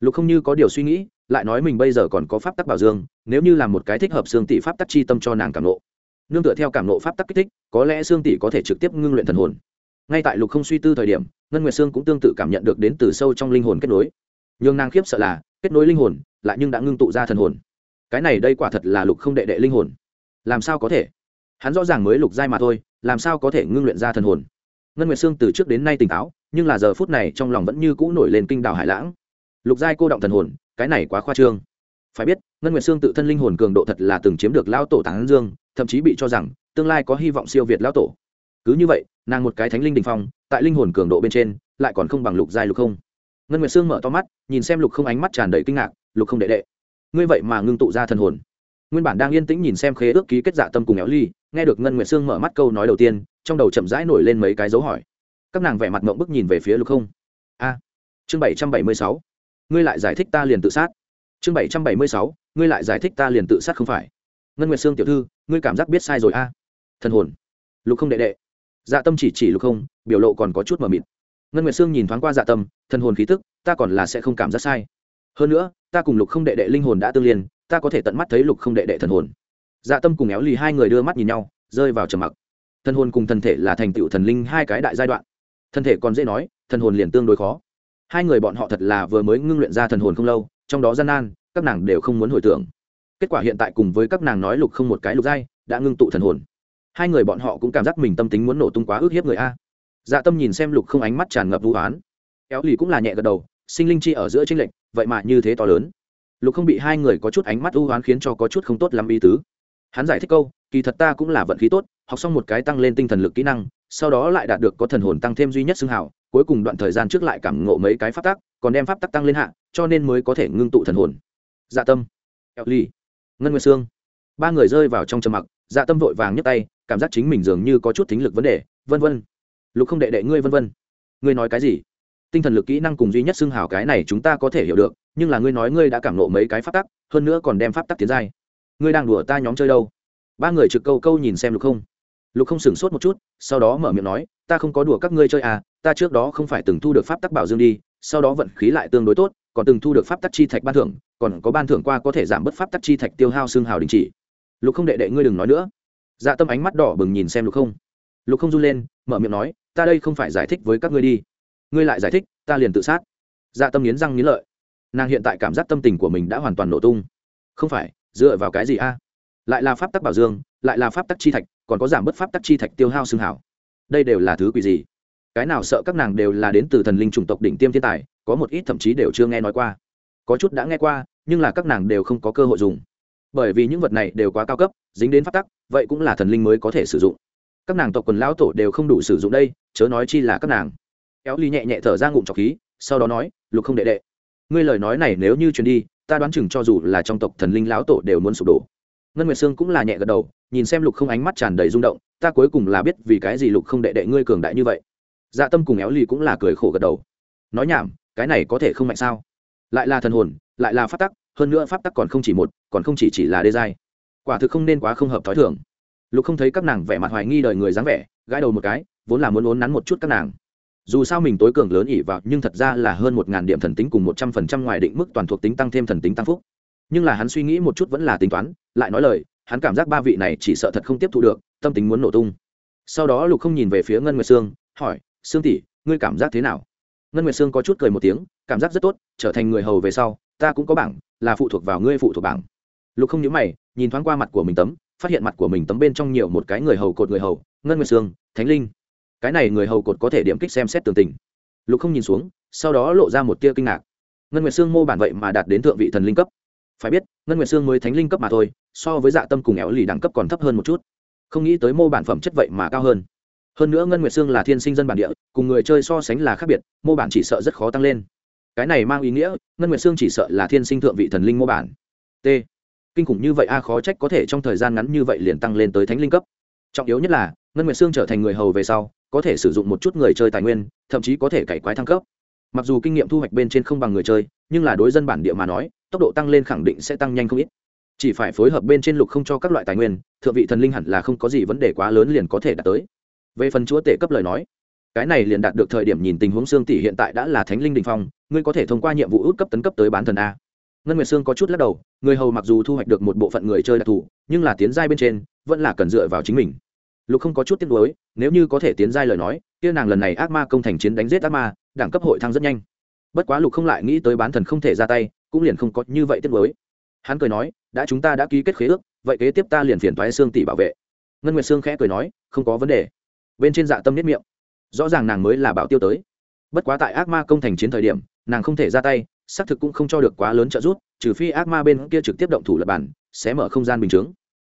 lục không như có điều suy nghĩ lại nói mình bây giờ còn có pháp tắc bảo dương, nếu như là một cái thích hợp xương tỷ pháp tắc chi tâm cho nàng cảm nộ. Nương tựa theo cảm nộ pháp tắc kích thích, có lẽ xương tỷ có thể trực tiếp ngưng luyện thần hồn. Ngay tại lục không suy tư thời điểm, ngân nguyệt sương cũng tương tự cảm nhận được đến từ sâu trong linh hồn kết nối. Nhưng nàng khiếp sợ là, kết nối linh hồn, lại nhưng đã ngưng tụ ra thần hồn. Cái này đây quả thật là lục không đệ đệ linh hồn. Làm sao có thể? Hắn rõ ràng mới lục giai mà thôi, làm sao có thể ngưng luyện ra thần hồn? Ngân nguyệt sương từ trước đến nay tỉnh táo, nhưng là giờ phút này trong lòng vẫn như cũ nổi lên kinh đảo hải lãng. Lục giai cô động thần hồn cái này quá khoa trương. Phải biết, ngân nguyệt sương tự thân linh hồn cường độ thật là từng chiếm được lao tổ tán dương, thậm chí bị cho rằng tương lai có hy vọng siêu việt lao tổ. Cứ như vậy, nàng một cái thánh linh đình phong, tại linh hồn cường độ bên trên, lại còn không bằng lục giai lục không. Ngân nguyệt sương mở to mắt, nhìn xem lục không ánh mắt tràn đầy kinh ngạc, lục không đệ đệ, ngươi vậy mà ngưng tụ ra thần hồn. Nguyên bản đang yên tĩnh nhìn xem khế ước ký kết dạ tâm cùng éo ly, nghe được ngân nguyệt sương mở mắt câu nói đầu tiên, trong đầu chậm rãi nổi lên mấy cái dấu hỏi. Các nàng vẻ mặt ngộng bức nhìn về phía lục không. A, chương bảy trăm bảy mươi sáu ngươi lại giải thích ta liền tự sát. Chương bảy trăm bảy mươi sáu, ngươi lại giải thích ta liền tự sát không phải. Ngân nguyệt sương tiểu thư, ngươi cảm giác biết sai rồi a? Thần hồn. Lục không đệ đệ. Dạ tâm chỉ chỉ lục không, biểu lộ còn có chút mờ mịt. Ngân nguyệt sương nhìn thoáng qua dạ tâm, thần hồn khí tức, ta còn là sẽ không cảm giác sai. Hơn nữa, ta cùng lục không đệ đệ linh hồn đã tương liên, ta có thể tận mắt thấy lục không đệ đệ thần hồn. Dạ tâm cùng éo lì hai người đưa mắt nhìn nhau, rơi vào trầm mặc. Thần hồn cùng thần thể là thành tựu thần linh hai cái đại giai đoạn. Thân thể còn dễ nói, thần hồn liền tương đối khó hai người bọn họ thật là vừa mới ngưng luyện ra thần hồn không lâu trong đó gian nan các nàng đều không muốn hồi tưởng. Kết quả hiện tại cùng với các nàng nói lục không một cái lục dai, đã ngưng tụ thần hồn. Hai người bọn họ cũng cảm giác mình tâm tính muốn nổ tung quá ước hiếp người a. Dạ tâm nhìn xem lục không ánh mắt tràn ngập vũ oán. Éo lì cũng là nhẹ gật đầu sinh linh chi ở giữa tranh lệch vậy mà như thế to lớn. Lục không bị hai người có chút ánh mắt ưu oán khiến cho có chút không tốt lắm ý tứ. Hắn giải thích câu kỳ thật ta cũng là vận khí tốt học xong một cái tăng lên tinh thần lực kỹ năng sau đó lại đạt được có thần hồn tăng thêm duy nhất xưng hào, cuối cùng đoạn thời gian trước lại cảm ngộ mấy cái pháp tắc còn đem pháp tắc tăng lên hạ cho nên mới có thể ngưng tụ thần hồn. Dạ tâm eo ly ngân nguyên sương. Ba người rơi vào trong trầm mặc dạ tâm vội vàng nhấc tay cảm giác chính mình dường như có chút thính lực vấn đề vân vân lục không đệ đệ ngươi vân vân ngươi nói cái gì? Tinh thần lực kỹ năng cùng duy nhất xưng hào cái này chúng ta có thể hiểu được nhưng là ngươi nói ngươi đã cảm nộ mấy cái pháp tắc hơn nữa còn đem pháp tắc tiến giai. Ngươi đang đùa ta nhóm chơi đâu? Ba người trực câu câu nhìn xem lục không lục không sửng sốt một chút, sau đó mở miệng nói, ta không có đùa các ngươi chơi à ta trước đó không phải từng thu được pháp tắc bảo dương đi, sau đó vận khí lại tương đối tốt, còn từng thu được pháp tắc chi thạch ban thưởng, còn có ban thưởng qua có thể giảm bớt pháp tắc chi thạch tiêu hao xương hào đình chỉ. Lục không đệ đệ ngươi đừng nói nữa. Dạ tâm ánh mắt đỏ bừng nhìn xem lục không. Lục không run lên, mở miệng nói, ta đây không phải giải thích với các ngươi đi. Ngươi lại giải thích, ta liền tự sát. Dạ tâm nghiến răng nghiến lợi. Nàng hiện tại cảm giác tâm tình của mình đã hoàn toàn nổ tung. Không phải, dựa vào cái gì a? Lại là pháp tắc bảo dương, lại là pháp tắc chi thạch còn có giảm bớt pháp tắc chi thạch tiêu hao xương hảo đây đều là thứ quỷ gì? Cái nào sợ các nàng đều là đến từ thần linh chủng tộc đỉnh tiêm thiên tài, có một ít thậm chí đều chưa nghe nói qua. Có chút đã nghe qua, nhưng là các nàng đều không có cơ hội dùng. Bởi vì những vật này đều quá cao cấp, dính đến pháp tắc, vậy cũng là thần linh mới có thể sử dụng. Các nàng tộc quần lão tổ đều không đủ sử dụng đây, chớ nói chi là các nàng. Éo ly nhẹ nhẹ thở ra ngụm trọc khí, sau đó nói, lục không đệ đệ, ngươi lời nói này nếu như truyền đi, ta đoán chừng cho dù là trong tộc thần linh lão tổ đều muốn sụp đổ. Ngân nguyệt sương cũng là nhẹ gật đầu nhìn xem lục không ánh mắt tràn đầy rung động, ta cuối cùng là biết vì cái gì lục không đệ đệ ngươi cường đại như vậy. Dạ tâm cùng éo lì cũng là cười khổ gật đầu. Nói nhảm, cái này có thể không mạnh sao? Lại là thần hồn, lại là pháp tắc, hơn nữa pháp tắc còn không chỉ một, còn không chỉ chỉ là đê giai. Quả thực không nên quá không hợp t h ó i lục không thấy các nàng vẻ mặt hoài nghi đời người dáng vẻ, gãi đầu một cái, vốn là muốn ốn nắn một chút các nàng. Dù sao mình tối cường lớn ỉ vào, nhưng thật ra là hơn một ngàn điểm thần tính cùng một trăm phần trăm ngoài định mức toàn thuộc tính tăng thêm thần tính tăng phúc. Nhưng là hắn suy nghĩ một chút vẫn là tính toán, lại nói lời hắn cảm giác ba vị này chỉ sợ thật không tiếp thu được, tâm tính muốn nổ tung. Sau đó lục không nhìn về phía ngân nguyệt sương, hỏi, sương tỷ, ngươi cảm giác thế nào? Ngân nguyệt sương có chút cười một tiếng, cảm giác rất tốt, trở thành người hầu về sau, ta cũng có bảng, là phụ thuộc vào ngươi phụ thuộc bảng. Lục không nhớ mày, nhìn thoáng qua mặt của mình tấm, phát hiện mặt của mình tấm bên trong nhiều một cái người hầu cột người hầu, ngân nguyệt sương, thánh linh. Cái này người hầu cột có thể điểm kích xem xét tường tình. Lục không nhìn xuống, sau đó lộ ra một tia kinh ngạc. Ngân nguyệt sương mô bản vậy mà đạt đến thượng vị thần linh cấp phải biết, ngân nguyệt sương mới thánh linh cấp mà thôi, so với dạ tâm cùng éo lì đẳng cấp còn thấp hơn một chút. Không nghĩ tới mô bản phẩm chất vậy mà cao hơn. Hơn nữa ngân nguyệt sương là thiên sinh dân bản địa, cùng người chơi so sánh là khác biệt, mô bản chỉ sợ rất khó tăng lên. Cái này mang ý nghĩa, ngân nguyệt sương chỉ sợ là thiên sinh thượng vị thần linh mô bản. T. Kinh khủng như vậy a, khó trách có thể trong thời gian ngắn như vậy liền tăng lên tới thánh linh cấp. Trọng yếu nhất là, ngân nguyệt sương trở thành người hầu về sau, có thể sử dụng một chút người chơi tài nguyên, thậm chí có thể cải quái thăng cấp. Mặc dù kinh nghiệm thu hoạch bên trên không bằng người chơi, nhưng là đối dân bản địa mà nói tốc độ tăng lên khẳng định sẽ tăng nhanh không ít. Chỉ phải phối hợp bên trên lục không cho các loại tài nguyên, thượng vị thần linh hẳn là không có gì vấn đề quá lớn liền có thể đạt tới. Về phần chúa tể cấp lời nói, cái này liền đạt được thời điểm nhìn tình huống xương tỷ hiện tại đã là thánh linh đình phong, ngươi có thể thông qua nhiệm vụ út cấp tấn cấp tới bán thần a. Ngân nguyệt sương có chút lắc đầu, người hầu mặc dù thu hoạch được một bộ phận người chơi đặc thù, nhưng là tiến giai bên trên, vẫn là cần dựa vào chính mình. Lục không có chút tiếc nuối, nếu như có thể tiến giai lời nói, kia nàng lần này ác ma công thành chiến đánh giết ác ma, đẳng cấp hội thăng rất nhanh. Bất quá lục không lại nghĩ tới bán thần không thể ra tay cũng liền không có như vậy tiếc nuối. Hắn cười nói, đã chúng ta đã ký kết khế ước, vậy kế tiếp ta liền phiền thoái xương tỷ bảo vệ. Ngân nguyệt sương khẽ cười nói, không có vấn đề. Bên trên dạ tâm nếp miệng. Rõ ràng nàng mới là bảo tiêu tới. Bất quá tại ác ma công thành chiến thời điểm, nàng không thể ra tay, xác thực cũng không cho được quá lớn trợ giúp, trừ phi ác ma bên kia trực tiếp động thủ lập bản, sẽ mở không gian bình chướng.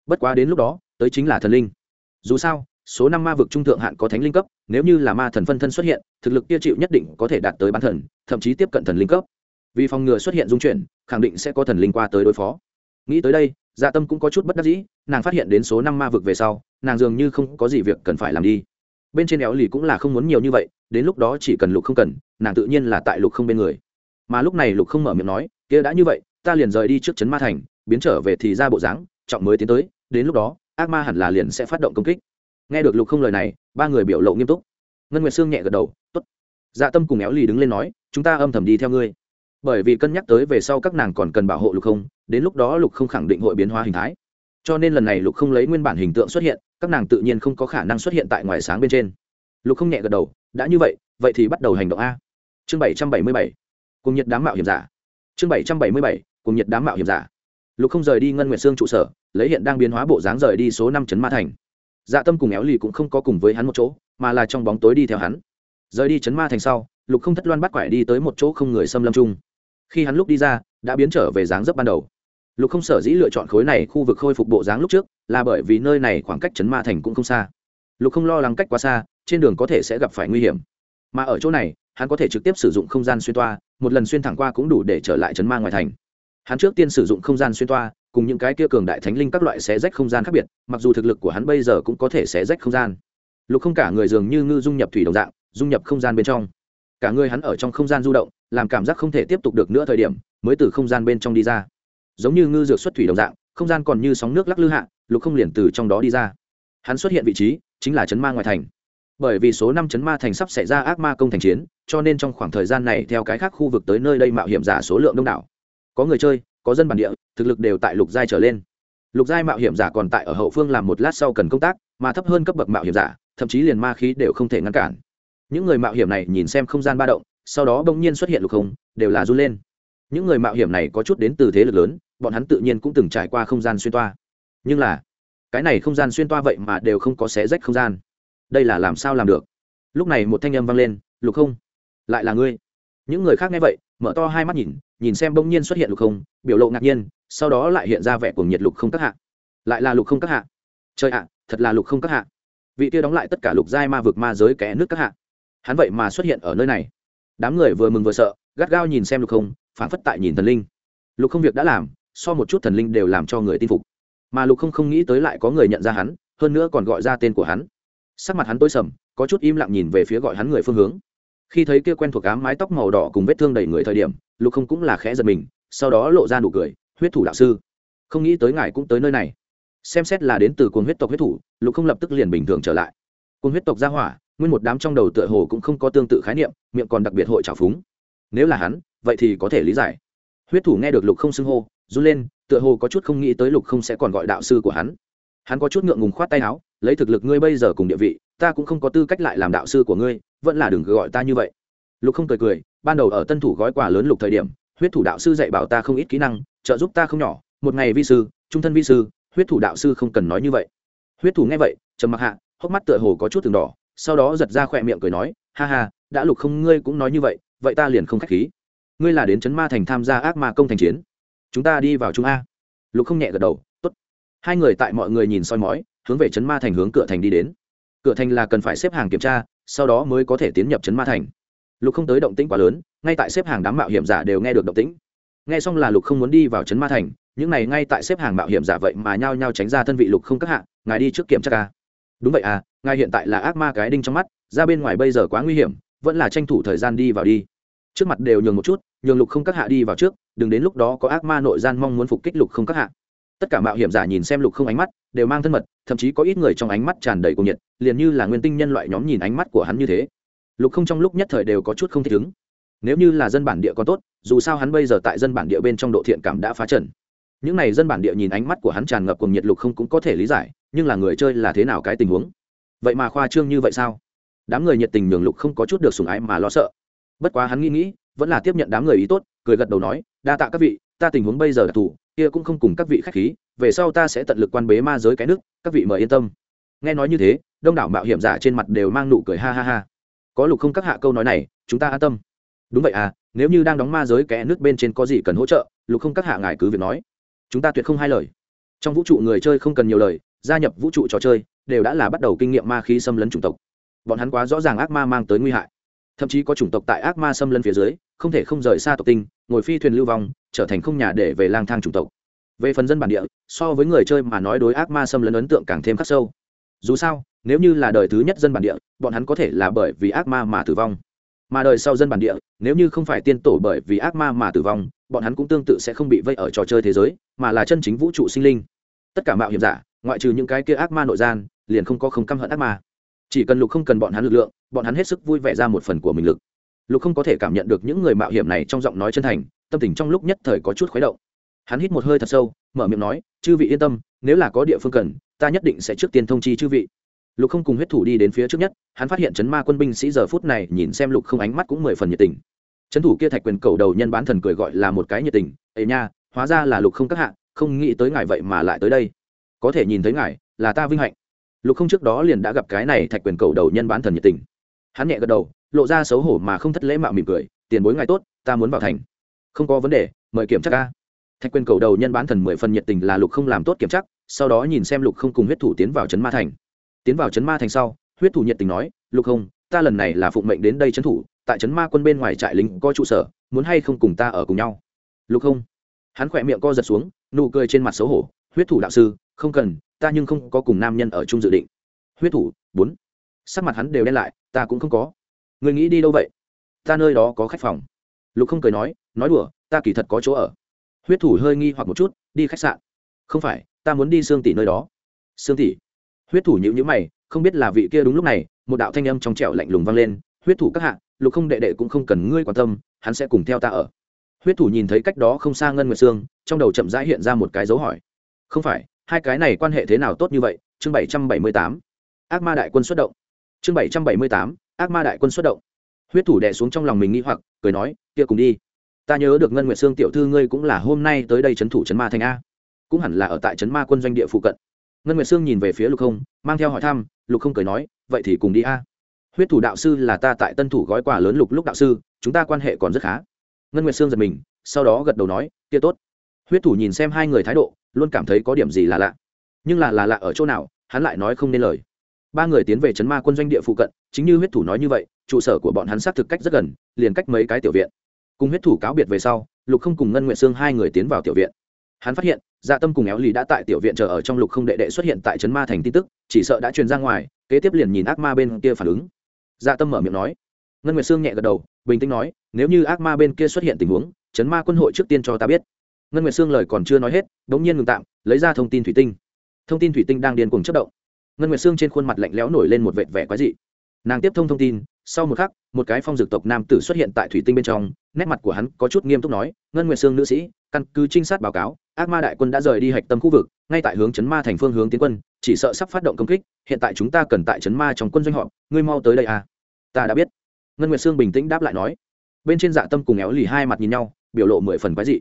Bất quá đến lúc đó, tới chính là thần linh. Dù sao, số năm ma vực trung thượng hạn có thánh linh cấp, nếu như là ma thần phân thân xuất hiện, thực lực kia chịu nhất định có thể đạt tới bán thần, thậm chí tiếp cận thần linh cấp vì phòng ngừa xuất hiện dung chuyển, khẳng định sẽ có thần linh qua tới đối phó. Nghĩ tới đây dạ tâm cũng có chút bất đắc dĩ, nàng phát hiện đến số năm ma vực về sau, nàng dường như không có gì việc cần phải làm đi. Bên trên éo lì cũng là không muốn nhiều như vậy, đến lúc đó chỉ cần lục không cần, nàng tự nhiên là tại lục không bên người. Mà lúc này lục không mở miệng nói, kia đã như vậy, ta liền rời đi trước trấn ma thành, biến trở về thì ra bộ dáng, trọng mới tiến tới, đến lúc đó, ác ma hẳn là liền sẽ phát động công kích. Nghe được lục không lời này, ba người biểu lộ nghiêm túc. Ngân nguyệt sương nhẹ gật đầu t ố t dạ tâm cùng éo lì đứng lên nói, chúng ta âm thầm đi theo ngươi bởi vì cân nhắc tới về sau các nàng còn cần bảo hộ lục không, đến lúc đó lục không khẳng định hội biến hóa hình thái. Cho nên lần này lục không lấy nguyên bản hình tượng xuất hiện, các nàng tự nhiên không có khả năng xuất hiện tại ngoài sáng bên trên. Lục không nhẹ gật đầu, đã như vậy vậy thì bắt đầu hành động a. Chương bảy trăm bảy mươi bảy, cùng nhiệt đám mạo hiểm giả. Chương bảy trăm bảy mươi bảy, cùng nhiệt đám mạo hiểm giả. Lục không rời đi ngân nguyệt sương trụ sở, lấy hiện đang biến hóa bộ dáng rời đi số năm trấn ma thành. Dạ tâm cùng éo lì cũng không có cùng với hắn một chỗ, mà là trong bóng tối đi theo hắn. Rời đi trấn ma thành sau, lục không thất loan bắt quải đi tới một chỗ không người xâm lâm chung khi hắn lúc đi ra, đã biến trở về dáng dấp ban đầu. Lục không sở dĩ lựa chọn khối này khu vực khôi phục bộ dáng lúc trước, là bởi vì nơi này khoảng cách chấn ma thành cũng không xa. Lục không lo lắng cách quá xa, trên đường có thể sẽ gặp phải nguy hiểm. Mà ở chỗ này, hắn có thể trực tiếp sử dụng không gian xuyên toa, một lần xuyên thẳng qua cũng đủ để trở lại chấn ma ngoài thành. Hắn trước tiên sử dụng không gian xuyên toa, cùng những cái kia cường đại thánh linh các loại xé rách không gian khác biệt, mặc dù thực lực của hắn bây giờ cũng có thể xé rách không gian. Lục không cả người dường như ngư dung nhập thủy đồng dạng, dung nhập không gian bên trong cả người hắn ở trong không gian du động, làm cảm giác không thể tiếp tục được nữa thời điểm, mới từ không gian bên trong đi ra. Giống như ngư dược xuất thủy đồng dạng, không gian còn như sóng nước lắc lư hạ, lục không liền từ trong đó đi ra. Hắn xuất hiện vị trí, chính là chấn ma ngoài thành. Bởi vì số năm chấn ma thành sắp xảy ra ác ma công thành chiến, cho nên trong khoảng thời gian này theo cái khác khu vực tới nơi đây mạo hiểm giả số lượng đông đảo. Có người chơi, có dân bản địa, thực lực đều tại lục giai trở lên. Lục giai mạo hiểm giả còn tại ở hậu phương làm một lát sau cần công tác, mà thấp hơn cấp bậc mạo hiểm giả, thậm chí liền ma khí đều không thể ngăn cản những người mạo hiểm này nhìn xem không gian ba động, sau đó bỗng nhiên xuất hiện lục không, đều là run lên. Những người mạo hiểm này có chút đến từ thế lực lớn, bọn hắn tự nhiên cũng từng trải qua không gian xuyên toa. Nhưng là, cái này không gian xuyên toa vậy mà đều không có xé rách không gian. Đây là làm sao làm được? Lúc này một thanh âm vang lên, lục không, lại là ngươi. Những người khác nghe vậy, mở to hai mắt nhìn nhìn xem bỗng nhiên xuất hiện lục không, biểu lộ ngạc nhiên, sau đó lại hiện ra vẻ của nhiệt lục không các hạ. Lại là lục không các hạ. Trời ạ, thật là lục không các hạ. Vị kia đóng lại tất cả lục giai ma vực ma giới kẻ nước các hạ hắn vậy mà xuất hiện ở nơi này. Đám người vừa mừng vừa sợ, gắt gao nhìn xem lục không phản phất tại nhìn thần linh. Lục không việc đã làm, so một chút thần linh đều làm cho người tin phục. Mà lục không không nghĩ tới lại có người nhận ra hắn, hơn nữa còn gọi ra tên của hắn. Sắc mặt hắn tối sầm, có chút im lặng nhìn về phía gọi hắn người phương hướng. Khi thấy kia quen thuộc ám mái tóc màu đỏ cùng vết thương đầy người thời điểm, lục không cũng là khẽ giật mình, sau đó lộ ra nụ cười, huyết thủ đạo sư, không nghĩ tới ngài cũng tới nơi này. Xem xét là đến từ cuồng huyết tộc huyết thủ, lục không lập tức liền bình thường trở lại. Cuồng huyết tộc ra hỏa nguyên một đám trong đầu tựa hồ cũng không có tương tự khái niệm, miệng còn đặc biệt hội trào phúng. Nếu là hắn, vậy thì có thể lý giải. Huyết thủ nghe được lục không xưng hô, run lên, tựa hồ có chút không nghĩ tới lục không sẽ còn gọi đạo sư của hắn. Hắn có chút ngượng ngùng khoát tay áo, lấy thực lực ngươi bây giờ cùng địa vị, ta cũng không có tư cách lại làm đạo sư của ngươi, vẫn là đừng gọi ta như vậy. Lục không cười cười, ban đầu ở tân thủ gói quà lớn lục thời điểm, huyết thủ đạo sư dạy bảo ta không ít kỹ năng, trợ giúp ta không nhỏ, một ngày vi sư, trung thân vi sư, huyết thủ đạo sư không cần nói như vậy. Huyết thủ nghe vậy, trầm mặc hạ, hốc mắt tựa hồ có chút từng đỏ sau đó giật ra khỏe miệng cười nói ha ha đã lục không ngươi cũng nói như vậy vậy ta liền không k h á c h khí. Ngươi là đến trấn ma thành tham gia ác ma công thành chiến. Chúng ta đi vào trung a. Lục không nhẹ gật đầu t ố t hai người tại mọi người nhìn soi mói hướng về trấn ma thành hướng cửa thành đi đến. Cửa thành là cần phải xếp hàng kiểm tra sau đó mới có thể tiến nhập trấn ma thành. Lục không tới động tĩnh quá lớn ngay tại xếp hàng đám mạo hiểm giả đều nghe được động tĩnh. Nghe xong là lục không muốn đi vào trấn ma thành những này ngay tại xếp hàng mạo hiểm giả vậy mà nhao nhao tránh ra thân vị lục không các hạng, ngài đi trước kiểm tra ca đúng vậy à ngài hiện tại là ác ma cái đinh trong mắt, ra bên ngoài bây giờ quá nguy hiểm, vẫn là tranh thủ thời gian đi vào đi. Trước mặt đều nhường một chút, nhường lục không các hạ đi vào trước, đừng đến lúc đó có ác ma nội gian mong muốn phục kích lục không các hạ. Tất cả mạo hiểm giả nhìn xem lục không ánh mắt, đều mang thân mật, thậm chí có ít người trong ánh mắt tràn đầy cuồng nhiệt, liền như là nguyên tinh nhân loại nhóm nhìn ánh mắt của hắn như thế. Lục không trong lúc nhất thời đều có chút không thích ứng. Nếu như là dân bản địa còn tốt, dù sao hắn bây giờ tại dân bản địa bên trong độ thiện cảm đã phá trần. Những n à y dân bản địa nhìn ánh mắt của hắn tràn ngập cuồng nhiệt lục không cũng có thể lý giải nhưng là người chơi là thế nào cái tình huống? Vậy mà khoa trương như vậy sao? Đám người nhiệt tình nhường lục không có chút được sùng ái mà lo sợ. Bất quá hắn nghĩ nghĩ, vẫn là tiếp nhận đám người ý tốt, cười gật đầu nói, đa tạ các vị, ta tình huống bây giờ đặc thù kia cũng không cùng các vị khách khí, về sau ta sẽ tận lực quan bế ma giới cái nước, các vị mời yên tâm. Nghe nói như thế, đông đảo mạo hiểm giả trên mặt đều mang nụ cười ha ha ha. Có lục không các hạ câu nói này, chúng ta an tâm. Đúng vậy à nếu như đang đóng ma giới kẽ nước bên trên có gì cần hỗ trợ, lục không các hạ ngài cứ việc nói. Chúng ta tuyệt không hai lời. Trong vũ trụ người chơi không cần nhiều lời gia nhập vũ trụ trò chơi, đều đã là bắt đầu kinh nghiệm ma khí xâm lấn chủng tộc. Bọn hắn quá rõ ràng ác ma mang tới nguy hại. Thậm chí có chủng tộc tại ác ma xâm lấn phía dưới, không thể không rời xa tộc tinh, ngồi phi thuyền lưu vong, trở thành không nhà để về lang thang chủng tộc. Về phần dân bản địa, so với người chơi mà nói đối ác ma xâm lấn ấn tượng càng thêm khắc sâu. Dù sao, nếu như là đời thứ nhất dân bản địa, bọn hắn có thể là bởi vì ác ma mà tử vong. Mà đời sau dân bản địa, nếu như không phải tiên tổ bởi vì ác ma mà tử vong, bọn hắn cũng tương tự sẽ không bị vây ở trò chơi thế giới, mà là chân chính vũ trụ sinh linh. Tất cả mạo hiểm giả ngoại trừ những cái kia ác ma nội gian, liền không có không căm hận ác ma. Chỉ cần lục không cần bọn hắn lực lượng, bọn hắn hết sức vui vẻ ra một phần của mình lực. Lục không có thể cảm nhận được những người mạo hiểm này trong giọng nói chân thành, tâm tình trong lúc nhất thời có chút khuấy động. Hắn hít một hơi thật sâu, mở miệng nói, chư vị yên tâm, nếu là có địa phương cần, ta nhất định sẽ trước tiên thông chi chư vị. Lục không cùng huyết thủ đi đến phía trước nhất, hắn phát hiện chấn ma quân binh sĩ giờ phút này nhìn xem lục không ánh mắt cũng mười phần nhiệt tình. Chấn thủ kia thạch quyền cầu đầu nhân bán thần cười gọi là một cái nhiệt tình ấy nha, hóa ra là lục không các hạ, không nghĩ tới ngài vậy mà lại tới đây có thể nhìn thấy ngài, là ta vinh hạnh. Lục không trước đó liền đã gặp cái này thạch quyền cầu đầu nhân bán thần nhiệt tình. Hắn nhẹ gật đầu, lộ ra xấu hổ mà không thất lễ mạo mỉm cười, tiền bối ngài tốt, ta muốn vào thành. Không có vấn đề, mời kiểm tra ca. Thạch quyền cầu đầu nhân bán thần mười phần nhiệt tình là lục không làm tốt kiểm tra, sau đó nhìn xem lục không cùng huyết thủ tiến vào trấn ma thành. Tiến vào trấn ma thành sau, huyết thủ nhiệt tình nói, lục không, ta lần này là phụng mệnh đến đây trấn thủ, tại trấn ma quân bên ngoài trại lính có trụ sở, muốn hay không cùng ta ở cùng nhau? Lục không. Hắn khỏe miệng co giật xuống, nụ cười trên mặt xấu hổ, huyết thủ đạo sư không cần, ta nhưng không có cùng nam nhân ở chung dự định. Huyết thủ, bốn. Sắc mặt hắn đều đen lại, ta cũng không có. Người nghĩ đi đâu vậy? Ta nơi đó có khách phòng. Lục không cười nói nói đùa, ta kỳ thật có chỗ ở. Huyết thủ hơi nghi hoặc một chút, đi khách sạn. Không phải, ta muốn đi xương tỷ nơi đó. Xương tỷ. Huyết thủ nhữ nhữ mày, không biết là vị kia đúng lúc này, một đạo thanh âm trong trẻo lạnh lùng vang lên, huyết thủ các hạ, lục không đệ đệ cũng không cần ngươi quan tâm, hắn sẽ cùng theo ta ở. Huyết thủ nhìn thấy cách đó không xa ngân nguyệt sương, trong đầu chậm rãi hiện ra một cái dấu hỏi. Không phải hai cái này quan hệ thế nào tốt như vậy? Chương bảy trăm bảy mươi tám. Ác ma đại quân xuất động. Chương bảy trăm bảy mươi tám. Ác ma đại quân xuất động. Huyết thủ đẻ xuống trong lòng mình nghĩ hoặc, cười nói, kia cùng đi. Ta nhớ được ngân nguyệt sương tiểu thư ngươi cũng là hôm nay tới đây c h ấ n thủ c h ấ n ma thành a. Cũng hẳn là ở tại c h ấ n ma quân doanh địa phụ cận. Ngân nguyệt sương nhìn về phía lục không, mang theo hỏi thăm, lục không cười nói, vậy thì cùng đi a. Huyết thủ đạo sư là ta tại tân thủ gói quà lớn lục lúc đạo sư, chúng ta quan hệ còn rất khá. Ngân nguyệt sương giật mình, sau đó gật đầu nói, kia tốt. Huyết thủ nhìn xem hai người thái độ luôn cảm thấy có điểm gì là lạ. Nhưng là là lạ ở chỗ nào, hắn lại nói không nên lời. Ba người tiến về chấn ma quân doanh địa phụ cận, chính như huyết thủ nói như vậy, trụ sở của bọn hắn xác thực cách rất gần, liền cách mấy cái tiểu viện. Cùng huyết thủ cáo biệt về sau, lục không cùng ngân nguyện sương hai người tiến vào tiểu viện. Hắn phát hiện dạ tâm cùng éo lì đã tại tiểu viện chờ ở trong lục không đệ đệ xuất hiện tại trấn ma thành tin tức, chỉ sợ đã truyền ra ngoài, kế tiếp liền nhìn ác ma bên kia phản ứng. Dạ tâm mở miệng nói. Ngân nguyệt sương nhẹ gật đầu, bình tĩnh nói, nếu như ác ma bên kia xuất hiện tình huống, trấn ma quân hội trước tiên cho ta biết ngân nguyệt sương lời còn chưa nói hết đ ố n g nhiên ngừng tạm, lấy ra thông tin thủy tinh. Thông tin thủy tinh đang điên cuồng chất động. Ngân nguyệt sương trên khuôn mặt lạnh lẽo nổi lên một vệt vẻ quái dị. Nàng tiếp thông thông tin, sau một khắc, một cái phong dược tộc nam tử xuất hiện tại thủy tinh bên trong, nét mặt của hắn có chút nghiêm túc nói, ngân nguyệt sương nữ sĩ, căn cứ trinh sát báo cáo, ác ma đại quân đã rời đi hạch tâm khu vực, ngay tại hướng chấn ma thành phương hướng tiến quân, chỉ sợ sắp phát động công kích, hiện tại chúng ta cần tại chấn ma trong quân doanh họ ngươi mau tới đây à. Ta đã biết. Ngân nguyệt sương bình tĩnh đáp lại nói. Bên trên dạ tâm cùng éo lì hai mặt nhìn nhau, biểu lộ mười phần quái dị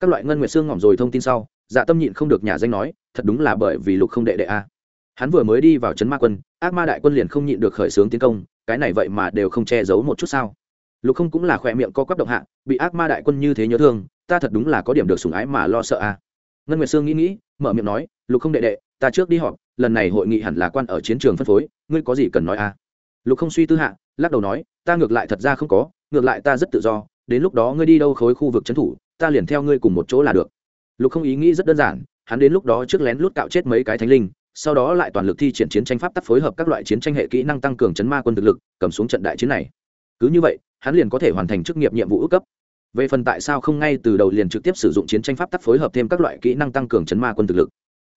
các loại ngân nguyệt xương ngỏm rồi thông tin sau dạ tâm nhịn không được nhà danh nói, thật đúng là bởi vì lục không đệ đệ a. Hắn vừa mới đi vào trấn ma quân, ác ma đại quân liền không nhịn được khởi xướng tiến công, cái này vậy mà đều không che giấu một chút sao? Lục không cũng là khỏe miệng co quắp động hạ, bị ác ma đại quân như thế nhớ thương, ta thật đúng là có điểm được sủng ái mà lo sợ a. Ngân nguyệt sương nghĩ nghĩ, mở miệng nói, lục không đệ đệ, ta trước đi họp, lần này hội nghị hẳn là quan ở chiến trường phân phối, ngươi có gì cần nói a? Lục không suy tư hạ, lắc đầu nói, ta ngược lại thật ra không có, ngược lại ta rất tự do, đến lúc đó ngươi đi đâu khối khu vực trấn thủ ta liền theo ngươi cùng một chỗ là được. Lục không ý nghĩ rất đơn giản, hắn đến lúc đó trước lén lút cạo chết mấy cái thánh linh, sau đó lại toàn lực thi triển chiến tranh pháp tắc phối hợp các loại chiến tranh hệ kỹ năng tăng cường chấn ma quân thực lực, cầm xuống trận đại chiến này. Cứ như vậy, hắn liền có thể hoàn thành chức nghiệp nhiệm vụ ước cấp. Về phần tại sao không ngay từ đầu liền trực tiếp sử dụng chiến tranh pháp tắc phối hợp thêm các loại kỹ năng tăng cường chấn ma quân thực lực?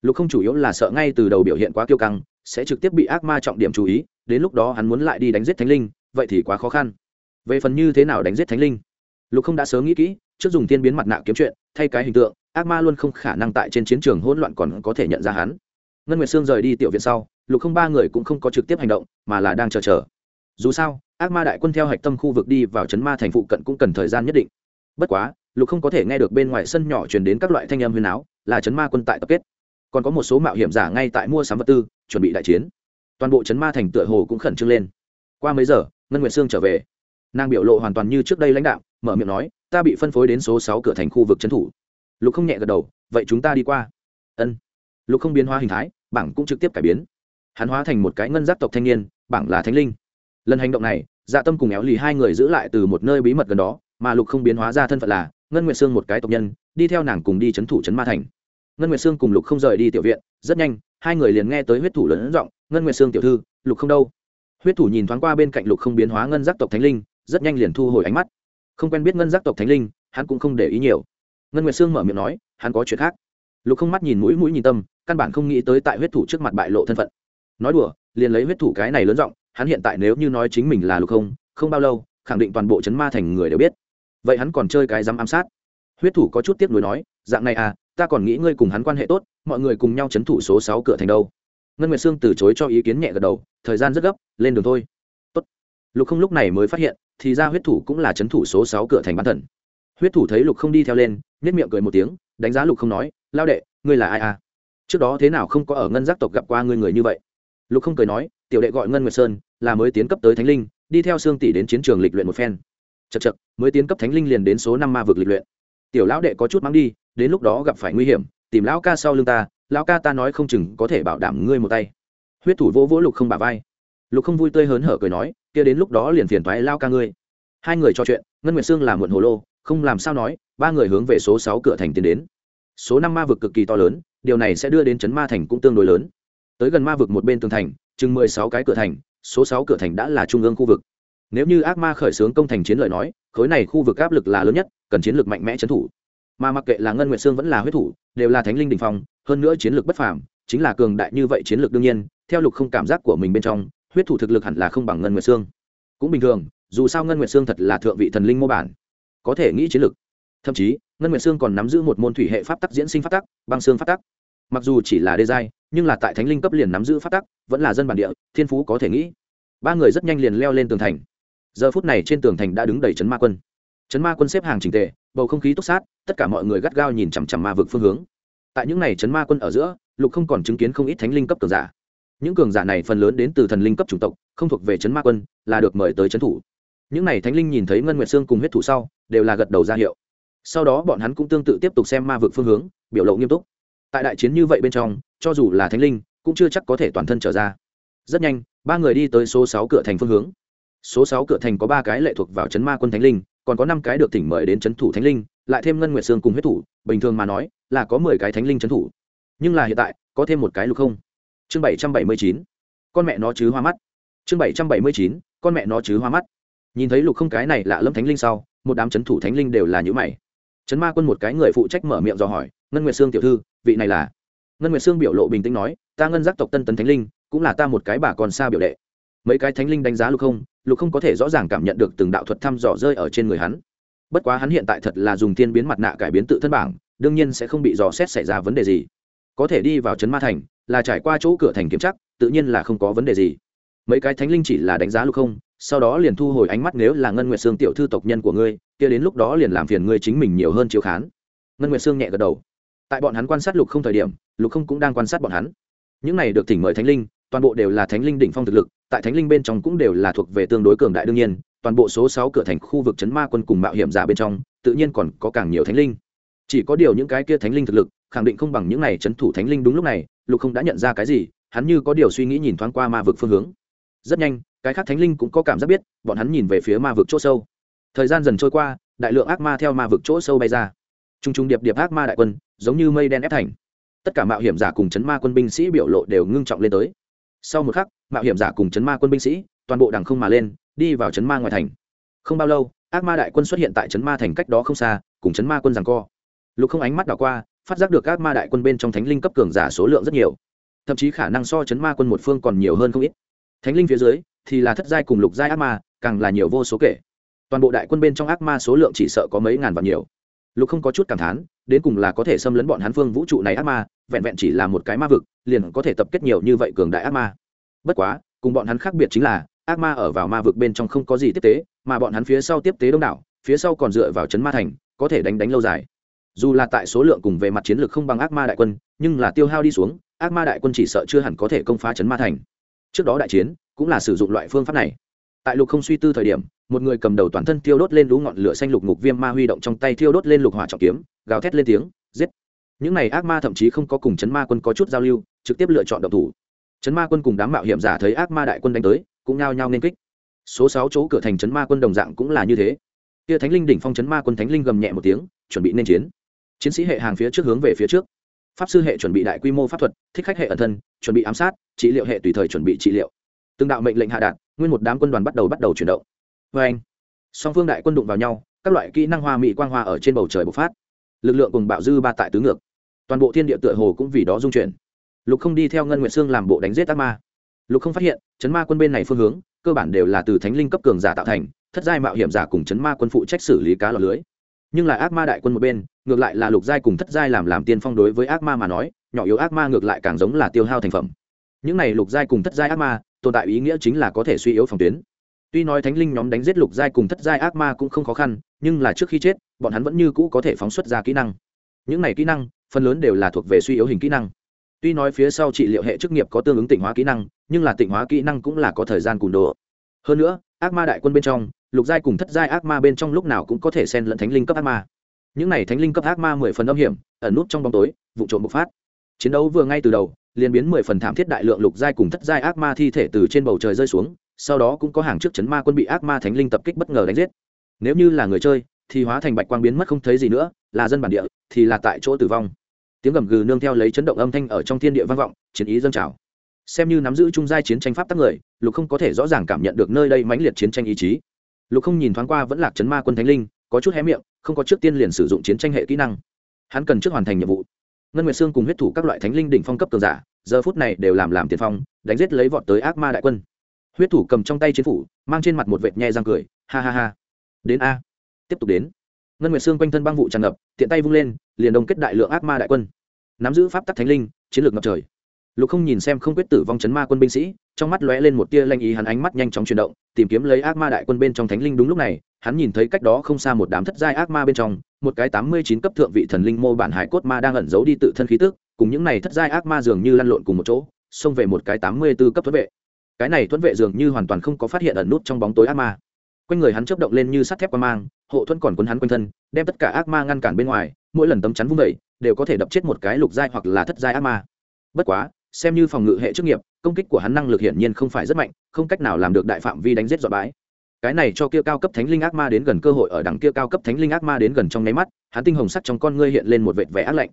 Lục không chủ yếu là sợ ngay từ đầu biểu hiện quá kiêu căng, sẽ trực tiếp bị ác ma trọng điểm chú ý, đến lúc đó hắn muốn lại đi đánh giết thánh linh, vậy thì quá khó khăn. Về phần như thế nào đánh giết thánh linh? Lục không đã sớm nghĩ kỹ trước dùng tiên biến mặt nạ kiếm chuyện, thay cái hình tượng, ác ma luôn không khả năng tại trên chiến trường hỗn loạn còn có thể nhận ra hắn. Ngân nguyệt sương rời đi tiểu viện sau, lục không ba người cũng không có trực tiếp hành động, mà là đang chờ chờ. Dù sao, ác ma đại quân theo hạch tâm khu vực đi vào trấn ma thành phụ cận cũng cần thời gian nhất định. Bất quá, lục không có thể nghe được bên ngoài sân nhỏ truyền đến các loại thanh âm huyền áo, là trấn ma quân tại tập kết. Còn có một số mạo hiểm giả ngay tại mua sắm vật tư, chuẩn bị đại chiến. Toàn bộ chấn ma thành tựa hồ cũng khẩn trương lên. Qua mấy giờ, ngân nguyệt sương trở về. Nàng biểu lộ hoàn toàn như trước đây lãnh đạo mở miệng nói, ta bị phân phối đến số sáu cửa thành khu vực trấn thủ. Lục không nhẹ gật đầu, vậy chúng ta đi qua. Ân. Lục không biến hóa hình thái, bảng cũng trực tiếp cải biến. Hắn hóa thành một cái ngân giác tộc thanh niên, bảng là thánh linh. Lần hành động này dạ tâm cùng éo lì hai người giữ lại từ một nơi bí mật gần đó, mà lục không biến hóa ra thân phận là ngân nguyệt sương một cái tộc nhân, đi theo nàng cùng đi c h ấ n thủ trấn ma thành. Ngân nguyệt sương cùng lục không rời đi tiểu viện, rất nhanh, hai người liền nghe tới huyết thủ lớn giọng, ngân nguyệt sương tiểu thư, lục không đâu? Huyết thủ nhìn thoáng qua bên cạnh lục không biến hóa ngân giác tộc thánh linh, rất nhanh liền thu hồi ánh mắt không quen biết ngân giác tộc thánh linh, hắn cũng không để ý nhiều. Ngân nguyệt sương mở miệng nói, hắn có chuyện khác. Lục không mắt nhìn mũi mũi nhìn tâm, căn bản không nghĩ tới tại huyết thủ trước mặt bại lộ thân phận. Nói đùa, liền lấy huyết thủ cái này lớn giọng, hắn hiện tại nếu như nói chính mình là lục không không bao lâu, khẳng định toàn bộ chấn ma thành người đều biết. Vậy hắn còn chơi cái dám ám sát? Huyết thủ có chút tiếc nuối nói, dạng này à ta còn nghĩ ngươi cùng hắn quan hệ tốt, mọi người cùng nhau chấn thủ số sáu cửa thành đâu. Ngân nguyệt sương từ chối cho ý kiến nhẹ gật đầu, thời gian rất gấp, lên đường thôi. Tốt. lục không lúc này mới phát hiện thì ra huyết thủ cũng là chấn thủ số sáu cửa thành bán thần. Huyết thủ thấy lục không đi theo lên nhất miệng cười một tiếng, đánh giá lục không nói, lao đệ, ngươi là ai à? Trước đó thế nào không có ở ngân giác tộc gặp qua ngươi người như vậy? Lục không cười nói, tiểu đệ gọi ngân nguyệt sơn, là mới tiến cấp tới thánh linh, đi theo xương tỷ đến chiến trường lịch luyện một phen. Chật chật mới tiến cấp thánh linh liền đến số năm ma vực lịch luyện. Tiểu lão đệ có chút mắng đi, đến lúc đó gặp phải nguy hiểm, tìm lão ca sau lưng ta, lão ca ta nói không chừng có thể bảo đảm ngươi một tay. Huyết thủ vỗ vỗ lục không bả vai lục không vui tươi hớn hở cười nói, kia đến lúc đó liền phiền thoái lao ca ngươi. Hai người trò chuyện, ngân nguyệt sương làm muộn hồ lô, không làm sao nói, ba người hướng về số sáu cửa thành tiến đến. Số năm ma vực cực kỳ to lớn, điều này sẽ đưa đến chấn ma thành cũng tương đối lớn. Tới gần ma vực một bên tường thành, chừng mười sáu cái cửa thành, số sáu cửa thành đã là trung ương khu vực. Nếu như ác ma khởi xướng công thành chiến lợi nói, khối này khu vực áp lực là lớn nhất, cần chiến lược mạnh mẽ trấn thủ. Mà mặc kệ là ngân nguyệt sương vẫn là huyết thủ, đều là thánh linh đình phong, hơn nữa chiến lược bất phàm, chính là cường đại như vậy chiến lược đương nhiên, theo lục không cảm giác của mình bên trong huyết thủ thực lực hẳn là không bằng ngân nguyệt sương. Cũng bình thường, dù sao ngân nguyệt sương thật là thượng vị thần linh mô bản. Có thể nghĩ chiến lực. thậm chí, ngân nguyệt sương còn nắm giữ một môn thủy hệ pháp tắc diễn sinh pháp tắc, băng xương pháp tắc. Mặc dù chỉ là đê giai, nhưng là tại thánh linh cấp liền nắm giữ pháp tắc, vẫn là dân bản địa, thiên phú có thể nghĩ. Ba người rất nhanh liền leo lên tường thành. Giờ phút này trên tường thành đã đứng đầy trấn ma quân. Trấn ma quân xếp hàng trình tề, bầu không khí túc sát, tất cả mọi người gắt gao nhìn chằm chằm ma vực phương hướng. Tại những n à y trấn ma quân ở giữa, lục không còn chứng kiến không ít thánh linh cấp cường giả những cường giả này phần lớn đến từ thần linh cấp chủng tộc, không thuộc về chấn ma quân, là được mời tới chấn thủ. Những n à y thánh linh nhìn thấy ngân nguyệt sương cùng huyết thủ sau, đều là gật đầu ra hiệu. Sau đó bọn hắn cũng tương tự tiếp tục xem ma vực phương hướng, biểu lộ nghiêm túc. Tại đại chiến như vậy bên trong, cho dù là thánh linh, cũng chưa chắc có thể toàn thân trở ra. Rất nhanh, ba người đi tới số sáu cửa thành phương hướng. Số sáu cửa thành có ba cái lệ thuộc vào chấn ma quân thánh linh, còn có năm cái được tỉnh mời đến chấn thủ thánh linh, lại thêm ngân nguyệt sương cùng huyết thủ, bình thường mà nói, là có mười cái thánh linh chấn thủ. Nhưng là hiện tại, có thêm một cái lục không chương bảy trăm bảy mươi chín, con mẹ nó chứ hoa mắt. Chương bảy trăm bảy mươi chín, con mẹ nó chứ hoa mắt. Nhìn thấy lục không cái này lạ lâm thánh linh sau, một đám chấn thủ thánh linh đều là những mày. Chấn ma quân một cái người phụ trách mở miệng do hỏi, ngân nguyệt sương tiểu thư, vị này là? Ngân nguyệt sương biểu lộ bình tĩnh nói, ta ngân giác tộc tân tấn thánh linh, cũng là ta một cái bà còn xa biểu đệ. Mấy cái thánh linh đánh giá lục không lục không có thể rõ ràng cảm nhận được từng đạo thuật thăm dò rơi ở trên người hắn. Bất quá hắn hiện tại thật là dùng thiên biến mặt nạ cải biến tự thân bảng, đương nhiên sẽ không bị dò xét xảy ra vấn đề gì. Có thể đi vào trấn ma thành là trải qua chỗ cửa thành kiểm chắc tự nhiên là không có vấn đề gì. Mấy cái thánh linh chỉ là đánh giá lục không, sau đó liền thu hồi ánh mắt nếu là ngân nguyệt sương tiểu thư tộc nhân của ngươi, kia đến lúc đó liền làm phiền ngươi chính mình nhiều hơn chiếu khán. Ngân nguyệt sương nhẹ gật đầu. Tại bọn hắn quan sát lục không thời điểm, lục không cũng đang quan sát bọn hắn. Những này được thỉnh mời thánh linh, toàn bộ đều là thánh linh đỉnh phong thực lực, tại thánh linh bên trong cũng đều là thuộc về tương đối cường đại đương nhiên, toàn bộ số sáu cửa thành khu vực chấn ma quân cùng mạo hiểm giả bên trong, tự nhiên còn có càng nhiều thánh linh. Chỉ có điều những cái kia thánh linh thực lực khẳng định không bằng những này chấn thủ thánh linh đúng lúc này, lục không đã nhận ra cái gì, hắn như có điều suy nghĩ nhìn thoáng qua ma vực phương hướng. Rất nhanh, cái khác thánh linh cũng có cảm giác biết, bọn hắn nhìn về phía ma vực chỗ sâu. Thời gian dần trôi qua, đại lượng ác ma theo ma vực chỗ sâu bay ra. T r u n g t r u n g điệp điệp ác ma đại quân, giống như mây đen ép thành. Tất cả mạo hiểm giả cùng chấn ma quân binh sĩ biểu lộ đều ngưng trọng lên tới. Sau một khắc, mạo hiểm giả cùng chấn ma quân binh sĩ, toàn bộ đằng không mà lên, đi vào chấn ma ngoài thành. Không bao lâu, ác ma đại quân xuất hiện tại chấn ma thành cách đó không xa, cùng chấn ma quân rằng co. Lục không ánh mắt đảo qua phát giác được các ma đại quân bên trong thánh linh cấp cường giả số lượng rất nhiều. Thậm chí khả năng so chấn ma quân một phương còn nhiều hơn không ít. Thánh linh phía dưới thì là thất giai cùng lục giai ác ma, càng là nhiều vô số kể. Toàn bộ đại quân bên trong ác ma số lượng chỉ sợ có mấy ngàn và nhiều. Lục không có chút cảm thán, đến cùng là có thể xâm lấn bọn hắn phương vũ trụ này ác ma, vẹn vẹn chỉ là một cái ma vực, liền có thể tập kết nhiều như vậy cường đại ác ma. Bất quá, cùng bọn hắn khác biệt chính là, ác ma ở vào ma vực bên trong không có gì tiếp tế, mà bọn hắn phía sau tiếp tế đông đảo, phía sau còn dựa vào chấn ma thành, có thể đánh đánh lâu dài dù là tại số lượng cùng về mặt chiến lược không bằng ác ma đại quân, nhưng là tiêu hao đi xuống, ác ma đại quân chỉ sợ chưa hẳn có thể công phá chấn ma thành. Trước đó đại chiến, cũng là sử dụng loại phương pháp này. Tại lục không suy tư thời điểm, một người cầm đầu toàn thân thiêu đốt lên lũ ngọn lửa xanh lục ngục viêm ma huy động trong tay thiêu đốt lên lục hỏa trọng kiếm, gào thét lên tiếng, giết. Những này ác ma thậm chí không có cùng chấn ma quân có chút giao lưu, trực tiếp lựa chọn động thủ. Chấn ma quân cùng đám mạo hiểm giả thấy ác ma đại quân đánh tới, cũng nao nhao nên kích. Số sáu chỗ cửa thành chấn ma quân đồng dạng cũng là như thế. Kia thánh linh đỉnh phong chấn ma quân thánh linh gầm nhẹ một tiếng, chuẩn bị nên chiến chiến sĩ hệ hàng phía trước hướng về phía trước. Pháp sư hệ chuẩn bị đại quy mô pháp thuật, thích khách hệ ẩn thân, chuẩn bị ám sát, trị liệu hệ tùy thời chuẩn bị trị liệu. Từng đạo mệnh lệnh hạ đạn nguyên một đám quân đoàn bắt đầu bắt đầu chuyển động. Vê anh, song phương đại quân đụng vào nhau, các loại kỹ năng hoa mỹ quang hoa ở trên bầu trời bộc phát. Lực lượng cùng bạo dư ba tại tứ ngược. Toàn bộ thiên địa tựa hồ cũng vì đó dung chuyển. Lục không đi theo ngân nguyện sương làm bộ đánh giết ác ma. Lục không phát hiện, chấn ma quân bên này phương hướng, cơ bản đều là từ thánh linh cấp cường giả tạo thành, thất giai mạo hiểm giả cùng chấn ma quân phụ trách xử lý cá lọc lưới nhưng là ác ma đại quân một bên, ngược lại là lục giai cùng thất giai làm làm tiên phong đối với ác ma mà nói, nhỏ yếu ác ma ngược lại càng giống là tiêu hao thành phẩm. Những này lục giai cùng thất giai ác ma, tồn tại ý nghĩa chính là có thể suy yếu phòng tuyến. Tuy nói thánh linh nhóm đánh giết lục giai cùng thất giai ác ma cũng không khó khăn, nhưng là trước khi chết, bọn hắn vẫn như cũ có thể phóng xuất ra kỹ năng. Những này kỹ năng, phần lớn đều là thuộc về suy yếu hình kỹ năng. Tuy nói phía sau trị liệu hệ chức nghiệp có tương ứng tịnh hóa kỹ năng, nhưng là tịnh hóa kỹ năng cũng là có thời gian cùn đồ. Hơn nữa, ác ma đại quân bên trong lục giai cùng thất giai ác ma bên trong lúc nào cũng có thể xen lẫn thánh linh cấp ác ma. Những này thánh linh cấp ác ma mười phần âm hiểm, ẩn nút trong bóng tối, vụ trộm bộc phát. Chiến đấu vừa ngay từ đầu, liền biến mười phần thảm thiết đại lượng lục giai cùng thất giai ác ma thi thể từ trên bầu trời rơi xuống, sau đó cũng có hàng trước chấn ma quân bị ác ma thánh linh tập kích bất ngờ đánh giết. Nếu như là người chơi, thì hóa thành bạch quang biến mất không thấy gì nữa, là dân bản địa, thì là tại chỗ tử vong. Tiếng gầm gừ nương theo lấy chấn động âm thanh ở trong thiên địa vang vọng, chiến ý dâng trào. Xem như nắm giữ trung giai chiến tranh pháp tắc người, lục không có thể rõ ràng cảm nhận được nơi đây mãnh liệt chiến tranh ý chí lục không nhìn thoáng qua vẫn lạc chấn ma quân thánh linh, có chút hé miệng, không có trước tiên liền sử dụng chiến tranh hệ kỹ năng. Hắn cần trước hoàn thành nhiệm vụ. Ngân nguyệt sương cùng huyết thủ các loại thánh linh đỉnh phong cấp cường giả, giờ phút này đều làm làm tiền phong, đánh giết lấy vọt tới ác ma đại quân. Huyết thủ cầm trong tay chiến phủ, mang trên mặt một vệt nhe răng cười, ha ha ha. Đến a. Tiếp tục đến. Ngân nguyệt sương quanh thân băng vụ tràn ngập, tiện tay vung lên, liền đông kết đại lượng ác ma đại quân. Nắm giữ pháp tắc thánh linh, chiến lược ngập trời. Lục không nhìn xem không quyết tử vong chấn ma quân binh sĩ trong mắt lóe lên một tia lanh ý, hắn ánh mắt nhanh chóng chuyển động, tìm kiếm lấy ác ma đại quân bên trong thánh linh. Đúng lúc này, hắn nhìn thấy cách đó không xa một đám thất giai ác ma bên trong, một cái tám mươi chín cấp thượng vị thần linh mô bản hải cốt ma đang ẩn giấu đi tự thân khí tức, cùng những này thất giai ác ma dường như lăn lộn cùng một chỗ, xông về một cái tám mươi b ố cấp thuẫn vệ. Cái này thuẫn vệ dường như hoàn toàn không có phát hiện ẩn nút trong bóng tối ác ma. Quanh người hắn chấp động lên như sắt thép qua mang, hộ thuẫn còn quấn hắn quanh thân, đem tất cả ác ma ngăn cản bên ngoài, mỗi lần tấm chắn vung vẩy đều có thể đập chết một cái lục giai hoặc là thất giai ác ma. Bất quá xem như phòng ngự hệ chức nghiệp, công kích của hắn năng lực hiển nhiên không phải rất mạnh, không cách nào làm được đại phạm vi đánh giết dọa bãi. Cái này cho kia cao cấp thánh linh ác ma đến gần cơ hội ở đằng kia cao cấp thánh linh ác ma đến gần trong nháy mắt, hắn tinh hồng sắc trong con ngươi hiện lên một vệt vẻ ác lạnh.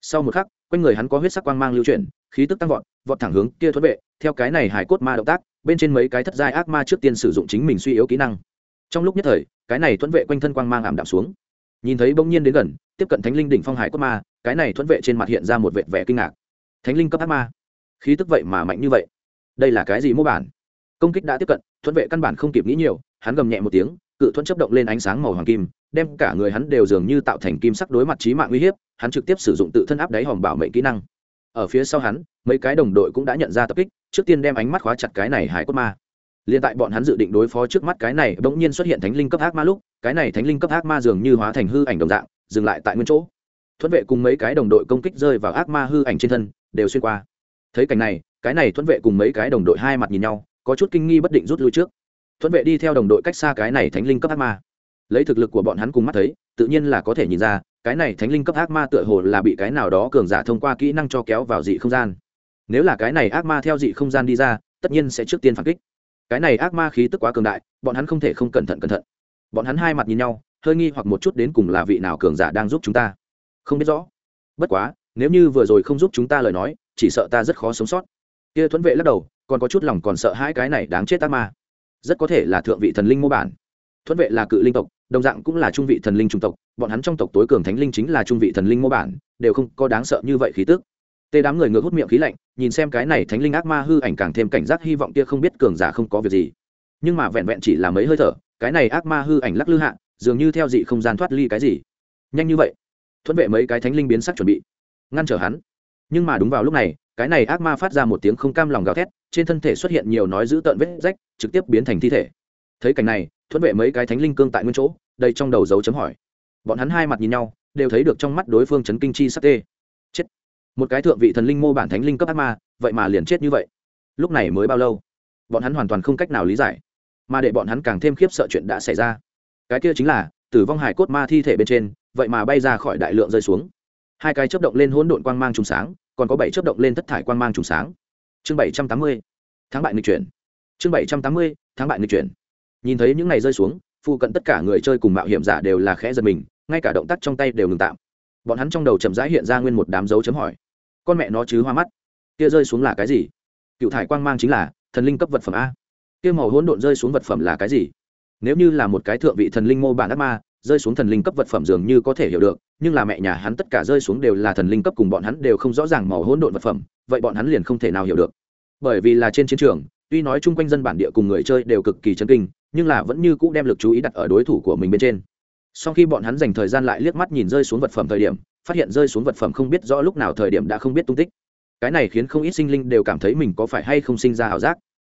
Sau một khắc, quanh người hắn có huyết sắc quang mang lưu chuyển, khí tức tăng vọt vọt thẳng hướng kia thuẫn vệ, theo cái này hải cốt ma động tác, bên trên mấy cái thất giai ác ma trước tiên sử dụng chính mình suy yếu kỹ năng. Trong lúc nhất thời, cái này thuẫn vệ quanh thân quang mang ảm đạm xuống. Nhìn thấy bỗng nhiên đến gần, tiếp cận thánh linh đỉnh phong hải cốt ma, cái này thuẫn vệ trên mặt hiện ra một vệt vẻ kinh ngạc. Thánh linh cấp ác ma khí tức vậy mà mạnh như vậy. Đây là cái gì mô bản? Công kích đã tiếp cận thuận vệ căn bản không kịp nghĩ nhiều, hắn gầm nhẹ một tiếng, cự thuẫn chấp động lên ánh sáng màu hoàng kim, đem cả người hắn đều dường như tạo thành kim sắc đối mặt trí mạng uy hiếp, hắn trực tiếp sử dụng tự thân áp đáy hòm bảo mệnh kỹ năng. Ở phía sau hắn, mấy cái đồng đội cũng đã nhận ra tập kích, trước tiên đem ánh mắt khóa chặt cái này hải cốt ma. Liền tại bọn hắn dự định đối phó trước mắt cái này bỗng nhiên xuất hiện thánh linh cấp ác ma lúc, cái này thánh linh cấp ác ma dường như hóa thành hư ảnh đồng dạng, dừng lại tại nguyên chỗ. Thuận vệ cùng mấy cái đồng đội công kích rơi vào ác ma hư ảnh trên thân, đều xuyên qua thấy cảnh này, cái này thuẫn vệ cùng mấy cái đồng đội hai mặt nhìn nhau, có chút kinh nghi bất định rút lui trước. Thuẫn vệ đi theo đồng đội cách xa cái này thánh linh cấp ác ma. Lấy thực lực của bọn hắn cùng mắt thấy, tự nhiên là có thể nhìn ra, cái này thánh linh cấp ác ma tựa hồ là bị cái nào đó cường giả thông qua kỹ năng cho kéo vào dị không gian. Nếu là cái này ác ma theo dị không gian đi ra, tất nhiên sẽ trước tiên phản kích. Cái này ác ma khí tức quá cường đại, bọn hắn không thể không cẩn thận cẩn thận. Bọn hắn hai mặt nhìn nhau, hơi nghi hoặc một chút đến cùng là vị nào cường giả đang giúp chúng ta. Không biết rõ. Bất quá, nếu như vừa rồi không giúp chúng ta lời nói chỉ sợ ta rất khó sống sót. Kia thuẫn vệ lắc đầu, còn có chút lòng còn sợ hai cái này đáng chết ác ma. Rất có thể là thượng vị thần linh mô bản. Thuẫn vệ là cự linh tộc, đồng dạng cũng là trung vị thần linh trung tộc, bọn hắn trong tộc tối cường thánh linh chính là trung vị thần linh mô bản, đều không có đáng sợ như vậy khí tức. Tê đám người ngược hút miệng khí lạnh, nhìn xem cái này thánh linh ác ma hư ảnh càng thêm cảnh giác hy vọng kia không biết cường giả không có việc gì. Nhưng mà vẹn vẹn chỉ là mấy hơi thở, cái này ác ma hư ảnh lắc lư hạ, dường như theo dị không gian thoát ly cái gì. Nhanh như vậy thuẫn vệ mấy cái thánh linh biến sắc chuẩn bị, ngăn trở hắn nhưng mà đúng vào lúc này, cái này ác ma phát ra một tiếng không cam lòng gào thét, trên thân thể xuất hiện nhiều nói giữ tợn vết rách, trực tiếp biến thành thi thể. Thấy cảnh này, thuẫn vệ mấy cái thánh linh cương tại nguyên chỗ đây trong đầu dấu chấm hỏi. Bọn hắn hai mặt nhìn nhau, đều thấy được trong mắt đối phương chấn kinh chi sắc tê. Chết. Một cái thượng vị thần linh mô bản thánh linh cấp ác ma, vậy mà liền chết như vậy. Lúc này mới bao lâu? Bọn hắn hoàn toàn không cách nào lý giải. Mà để bọn hắn càng thêm khiếp sợ chuyện đã xảy ra. Cái kia chính là, tử vong hải cốt ma thi thể bên trên, vậy mà bay ra khỏi đại lượng rơi xuống. Hai cái chớp động lên hỗn độn quang mang trùng sáng còn có bảy chớp động lên thất thải quang mang trùng sáng. Chương bảy trăm tám mươi tháng bại nghịch chuyển. Chương bảy trăm tám mươi tháng bại nghịch chuyển. Nhìn thấy những này rơi xuống, phụ cận tất cả người chơi cùng mạo hiểm giả đều là khẽ giật mình, ngay cả động tác trong tay đều ngừng tạm. Bọn hắn trong đầu chậm rãi hiện ra nguyên một đám dấu chấm hỏi. Con mẹ nó chứ hoa mắt. Kia rơi xuống là cái gì? Cựu thải quang mang chính là thần linh cấp vật phẩm a. Kia màu hỗn độn rơi xuống vật phẩm là cái gì? Nếu như là một cái thượng vị thần linh mô bản ác ma rơi xuống thần linh cấp vật phẩm dường như có thể hiểu được, nhưng là mẹ nhà hắn tất cả rơi xuống đều là thần linh cấp cùng bọn hắn đều không rõ ràng màu hỗn độn vật phẩm, vậy bọn hắn liền không thể nào hiểu được. Bởi vì là trên chiến trường, tuy nói chung quanh dân bản địa cùng người chơi đều cực kỳ chân kinh, nhưng là vẫn như cũ đem lực chú ý đặt ở đối thủ của mình bên trên. Sau khi bọn hắn dành thời gian lại liếc mắt nhìn rơi xuống vật phẩm thời điểm, phát hiện rơi xuống vật phẩm không biết rõ lúc nào thời điểm đã không biết tung tích. Cái này khiến không ít sinh linh đều cảm thấy mình có phải hay không sinh ra ảo giác.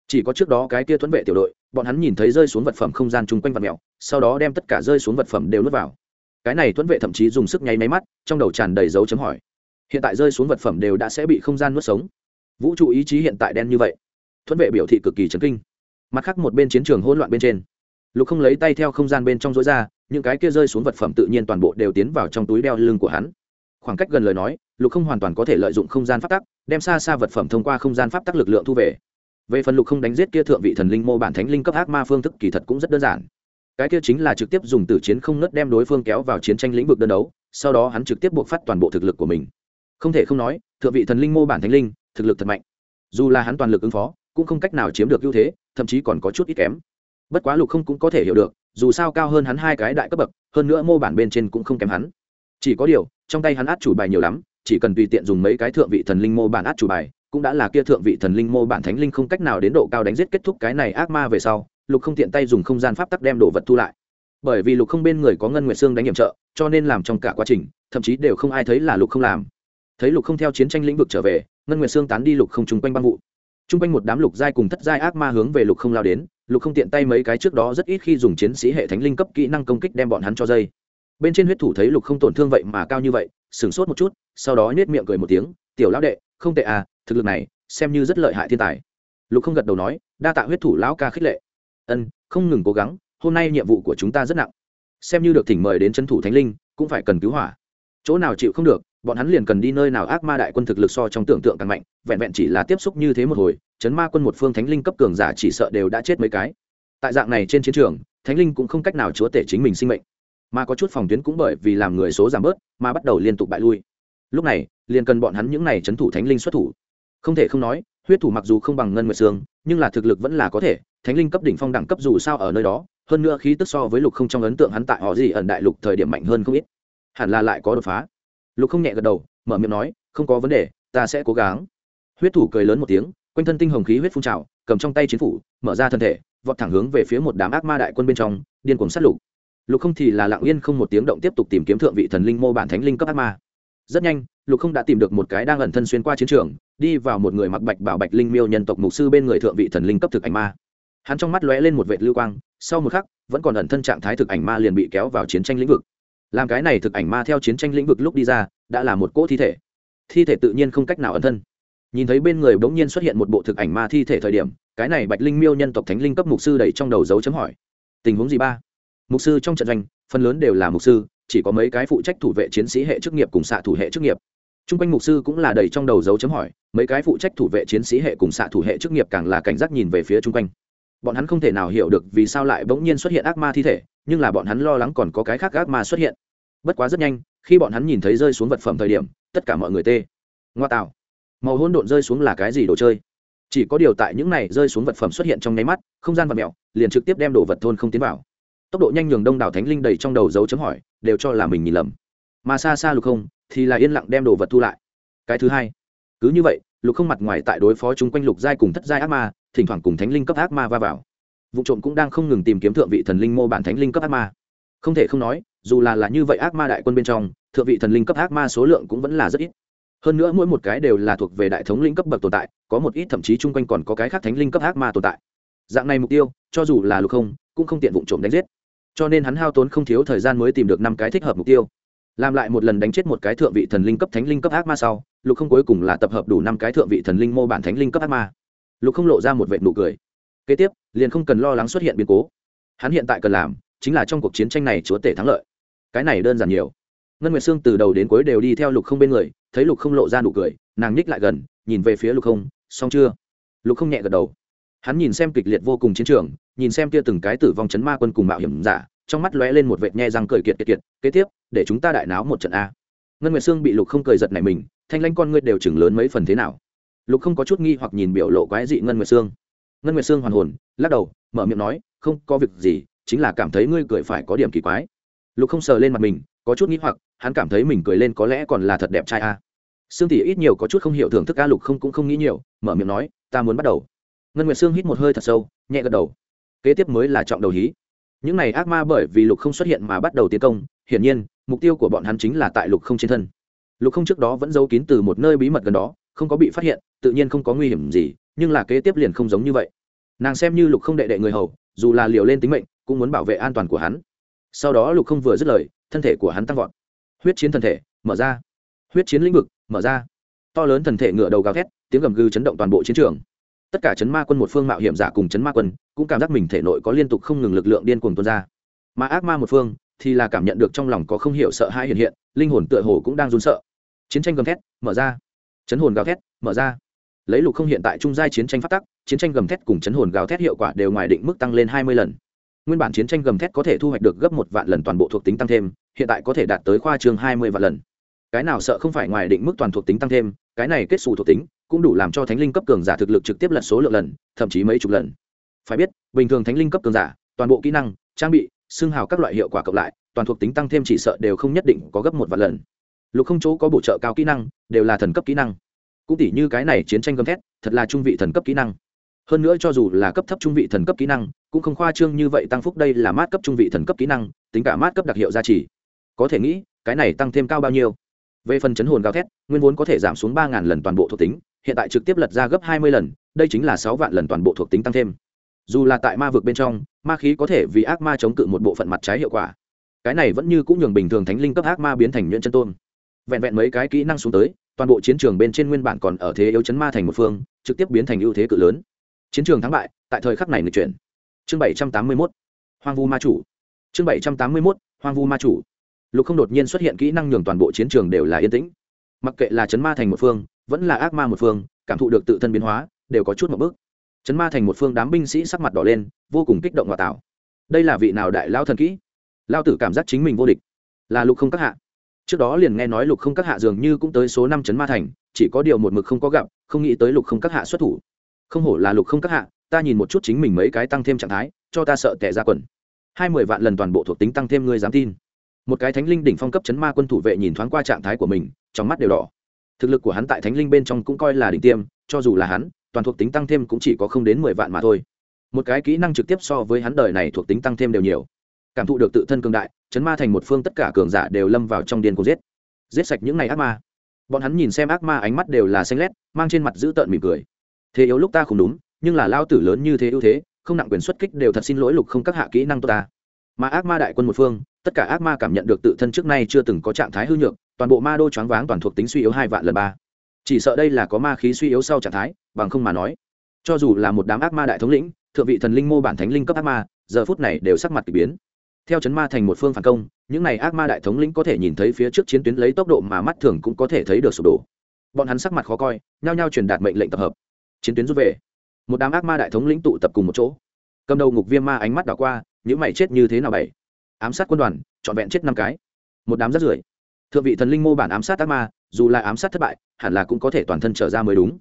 Chỉ có trước đó cái kia thuẫn vệ tiểu đội bọn hắn nhìn thấy rơi xuống vật phẩm không gian chung quanh vật mèo sau đó đem tất cả rơi xuống vật phẩm đều nuốt vào. Cái này tuấn vệ thậm chí dùng sức nháy máy mắt, trong đầu tràn đầy dấu chấm hỏi. Hiện tại rơi xuống vật phẩm đều đã sẽ bị không gian nuốt sống. Vũ trụ ý chí hiện tại đen như vậy. Tuấn vệ biểu thị cực kỳ chấn kinh. Mặt khác một bên chiến trường hỗn loạn bên trên. Lục không lấy tay theo không gian bên trong rối ra, những cái kia rơi xuống vật phẩm tự nhiên toàn bộ đều tiến vào trong túi đeo lưng của hắn. Khoảng cách gần lời nói, lục không hoàn toàn có thể lợi dụng không gian pháp tắc, đem xa xa vật phẩm thông qua không gian pháp tắc lực lượng thu về về phần lục không đánh giết kia thượng vị thần linh mô bản thánh linh cấp ác ma phương thức kỳ thật cũng rất đơn giản. Cái kia chính là trực tiếp dùng tử chiến không nớt đem đối phương kéo vào chiến tranh lĩnh vực đơn đấu, sau đó hắn trực tiếp buộc phát toàn bộ thực lực của mình. Không thể không nói, thượng vị thần linh mô bản thánh linh, thực lực thật mạnh. Dù là hắn toàn lực ứng phó, cũng không cách nào chiếm được ưu thế, thậm chí còn có chút ít kém. Bất quá lục không cũng có thể hiểu được, dù sao cao hơn hắn hai cái đại cấp bậc, hơn nữa mô bản bên trên cũng không kém hắn. Chỉ có điều, trong tay hắn át chủ bài nhiều lắm, chỉ cần tùy tiện dùng mấy cái thượng vị thần linh mô bản át chủ bài cũng đã là kia thượng vị thần linh mô bản thánh linh không cách nào đến độ cao đánh giết kết thúc cái này ác ma về sau, lục không tiện tay dùng không gian pháp tắc đem đồ vật thu lại. Bởi vì lục không bên người có ngân nguyệt xương đánh nhiệm trợ, cho nên làm trong cả quá trình, thậm chí đều không ai thấy là lục không làm. Thấy lục không theo chiến tranh lĩnh vực trở về, ngân nguyệt xương tán đi lục không chung quanh băng vụ. Chung quanh một đám lục giai cùng thất giai ác ma hướng về lục không lao đến, lục không tiện tay mấy cái trước đó rất ít khi dùng chiến sĩ hệ thánh linh cấp kỹ năng công kích đem bọn hắn cho dây. Bên trên huyết thủ thấy lục không tổn thương vậy mà cao như vậy, sửng sốt một chút, sau đó nhét miệng cười một tiếng, tiểu lão đệ, không tệ à thực lực này xem như rất lợi hại thiên tài. Lục không gật đầu nói, đa tạ huyết thủ lão ca khích lệ. Ân, không ngừng cố gắng, hôm nay nhiệm vụ của chúng ta rất nặng. Xem như được thỉnh mời đến c thủ thánh linh, cũng phải cần cứu hỏa. Chỗ nào chịu không được, bọn hắn liền cần đi nơi nào ác ma đại quân thực lực so trong tưởng tượng càng mạnh, vẹn vẹn chỉ là tiếp xúc như thế một hồi chấn ma quân một phương thánh linh cấp cường giả chỉ sợ đều đã chết mấy cái. Tại dạng này trên chiến trường, thánh linh cũng không cách nào chúa tể chính mình sinh mệnh. Mà có chút phòng tuyến cũng bởi vì làm người số giảm bớt, mà bắt đầu liên tục bại lui. Lúc này, liền cần bọn hắn những này chấn thủ thánh linh xuất thủ không thể không nói, huyết thủ mặc dù không bằng ngân nguyệt sương, nhưng là thực lực vẫn là có thể. Thánh linh cấp đỉnh phong đẳng cấp dù sao ở nơi đó, hơn nữa khí tức so với lục không trong ấn tượng hắn tại họ gì ẩn đại lục thời điểm mạnh hơn không ít. Hẳn là lại có đột phá. Lục không nhẹ gật đầu, mở miệng nói, không có vấn đề, ta sẽ cố gắng. Huyết thủ cười lớn một tiếng, quanh thân tinh hồng khí huyết phun trào, cầm trong tay chiến phủ, mở ra thân thể, vọt thẳng hướng về phía một đám ác ma đại quân bên trong, điên cuồng sát lục. Lục không thì là lặng yên không một tiếng động tiếp tục tìm kiếm thượng vị thần linh mô bản thánh linh cấp ác ma. Rất nhanh lục không đã tìm được một cái đang ẩn thân xuyên qua chiến trường, đi vào một người mặc bạch bảo bạch linh miêu nhân tộc mục sư bên người thượng vị thần linh cấp thực ảnh ma. Hắn trong mắt lóe lên một vệt lưu quang, sau một khắc, vẫn còn ẩn thân trạng thái thực ảnh ma liền bị kéo vào chiến tranh lĩnh vực. Làm cái này thực ảnh ma theo chiến tranh lĩnh vực lúc đi ra, đã là một cỗ thi thể. Thi thể tự nhiên không cách nào ẩn thân. Nhìn thấy bên người bỗng nhiên xuất hiện một bộ thực ảnh ma thi thể thời điểm, cái này bạch linh miêu nhân tộc thánh linh cấp mục sư đẩy trong đầu dấu chấm hỏi. Tình huống gì ba? Mục sư trong trận doanh, phần lớn đều là mục sư, chỉ có mấy cái phụ trách thủ vệ chiến sĩ hệ chức nghiệp cùng xạ thủ hệ chức nghiệp t r u n g quanh mục sư cũng là đầy trong đầu dấu chấm hỏi, mấy cái phụ trách thủ vệ chiến sĩ hệ cùng xạ thủ hệ chức nghiệp càng là cảnh giác nhìn về phía chung quanh. Bọn hắn không thể nào hiểu được vì sao lại bỗng nhiên xuất hiện ác ma thi thể, nhưng là bọn hắn lo lắng còn có cái khác ác ma xuất hiện. Bất quá rất nhanh, khi bọn hắn nhìn thấy rơi xuống vật phẩm thời điểm, tất cả mọi người tê. Ngoa tạo. Màu hôn độn rơi xuống là cái gì đồ chơi? Chỉ có điều tại những này rơi xuống vật phẩm xuất hiện trong nháy mắt, không gian vật mẹo liền trực tiếp đem đồ vật thôn không tiến vào. Tốc độ nhanh nhường đông đảo thánh linh đầy trong đầu dấu chấm hỏi, đều cho là mình nhìn lầm mà xa xa lục không thì là yên lặng đem đồ vật thu lại. Cái thứ hai, cứ như vậy, lục không mặt ngoài tại đối phó chúng quanh lục giai cùng thất giai ác ma, thỉnh thoảng cùng thánh linh cấp ác ma va vào. Vụ trộm cũng đang không ngừng tìm kiếm thượng vị thần linh mô bản thánh linh cấp ác ma. Không thể không nói, dù là là như vậy ác ma đại quân bên trong, thượng vị thần linh cấp ác ma số lượng cũng vẫn là rất ít. Hơn nữa mỗi một cái đều là thuộc về đại thống linh cấp bậc tồn tại, có một ít thậm chí chung quanh còn có cái khác thánh linh cấp ác ma tồn tại. Dạng này mục tiêu, cho dù là lục không, cũng không tiện vụ trộm đánh giết. Cho nên hắn hao tốn không thiếu thời gian mới tìm được năm cái thích hợp mục tiêu làm lại một lần đánh chết một cái thượng vị thần linh cấp thánh linh cấp ác ma sau, lục không cuối cùng là tập hợp đủ năm cái thượng vị thần linh mô bản thánh linh cấp ác ma. Lục không lộ ra một vệ nụ cười. Kế tiếp, liền không cần lo lắng xuất hiện biến cố. Hắn hiện tại cần làm chính là trong cuộc chiến tranh này chúa tể thắng lợi. Cái này đơn giản nhiều. Ngân nguyệt sương từ đầu đến cuối đều đi theo lục không bên người, thấy lục không lộ ra nụ cười, nàng ních lại gần, nhìn về phía lục không, xong chưa? Lục không nhẹ gật đầu. Hắn nhìn xem kịch liệt vô cùng chiến trường, nhìn xem kia từng cái tử vong chấn ma quân cùng mạo hiểm giả trong mắt lóe lên một vệt nhe răng cười kiệt kiệt kiệt, kế tiếp, để chúng ta đại náo một trận a. Ngân nguyệt sương bị lục không cười giật này mình, thanh lanh con ngươi đều chừng lớn mấy phần thế nào? Lục không có chút nghi hoặc nhìn biểu lộ quái dị ngân nguyệt sương. Ngân nguyệt sương hoàn hồn, lắc đầu, mở miệng nói, không có việc gì, chính là cảm thấy ngươi cười phải có điểm kỳ quái. Lục không sờ lên mặt mình, có chút nghi hoặc, hắn cảm thấy mình cười lên có lẽ còn là thật đẹp trai a. Sương tỷ ít nhiều có chút không hiểu thưởng thức a, lục không cũng không nghĩ nhiều, mở miệng nói, ta muốn bắt đầu. Ngân nguyệt sương hít một hơi thật sâu, nhẹ gật đầu. Kế tiếp mới là trọng đầu hí những này ác ma bởi vì lục không xuất hiện mà bắt đầu tiến công, hiển nhiên, mục tiêu của bọn hắn chính là tại lục không trên thân. Lục không trước đó vẫn giấu kín từ một nơi bí mật gần đó, không có bị phát hiện, tự nhiên không có nguy hiểm gì, nhưng là kế tiếp liền không giống như vậy. Nàng xem như lục không đệ đệ người hầu, dù là liều lên tính mệnh, cũng muốn bảo vệ an toàn của hắn. Sau đó lục không vừa dứt lời, thân thể của hắn tăng vọt. Huyết chiến thân thể, mở ra. Huyết chiến lĩnh vực, mở ra. To lớn thần thể ngựa đầu gào thét, tiếng gầm gừ chấn động toàn bộ chiến trường tất cả chấn ma quân một phương mạo hiểm giả cùng chấn ma quân cũng cảm giác mình thể nội có liên tục không ngừng lực lượng điên cuồng tuôn ra. Mà ác ma một phương thì là cảm nhận được trong lòng có không hiểu sợ hãi hiện hiện, linh hồn tựa hồ cũng đang run sợ. Chiến tranh gầm thét, mở ra. Chấn hồn gào thét, mở ra. Lấy lục không hiện tại trung giai chiến tranh phát tắc, chiến tranh gầm thét cùng chấn hồn gào thét hiệu quả đều ngoài định mức tăng lên hai mươi lần. Nguyên bản chiến tranh gầm thét có thể thu hoạch được gấp một vạn lần toàn bộ thuộc tính tăng thêm, hiện tại có thể đạt tới khoa trường hai mươi vạn lần cái nào sợ không phải ngoài định mức toàn thuộc tính tăng thêm, cái này kết xù thuộc tính cũng đủ làm cho thánh linh cấp cường giả thực lực trực tiếp lật số lượng lần, thậm chí mấy chục lần. Phải biết, bình thường thánh linh cấp cường giả, toàn bộ kỹ năng, trang bị, xương hào các loại hiệu quả cộng lại, toàn thuộc tính tăng thêm chỉ sợ đều không nhất định có gấp một vạn lần. Lục không chỗ có bổ trợ cao kỹ năng, đều là thần cấp kỹ năng. Cũng tỷ như cái này chiến tranh gầm thét, thật là trung vị thần cấp kỹ năng. Hơn nữa cho dù là cấp thấp trung vị thần cấp kỹ năng, cũng không khoa trương như vậy tăng phúc đây là mát cấp trung vị thần cấp kỹ năng, tính cả mát cấp đặc hiệu gia trì. Có thể nghĩ, cái này tăng thêm cao bao nhiêu? Về phần chấn hồn gào thét, nguyên vốn có thể giảm xuống ba lần toàn bộ thuộc tính, hiện tại trực tiếp lật ra gấp hai mươi lần, đây chính là sáu vạn lần toàn bộ thuộc tính tăng thêm. Dù là tại ma vực bên trong, ma khí có thể vì ác ma chống cự một bộ phận mặt trái hiệu quả. Cái này vẫn như cũng nhường bình thường thánh linh cấp ác ma biến thành nhuyễn chân tôn. Vẹn vẹn mấy cái kỹ năng xuống tới, toàn bộ chiến trường bên trên nguyên bản còn ở thế yếu chấn ma thành một phương, trực tiếp biến thành ưu thế cự lớn. Chiến trường thắng bại, tại thời khắc này người chuyển. Chương bảy trăm tám mươi mốt, hoang vu ma chủ. Chương bảy trăm tám mươi mốt, hoang vu ma chủ lục không đột nhiên xuất hiện kỹ năng nhường toàn bộ chiến trường đều là yên tĩnh. Mặc kệ là chấn ma thành một phương, vẫn là ác ma một phương, cảm thụ được tự thân biến hóa, đều có chút một bước chấn ma thành một phương đám binh sĩ sắc mặt đỏ lên, vô cùng kích động ngoại tạo. Đây là vị nào đại lao thần kỹ? Lao tử cảm giác chính mình vô địch. Là lục không các hạ. Trước đó liền nghe nói lục không các hạ dường như cũng tới số năm chấn ma thành, chỉ có điều một mực không có gặp, không nghĩ tới lục không các hạ xuất thủ. Không hổ là lục không các hạ, ta nhìn một chút chính mình mấy cái tăng thêm trạng thái, cho ta sợ tệ ra quần. Hai mươi vạn lần toàn bộ thuộc tính tăng thêm ngươi dám tin một cái thánh linh đỉnh phong cấp chấn ma quân thủ vệ nhìn thoáng qua trạng thái của mình, trong mắt đều đỏ. Thực lực của hắn tại thánh linh bên trong cũng coi là đỉnh tiêm, cho dù là hắn, toàn thuộc tính tăng thêm cũng chỉ có không đến mười vạn mà thôi. Một cái kỹ năng trực tiếp so với hắn đời này thuộc tính tăng thêm đều nhiều. Cảm thụ được tự thân cường đại, chấn ma thành một phương tất cả cường giả đều lâm vào trong điên cuồng giết. Giết sạch những ngày ác ma. Bọn hắn nhìn xem ác ma ánh mắt đều là xanh lét, mang trên mặt giữ tợn mỉm cười. Thế yếu lúc ta không đúng, nhưng là lao tử lớn như thế ưu thế, không nặng quyền xuất kích đều thật xin lỗi lục không các hạ kỹ năng tốt ta. Mà ác ma đại quân một phương tất cả ác ma cảm nhận được tự thân trước nay chưa từng có trạng thái hư nhược, toàn bộ ma đô choáng váng toàn thuộc tính suy yếu hai vạn lần ba. Chỉ sợ đây là có ma khí suy yếu sau trạng thái, bằng không mà nói. Cho dù là một đám ác ma đại thống lĩnh, thượng vị thần linh mô bản thánh linh cấp ác ma, giờ phút này đều sắc mặt k ỳ biến. Theo chấn ma thành một phương phản công, những n à y ác ma đại thống lĩnh có thể nhìn thấy phía trước chiến tuyến lấy tốc độ mà mắt thường cũng có thể thấy được sụp đổ. Bọn hắn sắc mặt khó coi, nhao nhao truyền đạt mệnh lệnh tập hợp. Chiến tuyến rút về. Một đám ác ma đại thống lĩnh tụ tập cùng một chỗ. Cầm đầu ngục viêm ma ánh mắt đảo qua, những mày chết như thế nào bảy? Ám sát quân đoàn, trọn vẹn chết năm cái. Một đám rất rưởi. Thượng vị thần linh mô bản ám sát ác ma, dù là ám sát thất bại, hẳn là cũng có thể toàn thân trở ra mới đúng.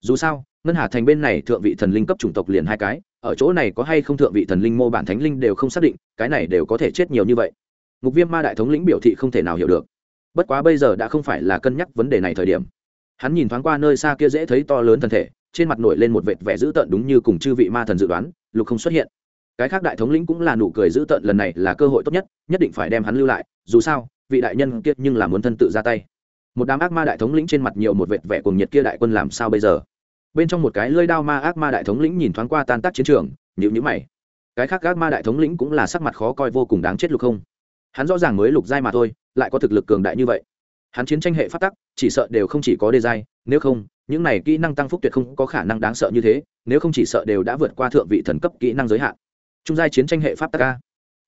Dù sao, ngân hà thành bên này thượng vị thần linh cấp chủng tộc liền hai cái, ở chỗ này có hay không thượng vị thần linh mô bản thánh linh đều không xác định, cái này đều có thể chết nhiều như vậy. Ngục viêm ma đại thống lĩnh biểu thị không thể nào hiểu được. Bất quá bây giờ đã không phải là cân nhắc vấn đề này thời điểm. Hắn nhìn thoáng qua nơi xa kia dễ thấy to lớn thân thể, trên mặt nổi lên một vệt vẻ dữ tợn đúng như cùng chư vị ma thần dự đoán, lục không xuất hiện cái khác đại thống lĩnh cũng là nụ cười dữ tợn, lần này là cơ hội tốt nhất nhất định phải đem hắn lưu lại, dù sao, vị đại nhân kia nhưng là muốn thân tự ra tay. Một đám ác ma đại thống lĩnh trên mặt nhiều một vệt vẻ cùng nhiệt kia đại quân làm sao bây giờ? Bên trong một cái lơi đao ma ác ma đại thống lĩnh nhìn thoáng qua tan tác chiến trường nhịu nhữ mày. Cái khác ác ma đại thống lĩnh cũng là sắc mặt khó coi vô cùng đáng chết lục không. Hắn rõ ràng mới lục giai mà thôi, lại có thực lực cường đại như vậy. Hắn chiến tranh hệ phát tắc, chỉ sợ đều không chỉ có đề giai, nếu không, những này kỹ năng tăng phúc tuyệt không có khả năng đáng sợ như thế, nếu không chỉ sợ đều đã vượt qua thượng vị thần cấp kỹ năng giới hạn trung giai chiến tranh hệ pháp tắc a.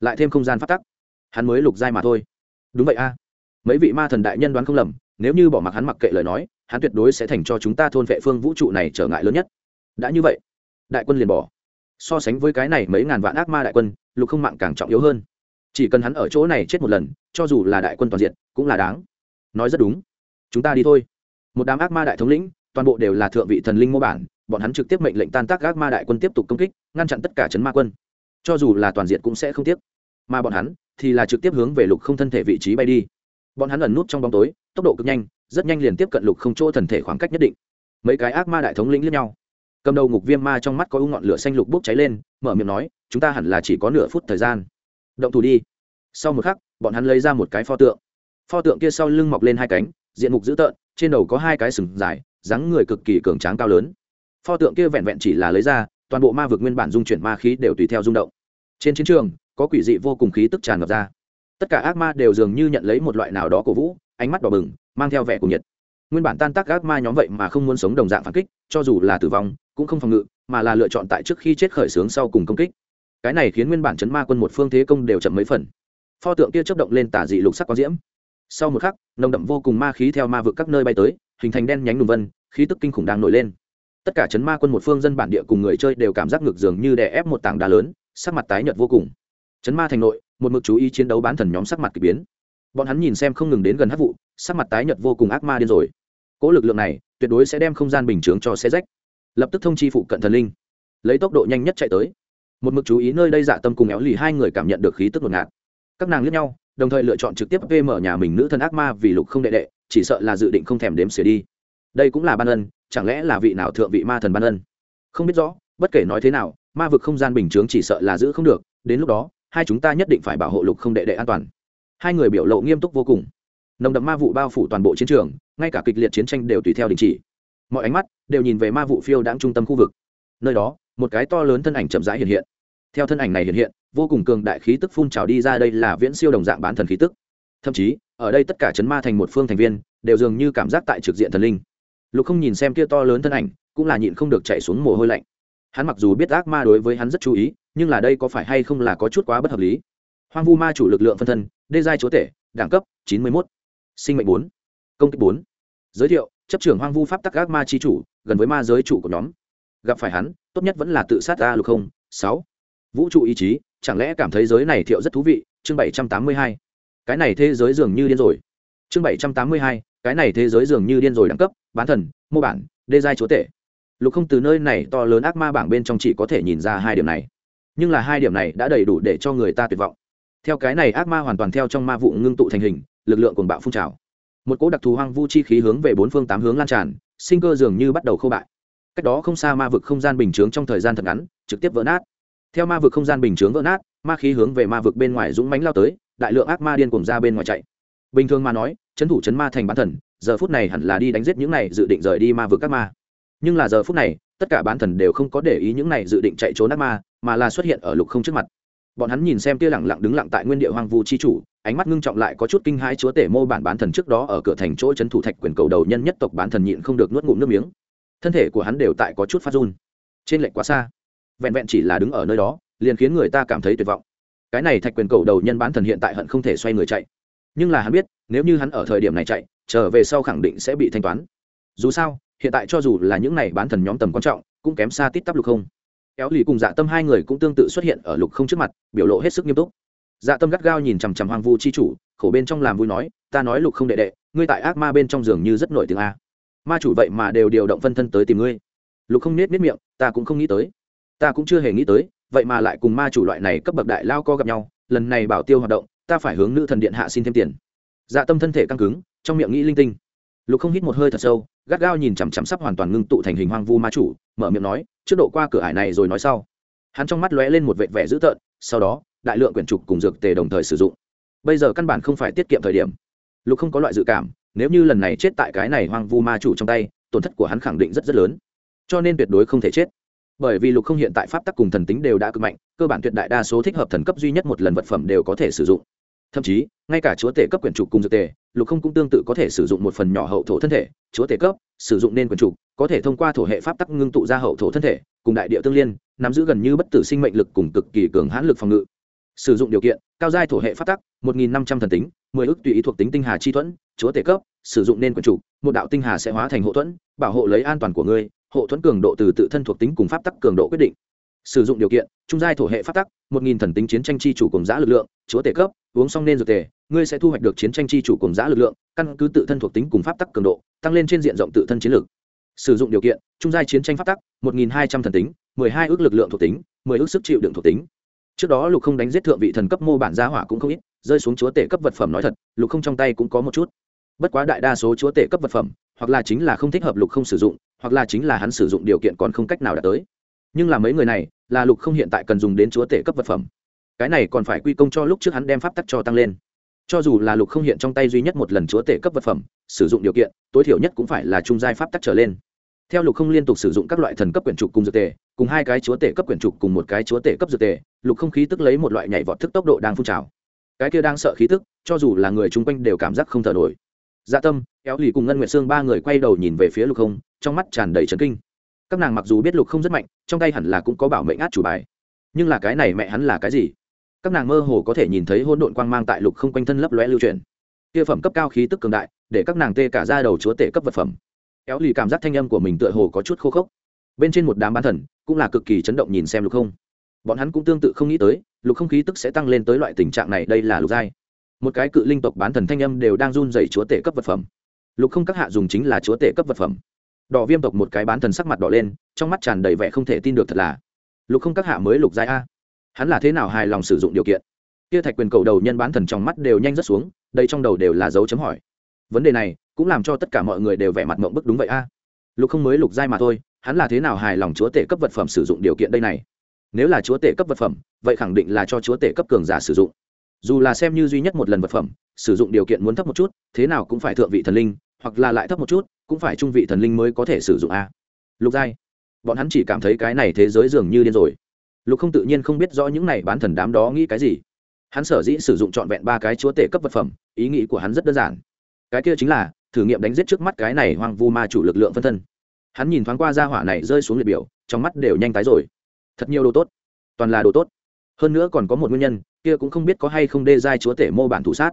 Lại thêm không gian pháp tắc. Hắn mới lục giai mà thôi. Đúng vậy a. Mấy vị ma thần đại nhân đoán không lầm, nếu như bỏ mặc hắn mặc kệ lời nói, hắn tuyệt đối sẽ thành cho chúng ta thôn vệ phương vũ trụ này trở ngại lớn nhất. Đã như vậy, đại quân liền bỏ. So sánh với cái này mấy ngàn vạn ác ma đại quân, lục không mạng càng trọng yếu hơn. Chỉ cần hắn ở chỗ này chết một lần, cho dù là đại quân toàn diện, cũng là đáng. Nói rất đúng. Chúng ta đi thôi. Một đám ác ma đại thống lĩnh, toàn bộ đều là thượng vị thần linh mô bản, bọn hắn trực tiếp mệnh lệnh tan tác ác ma đại quân tiếp tục công kích, ngăn chặn tất cả chấn ma quân cho dù là toàn diện cũng sẽ không tiếc, mà bọn hắn thì là trực tiếp hướng về lục không thân thể vị trí bay đi. Bọn hắn ẩn nút trong bóng tối tốc độ cực nhanh rất nhanh liền tiếp cận lục không chỗ thần thể khoảng cách nhất định. Mấy cái ác ma đại thống lĩnh lẫn nhau. Cầm đầu ngục viêm ma trong mắt có u ngọn lửa xanh lục bốc cháy lên mở miệng nói chúng ta hẳn là chỉ có nửa phút thời gian. Động thủ đi. Sau một khắc bọn hắn lấy ra một cái pho tượng. Pho tượng kia sau lưng mọc lên hai cánh diện mục dữ tợn trên đầu có hai cái sừng dài dáng người cực kỳ cường tráng cao lớn. Pho tượng kia vẹn vẹn chỉ là lấy ra toàn bộ ma vực nguyên bản dung chuyển ma khí đều tùy theo rung động. Trên chiến trường, có quỷ dị vô cùng khí tức tràn ngập ra. Tất cả ác ma đều dường như nhận lấy một loại nào đó cổ vũ, ánh mắt đỏ bừng, mang theo vẻ của nhiệt. Nguyên bản tan tác ác ma nhóm vậy mà không muốn sống đồng dạng phản kích, cho dù là tử vong, cũng không phòng ngự, mà là lựa chọn tại trước khi chết khởi xướng sau cùng công kích. Cái này khiến nguyên bản chấn ma quân một phương thế công đều chậm mấy phần. Pho tượng kia chấp động lên tả dị lục sắc quang diễm. Sau một khắc, nồng đậm vô cùng ma khí theo ma vực các nơi bay tới, hình thành đen nhánh đùm vân, khí tức kinh khủng đang nổi lên tất cả chấn ma quân một phương dân bản địa cùng người chơi đều cảm giác ngược dường như đè ép một tảng đá lớn, sắc mặt tái nhợt vô cùng. Chấn ma thành nội, một mực chú ý chiến đấu bán thần nhóm sắc mặt k ỳ biến. Bọn hắn nhìn xem không ngừng đến gần hát vụ, sắc mặt tái nhợt vô cùng ác ma điên rồi. Cỗ lực lượng này, tuyệt đối sẽ đem không gian bình chướng cho xe rách. Lập tức thông chi phụ cận thần linh. Lấy tốc độ nhanh nhất chạy tới. Một mực chú ý nơi đây dạ tâm cùng éo lì hai người cảm nhận được khí tức ngột ngạt. Các nàng lướt nhau, đồng thời lựa chọn trực tiếp vm nhà mình nữ thân ác ma vì lục không đệ đệ, chỉ sợ là dự định không thèm đếm xỉa đi đây cũng là ban ân, chẳng lẽ là vị nào thượng vị ma thần ban ân? Không biết rõ, bất kể nói thế nào, ma vực không gian bình chướng chỉ sợ là giữ không được, đến lúc đó, hai chúng ta nhất định phải bảo hộ lục không đệ đệ an toàn. Hai người biểu lộ nghiêm túc vô cùng. Nồng đậm ma vụ bao phủ toàn bộ chiến trường, ngay cả kịch liệt chiến tranh đều tùy theo đình chỉ. Mọi ánh mắt đều nhìn về ma vụ phiêu đáng trung tâm khu vực. Nơi đó, một cái to lớn thân ảnh chậm rãi hiện hiện. Theo thân ảnh này hiện hiện, vô cùng cường đại khí tức phun trào đi ra đây là viễn siêu đồng dạng bán thần khí tức. Thậm chí, ở đây tất cả chấn ma thành một phương thành viên, đều dường như cảm giác tại trực diện thần linh lục không nhìn xem kia to lớn thân ảnh, cũng là nhịn không được chạy xuống mồ hôi lạnh. Hắn mặc dù biết ác ma đối với hắn rất chú ý, nhưng là đây có phải hay không là có chút quá bất hợp lý? Hoang vu ma chủ lực lượng phân thân, đê giai chúa tể, đẳng cấp chín mươi một sinh mệnh bốn, công kích bốn. Giới thiệu, chấp trưởng hoang vu pháp tắc ác ma chi chủ, gần với ma giới chủ của nhóm. Gặp phải hắn, tốt nhất vẫn là tự sát a lục không. Sáu. Vũ trụ ý chí, chẳng lẽ cảm thấy giới này thiệu rất thú vị? Chương bảy trăm tám mươi hai. Cái này thế giới dường như điên rồi. Chương bảy trăm tám mươi hai cái này thế giới dường như điên rồi đẳng cấp, bán thần, mô bản, đê giai chúa tể. Lục không từ nơi này to lớn ác ma bảng bên trong chỉ có thể nhìn ra hai điểm này. Nhưng là hai điểm này đã đầy đủ để cho người ta tuyệt vọng. Theo cái này ác ma hoàn toàn theo trong ma vụ ngưng tụ thành hình, lực lượng cuồng bạo phun trào. Một cỗ đặc thù hoang vu chi khí hướng về bốn phương tám hướng lan tràn, sinh cơ dường như bắt đầu khô bại. Cách đó không xa ma vực không gian bình chướng trong thời gian thật ngắn, trực tiếp vỡ nát. Theo ma vực không gian bình chướng vỡ nát, ma khí hướng về ma vực bên ngoài dũng mánh lao tới, đại lượng ác ma điên cùng ra bên ngoài chạy. Bình thường mà nói chấn thủ chấn ma thành bán thần, giờ phút này hẳn là đi đánh giết những này dự định rời đi ma vực các ma. Nhưng là giờ phút này, tất cả bán thần đều không có để ý những này dự định chạy trốn ác ma, mà là xuất hiện ở lục không trước mặt. Bọn hắn nhìn xem tia lẳng lặng đứng lặng tại nguyên địa hoang vu chi chủ, ánh mắt ngưng trọng lại có chút kinh hãi chúa tể mô bản bán thần trước đó ở cửa thành chỗ trấn thủ thạch quyền cầu đầu nhân nhất tộc bán thần nhịn không được nuốt ngụm nước miếng. Thân thể của hắn đều tại có chút phát run. Trên lệnh quá xa. Vẹn vẹn chỉ là đứng ở nơi đó, liền khiến người ta cảm thấy tuyệt vọng. Cái này thạch quyền cầu đầu nhân bán thần hiện tại hận không thể xoay người chạy nhưng là hắn biết, nếu như hắn ở thời điểm này chạy, trở về sau khẳng định sẽ bị thanh toán. Dù sao, hiện tại cho dù là những này bán thần nhóm tầm quan trọng, cũng kém xa tít tắp lục không. Kéo lì cùng dạ tâm hai người cũng tương tự xuất hiện ở lục không trước mặt, biểu lộ hết sức nghiêm túc. Dạ tâm gắt gao nhìn chằm chằm hoang vu chi chủ, khổ bên trong làm vui nói, ta nói lục không đệ đệ, ngươi tại ác ma bên trong giường như rất nổi tiếng a. Ma chủ vậy mà đều điều động phân thân tới tìm ngươi. Lục không nết nết miệng, ta cũng không nghĩ tới. Ta cũng chưa hề nghĩ tới, vậy mà lại cùng ma chủ loại này cấp bậc đại lao co gặp nhau, lần này bảo tiêu hoạt động ta phải hướng nữ thần điện hạ xin thêm tiền. Dạ tâm thân thể căng cứng, trong miệng nghĩ linh tinh. Lục không hít một hơi thật sâu, gắt gao nhìn chằm chằm sắp hoàn toàn ngưng tụ thành hình hoang vu ma chủ, mở miệng nói, trước độ qua cửa ải này rồi nói sau. Hắn trong mắt lóe lên một vệt vẻ dữ tợn, sau đó, đại lượng quyển trục cùng dược tề đồng thời sử dụng. Bây giờ căn bản không phải tiết kiệm thời điểm. Lục không có loại dự cảm, nếu như lần này chết tại cái này hoang vu ma chủ trong tay, tổn thất của hắn khẳng định rất rất lớn. Cho nên tuyệt đối không thể chết. Bởi vì lục không hiện tại pháp tắc cùng thần tính đều đã cực mạnh, cơ bản tuyệt đại đa số thích hợp thần cấp duy nhất một lần vật phẩm đều có thể sử dụng thậm chí, ngay cả chúa tể cấp quyển trục cùng dược tề lục không cũng tương tự có thể sử dụng một phần nhỏ hậu thổ thân thể. Chúa tể cấp, sử dụng nên quyền trục, có thể thông qua thổ hệ pháp tắc ngưng tụ ra hậu thổ thân thể, cùng đại địa tương liên, nắm giữ gần như bất tử sinh mệnh lực cùng cực kỳ cường hãn lực phòng ngự. Sử dụng điều kiện, cao giai thổ hệ pháp tắc, một nghìn năm trăm thần tính, mười ước tùy ý thuộc tính tinh hà chi thuẫn, chúa tể cấp, sử dụng nên quyền trục, một đạo tinh hà sẽ hóa thành hộ thuẫn, bảo hộ lấy an toàn của ngươi, hộ thuẫn cường độ từ tự thân thuộc tính cùng pháp tắc cường độ quyết định sử dụng điều kiện, trung giai thổ hệ pháp tắc, một nghìn thần tính chiến tranh chi chủ cùng giã lực lượng, chúa tể cấp, uống xong nên dược tề ngươi sẽ thu hoạch được chiến tranh chi chủ cùng giã lực lượng, căn cứ tự thân thuộc tính cùng pháp tắc cường độ, tăng lên trên diện rộng tự thân chiến lược sử dụng điều kiện, trung giai chiến tranh pháp tắc, một nghìn hai trăm thần tính, mười hai ước lực lượng thuộc tính, mười ước sức chịu đựng thuộc tính. Trước đó lục không đánh giết thượng vị thần cấp mô bản gia hỏa cũng không ít, rơi xuống chúa tể cấp vật phẩm nói thật, lục không trong tay cũng có một chút. Bất quá đại đa số chúa tể cấp vật phẩm, hoặc là chính là không thích hợp lục không sử dụng, hoặc là chính là hắn sử dụng điều kiện còn không cách nào đạt tới. Nhưng là mấy người này là lục không hiện tại cần dùng đến chúa tể cấp vật phẩm. Cái này còn phải quy công cho lúc trước hắn đem pháp tắc cho tăng lên. Cho dù là lục không hiện trong tay duy nhất một lần chúa tể cấp vật phẩm, sử dụng điều kiện, tối thiểu nhất cũng phải là trung giai pháp tắc trở lên. Theo lục không liên tục sử dụng các loại thần cấp quyển trục cùng dược tề cùng hai cái chúa tể cấp quyển trục cùng một cái chúa tể cấp dược tề lục không khí tức lấy một loại nhảy vọt thức tốc độ đang phun trào. Cái kia đang sợ khí tức, cho dù là người chung quanh đều cảm giác không thở nổi. Dạ tâm kéo lì cùng ngân nguyệt sương ba người quay đầu nhìn về phía lục không, trong mắt tràn đầy trấn kinh các nàng mặc dù biết lục không rất mạnh, trong tay hẳn là cũng có bảo mệnh át chủ bài. Nhưng là cái này mẹ hắn là cái gì? Các nàng mơ hồ có thể nhìn thấy hôn độn quang mang tại lục không quanh thân lấp lóe lưu truyền kia phẩm cấp cao khí tức cường đại, để các nàng tê cả ra đầu chúa tể cấp vật phẩm. Éo lì cảm giác thanh âm của mình tựa hồ có chút khô khốc. Bên trên một đám bán thần, cũng là cực kỳ chấn động nhìn xem lục không. Bọn hắn cũng tương tự không nghĩ tới, lục không khí tức sẽ tăng lên tới loại tình trạng này, đây là lục giai. Một cái cự linh tộc bán thần thanh âm đều đang run dày chúa tể cấp vật phẩm. Lục không các hạ dùng chính là chúa tể cấp vật phẩm đỏ viêm tộc một cái bán thần sắc mặt đỏ lên, trong mắt tràn đầy vẻ không thể tin được thật là, lục không các hạ mới lục giai a. Hắn là thế nào hài lòng sử dụng điều kiện? Kia thạch quyền cầu đầu nhân bán thần trong mắt đều nhanh rất xuống, đây trong đầu đều là dấu chấm hỏi. Vấn đề này cũng làm cho tất cả mọi người đều vẻ mặt mộng bức đúng vậy a. Lục không mới lục giai mà thôi, hắn là thế nào hài lòng chúa tể cấp vật phẩm sử dụng điều kiện đây này? Nếu là chúa tể cấp vật phẩm, vậy khẳng định là cho chúa tể cấp cường giả sử dụng. Dù là xem như duy nhất một lần vật phẩm, sử dụng điều kiện muốn thấp một chút, thế nào cũng phải thượng vị thần linh hoặc là lại thấp một chút, cũng phải trung vị thần linh mới có thể sử dụng a. Lục giai, bọn hắn chỉ cảm thấy cái này thế giới dường như điên rồi. Lục không tự nhiên không biết rõ những này bán thần đám đó nghĩ cái gì. Hắn sở dĩ sử dụng trọn vẹn ba cái chúa tể cấp vật phẩm, ý nghĩ của hắn rất đơn giản. Cái kia chính là, thử nghiệm đánh giết trước mắt cái này hoang vu ma chủ lực lượng phân thân. Hắn nhìn thoáng qua ra hỏa này rơi xuống liệt biểu, trong mắt đều nhanh tái rồi. Thật nhiều đồ tốt. Toàn là đồ tốt. Hơn nữa còn có một nguyên nhân, kia cũng không biết có hay không đê giai chúa tể mô bản thủ sát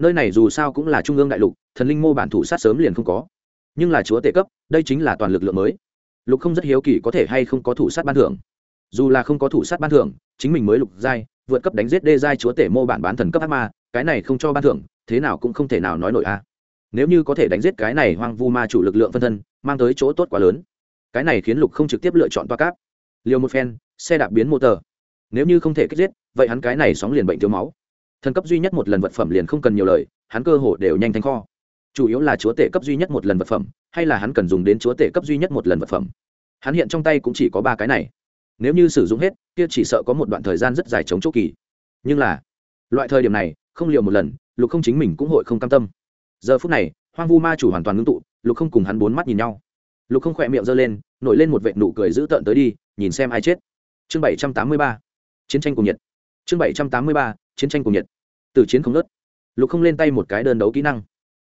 nơi này dù sao cũng là trung ương đại lục, thần linh mô bản thủ sát sớm liền không có. Nhưng là chúa tể cấp, đây chính là toàn lực lượng mới. Lục không rất hiếu kỳ có thể hay không có thủ sát ban thưởng. Dù là không có thủ sát ban thưởng, chính mình mới lục giai, vượt cấp đánh giết đê giai chúa tể mô bản bán thần cấp ác ma, cái này không cho ban thưởng, thế nào cũng không thể nào nói nổi a. Nếu như có thể đánh giết cái này hoang vu ma chủ lực lượng phân thân, mang tới chỗ tốt quá lớn. Cái này khiến lục không trực tiếp lựa chọn toa cáp. Liều một phen, xe đạp biến mô tờ. nếu như không thể kích giết, vậy hắn cái này sóng liền bệnh thiếu máu thần cấp duy nhất một lần vật phẩm liền không cần nhiều lời, hắn cơ hồ đều nhanh thành kho. Chủ yếu là chúa tể cấp duy nhất một lần vật phẩm, hay là hắn cần dùng đến chúa tể cấp duy nhất một lần vật phẩm. Hắn hiện trong tay cũng chỉ có ba cái này. Nếu như sử dụng hết, kia chỉ sợ có một đoạn thời gian rất dài chống chỗ kỳ. Nhưng là, loại thời điểm này, không liều một lần, lục không chính mình cũng hội không cam tâm. Giờ phút này, hoang vu ma chủ hoàn toàn ngưng tụ, lục không cùng hắn bốn mắt nhìn nhau. Lục không khỏe miệng giơ lên, nổi lên một vệ nụ cười dữ tợn tới đi, nhìn xem ai chết. Chương bảy trăm tám mươi ba, chiến tranh cùng nhiệt. Chương bảy trăm tám mươi ba chiến tranh cùng nhiệt. Từ chiến không nớt lục không lên tay một cái đơn đấu kỹ năng.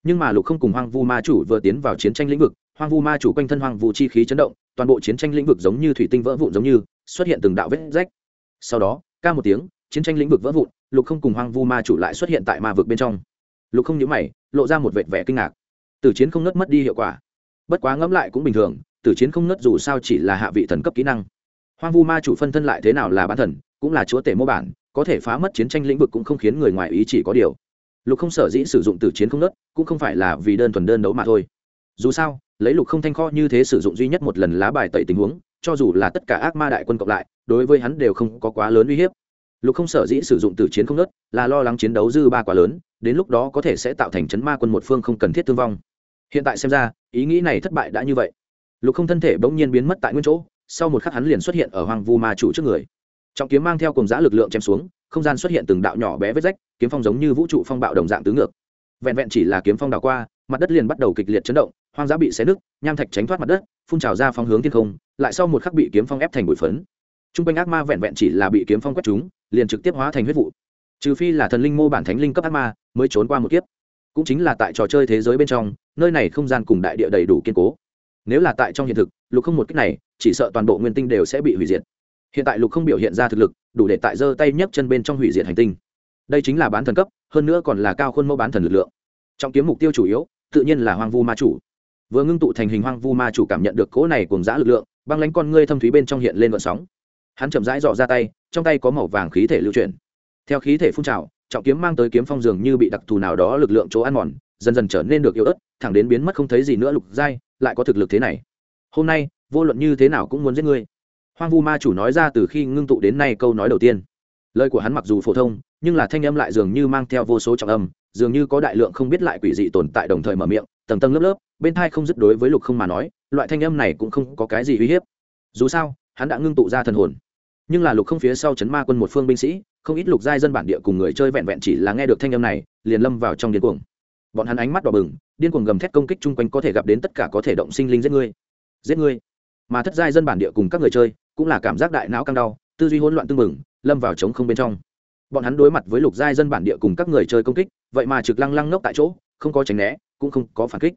Nhưng mà lục không cùng hoang vu ma chủ vừa tiến vào chiến tranh lĩnh vực, hoang vu ma chủ quanh thân hoang vu chi khí chấn động, toàn bộ chiến tranh lĩnh vực giống như thủy tinh vỡ vụn giống như, xuất hiện từng đạo vết rách. Sau đó, ca một tiếng, chiến tranh lĩnh vực vỡ vụn, lục không cùng hoang vu ma chủ lại xuất hiện tại ma vực bên trong. Lục không nhớ mày, lộ ra một vệt vẻ kinh ngạc. Tử chiến không nớt mất đi hiệu quả. Bất quá ngẫm lại cũng bình thường, tử chiến không nớt dù sao chỉ là hạ vị thần cấp kỹ năng. Hoang vu ma chủ phân thân lại thế nào là bán thần, cũng là chúa tể mô bản có thể phá mất chiến tranh lĩnh vực cũng không khiến người ngoài ý chỉ có điều. Lục không sở dĩ sử dụng tử chiến không nớt, cũng không phải là vì đơn thuần đơn đấu mà thôi. Dù sao, lấy lục không thanh kho như thế sử dụng duy nhất một lần lá bài tẩy tình huống, cho dù là tất cả ác ma đại quân cộng lại, đối với hắn đều không có quá lớn uy hiếp. Lục không sở dĩ sử dụng tử chiến không nớt, là lo lắng chiến đấu dư ba quá lớn, đến lúc đó có thể sẽ tạo thành chấn ma quân một phương không cần thiết thương vong. Hiện tại xem ra, ý nghĩ này thất bại đã như vậy. Lục không thân thể bỗng nhiên biến mất tại nguyên chỗ, sau một khắc hắn liền xuất hiện ở hoàng vu ma chủ trước người trọng kiếm mang theo cùng giã lực lượng chém xuống, không gian xuất hiện từng đạo nhỏ bé vết rách, kiếm phong giống như vũ trụ phong bạo đồng dạng tứ ngược. Vẹn vẹn chỉ là kiếm phong đảo qua, mặt đất liền bắt đầu kịch liệt chấn động, hoang dã bị xé nứt, nham thạch tránh thoát mặt đất, phun trào ra phong hướng thiên không, lại sau một khắc bị kiếm phong ép thành bụi phấn. T r u n g quanh ác ma vẹn vẹn chỉ là bị kiếm phong quét chúng liền trực tiếp hóa thành huyết vụ. Trừ phi là thần linh mô bản thánh linh cấp ác ma, mới trốn qua một kiếp. Cũng chính là tại trò chơi thế giới bên trong, nơi này không gian cùng đại địa đầy đủ kiên cố. Nếu là tại trong hiện thực, lục không một cách này, chỉ sợ toàn bộ nguyên tinh đều sẽ bị hủy diệt hiện tại lục không biểu hiện ra thực lực, đủ để tại giơ tay nhấc chân bên trong hủy diệt hành tinh. Đây chính là bán thần cấp, hơn nữa còn là cao khuôn mẫu bán thần lực lượng. Trọng kiếm mục tiêu chủ yếu, tự nhiên là hoang vu ma chủ. Vừa ngưng tụ thành hình hoang vu ma chủ cảm nhận được cỗ này cùng giã lực lượng, băng lánh con ngươi thâm thúy bên trong hiện lên vận sóng. Hắn chậm rãi dọ ra tay, trong tay có màu vàng khí thể lưu chuyển. Theo khí thể phun trào, trọng kiếm mang tới kiếm phong dường như bị đặc thù nào đó lực lượng chỗ ăn mòn, dần dần trở nên được yếu ớt, thẳng đến biến mất không thấy gì nữa lục giai, lại có thực lực thế này. Hôm nay, vô luận như thế nào cũng muốn giết ngươi hoang vu ma chủ nói ra từ khi ngưng tụ đến nay câu nói đầu tiên. Lời của hắn mặc dù phổ thông, nhưng là thanh âm lại dường như mang theo vô số trọng âm, dường như có đại lượng không biết lại quỷ dị tồn tại đồng thời mở miệng, tầng tầng lớp lớp, bên thai không dứt đối với lục không mà nói, loại thanh âm này cũng không có cái gì uy hiếp. Dù sao, hắn đã ngưng tụ ra thần hồn. Nhưng là lục không phía sau chấn ma quân một phương binh sĩ, không ít lục giai dân bản địa cùng người chơi vẹn vẹn chỉ là nghe được thanh âm này, liền lâm vào trong điên cuồng. Bọn hắn ánh mắt đỏ bừng, điên cuồng gầm thét công kích chung quanh có thể gặp đến tất cả có thể động sinh linh giết ngươi giết ngươi mà thất giai dân bản địa cùng các người chơi cũng là cảm giác đại não căng đau, tư duy hỗn loạn tưng bừng, lâm vào trống không bên trong. Bọn hắn đối mặt với lục giai dân bản địa cùng các người chơi công kích, vậy mà trực lăng lăng ngốc tại chỗ, không có tránh né, cũng không có phản kích.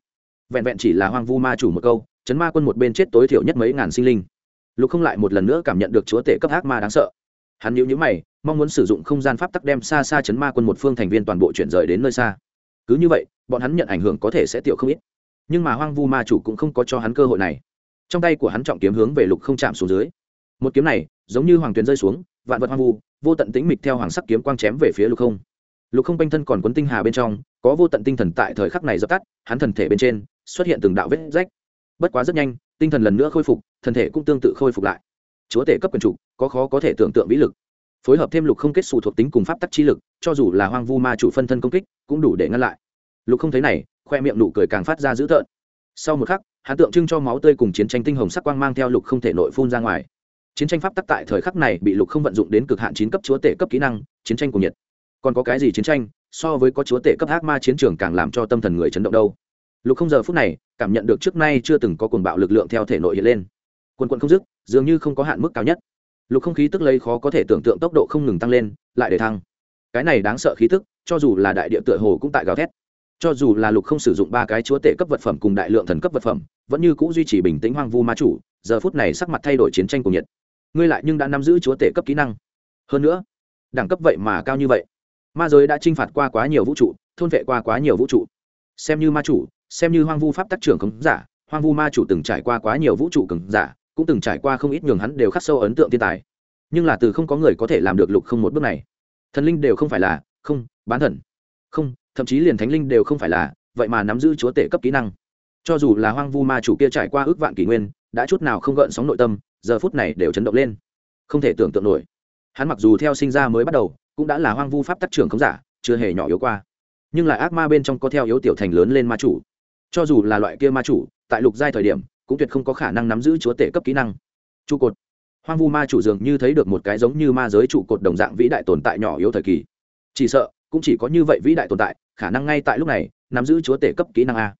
Vẹn vẹn chỉ là hoang vu ma chủ một câu, chấn ma quân một bên chết tối thiểu nhất mấy ngàn sinh linh. Lục không lại một lần nữa cảm nhận được chúa tể cấp ác ma đáng sợ. Hắn nhíu nhíu mày, mong muốn sử dụng không gian pháp tắc đem xa xa chấn ma quân một phương thành viên toàn bộ chuyển rời đến nơi xa. Cứ như vậy, bọn hắn nhận ảnh hưởng có thể sẽ tiểu không ít. Nhưng mà hoang vu ma chủ cũng không có cho hắn cơ hội này. Trong tay của hắn trọng kiếm hướng về lục không chạm xuống dưới một kiếm này, giống như hoàng tuyền rơi xuống, vạn vật hoang vu, vô tận tĩnh mịch theo hoàng sắc kiếm quang chém về phía lục không. Lục không quanh thân còn quấn tinh hà bên trong, có vô tận tinh thần tại thời khắc này dập tắt, hắn thần thể bên trên xuất hiện từng đạo vết rách. Bất quá rất nhanh, tinh thần lần nữa khôi phục, thần thể cũng tương tự khôi phục lại. Chúa tể cấp quyền trục có khó có thể tưởng tượng vĩ lực. Phối hợp thêm lục không kết xù thuộc tính cùng pháp tắc chi lực, cho dù là hoang vu ma chủ phân thân công kích, cũng đủ để ngăn lại. Lục không thấy này, khoe miệng nụ cười càng phát ra dữ tợn. Sau một khắc, hắn tượng trưng cho máu tươi cùng chiến tranh tinh hồng sắc quang mang theo lục không thể nội phun ra ngoài chiến tranh pháp tắc tại thời khắc này bị lục không vận dụng đến cực hạn chín cấp chúa tể cấp kỹ năng, chiến tranh cùng nhiệt. Còn có cái gì chiến tranh, so với có chúa tể cấp ác ma chiến trường càng làm cho tâm thần người chấn động đâu. Lục không giờ phút này, cảm nhận được trước nay chưa từng có cuồng bạo lực lượng theo thể nội hiện lên. Quần quận không dứt, dường như không có hạn mức cao nhất. Lục không khí tức lấy khó có thể tưởng tượng tốc độ không ngừng tăng lên, lại để thăng. Cái này đáng sợ khí tức, cho dù là đại địa tựa hồ cũng tại gào thét. Cho dù là lục không sử dụng ba cái chúa tể cấp vật phẩm cùng đại lượng thần cấp vật phẩm, vẫn như c ũ duy trì bình tĩnh hoang vu ma chủ, giờ phút này sắc mặt thay đổi chiến tranh cùng nhiệt ngươi lại nhưng đã nắm giữ chúa tể cấp kỹ năng. Hơn nữa, đẳng cấp vậy mà cao như vậy. Ma giới đã t r i n h phạt qua quá nhiều vũ trụ, thôn vệ qua quá nhiều vũ trụ. Xem như ma chủ, xem như hoang vu pháp tác trưởng cứng giả, hoang vu ma chủ từng trải qua quá nhiều vũ trụ cứng giả, cũng từng trải qua không ít nhường hắn đều khắc sâu ấn tượng thiên tài. Nhưng là từ không có người có thể làm được lục không một bước này. Thần linh đều không phải là, không, bán thần. Không, thậm chí liền thánh linh đều không phải là, vậy mà nắm giữ chúa tể cấp kỹ năng. Cho dù là hoang vu ma chủ kia trải qua ước vạn kỷ nguyên, đã chút nào không gợn sóng nội tâm giờ phút này đều chấn động lên. Không thể tưởng tượng nổi. Hắn mặc dù theo sinh ra mới bắt đầu, cũng đã là hoang vu pháp tác trưởng không giả, chưa hề nhỏ yếu qua. Nhưng lại ác ma bên trong có theo yếu tiểu thành lớn lên ma chủ. Cho dù là loại kia ma chủ, tại lục giai thời điểm, cũng tuyệt không có khả năng nắm giữ chúa tể cấp kỹ năng. Trụ cột. Hoang vu ma chủ dường như thấy được một cái giống như ma giới trụ cột đồng dạng vĩ đại tồn tại nhỏ yếu thời kỳ. Chỉ sợ, cũng chỉ có như vậy vĩ đại tồn tại, khả năng ngay tại lúc này, nắm giữ chúa tể cấp kỹ năng a.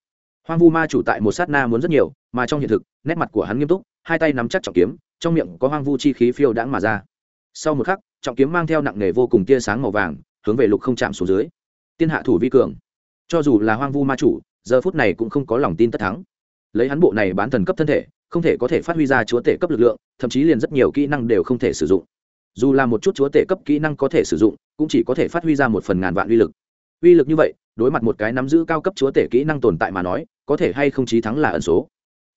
Hoang vu ma chủ tại một sát na muốn rất nhiều, mà trong hiện thực, nét mặt của hắn nghiêm túc hai tay nắm chắc trọng kiếm, trong miệng có hoang vu chi khí phiêu đãng mà ra. Sau một khắc, trọng kiếm mang theo nặng nghề vô cùng tia sáng màu vàng, hướng về lục không chạm xuống dưới. Tiên hạ thủ vi cường. Cho dù là hoang vu ma chủ, giờ phút này cũng không có lòng tin tất thắng. Lấy hắn bộ này bán thần cấp thân thể, không thể có thể phát huy ra chúa tể cấp lực lượng, thậm chí liền rất nhiều kỹ năng đều không thể sử dụng. Dù là một chút chúa tể cấp kỹ năng có thể sử dụng, cũng chỉ có thể phát huy ra một phần ngàn vạn uy lực. Uy lực như vậy, đối mặt một cái nắm giữ cao cấp chúa tể kỹ năng tồn tại mà nói, có thể hay không chí thắng là ẩn số.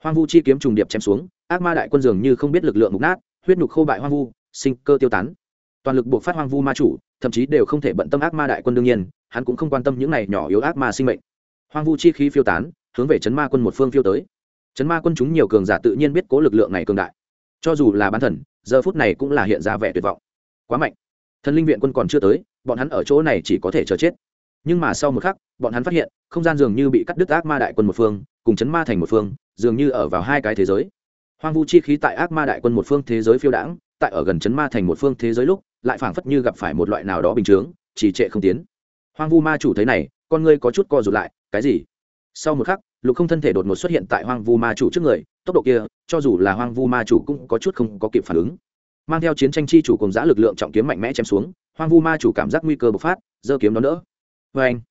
Hoang vu chi kiếm trùng điệp chém xuống ác ma đại quân dường như không biết lực lượng mục nát, huyết nhục khô bại hoang vu, sinh cơ tiêu tán. Toàn lực buộc phát hoang vu ma chủ, thậm chí đều không thể bận tâm ác ma đại quân đương nhiên, hắn cũng không quan tâm những này nhỏ yếu ác ma sinh mệnh. Hoang vu chi khí phiêu tán, hướng về chấn ma quân một phương phiêu tới. Chấn ma quân chúng nhiều cường giả tự nhiên biết cố lực lượng này cường đại. Cho dù là bán thần, giờ phút này cũng là hiện ra vẻ tuyệt vọng. Quá mạnh. Thần linh viện quân còn chưa tới, bọn hắn ở chỗ này chỉ có thể chờ chết. Nhưng mà sau một khắc, bọn hắn phát hiện, không gian dường như bị cắt đứt ác ma đại quân một phương, cùng chấn ma thành một phương, dường như ở vào hai cái thế giới hoang vu chi khí tại ác ma đại quân một phương thế giới phiêu đãng, tại ở gần chấn ma thành một phương thế giới lúc, lại phảng phất như gặp phải một loại nào đó bình chướng chỉ trệ không tiến. Hoang vu ma chủ thấy này, con ngươi có chút co rụt lại, cái gì? Sau một khắc, lục không thân thể đột ngột xuất hiện tại hoang vu ma chủ trước người, tốc độ kia, cho dù là hoang vu ma chủ cũng có chút không có kịp phản ứng. Mang theo chiến tranh chi chủ cùng giã lực lượng trọng kiếm mạnh mẽ chém xuống, hoang vu ma chủ cảm giác nguy cơ bộc phát, giơ kiếm đó nữa vê anh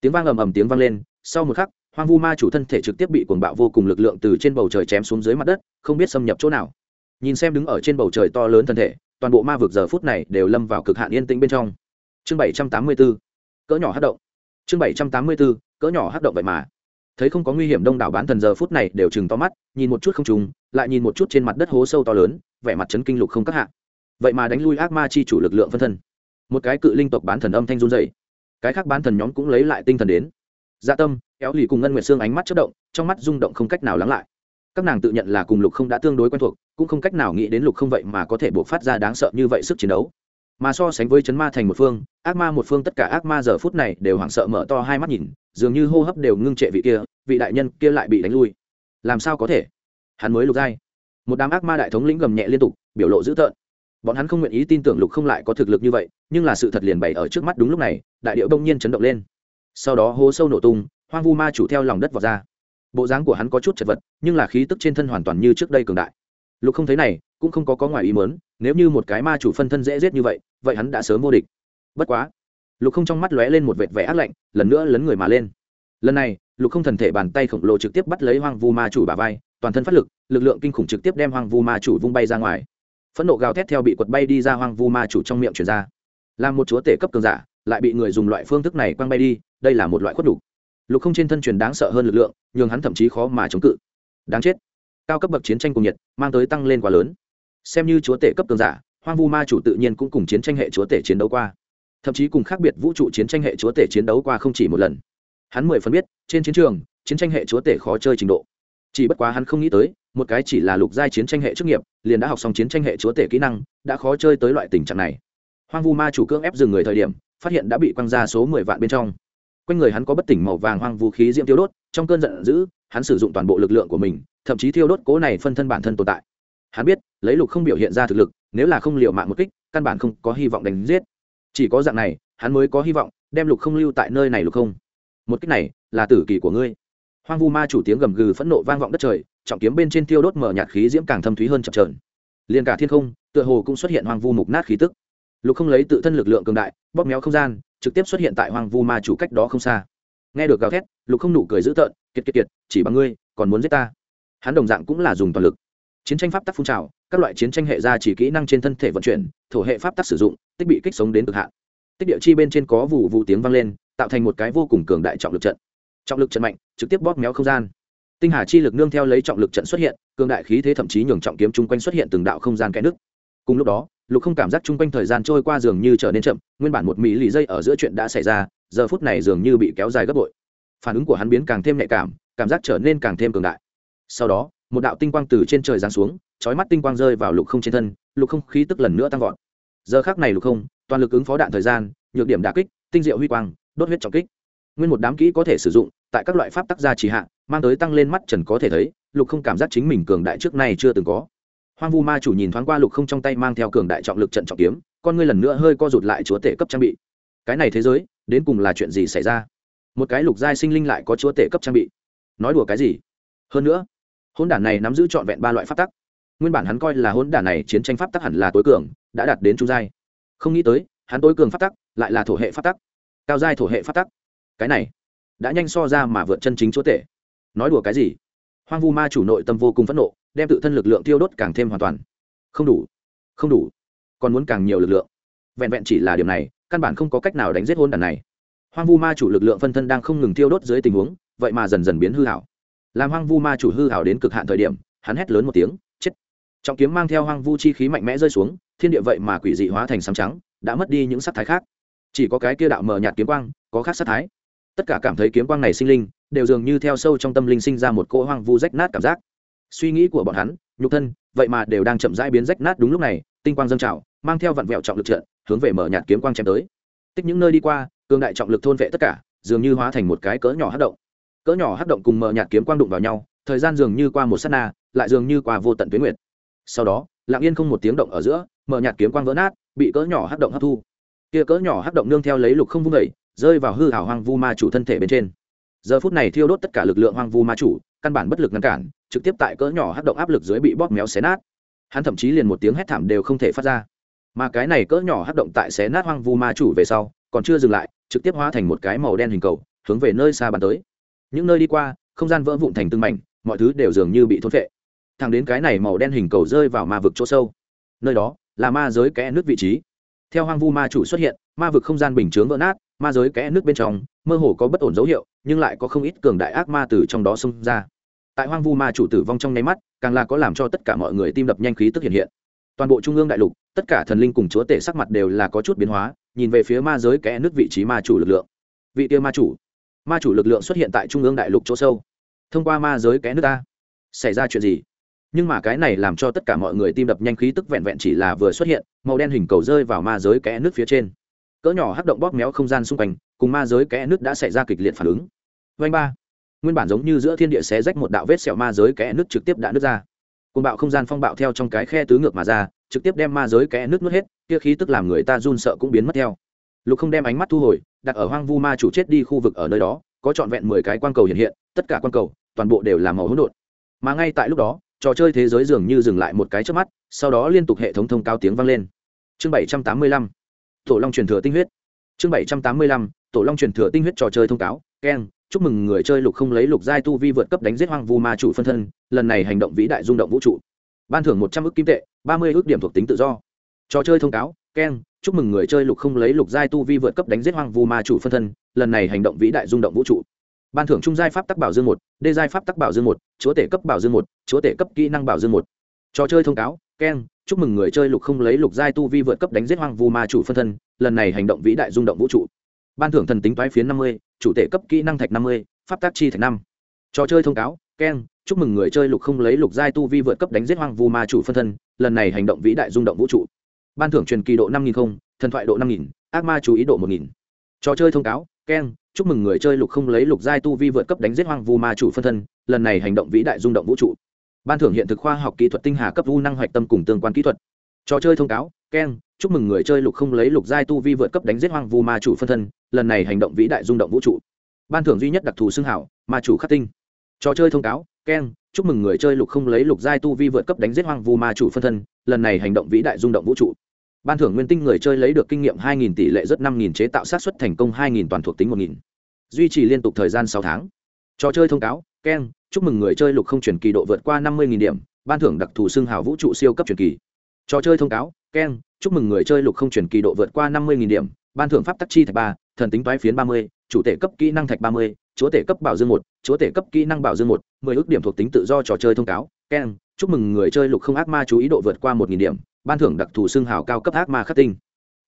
tiếng vang ầm ầm tiếng vang lên, sau một khắc hoang vu ma chủ thân thể trực tiếp bị cuồng bạo vô cùng lực lượng từ trên bầu trời chém xuống dưới mặt đất, không biết xâm nhập chỗ nào. Nhìn xem đứng ở trên bầu trời to lớn thân thể, toàn bộ ma vực giờ phút này đều lâm vào cực hạn yên tĩnh bên trong. Chương bảy trăm tám mươi 784 cỡ nhỏ hát động. Chương bảy trăm tám mươi 784 cỡ nhỏ hát động vậy mà. Thấy không có nguy hiểm đông đảo bán thần giờ phút này đều chừng to mắt, nhìn một chút không trùng, lại nhìn một chút trên mặt đất hố sâu to lớn, vẻ mặt chấn kinh lục không các hạ. Vậy mà đánh lui ác ma chi chủ lực lượng phân thân. Một cái cự linh tộc bán thần âm thanh run dày cái khác bán thần nhóm cũng lấy lại tinh thần đến. Dạ tâm éo lì cùng ngân nguyệt xương ánh mắt chất động, trong mắt rung động không cách nào lắng lại. Các nàng tự nhận là cùng lục không đã tương đối quen thuộc, cũng không cách nào nghĩ đến lục không vậy mà có thể buộc phát ra đáng sợ như vậy sức chiến đấu. Mà so sánh với chấn ma thành một phương, ác ma một phương tất cả ác ma giờ phút này đều hoảng sợ mở to hai mắt nhìn, dường như hô hấp đều ngưng trệ vị kia, vị đại nhân kia lại bị đánh lui. Làm sao có thể? Hắn mới lục giai. Một đám ác ma đại thống lĩnh gầm nhẹ liên tục, biểu lộ dữ tợn. Bọn hắn không nguyện ý tin tưởng lục không lại có thực lực như vậy, nhưng là sự thật liền bày ở trước mắt đúng lúc này, đại điệu đông nhiên chấn động lên. Sau đó hố sâu nổ tung hoang vu ma chủ theo lòng đất vào ra. Bộ dáng của hắn có chút chật vật, nhưng là khí tức trên thân hoàn toàn như trước đây cường đại. Lục không thấy này, cũng không có có ngoài ý mớn nếu như một cái ma chủ phân thân dễ giết như vậy vậy hắn đã sớm vô địch. Bất quá, lục không trong mắt lóe lên một vệt vẻ ác lạnh, lần nữa lấn người mà lên. Lần này, lục không thần thể bàn tay khổng lồ trực tiếp bắt lấy hoang vu ma chủ bà vai, toàn thân phát lực lực lượng kinh khủng trực tiếp đem hoang vu ma chủ vung bay ra ngoài. Phẫn nộ gào thét theo bị quật bay đi ra hoang vu ma chủ trong miệng chuyển ra. Làm một chúa tể cấp cường giả, lại bị người dùng loại phương thức này quăng bay đi, đây là một loại khuất đục lục không trên thân truyền đáng sợ hơn lực lượng, nhường hắn thậm chí khó mà chống cự. Đáng chết. Cao cấp bậc chiến tranh cùng nhiệt, mang tới tăng lên quá lớn. Xem như chúa tể cấp cường giả, hoang vu ma chủ tự nhiên cũng cùng chiến tranh hệ chúa tể chiến đấu qua. Thậm chí cùng khác biệt vũ trụ chiến tranh hệ chúa tể chiến đấu qua không chỉ một lần. Hắn mười phần biết, trên chiến trường, chiến tranh hệ chúa tể khó chơi trình độ. Chỉ bất quá hắn không nghĩ tới, một cái chỉ là lục giai chiến tranh hệ chức nghiệp, liền đã học xong chiến tranh hệ chúa tể kỹ năng, đã khó chơi tới loại tình trạng này. Hoang vu ma chủ cưỡng ép dừng người thời điểm, phát hiện đã bị quăng ra số mười vạn bên trong quanh người hắn có bất tỉnh màu vàng hoang vũ khí diễm tiêu đốt, trong cơn giận dữ, hắn sử dụng toàn bộ lực lượng của mình, thậm chí thiêu đốt cố này phân thân bản thân tồn tại. Hắn biết, lấy lục không biểu hiện ra thực lực, nếu là không liều mạng một kích, căn bản không có hy vọng đánh giết. Chỉ có dạng này, hắn mới có hy vọng đem lục không lưu tại nơi này lục không. Một kích này là tử kỳ của ngươi. Hoang vu ma chủ tiếng gầm gừ phẫn nộ vang vọng đất trời, trọng kiếm bên trên tiêu đốt mở nhạt khí diễm càng thâm thúy hơn chập trờn liền cả thiên không, tựa hồ cũng xuất hiện hoang vu mục nát khí tức. Lục không lấy tự thân lực lượng cường đại, bóp méo không gian trực tiếp xuất hiện tại hoang vu ma chủ cách đó không xa. Nghe được gào thét, lục không nụ cười dữ tợn, kiệt kiệt kiệt, chỉ bằng ngươi, còn muốn giết ta? Hắn đồng dạng cũng là dùng toàn lực. Chiến tranh pháp tắc phun trào, các loại chiến tranh hệ ra chỉ kỹ năng trên thân thể vận chuyển, thổ hệ pháp tắc sử dụng, tích bị kích sống đến cực hạn. Tích địa chi bên trên có vụ vụ tiếng vang lên, tạo thành một cái vô cùng cường đại trọng lực trận. Trọng lực trận mạnh, trực tiếp bóp méo không gian. Tinh hà chi lực nương theo lấy trọng lực trận xuất hiện, cường đại khí thế thậm chí nhường trọng kiếm chung quanh xuất hiện từng đạo không gian kẽ nước cùng lúc đó, lục không cảm giác chung quanh thời gian trôi qua dường như trở nên chậm, nguyên bản một mỹ lì dây ở giữa chuyện đã xảy ra, giờ phút này dường như bị kéo dài gấp bội. Phản ứng của hắn biến càng thêm nhạy cảm cảm giác trở nên càng thêm cường đại. Sau đó, một đạo tinh quang từ trên trời giáng xuống trói mắt tinh quang rơi vào lục không trên thân, lục không khí tức lần nữa tăng vọt. Giờ khác này lục không, toàn lực ứng phó đạn thời gian, nhược điểm đà kích, tinh diệu huy quang, đốt huyết trọng kích. Nguyên một đám kỹ có thể sử dụng, tại các loại pháp tác gia trì hạ, mang tới tăng lên mắt trần có thể thấy, lục không cảm giác chính mình cường đại trước nay chưa từng có hoang vu ma chủ nhìn thoáng qua lục không trong tay mang theo cường đại trọng lực trận trọng kiếm, con ngươi lần nữa hơi co rụt lại chúa tể cấp trang bị. Cái này thế giới, đến cùng là chuyện gì xảy ra? Một cái lục giai sinh linh lại có chúa tể cấp trang bị. Nói đùa cái gì? Hơn nữa hôn đản này nắm giữ trọn vẹn ba loại pháp tắc. Nguyên bản hắn coi là hôn đản này chiến tranh pháp tắc hẳn là tối cường, đã đạt đến trung giai. Không nghĩ tới, hắn tối cường pháp tắc, lại là thổ hệ pháp tắc. Cao giai thổ hệ pháp tắc. Cái này, đã nhanh so ra mà vượt chân chính chúa tể. Nói đùa cái gì? Hoang vu ma chủ nội tâm vô cùng phẫn nộ đem tự thân lực lượng tiêu đốt càng thêm hoàn toàn. Không đủ không đủ, còn muốn càng nhiều lực lượng. Vẹn vẹn chỉ là điều này, căn bản không có cách nào đánh giết hôn đàn này. Hoang vu ma chủ lực lượng phân thân đang không ngừng tiêu đốt dưới tình huống, vậy mà dần dần biến hư hảo làm hoang vu ma chủ hư hảo đến cực hạn thời điểm, hắn hét lớn một tiếng, chết. Trọng kiếm mang theo hoang vu chi khí mạnh mẽ rơi xuống, thiên địa vậy mà quỷ dị hóa thành sám trắng, đã mất đi những sắc thái khác. Chỉ có cái kia đạo mờ nhạt kiếm quang, có khác sắc thái. Tất cả cảm thấy kiếm quang này sinh linh, đều dường như theo sâu trong tâm linh sinh ra một cỗ hoang vu rách nát cảm giác suy nghĩ của bọn hắn nhục thân vậy mà đều đang chậm rãi biến rách nát đúng lúc này tinh quang dâng trào mang theo vặn vẹo trọng lực trận hướng về mở nhạt kiếm quang chém tới. Tích những nơi đi qua cường đại trọng lực thôn vệ tất cả dường như hóa thành một cái cỡ nhỏ hát động. Cỡ nhỏ hát động cùng mở nhạt kiếm quang đụng vào nhau thời gian dường như qua một s á t na lại dường như qua vô tận tuyến nguyệt. Sau đó lặng yên không một tiếng động ở giữa mở nhạt kiếm quang vỡ nát bị cỡ nhỏ hát động hấp thu. Kia cỡ nhỏ hát động nương theo lấy lục không vung đẩy, rơi vào hư hảo hoang vu ma chủ thân thể bên trên. Giờ phút này thiêu đốt tất cả lực lượng hoang vu ma chủ căn bản bất lực ngăn cản, trực tiếp tại cỡ nhỏ hát động áp lực dưới bị bóp méo xé nát. Hắn thậm chí liền một tiếng hét thảm đều không thể phát ra. Mà cái này cỡ nhỏ hát động tại xé nát hoang vu ma chủ về sau, còn chưa dừng lại, trực tiếp hóa thành một cái màu đen hình cầu, hướng về nơi xa bàn tới. Những nơi đi qua, không gian vỡ vụn thành từng mảnh, mọi thứ đều dường như bị thốn vệ thẳng đến cái này màu đen hình cầu rơi vào ma vực chỗ sâu. Nơi đó, là ma giới kẽ nước vị trí. Theo hoang vu ma chủ xuất hiện, ma vực không gian bình chướng vỡ nát, ma giới kẽ nước bên trong, mơ hồ có bất ổn dấu hiệu, nhưng lại có không ít cường đại ác ma từ trong đó xông ra tại hoang vu ma chủ tử vong trong nháy mắt, càng là có làm cho tất cả mọi người tim đập nhanh khí tức hiện hiện. Toàn bộ trung ương đại lục, tất cả thần linh cùng chúa tể sắc mặt đều là có chút biến hóa, nhìn về phía ma giới kẽ nước vị trí ma chủ lực lượng. Vị tiêu ma chủ ma chủ lực lượng xuất hiện tại trung ương đại lục chỗ sâu. Thông qua ma giới kẽ nước ta, xảy ra chuyện gì? Nhưng mà cái này làm cho tất cả mọi người tim đập nhanh khí tức vẹn vẹn chỉ là vừa xuất hiện, màu đen hình cầu rơi vào ma giới kẽ nước phía trên. Cỡ nhỏ hắc động bóp méo không gian xung quanh, cùng ma giới kẽ nước đã xảy ra kịch liệt phản ứng. Vanh ba nguyên bản giống như giữa thiên địa xé rách một đạo vết sẹo ma giới kẽ nước trực tiếp đã nứt ra. Côn bạo không gian phong bạo theo trong cái khe tứ ngược mà ra, trực tiếp đem ma giới kẽ nước nuốt hết, kia khí tức làm người ta run sợ cũng biến mất theo. Lục không đem ánh mắt thu hồi, đặt ở hoang vu ma chủ chết đi khu vực ở nơi đó, có trọn vẹn mười cái quan cầu hiện hiện, tất cả quan cầu, toàn bộ đều là màu hỗn độn. Mà ngay tại lúc đó, trò chơi thế giới dường như dừng lại một cái trước mắt, sau đó liên tục hệ thống thông cao tiếng vang lên. Chương bảy trăm tám mươi lăm, tổ long truyền thừa tinh huyết. Chương bảy trăm tám mươi lăm, tổ long truyền thừa tinh huyết trò chơi thông cáo, keng chúc mừng người chơi lục không lấy lục giai tu vi vượt cấp đánh giết hoang vu ma chủ phân thân, lần này hành động vĩ đại rung động vũ trụ. Ban thưởng một trăm ước kim tệ, ba mươi ước điểm thuộc tính tự do. Trò chơi thông cáo keng chúc mừng người chơi lục không lấy lục giai tu vi vượt cấp đánh giết hoang vu ma chủ phân thân, lần này hành động vĩ đại rung động vũ trụ. Ban thưởng trung giai pháp tắc bảo dương một, đê giai pháp tắc bảo dương một, chúa tể cấp bảo dương một, chúa tể cấp kỹ năng bảo dương một. Trò chơi thông cáo keng chúc mừng người chơi lục không lấy lục giai tu vi vượt cấp đánh giết hoang vu ma chủ phân thân, lần này hành động vĩ đại rung động vũ trụ. Ban thưởng thần tính toái phiến năm mươi chủ thể cấp kỹ năng thạch năm mươi, pháp tác chi thạch năm. Trò chơi thông cáo keng chúc mừng người chơi lục không lấy lục giai tu vi vượt cấp đánh giết hoang vu ma chủ phân thân, lần này hành động vĩ đại rung động vũ trụ. Ban thưởng truyền kỳ độ năm nghìn không, thần thoại độ năm nghìn, ác ma chú ý độ một nghìn. Trò chơi thông cáo keng chúc mừng người chơi lục không lấy lục giai tu vi vượt cấp đánh giết hoang vu ma chủ phân thân, lần này hành động vĩ đại rung động vũ trụ. Ban thưởng hiện thực khoa học kỹ thuật tinh hà cấp vu năng hoạch tâm cùng tương quan kỹ thuật. Trò chơi thông cáo keng chúc mừng người chơi lục không lấy lục giai tu vi vượt cấp đánh giết hoang vu ma chủ phân thân, lần này hành động vĩ đại rung động vũ trụ. Ban thưởng duy nhất đặc thù xưng hảo, ma chủ khắc tinh. Trò chơi thông cáo keng chúc mừng người chơi lục không lấy lục giai tu vi vượt cấp đánh giết hoang vu ma chủ phân thân, lần này hành động vĩ đại rung động vũ trụ. Ban thưởng nguyên tinh người chơi lấy được kinh nghiệm 2.000 tỷ lệ rất 5.000 chế tạo sát xuất thành công 2.000 toàn thuộc tính 1.000 duy trì liên tục thời gian sáu tháng. Trò chơi thông cáo keng chúc mừng người chơi lục không chuyển kỳ độ vượt qua 50.000 điểm, ban thưởng đặc thù xưng hào vũ trụ siêu cấp truyền kỳ trò chơi thông cáo keng chúc mừng người chơi lục không chuyển kỳ độ vượt qua 50.000 điểm ban thưởng pháp tắc chi thạch ba thần tính toái phiến 30, chủ thể cấp kỹ năng thạch 30, chúa tể cấp bảo dương một chúa tể cấp kỹ năng bảo dương một mười ước điểm thuộc tính tự do trò chơi thông cáo keng chúc mừng người chơi lục không ác ma chú ý độ vượt qua một nghìn điểm ban thưởng đặc thù xương hào cao cấp ác ma khắc tinh.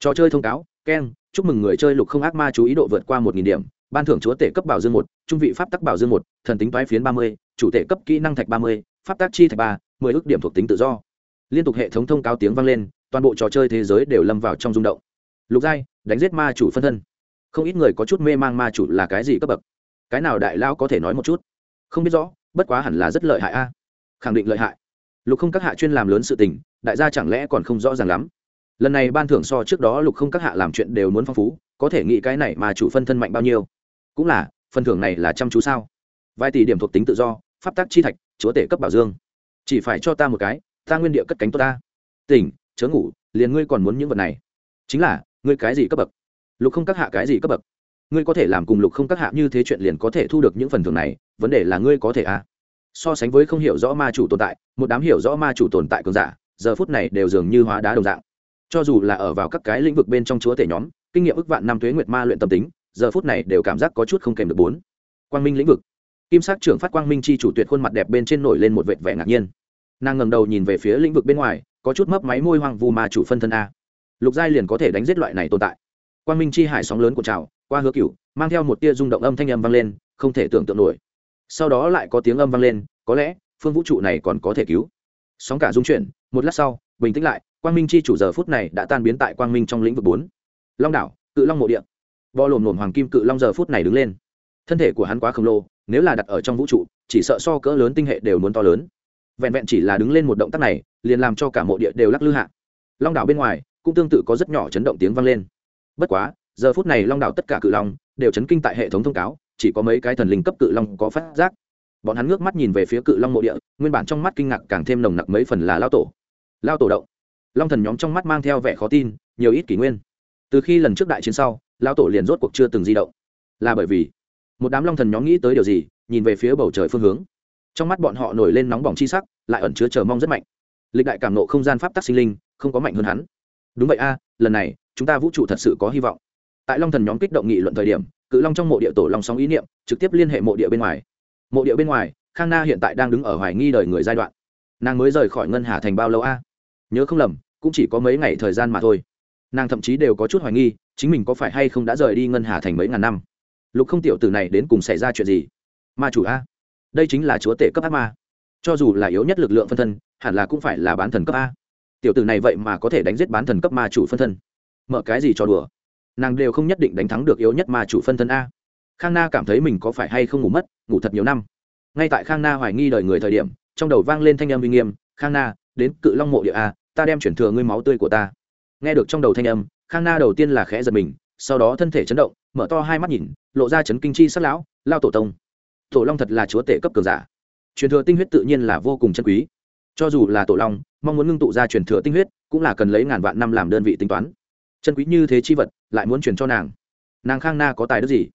Trò chơi thông cáo keng chúc mừng người chơi lục không ác ma chú ý độ vượt qua một nghìn điểm ban thưởng chúa tể cấp bảo dương một trung vị pháp tắc bảo dương một thần tính toái phiến ba mươi chủ thể cấp kỹ năng thạch ba mươi pháp tác chi thạch ba mười ước điểm thuộc tính tự do liên tục hệ thống thông cáo tiếng vang lên, toàn bộ trò chơi thế giới đều lâm vào trong rung động. Lục giai, đánh giết ma chủ phân thân. Không ít người có chút mê mang ma chủ là cái gì cấp bậc? Cái nào đại lao có thể nói một chút? Không biết rõ, bất quá hẳn là rất lợi hại a. Khẳng định lợi hại. Lục không các hạ chuyên làm lớn sự tình, đại gia chẳng lẽ còn không rõ ràng lắm? Lần này ban thưởng so trước đó lục không các hạ làm chuyện đều muốn phong phú, có thể nghĩ cái này mà chủ phân thân mạnh bao nhiêu? Cũng là, phần thưởng này là chăm chú sao? Vài tỷ điểm thuộc tính tự do, pháp tắc chi thạch, chúa tể cấp bảo dương. Chỉ phải cho ta một cái ta nguyên địa cất cánh tốt ta. Tỉnh, chớ ngủ, liền ngươi còn muốn những vật này. Chính là, ngươi cái gì cấp bậc? Lục không các hạ cái gì cấp bậc? Ngươi có thể làm cùng lục không các hạ như thế chuyện liền có thể thu được những phần thưởng này, vấn đề là ngươi có thể à? So sánh với không hiểu rõ ma chủ tồn tại, một đám hiểu rõ ma chủ tồn tại cường giả, giờ phút này đều dường như hóa đá đồng dạng. Cho dù là ở vào các cái lĩnh vực bên trong chúa tể nhóm, kinh nghiệm ức vạn năm tuế nguyệt ma luyện tâm tính, giờ phút này đều cảm giác có chút không kèm được bốn. Quang minh lĩnh vực. Kim sắc trưởng phát quang minh chi chủ tuyệt khuôn mặt đẹp bên trên nổi lên một vệt vẻ ngạc nhiên nàng ngầm đầu nhìn về phía lĩnh vực bên ngoài, có chút mấp máy môi hoang vu mà chủ phân thân a. Lục giai liền có thể đánh giết loại này tồn tại. Quang minh chi hải sóng lớn của trào, qua hứa cửu, mang theo một tia rung động âm thanh âm vang lên, không thể tưởng tượng nổi. Sau đó lại có tiếng âm vang lên, có lẽ, phương vũ trụ này còn có thể cứu. Sóng cả dung chuyển, một lát sau, bình tĩnh lại, quang minh chi chủ giờ phút này đã tan biến tại quang minh trong lĩnh vực bốn. Long đảo, cự long mộ địa. Bo lồm lồm hoàng kim cự long giờ phút này đứng lên. Thân thể của hắn quá khổng lồ, nếu là đặt ở trong vũ trụ, chỉ sợ so cỡ lớn tinh hệ đều muốn to lớn vẹn vẹn chỉ là đứng lên một động tác này, liền làm cho cả mộ địa đều lắc lư hạ. Long đảo bên ngoài, cũng tương tự có rất nhỏ chấn động tiếng vang lên. Bất quá, giờ phút này long đảo tất cả cự long đều chấn kinh tại hệ thống thông cáo, chỉ có mấy cái thần linh cấp cự long có phát giác. Bọn hắn ngước mắt nhìn về phía cự long mộ địa, nguyên bản trong mắt kinh ngạc càng thêm nồng nặc mấy phần là lao tổ. Lao tổ động. Long thần nhóm trong mắt mang theo vẻ khó tin, nhiều ít kỷ nguyên. Từ khi lần trước đại chiến sau, lao tổ liền rốt cuộc chưa từng di động. Là bởi vì, một đám long thần nhóm nghĩ tới điều gì, nhìn về phía bầu trời phương hướng trong mắt bọn họ nổi lên nóng bỏng chi sắc, lại ẩn chứa chờ mong rất mạnh. Lịch đại cảm nộ không gian pháp tắc sinh linh, không có mạnh hơn hắn. Đúng vậy a, lần này, chúng ta vũ trụ thật sự có hy vọng. Tại long thần nhóm kích động nghị luận thời điểm, cự long trong mộ địa tổ long sóng ý niệm, trực tiếp liên hệ mộ địa bên ngoài. Mộ địa bên ngoài, khang na hiện tại đang đứng ở hoài nghi đời người giai đoạn. Nàng mới rời khỏi ngân hà thành bao lâu a? Nhớ không lầm, cũng chỉ có mấy ngày thời gian mà thôi. Nàng thậm chí đều có chút hoài nghi, chính mình có phải hay không đã rời đi ngân hà thành mấy ngàn năm. Lục không tiểu từ này đến cùng xảy ra chuyện gì? Ma chủ a đây chính là chúa tể cấp ác ma. Cho dù là yếu nhất lực lượng phân thân, hẳn là cũng phải là bán thần cấp a. Tiểu tử này vậy mà có thể đánh giết bán thần cấp ma chủ phân thân. Mở cái gì cho đùa? Nàng đều không nhất định đánh thắng được yếu nhất ma chủ phân thân a. Khang na cảm thấy mình có phải hay không ngủ mất, ngủ thật nhiều năm. Ngay tại khang na hoài nghi đời người thời điểm, trong đầu vang lên thanh âm uy nghiêm, khang na, đến cự long mộ địa a, ta đem chuyển thừa ngươi máu tươi của ta. Nghe được trong đầu thanh âm, khang na đầu tiên là khẽ giật mình, sau đó thân thể chấn động, mở to hai mắt nhìn, lộ ra chấn kinh chi sắc lão, lao tổ tông tổ long thật là chúa tể cấp cường giả. Truyền thừa tinh huyết tự nhiên là vô cùng chân quý. Cho dù là tổ long, mong muốn ngưng tụ ra truyền thừa tinh huyết, cũng là cần lấy ngàn vạn năm làm đơn vị tính toán. Chân quý như thế chi vật, lại muốn truyền cho nàng. Nàng khang na có tài đức gì?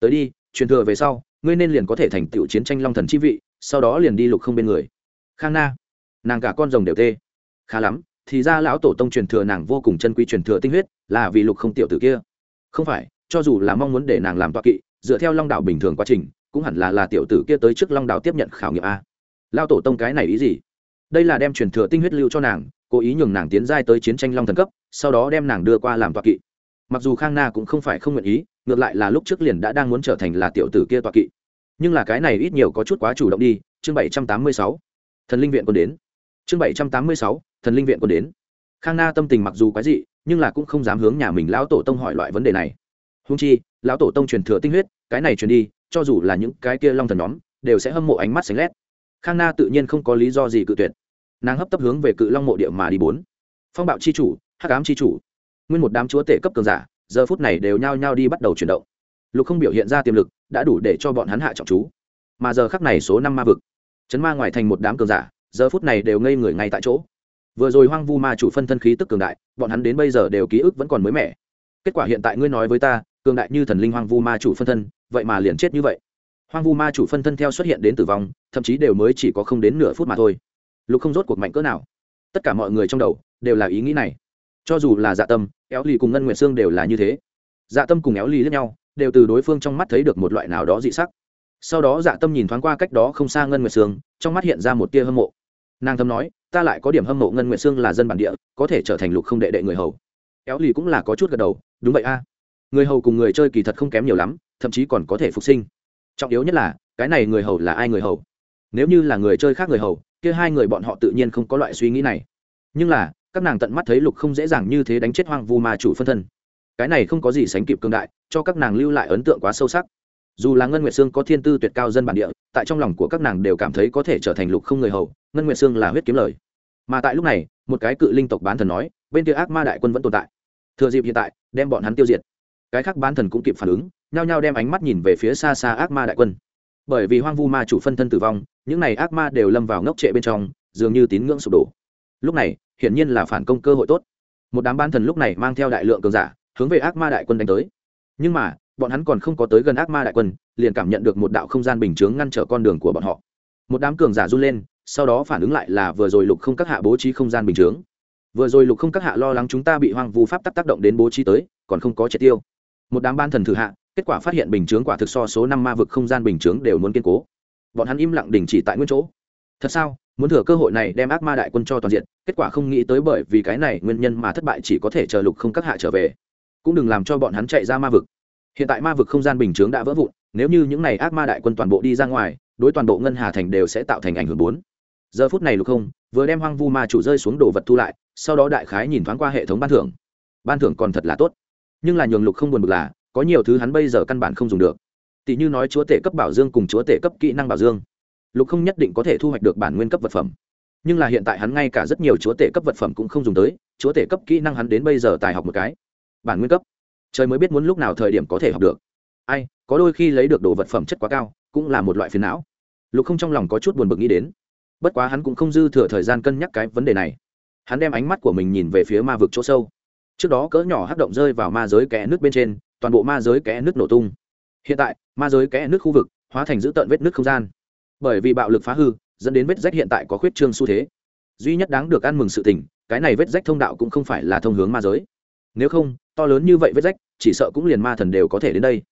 Tới đi, truyền thừa về sau, ngươi nên liền có thể thành tựu chiến tranh long thần chi vị, sau đó liền đi lục không bên người. Khang na, nàng cả con rồng đều tê. Khá lắm, thì ra lão tổ tông truyền thừa nàng vô cùng chân quý truyền thừa tinh huyết, là vì lục không tiểu tử kia. Không phải, cho dù là mong muốn để nàng làm toa kỵ, dựa theo long đạo bình thường quá trình cũng hẳn là là tiểu tử kia tới trước long đạo tiếp nhận khảo nghiệm a. Lao tổ tông cái này ý gì? Đây là đem truyền thừa tinh huyết lưu cho nàng, cố ý nhường nàng tiến giai tới chiến tranh long thần cấp, sau đó đem nàng đưa qua làm tọa kỵ. Mặc dù khang na cũng không phải không nguyện ý, ngược lại là lúc trước liền đã đang muốn trở thành là tiểu tử kia tọa kỵ. Nhưng là cái này ít nhiều có chút quá chủ động đi, chương bảy trăm tám mươi sáu. Thần linh viện còn đến. Chương bảy trăm tám mươi sáu, thần linh viện còn đến. Khang na tâm tình mặc dù quái dị, nhưng là cũng không dám hướng nhà mình lão tổ tông hỏi loại vấn đề này. Húng chi, lão tổ tông truyền thừa tinh huyết, cái này truyền đi cho dù là những cái kia long thần nhóm, đều sẽ hâm mộ ánh mắt xanh lét. Khang na tự nhiên không có lý do gì cự tuyệt. Nàng hấp tấp hướng về cự long mộ địa mà đi bốn. Phong bạo c h i chủ, hắc ám c h i chủ. Nguyên một đám chúa tể cấp cường giả, giờ phút này đều nhao nhao đi bắt đầu chuyển động. Lục không biểu hiện ra tiềm lực, đã đủ để cho bọn hắn hạ trọng chú. Mà giờ khắc này số năm ma vực, chấn ma ngoài thành một đám cường giả, giờ phút này đều ngây người ngay tại chỗ. Vừa rồi hoang vu ma chủ phân thân khí tức cường đại, bọn hắn đến bây giờ đều ký ức vẫn còn mới mẻ. Kết quả hiện tại ngươi nói với ta, cường đại như thần linh hoang vu ma chủ phân thân vậy mà liền chết như vậy. Hoang vu ma chủ phân thân theo xuất hiện đến tử vong, thậm chí đều mới chỉ có không đến nửa phút mà thôi. Lục không rốt cuộc mạnh cỡ nào. Tất cả mọi người trong đầu đều là ý nghĩ này. Cho dù là dạ tâm, éo lì cùng ngân nguyện sương đều là như thế. Dạ tâm cùng éo lì lẫn nhau, đều từ đối phương trong mắt thấy được một loại nào đó dị sắc. Sau đó dạ tâm nhìn thoáng qua cách đó không xa ngân nguyệt sương, trong mắt hiện ra một tia hâm mộ. Nàng thâm nói, ta lại có điểm hâm mộ ngân nguyệt sương là dân bản địa, có thể trở thành lục không đệ đệ người hầu. Éo lì cũng là có chút gật đầu, đúng vậy a người hầu cùng người chơi kỳ thật không kém nhiều lắm, thậm chí còn có thể phục sinh. Trọng yếu nhất là, cái này người hầu là ai người hầu? Nếu như là người chơi khác người hầu, kia hai người bọn họ tự nhiên không có loại suy nghĩ này. Nhưng là, các nàng tận mắt thấy lục không dễ dàng như thế đánh chết hoang vu ma chủ phân thân. Cái này không có gì sánh kịp cương đại, cho các nàng lưu lại ấn tượng quá sâu sắc. Dù là ngân nguyệt sương có thiên tư tuyệt cao dân bản địa, tại trong lòng của các nàng đều cảm thấy có thể trở thành lục không người hầu, ngân nguyệt sương là huyết kiếm lời. Mà tại lúc này, một cái cự linh tộc bán thần nói, bên kia ác ma đại quân vẫn tồn tại. Thừa dịp hiện tại, đem bọn hắn tiêu diệt cái khác bán thần cũng kịp phản ứng, nhao nhao đem ánh mắt nhìn về phía xa xa ác ma đại quân. Bởi vì hoang vu ma chủ phân thân tử vong, những n à y ác ma đều lâm vào ngốc trệ bên trong, dường như tín ngưỡng sụp đổ. Lúc này, hiển nhiên là phản công cơ hội tốt. Một đám bán thần lúc này mang theo đại lượng cường giả, hướng về ác ma đại quân đánh tới. Nhưng mà, bọn hắn còn không có tới gần ác ma đại quân, liền cảm nhận được một đạo không gian bình chướng ngăn trở con đường của bọn họ. Một đám cường giả run lên, sau đó phản ứng lại là vừa rồi lục không các hạ bố trí không gian bình chướng. Vừa rồi lục không các hạ lo lắng chúng ta bị hoang vu pháp tắc tác động đến bố trí tới, còn không có triệt tiêu một đám ban thần thử hạ, kết quả phát hiện bình chướng quả thực so số năm ma vực không gian bình chướng đều muốn kiên cố. Bọn hắn im lặng đình chỉ tại nguyên chỗ. Thật sao? Muốn thừa cơ hội này đem ác ma đại quân cho toàn diện, kết quả không nghĩ tới bởi vì cái này nguyên nhân mà thất bại chỉ có thể chờ lục không các hạ trở về. Cũng đừng làm cho bọn hắn chạy ra ma vực. Hiện tại ma vực không gian bình chướng đã vỡ vụn, nếu như những n à y ác ma đại quân toàn bộ đi ra ngoài, đối toàn bộ ngân hà thành đều sẽ tạo thành ảnh hưởng bốn. Giờ phút này lục không, vừa đem hoang vu ma chủ rơi xuống đồ vật thu lại, sau đó đại khái nhìn thoáng qua hệ thống ban thưởng. Ban thưởng còn thật là tốt nhưng là nhường lục không buồn bực là, có nhiều thứ hắn bây giờ căn bản không dùng được. Tỷ như nói chúa tể cấp bảo dương cùng chúa tể cấp kỹ năng bảo dương. Lục không nhất định có thể thu hoạch được bản nguyên cấp vật phẩm. Nhưng là hiện tại hắn ngay cả rất nhiều chúa tể cấp vật phẩm cũng không dùng tới, chúa tể cấp kỹ năng hắn đến bây giờ tài học một cái. Bản nguyên cấp. Trời mới biết muốn lúc nào thời điểm có thể học được. Ai, có đôi khi lấy được đồ vật phẩm chất quá cao, cũng là một loại phiền não. Lục không trong lòng có chút buồn bực nghĩ đến. Bất quá hắn cũng không dư thừa thời gian cân nhắc cái vấn đề này. Hắn đem ánh mắt của mình nhìn về phía ma vực chỗ sâu trước đó cỡ nhỏ hắc động rơi vào ma giới kẽ nước bên trên, toàn bộ ma giới kẽ nước nổ tung. Hiện tại, ma giới kẽ nước khu vực hóa thành giữ tận vết nước không gian. Bởi vì bạo lực phá hư, dẫn đến vết rách hiện tại có khuyết trương xu thế. Duy nhất đáng được ăn mừng sự tình, cái này vết rách thông đạo cũng không phải là thông hướng ma giới. Nếu không, to lớn như vậy vết rách, chỉ sợ cũng liền ma thần đều có thể đến đây.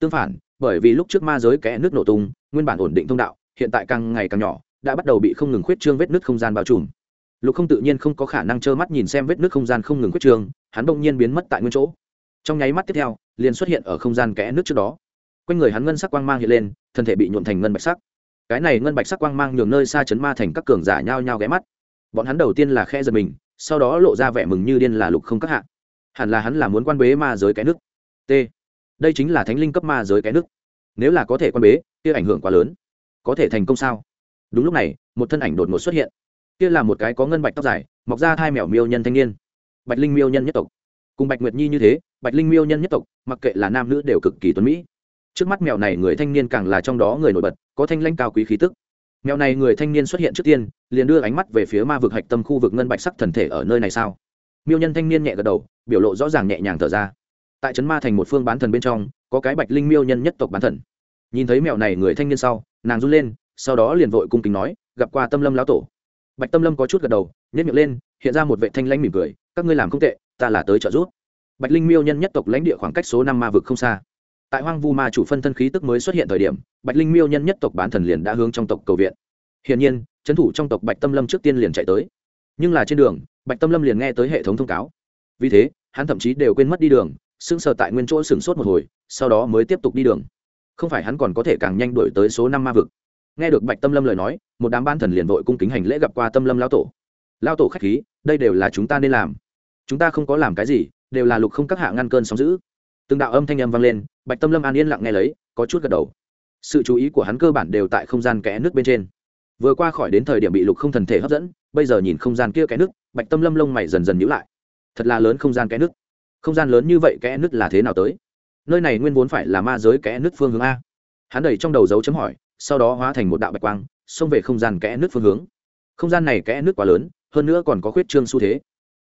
Tương phản, bởi vì lúc trước ma giới kẽ nước nổ tung, nguyên bản ổn định thông đạo, hiện tại càng ngày càng nhỏ, đã bắt đầu bị không ngừng khuyết trương vết nước không gian bao trùm. Lục không tự nhiên không có khả năng trơ mắt nhìn xem vết nước không gian không ngừng khuyết trương hắn bỗng nhiên biến mất tại nguyên chỗ. Trong nháy mắt tiếp theo, liền xuất hiện ở không gian kẽ nước trước đó. Quanh người hắn ngân sắc quang mang hiện lên, thân thể bị nhuộn thành ngân bạch sắc. Cái này ngân bạch sắc quang mang nhường nơi xa chấn ma thành các cường giả nhao nhao ghé mắt. Bọn hắn đầu tiên là khe giật mình, sau đó lộ ra vẻ mừng như điên là lục không các hạ. Hẳn là hắn là muốn quan bế ma giới cái nước. T. Đây chính là thánh linh cấp ma giới cái nước. Nếu là có thể quan bế, kia ảnh hưởng quá lớn. Có thể thành công sao? Đúng lúc này, một thân ảnh đột ngột xuất hiện. Kia là một cái có ngân bạch tóc dài, mọc ra hai mèo miêu nhân thanh niên bạch linh miêu nhân nhất tộc. Cùng bạch nguyệt nhi như thế, bạch linh miêu nhân nhất tộc, mặc kệ là nam nữ đều cực kỳ tuấn mỹ. Trước mắt mèo này người thanh niên càng là trong đó người nổi bật, có thanh lãnh cao quý khí tức. Mèo này người thanh niên xuất hiện trước tiên, liền đưa ánh mắt về phía ma vực hạch tâm khu vực ngân bạch sắc thần thể ở nơi này sao? Miêu nhân thanh niên nhẹ gật đầu, biểu lộ rõ ràng nhẹ nhàng thở ra. Tại trấn ma thành một phương bán thần bên trong, có cái bạch linh miêu nhân nhất tộc bán thần. Nhìn thấy mèo này người thanh niên sau, nàng run lên, sau đó liền vội cung kính nói, gặp qua tâm lâm lão tổ. Bạch tâm lâm có chút gật đầu nhét miệng lên, hiện ra một vệ thanh lãnh mỉm cười các ngươi làm không tệ, ta là tới trợ giúp. Bạch linh miêu nhân nhất tộc lãnh địa khoảng cách số năm ma vực không xa. Tại hoang vu ma chủ phân thân khí tức mới xuất hiện thời điểm, bạch linh miêu nhân nhất tộc bán thần liền đã hướng trong tộc cầu viện. Hiển nhiên, trấn thủ trong tộc bạch tâm lâm trước tiên liền chạy tới. Nhưng là trên đường, bạch tâm lâm liền nghe tới hệ thống thông cáo. Vì thế, hắn thậm chí đều quên mất đi đường, sững sờ tại nguyên chỗ sửng sốt một hồi, sau đó mới tiếp tục đi đường. Không phải hắn còn có thể càng nhanh đổi tới số năm ma vực. Nghe được bạch tâm lâm lời nói, một đám ban thần liền vội cung kính hành lễ gặp qua tâm lâm lao tổ. Lao tổ k h á c h khí, đây đều là chúng ta nên làm chúng ta không có làm cái gì, đều là lục không các hạ ngăn cơn sóng giữ từng đạo âm thanh âm vang lên, bạch tâm lâm an yên lặng nghe lấy, có chút gật đầu. Sự chú ý của hắn cơ bản đều tại không gian kẽ nước bên trên. Vừa qua khỏi đến thời điểm bị lục không thần thể hấp dẫn, bây giờ nhìn không gian kia kẽ nước, bạch tâm lâm lông mày dần dần nhữ lại. Thật là lớn không gian kẽ nước. Không gian lớn như vậy kẽ nước là thế nào tới? Nơi này nguyên vốn phải là ma giới kẽ nước phương hướng a. Hắn đẩy trong đầu dấu chấm hỏi, sau đó hóa thành một đạo bạch quang, xông về không gian kẽ nước phương hướng. Không gian này kẽ nước quá lớn, hơn nữa còn có khuyết trương xu thế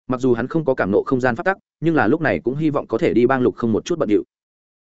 mặc dù hắn không có cảm nộ không gian phát tắc, nhưng là lúc này cũng hy vọng có thể đi bang lục không một chút bận điệu.